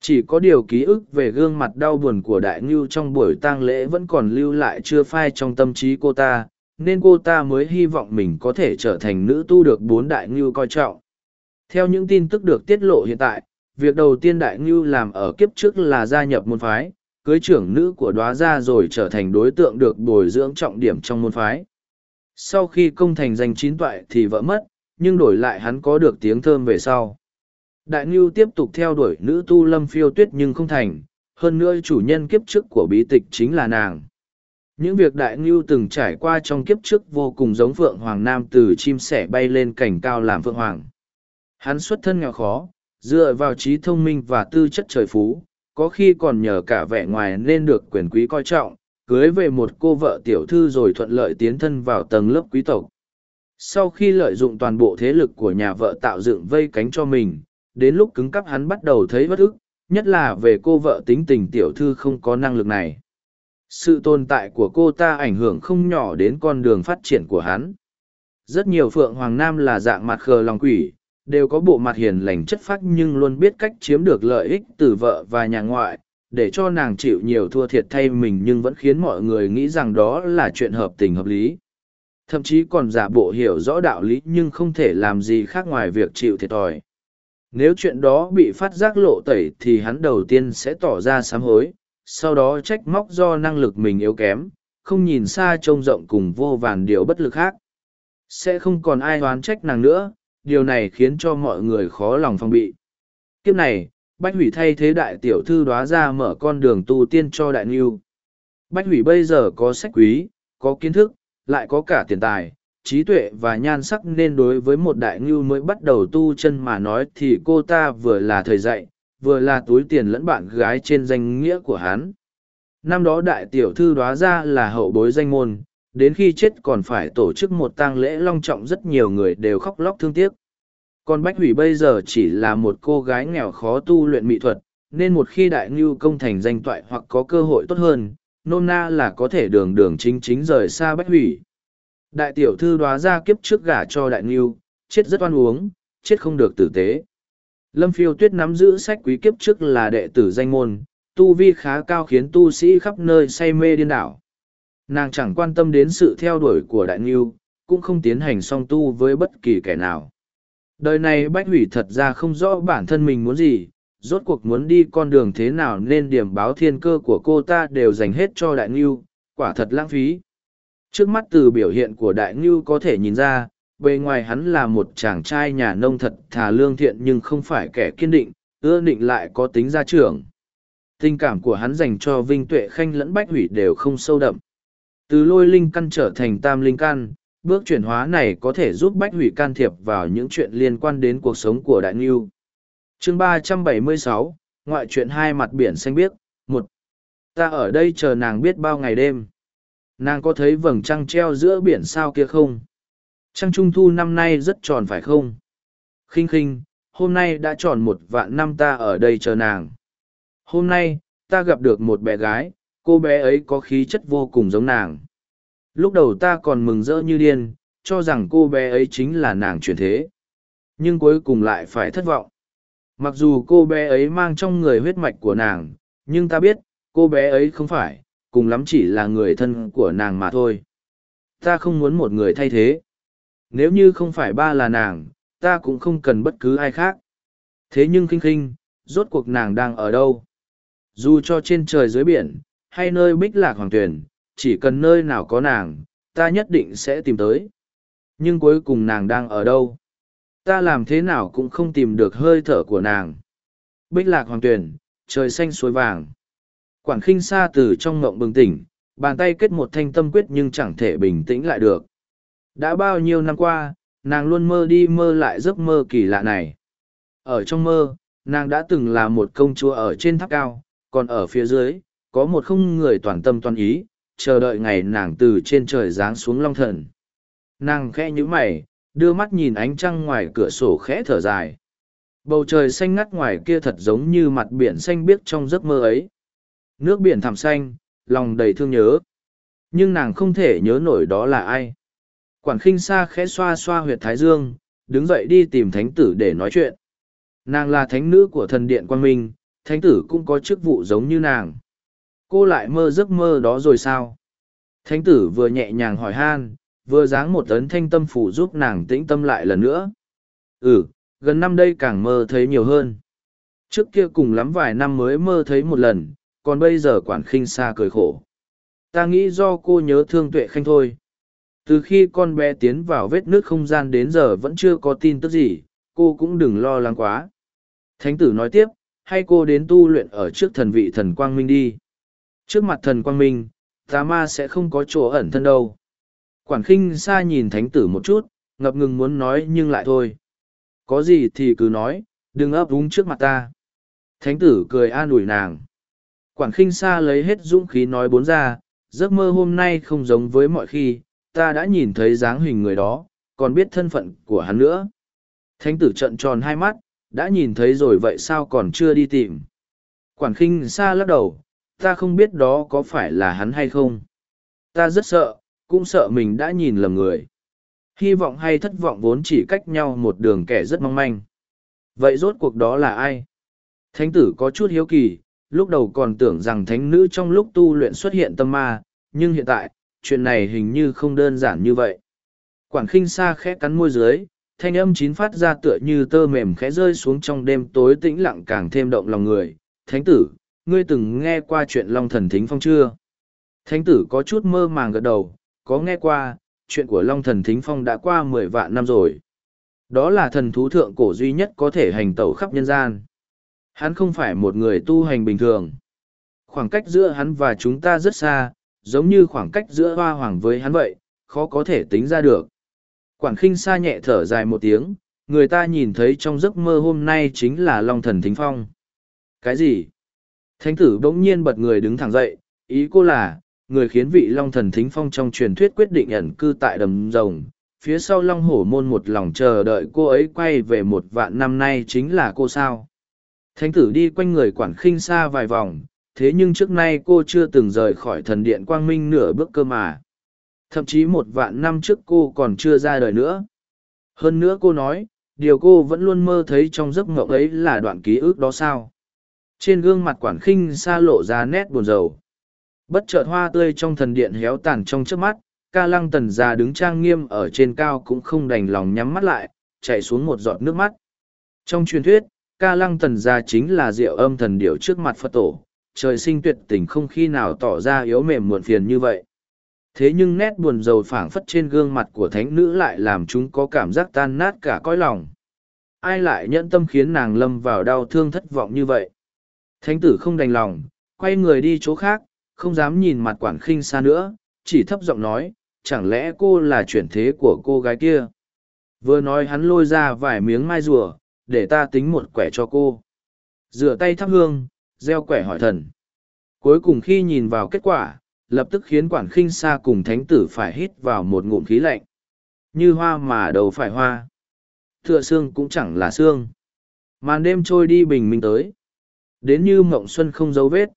Chỉ có điều ký ức về gương mặt đau buồn của đại ngưu trong buổi tang lễ vẫn còn lưu lại chưa phai trong tâm trí cô ta, nên cô ta mới hy vọng mình có thể trở thành nữ tu được bốn đại ngưu coi trọng. Theo những tin tức được tiết lộ hiện tại, việc đầu tiên đại ngưu làm ở kiếp trước là gia nhập môn phái, cưới trưởng nữ của đoá gia rồi trở thành đối tượng được bồi dưỡng trọng điểm trong môn phái. Sau khi công thành danh chín toại thì vỡ mất, nhưng đổi lại hắn có được tiếng thơm về sau. Đại Ngưu tiếp tục theo đuổi nữ tu lâm phiêu tuyết nhưng không thành, hơn nữa chủ nhân kiếp trước của bí tịch chính là nàng. Những việc Đại Ngưu từng trải qua trong kiếp trước vô cùng giống Phượng Hoàng Nam từ chim sẻ bay lên cảnh cao làm Phượng Hoàng. Hắn xuất thân nghèo khó, dựa vào trí thông minh và tư chất trời phú, có khi còn nhờ cả vẻ ngoài nên được quyền quý coi trọng, cưới về một cô vợ tiểu thư rồi thuận lợi tiến thân vào tầng lớp quý tộc. Sau khi lợi dụng toàn bộ thế lực của nhà vợ tạo dựng vây cánh cho mình, đến lúc cứng cắp hắn bắt đầu thấy bất ức, nhất là về cô vợ tính tình tiểu thư không có năng lực này. sự tồn tại của cô ta ảnh hưởng không nhỏ đến con đường phát triển của hắn. Rất nhiều phượng hoàng nam là dạng mặt khờ lòng quỷ đều có bộ mặt hiền lành chất phác nhưng luôn biết cách chiếm được lợi ích từ vợ và nhà ngoại để cho nàng chịu nhiều thua thiệt thay mình nhưng vẫn khiến mọi người nghĩ rằng đó là chuyện hợp tình hợp lý. Thậm chí còn giả bộ hiểu rõ đạo lý nhưng không thể làm gì khác ngoài việc chịu thiệt thòi nếu chuyện đó bị phát giác lộ tẩy thì hắn đầu tiên sẽ tỏ ra sám hối, sau đó trách móc do năng lực mình yếu kém, không nhìn xa trông rộng cùng vô vàn điều bất lực khác sẽ không còn ai oán trách nàng nữa, điều này khiến cho mọi người khó lòng phòng bị kiếp này, bách hủy thay thế đại tiểu thư đoá ra mở con đường tu tiên cho đại nghiêu. bách hủy bây giờ có sách quý, có kiến thức, lại có cả tiền tài trí tuệ và nhan sắc nên đối với một đại ngưu mới bắt đầu tu chân mà nói thì cô ta vừa là thời dạy, vừa là túi tiền lẫn bạn gái trên danh nghĩa của hắn. Năm đó đại tiểu thư đoá ra là hậu bối danh môn, đến khi chết còn phải tổ chức một tang lễ long trọng rất nhiều người đều khóc lóc thương tiếc. Còn bách hủy bây giờ chỉ là một cô gái nghèo khó tu luyện mỹ thuật, nên một khi đại ngưu công thành danh toại hoặc có cơ hội tốt hơn, nôm na là có thể đường đường chính chính rời xa bách hủy đại tiểu thư đoá ra kiếp trước gả cho đại nghiêu, chết rất oan uống chết không được tử tế. Lâm phiêu tuyết nắm giữ sách quý kiếp trước là đệ tử danh môn tu vi khá cao khiến tu sĩ khắp nơi say mê điên đảo. Nàng chẳng quan tâm đến sự theo đuổi của đại nghiêu, cũng không tiến hành song tu với bất kỳ kẻ nào. Đời này bách hủy thật ra không rõ bản thân mình muốn gì rốt cuộc muốn đi con đường thế nào nên điểm báo thiên cơ của cô ta đều dành hết cho đại nghiêu, quả thật lãng phí trước mắt từ biểu hiện của đại ngưu có thể nhìn ra, bề ngoài hắn là một chàng trai nhà nông thật thà lương thiện nhưng không phải kẻ kiên định, ưa định lại có tính gia trưởng. Tình cảm của hắn dành cho vinh tuệ khanh lẫn bách hủy đều không sâu đậm. Từ lôi linh căn trở thành tam linh căn, bước chuyển hóa này có thể giúp bách hủy can thiệp vào những chuyện liên quan đến cuộc sống của đại ngưu. Chương ba trăm bảy mươi sáu, ngoại chuyện hai mặt biển xanh biếc, một. Ta ở đây chờ nàng biết bao ngày đêm nàng có thấy vầng trăng treo giữa biển sao kia không? Trăng trung thu năm nay rất tròn phải không? Khinh khinh, hôm nay đã tròn một vạn năm ta ở đây chờ nàng. Hôm nay, ta gặp được một bé gái, cô bé ấy có khí chất vô cùng giống nàng. Lúc đầu ta còn mừng rỡ như điên, cho rằng cô bé ấy chính là nàng truyền thế. Nhưng cuối cùng lại phải thất vọng. Mặc dù cô bé ấy mang trong người huyết mạch của nàng, nhưng ta biết, cô bé ấy không phải cùng lắm chỉ là người thân của nàng mà thôi. Ta không muốn một người thay thế. Nếu như không phải ba là nàng, ta cũng không cần bất cứ ai khác. Thế nhưng khinh khinh, rốt cuộc nàng đang ở đâu? Dù cho trên trời dưới biển, hay nơi bích lạc hoàng tuyển chỉ cần nơi nào có nàng, ta nhất định sẽ tìm tới. Nhưng cuối cùng nàng đang ở đâu? Ta làm thế nào cũng không tìm được hơi thở của nàng. Bích lạc hoàng tuyển trời xanh suối vàng quản khinh xa từ trong ngộng bừng tỉnh, bàn tay kết một thanh tâm quyết nhưng chẳng thể bình tĩnh lại được. Đã bao nhiêu năm qua, nàng luôn mơ đi mơ lại giấc mơ kỳ lạ này. Ở trong mơ, nàng đã từng là một công chúa ở trên tháp cao, còn ở phía dưới, có một không người toàn tâm toàn ý, chờ đợi ngày nàng từ trên trời giáng xuống long thần. Nàng khẽ nhíu mày, đưa mắt nhìn ánh trăng ngoài cửa sổ khẽ thở dài. Bầu trời xanh ngắt ngoài kia thật giống như mặt biển xanh biếc trong giấc mơ ấy nước biển thẳm xanh, lòng đầy thương nhớ. Nhưng nàng không thể nhớ nổi đó là ai. Quản khinh xa khẽ xoa xoa huyệt thái dương, đứng dậy đi tìm thánh tử để nói chuyện. Nàng là thánh nữ của thần điện Quan minh, thánh tử cũng có chức vụ giống như nàng. Cô lại mơ giấc mơ đó rồi sao? Thánh tử vừa nhẹ nhàng hỏi han, vừa dáng một tấn thanh tâm phủ giúp nàng tĩnh tâm lại lần nữa. Ừ gần năm đây càng mơ thấy nhiều hơn. Trước kia cùng lắm vài năm mới mơ thấy một lần còn bây giờ quản khinh xa cười khổ. Ta nghĩ do cô nhớ thương tuệ khanh thôi. Từ khi con bé tiến vào vết nước không gian đến giờ vẫn chưa có tin tức gì, cô cũng đừng lo lắng quá. Thánh tử nói tiếp, hay cô đến tu luyện ở trước thần vị thần quang minh đi. Trước mặt thần quang minh, tà ma sẽ không có chỗ ẩn thân đâu. Quản khinh xa nhìn thánh tử một chút, ngập ngừng muốn nói nhưng lại thôi. Có gì thì cứ nói, đừng ấp úng trước mặt ta. Thánh tử cười an ủi nàng quản khinh xa lấy hết dũng khí nói bốn ra, giấc mơ hôm nay không giống với mọi khi, ta đã nhìn thấy dáng hình người đó, còn biết thân phận của hắn nữa. Thánh tử trận tròn hai mắt, đã nhìn thấy rồi vậy sao còn chưa đi tìm? Quản khinh xa lắc đầu, ta không biết đó có phải là hắn hay không. Ta rất sợ, cũng sợ mình đã nhìn lầm người. Hy vọng hay thất vọng vốn chỉ cách nhau một đường kẻ rất mong manh. Vậy rốt cuộc đó là ai? Thánh tử có chút hiếu kỳ lúc đầu còn tưởng rằng thánh nữ trong lúc tu luyện xuất hiện tâm ma, nhưng hiện tại, chuyện này hình như không đơn giản như vậy. Quản khinh xa khẽ cắn môi dưới, thanh âm chín phát ra tựa như tơ mềm khẽ rơi xuống trong đêm tối tĩnh lặng càng thêm động lòng người. Thánh tử, ngươi từng nghe qua chuyện long thần thính phong chưa? Thánh tử có chút mơ màng gật đầu, có nghe qua, chuyện của long thần thính phong đã qua mười vạn năm rồi. Đó là thần thú thượng cổ duy nhất có thể hành tẩu khắp nhân gian hắn không phải một người tu hành bình thường. Khoảng cách giữa hắn và chúng ta rất xa, giống như khoảng cách giữa hoa hoàng với hắn vậy, khó có thể tính ra được. Quản khinh xa nhẹ thở dài một tiếng, người ta nhìn thấy trong giấc mơ hôm nay chính là long thần thính phong. Cái gì? Thánh tử bỗng nhiên bật người đứng thẳng dậy, ý cô là, người khiến vị long thần thính phong trong truyền thuyết quyết định ẩn cư tại đầm rồng, phía sau long hổ môn một lòng chờ đợi cô ấy quay về một vạn năm nay chính là cô sao? Thánh tử đi quanh người quản khinh xa vài vòng, thế nhưng trước nay cô chưa từng rời khỏi thần điện quang minh nửa bước cơ mà. Thậm chí một vạn năm trước cô còn chưa ra đời nữa. Hơn nữa cô nói, điều cô vẫn luôn mơ thấy trong giấc mộng ấy là đoạn ký ức đó sao? Trên gương mặt quản khinh xa lộ ra nét buồn rầu. Bất chợt hoa tươi trong thần điện héo tàn trong trước mắt, ca lăng tần già đứng trang nghiêm ở trên cao cũng không đành lòng nhắm mắt lại, chạy xuống một giọt nước mắt. Trong truyền thuyết ca lăng tần gia chính là diệu âm thần điệu trước mặt phật tổ. Trời sinh tuyệt tình không khi nào tỏ ra yếu mềm muộn phiền như vậy. Thế nhưng nét buồn rầu phảng phất trên gương mặt của thánh nữ lại làm chúng có cảm giác tan nát cả cõi lòng. Ai lại nhẫn tâm khiến nàng lâm vào đau thương thất vọng như vậy? Thánh tử không đành lòng, quay người đi chỗ khác, không dám nhìn mặt quản khinh xa nữa, chỉ thấp giọng nói, chẳng lẽ cô là chuyển thế của cô gái kia? Vừa nói hắn lôi ra vài miếng mai rùa để ta tính một quẻ cho cô. Rửa tay thắp hương, gieo quẻ hỏi thần. Cuối cùng khi nhìn vào kết quả, lập tức khiến quản khinh xa cùng thánh tử phải hít vào một ngụm khí lạnh. Như hoa mà đầu phải hoa. Tựa xương cũng chẳng là xương. Màn đêm trôi đi bình minh tới. Đến như mộng xuân không dấu vết.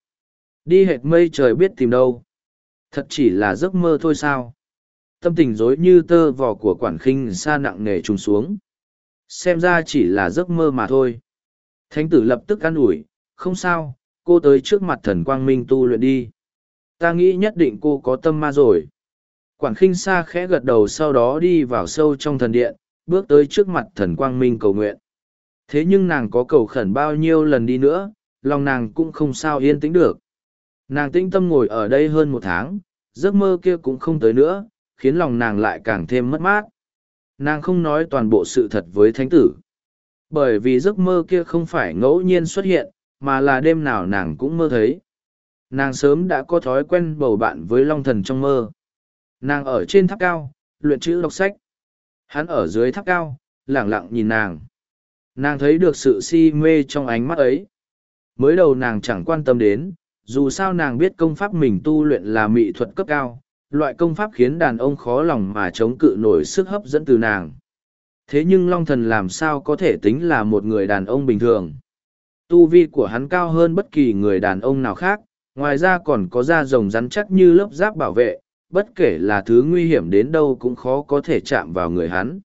Đi hệt mây trời biết tìm đâu. Thật chỉ là giấc mơ thôi sao. Tâm tình dối như tơ vò của quản khinh xa nặng nề trùng xuống xem ra chỉ là giấc mơ mà thôi. Thánh tử lập tức an ủi, không sao, cô tới trước mặt thần quang minh tu luyện đi. Ta nghĩ nhất định cô có tâm ma rồi. Quản khinh xa khẽ gật đầu sau đó đi vào sâu trong thần điện, bước tới trước mặt thần quang minh cầu nguyện. Thế nhưng nàng có cầu khẩn bao nhiêu lần đi nữa, lòng nàng cũng không sao yên tĩnh được. Nàng tĩnh tâm ngồi ở đây hơn một tháng, giấc mơ kia cũng không tới nữa, khiến lòng nàng lại càng thêm mất mát nàng không nói toàn bộ sự thật với thánh tử. Bởi vì giấc mơ kia không phải ngẫu nhiên xuất hiện, mà là đêm nào nàng cũng mơ thấy. Nàng sớm đã có thói quen bầu bạn với long thần trong mơ. Nàng ở trên tháp cao, luyện chữ đọc sách. Hắn ở dưới tháp cao, lẳng lặng nhìn nàng. Nàng thấy được sự si mê trong ánh mắt ấy. Mới đầu nàng chẳng quan tâm đến, dù sao nàng biết công pháp mình tu luyện là mỹ thuật cấp cao loại công pháp khiến đàn ông khó lòng mà chống cự nổi sức hấp dẫn từ nàng. Thế nhưng long thần làm sao có thể tính là một người đàn ông bình thường? Tu vi của hắn cao hơn bất kỳ người đàn ông nào khác, ngoài ra còn có da rồng rắn chắc như lớp giáp bảo vệ, bất kể là thứ nguy hiểm đến đâu cũng khó có thể chạm vào người hắn.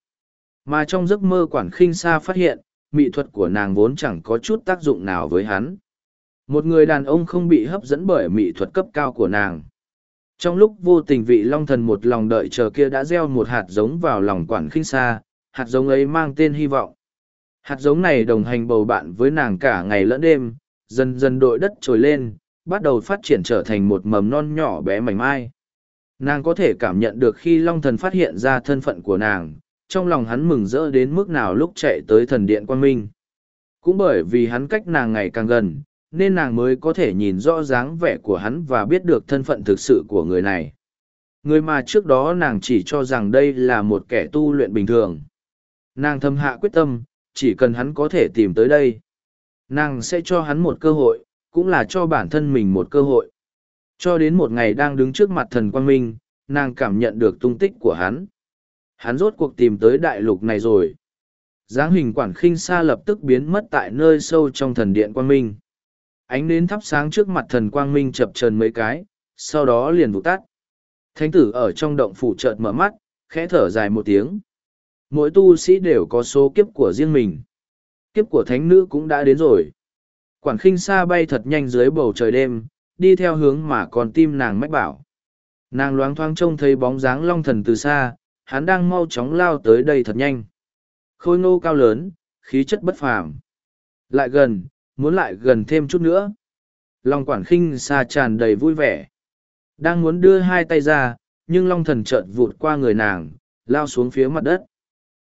Mà trong giấc mơ quản khinh sa phát hiện mỹ thuật của nàng vốn chẳng có chút tác dụng nào với hắn. Một người đàn ông không bị hấp dẫn bởi mỹ thuật cấp cao của nàng trong lúc vô tình vị long thần một lòng đợi chờ kia đã gieo một hạt giống vào lòng quản khinh xa, hạt giống ấy mang tên hy vọng. Hạt giống này đồng hành bầu bạn với nàng cả ngày lẫn đêm, dần dần đội đất trồi lên, bắt đầu phát triển trở thành một mầm non nhỏ bé mảnh mai. Nàng có thể cảm nhận được khi long thần phát hiện ra thân phận của nàng, trong lòng hắn mừng rỡ đến mức nào lúc chạy tới thần điện quan minh. Cũng bởi vì hắn cách nàng ngày càng gần nên nàng mới có thể nhìn rõ dáng vẻ của hắn và biết được thân phận thực sự của người này. Người mà trước đó nàng chỉ cho rằng đây là một kẻ tu luyện bình thường. Nàng thâm hạ quyết tâm, chỉ cần hắn có thể tìm tới đây. Nàng sẽ cho hắn một cơ hội, cũng là cho bản thân mình một cơ hội. Cho đến một ngày đang đứng trước mặt thần quang minh, nàng cảm nhận được tung tích của hắn. Hắn rốt cuộc tìm tới đại lục này rồi. Dáng hình quản khinh xa lập tức biến mất tại nơi sâu trong thần điện quang minh. Ánh nến thắp sáng trước mặt thần quang minh chập trần mấy cái, sau đó liền vụt tắt. Thánh tử ở trong động phủ chợt mở mắt, khẽ thở dài một tiếng. Mỗi tu sĩ đều có số kiếp của riêng mình. Kiếp của thánh nữ cũng đã đến rồi. Quản khinh xa bay thật nhanh dưới bầu trời đêm, đi theo hướng mà còn tim nàng mách bảo. Nàng loáng thoáng trông thấy bóng dáng long thần từ xa, hắn đang mau chóng lao tới đây thật nhanh. Khôi ngô cao lớn, khí chất bất phàm. Lại gần, muốn lại gần thêm chút nữa. Long quản khinh xa tràn đầy vui vẻ. Đang muốn đưa hai tay ra, nhưng long thần chợt vụt qua người nàng, lao xuống phía mặt đất.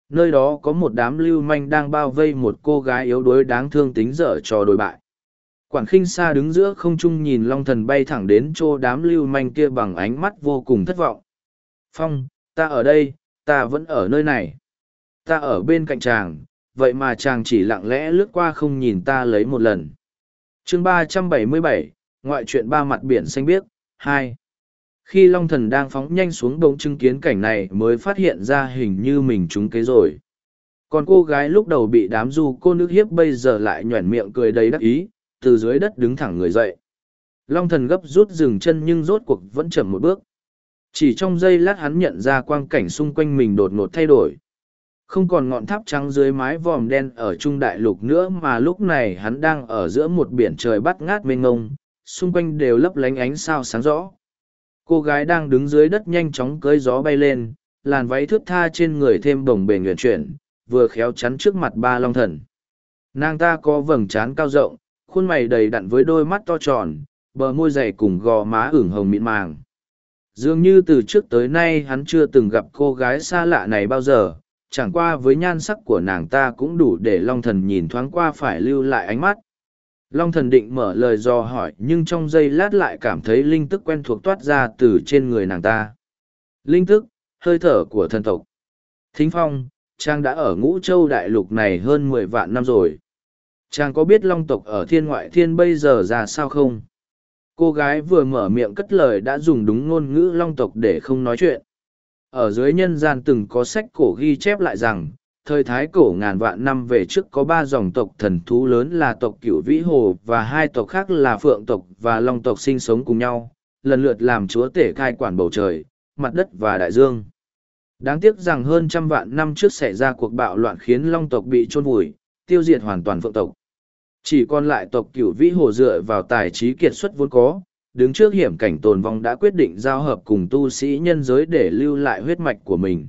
Nơi đó có một đám lưu manh đang bao vây một cô gái yếu đuối đáng thương tính dở trò đồi bại. Quản khinh xa đứng giữa không trung nhìn long thần bay thẳng đến chỗ đám lưu manh kia bằng ánh mắt vô cùng thất vọng. Phong, ta ở đây, ta vẫn ở nơi này. Ta ở bên cạnh chàng, vậy mà chàng chỉ lặng lẽ lướt qua không nhìn ta lấy một lần. chương ba trăm bảy mươi bảy ngoại truyện ba mặt biển xanh biếc, hai Khi Long Thần đang phóng nhanh xuống bỗng chứng kiến cảnh này mới phát hiện ra hình như mình trúng kế rồi. Còn cô gái lúc đầu bị đám du cô nước hiếp bây giờ lại nhoẻn miệng cười đầy đắc ý, từ dưới đất đứng thẳng người dậy. Long thần gấp rút dừng chân nhưng rốt cuộc vẫn chậm một bước. Chỉ trong giây lát hắn nhận ra quang cảnh xung quanh mình đột ngột thay đổi. Không còn ngọn tháp trắng dưới mái vòm đen ở trung đại lục nữa mà lúc này hắn đang ở giữa một biển trời bắt ngát mênh ngông, xung quanh đều lấp lánh ánh sao sáng rõ. Cô gái đang đứng dưới đất nhanh chóng cưới gió bay lên, làn váy thướt tha trên người thêm bồng bềnh nguyện chuyển, vừa khéo chắn trước mặt ba long thần. Nàng ta có vầng trán cao rộng, khuôn mày đầy đặn với đôi mắt to tròn, bờ môi dày cùng gò má ửng hồng mịn màng. Dường như từ trước tới nay hắn chưa từng gặp cô gái xa lạ này bao giờ, chẳng qua với nhan sắc của nàng ta cũng đủ để Long Thần nhìn thoáng qua phải lưu lại ánh mắt. Long Thần định mở lời do hỏi nhưng trong giây lát lại cảm thấy linh tức quen thuộc toát ra từ trên người nàng ta. Linh tức, hơi thở của thần tộc. Thính Phong, Trang đã ở ngũ châu đại lục này hơn mười vạn năm rồi. Trang có biết long tộc ở thiên ngoại thiên bây giờ ra sao không? Cô gái vừa mở miệng cất lời đã dùng đúng ngôn ngữ long tộc để không nói chuyện. Ở dưới nhân gian từng có sách cổ ghi chép lại rằng, thời thái cổ ngàn vạn năm về trước có ba dòng tộc thần thú lớn là tộc cửu vĩ hồ và hai tộc khác là phượng tộc và long tộc sinh sống cùng nhau, lần lượt làm chúa tể cai quản bầu trời, mặt đất và đại dương. Đáng tiếc rằng hơn trăm vạn năm trước xảy ra cuộc bạo loạn khiến long tộc bị chôn vùi, tiêu diệt hoàn toàn phượng tộc. Chỉ còn lại tộc cửu vĩ hồ dựa vào tài trí kiệt xuất vốn có, đứng trước hiểm cảnh tồn vong đã quyết định giao hợp cùng tu sĩ nhân giới để lưu lại huyết mạch của mình.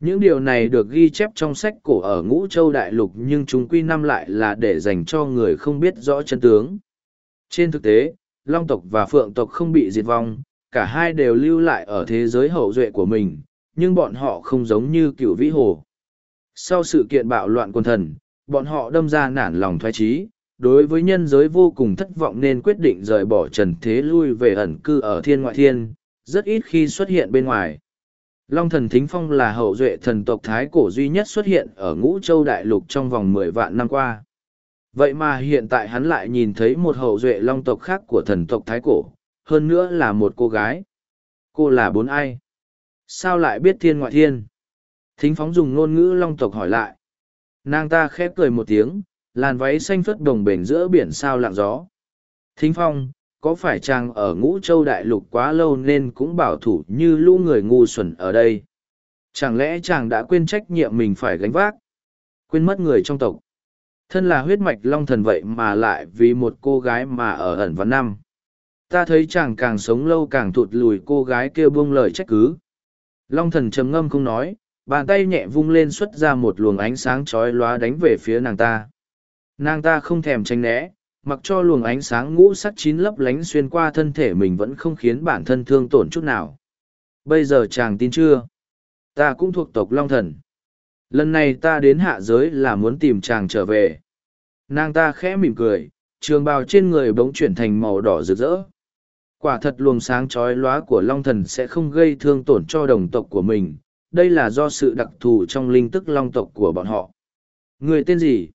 Những điều này được ghi chép trong sách cổ ở ngũ châu đại lục nhưng chúng quy năm lại là để dành cho người không biết rõ chân tướng. Trên thực tế, Long tộc và Phượng tộc không bị diệt vong, cả hai đều lưu lại ở thế giới hậu duệ của mình, nhưng bọn họ không giống như cửu vĩ hồ. Sau sự kiện bạo loạn quân thần, bọn họ đâm ra nản lòng thoái trí, đối với nhân giới vô cùng thất vọng nên quyết định rời bỏ trần thế lui về ẩn cư ở thiên ngoại thiên, rất ít khi xuất hiện bên ngoài. Long thần Thính Phong là hậu duệ thần tộc Thái cổ duy nhất xuất hiện ở ngũ châu đại lục trong vòng mười vạn năm qua. Vậy mà hiện tại hắn lại nhìn thấy một hậu duệ long tộc khác của thần tộc Thái cổ, hơn nữa là một cô gái. Cô là bốn ai? Sao lại biết thiên ngoại thiên? Thính Phóng dùng ngôn ngữ long tộc hỏi lại. Nàng ta khép cười một tiếng, làn váy xanh phất đồng bền giữa biển sao lặng gió. Thính phong, có phải chàng ở ngũ châu đại lục quá lâu nên cũng bảo thủ như lũ người ngu xuẩn ở đây? Chẳng lẽ chàng đã quên trách nhiệm mình phải gánh vác? Quên mất người trong tộc. Thân là huyết mạch long thần vậy mà lại vì một cô gái mà ở ẩn văn năm. Ta thấy chàng càng sống lâu càng thụt lùi cô gái kêu buông lời trách cứ. Long thần trầm ngâm không nói, bàn tay nhẹ vung lên xuất ra một luồng ánh sáng chói lóa đánh về phía nàng ta nàng ta không thèm tranh né, mặc cho luồng ánh sáng ngũ sắc chín lấp lánh xuyên qua thân thể mình vẫn không khiến bản thân thương tổn chút nào. Bây giờ chàng tin chưa? Ta cũng thuộc tộc long thần. Lần này ta đến hạ giới là muốn tìm chàng trở về. Nàng ta khẽ mỉm cười, trường bào trên người bỗng chuyển thành màu đỏ rực rỡ. Quả thật luồng sáng chói lóa của long thần sẽ không gây thương tổn cho đồng tộc của mình. Đây là do sự đặc thù trong linh tức long tộc của bọn họ. Người tên gì?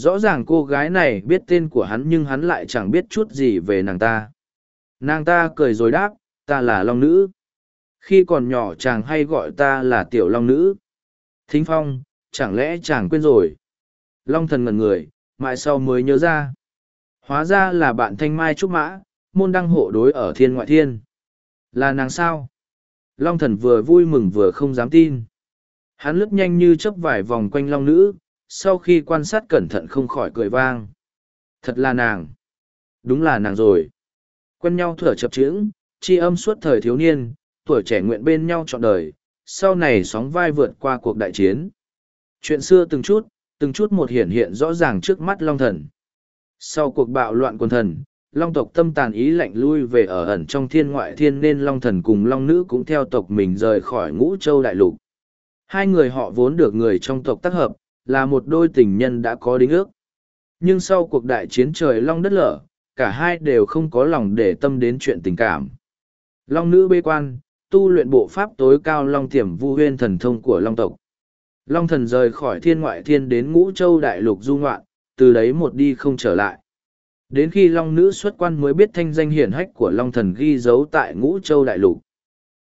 Rõ ràng cô gái này biết tên của hắn nhưng hắn lại chẳng biết chút gì về nàng ta. Nàng ta cười rồi đáp, ta là long nữ. Khi còn nhỏ chàng hay gọi ta là tiểu long nữ. Thính phong, chẳng lẽ chàng quên rồi? Long thần ngẩn người, mãi sau mới nhớ ra. Hóa ra là bạn thanh mai trúc mã, môn đăng hộ đối ở thiên ngoại thiên. Là nàng sao? Long thần vừa vui mừng vừa không dám tin. Hắn lướt nhanh như chớp vài vòng quanh long nữ, sau khi quan sát cẩn thận không khỏi cười vang. Thật là nàng. Đúng là nàng rồi. Quen nhau thở chập chững, chi âm suốt thời thiếu niên, tuổi trẻ nguyện bên nhau trọn đời, sau này sóng vai vượt qua cuộc đại chiến. Chuyện xưa từng chút, từng chút một hiện hiện rõ ràng trước mắt Long Thần. Sau cuộc bạo loạn quần thần, Long tộc tâm tàn ý lạnh lui về ở ẩn trong thiên ngoại thiên nên Long Thần cùng Long Nữ cũng theo tộc mình rời khỏi ngũ châu đại lục. Hai người họ vốn được người trong tộc tác hợp, là một đôi tình nhân đã có đính ước. Nhưng sau cuộc đại chiến trời Long đất lở, cả hai đều không có lòng để tâm đến chuyện tình cảm. Long nữ bê quan, tu luyện bộ pháp tối cao Long tiềm vu huyên thần thông của Long tộc. Long thần rời khỏi thiên ngoại thiên đến ngũ châu đại lục du ngoạn, từ đấy một đi không trở lại. Đến khi Long nữ xuất quan mới biết thanh danh hiển hách của Long thần ghi dấu tại ngũ châu đại lục.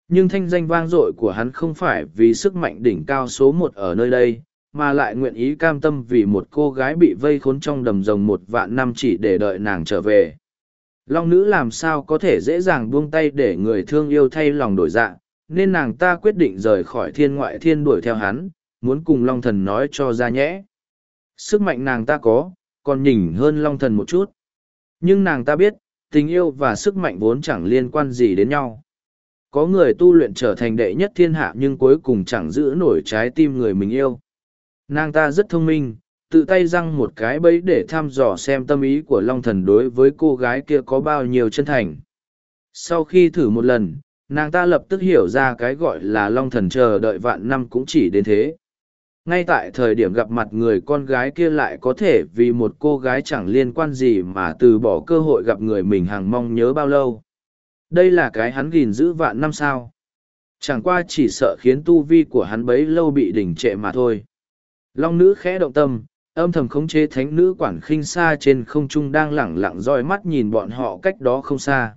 Nhưng thanh danh vang dội của hắn không phải vì sức mạnh đỉnh cao số một ở nơi đây, mà lại nguyện ý cam tâm vì một cô gái bị vây khốn trong đầm rồng một vạn năm chỉ để đợi nàng trở về. Long nữ làm sao có thể dễ dàng buông tay để người thương yêu thay lòng đổi dạ, nên nàng ta quyết định rời khỏi thiên ngoại thiên đuổi theo hắn, muốn cùng Long thần nói cho ra nhẽ. Sức mạnh nàng ta có, còn nhỉnh hơn Long thần một chút. Nhưng nàng ta biết, tình yêu và sức mạnh vốn chẳng liên quan gì đến nhau. Có người tu luyện trở thành đệ nhất thiên hạ nhưng cuối cùng chẳng giữ nổi trái tim người mình yêu. Nàng ta rất thông minh, tự tay răng một cái bẫy để thăm dò xem tâm ý của long thần đối với cô gái kia có bao nhiêu chân thành. Sau khi thử một lần nàng ta lập tức hiểu ra cái gọi là long thần chờ đợi vạn năm cũng chỉ đến thế. Ngay tại thời điểm gặp mặt người con gái kia lại có thể vì một cô gái chẳng liên quan gì mà từ bỏ cơ hội gặp người mình hàng mong nhớ bao lâu. Đây là cái hắn gìn giữ vạn năm sao? Chẳng qua chỉ sợ khiến tu vi của hắn bấy lâu bị đỉnh trệ mà thôi long nữ khẽ động tâm, âm thầm khống chế thánh nữ quản khinh xa trên không trung đang lẳng lặng roi mắt nhìn bọn họ cách đó không xa.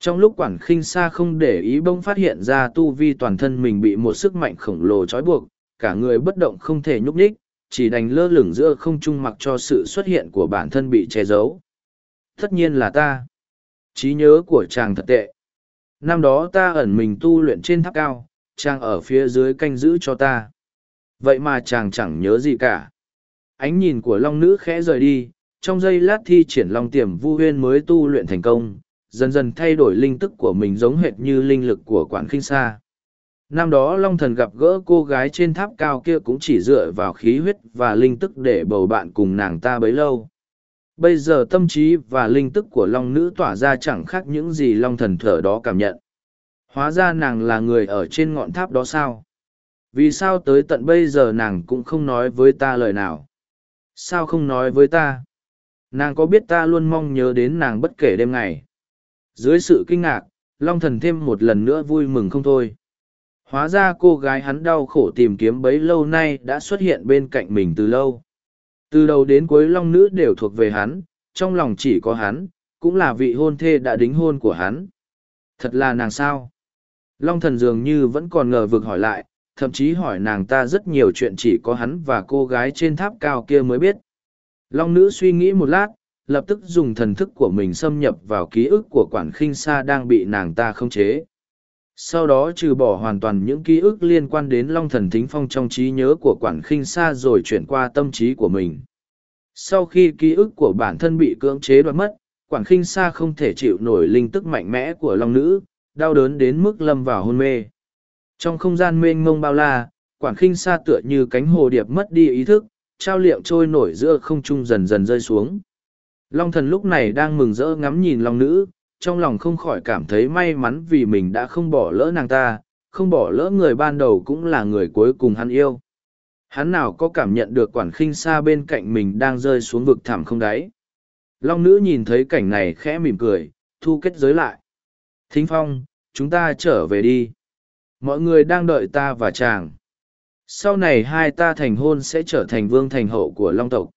Trong lúc quản khinh xa không để ý bông phát hiện ra tu vi toàn thân mình bị một sức mạnh khổng lồ trói buộc, cả người bất động không thể nhúc nhích, chỉ đành lơ lửng giữa không trung mặc cho sự xuất hiện của bản thân bị che giấu. Tất nhiên là ta. Trí nhớ của chàng thật tệ. Năm đó ta ẩn mình tu luyện trên tháp cao, chàng ở phía dưới canh giữ cho ta vậy mà chàng chẳng nhớ gì cả. Ánh nhìn của long nữ khẽ rời đi, trong giây lát thi triển long tiềm vu huyên mới tu luyện thành công, dần dần thay đổi linh tức của mình giống hệt như linh lực của quản khinh sa năm đó long thần gặp gỡ cô gái trên tháp cao kia cũng chỉ dựa vào khí huyết và linh tức để bầu bạn cùng nàng ta bấy lâu. Bây giờ tâm trí và linh tức của long nữ tỏa ra chẳng khác những gì long thần thở đó cảm nhận. Hóa ra nàng là người ở trên ngọn tháp đó sao? Vì sao tới tận bây giờ nàng cũng không nói với ta lời nào? Sao không nói với ta? Nàng có biết ta luôn mong nhớ đến nàng bất kể đêm ngày? Dưới sự kinh ngạc, long thần thêm một lần nữa vui mừng không thôi. Hóa ra cô gái hắn đau khổ tìm kiếm bấy lâu nay đã xuất hiện bên cạnh mình từ lâu. Từ đầu đến cuối long nữ đều thuộc về hắn, trong lòng chỉ có hắn, cũng là vị hôn thê đã đính hôn của hắn. Thật là nàng sao? Long thần dường như vẫn còn ngờ vực hỏi lại thậm chí hỏi nàng ta rất nhiều chuyện chỉ có hắn và cô gái trên tháp cao kia mới biết. Long nữ suy nghĩ một lát, lập tức dùng thần thức của mình xâm nhập vào ký ức của quản khinh sa đang bị nàng ta khống chế. Sau đó trừ bỏ hoàn toàn những ký ức liên quan đến Long thần thính phong trong trí nhớ của quản khinh sa rồi chuyển qua tâm trí của mình. Sau khi ký ức của bản thân bị cưỡng chế đoạt mất, quản khinh sa không thể chịu nổi linh tức mạnh mẽ của Long nữ, đau đớn đến mức lâm vào hôn mê. Trong không gian mênh mông bao la, quản khinh xa tựa như cánh hồ điệp mất đi ý thức, trao liệm trôi nổi giữa không trung dần dần rơi xuống. Long thần lúc này đang mừng rỡ ngắm nhìn long nữ, trong lòng không khỏi cảm thấy may mắn vì mình đã không bỏ lỡ nàng ta, không bỏ lỡ người ban đầu cũng là người cuối cùng hắn yêu. Hắn nào có cảm nhận được quản khinh xa bên cạnh mình đang rơi xuống vực thẳm không đáy. Long nữ nhìn thấy cảnh này khẽ mỉm cười, thu kết giới lại. Thính phong, chúng ta trở về đi mọi người đang đợi ta và chàng sau này hai ta thành hôn sẽ trở thành vương thành hậu của long tộc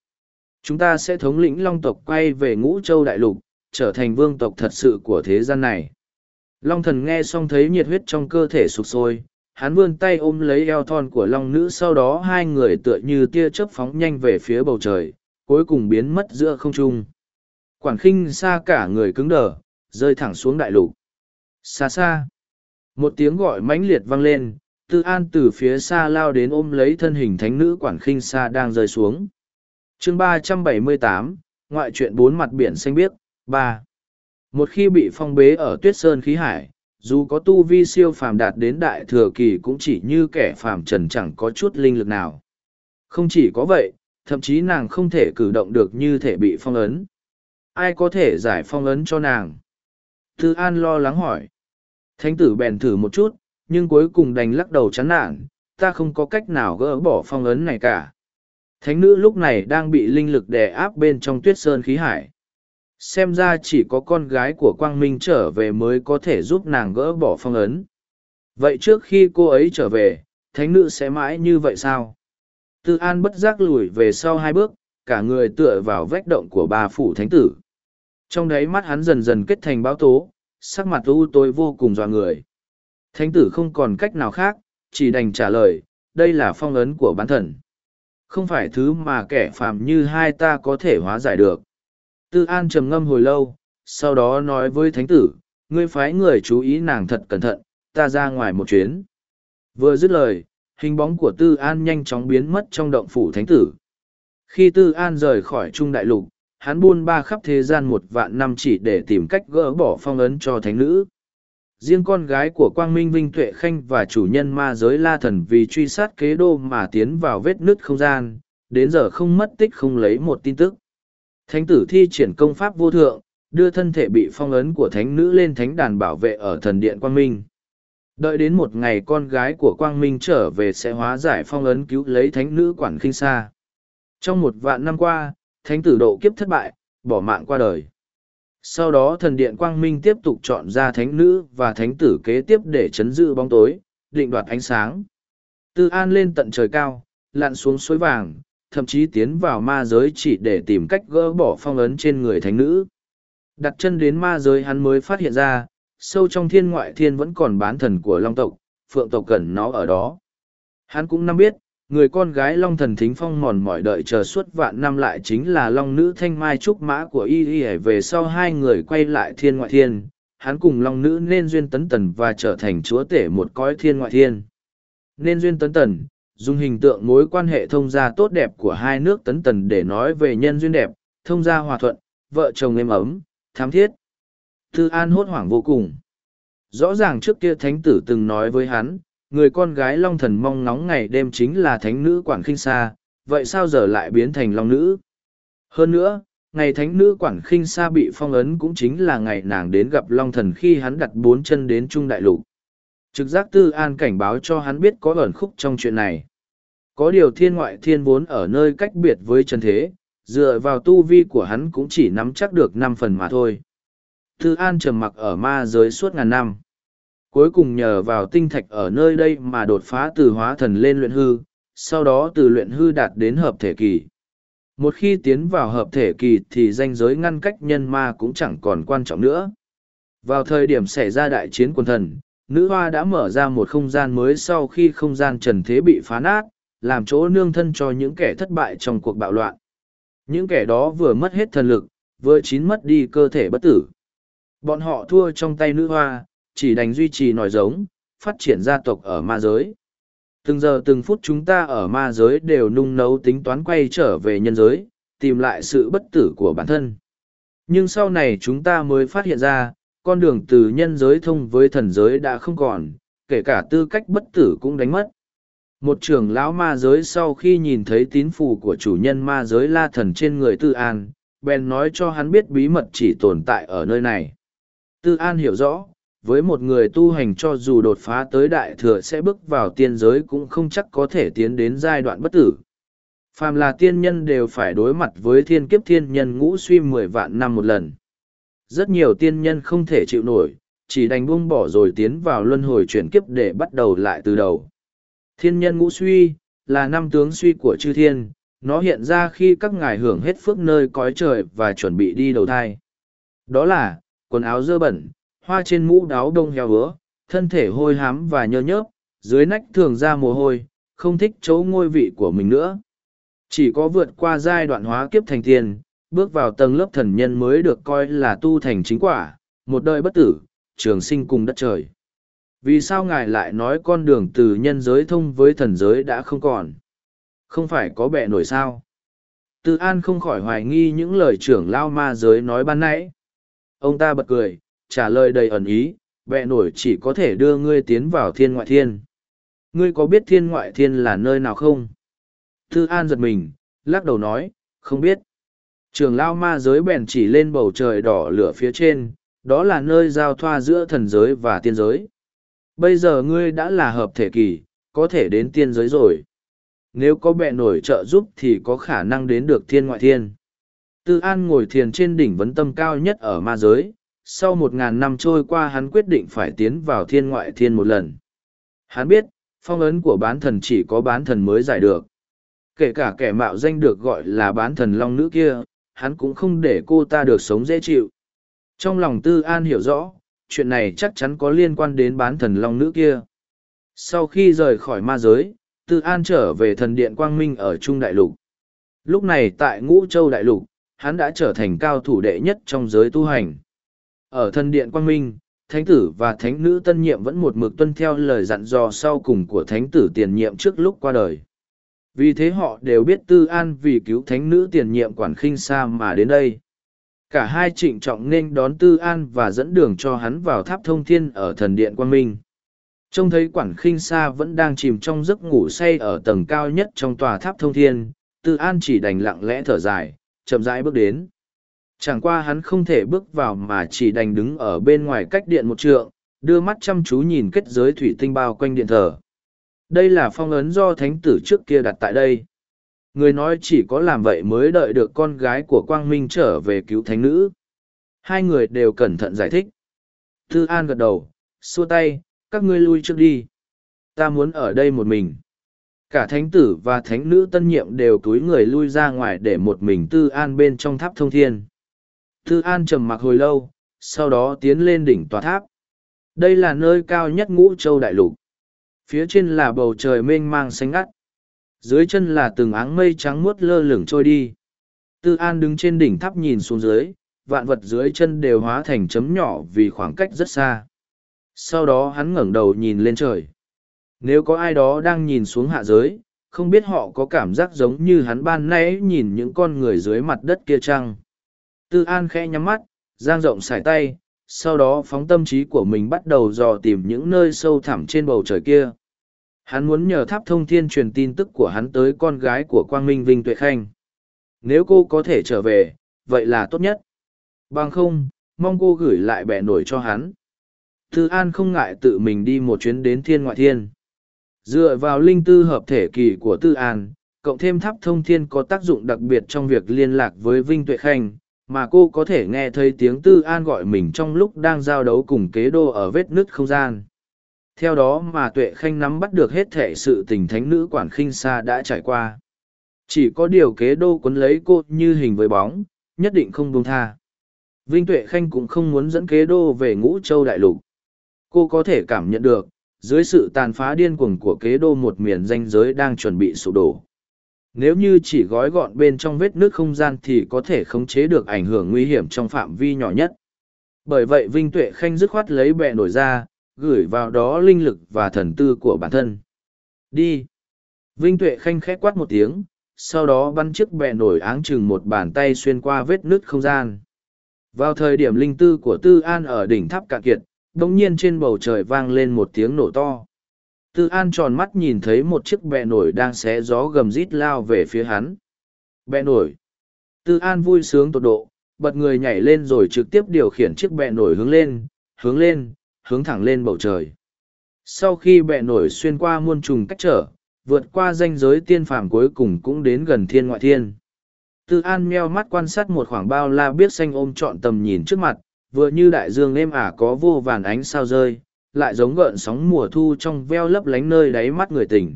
chúng ta sẽ thống lĩnh long tộc quay về ngũ châu đại lục trở thành vương tộc thật sự của thế gian này long thần nghe xong thấy nhiệt huyết trong cơ thể sụp sôi hắn vươn tay ôm lấy eo thon của long nữ sau đó hai người tựa như tia chớp phóng nhanh về phía bầu trời cuối cùng biến mất giữa không trung quản khinh xa cả người cứng đờ, rơi thẳng xuống đại lục. Xa xa. Một tiếng gọi mãnh liệt vang lên, Tư An từ phía xa lao đến ôm lấy thân hình thánh nữ quản khinh xa đang rơi xuống. chương ba trăm bảy mươi tám ngoại truyện bốn mặt biển xanh biếc, ba Một khi bị phong bế ở tuyết sơn khí hải, dù có tu vi siêu phàm đạt đến đại thừa kỳ cũng chỉ như kẻ phàm trần chẳng có chút linh lực nào. Không chỉ có vậy, thậm chí nàng không thể cử động được như thể bị phong ấn. Ai có thể giải phong ấn cho nàng? Tư An lo lắng hỏi. Thánh tử bèn thử một chút, nhưng cuối cùng đành lắc đầu chán nản, ta không có cách nào gỡ bỏ phong ấn này cả. Thánh nữ lúc này đang bị linh lực đè áp bên trong tuyết sơn khí hải. Xem ra chỉ có con gái của Quang Minh trở về mới có thể giúp nàng gỡ bỏ phong ấn. Vậy trước khi cô ấy trở về, thánh nữ sẽ mãi như vậy sao? Tư An bất giác lùi về sau hai bước, cả người tựa vào vách động của bà phủ thánh tử. Trong đấy mắt hắn dần dần kết thành báo tố, sắc mặt u tối vô cùng dọa người. Thánh tử không còn cách nào khác, chỉ đành trả lời, đây là phong ấn của bán thần. Không phải thứ mà kẻ phàm như hai ta có thể hóa giải được. Tư An trầm ngâm hồi lâu, sau đó nói với thánh tử, ngươi phái người chú ý nàng thật cẩn thận, ta ra ngoài một chuyến. Vừa dứt lời, hình bóng của Tư An nhanh chóng biến mất trong động phủ thánh tử. Khi Tư An rời khỏi Trung Đại Lục, hắn buôn ba khắp thế gian một vạn năm chỉ để tìm cách gỡ bỏ phong ấn cho thánh nữ. Riêng con gái của Quang Minh Vinh Tuệ Khanh và chủ nhân ma giới La Thần vì truy sát kế đô mà tiến vào vết nứt không gian, đến giờ không mất tích không lấy một tin tức. Thánh tử thi triển công pháp vô thượng, đưa thân thể bị phong ấn của thánh nữ lên thánh đàn bảo vệ ở thần điện Quang Minh. Đợi đến một ngày con gái của Quang Minh trở về sẽ hóa giải phong ấn cứu lấy thánh nữ quản khinh xa. Trong một vạn năm qua, thánh tử độ kiếp thất bại, bỏ mạng qua đời. Sau đó thần điện Quang Minh tiếp tục chọn ra thánh nữ và thánh tử kế tiếp để chấn giữ bóng tối, định đoạt ánh sáng. Tư An lên tận trời cao, lặn xuống suối vàng, thậm chí tiến vào ma giới chỉ để tìm cách gỡ bỏ phong ấn trên người thánh nữ. Đặt chân đến ma giới hắn mới phát hiện ra, sâu trong thiên ngoại thiên vẫn còn bán thần của long tộc, phượng tộc cần nó ở đó. Hắn cũng năm biết, người con gái long thần thính phong mòn mỏi đợi chờ suốt vạn năm lại chính là long nữ thanh mai trúc mã của y y về sau hai người quay lại thiên ngoại thiên, hắn cùng long nữ nên duyên tấn tần và trở thành chúa tể một cõi thiên ngoại thiên. Nên duyên tấn tần, dùng hình tượng mối quan hệ thông gia tốt đẹp của hai nước tấn tần để nói về nhân duyên đẹp, thông gia hòa thuận, vợ chồng êm ấm thám thiết. Thư an hốt hoảng vô cùng. Rõ ràng trước kia thánh tử từng nói với hắn người con gái long thần mong ngóng ngày đêm chính là thánh nữ quản khinh xa vậy sao giờ lại biến thành long nữ? Hơn nữa, ngày thánh nữ quản khinh xa bị phong ấn cũng chính là ngày nàng đến gặp long thần khi hắn đặt bốn chân đến trung đại lục. Trực giác tư an cảnh báo cho hắn biết có ẩn khúc trong chuyện này. Có điều thiên ngoại thiên vốn ở nơi cách biệt với trần thế, dựa vào tu vi của hắn cũng chỉ nắm chắc được năm phần mà thôi. Tư an trầm mặc ở ma giới suốt ngàn năm cuối cùng nhờ vào tinh thạch ở nơi đây mà đột phá từ hóa thần lên luyện hư, sau đó từ luyện hư đạt đến hợp thể kỳ. Một khi tiến vào hợp thể kỳ thì danh giới ngăn cách nhân ma cũng chẳng còn quan trọng nữa. Vào thời điểm xảy ra đại chiến quân thần, nữ hoa đã mở ra một không gian mới sau khi không gian trần thế bị phá nát, làm chỗ nương thân cho những kẻ thất bại trong cuộc bạo loạn. Những kẻ đó vừa mất hết thần lực, vừa chín mất đi cơ thể bất tử. Bọn họ thua trong tay nữ hoa, chỉ đành duy trì nòi giống, phát triển gia tộc ở ma giới. Từng giờ từng phút chúng ta ở ma giới đều nung nấu tính toán quay trở về nhân giới, tìm lại sự bất tử của bản thân. Nhưng sau này chúng ta mới phát hiện ra, con đường từ nhân giới thông với thần giới đã không còn, kể cả tư cách bất tử cũng đánh mất. Một trưởng lão ma giới sau khi nhìn thấy tín phù của chủ nhân ma giới la thần trên người Tư An, bèn nói cho hắn biết bí mật chỉ tồn tại ở nơi này. Tư An hiểu rõ, với một người tu hành cho dù đột phá tới đại thừa sẽ bước vào tiên giới cũng không chắc có thể tiến đến giai đoạn bất tử. Phàm là tiên nhân đều phải đối mặt với thiên kiếp thiên nhân ngũ suy mười vạn năm một lần. Rất nhiều tiên nhân không thể chịu nổi, chỉ đành buông bỏ rồi tiến vào luân hồi chuyển kiếp để bắt đầu lại từ đầu. Thiên nhân ngũ suy, là năm tướng suy của chư thiên, nó hiện ra khi các ngài hưởng hết phước nơi cõi trời và chuẩn bị đi đầu thai. Đó là, quần áo dơ bẩn, hoa trên mũ đáo đông heo hứa, thân thể hôi hám và nhơ nhớp, dưới nách thường ra mồ hôi, không thích chỗ ngôi vị của mình nữa. Chỉ có vượt qua giai đoạn hóa kiếp thành tiền, bước vào tầng lớp thần nhân mới được coi là tu thành chính quả, một đời bất tử, trường sinh cùng đất trời. Vì sao ngài lại nói con đường từ nhân giới thông với thần giới đã không còn? Không phải có bệ nổi sao? Tư An không khỏi hoài nghi những lời trưởng lao ma giới nói ban nãy. Ông ta bật cười, trả lời đầy ẩn ý, bệ nổi chỉ có thể đưa ngươi tiến vào thiên ngoại thiên. Ngươi có biết thiên ngoại thiên là nơi nào không? Tư An giật mình, lắc đầu nói, không biết. Trường lao ma giới bèn chỉ lên bầu trời đỏ lửa phía trên, đó là nơi giao thoa giữa thần giới và tiên giới. Bây giờ ngươi đã là hợp thể kỳ, có thể đến tiên giới rồi. Nếu có bệ nổi trợ giúp thì có khả năng đến được thiên ngoại thiên. Tư An ngồi thiền trên đỉnh vấn tâm cao nhất ở ma giới. Sau một ngàn năm trôi qua hắn quyết định phải tiến vào thiên ngoại thiên một lần. Hắn biết, phong ấn của bán thần chỉ có bán thần mới giải được. Kể cả kẻ mạo danh được gọi là bán thần long nữ kia, hắn cũng không để cô ta được sống dễ chịu. Trong lòng Tư An hiểu rõ, chuyện này chắc chắn có liên quan đến bán thần long nữ kia. Sau khi rời khỏi ma giới, Tư An trở về thần điện Quang Minh ở Trung Đại Lục. Lúc này tại Ngũ Châu Đại Lục, hắn đã trở thành cao thủ đệ nhất trong giới tu hành. Ở thần điện Quang Minh, thánh tử và thánh nữ tân nhiệm vẫn một mực tuân theo lời dặn dò sau cùng của thánh tử tiền nhiệm trước lúc qua đời. Vì thế họ đều biết Tư An vì cứu thánh nữ tiền nhiệm quản khinh xa mà đến đây. Cả hai trịnh trọng nên đón Tư An và dẫn đường cho hắn vào tháp thông thiên ở thần điện Quang Minh. Trông thấy quản khinh xa vẫn đang chìm trong giấc ngủ say ở tầng cao nhất trong tòa tháp thông thiên, Tư An chỉ đành lặng lẽ thở dài, chậm rãi bước đến. Chẳng qua hắn không thể bước vào mà chỉ đành đứng ở bên ngoài cách điện một trượng, đưa mắt chăm chú nhìn kết giới thủy tinh bao quanh điện thờ. Đây là phong ấn do thánh tử trước kia đặt tại đây. Người nói chỉ có làm vậy mới đợi được con gái của Quang Minh trở về cứu thánh nữ. Hai người đều cẩn thận giải thích. Tư An gật đầu, xua tay, các ngươi lui trước đi. Ta muốn ở đây một mình. Cả thánh tử và thánh nữ tân nhiệm đều túi người lui ra ngoài để một mình Tư An bên trong tháp thông thiên. Tư An trầm mặc hồi lâu, sau đó tiến lên đỉnh tòa tháp. Đây là nơi cao nhất ngũ châu đại lục. Phía trên là bầu trời mênh mang xanh ngắt. Dưới chân là từng áng mây trắng muốt lơ lửng trôi đi. Tư An đứng trên đỉnh tháp nhìn xuống dưới, vạn vật dưới chân đều hóa thành chấm nhỏ vì khoảng cách rất xa. Sau đó hắn ngẩng đầu nhìn lên trời. Nếu có ai đó đang nhìn xuống hạ giới, không biết họ có cảm giác giống như hắn ban nãy nhìn những con người dưới mặt đất kia chăng. Tư An khẽ nhắm mắt, giang rộng sải tay, sau đó phóng tâm trí của mình bắt đầu dò tìm những nơi sâu thẳm trên bầu trời kia. Hắn muốn nhờ tháp thông thiên truyền tin tức của hắn tới con gái của Quang Minh Vinh Tuệ Khanh. Nếu cô có thể trở về, vậy là tốt nhất. Bằng không, mong cô gửi lại bẻ nổi cho hắn. Tư An không ngại tự mình đi một chuyến đến thiên ngoại thiên. Dựa vào linh tư hợp thể kỳ của Tư An, cộng thêm tháp thông thiên có tác dụng đặc biệt trong việc liên lạc với Vinh Tuệ Khanh, mà cô có thể nghe thấy tiếng Tư An gọi mình trong lúc đang giao đấu cùng kế đô ở vết nứt không gian. Theo đó mà Tuệ Khanh nắm bắt được hết thể sự tình thánh nữ quản khinh xa đã trải qua. Chỉ có điều kế đô quấn lấy cô như hình với bóng, nhất định không buông tha. Vinh Tuệ Khanh cũng không muốn dẫn kế đô về ngũ châu đại lục cô có thể cảm nhận được dưới sự tàn phá điên cuồng của kế đô một miền danh giới đang chuẩn bị sụp đổ nếu như chỉ gói gọn bên trong vết nước không gian thì có thể khống chế được ảnh hưởng nguy hiểm trong phạm vi nhỏ nhất. Bởi vậy vinh tuệ khanh dứt khoát lấy bẹ nổi ra, gửi vào đó linh lực và thần tư của bản thân. Đi. Vinh tuệ khanh khẽ quát một tiếng, sau đó bắn chiếc bẹ nổi áng chừng một bàn tay xuyên qua vết nứt không gian. Vào thời điểm linh tư của tư an ở đỉnh tháp cạn kiệt đồng nhiên trên bầu trời vang lên một tiếng nổ to. Tư An tròn mắt nhìn thấy một chiếc bẹ nổi đang xé gió gầm rít lao về phía hắn. Bẹ nổi. Tư An vui sướng tột độ, bật người nhảy lên rồi trực tiếp điều khiển chiếc bẹ nổi hướng lên, hướng lên, hướng thẳng lên bầu trời. Sau khi bẹ nổi xuyên qua muôn trùng cách trở, vượt qua ranh giới tiên phàm cuối cùng cũng đến gần thiên ngoại thiên. Tư An meo mắt quan sát một khoảng bao la biết xanh ôm trọn tầm nhìn trước mặt, vừa như đại dương êm ả có vô vàn ánh sao rơi, lại giống gợn sóng mùa thu trong veo lấp lánh nơi đáy mắt người tỉnh.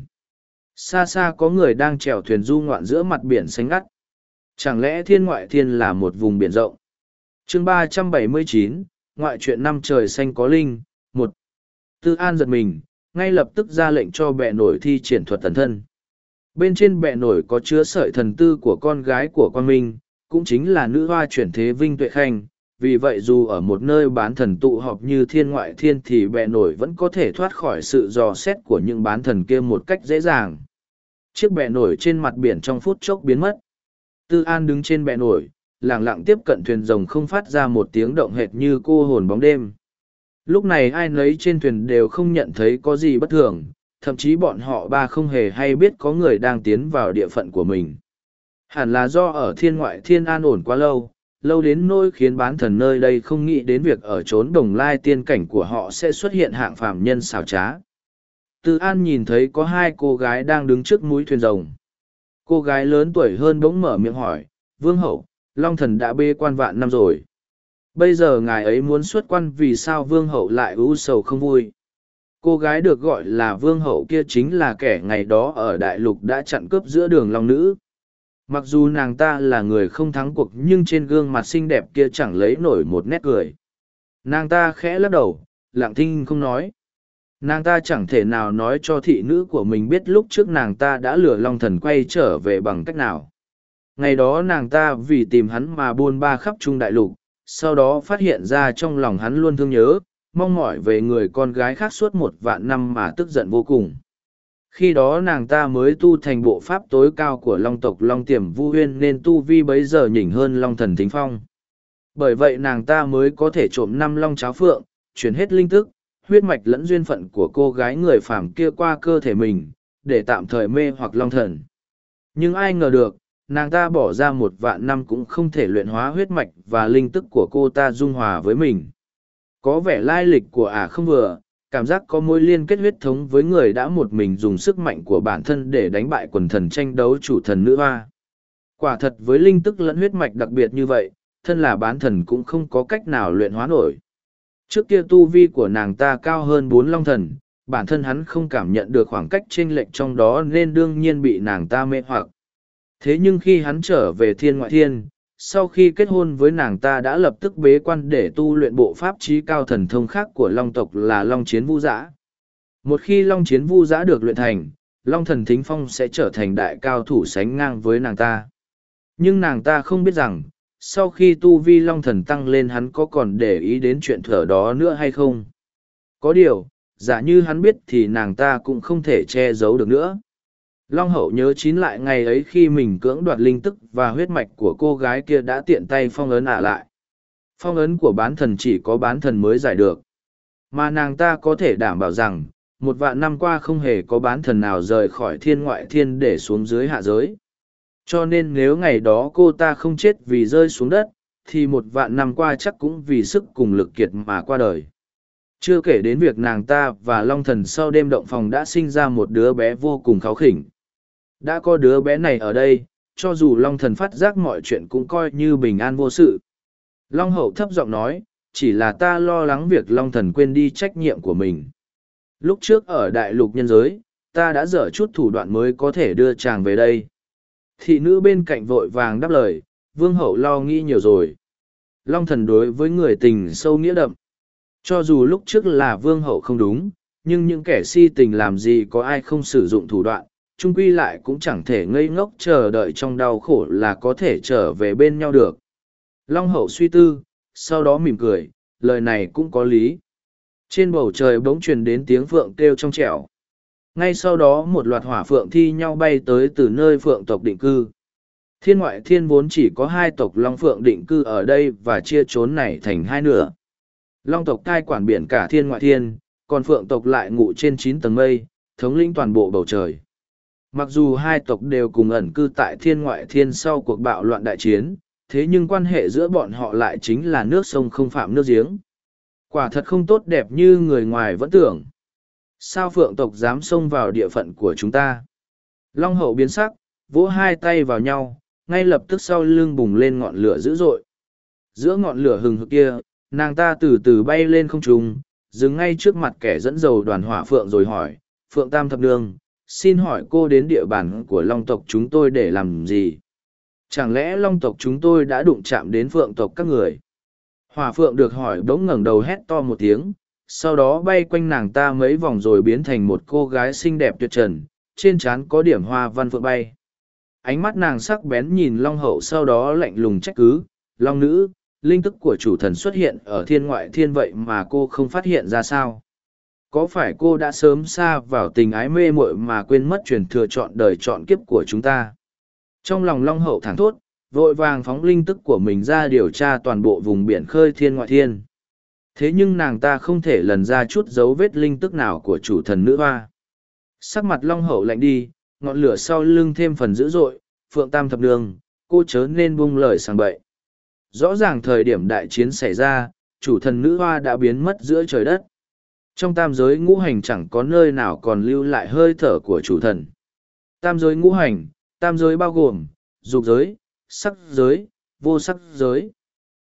Xa xa có người đang chèo thuyền du ngoạn giữa mặt biển xanh ngắt. Chẳng lẽ thiên ngoại thiên là một vùng biển rộng? chương ba trăm bảy mươi chín ngoại truyện năm trời xanh có linh, một Tư An giật mình, ngay lập tức ra lệnh cho bệ nổi thi triển thuật thần thân. Bên trên bệ nổi có chứa sợi thần tư của con gái của quan minh, cũng chính là nữ hoa chuyển thế Vinh Tuệ Khanh. Vì vậy dù ở một nơi bán thần tụ họp như thiên ngoại thiên thì bệ nổi vẫn có thể thoát khỏi sự dò xét của những bán thần kia một cách dễ dàng. Chiếc bệ nổi trên mặt biển trong phút chốc biến mất. Tư An đứng trên bệ nổi, lặng lặng tiếp cận thuyền rồng không phát ra một tiếng động hệt như cô hồn bóng đêm. Lúc này ai nấy trên thuyền đều không nhận thấy có gì bất thường, thậm chí bọn họ ba không hề hay biết có người đang tiến vào địa phận của mình. Hẳn là do ở thiên ngoại thiên an ổn quá lâu, lâu đến nỗi khiến bán thần nơi đây không nghĩ đến việc ở trốn đồng lai tiên cảnh của họ sẽ xuất hiện hạng phàm nhân xảo trá. Từ an nhìn thấy có hai cô gái đang đứng trước mũi thuyền rồng. Cô gái lớn tuổi hơn bỗng mở miệng hỏi, Vương Hậu, Long Thần đã bê quan vạn năm rồi. Bây giờ ngài ấy muốn xuất quan vì sao Vương Hậu lại ưu sầu không vui. Cô gái được gọi là Vương Hậu kia chính là kẻ ngày đó ở Đại Lục đã chặn cướp giữa đường Long Nữ. Mặc dù nàng ta là người không thắng cuộc nhưng trên gương mặt xinh đẹp kia chẳng lấy nổi một nét cười. Nàng ta khẽ lắc đầu, lặng thinh không nói. Nàng ta chẳng thể nào nói cho thị nữ của mình biết lúc trước nàng ta đã lừa Long Thần quay trở về bằng cách nào. Ngày đó nàng ta vì tìm hắn mà buôn ba khắp Trung Đại Lục, sau đó phát hiện ra trong lòng hắn luôn thương nhớ, mong mỏi về người con gái khác suốt một vạn năm mà tức giận vô cùng. Khi đó nàng ta mới tu thành bộ pháp tối cao của Long tộc Long Tiềm Vu Huyên nên tu vi bấy giờ nhỉnh hơn Long Thần Thính Phong. Bởi vậy nàng ta mới có thể trộm năm Long Cháo Phượng, chuyển hết linh tức, huyết mạch lẫn duyên phận của cô gái người phàm kia qua cơ thể mình, để tạm thời mê hoặc Long Thần. Nhưng ai ngờ được, nàng ta bỏ ra một vạn năm cũng không thể luyện hóa huyết mạch và linh tức của cô ta dung hòa với mình. Có vẻ lai lịch của ả không vừa, cảm giác có mối liên kết huyết thống với người đã một mình dùng sức mạnh của bản thân để đánh bại quần thần tranh đấu chủ thần nữ hoa. Quả thật với linh tức lẫn huyết mạch đặc biệt như vậy, thân là bán thần cũng không có cách nào luyện hóa nổi. Trước kia tu vi của nàng ta cao hơn bốn long thần, bản thân hắn không cảm nhận được khoảng cách chênh lệch trong đó nên đương nhiên bị nàng ta mê hoặc. Thế nhưng khi hắn trở về thiên ngoại thiên, sau khi kết hôn với nàng ta đã lập tức bế quan để tu luyện bộ pháp trí cao thần thông khác của long tộc là long chiến vu giã. Một khi long chiến vu giã được luyện thành, long thần thính phong sẽ trở thành đại cao thủ sánh ngang với nàng ta. Nhưng nàng ta không biết rằng, sau khi tu vi long thần tăng lên hắn có còn để ý đến chuyện thở đó nữa hay không? Có điều, giả như hắn biết thì nàng ta cũng không thể che giấu được nữa. Long hậu nhớ chín lại ngày ấy khi mình cưỡng đoạt linh tức và huyết mạch của cô gái kia đã tiện tay phong ấn ả lại. Phong ấn của bán thần chỉ có bán thần mới giải được. Mà nàng ta có thể đảm bảo rằng, một vạn năm qua không hề có bán thần nào rời khỏi thiên ngoại thiên để xuống dưới hạ giới. Cho nên nếu ngày đó cô ta không chết vì rơi xuống đất, thì một vạn năm qua chắc cũng vì sức cùng lực kiệt mà qua đời. Chưa kể đến việc nàng ta và Long Thần sau đêm động phòng đã sinh ra một đứa bé vô cùng kháo khỉnh. Đã có đứa bé này ở đây, cho dù Long thần phát giác mọi chuyện cũng coi như bình an vô sự. Long hậu thấp giọng nói, chỉ là ta lo lắng việc Long thần quên đi trách nhiệm của mình. Lúc trước ở đại lục nhân giới, ta đã dở chút thủ đoạn mới có thể đưa chàng về đây. Thị nữ bên cạnh vội vàng đáp lời, vương hậu lo nghĩ nhiều rồi. Long thần đối với người tình sâu nghĩa đậm. Cho dù lúc trước là vương hậu không đúng, nhưng những kẻ si tình làm gì có ai không sử dụng thủ đoạn, trung quy lại cũng chẳng thể ngây ngốc chờ đợi trong đau khổ là có thể trở về bên nhau được. Long hậu suy tư, sau đó mỉm cười, lời này cũng có lý. Trên bầu trời bỗng truyền đến tiếng phượng kêu trong trẻo. Ngay sau đó một loạt hỏa phượng thi nhau bay tới từ nơi phượng tộc định cư. Thiên ngoại thiên vốn chỉ có hai tộc Long Phượng định cư ở đây và chia trốn này thành hai nửa. Long tộc cai quản biển cả thiên ngoại thiên, còn Phượng tộc lại ngụ trên chín tầng mây, thống lĩnh toàn bộ bầu trời. Mặc dù hai tộc đều cùng ẩn cư tại thiên ngoại thiên sau cuộc bạo loạn đại chiến, thế nhưng quan hệ giữa bọn họ lại chính là nước sông không phạm nước giếng. Quả thật không tốt đẹp như người ngoài vẫn tưởng. Sao phượng tộc dám xông vào địa phận của chúng ta? Long hậu biến sắc, vỗ hai tay vào nhau, ngay lập tức sau lưng bùng lên ngọn lửa dữ dội. Giữa ngọn lửa hừng hực kia, nàng ta từ từ bay lên không trung, dừng ngay trước mặt kẻ dẫn dầu đoàn hỏa phượng rồi hỏi, Phượng Tam Thập Nương, xin hỏi cô đến địa bàn của long tộc chúng tôi để làm gì? Chẳng lẽ long tộc chúng tôi đã đụng chạm đến phượng tộc các người? Hòa phượng được hỏi bỗng ngẩng đầu hét to một tiếng sau đó bay quanh nàng ta mấy vòng rồi biến thành một cô gái xinh đẹp tuyệt trần trên trán có điểm hoa văn phượng bay. Ánh mắt nàng sắc bén nhìn Long Hậu sau đó lạnh lùng trách cứ, Long Nữ, linh tức của chủ thần xuất hiện ở thiên ngoại thiên vậy mà cô không phát hiện ra sao? Có phải cô đã sớm xa vào tình ái mê muội mà quên mất truyền thừa chọn đời chọn kiếp của chúng ta? Trong lòng Long Hậu thẳng thốt, vội vàng phóng linh tức của mình ra điều tra toàn bộ vùng biển khơi thiên ngoại thiên. Thế nhưng nàng ta không thể lần ra chút dấu vết linh tức nào của chủ thần nữ hoa. Sắc mặt Long Hậu lạnh đi, ngọn lửa sau lưng thêm phần dữ dội, Phượng Tam Thập Đường, cô chớ nên buông lời sàng bậy. Rõ ràng thời điểm đại chiến xảy ra, chủ thần nữ hoa đã biến mất giữa trời đất. Trong tam giới ngũ hành chẳng có nơi nào còn lưu lại hơi thở của chủ thần. Tam giới ngũ hành, tam giới bao gồm, dục giới, sắc giới, vô sắc giới.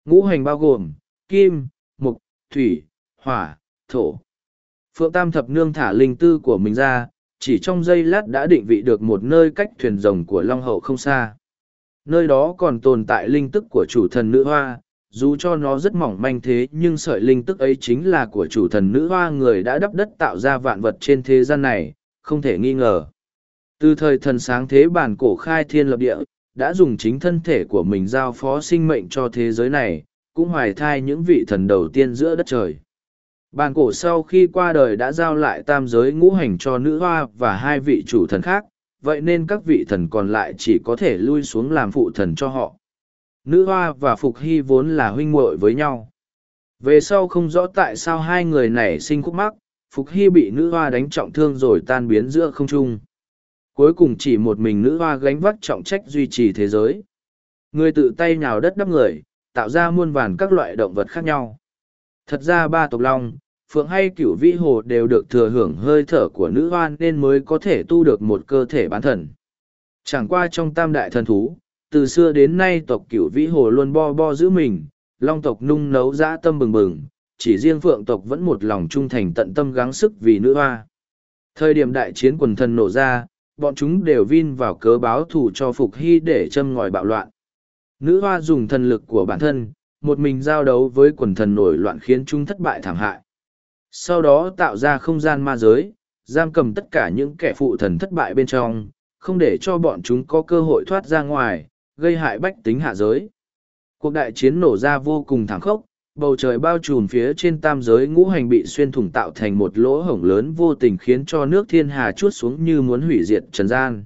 Ngũ hành bao gồm, kim, mục, thủy, hỏa, thổ. Phượng Tam Thập Nương thả linh tư của mình ra, chỉ trong giây lát đã định vị được một nơi cách thuyền rồng của Long Hậu không xa. Nơi đó còn tồn tại linh tức của chủ thần nữ hoa, dù cho nó rất mỏng manh thế nhưng sợi linh tức ấy chính là của chủ thần nữ hoa người đã đắp đất tạo ra vạn vật trên thế gian này, không thể nghi ngờ. Từ thời thần sáng thế bản cổ khai thiên lập địa, đã dùng chính thân thể của mình giao phó sinh mệnh cho thế giới này, cũng hoài thai những vị thần đầu tiên giữa đất trời. Bàn cổ sau khi qua đời đã giao lại tam giới ngũ hành cho nữ hoa và hai vị chủ thần khác, vậy nên các vị thần còn lại chỉ có thể lui xuống làm phụ thần cho họ. Nữ hoa và Phục Hy vốn là huynh muội với nhau. Về sau không rõ tại sao hai người này sinh khúc mắc, Phục Hy bị nữ hoa đánh trọng thương rồi tan biến giữa không trung. Cuối cùng chỉ một mình nữ hoa gánh vác trọng trách duy trì thế giới. Người tự tay nhào đất đắp người, tạo ra muôn vàn các loại động vật khác nhau. Thật ra ba tộc long, phượng hay cửu vĩ hồ đều được thừa hưởng hơi thở của nữ Hoa nên mới có thể tu được một cơ thể bán thần. Chẳng qua trong tam đại thần thú, từ xưa đến nay tộc cửu vĩ hồ luôn bo bo giữ mình, long tộc nung nấu dã tâm bừng bừng, chỉ riêng phượng tộc vẫn một lòng trung thành tận tâm gắng sức vì nữ hoa. Thời điểm đại chiến quần thần nổ ra, bọn chúng đều vin vào cớ báo thù cho Phục Hy để châm ngòi bạo loạn. Nữ hoa dùng thần lực của bản thân, một mình giao đấu với quần thần nổi loạn khiến chúng thất bại thảm hại. Sau đó tạo ra không gian ma giới, giam cầm tất cả những kẻ phụ thần thất bại bên trong, không để cho bọn chúng có cơ hội thoát ra ngoài, gây hại bách tính hạ giới. Cuộc đại chiến nổ ra vô cùng thảm khốc, bầu trời bao trùm phía trên tam giới ngũ hành bị xuyên thủng tạo thành một lỗ hổng lớn vô tình khiến cho nước thiên hà chuốt xuống như muốn hủy diệt trần gian.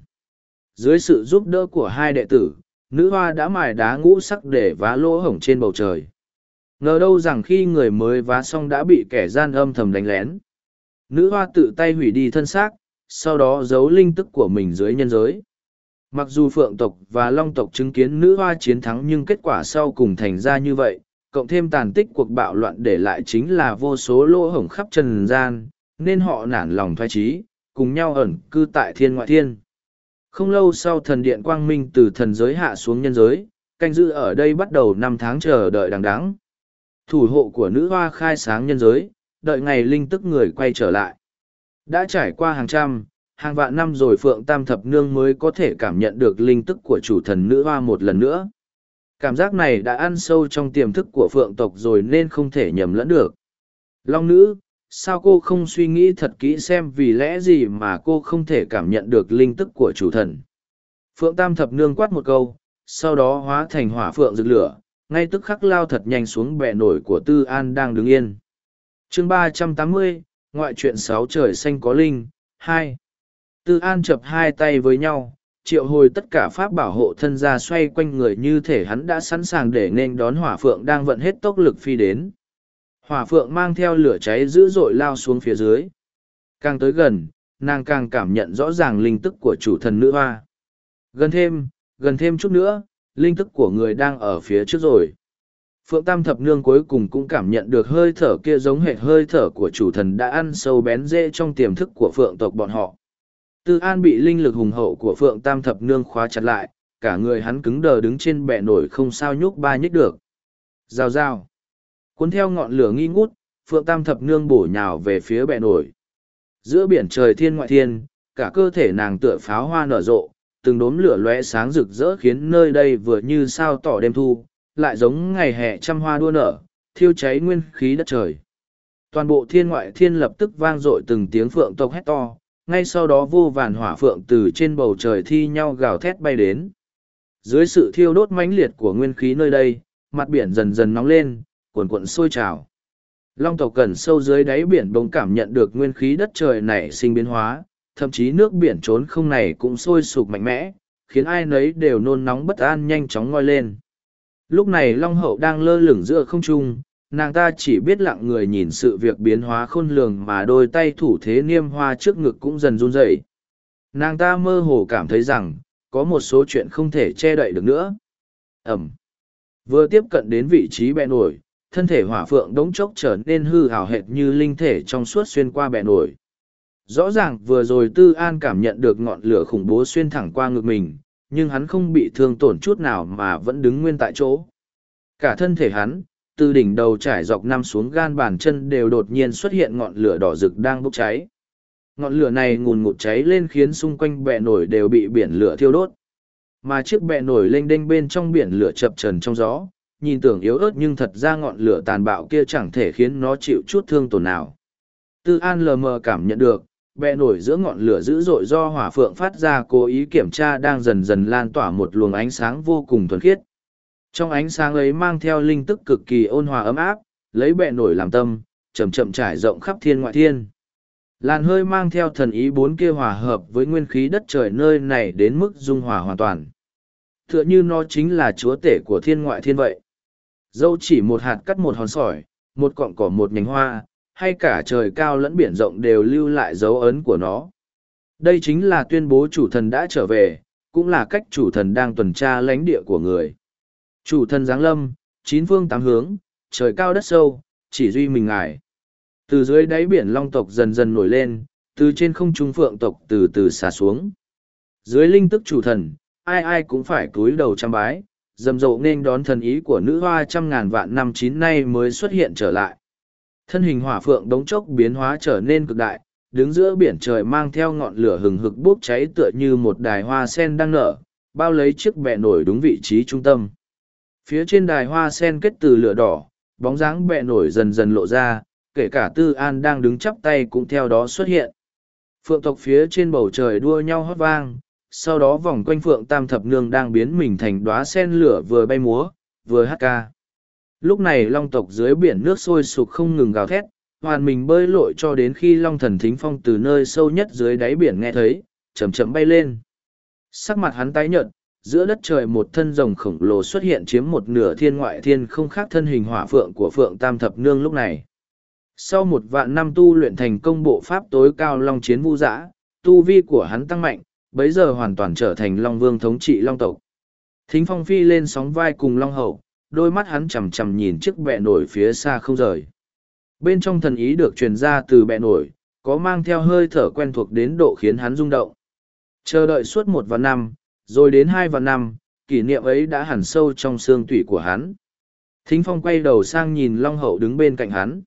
Dưới sự giúp đỡ của hai đệ tử, nữ hoa đã mài đá ngũ sắc để vá lỗ hổng trên bầu trời. Ngờ đâu rằng khi người mới vá xong đã bị kẻ gian âm thầm đánh lén. Nữ hoa tự tay hủy đi thân xác, sau đó giấu linh tức của mình dưới nhân giới. Mặc dù phượng tộc và long tộc chứng kiến nữ hoa chiến thắng nhưng kết quả sau cùng thành ra như vậy, cộng thêm tàn tích cuộc bạo loạn để lại chính là vô số lỗ hổng khắp trần gian, nên họ nản lòng thoái trí, cùng nhau ẩn cư tại thiên ngoại thiên. Không lâu sau thần điện quang minh từ thần giới hạ xuống nhân giới, canh giữ ở đây bắt đầu năm tháng chờ đợi đằng đắng. Thủ hộ của nữ hoa khai sáng nhân giới, đợi ngày linh tức người quay trở lại. Đã trải qua hàng trăm, hàng vạn năm rồi Phượng Tam Thập Nương mới có thể cảm nhận được linh tức của chủ thần nữ hoa một lần nữa. Cảm giác này đã ăn sâu trong tiềm thức của Phượng tộc rồi nên không thể nhầm lẫn được. Long nữ, sao cô không suy nghĩ thật kỹ xem vì lẽ gì mà cô không thể cảm nhận được linh tức của chủ thần phượng tam thập nương quát một câu sau đó hóa thành hỏa phượng rực lửa ngay tức khắc lao thật nhanh xuống bệ nổi của tư an đang đứng yên chương ba trăm tám mươi ngoại truyện sáu trời xanh có linh hai tư an chập hai tay với nhau, triệu hồi tất cả pháp bảo hộ thân ra xoay quanh người như thể hắn đã sẵn sàng để nên đón hỏa phượng đang vận hết tốc lực phi đến. Hỏa phượng mang theo lửa cháy dữ dội lao xuống phía dưới. Càng tới gần, nàng càng cảm nhận rõ ràng linh tức của chủ thần nữ hoa. Gần thêm gần thêm chút nữa, linh tức của người đang ở phía trước rồi. Phượng tam thập nương cuối cùng cũng cảm nhận được hơi thở kia giống hệt hơi thở của chủ thần đã ăn sâu bén rễ trong tiềm thức của phượng tộc bọn họ tư an bị linh lực hùng hậu của phượng tam thập nương khóa chặt lại, cả người hắn cứng đờ đứng trên bệ nổi không sao nhúc ba nhích được. Rào rào. Cuốn theo ngọn lửa nghi ngút, phượng tam thập nương bổ nhào về phía bệ nổi. Giữa biển trời thiên ngoại thiên, cả cơ thể nàng tựa pháo hoa nở rộ, từng đốm lửa lóe sáng rực rỡ khiến nơi đây vừa như sao tỏ đêm thu, lại giống ngày hè trăm hoa đua nở, thiêu cháy nguyên khí đất trời. Toàn bộ thiên ngoại thiên lập tức vang dội từng tiếng phượng tộc hét to ngay sau đó vô vàn hỏa phượng từ trên bầu trời thi nhau gào thét bay đến. Dưới sự thiêu đốt mãnh liệt của nguyên khí nơi đây, mặt biển dần dần nóng lên, cuồn cuộn sôi trào. Long tộc cần sâu dưới đáy biển bỗng cảm nhận được nguyên khí đất trời này sinh biến hóa, thậm chí nước biển trốn không này cũng sôi sục mạnh mẽ, khiến ai nấy đều nôn nóng bất an nhanh chóng ngoi lên. Lúc này Long Hậu đang lơ lửng giữa không trung, nàng ta chỉ biết lặng người nhìn sự việc biến hóa khôn lường mà đôi tay thủ thế niêm hoa trước ngực cũng dần run rẩy. Nàng ta mơ hồ cảm thấy rằng, có một số chuyện không thể che đậy được nữa. Ẩm. Vừa tiếp cận đến vị trí bẹ nổi, thân thể hỏa phượng đống chốc trở nên hư hào hệt như linh thể trong suốt xuyên qua bẹ nổi. Rõ ràng vừa rồi Tư An cảm nhận được ngọn lửa khủng bố xuyên thẳng qua ngực mình, nhưng hắn không bị thương tổn chút nào mà vẫn đứng nguyên tại chỗ. Cả thân thể hắn, từ đỉnh đầu trải dọc năm xuống gan bàn chân đều đột nhiên xuất hiện ngọn lửa đỏ rực đang bốc cháy. Ngọn lửa này ngùn ngụt cháy lên khiến xung quanh bẹ nổi đều bị biển lửa thiêu đốt. Mà chiếc bẹ nổi lênh đênh bên trong biển lửa chập trần trong gió, nhìn tưởng yếu ớt nhưng thật ra ngọn lửa tàn bạo kia chẳng thể khiến nó chịu chút thương tổn nào. Tư An lờ mờ cảm nhận được, bẹ nổi giữa ngọn lửa dữ dội do hỏa phượng phát ra cố ý kiểm tra đang dần dần lan tỏa một luồng ánh sáng vô cùng thuần khiết. Trong ánh sáng ấy mang theo linh tức cực kỳ ôn hòa ấm áp, lấy bệ nổi làm tâm, chậm chậm trải rộng khắp thiên ngoại thiên. Làn hơi mang theo thần ý bốn kia hòa hợp với nguyên khí đất trời nơi này đến mức dung hòa hoàn toàn. Tựa như nó chính là chúa tể của thiên ngoại thiên vậy. Dẫu chỉ một hạt cắt một hòn sỏi, một cọng cỏ một nhánh hoa, hay cả trời cao lẫn biển rộng đều lưu lại dấu ấn của nó. Đây chính là tuyên bố chủ thần đã trở về, cũng là cách chủ thần đang tuần tra lãnh địa của người. Chủ thần giáng lâm, chín phương tám hướng, trời cao đất sâu, chỉ duy mình ngài. Từ dưới đáy biển long tộc dần dần nổi lên, từ trên không trung phượng tộc từ từ xả xuống. Dưới linh tức chủ thần, ai ai cũng phải cúi đầu chăm bái, dầm rộ nên đón thần ý của nữ hoa trăm ngàn vạn năm chín nay mới xuất hiện trở lại. Thân hình hỏa phượng đống chốc biến hóa trở nên cực đại, đứng giữa biển trời mang theo ngọn lửa hừng hực bốc cháy tựa như một đài hoa sen đang nở, bao lấy chiếc bẹ nổi đúng vị trí trung tâm. Phía trên đài hoa sen kết từ lửa đỏ, bóng dáng bẹ nổi dần dần lộ ra, kể cả Tư An đang đứng chắp tay cũng theo đó xuất hiện. Phượng tộc phía trên bầu trời đua nhau hót vang, sau đó vòng quanh Phượng Tam Thập Nương đang biến mình thành đóa sen lửa vừa bay múa, vừa hát ca. Lúc này long tộc dưới biển nước sôi sục không ngừng gào thét, hoàn mình bơi lội cho đến khi long thần thính phong từ nơi sâu nhất dưới đáy biển nghe thấy, chậm chậm bay lên. Sắc mặt hắn tái nhợt, giữa đất trời một thân rồng khổng lồ xuất hiện chiếm một nửa thiên ngoại thiên không khác thân hình hỏa phượng của phượng tam thập nương lúc này. Sau một vạn năm tu luyện thành công bộ pháp tối cao long chiến vu giã tu vi của hắn tăng mạnh, bấy giờ hoàn toàn trở thành long vương thống trị long tộc. Thính phong phi lên sóng vai cùng long hậu, đôi mắt hắn chằm chằm nhìn chiếc bẹ nổi phía xa không rời. Bên trong thần ý được truyền ra từ bẹ nổi, có mang theo hơi thở quen thuộc đến độ khiến hắn rung động. Chờ đợi suốt một vạn năm, rồi đến hai vạn năm, kỷ niệm ấy đã hẳn sâu trong xương tủy của hắn. Thính Phong quay đầu sang nhìn Long Hậu đứng bên cạnh hắn.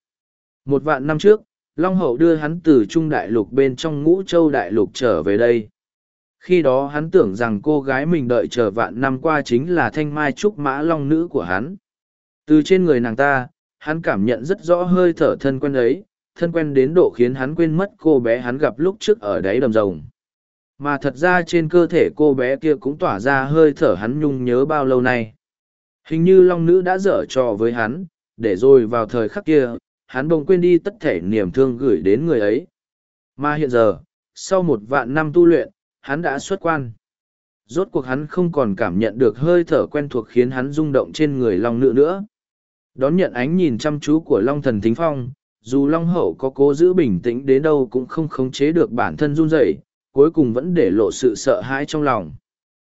Một vạn năm trước, Long Hậu đưa hắn từ Trung Đại Lục bên trong ngũ châu Đại Lục trở về đây. Khi đó hắn tưởng rằng cô gái mình đợi chờ vạn năm qua chính là thanh mai trúc mã long nữ của hắn. Từ trên người nàng ta, hắn cảm nhận rất rõ hơi thở thân quen ấy, thân quen đến độ khiến hắn quên mất cô bé hắn gặp lúc trước ở đáy đầm rồng. Mà thật ra trên cơ thể cô bé kia cũng tỏa ra hơi thở hắn nhung nhớ bao lâu nay. Hình như long nữ đã dở trò với hắn, để rồi vào thời khắc kia, hắn bỗng quên đi tất thể niềm thương gửi đến người ấy. Mà hiện giờ, sau một vạn năm tu luyện, hắn đã xuất quan. Rốt cuộc hắn không còn cảm nhận được hơi thở quen thuộc khiến hắn rung động trên người long nữ nữa. Đón nhận ánh nhìn chăm chú của long thần thính phong, dù long hậu có cố giữ bình tĩnh đến đâu cũng không khống chế được bản thân run rẩy, cuối cùng vẫn để lộ sự sợ hãi trong lòng.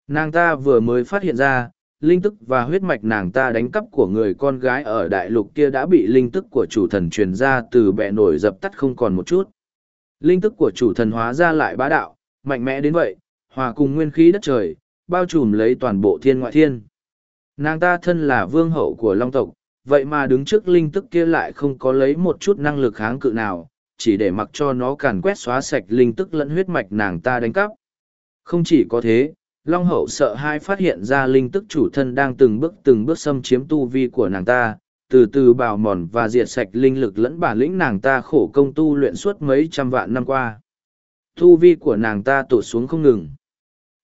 Nàng ta vừa mới phát hiện ra, linh tức và huyết mạch nàng ta đánh cắp của người con gái ở đại lục kia đã bị linh tức của chủ thần truyền ra từ bệ nổi dập tắt không còn một chút. Linh tức của chủ thần hóa ra lại bá đạo, mạnh mẽ đến vậy, hòa cùng nguyên khí đất trời, bao trùm lấy toàn bộ thiên ngoại thiên. Nàng ta thân là vương hậu của long tộc, vậy mà đứng trước linh tức kia lại không có lấy một chút năng lực kháng cự nào, chỉ để mặc cho nó càn quét xóa sạch linh tức lẫn huyết mạch nàng ta đánh cắp. Không chỉ có thế, Long Hậu sợ hai phát hiện ra linh tức chủ thân đang từng bước từng bước xâm chiếm tu vi của nàng ta, từ từ bào mòn và diệt sạch linh lực lẫn bản lĩnh nàng ta khổ công tu luyện suốt mấy trăm vạn năm qua. Tu vi của nàng ta tụt xuống không ngừng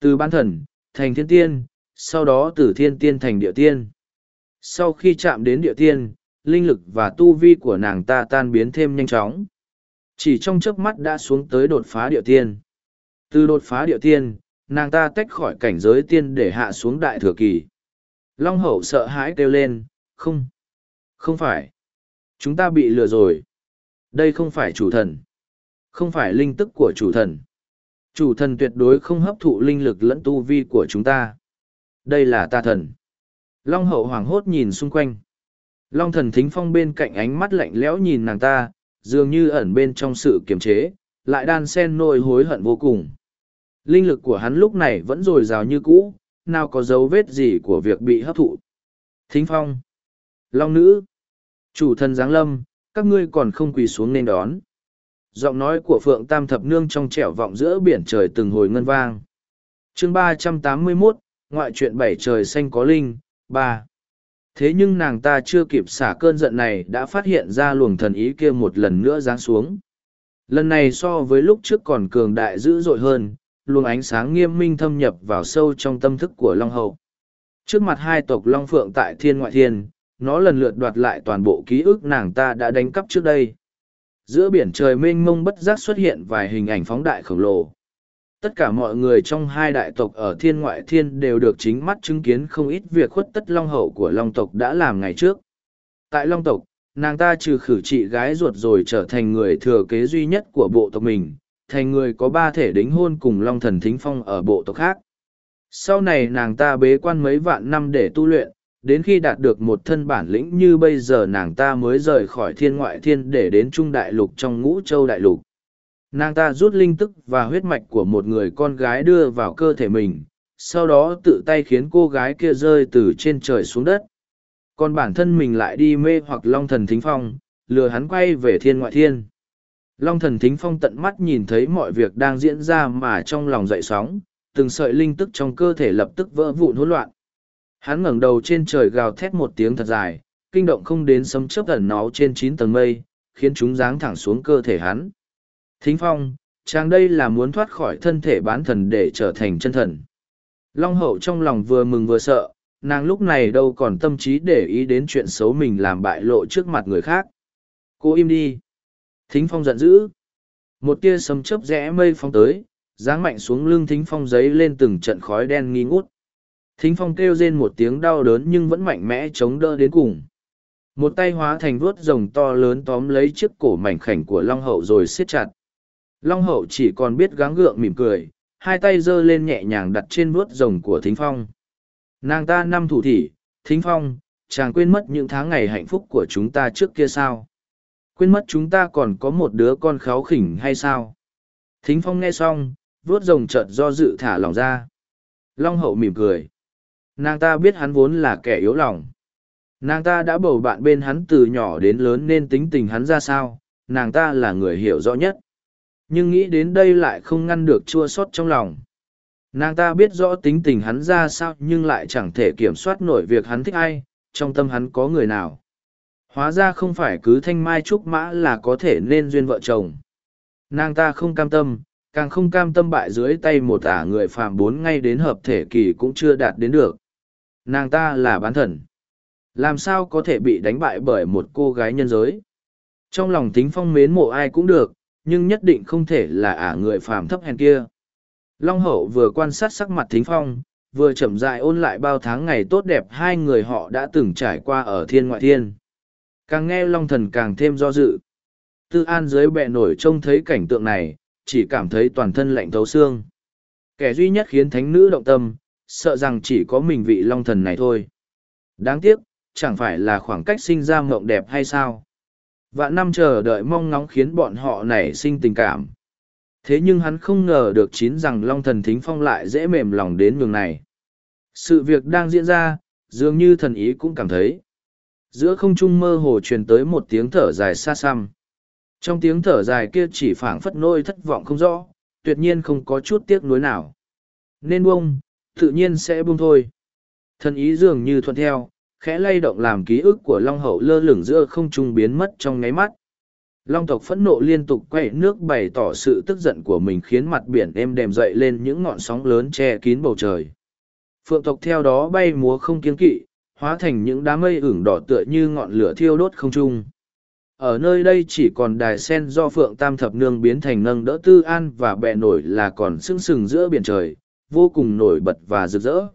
từ ban thần thành thiên tiên sau đó từ thiên tiên thành địa tiên sau khi chạm đến địa tiên linh lực và tu vi của nàng ta tan biến thêm nhanh chóng chỉ trong chớp mắt đã xuống tới đột phá địa tiên. Từ đột phá địa tiên, nàng ta tách khỏi cảnh giới tiên để hạ xuống đại thừa kỳ. Long hậu sợ hãi kêu lên, không không phải. Chúng ta bị lừa rồi. Đây không phải chủ thần. Không phải linh tức của chủ thần. Chủ thần tuyệt đối không hấp thụ linh lực lẫn tu vi của chúng ta. Đây là ta thần. Long hậu hoảng hốt nhìn xung quanh. Long thần thính phong bên cạnh ánh mắt lạnh lẽo nhìn nàng ta dường như ẩn bên trong sự kiềm chế, lại đan sen nỗi hối hận vô cùng. Linh lực của hắn lúc này vẫn dồi dào như cũ, nào có dấu vết gì của việc bị hấp thụ. Thính phong, long nữ, chủ thần giáng lâm, các ngươi còn không quỳ xuống nên đón. Giọng nói của phượng tam thập nương trong trẻo vọng giữa biển trời từng hồi ngân vang. Chương ba trăm tám mươi mốt, ngoại truyện bảy trời xanh có linh, ba thế nhưng nàng ta chưa kịp xả cơn giận này đã phát hiện ra luồng thần ý kia một lần nữa giáng xuống. Lần này so với lúc trước còn cường đại dữ dội hơn, luồng ánh sáng nghiêm minh thâm nhập vào sâu trong tâm thức của long hậu. Trước mặt hai tộc long phượng tại thiên ngoại thiên, nó lần lượt đoạt lại toàn bộ ký ức nàng ta đã đánh cắp trước đây. Giữa biển trời mênh mông bất giác xuất hiện vài hình ảnh phóng đại khổng lồ tất cả mọi người trong hai đại tộc ở thiên ngoại thiên đều được chính mắt chứng kiến không ít việc khuất tất long hậu của long tộc đã làm ngày trước. Tại long tộc, nàng ta trừ khử chị gái ruột rồi trở thành người thừa kế duy nhất của bộ tộc mình, thành người có ba thể đính hôn cùng long thần thính phong ở bộ tộc khác. Sau này nàng ta bế quan mấy vạn năm để tu luyện, đến khi đạt được một thân bản lĩnh như bây giờ nàng ta mới rời khỏi thiên ngoại thiên để đến trung đại lục trong ngũ châu đại lục nàng ta rút linh tức và huyết mạch của một người con gái đưa vào cơ thể mình, sau đó tự tay khiến cô gái kia rơi từ trên trời xuống đất. Còn bản thân mình lại đi mê hoặc long thần thính phong, lừa hắn quay về thiên ngoại thiên. Long thần thính phong tận mắt nhìn thấy mọi việc đang diễn ra mà trong lòng dậy sóng, từng sợi linh tức trong cơ thể lập tức vỡ vụn hỗn loạn. Hắn ngẩng đầu trên trời gào thét một tiếng thật dài, kinh động không đến sấm chớp ẩn náu trên chín tầng mây, khiến chúng giáng thẳng xuống cơ thể hắn thính phong, chàng đây là muốn thoát khỏi thân thể bán thần để trở thành chân thần. Long hậu trong lòng vừa mừng vừa sợ, nàng lúc này đâu còn tâm trí để ý đến chuyện xấu mình làm bại lộ trước mặt người khác. Cô im đi. Thính phong giận dữ. Một tia sấm chớp rẽ mây phong tới, giáng mạnh xuống lưng thính phong giấy lên từng trận khói đen nghi ngút. Thính phong kêu rên một tiếng đau đớn nhưng vẫn mạnh mẽ chống đỡ đến cùng. Một tay hóa thành vuốt rồng to lớn tóm lấy chiếc cổ mảnh khảnh của long hậu rồi siết chặt long hậu chỉ còn biết gắng gượng mỉm cười, hai tay giơ lên nhẹ nhàng đặt trên vuốt rồng của thính phong. Nàng ta năm thủ thỉ, thính phong, chàng quên mất những tháng ngày hạnh phúc của chúng ta trước kia sao? Quên mất chúng ta còn có một đứa con kháu khỉnh hay sao? Thính phong nghe xong, vuốt rồng chợt do dự thả lòng ra. Long hậu mỉm cười. Nàng ta biết hắn vốn là kẻ yếu lòng. Nàng ta đã bầu bạn bên hắn từ nhỏ đến lớn nên tính tình hắn ra sao? Nàng ta là người hiểu rõ nhất nhưng nghĩ đến đây lại không ngăn được chua sót trong lòng. Nàng ta biết rõ tính tình hắn ra sao nhưng lại chẳng thể kiểm soát nổi việc hắn thích ai, trong tâm hắn có người nào. Hóa ra không phải cứ thanh mai trúc mã là có thể nên duyên vợ chồng. Nàng ta không cam tâm, càng không cam tâm bại dưới tay một ả người phàm bốn ngay đến hợp thể kỳ cũng chưa đạt đến được. Nàng ta là bán thần. Làm sao có thể bị đánh bại bởi một cô gái nhân giới? Trong lòng tính phong mến mộ ai cũng được nhưng nhất định không thể là ả người phàm thấp hèn kia. Long hậu vừa quan sát sắc mặt thính phong, vừa chậm dại ôn lại bao tháng ngày tốt đẹp hai người họ đã từng trải qua ở thiên ngoại thiên. Càng nghe long thần càng thêm do dự. Tư an dưới bệ nổi trông thấy cảnh tượng này, chỉ cảm thấy toàn thân lạnh thấu xương. Kẻ duy nhất khiến thánh nữ động tâm, sợ rằng chỉ có mình vị long thần này thôi. Đáng tiếc, chẳng phải là khoảng cách sinh ra mộng đẹp hay sao? Vạn năm chờ đợi mong ngóng khiến bọn họ nảy sinh tình cảm. Thế nhưng hắn không ngờ được chín rằng long thần thính phong lại dễ mềm lòng đến nhường này. Sự việc đang diễn ra, dường như thần ý cũng cảm thấy. Giữa không trung mơ hồ truyền tới một tiếng thở dài xa xăm. Trong tiếng thở dài kia chỉ phảng phất nôi thất vọng không rõ, tuyệt nhiên không có chút tiếc nuối nào. Nên buông, tự nhiên sẽ buông thôi. Thần ý dường như thuận theo khẽ lay động làm ký ức của long hậu lơ lửng giữa không trung biến mất trong nháy mắt Long tộc phẫn nộ liên tục quay nước bày tỏ sự tức giận của mình khiến mặt biển êm đềm dậy lên những ngọn sóng lớn che kín bầu trời. Phượng tộc theo đó bay múa không kiên kỵ, hóa thành những đám mây ửng đỏ tựa như ngọn lửa thiêu đốt không trung. Ở nơi đây chỉ còn đài sen do Phượng Tam Thập Nương biến thành nâng đỡ tư an và bẹ nổi là còn sưng sừng giữa biển trời, vô cùng nổi bật và rực rỡ.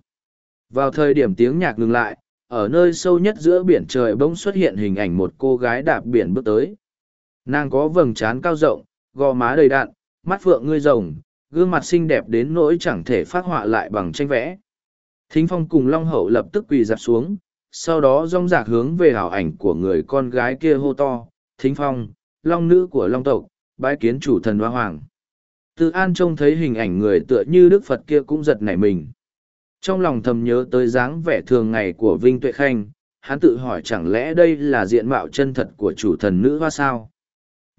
Vào thời điểm tiếng nhạc ngừng lại, ở nơi sâu nhất giữa biển trời bỗng xuất hiện hình ảnh một cô gái đạp biển bước tới. Nàng có vầng trán cao rộng, gò má đầy đạn, mắt phượng ngươi rồng, gương mặt xinh đẹp đến nỗi chẳng thể phát họa lại bằng tranh vẽ. Thính Phong cùng Long Hậu lập tức quỳ dạp xuống, sau đó rong rạc hướng về hảo ảnh của người con gái kia hô to, Thính Phong, Long nữ của Long tộc, bái kiến chủ thần hoa hoàng. Từ An trông thấy hình ảnh người tựa như Đức Phật kia cũng giật nảy mình. Trong lòng thầm nhớ tới dáng vẻ thường ngày của Vinh Tuệ Khanh, hắn tự hỏi chẳng lẽ đây là diện mạo chân thật của chủ thần nữ hoa sao?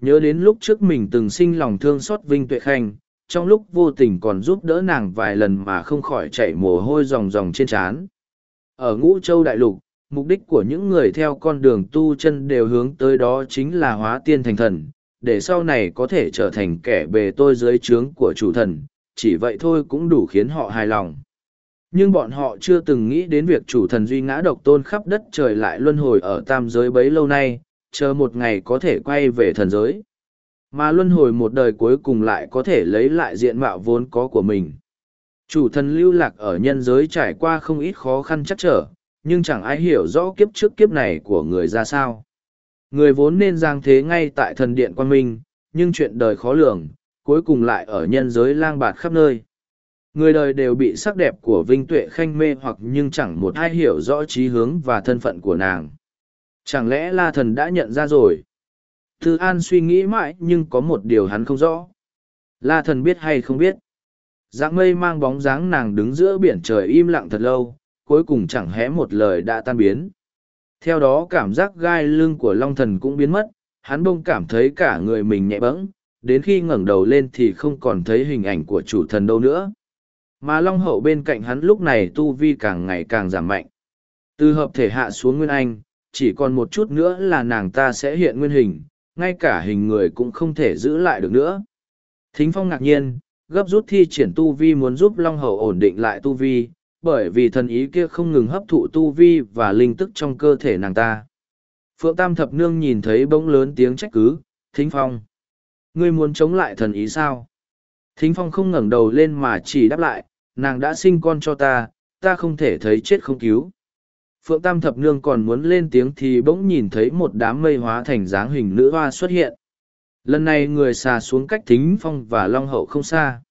Nhớ đến lúc trước mình từng sinh lòng thương xót Vinh Tuệ Khanh, trong lúc vô tình còn giúp đỡ nàng vài lần mà không khỏi chảy mồ hôi ròng ròng trên trán. Ở Ngũ Châu Đại Lục, mục đích của những người theo con đường tu chân đều hướng tới đó chính là hóa tiên thành thần, để sau này có thể trở thành kẻ bề tôi dưới trướng của chủ thần, chỉ vậy thôi cũng đủ khiến họ hài lòng. Nhưng bọn họ chưa từng nghĩ đến việc chủ thần duy ngã độc tôn khắp đất trời lại luân hồi ở tam giới bấy lâu nay, chờ một ngày có thể quay về thần giới. Mà luân hồi một đời cuối cùng lại có thể lấy lại diện mạo vốn có của mình. Chủ thần lưu lạc ở nhân giới trải qua không ít khó khăn chắc trở, nhưng chẳng ai hiểu rõ kiếp trước kiếp này của người ra sao. Người vốn nên giang thế ngay tại thần điện quan minh, nhưng chuyện đời khó lường, cuối cùng lại ở nhân giới lang bạt khắp nơi. Người đời đều bị sắc đẹp của Vinh Tuệ Khanh mê hoặc nhưng chẳng một ai hiểu rõ trí hướng và thân phận của nàng. Chẳng lẽ La Thần đã nhận ra rồi? Thư An suy nghĩ mãi nhưng có một điều hắn không rõ. La Thần biết hay không biết? Dạng mây mang bóng dáng nàng đứng giữa biển trời im lặng thật lâu, cuối cùng chẳng hé một lời đã tan biến. Theo đó cảm giác gai lưng của Long Thần cũng biến mất, hắn bông cảm thấy cả người mình nhẹ bẫng, đến khi ngẩng đầu lên thì không còn thấy hình ảnh của chủ thần đâu nữa. Mà Long Hậu bên cạnh hắn lúc này tu vi càng ngày càng giảm mạnh. Từ hợp thể hạ xuống Nguyên Anh, chỉ còn một chút nữa là nàng ta sẽ hiện nguyên hình, ngay cả hình người cũng không thể giữ lại được nữa. Thính Phong ngạc nhiên, gấp rút thi triển tu vi muốn giúp Long Hậu ổn định lại tu vi, bởi vì thần ý kia không ngừng hấp thụ tu vi và linh tức trong cơ thể nàng ta. Phượng Tam Thập Nương nhìn thấy bỗng lớn tiếng trách cứ, Thính Phong. Ngươi muốn chống lại thần ý sao? Thính Phong không ngẩng đầu lên mà chỉ đáp lại, nàng đã sinh con cho ta, ta không thể thấy chết không cứu. Phượng Tam Thập Nương còn muốn lên tiếng thì bỗng nhìn thấy một đám mây hóa thành dáng hình nữ hoa xuất hiện. Lần này người xà xuống cách Thính Phong và Long Hậu không xa.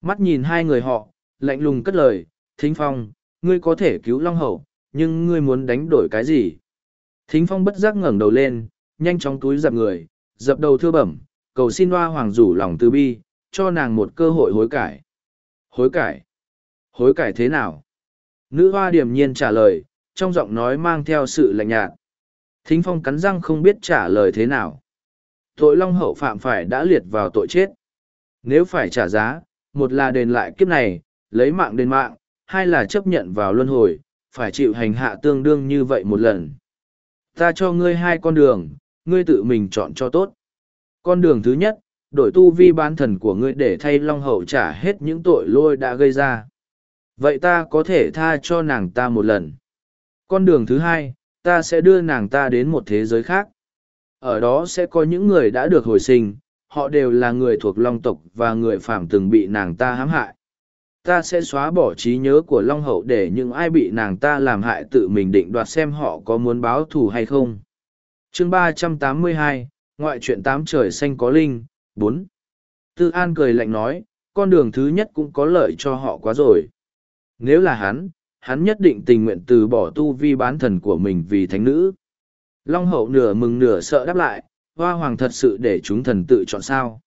Mắt nhìn hai người họ, lạnh lùng cất lời, Thính Phong, ngươi có thể cứu Long Hậu, nhưng ngươi muốn đánh đổi cái gì? Thính Phong bất giác ngẩng đầu lên, nhanh chóng túi dập người, dập đầu thưa bẩm, cầu xin hoa hoàng rủ lòng từ bi, cho nàng một cơ hội hối cải. Hối cải? Hối cải thế nào? Nữ hoa điềm nhiên trả lời, trong giọng nói mang theo sự lạnh nhạt. Thính Phong cắn răng không biết trả lời thế nào. Tội Long Hậu phạm phải đã liệt vào tội chết. Nếu phải trả giá, một là đền lại kiếp này, lấy mạng đền mạng, hai là chấp nhận vào luân hồi, phải chịu hành hạ tương đương như vậy một lần. Ta cho ngươi hai con đường, ngươi tự mình chọn cho tốt. Con đường thứ nhất, đổi tu vi bán thần của ngươi để thay Long Hậu trả hết những tội lôi đã gây ra. Vậy ta có thể tha cho nàng ta một lần. Con đường thứ hai, ta sẽ đưa nàng ta đến một thế giới khác. Ở đó sẽ có những người đã được hồi sinh, họ đều là người thuộc Long tộc và người phạm từng bị nàng ta hãm hại ta sẽ xóa bỏ trí nhớ của long hậu để những ai bị nàng ta làm hại tự mình định đoạt xem họ có muốn báo thù hay không chương ba trăm tám mươi hai ngoại truyện tám trời xanh có linh bốn tư an cười lạnh nói con đường thứ nhất cũng có lợi cho họ quá rồi nếu là hắn hắn nhất định tình nguyện từ bỏ tu vi bán thần của mình vì thánh nữ long hậu nửa mừng nửa sợ đáp lại hoa hoàng thật sự để chúng thần tự chọn sao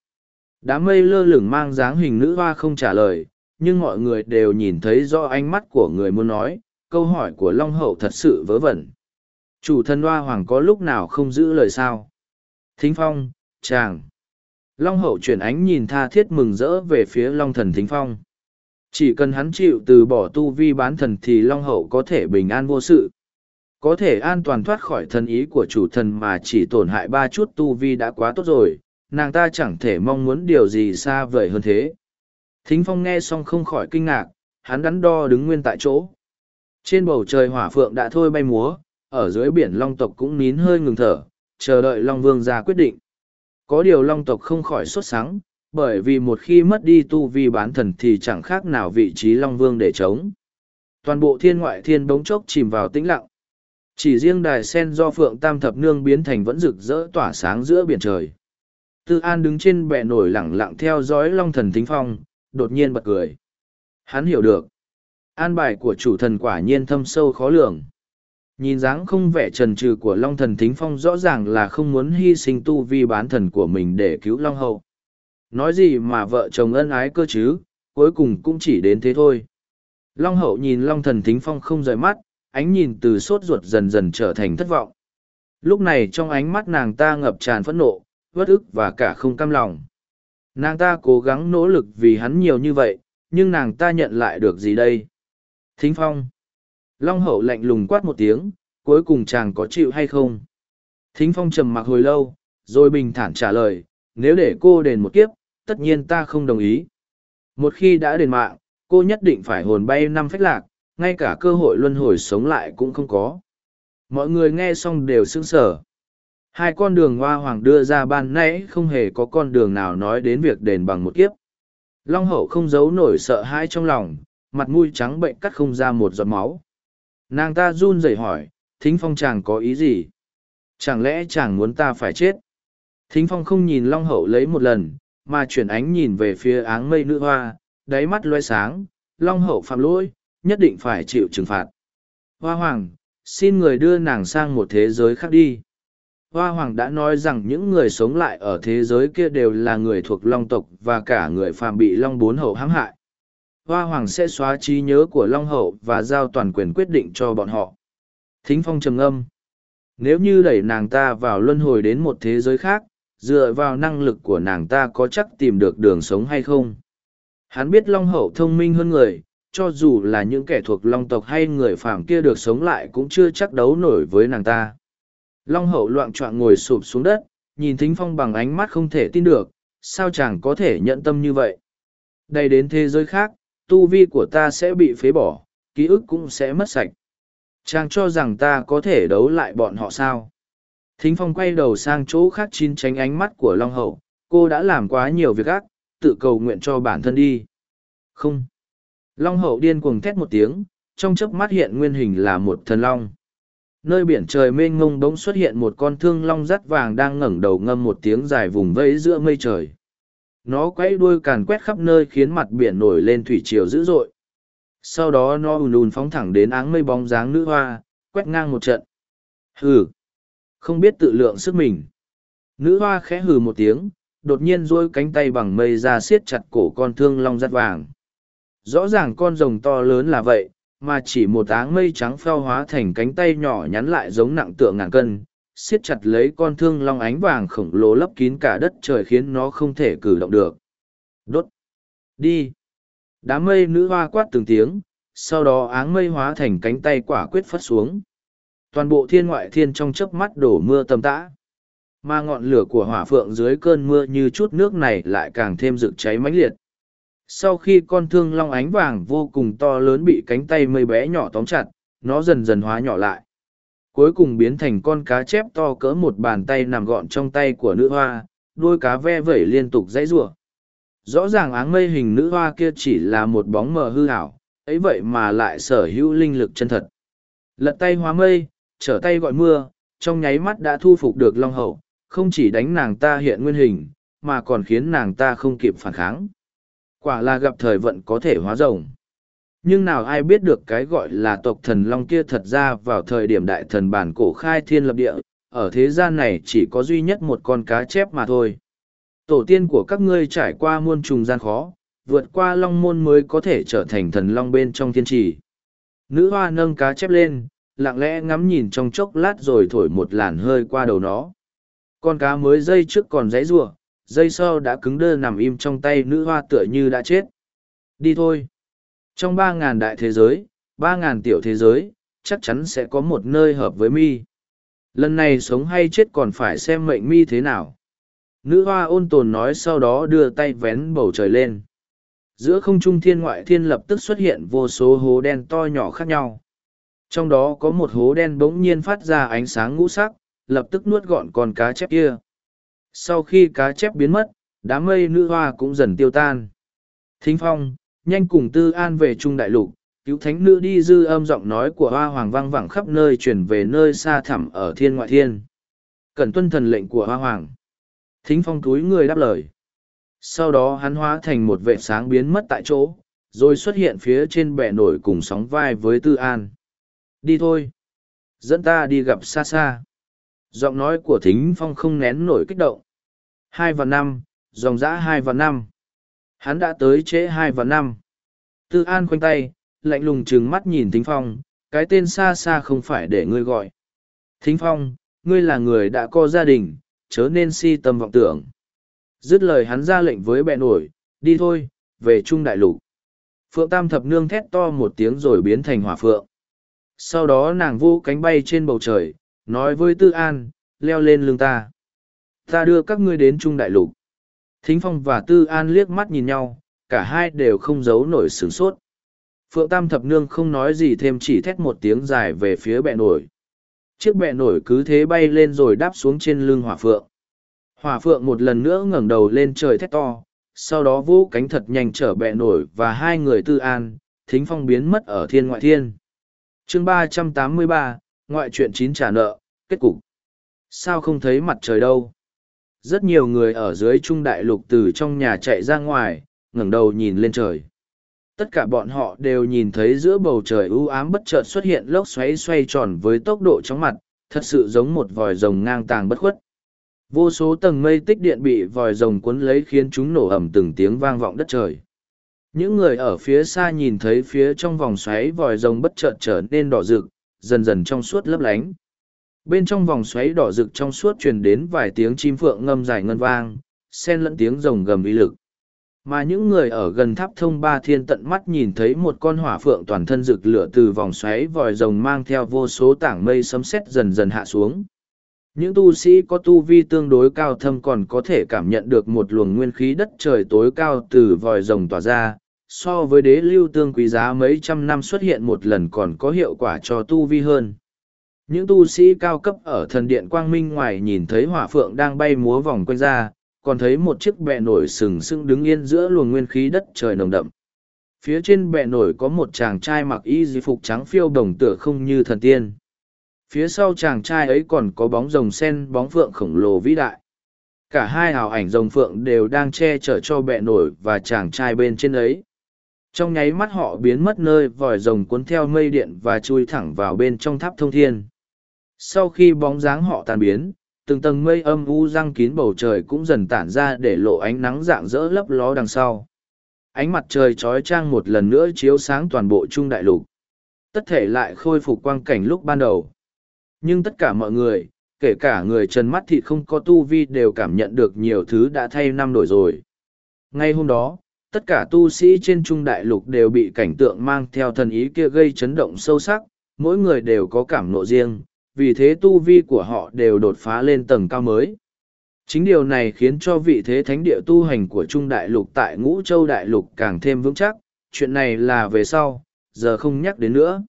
đám mây lơ lửng mang dáng hình nữ hoa không trả lời nhưng mọi người đều nhìn thấy do ánh mắt của người muốn nói, câu hỏi của Long Hậu thật sự vớ vẩn. Chủ thân hoa hoàng có lúc nào không giữ lời sao? Thính Phong, chàng. Long Hậu chuyển ánh nhìn tha thiết mừng rỡ về phía Long Thần Thính Phong. Chỉ cần hắn chịu từ bỏ tu vi bán thần thì Long Hậu có thể bình an vô sự. Có thể an toàn thoát khỏi thần ý của chủ thần mà chỉ tổn hại ba chút tu vi đã quá tốt rồi, nàng ta chẳng thể mong muốn điều gì xa vời hơn thế. Thính Phong nghe xong không khỏi kinh ngạc, hắn đắn đo đứng nguyên tại chỗ. Trên bầu trời hỏa phượng đã thôi bay múa, ở dưới biển long tộc cũng nín hơi ngừng thở, chờ đợi long vương ra quyết định. Có điều long tộc không khỏi sốt sáng, bởi vì một khi mất đi tu vi bán thần thì chẳng khác nào vị trí long vương để chống. Toàn bộ thiên ngoại thiên bỗng chốc chìm vào tĩnh lặng. Chỉ riêng đài sen do phượng tam thập nương biến thành vẫn rực rỡ tỏa sáng giữa biển trời. Tư An đứng trên bệ nổi lẳng lặng theo dõi long thần thính phong, đột nhiên bật cười. Hắn hiểu được. An bài của chủ thần quả nhiên thâm sâu khó lường. Nhìn dáng không vẻ trần trừ của Long thần Thính Phong rõ ràng là không muốn hy sinh tu vi bán thần của mình để cứu Long Hậu. Nói gì mà vợ chồng ân ái cơ chứ, cuối cùng cũng chỉ đến thế thôi. Long Hậu nhìn Long thần Thính Phong không rời mắt, ánh nhìn từ sốt ruột dần dần trở thành thất vọng. Lúc này trong ánh mắt nàng ta ngập tràn phẫn nộ, uất ức và cả không cam lòng. Nàng ta cố gắng nỗ lực vì hắn nhiều như vậy, nhưng nàng ta nhận lại được gì đây? Thính Phong. Long hậu lạnh lùng quát một tiếng, cuối cùng chàng có chịu hay không? Thính Phong trầm mặc hồi lâu, rồi bình thản trả lời, nếu để cô đền một kiếp, tất nhiên ta không đồng ý. Một khi đã đền mạng, cô nhất định phải hồn bay năm phách lạc, ngay cả cơ hội luân hồi sống lại cũng không có. Mọi người nghe xong đều sững sờ. Hai con đường hoa hoàng đưa ra ban nãy không hề có con đường nào nói đến việc đền bằng một kiếp. Long hậu không giấu nổi sợ hãi trong lòng, mặt mũi trắng bệnh cắt không ra một giọt máu. Nàng ta run rẩy hỏi, thính phong chàng có ý gì? Chẳng lẽ chàng muốn ta phải chết? Thính phong không nhìn long hậu lấy một lần, mà chuyển ánh nhìn về phía áng mây nữ hoa, đáy mắt loe sáng, long hậu phạm lỗi, nhất định phải chịu trừng phạt. Hoa hoàng, xin người đưa nàng sang một thế giới khác đi. Hoa Hoàng đã nói rằng những người sống lại ở thế giới kia đều là người thuộc Long tộc và cả người phàm bị Long bốn hậu hãm hại. Hoa Hoàng sẽ xóa trí nhớ của Long hậu và giao toàn quyền quyết định cho bọn họ. Thính Phong trầm âm. Nếu như đẩy nàng ta vào luân hồi đến một thế giới khác, dựa vào năng lực của nàng ta có chắc tìm được đường sống hay không? Hắn biết Long hậu thông minh hơn người, cho dù là những kẻ thuộc Long tộc hay người phàm kia được sống lại cũng chưa chắc đấu nổi với nàng ta Long hậu loạn trọng ngồi sụp xuống đất, nhìn thính phong bằng ánh mắt không thể tin được, sao chàng có thể nhận tâm như vậy. Đây đến thế giới khác, tu vi của ta sẽ bị phế bỏ, ký ức cũng sẽ mất sạch. Chàng cho rằng ta có thể đấu lại bọn họ sao. Thính phong quay đầu sang chỗ khác chín tránh ánh mắt của Long hậu, cô đã làm quá nhiều việc ác, tự cầu nguyện cho bản thân đi. Không. Long hậu điên cuồng thét một tiếng, trong chớp mắt hiện nguyên hình là một thần long. Nơi biển trời mênh mông bỗng xuất hiện một con thương long rắt vàng đang ngẩng đầu ngâm một tiếng dài vùng vẫy giữa mây trời. Nó quay đuôi càn quét khắp nơi khiến mặt biển nổi lên thủy triều dữ dội. Sau đó nó ùn ùn phóng thẳng đến áng mây bóng dáng nữ hoa, quét ngang một trận. Hừ! Không biết tự lượng sức mình. Nữ hoa khẽ hừ một tiếng, đột nhiên duỗi cánh tay bằng mây ra siết chặt cổ con thương long rắt vàng. Rõ ràng con rồng to lớn là vậy, mà chỉ một áng mây trắng pheo hóa thành cánh tay nhỏ nhắn lại giống nặng tượng ngàn cân siết chặt lấy con thương long ánh vàng khổng lồ lấp kín cả đất trời khiến nó không thể cử động được. Đốt. Đi. Đám mây nữ hoa quát từng tiếng, sau đó áng mây hóa thành cánh tay quả quyết phất xuống. Toàn bộ thiên ngoại thiên trong chớp mắt đổ mưa tầm tã. Mà ngọn lửa của hỏa phượng dưới cơn mưa như chút nước này lại càng thêm rực cháy mãnh liệt. Sau khi con thương long ánh vàng vô cùng to lớn bị cánh tay mây bé nhỏ tóm chặt, nó dần dần hóa nhỏ lại cuối cùng biến thành con cá chép to cỡ một bàn tay nằm gọn trong tay của nữ hoa đôi cá ve vẩy liên tục dãy giụa rõ ràng áng mây hình nữ hoa kia chỉ là một bóng mờ hư hảo ấy vậy mà lại sở hữu linh lực chân thật. Lật tay hóa mây, trở tay gọi mưa, trong nháy mắt đã thu phục được long hậu, không chỉ đánh nàng ta hiện nguyên hình, mà còn khiến nàng ta không kịp phản kháng. Quả là gặp thời vận có thể hóa rồng. Nhưng nào ai biết được cái gọi là tộc thần long kia thật ra vào thời điểm đại thần bản cổ khai thiên lập địa, ở thế gian này chỉ có duy nhất một con cá chép mà thôi. Tổ tiên của các ngươi trải qua muôn trùng gian khó, vượt qua long môn mới có thể trở thành thần long bên trong thiên trì. Nữ hoa nâng cá chép lên, lặng lẽ ngắm nhìn trong chốc lát rồi thổi một làn hơi qua đầu nó. Con cá mới dây trước còn dãy rủa dây sau đã cứng đơ nằm im trong tay nữ hoa tựa như đã chết. Đi thôi. Trong ba ngàn đại thế giới, ba ngàn tiểu thế giới, chắc chắn sẽ có một nơi hợp với mi. Lần này sống hay chết còn phải xem mệnh mi thế nào. Nữ hoa ôn tồn nói sau đó đưa tay vén bầu trời lên. Giữa không trung thiên ngoại thiên lập tức xuất hiện vô số hố đen to nhỏ khác nhau. Trong đó có một hố đen bỗng nhiên phát ra ánh sáng ngũ sắc lập tức nuốt gọn con cá chép kia. Sau khi cá chép biến mất đám mây nữ hoa cũng dần tiêu tan. Thính phong nhanh cùng tư an về trung đại lục, cứu thánh nữ đi dư âm giọng nói của hoa hoàng vang vẳng khắp nơi chuyển về nơi xa thẳm ở thiên ngoại thiên. Cần tuân thần lệnh của hoa hoàng. Thính phong túi người đáp lời. Sau đó hắn hóa thành một vệ sáng biến mất tại chỗ, rồi xuất hiện phía trên bệ nổi cùng sóng vai với tư an. Đi thôi. Dẫn ta đi gặp xa xa. Giọng nói của thính phong không nén nổi kích động. Hai và năm, dòng dã hai và năm hắn đã tới trễ hai và năm. Tư an khoanh tay, lạnh lùng trừng mắt nhìn thính phong, cái tên xa xa không phải để ngươi gọi. Thính phong, ngươi là người đã có gia đình, chớ nên si tâm vọng tưởng. Dứt lời hắn ra lệnh với bệ nổi, đi thôi, về trung đại lục. Phượng tam thập nương thét to một tiếng rồi biến thành hỏa phượng. Sau đó nàng vô cánh bay trên bầu trời, nói với tư an, leo lên lưng ta. Ta đưa các ngươi đến trung đại lục thính phong và tư an liếc mắt nhìn nhau, cả hai đều không giấu nổi sửng sốt. Phượng tam thập nương không nói gì thêm chỉ thét một tiếng dài về phía bệ nổi. Chiếc bệ nổi cứ thế bay lên rồi đáp xuống trên lưng hỏa phượng. Hỏa phượng một lần nữa ngẩng đầu lên trời thét to, sau đó vũ cánh thật nhanh trở bệ nổi và hai người tư an, thính phong biến mất ở thiên ngoại thiên. Chương ba trăm tám mươi ba, ngoại truyện chín trả nợ, kết cục. Sao không thấy mặt trời đâu? Rất nhiều người ở dưới trung đại lục từ trong nhà chạy ra ngoài, ngẩng đầu nhìn lên trời. Tất cả bọn họ đều nhìn thấy giữa bầu trời u ám bất chợt xuất hiện lốc xoáy xoay tròn với tốc độ chóng mặt, thật sự giống một vòi rồng ngang tàng bất khuất. Vô số tầng mây tích điện bị vòi rồng cuốn lấy khiến chúng nổ ẩm từng tiếng vang vọng đất trời. Những người ở phía xa nhìn thấy phía trong vòng xoáy vòi rồng bất chợt trở nên đỏ rực, dần dần trong suốt lấp lánh bên trong vòng xoáy đỏ rực trong suốt truyền đến vài tiếng chim phượng ngâm dài ngân vang, xen lẫn tiếng rồng gầm uy lực. Mà những người ở gần tháp thông ba thiên tận mắt nhìn thấy một con hỏa phượng toàn thân rực lửa từ vòng xoáy vòi rồng mang theo vô số tảng mây sấm sét dần dần hạ xuống. Những tu sĩ có tu vi tương đối cao thâm còn có thể cảm nhận được một luồng nguyên khí đất trời tối cao từ vòi rồng tỏa ra, so với đế lưu tương quý giá mấy trăm năm xuất hiện một lần còn có hiệu quả cho tu vi hơn những tu sĩ cao cấp ở thần điện quang minh ngoài nhìn thấy hỏa phượng đang bay múa vòng quanh ra, còn thấy một chiếc bẹ nổi sừng sững đứng yên giữa luồng nguyên khí đất trời nồng đậm. Phía trên bẹ nổi có một chàng trai mặc y di phục trắng phiêu đồng tựa không như thần tiên. Phía sau chàng trai ấy còn có bóng rồng sen, bóng phượng khổng lồ vĩ đại. Cả hai hào ảnh rồng phượng đều đang che chở cho bẹ nổi và chàng trai bên trên ấy. Trong nháy mắt họ biến mất nơi vòi rồng cuốn theo mây điện và chui thẳng vào bên trong tháp thông thiên sau khi bóng dáng họ tàn biến, từng tầng mây âm u răng kín bầu trời cũng dần tản ra để lộ ánh nắng dạng dỡ lấp ló đằng sau. Ánh mặt trời trói trang một lần nữa chiếu sáng toàn bộ trung đại lục. Tất thể lại khôi phục quang cảnh lúc ban đầu. Nhưng tất cả mọi người, kể cả người trần mắt thịt không có tu vi đều cảm nhận được nhiều thứ đã thay năm đổi rồi. Ngay hôm đó, tất cả tu sĩ trên trung đại lục đều bị cảnh tượng mang theo thần ý kia gây chấn động sâu sắc, mỗi người đều có cảm nộ riêng vì thế tu vi của họ đều đột phá lên tầng cao mới. Chính điều này khiến cho vị thế thánh địa tu hành của Trung Đại Lục tại Ngũ Châu Đại Lục càng thêm vững chắc, chuyện này là về sau, giờ không nhắc đến nữa.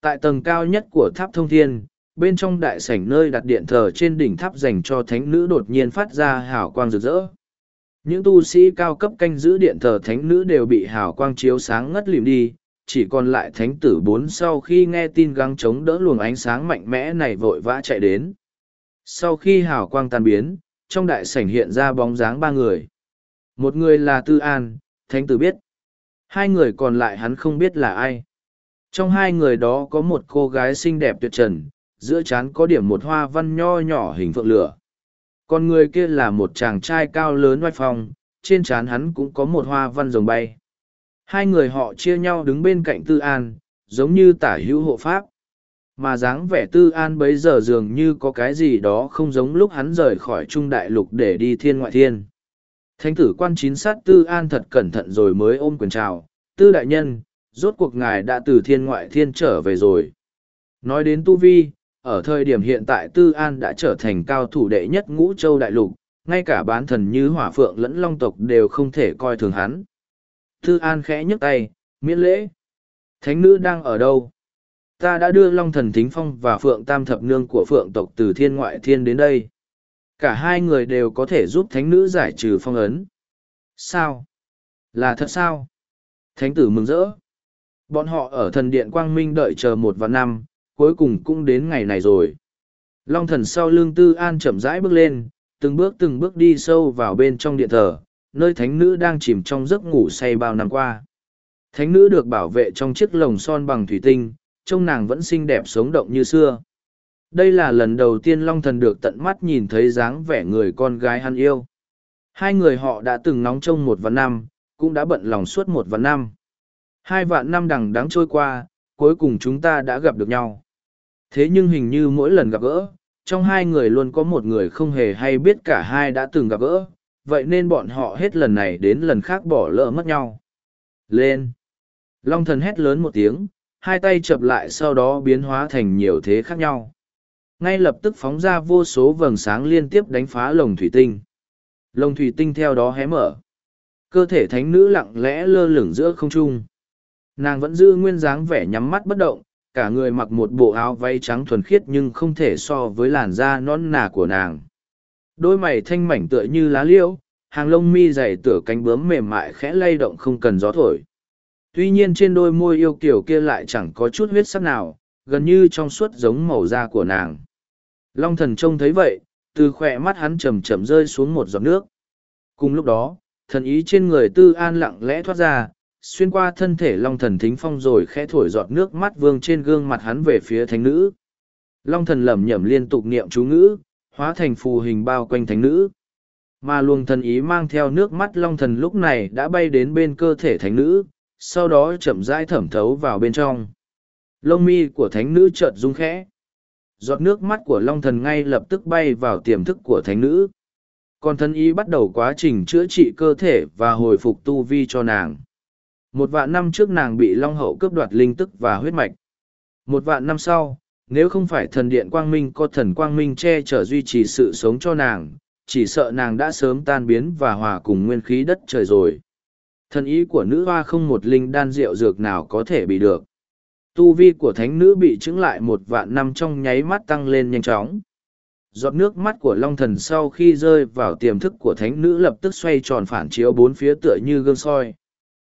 Tại tầng cao nhất của tháp thông thiên, bên trong đại sảnh nơi đặt điện thờ trên đỉnh tháp dành cho thánh nữ đột nhiên phát ra hào quang rực rỡ. Những tu sĩ cao cấp canh giữ điện thờ thánh nữ đều bị hào quang chiếu sáng ngất lìm đi, chỉ còn lại thánh tử bốn sau khi nghe tin gắng chống đỡ luồng ánh sáng mạnh mẽ này vội vã chạy đến. Sau khi hào quang tan biến, trong đại sảnh hiện ra bóng dáng ba người. Một người là tư an, thánh tử biết. Hai người còn lại hắn không biết là ai. Trong hai người đó có một cô gái xinh đẹp tuyệt trần, giữa trán có điểm một hoa văn nho nhỏ hình phượng lửa. Còn người kia là một chàng trai cao lớn oai phong, trên trán hắn cũng có một hoa văn rồng bay. Hai người họ chia nhau đứng bên cạnh Tư An, giống như tả hữu hộ pháp. Mà dáng vẻ Tư An bấy giờ dường như có cái gì đó không giống lúc hắn rời khỏi Trung Đại Lục để đi thiên ngoại thiên. Thánh tử quan chín sát Tư An thật cẩn thận rồi mới ôm quyền chào. Tư đại nhân, rốt cuộc ngài đã từ thiên ngoại thiên trở về rồi. Nói đến Tu Vi, ở thời điểm hiện tại Tư An đã trở thành cao thủ đệ nhất ngũ châu đại lục, ngay cả bán thần như hỏa phượng lẫn long tộc đều không thể coi thường hắn. Thư An khẽ nhấc tay, miễn lễ. Thánh nữ đang ở đâu? Ta đã đưa Long Thần Thính Phong và Phượng Tam Thập Nương của Phượng tộc từ thiên ngoại thiên đến đây. Cả hai người đều có thể giúp thánh nữ giải trừ phong ấn. Sao? Là thật sao? Thánh tử mừng rỡ. Bọn họ ở thần điện Quang Minh đợi chờ một và năm, cuối cùng cũng đến ngày này rồi. Long thần sau lưng tư an chậm rãi bước lên, từng bước từng bước đi sâu vào bên trong điện thờ, nơi thánh nữ đang chìm trong giấc ngủ say bao năm qua. Thánh nữ được bảo vệ trong chiếc lồng son bằng thủy tinh, trông nàng vẫn xinh đẹp sống động như xưa. Đây là lần đầu tiên Long Thần được tận mắt nhìn thấy dáng vẻ người con gái hắn yêu. Hai người họ đã từng nóng trông một vạn năm, cũng đã bận lòng suốt một vạn năm. Hai vạn năm đằng đáng trôi qua, cuối cùng chúng ta đã gặp được nhau. Thế nhưng hình như mỗi lần gặp gỡ, trong hai người luôn có một người không hề hay biết cả hai đã từng gặp gỡ, vậy nên bọn họ hết lần này đến lần khác bỏ lỡ mất nhau. Lên! Long thần hét lớn một tiếng, hai tay chập lại sau đó biến hóa thành nhiều thế khác nhau. Ngay lập tức phóng ra vô số vầng sáng liên tiếp đánh phá lồng thủy tinh. Lồng thủy tinh theo đó hé mở. Cơ thể thánh nữ lặng lẽ lơ lửng giữa không trung. Nàng vẫn giữ nguyên dáng vẻ nhắm mắt bất động, cả người mặc một bộ áo váy trắng thuần khiết nhưng không thể so với làn da non nà của nàng. Đôi mày thanh mảnh tựa như lá liễu, hàng lông mi dày tựa cánh bướm mềm mại khẽ lay động không cần gió thổi. Tuy nhiên trên đôi môi yêu kiểu kia lại chẳng có chút huyết sắc nào, gần như trong suốt giống màu da của nàng. Long thần trông thấy vậy, từ khỏe mắt hắn chầm chậm rơi xuống một giọt nước. Cùng lúc đó, thần ý trên người tư an lặng lẽ thoát ra, xuyên qua thân thể long thần thính phong rồi khẽ thổi giọt nước mắt vương trên gương mặt hắn về phía thánh nữ. Long thần lẩm nhẩm liên tục niệm chú ngữ, hóa thành phù hình bao quanh thánh nữ. Mà luồng thần ý mang theo nước mắt long thần lúc này đã bay đến bên cơ thể thánh nữ, sau đó chậm rãi thẩm thấu vào bên trong. Lông mi của thánh nữ chợt rung khẽ. Giọt nước mắt của long thần ngay lập tức bay vào tiềm thức của thánh nữ. Còn Thần ý bắt đầu quá trình chữa trị cơ thể và hồi phục tu vi cho nàng. Một vạn năm trước nàng bị long hậu cướp đoạt linh tức và huyết mạch. Một vạn năm sau, nếu không phải thần điện quang minh có thần quang minh che chở duy trì sự sống cho nàng, chỉ sợ nàng đã sớm tan biến và hòa cùng nguyên khí đất trời rồi. Thần ý của nữ hoa không một linh đan rượu dược nào có thể bị được. Tu vi của thánh nữ bị chứng lại một vạn năm trong nháy mắt tăng lên nhanh chóng. Giọt nước mắt của long thần sau khi rơi vào tiềm thức của thánh nữ lập tức xoay tròn phản chiếu bốn phía tựa như gương soi.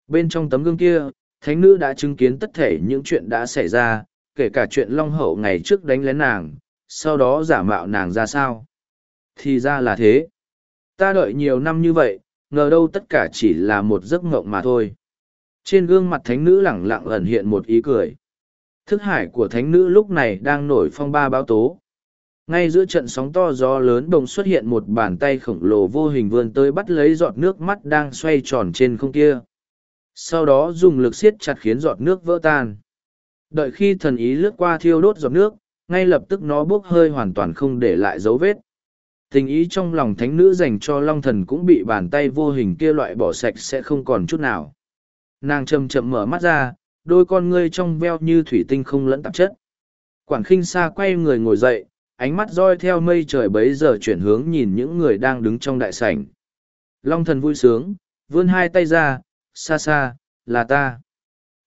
Bên trong tấm gương kia, thánh nữ đã chứng kiến tất thể những chuyện đã xảy ra, kể cả chuyện long hậu ngày trước đánh lén nàng, sau đó giả mạo nàng ra sao. Thì ra là thế. Ta đợi nhiều năm như vậy, ngờ đâu tất cả chỉ là một giấc mộng mà thôi. Trên gương mặt thánh nữ lẳng lặng ẩn hiện một ý cười. Thức hải của thánh nữ lúc này đang nổi phong ba báo tố. Ngay giữa trận sóng to gió lớn đồng xuất hiện một bàn tay khổng lồ vô hình vươn tới bắt lấy giọt nước mắt đang xoay tròn trên không kia. Sau đó dùng lực siết chặt khiến giọt nước vỡ tan. Đợi khi thần ý lướt qua thiêu đốt giọt nước, ngay lập tức nó bốc hơi hoàn toàn không để lại dấu vết. Tình ý trong lòng thánh nữ dành cho long thần cũng bị bàn tay vô hình kia loại bỏ sạch sẽ không còn chút nào. Nàng chậm chậm mở mắt ra, đôi con ngươi trong veo như thủy tinh không lẫn tạp chất. Quản khinh xa quay người ngồi dậy, ánh mắt roi theo mây trời bấy giờ chuyển hướng nhìn những người đang đứng trong đại sảnh. Long thần vui sướng, vươn hai tay ra, xa xa, là ta.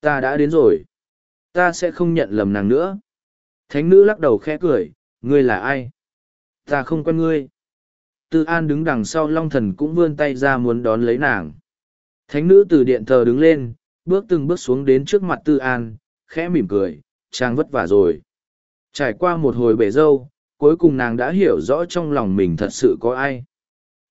Ta đã đến rồi. Ta sẽ không nhận lầm nàng nữa. Thánh nữ lắc đầu khẽ cười, ngươi là ai? Ta không quen ngươi. Tư An đứng đằng sau Long Thần cũng vươn tay ra muốn đón lấy nàng. Thánh nữ từ điện thờ đứng lên, bước từng bước xuống đến trước mặt Tư An, khẽ mỉm cười, chàng vất vả rồi. Trải qua một hồi bể dâu, cuối cùng nàng đã hiểu rõ trong lòng mình thật sự có ai.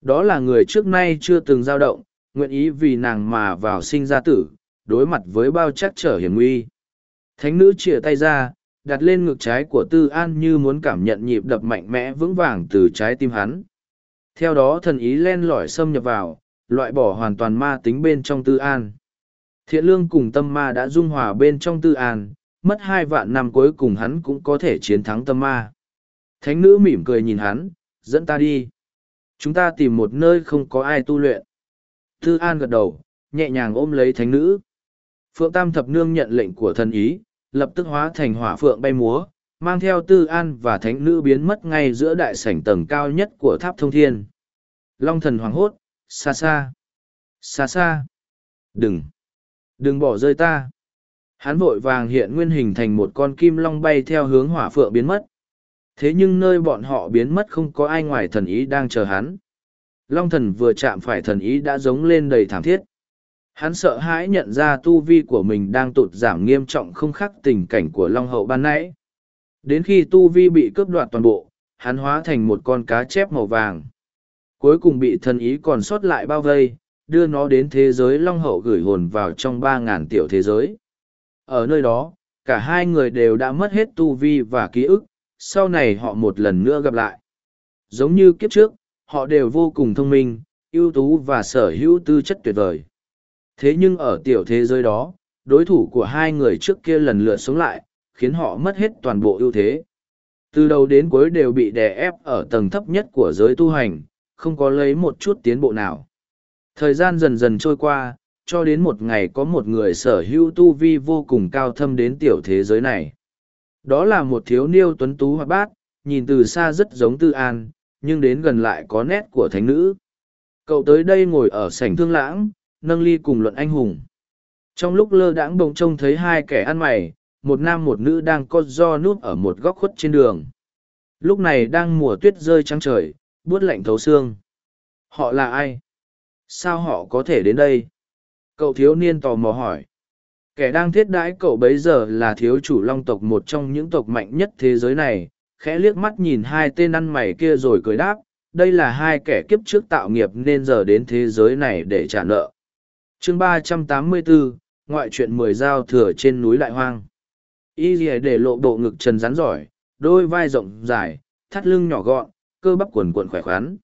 Đó là người trước nay chưa từng dao động, nguyện ý vì nàng mà vào sinh ra tử, đối mặt với bao chắc trở hiểm nguy. Thánh nữ chìa tay ra, đặt lên ngực trái của Tư An như muốn cảm nhận nhịp đập mạnh mẽ vững vàng từ trái tim hắn. Theo đó thần ý len lỏi xâm nhập vào, loại bỏ hoàn toàn ma tính bên trong Tư An. Thiện lương cùng tâm ma đã dung hòa bên trong Tư An, mất hai vạn năm cuối cùng hắn cũng có thể chiến thắng tâm ma. Thánh nữ mỉm cười nhìn hắn, dẫn ta đi. Chúng ta tìm một nơi không có ai tu luyện. Tư An gật đầu, nhẹ nhàng ôm lấy thánh nữ. Phượng Tam Thập Nương nhận lệnh của thần ý, lập tức hóa thành hỏa phượng bay múa, mang theo tư an và thánh nữ biến mất ngay giữa đại sảnh tầng cao nhất của tháp thông thiên. Long thần hoảng hốt, xa xa, xa xa, đừng, đừng bỏ rơi ta. Hắn vội vàng hiện nguyên hình thành một con kim long bay theo hướng hỏa phượng biến mất. Thế nhưng nơi bọn họ biến mất không có ai ngoài thần ý đang chờ hắn. Long thần vừa chạm phải thần ý đã giống lên đầy thảm thiết. Hắn sợ hãi nhận ra tu vi của mình đang tụt giảm nghiêm trọng không khác tình cảnh của Long hậu ban nãy. Đến khi tu vi bị cướp đoạt toàn bộ, hắn hóa thành một con cá chép màu vàng. Cuối cùng bị thần ý còn sót lại bao vây, đưa nó đến thế giới Long hậu gửi hồn vào trong ba ngàn tiểu thế giới. Ở nơi đó, cả hai người đều đã mất hết tu vi và ký ức, sau này họ một lần nữa gặp lại. Giống như kiếp trước, họ đều vô cùng thông minh, ưu tú và sở hữu tư chất tuyệt vời. Thế nhưng ở tiểu thế giới đó, đối thủ của hai người trước kia lần lượt sống lại, khiến họ mất hết toàn bộ ưu thế. Từ đầu đến cuối đều bị đè ép ở tầng thấp nhất của giới tu hành, không có lấy một chút tiến bộ nào. Thời gian dần dần trôi qua, cho đến một ngày có một người sở hữu tu vi vô cùng cao thâm đến tiểu thế giới này. Đó là một thiếu niêu tuấn tú hoạt bát, nhìn từ xa rất giống Tư An, nhưng đến gần lại có nét của thánh nữ. Cậu tới đây ngồi ở sảnh thương lãng, nâng ly cùng luận anh hùng. Trong lúc lơ đãng bỗng trông thấy hai kẻ ăn mày, một nam một nữ đang co do núp ở một góc khuất trên đường. Lúc này đang mùa tuyết rơi trắng trời, buốt lạnh thấu xương. Họ là ai? Sao họ có thể đến đây? Cậu thiếu niên tò mò hỏi. Kẻ đang thiết đãi cậu bấy giờ là thiếu chủ long tộc một trong những tộc mạnh nhất thế giới này, khẽ liếc mắt nhìn hai tên ăn mày kia rồi cười đáp, đây là hai kẻ kiếp trước tạo nghiệp nên giờ đến thế giới này để trả nợ chương ba trăm tám mươi bốn ngoại truyện mười giao thừa trên núi Đại Hoang. Y dì để lộ bộ ngực trần rắn giỏi, đôi vai rộng dài, thắt lưng nhỏ gọn, cơ bắp quần quần khỏe khoắn.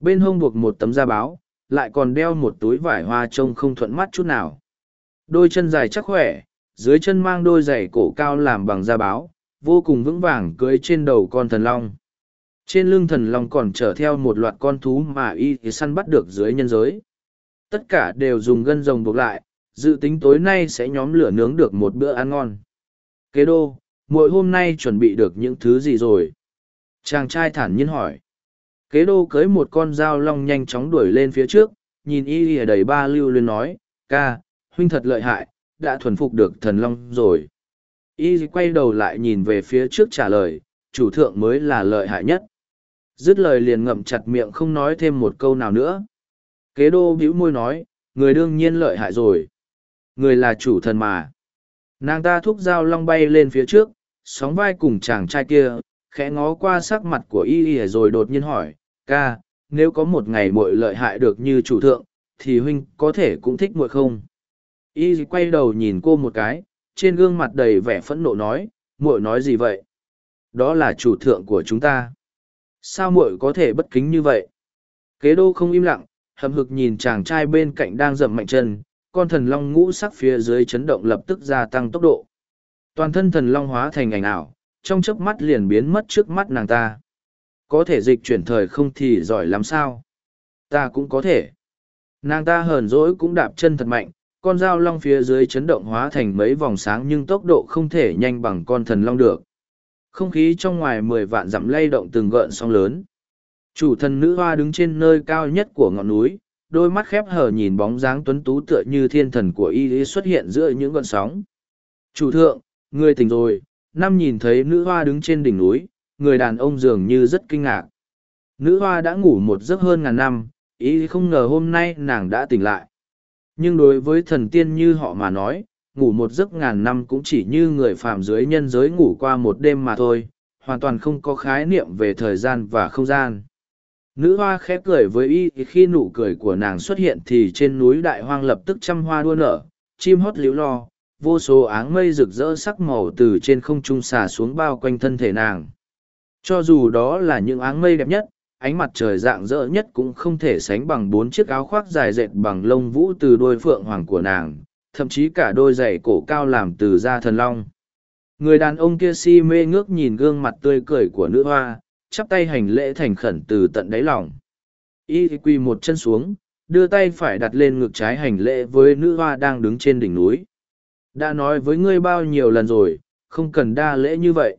Bên hông buộc một tấm da báo, lại còn đeo một túi vải hoa trông không thuận mắt chút nào. Đôi chân dài chắc khỏe, dưới chân mang đôi giày cổ cao làm bằng da báo, vô cùng vững vàng cưới trên đầu con thần long. Trên lưng thần long còn chở theo một loạt con thú mà y thì săn bắt được dưới nhân giới. Tất cả đều dùng gân rồng buộc lại, dự tính tối nay sẽ nhóm lửa nướng được một bữa ăn ngon. Kế đô, mỗi hôm nay chuẩn bị được những thứ gì rồi? Chàng trai thản nhiên hỏi. Kế đô cưới một con dao long nhanh chóng đuổi lên phía trước, nhìn y ỉa đầy ba lưu lên nói, ca, huynh thật lợi hại, đã thuần phục được thần long rồi. Y quay đầu lại nhìn về phía trước trả lời, chủ thượng mới là lợi hại nhất. Dứt lời liền ngậm chặt miệng không nói thêm một câu nào nữa. Kế đô bĩu môi nói, người đương nhiên lợi hại rồi. Người là chủ thần mà. Nàng ta thúc dao long bay lên phía trước, sóng vai cùng chàng trai kia, khẽ ngó qua sắc mặt của y y rồi đột nhiên hỏi, ca, nếu có một ngày muội lợi hại được như chủ thượng, thì huynh có thể cũng thích muội không? Y quay đầu nhìn cô một cái, trên gương mặt đầy vẻ phẫn nộ nói, muội nói gì vậy? Đó là chủ thượng của chúng ta. Sao muội có thể bất kính như vậy? Kế đô không im lặng, hầm hực nhìn chàng trai bên cạnh đang dậm mạnh chân, con thần long ngũ sắc phía dưới chấn động lập tức gia tăng tốc độ. Toàn thân thần long hóa thành ảnh ảo, trong chớp mắt liền biến mất trước mắt nàng ta. Có thể dịch chuyển thời không thì giỏi lắm sao? Ta cũng có thể. Nàng ta hờn dỗi cũng đạp chân thật mạnh, con dao long phía dưới chấn động hóa thành mấy vòng sáng nhưng tốc độ không thể nhanh bằng con thần long được. Không khí trong ngoài mười vạn dặm lay động từng gợn sóng lớn. Chủ thần nữ hoa đứng trên nơi cao nhất của ngọn núi, đôi mắt khép hờ nhìn bóng dáng tuấn tú tựa như thiên thần của y xuất hiện giữa những gọn sóng. Chủ thượng, người tỉnh rồi, năm nhìn thấy nữ hoa đứng trên đỉnh núi, người đàn ông dường như rất kinh ngạc. Nữ hoa đã ngủ một giấc hơn ngàn năm, ý không ngờ hôm nay nàng đã tỉnh lại. Nhưng đối với thần tiên như họ mà nói, ngủ một giấc ngàn năm cũng chỉ như người phàm dưới nhân giới ngủ qua một đêm mà thôi, hoàn toàn không có khái niệm về thời gian và không gian. Nữ hoa khẽ cười với y khi nụ cười của nàng xuất hiện thì trên núi đại hoang lập tức trăm hoa đua nở, chim hót líu lo, vô số áng mây rực rỡ sắc màu từ trên không trung xà xuống bao quanh thân thể nàng. Cho dù đó là những áng mây đẹp nhất, ánh mặt trời dạng dỡ nhất cũng không thể sánh bằng bốn chiếc áo khoác dài dệt bằng lông vũ từ đôi phượng hoàng của nàng, thậm chí cả đôi giày cổ cao làm từ da thần long. Người đàn ông kia si mê ngước nhìn gương mặt tươi cười của nữ hoa, chắp tay hành lễ thành khẩn từ tận đáy lòng. Y quỳ một chân xuống, đưa tay phải đặt lên ngực trái hành lễ với nữ hoa đang đứng trên đỉnh núi. Đã nói với ngươi bao nhiêu lần rồi, không cần đa lễ như vậy.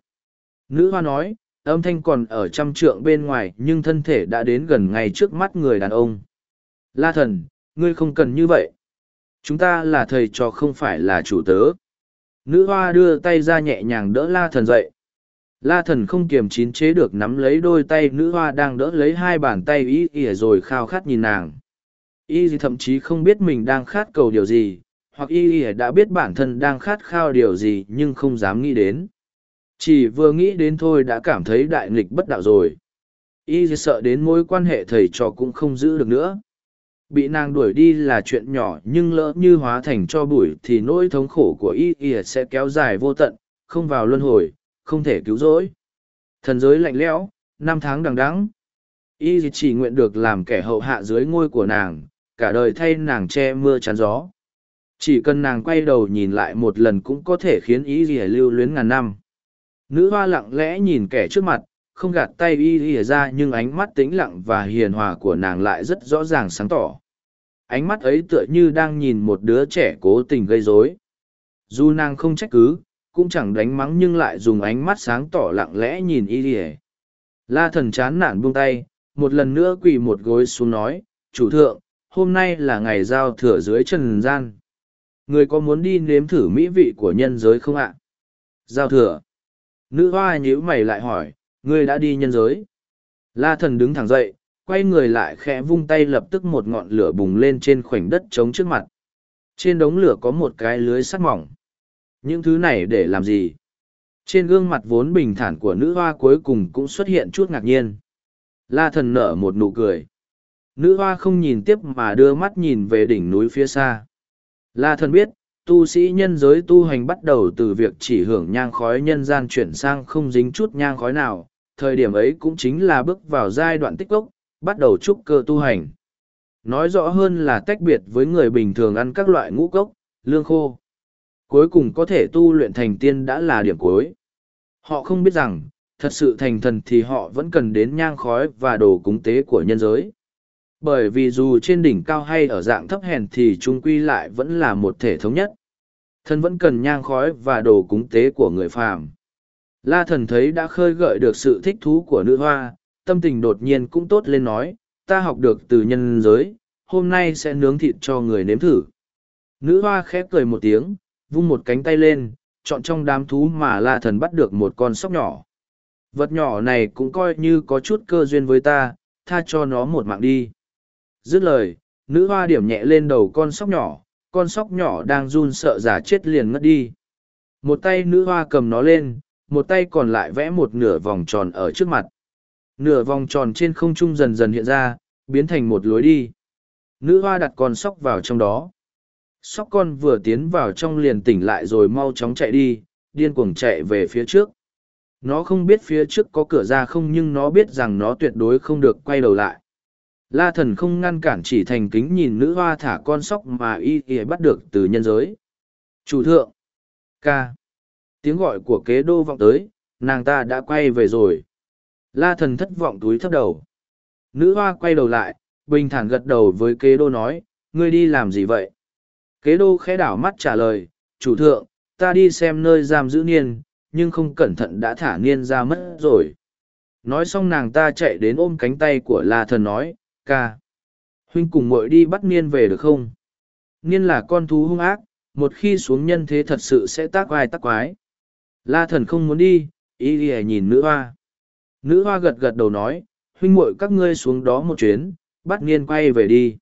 Nữ hoa nói, âm thanh còn ở trăm trượng bên ngoài nhưng thân thể đã đến gần ngay trước mắt người đàn ông. La thần, ngươi không cần như vậy. Chúng ta là thầy trò không phải là chủ tớ. Nữ hoa đưa tay ra nhẹ nhàng đỡ la thần dậy. La thần không kiềm chín chế được nắm lấy đôi tay nữ hoa đang đỡ lấy hai bàn tay y ỉa rồi khao khát nhìn nàng. Y thậm chí không biết mình đang khát cầu điều gì, hoặc y ỉa đã biết bản thân đang khát khao điều gì nhưng không dám nghĩ đến. Chỉ vừa nghĩ đến thôi đã cảm thấy đại nghịch bất đạo rồi. Y sợ đến mối quan hệ thầy trò cũng không giữ được nữa. Bị nàng đuổi đi là chuyện nhỏ nhưng lỡ như hóa thành cho bụi thì nỗi thống khổ của y ỉa sẽ kéo dài vô tận, không vào luân hồi, không thể cứu rỗi. Thần giới lạnh lẽo, năm tháng đằng đẵng. Y chỉ nguyện được làm kẻ hậu hạ dưới ngôi của nàng, cả đời thay nàng che mưa chắn gió. Chỉ cần nàng quay đầu nhìn lại một lần cũng có thể khiến y lưu luyến ngàn năm. Nữ hoa lặng lẽ nhìn kẻ trước mặt, không gạt tay y y ra nhưng ánh mắt tĩnh lặng và hiền hòa của nàng lại rất rõ ràng sáng tỏ ánh mắt ấy tựa như đang nhìn một đứa trẻ cố tình gây rối dù nàng không trách cứ cũng chẳng đánh mắng nhưng lại dùng ánh mắt sáng tỏ lặng lẽ nhìn y ỉa la thần chán nản buông tay một lần nữa quỳ một gối xuống nói chủ thượng hôm nay là ngày giao thừa dưới trần gian người có muốn đi nếm thử mỹ vị của nhân giới không ạ giao thừa nữ hoa nhíu mày lại hỏi Ngươi đã đi nhân giới. La thần đứng thẳng dậy, quay người lại khẽ vung tay lập tức một ngọn lửa bùng lên trên khoảnh đất trống trước mặt. Trên đống lửa có một cái lưới sắt mỏng. Những thứ này để làm gì? Trên gương mặt vốn bình thản của nữ hoa cuối cùng cũng xuất hiện chút ngạc nhiên. La thần nở một nụ cười. Nữ hoa không nhìn tiếp mà đưa mắt nhìn về đỉnh núi phía xa. La thần biết, tu sĩ nhân giới tu hành bắt đầu từ việc chỉ hưởng nhang khói nhân gian chuyển sang không dính chút nhang khói nào, thời điểm ấy cũng chính là bước vào giai đoạn tích cốc, bắt đầu trúc cơ tu hành. Nói rõ hơn là tách biệt với người bình thường ăn các loại ngũ cốc, lương khô. Cuối cùng có thể tu luyện thành tiên đã là điểm cuối. Họ không biết rằng, thật sự thành thần thì họ vẫn cần đến nhang khói và đồ cúng tế của nhân giới. Bởi vì dù trên đỉnh cao hay ở dạng thấp hèn thì trung quy lại vẫn là một thể thống nhất. Thần vẫn cần nhang khói và đồ cúng tế của người phàm. La thần thấy đã khơi gợi được sự thích thú của nữ hoa, tâm tình đột nhiên cũng tốt lên nói, ta học được từ nhân giới, hôm nay sẽ nướng thịt cho người nếm thử. Nữ hoa khép cười một tiếng, vung một cánh tay lên, chọn trong đám thú mà la thần bắt được một con sóc nhỏ. Vật nhỏ này cũng coi như có chút cơ duyên với ta, tha cho nó một mạng đi. Dứt lời, nữ hoa điểm nhẹ lên đầu con sóc nhỏ, con sóc nhỏ đang run sợ giả chết liền ngất đi. Một tay nữ hoa cầm nó lên, một tay còn lại vẽ một nửa vòng tròn ở trước mặt. Nửa vòng tròn trên không trung dần dần hiện ra, biến thành một lối đi. Nữ hoa đặt con sóc vào trong đó. Sóc con vừa tiến vào trong liền tỉnh lại rồi mau chóng chạy đi, điên cuồng chạy về phía trước. Nó không biết phía trước có cửa ra không nhưng nó biết rằng nó tuyệt đối không được quay đầu lại. La thần không ngăn cản chỉ thành kính nhìn nữ hoa thả con sóc mà y y bắt được từ nhân giới. Chủ thượng. Ca. Tiếng gọi của kế đô vọng tới, nàng ta đã quay về rồi. La thần thất vọng túi thấp đầu. Nữ hoa quay đầu lại, bình thản gật đầu với kế đô nói, ngươi đi làm gì vậy? Kế đô khẽ đảo mắt trả lời, chủ thượng, ta đi xem nơi giam giữ niên, nhưng không cẩn thận đã thả niên ra mất rồi. Nói xong nàng ta chạy đến ôm cánh tay của la thần nói, ca. Huynh cùng muội đi bắt niên về được không? Niên là con thú hung ác, một khi xuống nhân thế thật sự sẽ tác quái tác quái. La thần không muốn đi, ý đi nhìn nữ hoa. Nữ hoa gật gật đầu nói, huynh muội các ngươi xuống đó một chuyến, bắt niên quay về đi.